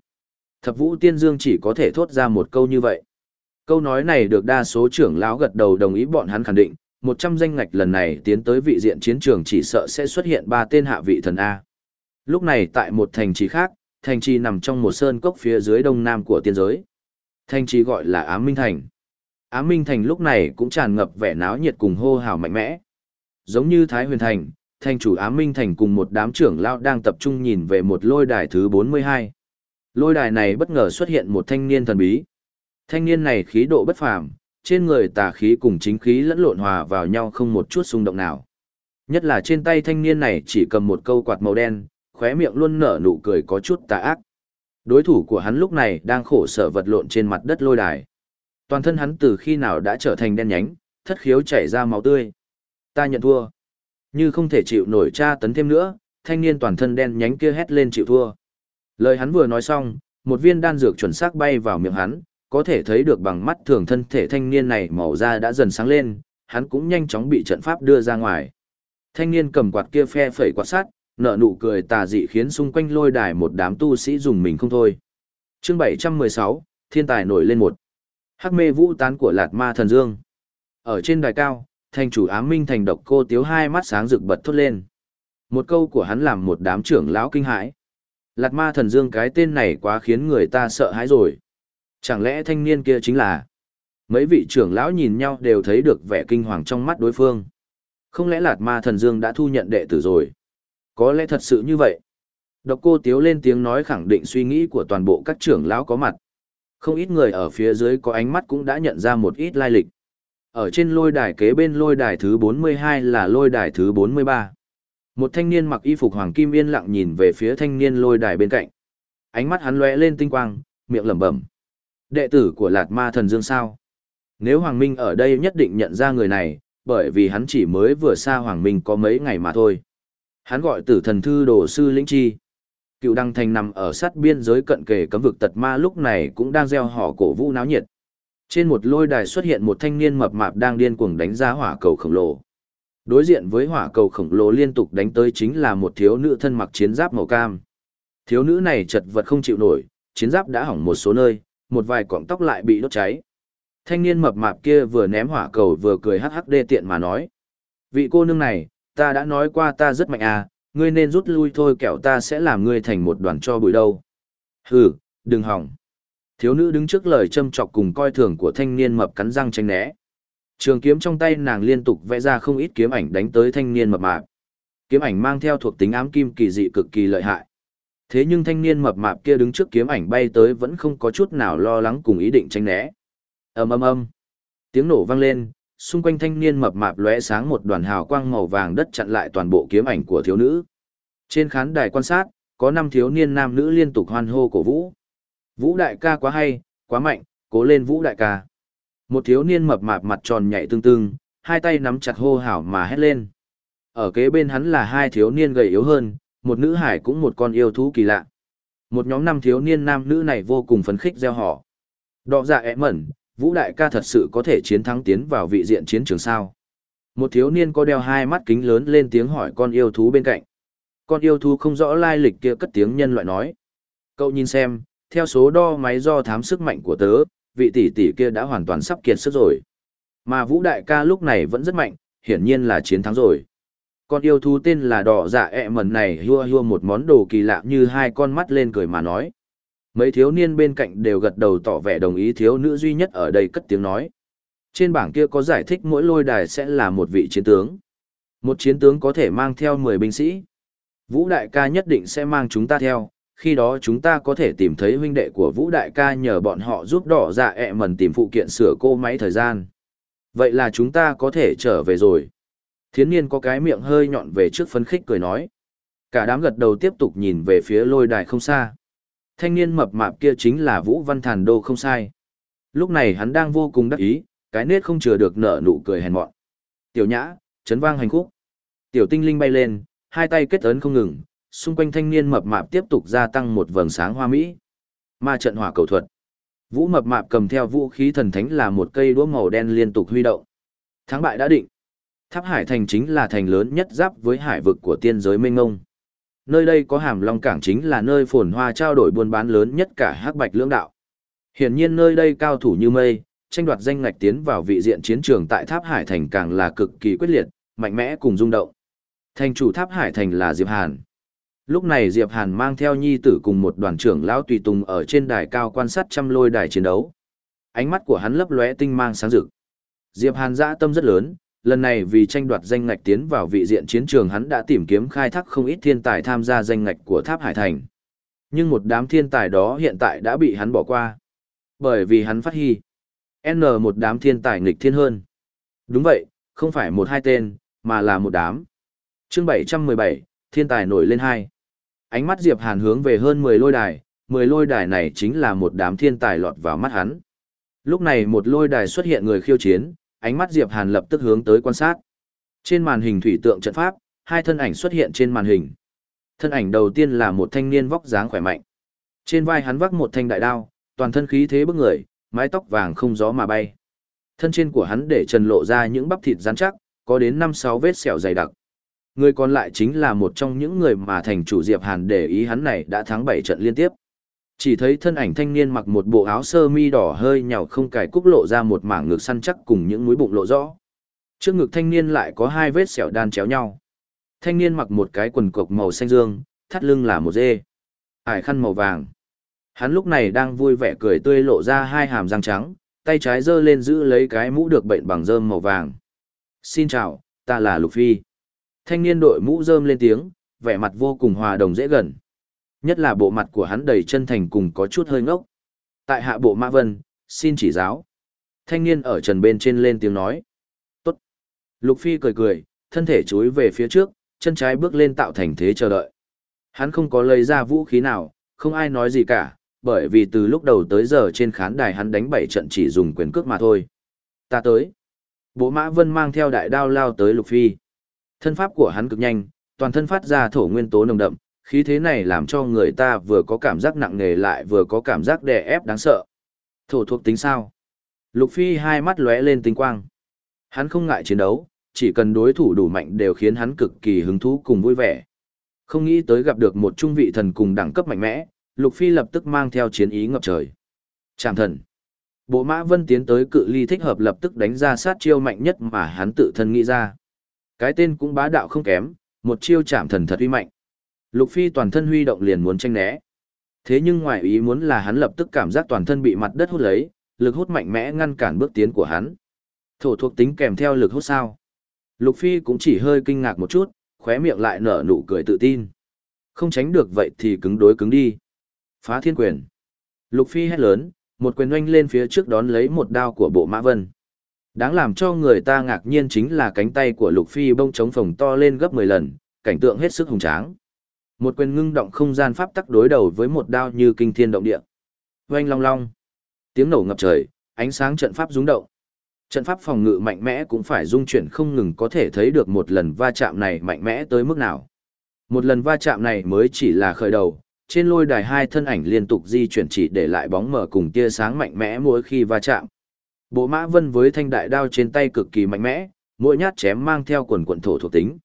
Thập vũ tiên dương chỉ có thể thốt ra một câu như vậy. Câu nói này được đa số trưởng lão gật đầu đồng ý bọn hắn khẳng định, 100 danh ngạch lần này tiến tới vị diện chiến trường chỉ sợ sẽ xuất hiện ba tên hạ vị thần A. Lúc này tại một thành trì khác, thành trì nằm trong một sơn cốc phía dưới đông nam của tiên giới. Thành trì gọi là Ám Minh Thành. Ám Minh Thành lúc này cũng tràn ngập vẻ náo nhiệt cùng hô hào mạnh mẽ. Giống như Thái Huyền Thành, thành chủ Ám Minh Thành cùng một đám trưởng lão đang tập trung nhìn về một lôi đài thứ 42. Lôi đài này bất ngờ xuất hiện một thanh niên thần bí. Thanh niên này khí độ bất phàm, trên người tà khí cùng chính khí lẫn lộn hòa vào nhau không một chút xung động nào. Nhất là trên tay thanh niên này chỉ cầm một câu quạt màu đen, khóe miệng luôn nở nụ cười có chút tà ác. Đối thủ của hắn lúc này đang khổ sở vật lộn trên mặt đất lôi đài. Toàn thân hắn từ khi nào đã trở thành đen nhánh, thất khiếu chảy ra máu tươi. Ta nhận thua. Như không thể chịu nổi tra tấn thêm nữa, thanh niên toàn thân đen nhánh kia hét lên chịu thua. Lời hắn vừa nói xong, một viên đan dược chuẩn xác bay vào miệng hắn, có thể thấy được bằng mắt thường thân thể thanh niên này màu da đã dần sáng lên, hắn cũng nhanh chóng bị trận pháp đưa ra ngoài. Thanh niên cầm quạt kia phe phẩy quạt sát, nở nụ cười tà dị khiến xung quanh lôi đài một đám tu sĩ dùng mình không thôi. Chương 716, thiên tài nổi lên một. Hắc mê vũ tán của Lạt Ma Thần Dương. Ở trên đài cao, thành chủ ám minh thành độc cô tiếu hai mắt sáng rực bật thốt lên. Một câu của hắn làm một đám trưởng lão kinh hãi. Lạt Ma Thần Dương cái tên này quá khiến người ta sợ hãi rồi. Chẳng lẽ thanh niên kia chính là... Mấy vị trưởng lão nhìn nhau đều thấy được vẻ kinh hoàng trong mắt đối phương. Không lẽ Lạt Ma Thần Dương đã thu nhận đệ tử rồi? Có lẽ thật sự như vậy. Độc cô Tiếu lên tiếng nói khẳng định suy nghĩ của toàn bộ các trưởng lão có mặt. Không ít người ở phía dưới có ánh mắt cũng đã nhận ra một ít lai lịch. Ở trên lôi đài kế bên lôi đài thứ 42 là lôi đài thứ 43. Một thanh niên mặc y phục hoàng kim yên lặng nhìn về phía thanh niên lôi đài bên cạnh. Ánh mắt hắn lóe lên tinh quang, miệng lẩm bẩm. Đệ tử của Lạt Ma Thần Dương sao? Nếu Hoàng Minh ở đây nhất định nhận ra người này, bởi vì hắn chỉ mới vừa xa Hoàng Minh có mấy ngày mà thôi. Hắn gọi tử thần thư đồ sư lĩnh chi. Cựu Đăng Thành nằm ở sát biên giới cận kề cấm vực tật ma lúc này cũng đang gieo họ cổ vũ náo nhiệt. Trên một lôi đài xuất hiện một thanh niên mập mạp đang điên cuồng đánh giá hỏa cầu khổng lồ. Đối diện với hỏa cầu khổng lồ liên tục đánh tới chính là một thiếu nữ thân mặc chiến giáp màu cam. Thiếu nữ này chật vật không chịu nổi, chiến giáp đã hỏng một số nơi, một vài cọng tóc lại bị đốt cháy. Thanh niên mập mạp kia vừa ném hỏa cầu vừa cười hắc hắc đê tiện mà nói. Vị cô nương này, ta đã nói qua ta rất mạnh à, ngươi nên rút lui thôi kẻo ta sẽ làm ngươi thành một đoàn cho bụi đâu. Hừ, đừng hỏng. Thiếu nữ đứng trước lời châm chọc cùng coi thường của thanh niên mập cắn răng tránh né. Trường kiếm trong tay nàng liên tục vẽ ra không ít kiếm ảnh đánh tới thanh niên mập mạp. Kiếm ảnh mang theo thuộc tính ám kim kỳ dị cực kỳ lợi hại. Thế nhưng thanh niên mập mạp kia đứng trước kiếm ảnh bay tới vẫn không có chút nào lo lắng cùng ý định tránh né. ầm ầm ầm, tiếng nổ vang lên, xung quanh thanh niên mập mạp lóe sáng một đoàn hào quang màu vàng đất chặn lại toàn bộ kiếm ảnh của thiếu nữ. Trên khán đài quan sát, có năm thiếu niên nam nữ liên tục hoan hô cổ vũ. Vũ đại ca quá hay, quá mạnh, cố lên vũ đại ca. Một thiếu niên mập mạp mặt tròn nhảy tương tương, hai tay nắm chặt hô hào mà hét lên. Ở kế bên hắn là hai thiếu niên gầy yếu hơn, một nữ hải cũng một con yêu thú kỳ lạ. Một nhóm năm thiếu niên nam nữ này vô cùng phấn khích gieo họ. Đọ dạ ẹ mẩn, Vũ Đại ca thật sự có thể chiến thắng tiến vào vị diện chiến trường sao. Một thiếu niên có đeo hai mắt kính lớn lên tiếng hỏi con yêu thú bên cạnh. Con yêu thú không rõ lai lịch kia cất tiếng nhân loại nói. Cậu nhìn xem, theo số đo máy do thám sức mạnh của tớ, vị tỷ tỷ kia đã hoàn toàn sắp kiệt sức rồi. Mà Vũ Đại ca lúc này vẫn rất mạnh, hiển nhiên là chiến thắng rồi con yêu thú tên là đỏ dạ e ẹ mần này hua hua một món đồ kỳ lạ như hai con mắt lên cười mà nói Mấy thiếu niên bên cạnh đều gật đầu tỏ vẻ đồng ý thiếu nữ duy nhất ở đây cất tiếng nói. Trên bảng kia có giải thích mỗi lôi đài sẽ là một vị chiến tướng. Một chiến tướng có thể mang theo 10 binh sĩ. Vũ đại ca nhất định sẽ mang chúng ta theo, khi đó chúng ta có thể tìm thấy huynh đệ của Vũ đại ca nhờ bọn họ giúp đỏ dạ ẹ mần tìm phụ kiện sửa cô máy thời gian. Vậy là chúng ta có thể trở về rồi. Thiến niên có cái miệng hơi nhọn về trước phấn khích cười nói. Cả đám gật đầu tiếp tục nhìn về phía lôi đài không xa. Thanh niên mập mạp kia chính là Vũ Văn Thàn Đô không sai. Lúc này hắn đang vô cùng đắc ý, cái nết không chừa được nở nụ cười hèn mọn. Tiểu nhã, chấn vang hành khúc. Tiểu tinh linh bay lên, hai tay kết ấn không ngừng, xung quanh thanh niên mập mạp tiếp tục gia tăng một vầng sáng hoa mỹ. Ma trận hỏa cầu thuật. Vũ mập mạp cầm theo vũ khí thần thánh là một cây đũa màu đen liên tục huy động. Thắng bại đã định. Tháp Hải Thành chính là thành lớn nhất giáp với hải vực của tiên giới Minh ngông. Nơi đây có hàm long cảng chính là nơi phồn hoa trao đổi buôn bán lớn nhất cả hắc bạch lưỡng đạo. Hiển nhiên nơi đây cao thủ như mây, tranh đoạt danh ngạch tiến vào vị diện chiến trường tại Tháp Hải Thành càng là cực kỳ quyết liệt, mạnh mẽ cùng rung động. Thành chủ Tháp Hải Thành là Diệp Hàn. Lúc này Diệp Hàn mang theo nhi tử cùng một đoàn trưởng lão tùy tùng ở trên đài cao quan sát trăm lôi đài chiến đấu. Ánh mắt của hắn lấp lóe tinh mang sáng rực. Diệp Hàn dã tâm rất lớn, lần này vì tranh đoạt danh ngạch tiến vào vị diện chiến trường hắn đã tìm kiếm khai thác không ít thiên tài tham gia danh ngạch của Tháp Hải Thành. Nhưng một đám thiên tài đó hiện tại đã bị hắn bỏ qua. Bởi vì hắn phát hy. N một đám thiên tài nghịch thiên hơn. Đúng vậy, không phải một hai tên, mà là một đám. chương 717, thiên tài nổi lên hai. Ánh mắt Diệp Hàn hướng về hơn 10 lôi đài, 10 lôi đài này chính là một đám thiên tài lọt vào mắt hắn. Lúc này một lôi đài xuất hiện người khiêu chiến, ánh mắt Diệp Hàn lập tức hướng tới quan sát. Trên màn hình thủy tượng trận pháp, hai thân ảnh xuất hiện trên màn hình. Thân ảnh đầu tiên là một thanh niên vóc dáng khỏe mạnh. Trên vai hắn vác một thanh đại đao, toàn thân khí thế bức người, mái tóc vàng không gió mà bay. Thân trên của hắn để trần lộ ra những bắp thịt rắn chắc, có đến 5-6 vết sẹo dày đặc. Người còn lại chính là một trong những người mà thành chủ Diệp Hàn để ý hắn này đã thắng 7 trận liên tiếp. Chỉ thấy thân ảnh thanh niên mặc một bộ áo sơ mi đỏ hơi nhào không cài cúc lộ ra một mảng ngực săn chắc cùng những mũi bụng lộ rõ. Trước ngực thanh niên lại có hai vết sẹo đan chéo nhau. Thanh niên mặc một cái quần cộc màu xanh dương, thắt lưng là một dê. Ải khăn màu vàng. Hắn lúc này đang vui vẻ cười tươi lộ ra hai hàm răng trắng, tay trái giơ lên giữ lấy cái mũ được bệnh bằng rơm màu vàng. Xin chào, ta là Lục Phi. Thanh niên đội mũ rơm lên tiếng, vẻ mặt vô cùng hòa đồng dễ gần. Nhất là bộ mặt của hắn đầy chân thành cùng có chút hơi ngốc. Tại hạ bộ Mã Vân, xin chỉ giáo. Thanh niên ở trần bên trên lên tiếng nói. Tốt. Lục Phi cười cười, thân thể chúi về phía trước, chân trái bước lên tạo thành thế chờ đợi. Hắn không có lấy ra vũ khí nào, không ai nói gì cả, bởi vì từ lúc đầu tới giờ trên khán đài hắn đánh bảy trận chỉ dùng quyền cước mà thôi. Ta tới. Bộ Mã Vân mang theo đại đao lao tới Lục Phi. Thân pháp của hắn cực nhanh, toàn thân phát ra thổ nguyên tố nồng đậm, khí thế này làm cho người ta vừa có cảm giác nặng nề lại vừa có cảm giác đè ép đáng sợ. Thổ thuộc tính sao? Lục Phi hai mắt lóe lên tinh quang. Hắn không ngại chiến đấu, chỉ cần đối thủ đủ mạnh đều khiến hắn cực kỳ hứng thú cùng vui vẻ. Không nghĩ tới gặp được một trung vị thần cùng đẳng cấp mạnh mẽ, Lục Phi lập tức mang theo chiến ý ngập trời. Trảm thần. Bộ Mã Vân tiến tới cự ly thích hợp lập tức đánh ra sát chiêu mạnh nhất mà hắn tự thân nghĩ ra. Cái tên cũng bá đạo không kém, một chiêu chạm thần thật uy mạnh. Lục Phi toàn thân huy động liền muốn tranh né. Thế nhưng ngoài ý muốn là hắn lập tức cảm giác toàn thân bị mặt đất hút lấy, lực hút mạnh mẽ ngăn cản bước tiến của hắn. Thổ thuộc tính kèm theo lực hút sao. Lục Phi cũng chỉ hơi kinh ngạc một chút, khóe miệng lại nở nụ cười tự tin. Không tránh được vậy thì cứng đối cứng đi. Phá thiên quyền. Lục Phi hét lớn, một quyền oanh lên phía trước đón lấy một đao của bộ mã vân. Đáng làm cho người ta ngạc nhiên chính là cánh tay của Lục Phi bông trống phồng to lên gấp 10 lần, cảnh tượng hết sức hùng tráng. Một quyền ngưng động không gian pháp tắc đối đầu với một đao như kinh thiên động địa. Oanh long long. Tiếng nổ ngập trời, ánh sáng trận pháp rung động. Trận pháp phòng ngự mạnh mẽ cũng phải dung chuyển không ngừng có thể thấy được một lần va chạm này mạnh mẽ tới mức nào. Một lần va chạm này mới chỉ là khởi đầu, trên lôi đài hai thân ảnh liên tục di chuyển chỉ để lại bóng mờ cùng tia sáng mạnh mẽ mỗi khi va chạm. Bộ mã vân với thanh đại đao trên tay cực kỳ mạnh mẽ, mỗi nhát chém mang theo quần quận thổ thuộc tính.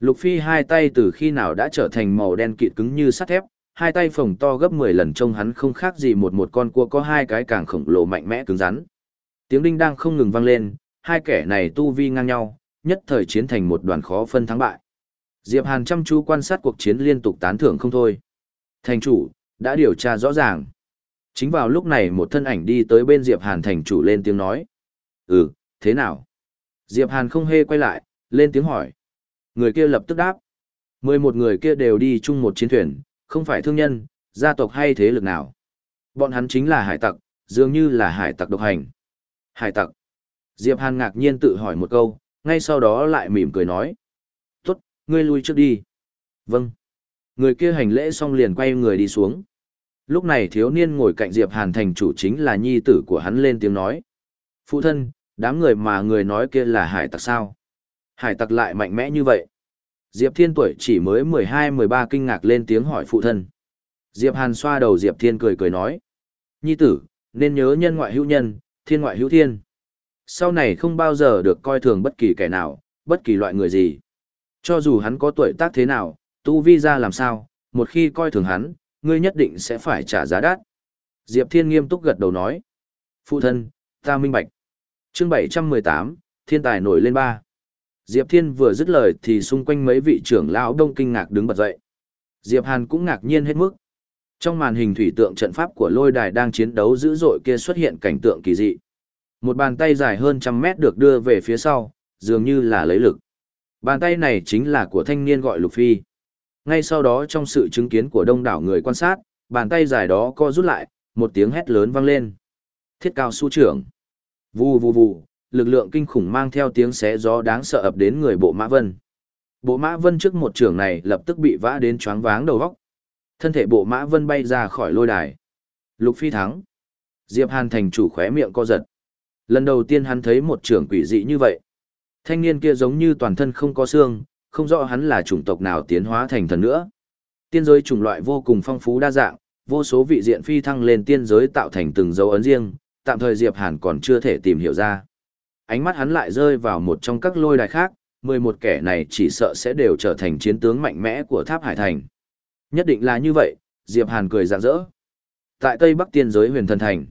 Lục Phi hai tay từ khi nào đã trở thành màu đen kịt cứng như sắt thép, hai tay phồng to gấp 10 lần trông hắn không khác gì một một con cua có hai cái càng khổng lồ mạnh mẽ cứng rắn. Tiếng đinh đang không ngừng vang lên, hai kẻ này tu vi ngang nhau, nhất thời chiến thành một đoàn khó phân thắng bại. Diệp Hàn chăm chú quan sát cuộc chiến liên tục tán thưởng không thôi. Thành chủ, đã điều tra rõ ràng. Chính vào lúc này một thân ảnh đi tới bên Diệp Hàn thành chủ lên tiếng nói. Ừ, thế nào? Diệp Hàn không hề quay lại, lên tiếng hỏi. Người kia lập tức đáp. Mười một người kia đều đi chung một chiến thuyền, không phải thương nhân, gia tộc hay thế lực nào. Bọn hắn chính là hải tặc, dường như là hải tặc độc hành. Hải tặc. Diệp Hàn ngạc nhiên tự hỏi một câu, ngay sau đó lại mỉm cười nói. Tốt, ngươi lui trước đi. Vâng. Người kia hành lễ xong liền quay người đi xuống. Lúc này thiếu niên ngồi cạnh Diệp Hàn thành chủ chính là nhi tử của hắn lên tiếng nói. Phụ thân, đám người mà người nói kia là hải tặc sao? Hải tặc lại mạnh mẽ như vậy. Diệp Thiên tuổi chỉ mới 12-13 kinh ngạc lên tiếng hỏi phụ thân. Diệp Hàn xoa đầu Diệp Thiên cười cười nói. Nhi tử, nên nhớ nhân ngoại hữu nhân, thiên ngoại hữu thiên. Sau này không bao giờ được coi thường bất kỳ kẻ nào, bất kỳ loại người gì. Cho dù hắn có tuổi tác thế nào, tu vi ra làm sao, một khi coi thường hắn, ngươi nhất định sẽ phải trả giá đắt. Diệp Thiên nghiêm túc gật đầu nói. Phụ thân, ta minh bạch. Chương 718, thiên tài nổi lên ba. Diệp Thiên vừa dứt lời thì xung quanh mấy vị trưởng lão đông kinh ngạc đứng bật dậy. Diệp Hàn cũng ngạc nhiên hết mức. Trong màn hình thủy tượng trận pháp của lôi đài đang chiến đấu dữ dội kia xuất hiện cảnh tượng kỳ dị. Một bàn tay dài hơn trăm mét được đưa về phía sau, dường như là lấy lực. Bàn tay này chính là của thanh niên gọi Lục Phi. Ngay sau đó trong sự chứng kiến của đông đảo người quan sát, bàn tay dài đó co rút lại, một tiếng hét lớn vang lên. Thiết cao su trưởng. Vù vù vù, lực lượng kinh khủng mang theo tiếng xé gió đáng sợ ập đến người bộ mã vân. Bộ mã vân trước một trưởng này lập tức bị vã đến choáng váng đầu góc. Thân thể bộ mã vân bay ra khỏi lôi đài. Lục phi thắng. Diệp Hàn thành chủ khóe miệng co giật. Lần đầu tiên hắn thấy một trưởng quỷ dị như vậy. Thanh niên kia giống như toàn thân không có xương, không rõ hắn là chủng tộc nào tiến hóa thành thần nữa. Tiên giới chủng loại vô cùng phong phú đa dạng, vô số vị diện phi thăng lên tiên giới tạo thành từng dấu ấn riêng, tạm thời Diệp Hàn còn chưa thể tìm hiểu ra. Ánh mắt hắn lại rơi vào một trong các lôi đài khác, 11 kẻ này chỉ sợ sẽ đều trở thành chiến tướng mạnh mẽ của Tháp Hải Thành. Nhất định là như vậy, Diệp Hàn cười rạng rỡ. Tại Tây Bắc tiên giới huyền thần thành,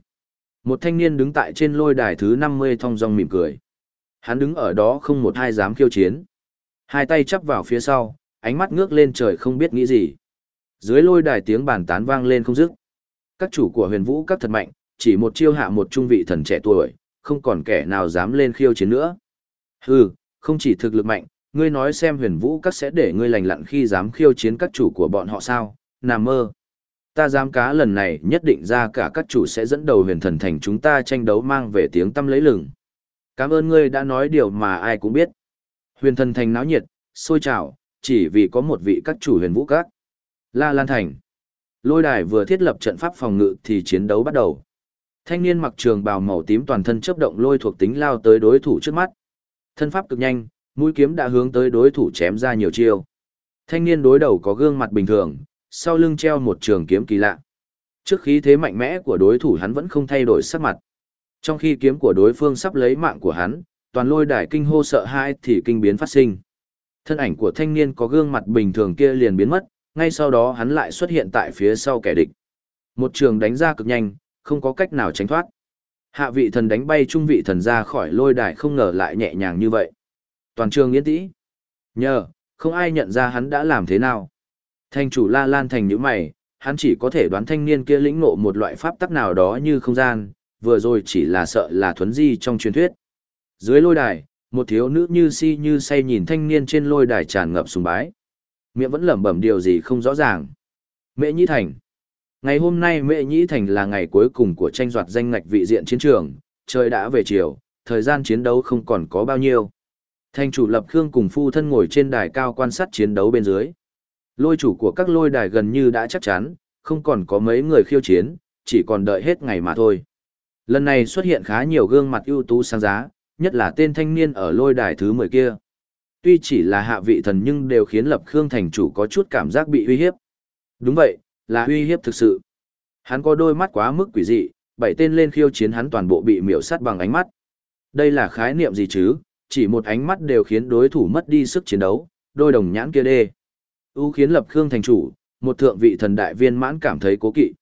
một thanh niên đứng tại trên lôi đài thứ 50 thong dong mỉm cười. Hắn đứng ở đó không một ai dám khiêu chiến. Hai tay chắp vào phía sau, ánh mắt ngước lên trời không biết nghĩ gì. Dưới lôi đài tiếng bàn tán vang lên không dứt. Các chủ của huyền vũ các thật mạnh, chỉ một chiêu hạ một trung vị thần trẻ tuổi, không còn kẻ nào dám lên khiêu chiến nữa. Hừ, không chỉ thực lực mạnh, ngươi nói xem huyền vũ các sẽ để ngươi lành lặn khi dám khiêu chiến các chủ của bọn họ sao, nằm mơ. Ta dám cá lần này nhất định ra cả các chủ sẽ dẫn đầu huyền thần thành chúng ta tranh đấu mang về tiếng tâm lấy lừng. Cảm ơn ngươi đã nói điều mà ai cũng biết. Huyền thần thành náo nhiệt, sôi trào, chỉ vì có một vị các chủ huyền vũ các. La Lan Thành. Lôi đài vừa thiết lập trận pháp phòng ngự thì chiến đấu bắt đầu. Thanh niên mặc trường bào màu tím toàn thân chớp động lôi thuộc tính lao tới đối thủ trước mắt. Thân pháp cực nhanh, mũi kiếm đã hướng tới đối thủ chém ra nhiều chiêu. Thanh niên đối đầu có gương mặt bình thường, sau lưng treo một trường kiếm kỳ lạ. Trước khí thế mạnh mẽ của đối thủ hắn vẫn không thay đổi sắc mặt. Trong khi kiếm của đối phương sắp lấy mạng của hắn, toàn lôi đài kinh hô sợ hãi thì kinh biến phát sinh. Thân ảnh của thanh niên có gương mặt bình thường kia liền biến mất, ngay sau đó hắn lại xuất hiện tại phía sau kẻ địch. Một trường đánh ra cực nhanh, không có cách nào tránh thoát. Hạ vị thần đánh bay trung vị thần ra khỏi lôi đài không ngờ lại nhẹ nhàng như vậy. Toàn trường yên tĩnh. Nhờ, không ai nhận ra hắn đã làm thế nào. Thanh chủ La Lan thành những mày, hắn chỉ có thể đoán thanh niên kia lĩnh ngộ một loại pháp tắc nào đó như không gian, vừa rồi chỉ là sợ là thuấn di trong truyền thuyết. Dưới lôi đài, một thiếu nữ như si như say nhìn thanh niên trên lôi đài tràn ngập sùng bái. Miệng vẫn lẩm bẩm điều gì không rõ ràng. Mẹ Nhĩ Thành. Ngày hôm nay Mẹ Nhĩ Thành là ngày cuối cùng của tranh đoạt danh ngạch vị diện chiến trường, trời đã về chiều, thời gian chiến đấu không còn có bao nhiêu. Thành chủ Lập Khương cùng phu thân ngồi trên đài cao quan sát chiến đấu bên dưới. Lôi chủ của các lôi đài gần như đã chắc chắn, không còn có mấy người khiêu chiến, chỉ còn đợi hết ngày mà thôi. Lần này xuất hiện khá nhiều gương mặt ưu tú sáng giá, nhất là tên thanh niên ở lôi đài thứ 10 kia. Tuy chỉ là hạ vị thần nhưng đều khiến Lập Khương thành chủ có chút cảm giác bị uy hiếp. Đúng vậy, là uy hiếp thực sự. Hắn có đôi mắt quá mức quỷ dị, bảy tên lên khiêu chiến hắn toàn bộ bị miểu sát bằng ánh mắt. Đây là khái niệm gì chứ, chỉ một ánh mắt đều khiến đối thủ mất đi sức chiến đấu, đôi đồng nhãn kia đê. U khiến Lập Khương thành chủ, một thượng vị thần đại viên mãn cảm thấy cố kỵ.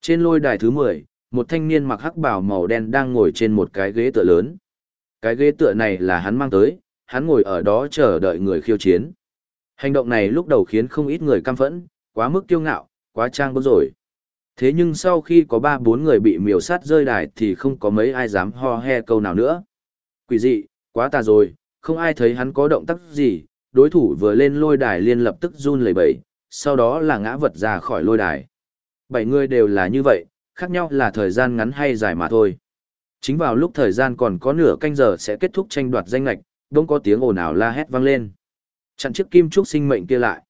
Trên lôi đài thứ 10, một thanh niên mặc hắc bào màu đen đang ngồi trên một cái ghế tựa lớn. Cái ghế tựa này là hắn mang tới, hắn ngồi ở đó chờ đợi người khiêu chiến. Hành động này lúc đầu khiến không ít người căm phẫn, quá mức kiêu ngạo, quá trang bức rồi. Thế nhưng sau khi có ba bốn người bị miểu sát rơi đài thì không có mấy ai dám ho he câu nào nữa. Quỷ dị, quá tà rồi, không ai thấy hắn có động tác gì, đối thủ vừa lên lôi đài liên lập tức run lẩy bẩy, sau đó là ngã vật ra khỏi lôi đài. Bảy người đều là như vậy, khác nhau là thời gian ngắn hay dài mà thôi. Chính vào lúc thời gian còn có nửa canh giờ sẽ kết thúc tranh đoạt danh lạch, đông có tiếng ồn ào la hét vang lên. Chặn chiếc kim trúc sinh mệnh kia lại.